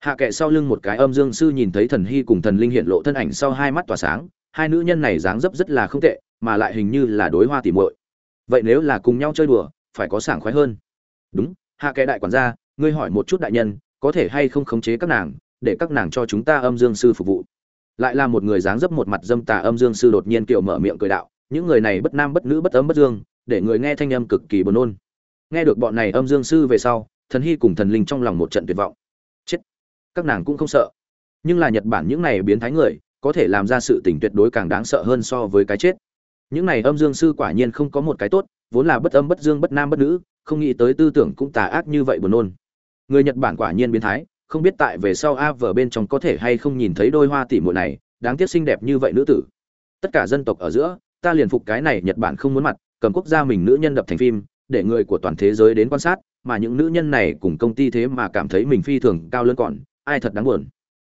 hạ kệ sau lưng một cái âm dương sư nhìn thấy thần hy cùng thần linh hiện lộ thân ảnh sau hai mắt tỏa sáng, hai nữ nhân này dáng dấp rất là không tệ, mà lại hình như là đối hoa tỉ muội. Vậy nếu là cùng nhau chơi đùa, phải có sảng khoái hơn. Đúng, hạ kệ đại quản gia, ngươi hỏi một chút đại nhân, có thể hay không khống chế các nàng, để các nàng cho chúng ta âm dương sư phục vụ. Lại là một người dáng dấp một mặt dâm tà âm dương sư đột nhiên kiểu mở miệng cười đạo, những người này bất nam bất nữ bất ấm bất dương, để người nghe thanh âm cực kỳ buồn nôn. Nghe được bọn này âm dương sư về sau, thần hy cùng thần linh trong lòng một trận tuyệt vọng các nàng cũng không sợ. Nhưng là nhật bản những này biến thái người, có thể làm ra sự tình tuyệt đối càng đáng sợ hơn so với cái chết. Những này âm dương sư quả nhiên không có một cái tốt, vốn là bất âm, bất dương, bất nam, bất nữ, không nghĩ tới tư tưởng cũng tà ác như vậy buồn nôn. Người nhật bản quả nhiên biến thái, không biết tại về sau a vở bên trong có thể hay không nhìn thấy đôi hoa tỉ muội này, đáng tiếc xinh đẹp như vậy nữ tử. Tất cả dân tộc ở giữa, ta liền phục cái này nhật bản không muốn mặt, cầm quốc gia mình nữ nhân đập thành phim, để người của toàn thế giới đến quan sát, mà những nữ nhân này cùng công ty thế mà cảm thấy mình phi thường cao lớn còn ai thật đáng buồn.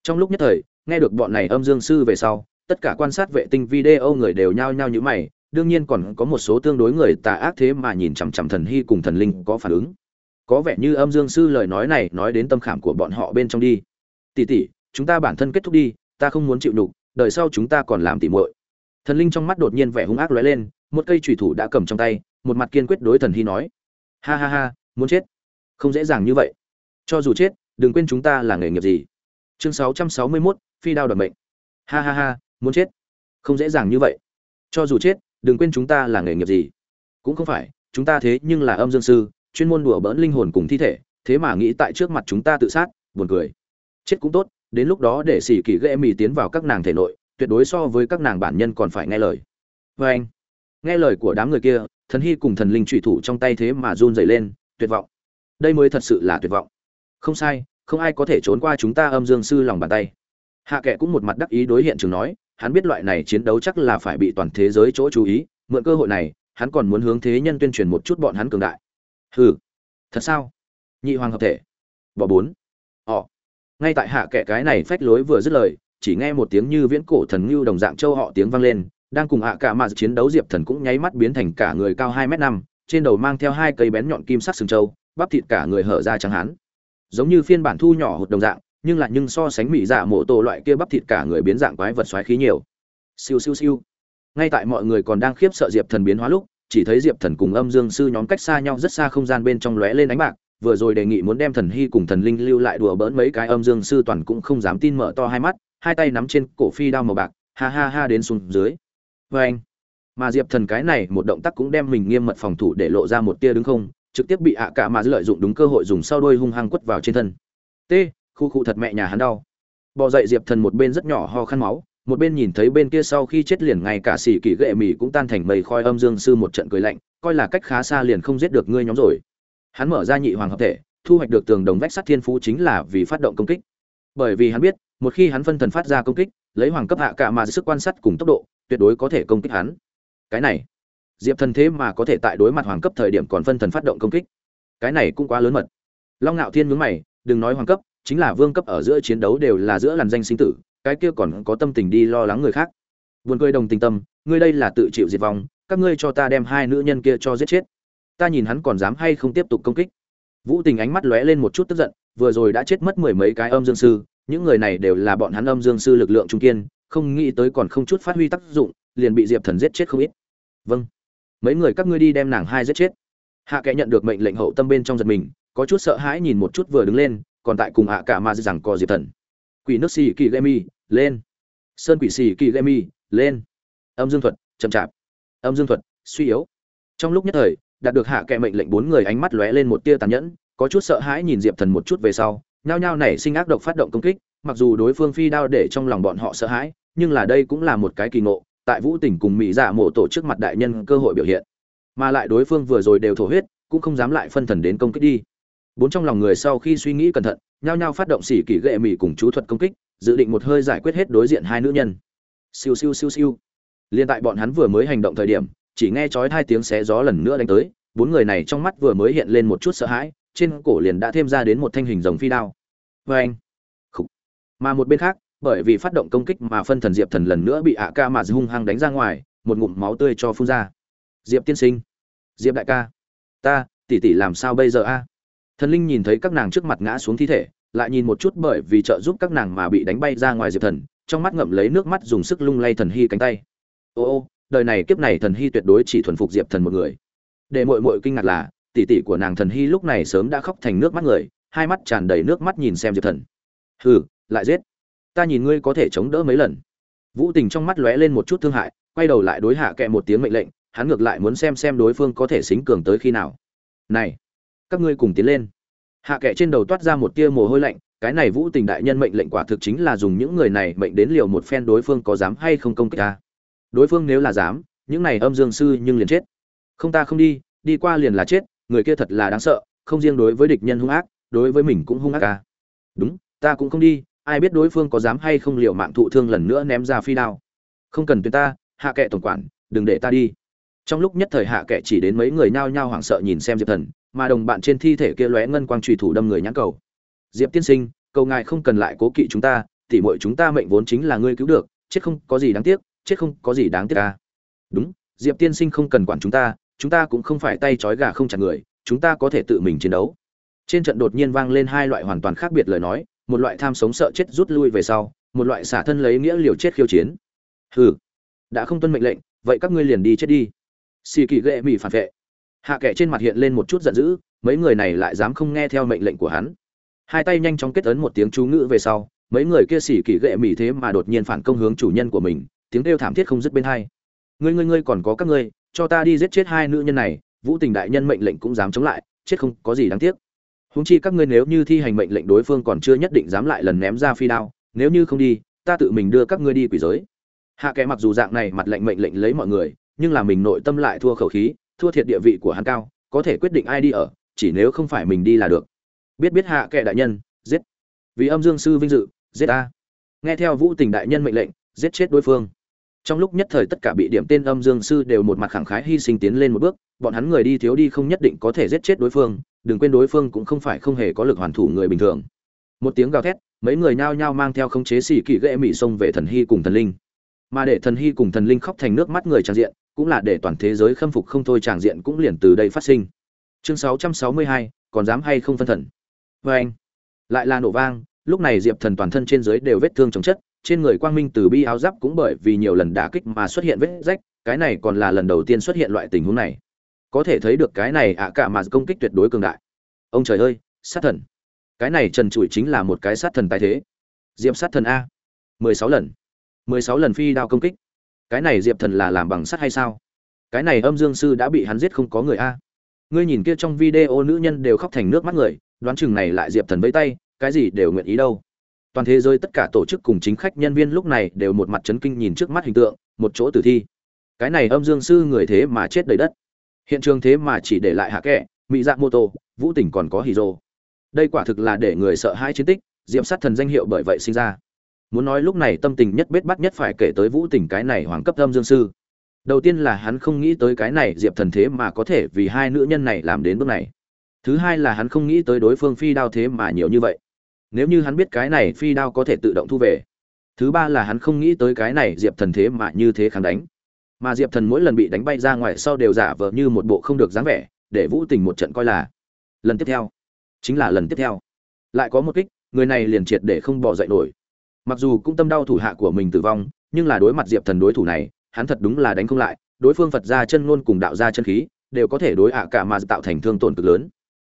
Trong lúc nhất thời, nghe được bọn này âm dương sư về sau, tất cả quan sát vệ tinh video người đều nhao nhao như mày, đương nhiên còn có một số tương đối người tà ác thế mà nhìn chằm chằm thần hy cùng thần linh có phản ứng. Có vẻ như âm dương sư lời nói này nói đến tâm khảm của bọn họ bên trong đi. Tỷ tỷ chúng ta bản thân kết thúc đi, ta không muốn chịu đục đợi sau chúng ta còn làm tỉ muội. Thần linh trong mắt đột nhiên vẻ hung ác lóe lên, một cây chủy thủ đã cầm trong tay, một mặt kiên quyết đối thần hy nói. Ha ha ha, muốn chết. Không dễ dàng như vậy. Cho dù chết đừng quên chúng ta là nghề nghiệp gì. Chương 661, phi đao đoạt mệnh. Ha ha ha muốn chết. Không dễ dàng như vậy. Cho dù chết đừng quên chúng ta là nghề nghiệp gì. Cũng không phải chúng ta thế nhưng là âm dương sư chuyên môn đùa bỡn linh hồn cùng thi thể thế mà nghĩ tại trước mặt chúng ta tự sát buồn cười. Chết cũng tốt đến lúc đó để xỉ kỳ ghệ mì tiến vào các nàng thể nội tuyệt đối so với các nàng bản nhân còn phải nghe lời. Vê anh nghe lời của đám người kia thần hy cùng thần linh trụy thủ trong tay thế mà run dày lên tuyệt vọng. Đây mới thật sự là tuyệt vọng không sai, không ai có thể trốn qua chúng ta âm dương sư lòng bàn tay. Hạ kệ cũng một mặt đắc ý đối hiện trường nói, hắn biết loại này chiến đấu chắc là phải bị toàn thế giới chỗ chú ý, mượn cơ hội này, hắn còn muốn hướng thế nhân tuyên truyền một chút bọn hắn cường đại. Hừ, thật sao? Nhị hoàng hợp thể. Bỏ bốn. Họ ngay tại hạ kệ cái này phách lối vừa dứt lời, chỉ nghe một tiếng như viễn cổ thần ngưu đồng dạng châu họ tiếng vang lên, đang cùng hạ cả mà chiến đấu diệp thần cũng nháy mắt biến thành cả người cao hai m năm, trên đầu mang theo hai cây bén nhọn kim sắc sừng châu, bắp thịt cả người hở ra trắng hán giống như phiên bản thu nhỏ hụt đồng dạng, nhưng lại nhưng so sánh mỹ dạ mổ tổ loại kia bắp thịt cả người biến dạng quái vật xoáy khí nhiều. Siêu siêu siêu. Ngay tại mọi người còn đang khiếp sợ diệp thần biến hóa lúc, chỉ thấy diệp thần cùng âm dương sư nhóm cách xa nhau rất xa không gian bên trong lóe lên ánh bạc, vừa rồi đề nghị muốn đem thần hy cùng thần linh lưu lại đùa bỡn mấy cái âm dương sư toàn cũng không dám tin mở to hai mắt, hai tay nắm trên cổ phi đao màu bạc, ha ha ha đến xuống dưới. Vê anh mà diệp thần cái này một động tác cũng đem mình nghiêm mật phòng thủ để lộ ra một tia đứng không trực tiếp bị ạ cả mà lợi dụng đúng cơ hội dùng sau đôi hung hăng quất vào trên thân. T, khu khu thật mẹ nhà hắn đau. Bò dậy diệp thần một bên rất nhỏ ho khăn máu, một bên nhìn thấy bên kia sau khi chết liền ngay cả xỉ kỳ gệ mì cũng tan thành mây khói âm dương sư một trận cười lạnh, coi là cách khá xa liền không giết được ngươi nhóm rồi. Hắn mở ra nhị hoàng hợp thể, thu hoạch được tường đồng vách sắt thiên phú chính là vì phát động công kích. Bởi vì hắn biết, một khi hắn phân thần phát ra công kích, lấy hoàng cấp hạ cả mà sức quan sát cùng tốc độ, tuyệt đối có thể công kích hắn. Cái này diệp thần thế mà có thể tại đối mặt hoàng cấp thời điểm còn phân thần phát động công kích. Cái này cũng quá lớn mật. Long ngạo thiên mướn mày, đừng nói hoàng cấp, chính là vương cấp ở giữa chiến đấu đều là giữa làn danh sinh tử, cái kia còn có tâm tình đi lo lắng người khác. Buồn cười đồng tình tâm, ngươi đây là tự chịu diệt vong, các ngươi cho ta đem hai nữ nhân kia cho giết chết. Ta nhìn hắn còn dám hay không tiếp tục công kích. Vũ tình ánh mắt lóe lên một chút tức giận, vừa rồi đã chết mất mười mấy cái âm dương sư, những người này đều là bọn hắn âm dương sư lực lượng trung kiên, không nghĩ tới còn không chút phát huy tác dụng, liền bị diệp thần giết chết không ít. Vâng mấy người các ngươi đi đem nàng hai giết chết. Hạ kệ nhận được mệnh lệnh hậu tâm bên trong giật mình, có chút sợ hãi nhìn một chút vừa đứng lên, còn tại cùng hạ cả ma rằng có diệp thần. Quỷ nước xì kỳ gây mi, lên. Sơn quỷ xì kỳ gây mi, lên. Âm dương thuật, chậm chạp. Âm dương thuật, suy yếu. Trong lúc nhất thời, đạt được hạ kệ mệnh lệnh bốn người ánh mắt lóe lên một tia tàn nhẫn, có chút sợ hãi nhìn diệp thần một chút về sau, nhao nhao nảy sinh ác độc phát động công kích, mặc dù đối phương phi đao để trong lòng bọn họ sợ hãi, nhưng là đây cũng là một cái kỳ ngộ tại vũ tỉnh cùng mỹ dạ mổ tổ trước mặt đại nhân cơ hội biểu hiện. Mà lại đối phương vừa rồi đều thổ huyết, cũng không dám lại phân thần đến công kích đi. Bốn trong lòng người sau khi suy nghĩ cẩn thận, nhao nhao phát động xỉ kỳ gệ mỹ cùng chú thuật công kích, dự định một hơi giải quyết hết đối diện hai nữ nhân. Siêu siêu siêu siêu. Liên tại bọn hắn vừa mới hành động thời điểm, chỉ nghe chói hai tiếng xé gió lần nữa đánh tới, bốn người này trong mắt vừa mới hiện lên một chút sợ hãi, trên cổ liền đã thêm ra đến một thanh hình rồng phi đao. Vâng. Vê anh mà một bên khác bởi vì phát động công kích mà phân thần diệp thần lần nữa bị ạ ca mà hung hăng đánh ra ngoài, một ngụm máu tươi cho phun ra. Diệp tiên sinh. Diệp đại ca. Ta, tỷ tỷ làm sao bây giờ a? Thần linh nhìn thấy các nàng trước mặt ngã xuống thi thể, lại nhìn một chút bởi vì trợ giúp các nàng mà bị đánh bay ra ngoài diệp thần, trong mắt ngậm lấy nước mắt dùng sức lung lay thần hy cánh tay. Ô ô, đời này kiếp này thần hy tuyệt đối chỉ thuần phục diệp thần một người. Để mội mội kinh ngạc là, tỷ tỷ của nàng thần hy lúc này sớm đã khóc thành nước mắt người, hai mắt tràn đầy nước mắt nhìn xem diệp thần. Hừ, lại giết ta nhìn ngươi có thể chống đỡ mấy lần. Vũ tình trong mắt lóe lên một chút thương hại, quay đầu lại đối hạ kệ một tiếng mệnh lệnh, hắn ngược lại muốn xem xem đối phương có thể xính cường tới khi nào. Này, các ngươi cùng tiến lên. Hạ kệ trên đầu toát ra một tia mồ hôi lạnh, cái này vũ tình đại nhân mệnh lệnh quả thực chính là dùng những người này mệnh đến liều một phen đối phương có dám hay không công kích ta. Đối phương nếu là dám, những này âm dương sư nhưng liền chết. Không ta không đi đi qua liền là chết, người kia thật là đáng sợ, không riêng đối với địch nhân hung ác, đối với mình cũng hung ác ca đúng, ta cũng không đi ai biết đối phương có dám hay không liệu mạng thụ thương lần nữa ném ra phi đao. Không cần tuyệt ta, hạ kệ tổng quản, đừng để ta đi. Trong lúc nhất thời hạ kệ chỉ đến mấy người nhao nhao hoảng sợ nhìn xem diệp thần, mà đồng bạn trên thi thể kia lóe ngân quang trùy thủ đâm người nhãn cầu. Diệp tiên sinh, cầu ngài không cần lại cố kỵ chúng ta, tỉ mọi chúng ta mệnh vốn chính là ngươi cứu được, chết không có gì đáng tiếc, chết không có gì đáng tiếc ca đúng, diệp tiên sinh không cần quản chúng ta chúng ta cũng không phải tay trói gà không chặt người, chúng ta có thể tự mình chiến đấu. Trên trận đột nhiên vang lên hai loại hoàn toàn khác biệt lời nói một loại tham sống sợ chết rút lui về sau, một loại xả thân lấy nghĩa liều chết khiêu chiến. Hừ, đã không tuân mệnh lệnh, vậy các ngươi liền đi chết đi. Xì kỳ ghệ mỹ phản vệ. Hạ kệ trên mặt hiện lên một chút giận dữ, mấy người này lại dám không nghe theo mệnh lệnh của hắn. Hai tay nhanh chóng kết ấn một tiếng chú ngữ về sau, mấy người kia xỉ kỳ ghệ mỹ thế mà đột nhiên phản công hướng chủ nhân của mình, tiếng kêu thảm thiết không dứt bên hai. Ngươi ngươi ngươi còn có các ngươi, cho ta đi giết chết hai nữ nhân này, vũ tình đại nhân mệnh lệnh cũng dám chống lại, chết không có gì đáng tiếc húng chi các ngươi nếu như thi hành mệnh lệnh đối phương còn chưa nhất định dám lại lần ném ra phi đao, nếu như không đi, ta tự mình đưa các ngươi đi quỷ giới. Hạ kệ mặc dù dạng này mặt lệnh mệnh lệnh lấy mọi người, nhưng là mình nội tâm lại thua khẩu khí, thua thiệt địa vị của hắn cao, có thể quyết định ai đi ở, chỉ nếu không phải mình đi là được. Biết biết hạ kệ đại nhân, giết. Vì âm dương sư vinh dự, giết ta. Nghe theo vũ tình đại nhân mệnh lệnh, giết chết đối phương. Trong lúc nhất thời tất cả bị điểm tên âm dương sư đều một mặt khẳng khái hy sinh tiến lên một bước, bọn hắn người đi thiếu đi không nhất định có thể giết chết đối phương đừng quên đối phương cũng không phải không hề có lực hoàn thủ người bình thường. Một tiếng gào thét mấy người nhao nhao mang theo khống chế xì kỳ ghệ mỹ xông về thần hy cùng thần linh. Mà để thần hy cùng thần linh khóc thành nước mắt người tràn diện cũng là để toàn thế giới khâm phục không thôi tràn diện cũng liền từ đây phát sinh. Chương 662, còn dám hay không phân thần? Vê anh lại là nổ vang lúc này diệp thần toàn thân trên dưới đều vết thương chồng chất trên người quang minh từ bi áo giáp cũng bởi vì nhiều lần đả kích mà xuất hiện vết rách cái này còn là lần đầu tiên xuất hiện loại tình huống này có thể thấy được cái này ạ cả mà công kích tuyệt đối cường đại. Ông trời ơi, sát thần. Cái này trần trụi chính là một cái sát thần tài thế. Diệp sát thần a. Mười sáu lần. Mười sáu lần phi đao công kích. Cái này diệp thần là làm bằng sắt hay sao? Cái này âm dương sư đã bị hắn giết không có người a. Ngươi nhìn kia trong video nữ nhân đều khóc thành nước mắt người, đoán chừng này lại diệp thần vẫy tay, cái gì đều nguyện ý đâu. Toàn thế giới tất cả tổ chức cùng chính khách nhân viên lúc này đều một mặt chấn kinh nhìn trước mắt hình tượng, một chỗ tử thi. Cái này âm dương sư người thế mà chết đầy đất hiện trường thế mà chỉ để lại hạ kệ mỹ dạ mô tô vũ tỉnh còn có hì rô đây quả thực là để người sợ hai chiến tích diệm sát thần danh hiệu bởi vậy sinh ra. Muốn nói lúc này tâm tình nhất bết bắt nhất phải kể tới vũ tỉnh cái này hoàng cấp âm dương sư. Đầu tiên là hắn không nghĩ tới cái này diệp thần thế mà có thể vì hai nữ nhân này làm đến bước này. Thứ hai là hắn không nghĩ tới đối phương phi đao thế mà nhiều như vậy. Nếu như hắn biết cái này phi đao có thể tự động thu về. Thứ ba là hắn không nghĩ tới cái này diệp thần thế mà như thế kháng đánh mà diệp thần mỗi lần bị đánh bay ra ngoài sau đều giả vờ như một bộ không được dáng vẻ, để vũ tình một trận coi là lần tiếp theo. Chính là lần tiếp theo. Lại có một kích, người này liền triệt để không bỏ dậy nổi. Mặc dù cũng tâm đau thủ hạ của mình tử vong, nhưng là đối mặt diệp thần đối thủ này, hắn thật đúng là đánh không lại, đối phương phật ra chân luôn cùng đạo ra chân khí, đều có thể đối ạ cả mà tạo thành thương tổn cực lớn.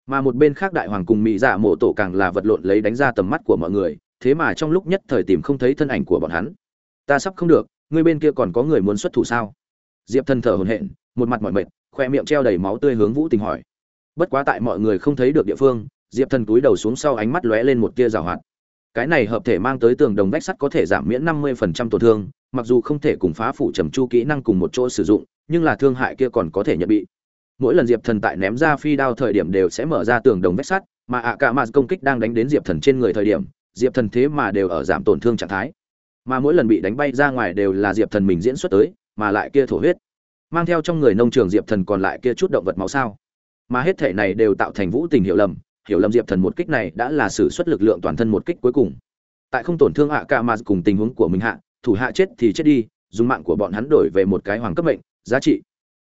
Mà một bên khác đại hoàng cùng mỹ dạ mộ tổ càng là vật lộn lấy đánh ra tầm mắt của mọi người, thế mà trong lúc nhất thời tìm không thấy thân ảnh của bọn hắn. Ta sắp không được ngươi bên kia còn có người muốn xuất thủ sao? Diệp thần thở hổn hển, một mặt mỏi mệt, khoe miệng treo đầy máu tươi hướng vũ tình hỏi. Bất quá tại mọi người không thấy được địa phương, diệp thần túi đầu xuống sau ánh mắt lóe lên một tia rào hoạt. Cái này hợp thể mang tới tường đồng vách sắt có thể giảm miễn năm mươi phần trăm tổn thương, mặc dù không thể cùng phá phủ trầm chu kỹ năng cùng một chỗ sử dụng, nhưng là thương hại kia còn có thể nhận bị. Mỗi lần diệp thần tại ném ra phi đao thời điểm đều sẽ mở ra tường đồng vách sắt, mà ạ cả mà công kích đang đánh đến diệp thần trên người thời điểm, diệp thần thế mà đều ở giảm tổn thương trạng thái mà mỗi lần bị đánh bay ra ngoài đều là diệp thần mình diễn xuất tới, mà lại kia thổ huyết. Mang theo trong người nông trường diệp thần còn lại kia chút động vật máu sao. Mà hết thể này đều tạo thành vũ tình hiểu lầm hiểu lầm diệp thần một kích này đã là sử xuất lực lượng toàn thân một kích cuối cùng. Tại không tổn thương hạ ca mà cùng tình huống của mình hạ, thủ hạ chết thì chết đi, dùng mạng của bọn hắn đổi về một cái hoàng cấp mệnh, giá trị.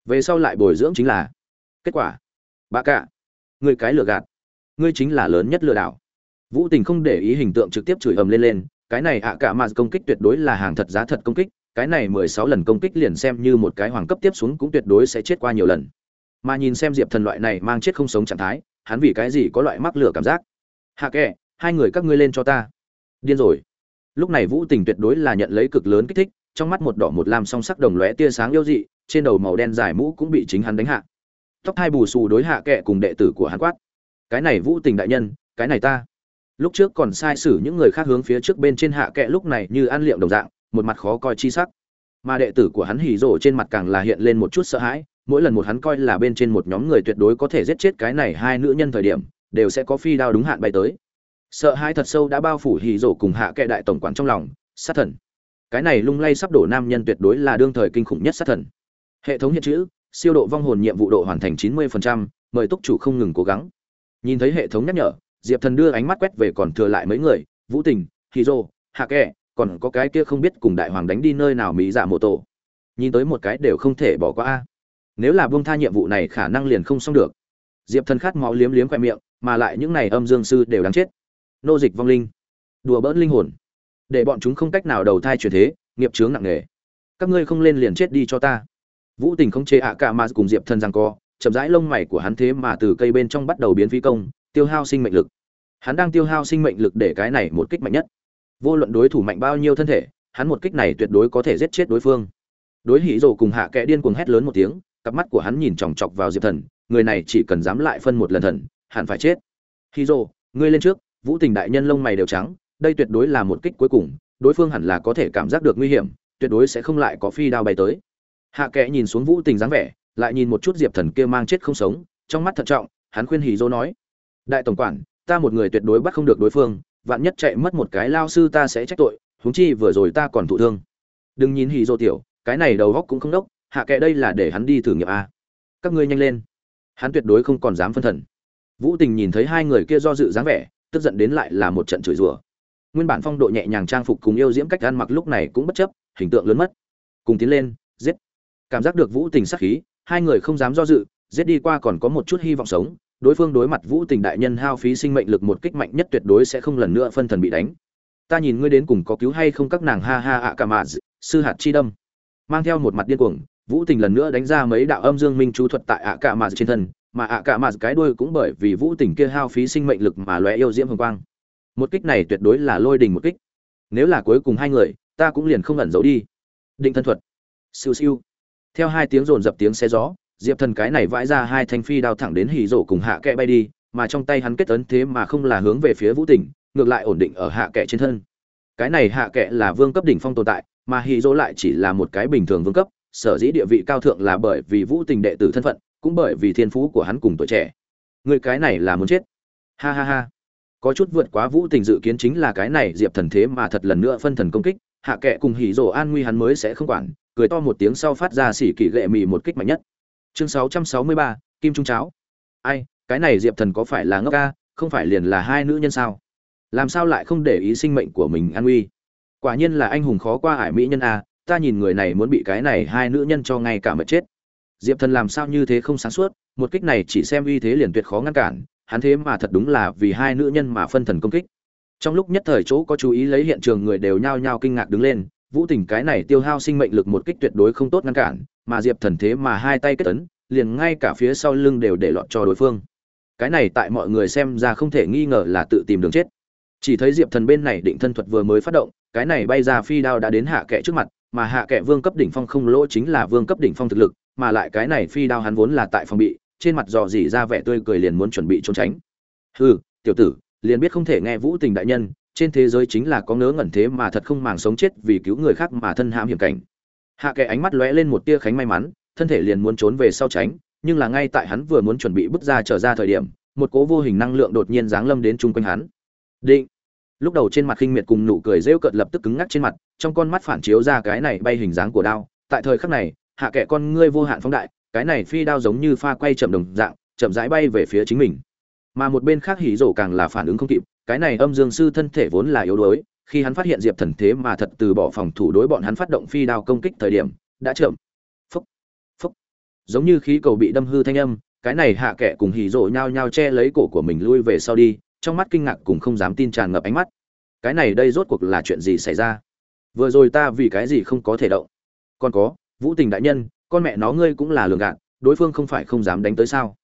Về sau lại bồi dưỡng chính là kết quả. Bà cả người cái lừa gạt. Ngươi chính là lớn nhất lừa đảo. Vũ tình không để ý hình tượng trực tiếp chửi ầm lên lên cái này ạ cả mà công kích tuyệt đối là hàng thật giá thật công kích, cái này mười sáu lần công kích liền xem như một cái hoàng cấp tiếp xuống cũng tuyệt đối sẽ chết qua nhiều lần. Mà nhìn xem diệp thần loại này mang chết không sống trạng thái, hắn vì cái gì có loại mắc lửa cảm giác? Hạ kệ, hai người các ngươi lên cho ta. Điên rồi. Lúc này vũ tình tuyệt đối là nhận lấy cực lớn kích thích, trong mắt một đỏ một lam song sắc đồng lóe tia sáng yêu dị, trên đầu màu đen dài mũ cũng bị chính hắn đánh hạ. Tóc hai bù xù đối hạ kệ cùng đệ tử của hắn quát. Cái này vũ tình đại nhân, cái này ta lúc trước còn sai sử những người khác hướng phía trước bên trên hạ kệ lúc này như ăn liệm đồng dạng một mặt khó coi chi sắc. Mà đệ tử của hắn hỉ rộ trên mặt càng là hiện lên một chút sợ hãi mỗi lần một hắn coi là bên trên một nhóm người tuyệt đối có thể giết chết cái này hai nữ nhân thời điểm đều sẽ có phi đao đúng hạn bay tới. Sợ hãi thật sâu đã bao phủ hỉ rộ cùng hạ kệ đại tổng quản trong lòng sát thần. Cái này lung lay sắp đổ nam nhân tuyệt đối là đương thời kinh khủng nhất sát thần. Hệ thống hiện chữ siêu độ vong hồn nhiệm vụ độ hoàn thành 90%, mời túc chủ không ngừng cố gắng. Nhìn thấy hệ thống nhắc nhở diệp thần đưa ánh mắt quét về còn thừa lại mấy người, vũ tình hì rô hạ kẹ còn có cái kia không biết cùng đại hoàng đánh đi nơi nào mỹ giả mộ tổ. Nhìn tới một cái đều không thể bỏ qua. A nếu là buông tha nhiệm vụ này khả năng liền không xong được. Diệp thần khát máu liếm liếm khoe miệng, mà lại những này âm dương sư đều đáng chết. Nô dịch vong linh. Đùa bỡn linh hồn. Để bọn chúng không cách nào đầu thai chuyển thế, nghiệp chướng nặng nề. Các ngươi không lên liền chết đi cho ta. Vũ tình không chế ạ cả mà cùng diệp thần rằng co, chậm rãi lông mày của hắn thế mà từ cây bên trong bắt đầu biến phi công tiêu hao sinh mệnh lực. Hắn đang tiêu hao sinh mệnh lực để cái này một kích mạnh nhất. Vô luận đối thủ mạnh bao nhiêu thân thể, hắn một kích này tuyệt đối có thể giết chết đối phương. Đối hỉ rồ cùng hạ kẽ điên cuồng hét lớn một tiếng, cặp mắt của hắn nhìn chòng chọc vào diệp thần, người này chỉ cần dám lại phân một lần thần, hẳn phải chết. Hỉ rồ, ngươi lên trước, vũ tình đại nhân lông mày đều trắng, đây tuyệt đối là một kích cuối cùng, đối phương hẳn là có thể cảm giác được nguy hiểm, tuyệt đối sẽ không lại có phi đao bay tới. Hạ kẽ nhìn xuống vũ tình dáng vẻ, lại nhìn một chút diệp thần kia mang chết không sống, trong mắt thận trọng, hắn khuyên hỉ rồ nói đại tổng quản, ta một người tuyệt đối bắt không được đối phương, vạn nhất chạy mất một cái lao sư ta sẽ trách tội, huống chi vừa rồi ta còn thụ thương. Đừng nhìn hì dô tiểu, cái này đầu góc cũng không đốc, hạ kệ đây là để hắn đi thử nghiệm a. Các ngươi nhanh lên. Hắn tuyệt đối không còn dám phân thần. Vũ tình nhìn thấy hai người kia do dự dáng vẻ, tức giận đến lại là một trận chửi rủa. Nguyên bản phong độ nhẹ nhàng trang phục cùng yêu diễm cách ăn mặc lúc này cũng bất chấp, hình tượng lớn mất. Cùng tiến lên, giết. Cảm giác được vũ tình sắc khí, hai người không dám do dự, giết đi qua còn có một chút hy vọng sống đối phương đối mặt vũ tình đại nhân hao phí sinh mệnh lực một kích mạnh nhất tuyệt đối sẽ không lần nữa phân thần bị đánh. Ta nhìn ngươi đến cùng có cứu hay không các nàng ha ha ạ cả mà sư hạt chi đâm. Mang theo một mặt điên cuồng, vũ tình lần nữa đánh ra mấy đạo âm dương minh chú thuật tại ạ cả mà trên thân, mà ạ cả mà cái đuôi cũng bởi vì vũ tình kia hao phí sinh mệnh lực mà lóe yêu diễm hồng quang. Một kích này tuyệt đối là lôi đình một kích. Nếu là cuối cùng hai người, ta cũng liền không ẩn giấu đi. Định thân thuật. Siêu siêu. Theo hai tiếng rồn dập tiếng xe gió diệp thần cái này vãi ra hai thanh phi đao thẳng đến hỉ rổ cùng hạ kệ bay đi, mà trong tay hắn kết ấn thế mà không là hướng về phía vũ tỉnh, ngược lại ổn định ở hạ kệ trên thân. Cái này hạ kệ là vương cấp đỉnh phong tồn tại, mà hỉ rỗ lại chỉ là một cái bình thường vương cấp, sở dĩ địa vị cao thượng là bởi vì vũ tình đệ tử thân phận, cũng bởi vì thiên phú của hắn cùng tuổi trẻ. Người cái này là muốn chết. Ha ha ha. Có chút vượt quá vũ tình dự kiến chính là cái này, diệp thần thế mà thật lần nữa phân thần công kích, hạ kệ cùng hỉ rổ an nguy hắn mới sẽ không quản, cười to một tiếng sau phát ra xỉ kỳ gệ mì một kích mạnh nhất chương 663, kim trung cháo. Ai cái này diệp thần có phải là ngốc ca không phải liền là hai nữ nhân sao? Làm sao lại không để ý sinh mệnh của mình an nguy quả nhiên là anh hùng khó qua ải mỹ nhân a ta nhìn người này muốn bị cái này hai nữ nhân cho ngay cả mật chết. Diệp thần làm sao như thế không sáng suốt một kích này chỉ xem uy thế liền tuyệt khó ngăn cản hắn thế mà thật đúng là vì hai nữ nhân mà phân thần công kích. Trong lúc nhất thời chỗ có chú ý lấy hiện trường người đều nhao nhao kinh ngạc đứng lên vũ tình cái này tiêu hao sinh mệnh lực một kích tuyệt đối không tốt ngăn cản, mà diệp thần thế mà hai tay kết tấn liền ngay cả phía sau lưng đều để lọt cho đối phương. Cái này tại mọi người xem ra không thể nghi ngờ là tự tìm đường chết. Chỉ thấy diệp thần bên này định thân thuật vừa mới phát động, cái này bay ra phi đao đã đến hạ kệ trước mặt, mà hạ kệ vương cấp đỉnh phong không lỗ chính là vương cấp đỉnh phong thực lực, mà lại cái này phi đao hắn vốn là tại phòng bị, trên mặt dò dỉ ra vẻ tươi cười liền muốn chuẩn bị trốn tránh. Hừ, tiểu tử, liền biết không thể nghe vũ tình đại nhân trên thế giới chính là có ngớ ngẩn thế mà thật không màng sống chết vì cứu người khác mà thân hãm hiểm cảnh. Hạ kệ ánh mắt lóe lên một tia khánh may mắn, thân thể liền muốn trốn về sau tránh, nhưng là ngay tại hắn vừa muốn chuẩn bị bước ra trở ra thời điểm, một cố vô hình năng lượng đột nhiên giáng lâm đến chung quanh hắn. Định! Lúc đầu trên mặt khinh miệt cùng nụ cười rêu cợt lập tức cứng ngắc trên mặt, trong con mắt phản chiếu ra cái này bay hình dáng của đao. Tại thời khắc này, hạ kệ con ngươi vô hạn phóng đại, cái này phi đao giống như pha quay chậm đồng dạng, chậm rãi bay về phía chính mình. Mà một bên khác hỉ rổ càng là phản ứng không kịp cái này âm dương sư thân thể vốn là yếu đuối, khi hắn phát hiện diệp thần thế mà thật từ bỏ phòng thủ đối bọn hắn phát động phi đao công kích thời điểm, đã chậm. Phúc phúc. Giống như khí cầu bị đâm hư thanh âm, cái này hạ kệ cùng hì rộ nhao nhao che lấy cổ của mình lui về sau đi, trong mắt kinh ngạc cùng không dám tin tràn ngập ánh mắt. Cái này đây rốt cuộc là chuyện gì xảy ra? Vừa rồi ta vì cái gì không có thể động? Còn có, vũ tình đại nhân, con mẹ nó ngươi cũng là lường gạt, đối phương không phải không dám đánh tới sao?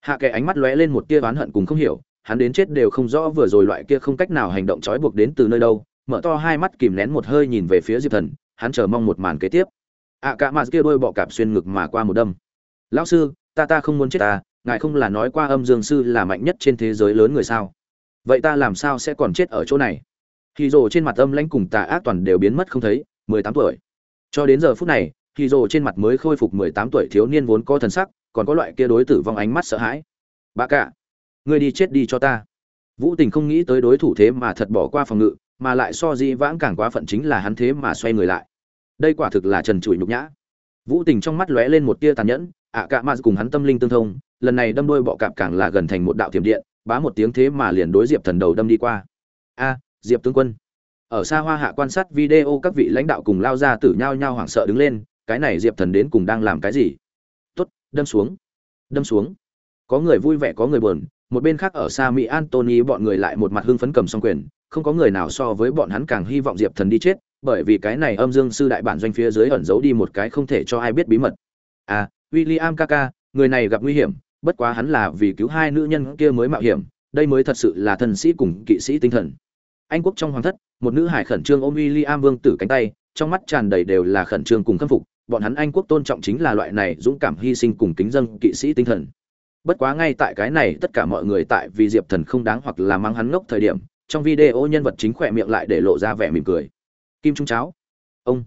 Hạ kệ ánh mắt lóe lên một tia oán hận cùng không hiểu hắn đến chết đều không rõ vừa rồi loại kia không cách nào hành động trói buộc đến từ nơi đâu mở to hai mắt kìm nén một hơi nhìn về phía diệp thần hắn chờ mong một màn kế tiếp. Ạ à, cả mạt kia đôi bọ cạp xuyên ngực mà qua một đâm. Lão sư ta ta không muốn chết ta ngài không là nói qua âm dương sư là mạnh nhất trên thế giới lớn người sao? Vậy ta làm sao sẽ còn chết ở chỗ này? Khi rồ trên mặt âm lãnh cùng tà ác toàn đều biến mất không thấy mười tám tuổi. Cho đến giờ phút này khi rồ trên mặt mới khôi phục mười tám tuổi thiếu niên vốn có thần sắc còn có loại kia đối tử vong ánh mắt sợ hãi. Bà cả ngươi đi chết đi cho ta. Vũ tình không nghĩ tới đối thủ thế mà thật bỏ qua phòng ngự, mà lại so di vãng càng quá phận chính là hắn thế mà xoay người lại. Đây quả thực là trần trụi nhục nhã. Vũ tình trong mắt lóe lên một tia tàn nhẫn, ạ cả mà cùng hắn tâm linh tương thông, lần này đâm đôi bọ cạp càng là gần thành một đạo thiểm điện, bá một tiếng thế mà liền đối diệp thần đầu đâm đi qua. A, diệp tướng quân. Ở xa hoa hạ quan sát video, các vị lãnh đạo cùng lao ra tử nhau nhau hoảng sợ đứng lên, cái này diệp thần đến cùng đang làm cái gì? Tốt, đâm xuống. Đâm xuống. Có người vui vẻ, có người buồn một bên khác ở xa mỹ antony bọn người lại một mặt hưng phấn cầm song quyền không có người nào so với bọn hắn càng hy vọng diệp thần đi chết bởi vì cái này âm dương sư đại bản doanh phía dưới ẩn giấu đi một cái không thể cho ai biết bí mật. À William Kaka, người này gặp nguy hiểm bất quá hắn là vì cứu hai nữ nhân kia mới mạo hiểm đây mới thật sự là thần sĩ cùng kỵ sĩ tinh thần. Anh quốc trong hoàng thất một nữ hải khẩn trương ôm William vương tử cánh tay trong mắt tràn đầy đều là khẩn trương cùng khâm phục bọn hắn anh quốc tôn trọng chính là loại này dũng cảm hy sinh cùng kính dân kỵ sĩ tinh thần bất quá ngay tại cái này tất cả mọi người tại vì diệp thần không đáng hoặc là mang hắn ngốc thời điểm, trong video nhân vật chính khỏe miệng lại để lộ ra vẻ mỉm cười. Kim trung cháo. Ông.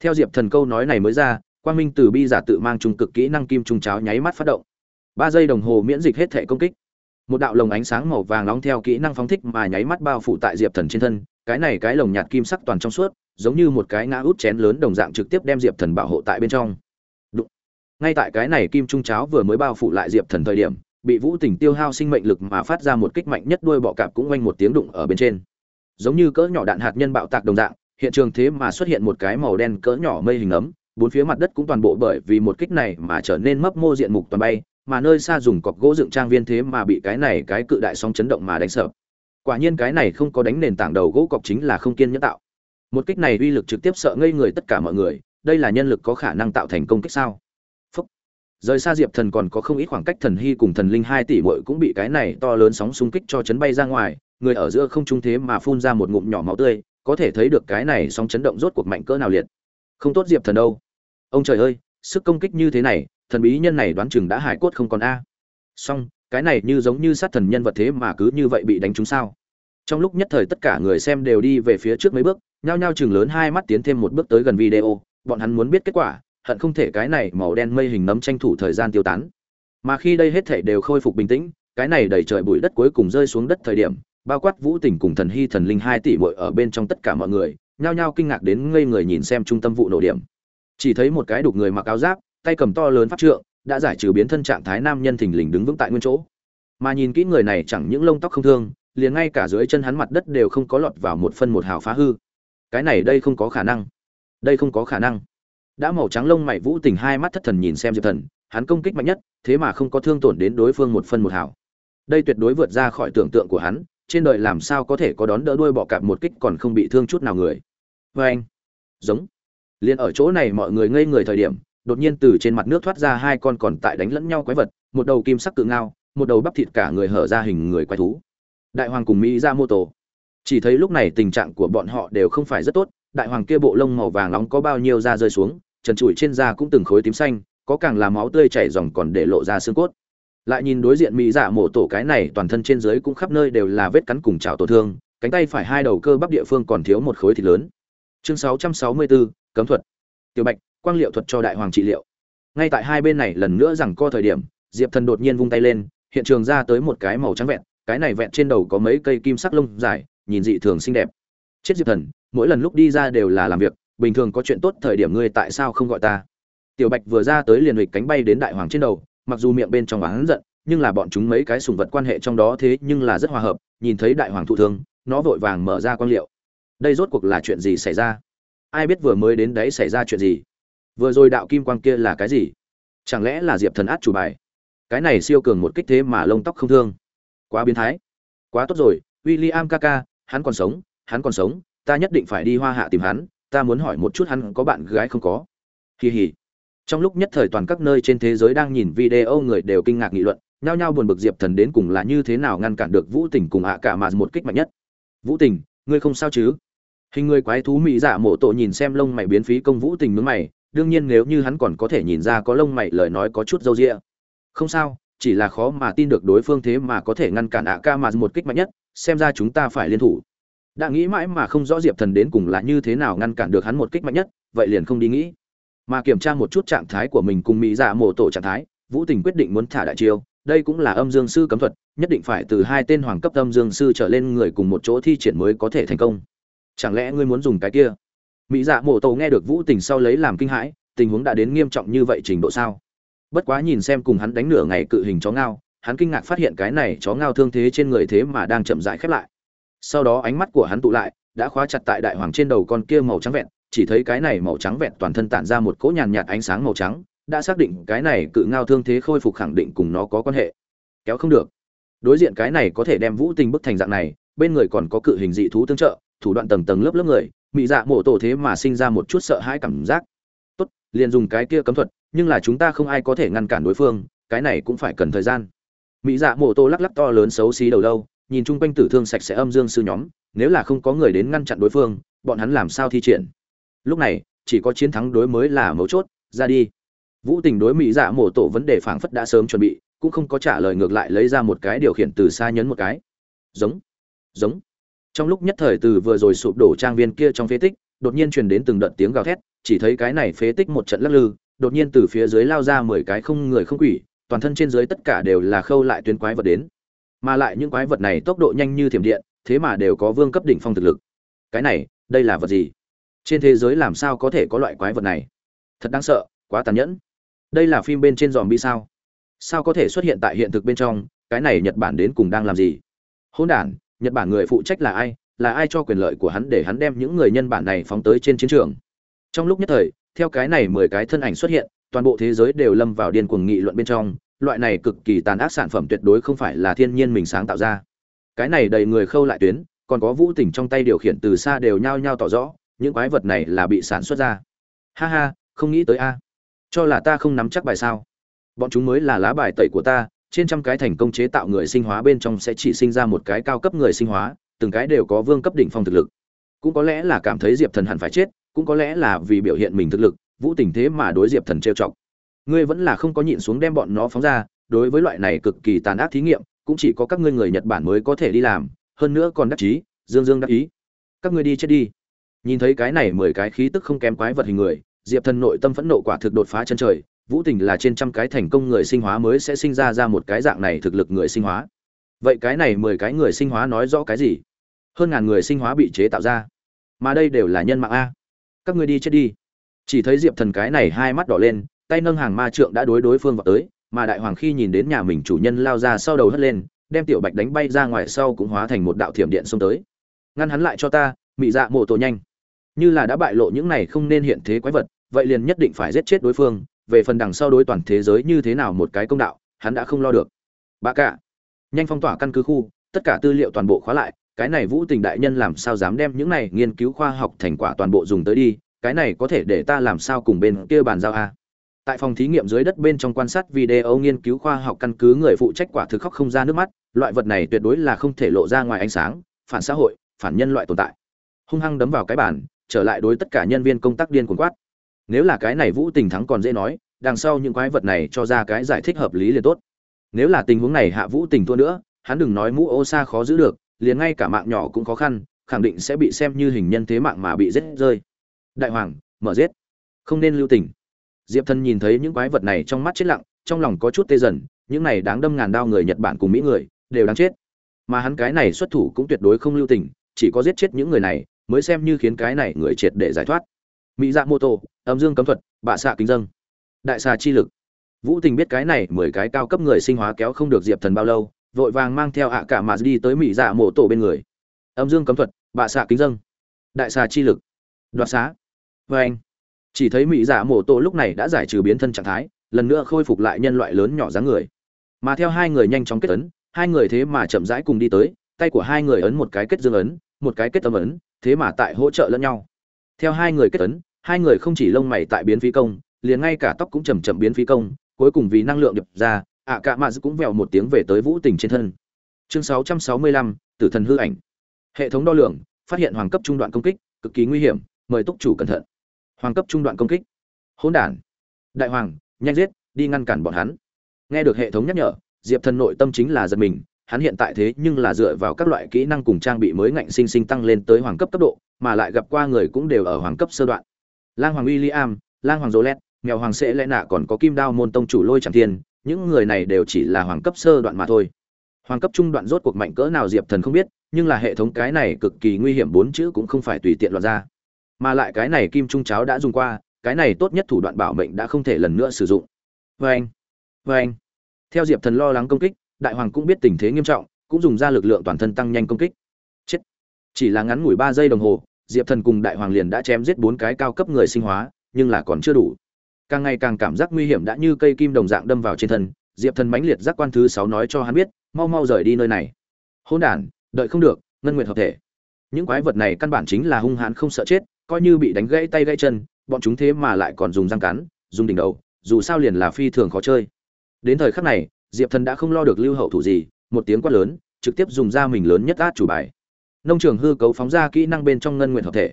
Theo diệp thần câu nói này mới ra, quang minh từ bi giả tự mang trung cực kỹ năng kim trung cháo nháy mắt phát động. Ba giây đồng hồ miễn dịch hết thể công kích. Một đạo lồng ánh sáng màu vàng nóng theo kỹ năng phóng thích mà nháy mắt bao phủ tại diệp thần trên thân, cái này cái lồng nhạt kim sắc toàn trong suốt, giống như một cái ngã út chén lớn đồng dạng trực tiếp đem diệp thần bảo hộ tại bên trong ngay tại cái này kim trung cháo vừa mới bao phủ lại diệp thần thời điểm, bị vũ tình tiêu hao sinh mệnh lực mà phát ra một kích mạnh nhất đuôi bọ cạp cũng oanh một tiếng đụng ở bên trên. Giống như cỡ nhỏ đạn hạt nhân bạo tạc đồng dạng, hiện trường thế mà xuất hiện một cái màu đen cỡ nhỏ mây hình ấm, bốn phía mặt đất cũng toàn bộ bởi vì một kích này mà trở nên mấp mô diện mục toàn bay, mà nơi xa dùng cọc gỗ dựng trang viên thế mà bị cái này cái cự đại sóng chấn động mà đánh sợ. Quả nhiên cái này không có đánh nền tảng đầu gỗ cọc chính là không kiên nhẫn tạo. Một kích này uy lực trực tiếp sợ ngây người tất cả mọi người, đây là nhân lực có khả năng tạo thành công kích sao? Rời xa diệp thần còn có không ít khoảng cách thần hy cùng thần linh hai tỷ muội cũng bị cái này to lớn sóng xung kích cho chấn bay ra ngoài. Người ở giữa không trung thế mà phun ra một ngụm nhỏ máu tươi, có thể thấy được cái này sóng chấn động rốt cuộc mạnh cỡ nào liệt. Không tốt diệp thần đâu. Ông trời ơi, sức công kích như thế này, thần bí nhân này đoán chừng đã hải cốt không còn a. Song cái này như giống như sát thần nhân vật thế mà cứ như vậy bị đánh trúng sao? Trong lúc nhất thời tất cả người xem đều đi về phía trước mấy bước, nhao nhao chừng lớn hai mắt tiến thêm một bước tới gần video, bọn hắn muốn biết kết quả hận không thể cái này màu đen mây hình nấm tranh thủ thời gian tiêu tán. Mà khi đây hết thể đều khôi phục bình tĩnh, cái này đầy trời bụi đất cuối cùng rơi xuống đất thời điểm, bao quát vũ tình cùng thần hy thần linh hai tỷ muội ở bên trong tất cả mọi người, nhao nhao kinh ngạc đến ngây người nhìn xem trung tâm vụ nổ điểm. Chỉ thấy một cái đục người mặc áo giáp, tay cầm to lớn pháp trượng, đã giải trừ biến thân trạng thái nam nhân thình lình đứng vững tại nguyên chỗ. Mà nhìn kỹ người này chẳng những lông tóc không thương, liền ngay cả dưới chân hắn mặt đất đều không có lọt vào một phân một hào phá hư. Cái này đây không có khả năng. Đây không có khả năng đã màu trắng lông mày vũ tình hai mắt thất thần nhìn xem diệp thần, hắn công kích mạnh nhất, thế mà không có thương tổn đến đối phương một phân một hào. Đây tuyệt đối vượt ra khỏi tưởng tượng của hắn, trên đời làm sao có thể có đón đỡ đuôi bọ cạp một kích còn không bị thương chút nào người. Vê anh. Giống. Liền ở chỗ này mọi người ngây người thời điểm, đột nhiên từ trên mặt nước thoát ra hai con còn tại đánh lẫn nhau quái vật, một đầu kim sắc cự ngao, một đầu bắp thịt cả người hở ra hình người quái thú. Đại hoàng cùng mỹ ra mô tổ. Chỉ thấy lúc này tình trạng của bọn họ đều không phải rất tốt, đại hoàng kia bộ lông màu vàng nóng có bao nhiêu da rơi xuống trần trụi trên da cũng từng khối tím xanh có càng là máu tươi chảy dòng còn để lộ ra xương cốt. Lại nhìn đối diện mỹ dạ mổ tổ cái này toàn thân trên dưới cũng khắp nơi đều là vết cắn cùng chảo tổn thương cánh tay phải hai đầu cơ bắp địa phương còn thiếu một khối thịt lớn. Chương 664, cấm thuật. Tiểu bạch quang liệu thuật cho đại hoàng trị liệu. Ngay tại hai bên này lần nữa rằng co thời điểm diệp thần đột nhiên vung tay lên hiện trường ra tới một cái màu trắng vẹn cái này vẹn trên đầu có mấy cây kim sắc lông dài nhìn dị thường xinh đẹp. Chết diệp thần mỗi lần lúc đi ra đều là làm việc bình thường có chuyện tốt thời điểm ngươi tại sao không gọi ta? Tiểu bạch vừa ra tới liền hịch cánh bay đến đại hoàng trên đầu, mặc dù miệng bên trong oán giận, nhưng là bọn chúng mấy cái sùng vật quan hệ trong đó thế nhưng là rất hòa hợp, nhìn thấy đại hoàng thụ thương, nó vội vàng mở ra quan liệu. Đây rốt cuộc là chuyện gì xảy ra? Ai biết vừa mới đến đấy xảy ra chuyện gì? Vừa rồi đạo kim quang kia là cái gì? Chẳng lẽ là diệp thần át chủ bài? Cái này siêu cường một kích thế mà lông tóc không thương. Quá biến thái. Quá tốt rồi w i l l i am ca, hắn còn sống, hắn còn sống, ta nhất định phải đi hoa hạ tìm hắn ta muốn hỏi một chút hắn có bạn gái không có? Kỳ hỉ trong lúc nhất thời toàn các nơi trên thế giới đang nhìn video người đều kinh ngạc nghị luận, nhao nhao buồn bực diệp thần đến cùng là như thế nào ngăn cản được vũ tình cùng ạ cả mà một kích mạnh nhất. Vũ tình, ngươi không sao chứ? Hình người quái thú mỹ dạ giả mộ tổ nhìn xem lông mày biến phí công vũ tình mướn mày, đương nhiên nếu như hắn còn có thể nhìn ra có lông mày, lời nói có chút dâu rĩa không sao, chỉ là khó mà tin được đối phương thế mà có thể ngăn cản ạ ca mà một kích mạnh nhất, xem ra chúng ta phải liên thủ đã nghĩ mãi mà không rõ diệp thần đến cùng là như thế nào ngăn cản được hắn một kích mạnh nhất, vậy liền không đi nghĩ. Mà kiểm tra một chút trạng thái của mình cùng mỹ dạ mổ tổ trạng thái, vũ tình quyết định muốn thả đại chiêu, đây cũng là âm dương sư cấm thuật, nhất định phải từ hai tên hoàng cấp âm dương sư trở lên người cùng một chỗ thi triển mới có thể thành công. Chẳng lẽ ngươi muốn dùng cái kia? Mỹ dạ mổ tổ nghe được vũ tình sau lấy làm kinh hãi, tình huống đã đến nghiêm trọng như vậy trình độ sao? Bất quá nhìn xem cùng hắn đánh nửa ngày cự hình chó ngao, hắn kinh ngạc phát hiện cái này chó ngao thương thế trên người thế mà đang chậm rãi khép lại sau đó ánh mắt của hắn tụ lại, đã khóa chặt tại đại hoàng trên đầu con kia màu trắng vẹn, chỉ thấy cái này màu trắng vẹn toàn thân tản ra một cỗ nhàn nhạt ánh sáng màu trắng, đã xác định cái này cự ngao thương thế khôi phục khẳng định cùng nó có quan hệ. Kéo không được. Đối diện cái này có thể đem vũ tình bức thành dạng này, bên người còn có cự hình dị thú tương trợ, thủ đoạn tầng tầng lớp lớp người, mị dạ mộ tổ thế mà sinh ra một chút sợ hãi cảm giác. Tốt, liền dùng cái kia cấm thuật, nhưng là chúng ta không ai có thể ngăn cản đối phương, cái này cũng phải cần thời gian. Mỹ dạ mộ tổ lắc lắc to lớn xấu xí đầu lâu nhìn chung quanh tử thương sạch sẽ âm dương sư nhóm, nếu là không có người đến ngăn chặn đối phương, bọn hắn làm sao thi triển? Lúc này, chỉ có chiến thắng đối mới là mấu chốt, ra đi. Vũ tình đối mỹ dạ mổ tổ vấn đề phảng phất đã sớm chuẩn bị, cũng không có trả lời ngược lại lấy ra một cái điều khiển từ xa nhấn một cái. Giống giống. Trong lúc nhất thời từ vừa rồi sụp đổ trang viên kia trong phế tích, đột nhiên truyền đến từng đợt tiếng gào thét, chỉ thấy cái này phế tích một trận lắc lư, đột nhiên từ phía dưới lao ra mười cái không người không quỷ, toàn thân trên dưới tất cả đều là khâu lại tuyến quái vật đến mà lại những quái vật này tốc độ nhanh như thiểm điện, thế mà đều có vương cấp đỉnh phong thực lực. Cái này, đây là vật gì? Trên thế giới làm sao có thể có loại quái vật này? Thật đáng sợ, quá tàn nhẫn. Đây là phim bên trên dòm bi sao? Sao có thể xuất hiện tại hiện thực bên trong? Cái này nhật bản đến cùng đang làm gì? Hôn đản, nhật bản người phụ trách là ai? Là ai cho quyền lợi của hắn để hắn đem những người nhân bản này phóng tới trên chiến trường? Trong lúc nhất thời, theo cái này mười cái thân ảnh xuất hiện, toàn bộ thế giới đều lâm vào điên cuồng nghị luận bên trong loại này cực kỳ tàn ác sản phẩm tuyệt đối không phải là thiên nhiên mình sáng tạo ra. Cái này đầy người khâu lại tuyến, còn có vũ tỉnh trong tay điều khiển từ xa đều nhao nhao tỏ rõ, những quái vật này là bị sản xuất ra. Ha ha, không nghĩ tới a. Cho là ta không nắm chắc bài sao? Bọn chúng mới là lá bài tẩy của ta, trên trăm cái thành công chế tạo người sinh hóa bên trong sẽ chỉ sinh ra một cái cao cấp người sinh hóa, từng cái đều có vương cấp đỉnh phong thực lực. Cũng có lẽ là cảm thấy diệp thần hẳn phải chết, cũng có lẽ là vì biểu hiện mình thực lực, vũ tình thế mà đối diệp thần trêu chọc ngươi vẫn là không có nhịn xuống đem bọn nó phóng ra, đối với loại này cực kỳ tàn ác thí nghiệm, cũng chỉ có các ngươi người nhật bản mới có thể đi làm, hơn nữa còn đắc chí, dương dương đắc ý. Các ngươi đi chết đi. Nhìn thấy cái này mười cái khí tức không kém quái vật hình người, diệp thần nội tâm phẫn nộ quả thực đột phá chân trời, vũ tình là trên trăm cái thành công người sinh hóa mới sẽ sinh ra ra một cái dạng này thực lực người sinh hóa. Vậy cái này mười cái người sinh hóa nói rõ cái gì? Hơn ngàn người sinh hóa bị chế tạo ra. Mà đây đều là nhân mạng a. Các ngươi đi chết đi. Chỉ thấy diệp thần cái này hai mắt đỏ lên tay nâng hàng ma trượng đã đối đối phương vào tới, mà đại hoàng khi nhìn đến nhà mình chủ nhân lao ra sau đầu hất lên, đem tiểu bạch đánh bay ra ngoài sau cũng hóa thành một đạo thiểm điện xông tới. Ngăn hắn lại cho ta, mị dạ mộ tổ nhanh. Như là đã bại lộ những này không nên hiện thế quái vật, vậy liền nhất định phải giết chết đối phương, về phần đằng sau đối toàn thế giới như thế nào một cái công đạo, hắn đã không lo được. Bà cả, nhanh phong tỏa căn cứ khu, tất cả tư liệu toàn bộ khóa lại, cái này vũ tình đại nhân làm sao dám đem những này nghiên cứu khoa học thành quả toàn bộ dùng tới đi, cái này có thể để ta làm sao cùng bên kia bàn giao a? Tại phòng thí nghiệm dưới đất bên trong quan sát video nghiên cứu khoa học căn cứ, người phụ trách quả thực khóc không ra nước mắt, loại vật này tuyệt đối là không thể lộ ra ngoài ánh sáng, phản xã hội, phản nhân loại tồn tại. Hung hăng đấm vào cái bàn, trở lại đối tất cả nhân viên công tác điên cuồng quát. Nếu là cái này vũ tình thắng còn dễ nói, đằng sau những quái vật này cho ra cái giải thích hợp lý liền tốt. Nếu là tình huống này hạ vũ tình thua nữa, hắn đừng nói mũ ô xa khó giữ được, liền ngay cả mạng nhỏ cũng khó khăn, khẳng định sẽ bị xem như hình nhân thế mạng mà bị giết rơi. Đại hoàng, mở giết. Không nên lưu tình diệp thần nhìn thấy những quái vật này trong mắt chết lặng, trong lòng có chút tê dần, những này đáng đâm ngàn đao người nhật bản cùng mỹ người, đều đáng chết. Mà hắn cái này xuất thủ cũng tuyệt đối không lưu tình, chỉ có giết chết những người này, mới xem như khiến cái này người triệt để giải thoát. Mỹ dạ mô tô âm dương cấm thuật, bạ xạ kính dâng. Đại xà chi lực. Vũ tình biết cái này mười cái cao cấp người sinh hóa kéo không được diệp thần bao lâu, vội vàng mang theo ạ cả mà đi tới mỹ dạ Mô tổ bên người. Âm dương cấm thuật, bạ xạ kính dâng. Đại xà chi lực. Đoạt xá. Vê anh chỉ thấy mỹ dạ mổ tổ lúc này đã giải trừ biến thân trạng thái lần nữa khôi phục lại nhân loại lớn nhỏ dáng người. Mà theo hai người nhanh chóng kết ấn hai người thế mà chậm rãi cùng đi tới tay của hai người ấn một cái kết dương ấn một cái kết âm ấn thế mà tại hỗ trợ lẫn nhau. Theo hai người kết ấn hai người không chỉ lông mày tại biến phí công liền ngay cả tóc cũng chầm chậm biến phí công cuối cùng vì năng lượng đập ra ạ cả mạ cũng vèo một tiếng về tới vũ tình trên thân. Chương 665, tử thần hư ảnh. Hệ thống đo lường phát hiện hoàng cấp trung đoạn công kích cực kỳ nguy hiểm mời túc chủ cẩn thận hoàng cấp trung đoạn công kích. Hỗn đản. Đại hoàng nhanh giết đi ngăn cản bọn hắn. Nghe được hệ thống nhắc nhở diệp thần nội tâm chính là giật mình hắn hiện tại thế nhưng là dựa vào các loại kỹ năng cùng trang bị mới ngạnh sinh sinh tăng lên tới hoàng cấp cấp độ mà lại gặp qua người cũng đều ở hoàng cấp sơ đoạn. Lang hoàng William, lang hoàng Jolet, mèo hoàng sẽ lẽ nạ còn có kim đao môn tông chủ lôi chẳng thiên những người này đều chỉ là hoàng cấp sơ đoạn mà thôi. Hoàng cấp trung đoạn rốt cuộc mạnh cỡ nào diệp thần không biết nhưng là hệ thống cái này cực kỳ nguy hiểm bốn chữ cũng không phải tùy tiện loạt ra mà lại cái này kim trung cháo đã dùng qua, cái này tốt nhất thủ đoạn bảo mệnh đã không thể lần nữa sử dụng. Vê anh vê anh. Theo diệp thần lo lắng công kích, đại hoàng cũng biết tình thế nghiêm trọng, cũng dùng ra lực lượng toàn thân tăng nhanh công kích. Chết. Chỉ là ngắn ngủi ba giây đồng hồ, diệp thần cùng đại hoàng liền đã chém giết bốn cái cao cấp người sinh hóa, nhưng là còn chưa đủ. Càng ngày càng cảm giác nguy hiểm đã như cây kim đồng dạng đâm vào trên thân, diệp thần mãnh liệt giác quan thứ sáu nói cho hắn biết, mau mau rời đi nơi này. Hôn đản, đợi không được, ngân nguyện hợp thể. Những quái vật này căn bản chính là hung hãn không sợ chết coi như bị đánh gãy tay gãy chân, bọn chúng thế mà lại còn dùng răng cắn, dùng đỉnh đầu, dù sao liền là phi thường khó chơi. Đến thời khắc này, diệp thần đã không lo được lưu hậu thủ gì, một tiếng quát lớn, trực tiếp dùng ra mình lớn nhất át chủ bài. Nông trường hư cấu phóng ra kỹ năng bên trong ngân nguyện hợp thể.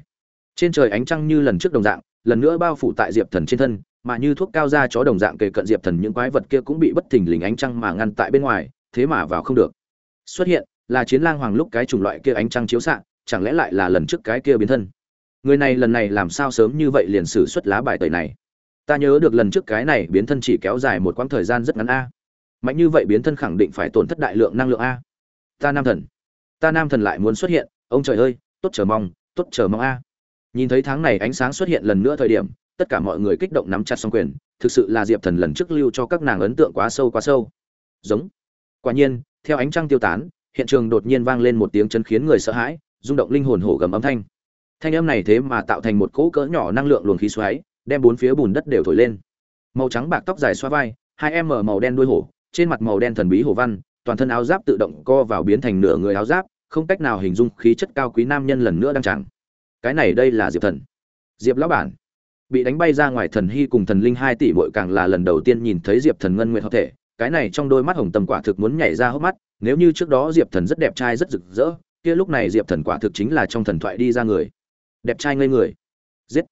Trên trời ánh trăng như lần trước đồng dạng, lần nữa bao phủ tại diệp thần trên thân, mà như thuốc cao ra chó đồng dạng kề cận diệp thần những quái vật kia cũng bị bất thình lình ánh trăng mà ngăn tại bên ngoài, thế mà vào không được. Xuất hiện, là chiến lang hoàng lúc cái chủng loại kia ánh trăng chiếu xạ, chẳng lẽ lại là lần trước cái kia biến thân? Người này lần này làm sao sớm như vậy liền xử xuất lá bài tẩy này? Ta nhớ được lần trước cái này biến thân chỉ kéo dài một quãng thời gian rất ngắn a. Mạnh như vậy biến thân khẳng định phải tổn thất đại lượng năng lượng a. Ta nam thần. Ta nam thần lại muốn xuất hiện. Ông trời ơi, tốt chờ mong, tốt chờ mong a. Nhìn thấy tháng này ánh sáng xuất hiện lần nữa thời điểm, tất cả mọi người kích động nắm chặt song quyền. Thực sự là diệp thần lần trước lưu cho các nàng ấn tượng quá sâu quá sâu. Giống. Quả nhiên, theo ánh trăng tiêu tán, hiện trường đột nhiên vang lên một tiếng chấn khiến người sợ hãi, rung động linh hồn hổ gầm âm thanh thanh âm này thế mà tạo thành một cỗ cỡ nhỏ năng lượng luồng khí xoáy, đem bốn phía bùn đất đều thổi lên. Màu trắng bạc tóc dài xoa vai, hai em mở màu đen đuôi hổ, trên mặt màu đen thần bí hổ văn, toàn thân áo giáp tự động co vào biến thành nửa người áo giáp, không cách nào hình dung khí chất cao quý nam nhân lần nữa đang chẳng cái này đây là diệp thần. Diệp lão bản. Bị đánh bay ra ngoài thần hy cùng thần linh hai tỷ bội càng là lần đầu tiên nhìn thấy diệp thần ngân nguyện hợp thể, cái này trong đôi mắt hồng tầm quả thực muốn nhảy ra hốc mắt, nếu như trước đó diệp thần rất đẹp trai rất rực rỡ, kia lúc này diệp thần quả thực chính là trong thần thoại đi ra người đẹp trai ngây người. Giết.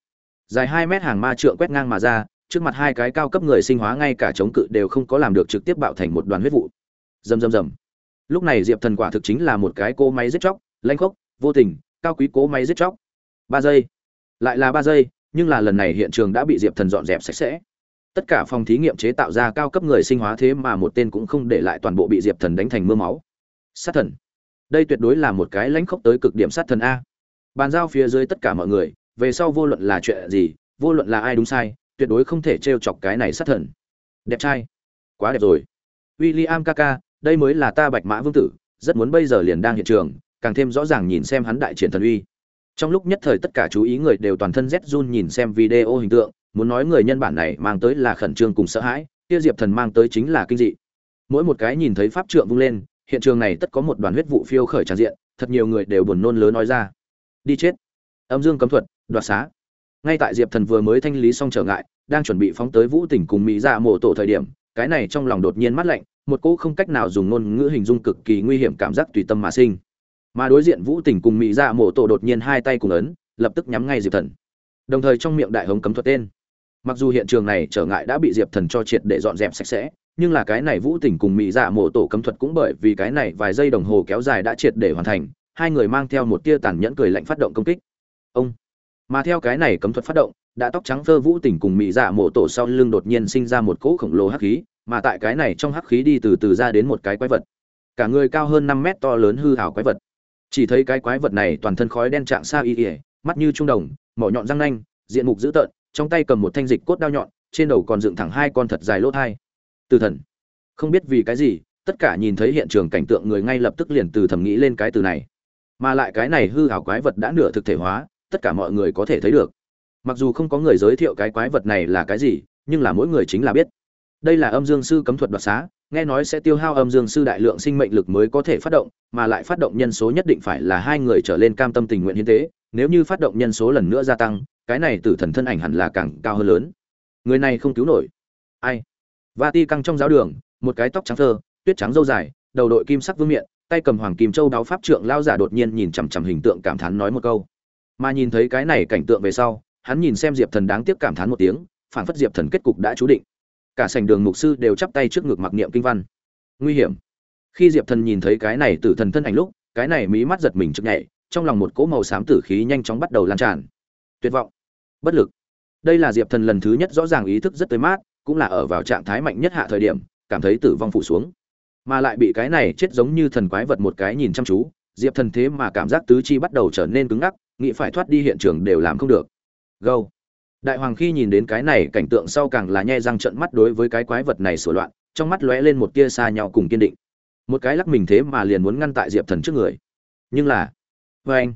Dài hai mét hàng ma trượng quét ngang mà ra, trước mặt hai cái cao cấp người sinh hóa ngay cả chống cự đều không có làm được trực tiếp bạo thành một đoàn huyết vụ. Rầm rầm rầm. Lúc này diệp thần quả thực chính là một cái cô máy giết chóc lanh khốc, vô tình, cao quý cố máy giết chóc. Ba giây. Lại là ba giây, nhưng là lần này hiện trường đã bị diệp thần dọn dẹp sạch sẽ. Tất cả phòng thí nghiệm chế tạo ra cao cấp người sinh hóa thế mà một tên cũng không để lại toàn bộ bị diệp thần đánh thành mưa máu. Sát thần. Đây tuyệt đối là một cái lãnh khốc tới cực điểm sát thần a bàn giao phía dưới tất cả mọi người, về sau vô luận là chuyện gì, vô luận là ai đúng sai, tuyệt đối không thể t chọc cái này sát thần. Đẹp trai. Quá đẹp rồi. W i l l i am kaka, đây mới là ta bạch mã vương tử, rất muốn bây giờ liền đang hiện trường, càng thêm rõ ràng nhìn xem hắn đại triển thần uy. Trong lúc nhất thời tất cả chú ý người đều toàn thân rét run nhìn xem video hình tượng, muốn nói người nhân bản này mang tới là khẩn trương cùng sợ hãi, kia diệp thần mang tới chính là kinh dị. Mỗi một cái nhìn thấy pháp trượng vung lên, hiện trường này tất có một đoàn huyết vụ phiêu khởi tràn diện, thật nhiều người đều buồn nôn lớn nói ra đi chết. Âm dương cấm thuật, đoạt xá. Ngay tại diệp thần vừa mới thanh lý xong trở ngại, đang chuẩn bị phóng tới vũ tỉnh cùng mỹ dạ mộ tổ thời điểm, cái này trong lòng đột nhiên mắt lạnh, một cỗ không cách nào dùng ngôn ngữ hình dung cực kỳ nguy hiểm cảm giác tùy tâm mà sinh. Mà đối diện vũ tỉnh cùng mỹ dạ mộ tổ đột nhiên hai tay cùng ấn, lập tức nhắm ngay diệp thần. Đồng thời trong miệng đại hống cấm thuật tên. Mặc dù hiện trường này trở ngại đã bị diệp thần cho triệt để dọn dẹp sạch sẽ, nhưng là cái này vũ tỉnh cùng mỹ dạ mộ tổ cấm thuật cũng bởi vì cái này vài giây đồng hồ kéo dài đã triệt để hoàn thành hai người mang theo một tia tàn nhẫn cười lạnh phát động công kích. Ông. Mà theo cái này cấm thuật phát động, đã tóc trắng phơ vũ tỉnh cùng mỹ dạ mộ tổ sau lưng đột nhiên sinh ra một cỗ khổng lồ hắc khí, mà tại cái này trong hắc khí đi từ từ ra đến một cái quái vật. Cả người cao hơn năm mét to lớn hư hảo quái vật. Chỉ thấy cái quái vật này toàn thân khói đen trạng xa y ỉa mắt như trung đồng, mỏ nhọn răng nanh, diện mục dữ tợn, trong tay cầm một thanh dịch cốt đao nhọn, trên đầu còn dựng thẳng hai con thật dài lỗ hai từ thần. Không biết vì cái gì, tất cả nhìn thấy hiện trường cảnh tượng người ngay lập tức liền từ thầm nghĩ lên cái từ này mà lại cái này hư hảo quái vật đã nửa thực thể hóa, tất cả mọi người có thể thấy được. Mặc dù không có người giới thiệu cái quái vật này là cái gì, nhưng là mỗi người chính là biết. Đây là âm dương sư cấm thuật đoạt xá, nghe nói sẽ tiêu hao âm dương sư đại lượng sinh mệnh lực mới có thể phát động, mà lại phát động nhân số nhất định phải là hai người trở lên cam tâm tình nguyện hiến tế, nếu như phát động nhân số lần nữa gia tăng, cái này tử thần thân ảnh hẳn là càng cao hơn lớn. Người này không cứu nổi. Ai? Va ti căng trong giáo đường, một cái tóc trắng thơ, tuyết trắng dâu dài, đầu đội kim sắc vương miện tay cầm hoàng kim châu đáo pháp trượng lao giả đột nhiên nhìn chằm chằm hình tượng cảm thán nói một câu. Mà nhìn thấy cái này cảnh tượng về sau, hắn nhìn xem diệp thần đáng tiếc cảm thán một tiếng phản phất diệp thần kết cục đã chú định. Cả sảnh đường mục sư đều chắp tay trước ngực mặc niệm kinh văn. Nguy hiểm. Khi diệp thần nhìn thấy cái này tử thần thân ảnh lúc, cái này mí mắt giật mình chực nhảy, trong lòng một cỗ màu xám tử khí nhanh chóng bắt đầu lan tràn. Tuyệt vọng. Bất lực. Đây là diệp thần lần thứ nhất rõ ràng ý thức rất tới mát, cũng là ở vào trạng thái mạnh nhất hạ thời điểm, cảm thấy tử vong phủ xuống mà lại bị cái này chết giống như thần quái vật một cái nhìn chăm chú diệp thần thế mà cảm giác tứ chi bắt đầu trở nên cứng ngắc nghĩ phải thoát đi hiện trường đều làm không được. Gâu. Đại hoàng khi nhìn đến cái này cảnh tượng sau càng là nhe răng trận mắt đối với cái quái vật này sửa loạn trong mắt lóe lên một tia xa nhau cùng kiên định. Một cái lắc mình thế mà liền muốn ngăn tại diệp thần trước người. Nhưng là vê anh.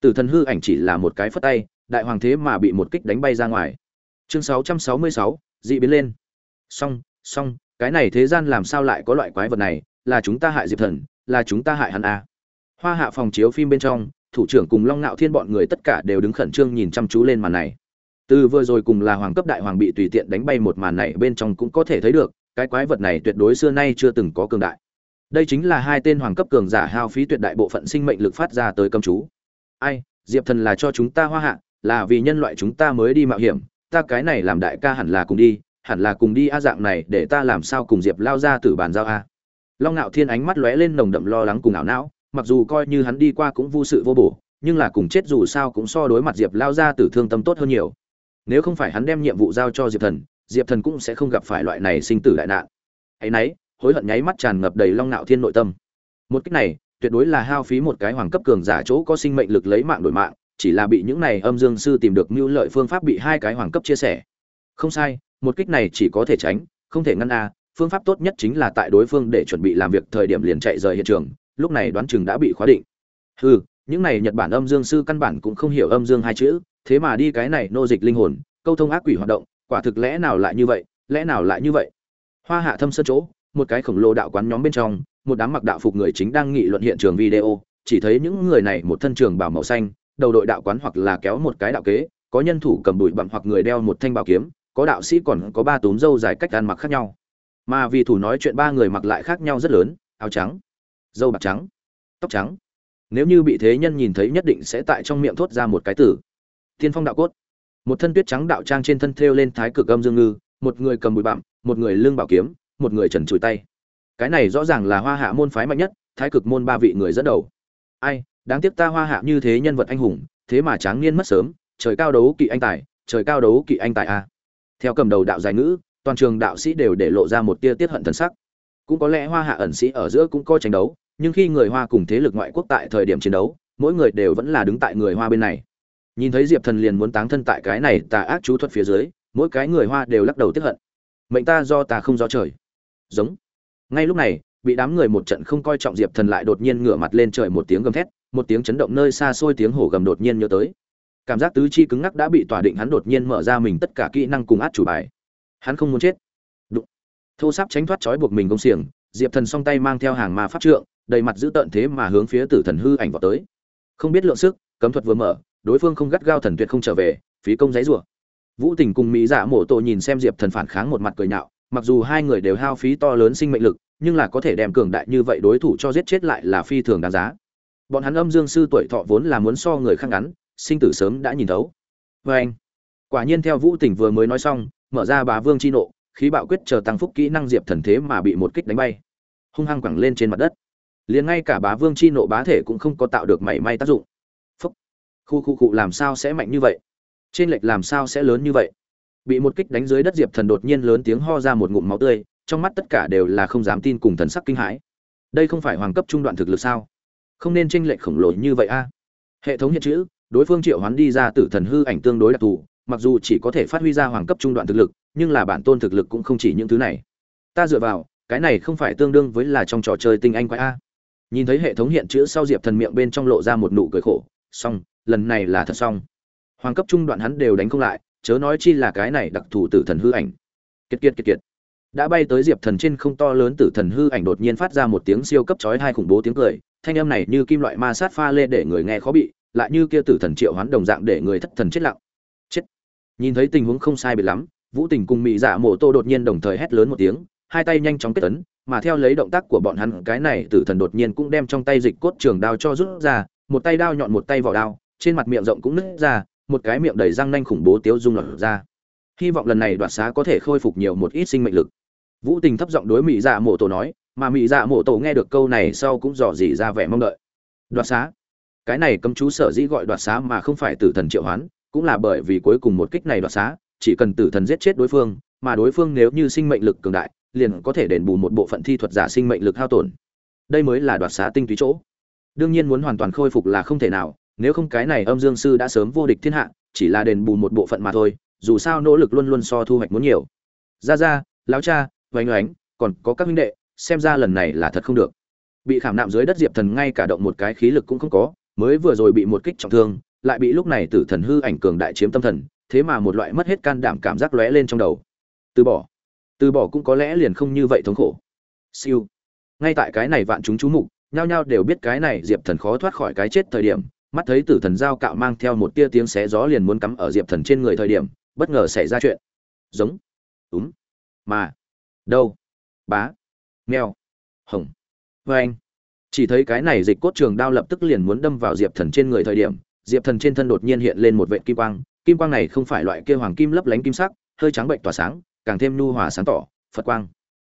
Tử thần hư ảnh chỉ là một cái phất tay đại hoàng thế mà bị một kích đánh bay ra ngoài. Chương 666, dị biến lên. Xong xong cái này thế gian làm sao lại có loại quái vật này, là chúng ta hại diệp thần, là chúng ta hại hắn à. hoa hạ phòng chiếu phim bên trong, thủ trưởng cùng long nạo thiên bọn người tất cả đều đứng khẩn trương nhìn chăm chú lên màn này. Từ vừa rồi cùng là hoàng cấp đại hoàng bị tùy tiện đánh bay một màn này bên trong cũng có thể thấy được, cái quái vật này tuyệt đối xưa nay chưa từng có cường đại. Đây chính là hai tên hoàng cấp cường giả hao phí tuyệt đại bộ phận sinh mệnh lực phát ra tới cầm chú. Ai, diệp thần là cho chúng ta hoa hạ, là vì nhân loại chúng ta mới đi mạo hiểm, ta cái này làm đại ca hẳn là cùng đi hẳn là cùng đi a dạng này, để ta làm sao cùng diệp lao ra từ bàn giao a? Long ngạo thiên ánh mắt lóe lên nồng đậm lo lắng cùng ảo não, mặc dù coi như hắn đi qua cũng vô sự vô bổ, nhưng là cùng chết dù sao cũng so đối mặt diệp lao ra tử thương tâm tốt hơn nhiều. Nếu không phải hắn đem nhiệm vụ giao cho diệp thần diệp thần cũng sẽ không gặp phải loại này sinh tử đại nạn. Hãy nấy, hối hận nháy mắt tràn ngập đầy long nạo thiên nội tâm. Một cách này, tuyệt đối là hao phí một cái hoàng cấp cường giả chỗ có sinh mệnh lực lấy mạng đổi mạng, chỉ là bị những này âm dương sư tìm được mưu lợi phương pháp bị hai cái hoàng cấp chia sẻ. Không sai một kích này chỉ có thể tránh, không thể ngăn a, phương pháp tốt nhất chính là tại đối phương để chuẩn bị làm việc thời điểm liền chạy rời hiện trường, lúc này đoán chừng đã bị khóa định. Hừ, những này nhật bản âm dương sư căn bản cũng không hiểu âm dương hai chữ, thế mà đi cái này nô dịch linh hồn, câu thông ác quỷ hoạt động, quả thực lẽ nào lại như vậy, lẽ nào lại như vậy? Hoa hạ thâm sơn chỗ, một cái khổng lồ đạo quán nhóm bên trong, một đám mặc đạo phục người chính đang nghị luận hiện trường video, chỉ thấy những người này một thân trường bảo màu xanh, đầu đội đạo quán hoặc là kéo một cái đạo kế, có nhân thủ cầm bụi bặm hoặc người đeo một thanh bảo kiếm có đạo sĩ còn có ba túm dâu dài cách ăn mặc khác nhau. Mà vì thủ nói chuyện ba người mặc lại khác nhau rất lớn, áo trắng, dâu bạc trắng, tóc trắng. Nếu như bị thế nhân nhìn thấy nhất định sẽ tại trong miệng thốt ra một cái tử tiên phong đạo cốt. Một thân tuyết trắng đạo trang trên thân thêu lên thái cực âm dương ngư, một người cầm bụi bặm, một người lương bảo kiếm, một người trần chùi tay. Cái này rõ ràng là hoa hạ môn phái mạnh nhất, thái cực môn ba vị người dẫn đầu. Ai, đáng tiếc ta hoa hạ như thế nhân vật anh hùng, thế mà tráng niên mất sớm, trời cao đấu kỵ anh tài, trời cao đấu kỵ anh tài a theo cầm đầu đạo giải ngữ, toàn trường đạo sĩ đều để lộ ra một tia tiết hận thần sắc. Cũng có lẽ hoa hạ ẩn sĩ ở giữa cũng có tranh đấu, nhưng khi người hoa cùng thế lực ngoại quốc tại thời điểm chiến đấu, mỗi người đều vẫn là đứng tại người hoa bên này. Nhìn thấy diệp thần liền muốn táng thân tại cái này tà ác chú thuật phía dưới, mỗi cái người hoa đều lắc đầu tiếp hận. Mệnh ta do ta không do trời. Giống. Ngay lúc này, bị đám người một trận không coi trọng diệp thần lại đột nhiên ngửa mặt lên trời một tiếng gầm thét, một tiếng chấn động nơi xa xôi tiếng hổ gầm đột nhiên nhớ tới cảm giác tứ chi cứng ngắc đã bị tỏa định hắn đột nhiên mở ra mình tất cả kỹ năng cùng át chủ bài. Hắn không muốn chết. Đụng. thô sáp tránh thoát trói buộc mình công xiềng, diệp thần song tay mang theo hàng ma pháp trượng, đầy mặt giữ tợn thế mà hướng phía tử thần hư ảnh vào tới. Không biết lượng sức, cấm thuật vừa mở, đối phương không gắt gao thần tuyệt không trở về, phí công giấy rủa. Vũ tình cùng mỹ dạ mổ tổ nhìn xem diệp thần phản kháng một mặt cười nhạo, mặc dù hai người đều hao phí to lớn sinh mệnh lực, nhưng là có thể đem cường đại như vậy đối thủ cho giết chết lại là phi thường đáng giá. Bọn hắn âm dương sư tuổi thọ vốn là muốn so người khác ngắn sinh tử sớm đã nhìn thấu. Vê anh, quả nhiên theo vũ tỉnh vừa mới nói xong, mở ra bá vương chi nộ, khí bạo quyết chờ tăng phúc kỹ năng diệp thần thế mà bị một kích đánh bay. Hung hăng quẳng lên trên mặt đất. Liền ngay cả bá vương chi nộ bá thể cũng không có tạo được mảy may tác dụng. Phúc. Khu khu cụ làm sao sẽ mạnh như vậy? Trên lệch làm sao sẽ lớn như vậy? Bị một kích đánh dưới đất diệp thần đột nhiên lớn tiếng ho ra một ngụm máu tươi, trong mắt tất cả đều là không dám tin cùng thần sắc kinh hãi. Đây không phải hoàng cấp trung đoạn thực lực sao? Không nên tranh lệch khổng lồ như vậy a. Hệ thống hiện chữ đối phương triệu hoán đi ra tử thần hư ảnh tương đối đặc thù, mặc dù chỉ có thể phát huy ra hoàng cấp trung đoạn thực lực, nhưng là bản tôn thực lực cũng không chỉ những thứ này. Ta dựa vào, cái này không phải tương đương với là trong trò chơi tinh anh quái a. Nhìn thấy hệ thống hiện chữ sau diệp thần miệng bên trong lộ ra một nụ cười khổ, xong, lần này là thật xong. Hoàng cấp trung đoạn hắn đều đánh không lại, chớ nói chi là cái này đặc thù tử thần hư ảnh. Kiệt kiệt kiệt kiệt. Đã bay tới diệp thần trên không to lớn tử thần hư ảnh đột nhiên phát ra một tiếng siêu cấp chói hai khủng bố tiếng cười, thanh âm này như kim loại ma sát pha lê để người nghe khó bị lại như kia tử thần triệu hoán đồng dạng để người thất thần chết lặng. Chết. Nhìn thấy tình huống không sai biệt lắm, vũ tình cùng mỹ dạ mổ tô đột nhiên đồng thời hét lớn một tiếng, hai tay nhanh chóng kết tấn mà theo lấy động tác của bọn hắn, cái này tử thần đột nhiên cũng đem trong tay dịch cốt trường đao cho rút ra, một tay đao nhọn một tay vỏ đao, trên mặt miệng rộng cũng nứt ra, một cái miệng đầy răng nanh khủng bố tiếu dung lở ra. Hy vọng lần này đoạt xá có thể khôi phục nhiều một ít sinh mệnh lực. Vũ tình thấp giọng đối mỹ dạ mổ tổ nói, mà mỹ dạ mổ tổ nghe được câu này sau cũng dò dỉ ra vẻ mong đợi. Đoạt xá cái này cấm chú sở dĩ gọi đoạt xá mà không phải tử thần triệu hoán, cũng là bởi vì cuối cùng một kích này đoạt xá, chỉ cần tử thần giết chết đối phương, mà đối phương nếu như sinh mệnh lực cường đại, liền có thể đền bù một bộ phận thi thuật giả sinh mệnh lực hao tổn. Đây mới là đoạt xá tinh túy chỗ. Đương nhiên muốn hoàn toàn khôi phục là không thể nào, nếu không cái này âm dương sư đã sớm vô địch thiên hạ, chỉ là đền bù một bộ phận mà thôi, dù sao nỗ lực luôn luôn so thu hoạch muốn nhiều. Ra ra, lão cha vánh oánh, còn có các huynh đệ, xem ra lần này là thật không được. Bị khảm nạm dưới đất diệp thần ngay cả động một cái khí lực cũng không có mới vừa rồi bị một kích trọng thương, lại bị lúc này tử thần hư ảnh cường đại chiếm tâm thần, thế mà một loại mất hết can đảm cảm giác lóe lên trong đầu. Từ bỏ. Từ bỏ cũng có lẽ liền không như vậy thống khổ. Siêu. Ngay tại cái này vạn chúng chú mục, nhao nhao đều biết cái này diệp thần khó thoát khỏi cái chết thời điểm, mắt thấy tử thần giao cạo mang theo một tia tiếng xé gió liền muốn cắm ở diệp thần trên người thời điểm, bất ngờ xảy ra chuyện. Giống. Đúng. Mà. Đâu. Bá. Mèo. Hồng. Vê chỉ thấy cái này dịch cốt trường đao lập tức liền muốn đâm vào diệp thần trên người thời điểm diệp thần trên thân đột nhiên hiện lên một vệ kim quang kim quang này không phải loại kia hoàng kim lấp lánh kim sắc hơi trắng bệnh tỏa sáng càng thêm nu hòa sáng tỏ phật quang.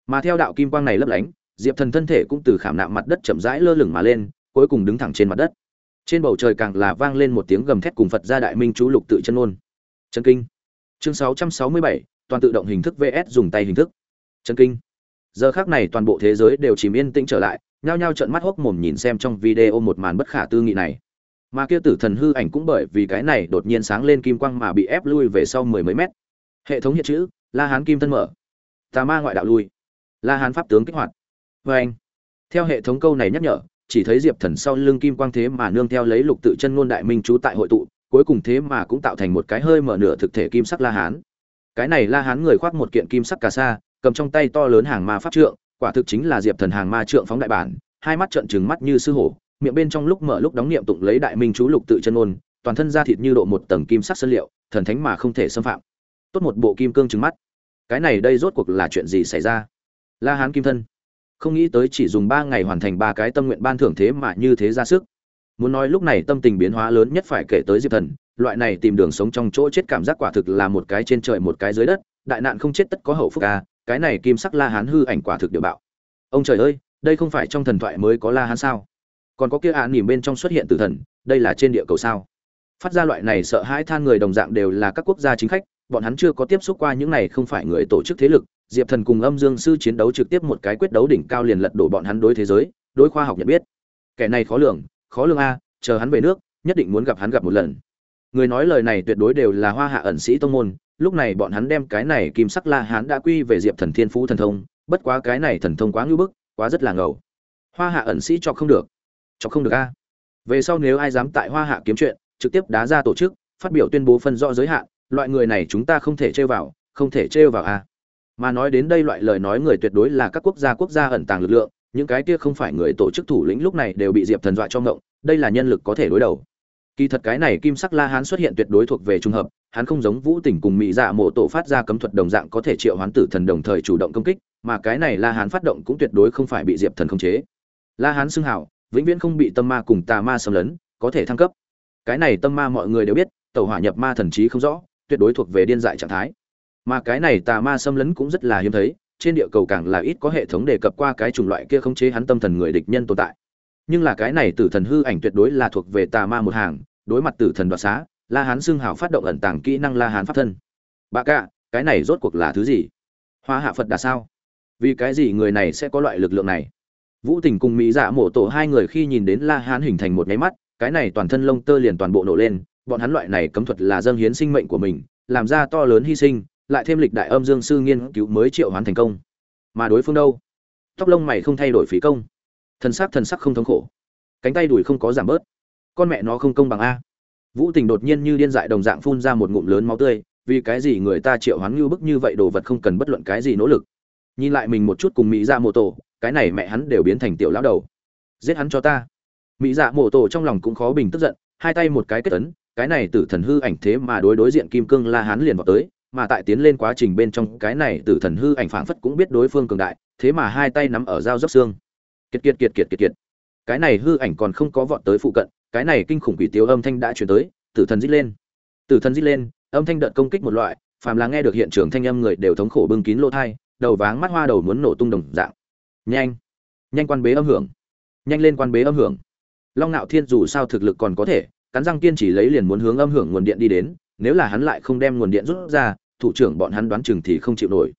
Mà theo đạo kim quang này lấp lánh diệp thần thân thể cũng từ khảm nạm mặt đất chậm rãi lơ lửng mà lên cuối cùng đứng thẳng trên mặt đất. Trên bầu trời càng là vang lên một tiếng gầm thét cùng phật gia đại minh chú lục tự chân ôn chân kinh. Chương 667, toàn tự động hình thức vs dùng tay hình thức. Chân kinh. Giờ khác này toàn bộ thế giới đều chìm yên tĩnh trở lại nhao nhao trợn mắt hốc mồm nhìn xem trong video một màn bất khả tư nghị này. Mà kia tử thần hư ảnh cũng bởi vì cái này đột nhiên sáng lên kim quang mà bị ép lui về sau mười mấy mét. Hệ thống hiện chữ, la hán kim thân mở. Tà ma ngoại đạo lui. La hán pháp tướng kích hoạt. Vê anh. Theo hệ thống câu này nhắc nhở, chỉ thấy diệp thần sau lưng kim quang thế mà nương theo lấy lục tự chân ngôn đại minh trú tại hội tụ, cuối cùng thế mà cũng tạo thành một cái hơi mở nửa thực thể kim sắc la hán. Cái này la hán người khoác một kiện kim sắc cà sa, cầm trong tay to lớn hàng ma pháp trượng quả thực chính là diệp thần hàng ma trượng phóng đại bản, hai mắt trợn trừng mắt như sư hổ, miệng bên trong lúc mở lúc đóng niệm tụng lấy đại minh chú lục tự chân ôn toàn thân da thịt như độ một tầng kim sắc sơn liệu, thần thánh mà không thể xâm phạm. Tốt một bộ kim cương trừng mắt. Cái này đây rốt cuộc là chuyện gì xảy ra? La hán kim thân. Không nghĩ tới chỉ dùng ba ngày hoàn thành ba cái tâm nguyện ban thưởng thế mà như thế ra sức. Muốn nói lúc này tâm tình biến hóa lớn nhất phải kể tới diệp thần, loại này tìm đường sống trong chỗ chết cảm giác quả thực là một cái trên trời một cái dưới đất, đại nạn không chết tất có hậu phúc ca cái này kim sắc la hán hư ảnh quả thực địa bạo. Ông trời ơi, đây không phải trong thần thoại mới có la hán sao? Còn có kia ạ à nỉm bên trong xuất hiện tử thần, đây là trên địa cầu sao? Phát ra loại này sợ hãi than người đồng dạng đều là các quốc gia chính khách, bọn hắn chưa có tiếp xúc qua những này không phải người tổ chức thế lực. Diệp thần cùng âm dương sư chiến đấu trực tiếp một cái quyết đấu đỉnh cao liền lật đổ bọn hắn đối thế giới, đối khoa học nhận biết. Kẻ này khó lường khó lường a, chờ hắn về nước, nhất định muốn gặp hắn gặp một lần. Người nói lời này tuyệt đối đều là hoa hạ ẩn sĩ tông môn lúc này bọn hắn đem cái này kim sắc la hán đã quy về diệp thần thiên phú thần thông, bất quá cái này thần thông quá ngưỡng bức, quá rất là ngầu. Hoa hạ ẩn sĩ cho không được. Cho không được a. Về sau nếu ai dám tại hoa hạ kiếm chuyện, trực tiếp đá ra tổ chức, phát biểu tuyên bố phân rõ giới hạn, loại người này chúng ta không thể trêu vào, không thể trêu vào a. Mà nói đến đây loại lời nói người tuyệt đối là các quốc gia quốc gia ẩn tàng lực lượng, những cái kia không phải người tổ chức thủ lĩnh lúc này đều bị diệp thần dọa cho ngộng, đây là nhân lực có thể đối đầu. Kỳ thật cái này kim sắc la hán xuất hiện tuyệt đối thuộc về trung hợp hắn không giống vũ tỉnh cùng mỹ dạ mộ tổ phát ra cấm thuật đồng dạng có thể triệu hoán tử thần đồng thời chủ động công kích, mà cái này la hán phát động cũng tuyệt đối không phải bị diệp thần khống chế. La hán xưng hảo, vĩnh viễn không bị tâm ma cùng tà ma xâm lấn, có thể thăng cấp. Cái này tâm ma mọi người đều biết tàu hỏa nhập ma thần trí không rõ, tuyệt đối thuộc về điên dại trạng thái. Mà cái này tà ma xâm lấn cũng rất là hiếm thấy, trên địa cầu càng là ít có hệ thống đề cập qua cái chủng loại kia khống chế hắn tâm thần người địch nhân tồn tại. Nhưng là cái này tử thần hư ảnh tuyệt đối là thuộc về tà ma một hàng, đối mặt tử thần đoạt xá la hán xưng hào phát động ẩn tàng kỹ năng la hán pháp thân. Bà cạ cái này rốt cuộc là thứ gì? Hoa hạ phật đà sao? Vì cái gì người này sẽ có loại lực lượng này? Vũ tình cùng mỹ dạ mổ tổ hai người khi nhìn đến la hán hình thành một nháy mắt, cái này toàn thân lông tơ liền toàn bộ nổ lên, bọn hắn loại này cấm thuật là dâng hiến sinh mệnh của mình, làm ra to lớn hy sinh, lại thêm lịch đại âm dương sư nghiên cứu mới triệu hoán thành công. Mà đối phương đâu? Tóc lông mày không thay đổi phí công. Thần sắc thần sắc không thống khổ. Cánh tay đùi không có giảm bớt. Con mẹ nó không công bằng a vũ tình đột nhiên như điên dại đồng dạng phun ra một ngụm lớn máu tươi, vì cái gì người ta triệu hoán như bức như vậy đồ vật không cần bất luận cái gì nỗ lực. Nhìn lại mình một chút cùng mỹ dạ mô tổ, cái này mẹ hắn đều biến thành tiểu lão đầu. Giết hắn cho ta. Mỹ dạ mô tổ trong lòng cũng khó bình tức giận, hai tay một cái kết tấn cái này tử thần hư ảnh thế mà đối đối diện kim cương la hán liền vào tới, mà tại tiến lên quá trình bên trong, cái này tử thần hư ảnh phảng phất cũng biết đối phương cường đại, thế mà hai tay nắm ở dao dốc xương. Kiệt kiệt kiệt kiệt kiệt kiệt. Cái này hư ảnh còn không có vọt tới phụ cận cái này kinh khủng quỷ tiêu âm thanh đã chuyển tới, tử thần rít lên. Tử thần rít lên, âm thanh đợt công kích một loại, phàm là nghe được hiện trường thanh âm người đều thống khổ bưng kín lỗ thai, đầu váng mắt hoa đầu muốn nổ tung đồng dạng. Nhanh nhanh quan bế âm hưởng, nhanh lên quan bế âm hưởng. Long ngạo thiên dù sao thực lực còn có thể, cắn răng kiên chỉ lấy liền muốn hướng âm hưởng nguồn điện đi đến, nếu là hắn lại không đem nguồn điện rút ra, thủ trưởng bọn hắn đoán chừng thì không chịu nổi.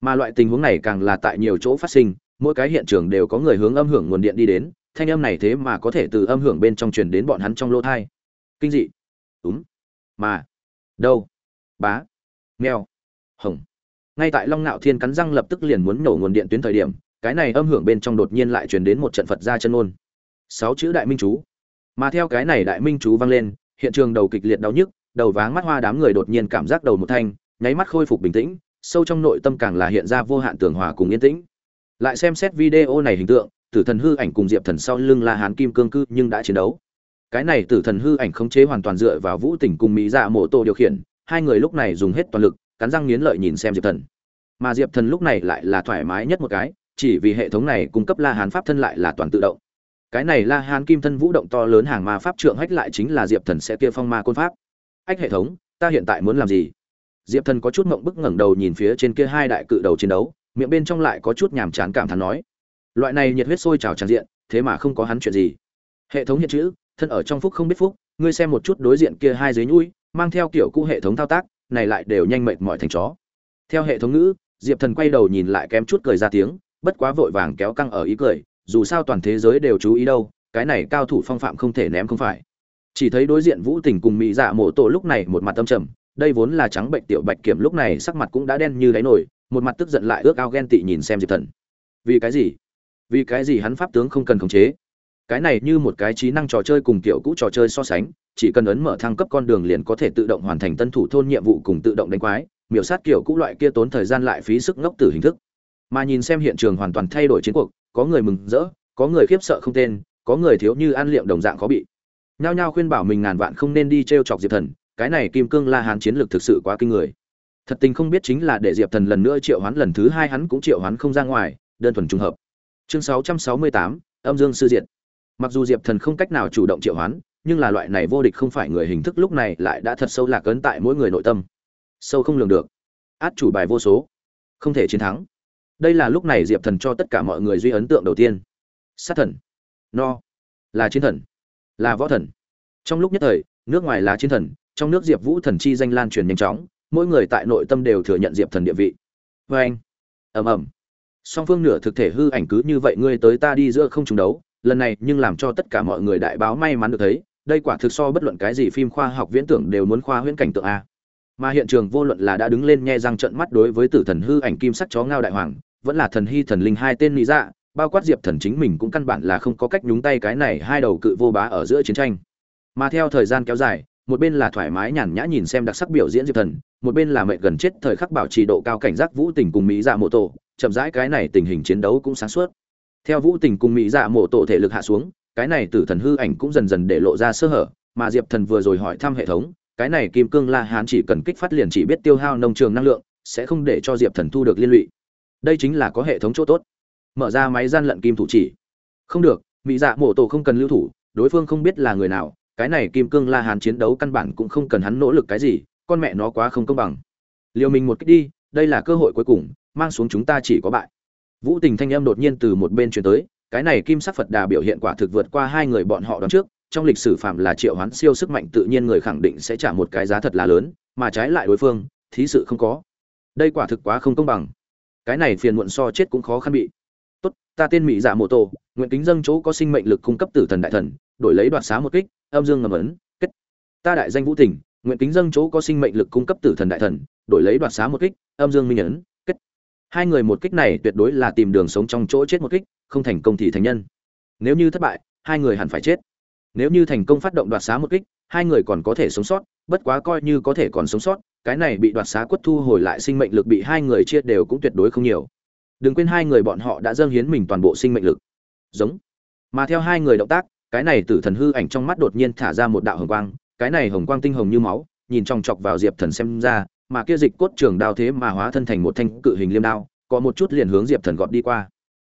Mà loại tình huống này càng là tại nhiều chỗ phát sinh, mỗi cái hiện trường đều có người hướng âm hưởng nguồn điện đi đến thanh âm này thế mà có thể từ âm hưởng bên trong truyền đến bọn hắn trong lỗ thai. Kinh dị. Đúng mà. Đâu. Bá. Mèo. Hồng. Ngay tại long nạo thiên cắn răng lập tức liền muốn nổ nguồn điện tuyến thời điểm, cái này âm hưởng bên trong đột nhiên lại truyền đến một trận phật ra chân ngôn. sáu chữ đại minh chú. Mà theo cái này đại minh chú vang lên, hiện trường đầu kịch liệt đau nhức, đầu váng mắt hoa đám người đột nhiên cảm giác đầu một thanh, nháy mắt khôi phục bình tĩnh, sâu trong nội tâm càng là hiện ra vô hạn tường hòa cùng yên tĩnh. Lại xem xét video này hình tượng tử thần hư ảnh cùng diệp thần sau lưng la hán kim cương cư nhưng đã chiến đấu. Cái này tử thần hư ảnh khống chế hoàn toàn dựa vào vũ tỉnh cùng mỹ dạ mộ tô điều khiển, hai người lúc này dùng hết toàn lực, cắn răng nghiến lợi nhìn xem diệp thần. Mà diệp thần lúc này lại là thoải mái nhất một cái, chỉ vì hệ thống này cung cấp la hán pháp thân lại là toàn tự động. Cái này la hán kim thân vũ động to lớn hàng ma pháp trượng hách lại chính là diệp thần sẽ kia phong ma côn pháp. Ách hệ thống, ta hiện tại muốn làm gì? Diệp thần có chút mộng bức ngẩng đầu nhìn phía trên kia hai đại cự đầu chiến đấu, miệng bên trong lại có chút nhàm chán cảm thán nói loại này nhiệt huyết sôi trào tràn diện, thế mà không có hắn chuyện gì. Hệ thống hiện chữ, thân ở trong phúc không biết phúc, ngươi xem một chút đối diện kia hai dưới nhũi, mang theo kiểu cũ hệ thống thao tác, này lại đều nhanh mệt mỏi thành chó. Theo hệ thống ngữ, diệp thần quay đầu nhìn lại kém chút cười ra tiếng, bất quá vội vàng kéo căng ở ý cười, dù sao toàn thế giới đều chú ý đâu, cái này cao thủ phong phạm không thể ném không phải. Chỉ thấy đối diện vũ tình cùng mỹ dạ mộ tổ lúc này một mặt tâm trầm, đây vốn là trắng bệnh tiểu bạch kiểm lúc này sắc mặt cũng đã đen như đáy nổi một mặt tức giận lại ước ao ghen tị nhìn xem diệp thần. Vì cái gì? Vì cái gì hắn pháp tướng không cần khống chế? Cái này như một cái trí năng trò chơi cùng tiểu cũ trò chơi so sánh, chỉ cần ấn mở thăng cấp con đường liền có thể tự động hoàn thành tân thủ thôn nhiệm vụ cùng tự động đánh quái, miểu sát kiểu cũ loại kia tốn thời gian lại phí sức ngốc từ hình thức. Mà nhìn xem hiện trường hoàn toàn thay đổi chiến cuộc, có người mừng rỡ, có người khiếp sợ không tên, có người thiếu như ăn liệm đồng dạng khó bị. Nhao nhao khuyên bảo mình ngàn vạn không nên đi t r e o chọc diệp thần, cái này kim cương la hán chiến lược thực sự quá kinh người. Thật tình không biết chính là để diệp thần lần nữa triệu hoán lần thứ hai hắn cũng triệu hoán không ra ngoài, đơn thuần trùng hợp chương 668, âm dương sư diệt. Mặc dù diệp thần không cách nào chủ động triệu hoán nhưng là loại này vô địch không phải người hình thức lúc này lại đã thật sâu lạc ấn tại mỗi người nội tâm. Sâu không lường được. Át chủ bài vô số. Không thể chiến thắng. Đây là lúc này diệp thần cho tất cả mọi người duy ấn tượng đầu tiên. Sát thần. No. Là chiến thần. Là võ thần. Trong lúc nhất thời nước ngoài là chiến thần trong nước diệp vũ thần chi danh lan truyền nhanh chóng mỗi người tại nội tâm đều thừa nhận diệp thần địa vị. Vê anh ẩm ẩm song phương nửa thực thể hư ảnh cứ như vậy ngươi tới ta đi giữa không trùng đấu, lần này nhưng làm cho tất cả mọi người đại báo may mắn được thấy, đây quả thực so bất luận cái gì phim khoa học viễn tưởng đều muốn khoa huyễn cảnh tượng a. Mà hiện trường vô luận là đã đứng lên nhe răng trận mắt đối với tử thần hư ảnh kim sắc chó ngao đại hoàng, vẫn là thần hy thần linh hai tên lý dạ bao quát diệp thần chính mình cũng căn bản là không có cách nhúng tay cái này hai đầu cự vô bá ở giữa chiến tranh. Mà theo thời gian kéo dài, một bên là thoải mái nhàn nhã nhìn xem đặc sắc biểu diễn diệp thần, một bên là mệnh gần chết thời khắc bảo trì độ cao cảnh giác vũ tình cùng mỹ dạ mộ tổ chậm rãi cái này tình hình chiến đấu cũng sáng suốt. Theo vũ tình cùng mỹ dạ mộ tổ thể lực hạ xuống, cái này tử thần hư ảnh cũng dần dần để lộ ra sơ hở, mà diệp thần vừa rồi hỏi thăm hệ thống, cái này kim cương la hán chỉ cần kích phát liền chỉ biết tiêu hao nông trường năng lượng, sẽ không để cho diệp thần thu được liên lụy. Đây chính là có hệ thống chỗ tốt. Mở ra máy gian lận kim thủ chỉ. Không được, mỹ dạ mộ tổ không cần lưu thủ, đối phương không biết là người nào, cái này kim cương la hán chiến đấu căn bản cũng không cần hắn nỗ lực cái gì, con mẹ nó quá không công bằng. Liều mình một cách đi đây là cơ hội cuối cùng, mang xuống chúng ta chỉ có bại. Vũ tình thanh âm đột nhiên từ một bên chuyển tới, cái này kim sắc phật đà biểu hiện quả thực vượt qua hai người bọn họ đón trước, trong lịch sử phạm là triệu hoán siêu sức mạnh tự nhiên người khẳng định sẽ trả một cái giá thật là lớn, mà trái lại đối phương, thí sự không có. Đây quả thực quá không công bằng. Cái này phiền muộn so chết cũng khó khăn bị. Tốt, ta tên mỹ giả mô tô nguyện kính dâng chỗ có sinh mệnh lực cung cấp tử thần đại thần, đổi lấy đoạt xá một kích, âm dương ngầm ấn, kết. Ta đại danh vũ tình nguyện kính dâng chỗ có sinh mệnh lực cung cấp tử thần đại thần, đổi lấy đoạt xá một kích, âm dương minh ấn kết. Hai người một kích này tuyệt đối là tìm đường sống trong chỗ chết một kích, không thành công thì thành nhân. Nếu như thất bại, hai người hẳn phải chết. Nếu như thành công phát động đoạt xá một kích, hai người còn có thể sống sót, bất quá coi như có thể còn sống sót, cái này bị đoạt xá quất thu hồi lại sinh mệnh lực bị hai người chia đều cũng tuyệt đối không nhiều. Đừng quên hai người bọn họ đã dâng hiến mình toàn bộ sinh mệnh lực. Giống. Mà theo hai người động tác, cái này tử thần hư ảnh trong mắt đột nhiên thả ra một đạo hồng quang cái này hồng quang tinh hồng như máu, nhìn trong chọc vào diệp thần xem ra, mà kia dịch cốt trường đao thế mà hóa thân thành một thanh cự hình liêm đao, có một chút liền hướng diệp thần gọt đi qua.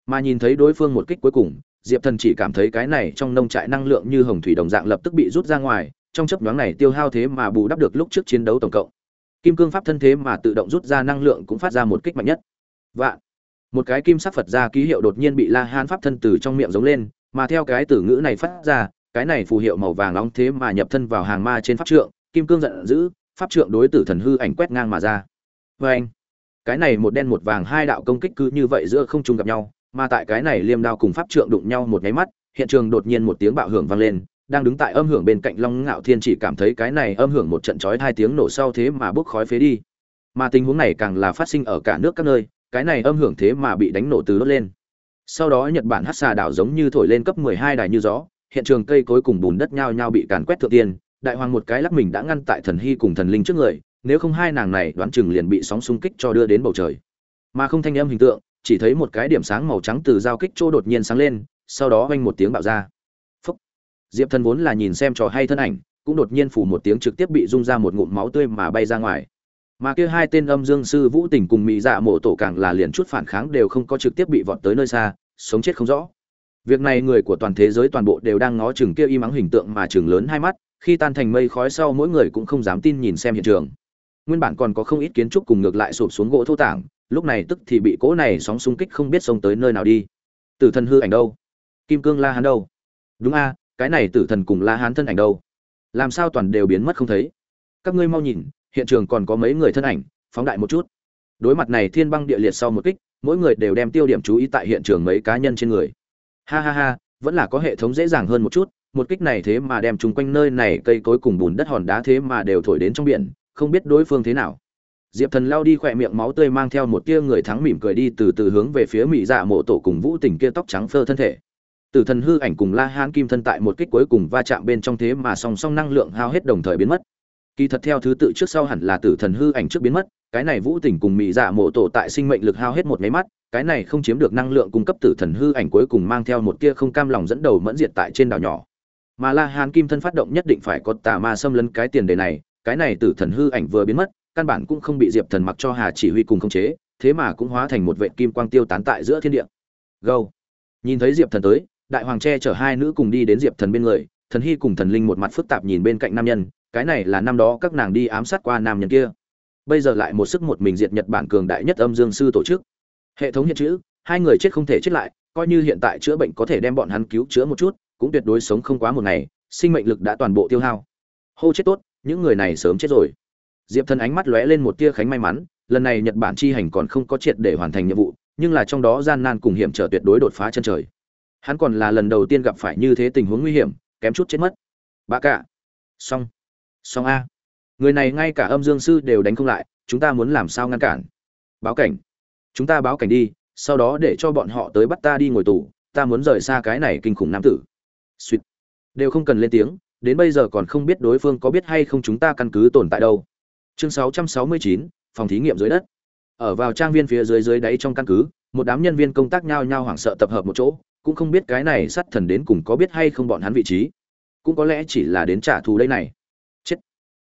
Mà nhìn thấy đối phương một kích cuối cùng, diệp thần chỉ cảm thấy cái này trong nông trại năng lượng như hồng thủy đồng dạng lập tức bị rút ra ngoài, trong chấp nhoáng này tiêu hao thế mà bù đắp được lúc trước chiến đấu tổng cộng. Kim cương pháp thân thế mà tự động rút ra năng lượng cũng phát ra một kích mạnh nhất. Vạn. Một cái kim sắc phật ra ký hiệu đột nhiên bị la hán pháp thân từ trong miệng giống lên, mà theo cái từ ngữ này phát ra cái này phù hiệu màu vàng nóng thế mà nhập thân vào hàng ma trên pháp trượng, kim cương giận dữ, pháp trượng đối tử thần hư ảnh quét ngang mà ra. Vê anh, cái này một đen một vàng hai đạo công kích cứ như vậy giữa không trung gặp nhau, mà tại cái này liêm đao cùng pháp trượng đụng nhau một nháy mắt, hiện trường đột nhiên một tiếng bạo hưởng vang lên, đang đứng tại âm hưởng bên cạnh long ngạo thiên chỉ cảm thấy cái này âm hưởng một trận chói hai tiếng nổ sau thế mà bốc khói phế đi. Mà tình huống này càng là phát sinh ở cả nước các nơi, cái này âm hưởng thế mà bị đánh nổ từ đốt lên. Sau đó nhật bản hát xà đảo giống như thổi lên cấp 12 đài như gió hiện trường cây cối cùng bùn đất nhao nhao bị càn quét thượng tiên, đại hoàng một cái lắc mình đã ngăn tại thần hy cùng thần linh trước người, nếu không hai nàng này đoán chừng liền bị sóng xung kích cho đưa đến bầu trời. Mà không thanh âm hình tượng, chỉ thấy một cái điểm sáng màu trắng từ giao kích chỗ đột nhiên sáng lên, sau đó vang một tiếng bạo ra. Phúc. Diệp thần vốn là nhìn xem trò hay thân ảnh, cũng đột nhiên phủ một tiếng trực tiếp bị rung ra một ngụm máu tươi mà bay ra ngoài. Mà kia hai tên âm dương sư vũ tình cùng mỹ dạ mộ tổ càng là liền chút phản kháng đều không có trực tiếp bị vọt tới nơi xa, sống chết không rõ việc này người của toàn thế giới toàn bộ đều đang ngó chừng kia y mắng hình tượng mà chừng lớn hai mắt, khi tan thành mây khói sau mỗi người cũng không dám tin nhìn xem hiện trường. Nguyên bản còn có không ít kiến trúc cùng ngược lại sụp xuống gỗ thô tảng, lúc này tức thì bị cỗ này sóng xung kích không biết xông tới nơi nào đi. Tử thần hư ảnh đâu? Kim cương la hán đâu? Đúng a, cái này tử thần cùng la hán thân ảnh đâu? Làm sao toàn đều biến mất không thấy? Các ngươi mau nhìn, hiện trường còn có mấy người thân ảnh, phóng đại một chút. Đối mặt này thiên băng địa liệt sau một kích, mỗi người đều đem tiêu điểm chú ý tại hiện trường mấy cá nhân trên người ha ha ha, vẫn là có hệ thống dễ dàng hơn một chút, một kích này thế mà đem chúng quanh nơi này cây cối cùng bùn đất hòn đá thế mà đều thổi đến trong biển, không biết đối phương thế nào. Diệp thần lao đi khỏe miệng máu tươi mang theo một tia người thắng mỉm cười đi từ từ hướng về phía mỹ dạ mộ tổ cùng vũ tình kia tóc trắng phơ thân thể. Tử thần hư ảnh cùng la hán kim thân tại một kích cuối cùng va chạm bên trong thế mà song song năng lượng hao hết đồng thời biến mất. Kỳ thật theo thứ tự trước sau hẳn là tử thần hư ảnh trước biến mất, cái này vũ tình cùng mỹ dạ mộ tổ tại sinh mệnh lực hao hết một máy mắt cái này không chiếm được năng lượng cung cấp tử thần hư ảnh cuối cùng mang theo một tia không cam lòng dẫn đầu mẫn diệt tại trên đảo nhỏ. Mà la hán kim thân phát động nhất định phải có tà ma xâm lấn cái tiền đề này, cái này tử thần hư ảnh vừa biến mất, căn bản cũng không bị diệp thần mặc cho hà chỉ huy cùng khống chế, thế mà cũng hóa thành một vệ kim quang tiêu tán tại giữa thiên địa. Gâu. Nhìn thấy diệp thần tới, đại hoàng tre chở hai nữ cùng đi đến diệp thần bên người, thần hy cùng thần linh một mặt phức tạp nhìn bên cạnh nam nhân, cái này là năm đó các nàng đi ám sát qua nam nhân kia. Bây giờ lại một sức một mình diệt nhật bản cường đại nhất âm dương sư tổ chức hệ thống hiện chữ, hai người chết không thể chết lại, coi như hiện tại chữa bệnh có thể đem bọn hắn cứu chữa một chút, cũng tuyệt đối sống không quá một ngày, sinh mệnh lực đã toàn bộ tiêu hao. Hô chết tốt, những người này sớm chết rồi. Diệp thần ánh mắt lóe lên một tia khánh may mắn, lần này nhật bản chi hành còn không có triệt để hoàn thành nhiệm vụ, nhưng là trong đó gian nan cùng hiểm trở tuyệt đối đột phá chân trời. Hắn còn là lần đầu tiên gặp phải như thế tình huống nguy hiểm, kém chút chết mất. Bà cả xong. Xong a. Người này ngay cả âm dương sư đều đánh không lại, chúng ta muốn làm sao ngăn cản? Báo cảnh chúng ta báo cảnh đi sau đó để cho bọn họ tới bắt ta đi ngồi tù ta muốn rời xa cái này kinh khủng nam tử. Suýt đều không cần lên tiếng đến bây giờ còn không biết đối phương có biết hay không chúng ta căn cứ tồn tại đâu. Chương 669, phòng thí nghiệm dưới đất. Ở vào trang viên phía dưới dưới đáy trong căn cứ một đám nhân viên công tác nhao nhao hoảng sợ tập hợp một chỗ cũng không biết cái này sát thần đến cùng có biết hay không bọn hắn vị trí. Cũng có lẽ chỉ là đến trả thù đây này. Chết.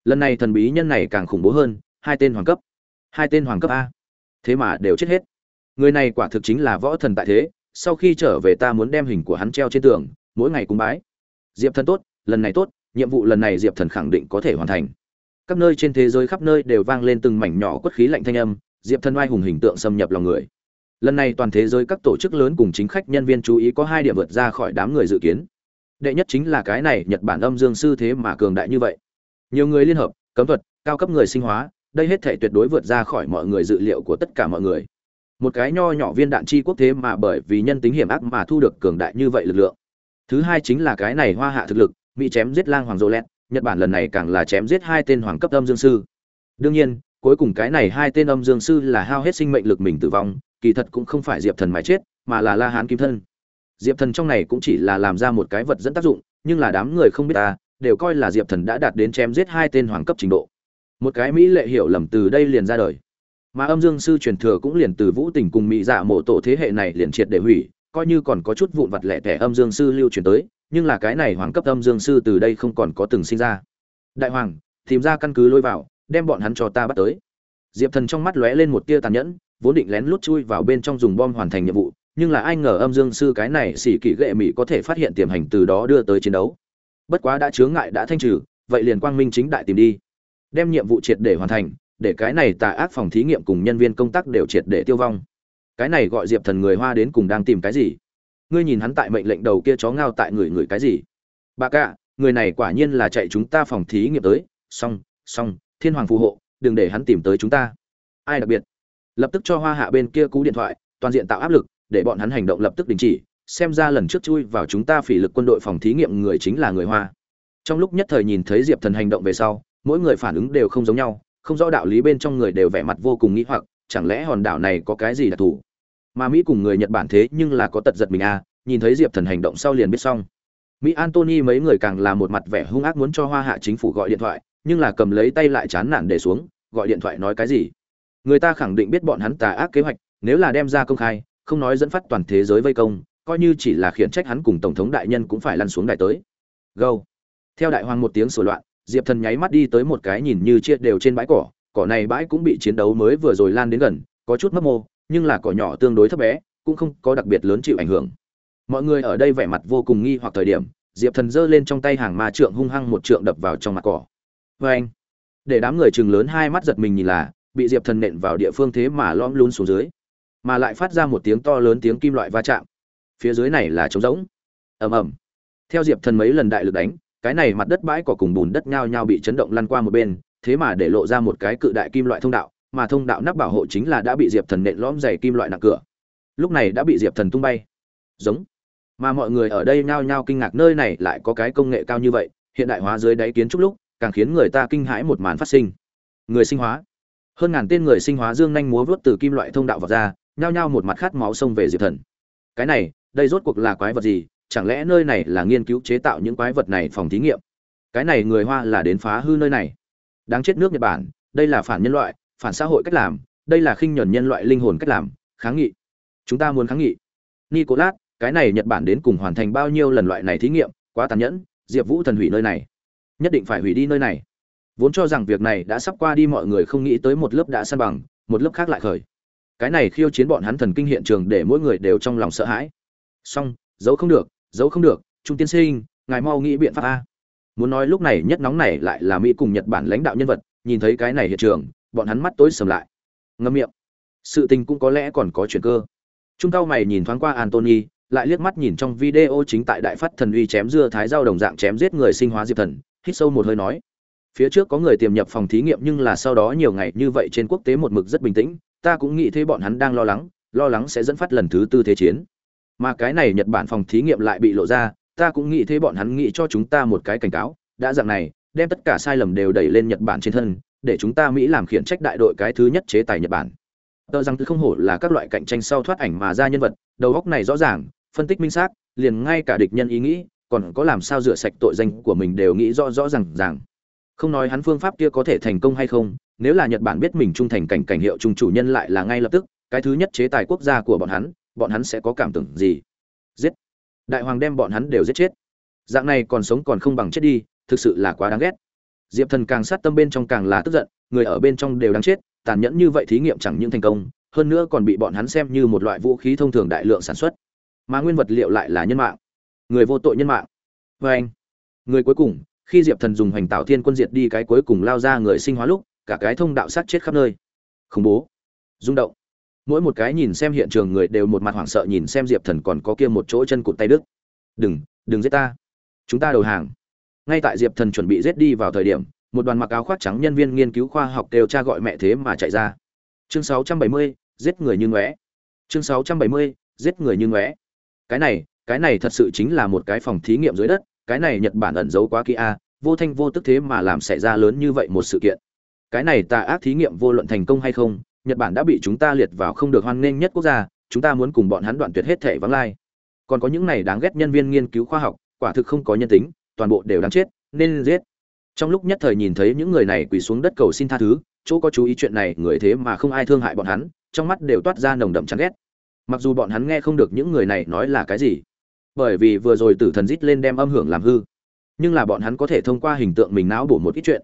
Lần này thần bí nhân này càng khủng bố hơn hai tên hoàng cấp. Hai tên hoàng cấp a thế mà đều chết hết. Người này quả thực chính là võ thần tại thế, sau khi trở về ta muốn đem hình của hắn treo trên tường, mỗi ngày cúng bái. Diệp thần tốt, lần này tốt, nhiệm vụ lần này diệp thần khẳng định có thể hoàn thành. Các nơi trên thế giới khắp nơi đều vang lên từng mảnh nhỏ quất khí lạnh thanh âm, diệp thần oai hùng hình tượng xâm nhập lòng người. Lần này toàn thế giới các tổ chức lớn cùng chính khách nhân viên chú ý có hai điểm vượt ra khỏi đám người dự kiến. Đệ nhất chính là cái này nhật bản âm dương sư thế mà cường đại như vậy. Nhiều người liên hợp, cấm thuật, cao cấp người sinh hóa đây hết thể tuyệt đối vượt ra khỏi mọi người dự liệu của tất cả mọi người. Một cái nho nhỏ viên đạn chi quốc thế mà bởi vì nhân tính hiểm ác mà thu được cường đại như vậy lực lượng. Thứ hai chính là cái này hoa hạ thực lực bị chém giết lang hoàng dô lẹt nhật bản lần này càng là chém giết hai tên hoàng cấp âm dương sư. Đương nhiên, cuối cùng cái này hai tên âm dương sư là hao hết sinh mệnh lực mình tử vong, kỳ thật cũng không phải diệp thần mà chết, mà là la hán kim thân. Diệp thần trong này cũng chỉ là làm ra một cái vật dẫn tác dụng, nhưng là đám người không biết ta, đều coi là diệp thần đã đạt đến chém giết hai tên hoàng cấp trình độ một cái mỹ lệ hiểu lầm từ đây liền ra đời. Mà âm dương sư truyền thừa cũng liền từ vũ tình cùng mỹ dạ mộ tổ thế hệ này liền triệt để hủy, coi như còn có chút vụn vặt lẻ tẻ âm dương sư lưu truyền tới, nhưng là cái này hoàng cấp âm dương sư từ đây không còn có từng sinh ra. Đại hoàng, tìm ra căn cứ lôi vào, đem bọn hắn cho ta bắt tới. Diệp thần trong mắt lóe lên một tia tàn nhẫn, vốn định lén lút chui vào bên trong dùng bom hoàn thành nhiệm vụ, nhưng là ai ngờ âm dương sư cái này xỉ kỹ ghệ mỹ có thể phát hiện tiềm hành từ đó đưa tới chiến đấu. Bất quá đã chướng ngại đã thanh trừ, vậy liền quang minh chính đại tìm đi đem nhiệm vụ triệt để hoàn thành để cái này tà ác phòng thí nghiệm cùng nhân viên công tác đều triệt để tiêu vong. Cái này gọi diệp thần người hoa đến cùng đang tìm cái gì? Ngươi nhìn hắn tại mệnh lệnh đầu kia chó ngao tại người người cái gì? Bà cạ người này quả nhiên là chạy chúng ta phòng thí nghiệm tới. Song, song, thiên hoàng phù hộ đừng để hắn tìm tới chúng ta. Ai đặc biệt? Lập tức cho hoa hạ bên kia cú điện thoại toàn diện tạo áp lực để bọn hắn hành động lập tức đình chỉ. Xem ra lần trước chui vào chúng ta phỉ lực quân đội phòng thí nghiệm người chính là người hoa. Trong lúc nhất thời nhìn thấy diệp thần hành động về sau mỗi người phản ứng đều không giống nhau, không rõ đạo lý bên trong người đều vẻ mặt vô cùng nghĩ hoặc, chẳng lẽ hòn đảo này có cái gì đặc thù? Mà mỹ cùng người nhật bản thế nhưng là có tật giật mình à nhìn thấy diệp thần hành động sau liền biết xong. Mỹ antony mấy người càng là một mặt vẻ hung ác muốn cho hoa hạ chính phủ gọi điện thoại, nhưng là cầm lấy tay lại chán nản để xuống, gọi điện thoại nói cái gì? Người ta khẳng định biết bọn hắn tà ác kế hoạch, nếu là đem ra công khai, không nói dẫn phát toàn thế giới vây công, coi như chỉ là khiển trách hắn cùng tổng thống đại nhân cũng phải lăn xuống đài tới. Gâu theo đại hoàng một tiếng sửa loạn diệp thần nháy mắt đi tới một cái nhìn như chia đều trên bãi cỏ cỏ này bãi cũng bị chiến đấu mới vừa rồi lan đến gần, có chút mấp mô, nhưng là cỏ nhỏ tương đối thấp bé, cũng không có đặc biệt lớn chịu ảnh hưởng. Mọi người ở đây vẻ mặt vô cùng nghi hoặc thời điểm, diệp thần giơ lên trong tay hàng ma trượng hung hăng một trượng đập vào trong mặt cỏ. Vê anh, để đám người chừng lớn hai mắt giật mình nhìn là, bị diệp thần nện vào địa phương thế mà lom lún xuống dưới, mà lại phát ra một tiếng to lớn tiếng kim loại va chạm. Phía dưới này là trống rỗng. Ầm ầm. Theo diệp thần mấy lần đại lực đánh cái này mặt đất bãi cỏ cùng bùn đất nhao nhao bị chấn động lăn qua một bên, thế mà để lộ ra một cái cự đại kim loại thông đạo, mà thông đạo nắp bảo hộ chính là đã bị diệp thần nện lõm dày kim loại nặng cửa. Lúc này đã bị diệp thần tung bay. Giống. Mà mọi người ở đây nhao nhao kinh ngạc nơi này lại có cái công nghệ cao như vậy, hiện đại hóa dưới đáy kiến trúc lúc, càng khiến người ta kinh hãi một màn phát sinh. Người sinh hóa. Hơn ngàn tên người sinh hóa dương nhanh múa vớt từ kim loại thông đạo vào ra, nhao nhao một mặt khát máu xông về diệp thần. Cái này, đây rốt cuộc là quái vật gì? Chẳng lẽ nơi này là nghiên cứu chế tạo những quái vật này phòng thí nghiệm? Cái này người hoa là đến phá hư nơi này. Đáng chết nước nhật bản, đây là phản nhân loại, phản xã hội cách làm, đây là khinh nhẫn nhân loại linh hồn cách làm, kháng nghị. Chúng ta muốn kháng nghị. Nicolas, cái này nhật bản đến cùng hoàn thành bao nhiêu lần loại này thí nghiệm, quá tàn nhẫn, diệp vũ thần hủy nơi này. Nhất định phải hủy đi nơi này. Vốn cho rằng việc này đã sắp qua đi mọi người không nghĩ tới một lớp đã san bằng, một lớp khác lại khởi. Cái này khiêu chiến bọn hắn thần kinh hiện trường để mỗi người đều trong lòng sợ hãi. Song giấu không được giấu không được, trung tiên sinh, ngài mau nghĩ biện pháp a. Muốn nói lúc này nhất nóng này lại là mỹ cùng nhật bản lãnh đạo nhân vật, nhìn thấy cái này hiện trường, bọn hắn mắt tối sầm lại. Ngâm miệng. Sự tình cũng có lẽ còn có chuyện cơ. Trung cao mày nhìn thoáng qua antony lại liếc mắt nhìn trong video chính tại đại phát thần uy chém dưa thái dao đồng dạng chém giết người sinh hóa diệp thần, hít sâu một hơi nói. Phía trước có người tiềm nhập phòng thí nghiệm nhưng là sau đó nhiều ngày như vậy trên quốc tế một mực rất bình tĩnh, ta cũng nghĩ thế bọn hắn đang lo lắng lo lắng sẽ dẫn phát lần thứ tư thế chiến mà cái này nhật bản phòng thí nghiệm lại bị lộ ra, ta cũng nghĩ thế bọn hắn nghĩ cho chúng ta một cái cảnh cáo, đã dạng này, đem tất cả sai lầm đều đẩy lên nhật bản trên thân, để chúng ta mỹ làm khiển trách đại đội cái thứ nhất chế tài nhật bản. Tờ rằng không hổ là các loại cạnh tranh sau thoát ảnh mà ra nhân vật, đầu góc này rõ ràng, phân tích minh xác, liền ngay cả địch nhân ý nghĩ, còn có làm sao rửa sạch tội danh của mình đều nghĩ rõ rõ ràng ràng. Không nói hắn phương pháp kia có thể thành công hay không, nếu là nhật bản biết mình trung thành cảnh cảnh hiệu trung chủ nhân lại là ngay lập tức, cái thứ nhất chế tài quốc gia của bọn hắn bọn hắn sẽ có cảm tưởng gì? Giết! Đại hoàng đem bọn hắn đều giết chết. Dạng này còn sống còn không bằng chết đi, thực sự là quá đáng ghét. Diệp thần càng sát tâm bên trong càng là tức giận, người ở bên trong đều đáng chết, tàn nhẫn như vậy thí nghiệm chẳng những thành công, hơn nữa còn bị bọn hắn xem như một loại vũ khí thông thường đại lượng sản xuất. Mà nguyên vật liệu lại là nhân mạng. Người vô tội nhân mạng. Vê anh, người cuối cùng, khi diệp thần dùng hoành tạo thiên quân diệt đi cái cuối cùng lao ra người sinh hóa lúc, cả cái thông đạo sát chết khắp nơi. Khủng bố. Rung động mỗi một cái nhìn xem hiện trường người đều một mặt hoảng sợ nhìn xem diệp thần còn có kia một chỗ chân cụt tay đức đừng đừng giết ta. Chúng ta đầu hàng. Ngay tại diệp thần chuẩn bị giết đi vào thời điểm một đoàn mặc áo khoác trắng nhân viên nghiên cứu khoa học đều cha gọi mẹ thế mà chạy ra. Chương 670, giết người như ngóe. Chương 670, giết người như ngóe. Cái này cái này thật sự chính là một cái phòng thí nghiệm dưới đất cái này nhật bản ẩn giấu quá kỹ a vô thanh vô tức thế mà làm xảy ra lớn như vậy một sự kiện. Cái này tà ác thí nghiệm vô luận thành công hay không nhật bản đã bị chúng ta liệt vào không được hoan nghênh nhất quốc gia, chúng ta muốn cùng bọn hắn đoạn tuyệt hết thể vắng lai. Còn có những này đáng ghét nhân viên nghiên cứu khoa học, quả thực không có nhân tính, toàn bộ đều đáng chết, nên giết. Trong lúc nhất thời nhìn thấy những người này quỳ xuống đất cầu xin tha thứ, chỗ có chú ý chuyện này, người thế mà không ai thương hại bọn hắn, trong mắt đều toát ra nồng đậm chán ghét. Mặc dù bọn hắn nghe không được những người này nói là cái gì, bởi vì vừa rồi tử thần rít lên đem âm hưởng làm hư. Nhưng là bọn hắn có thể thông qua hình tượng mình não bổ một ít chuyện.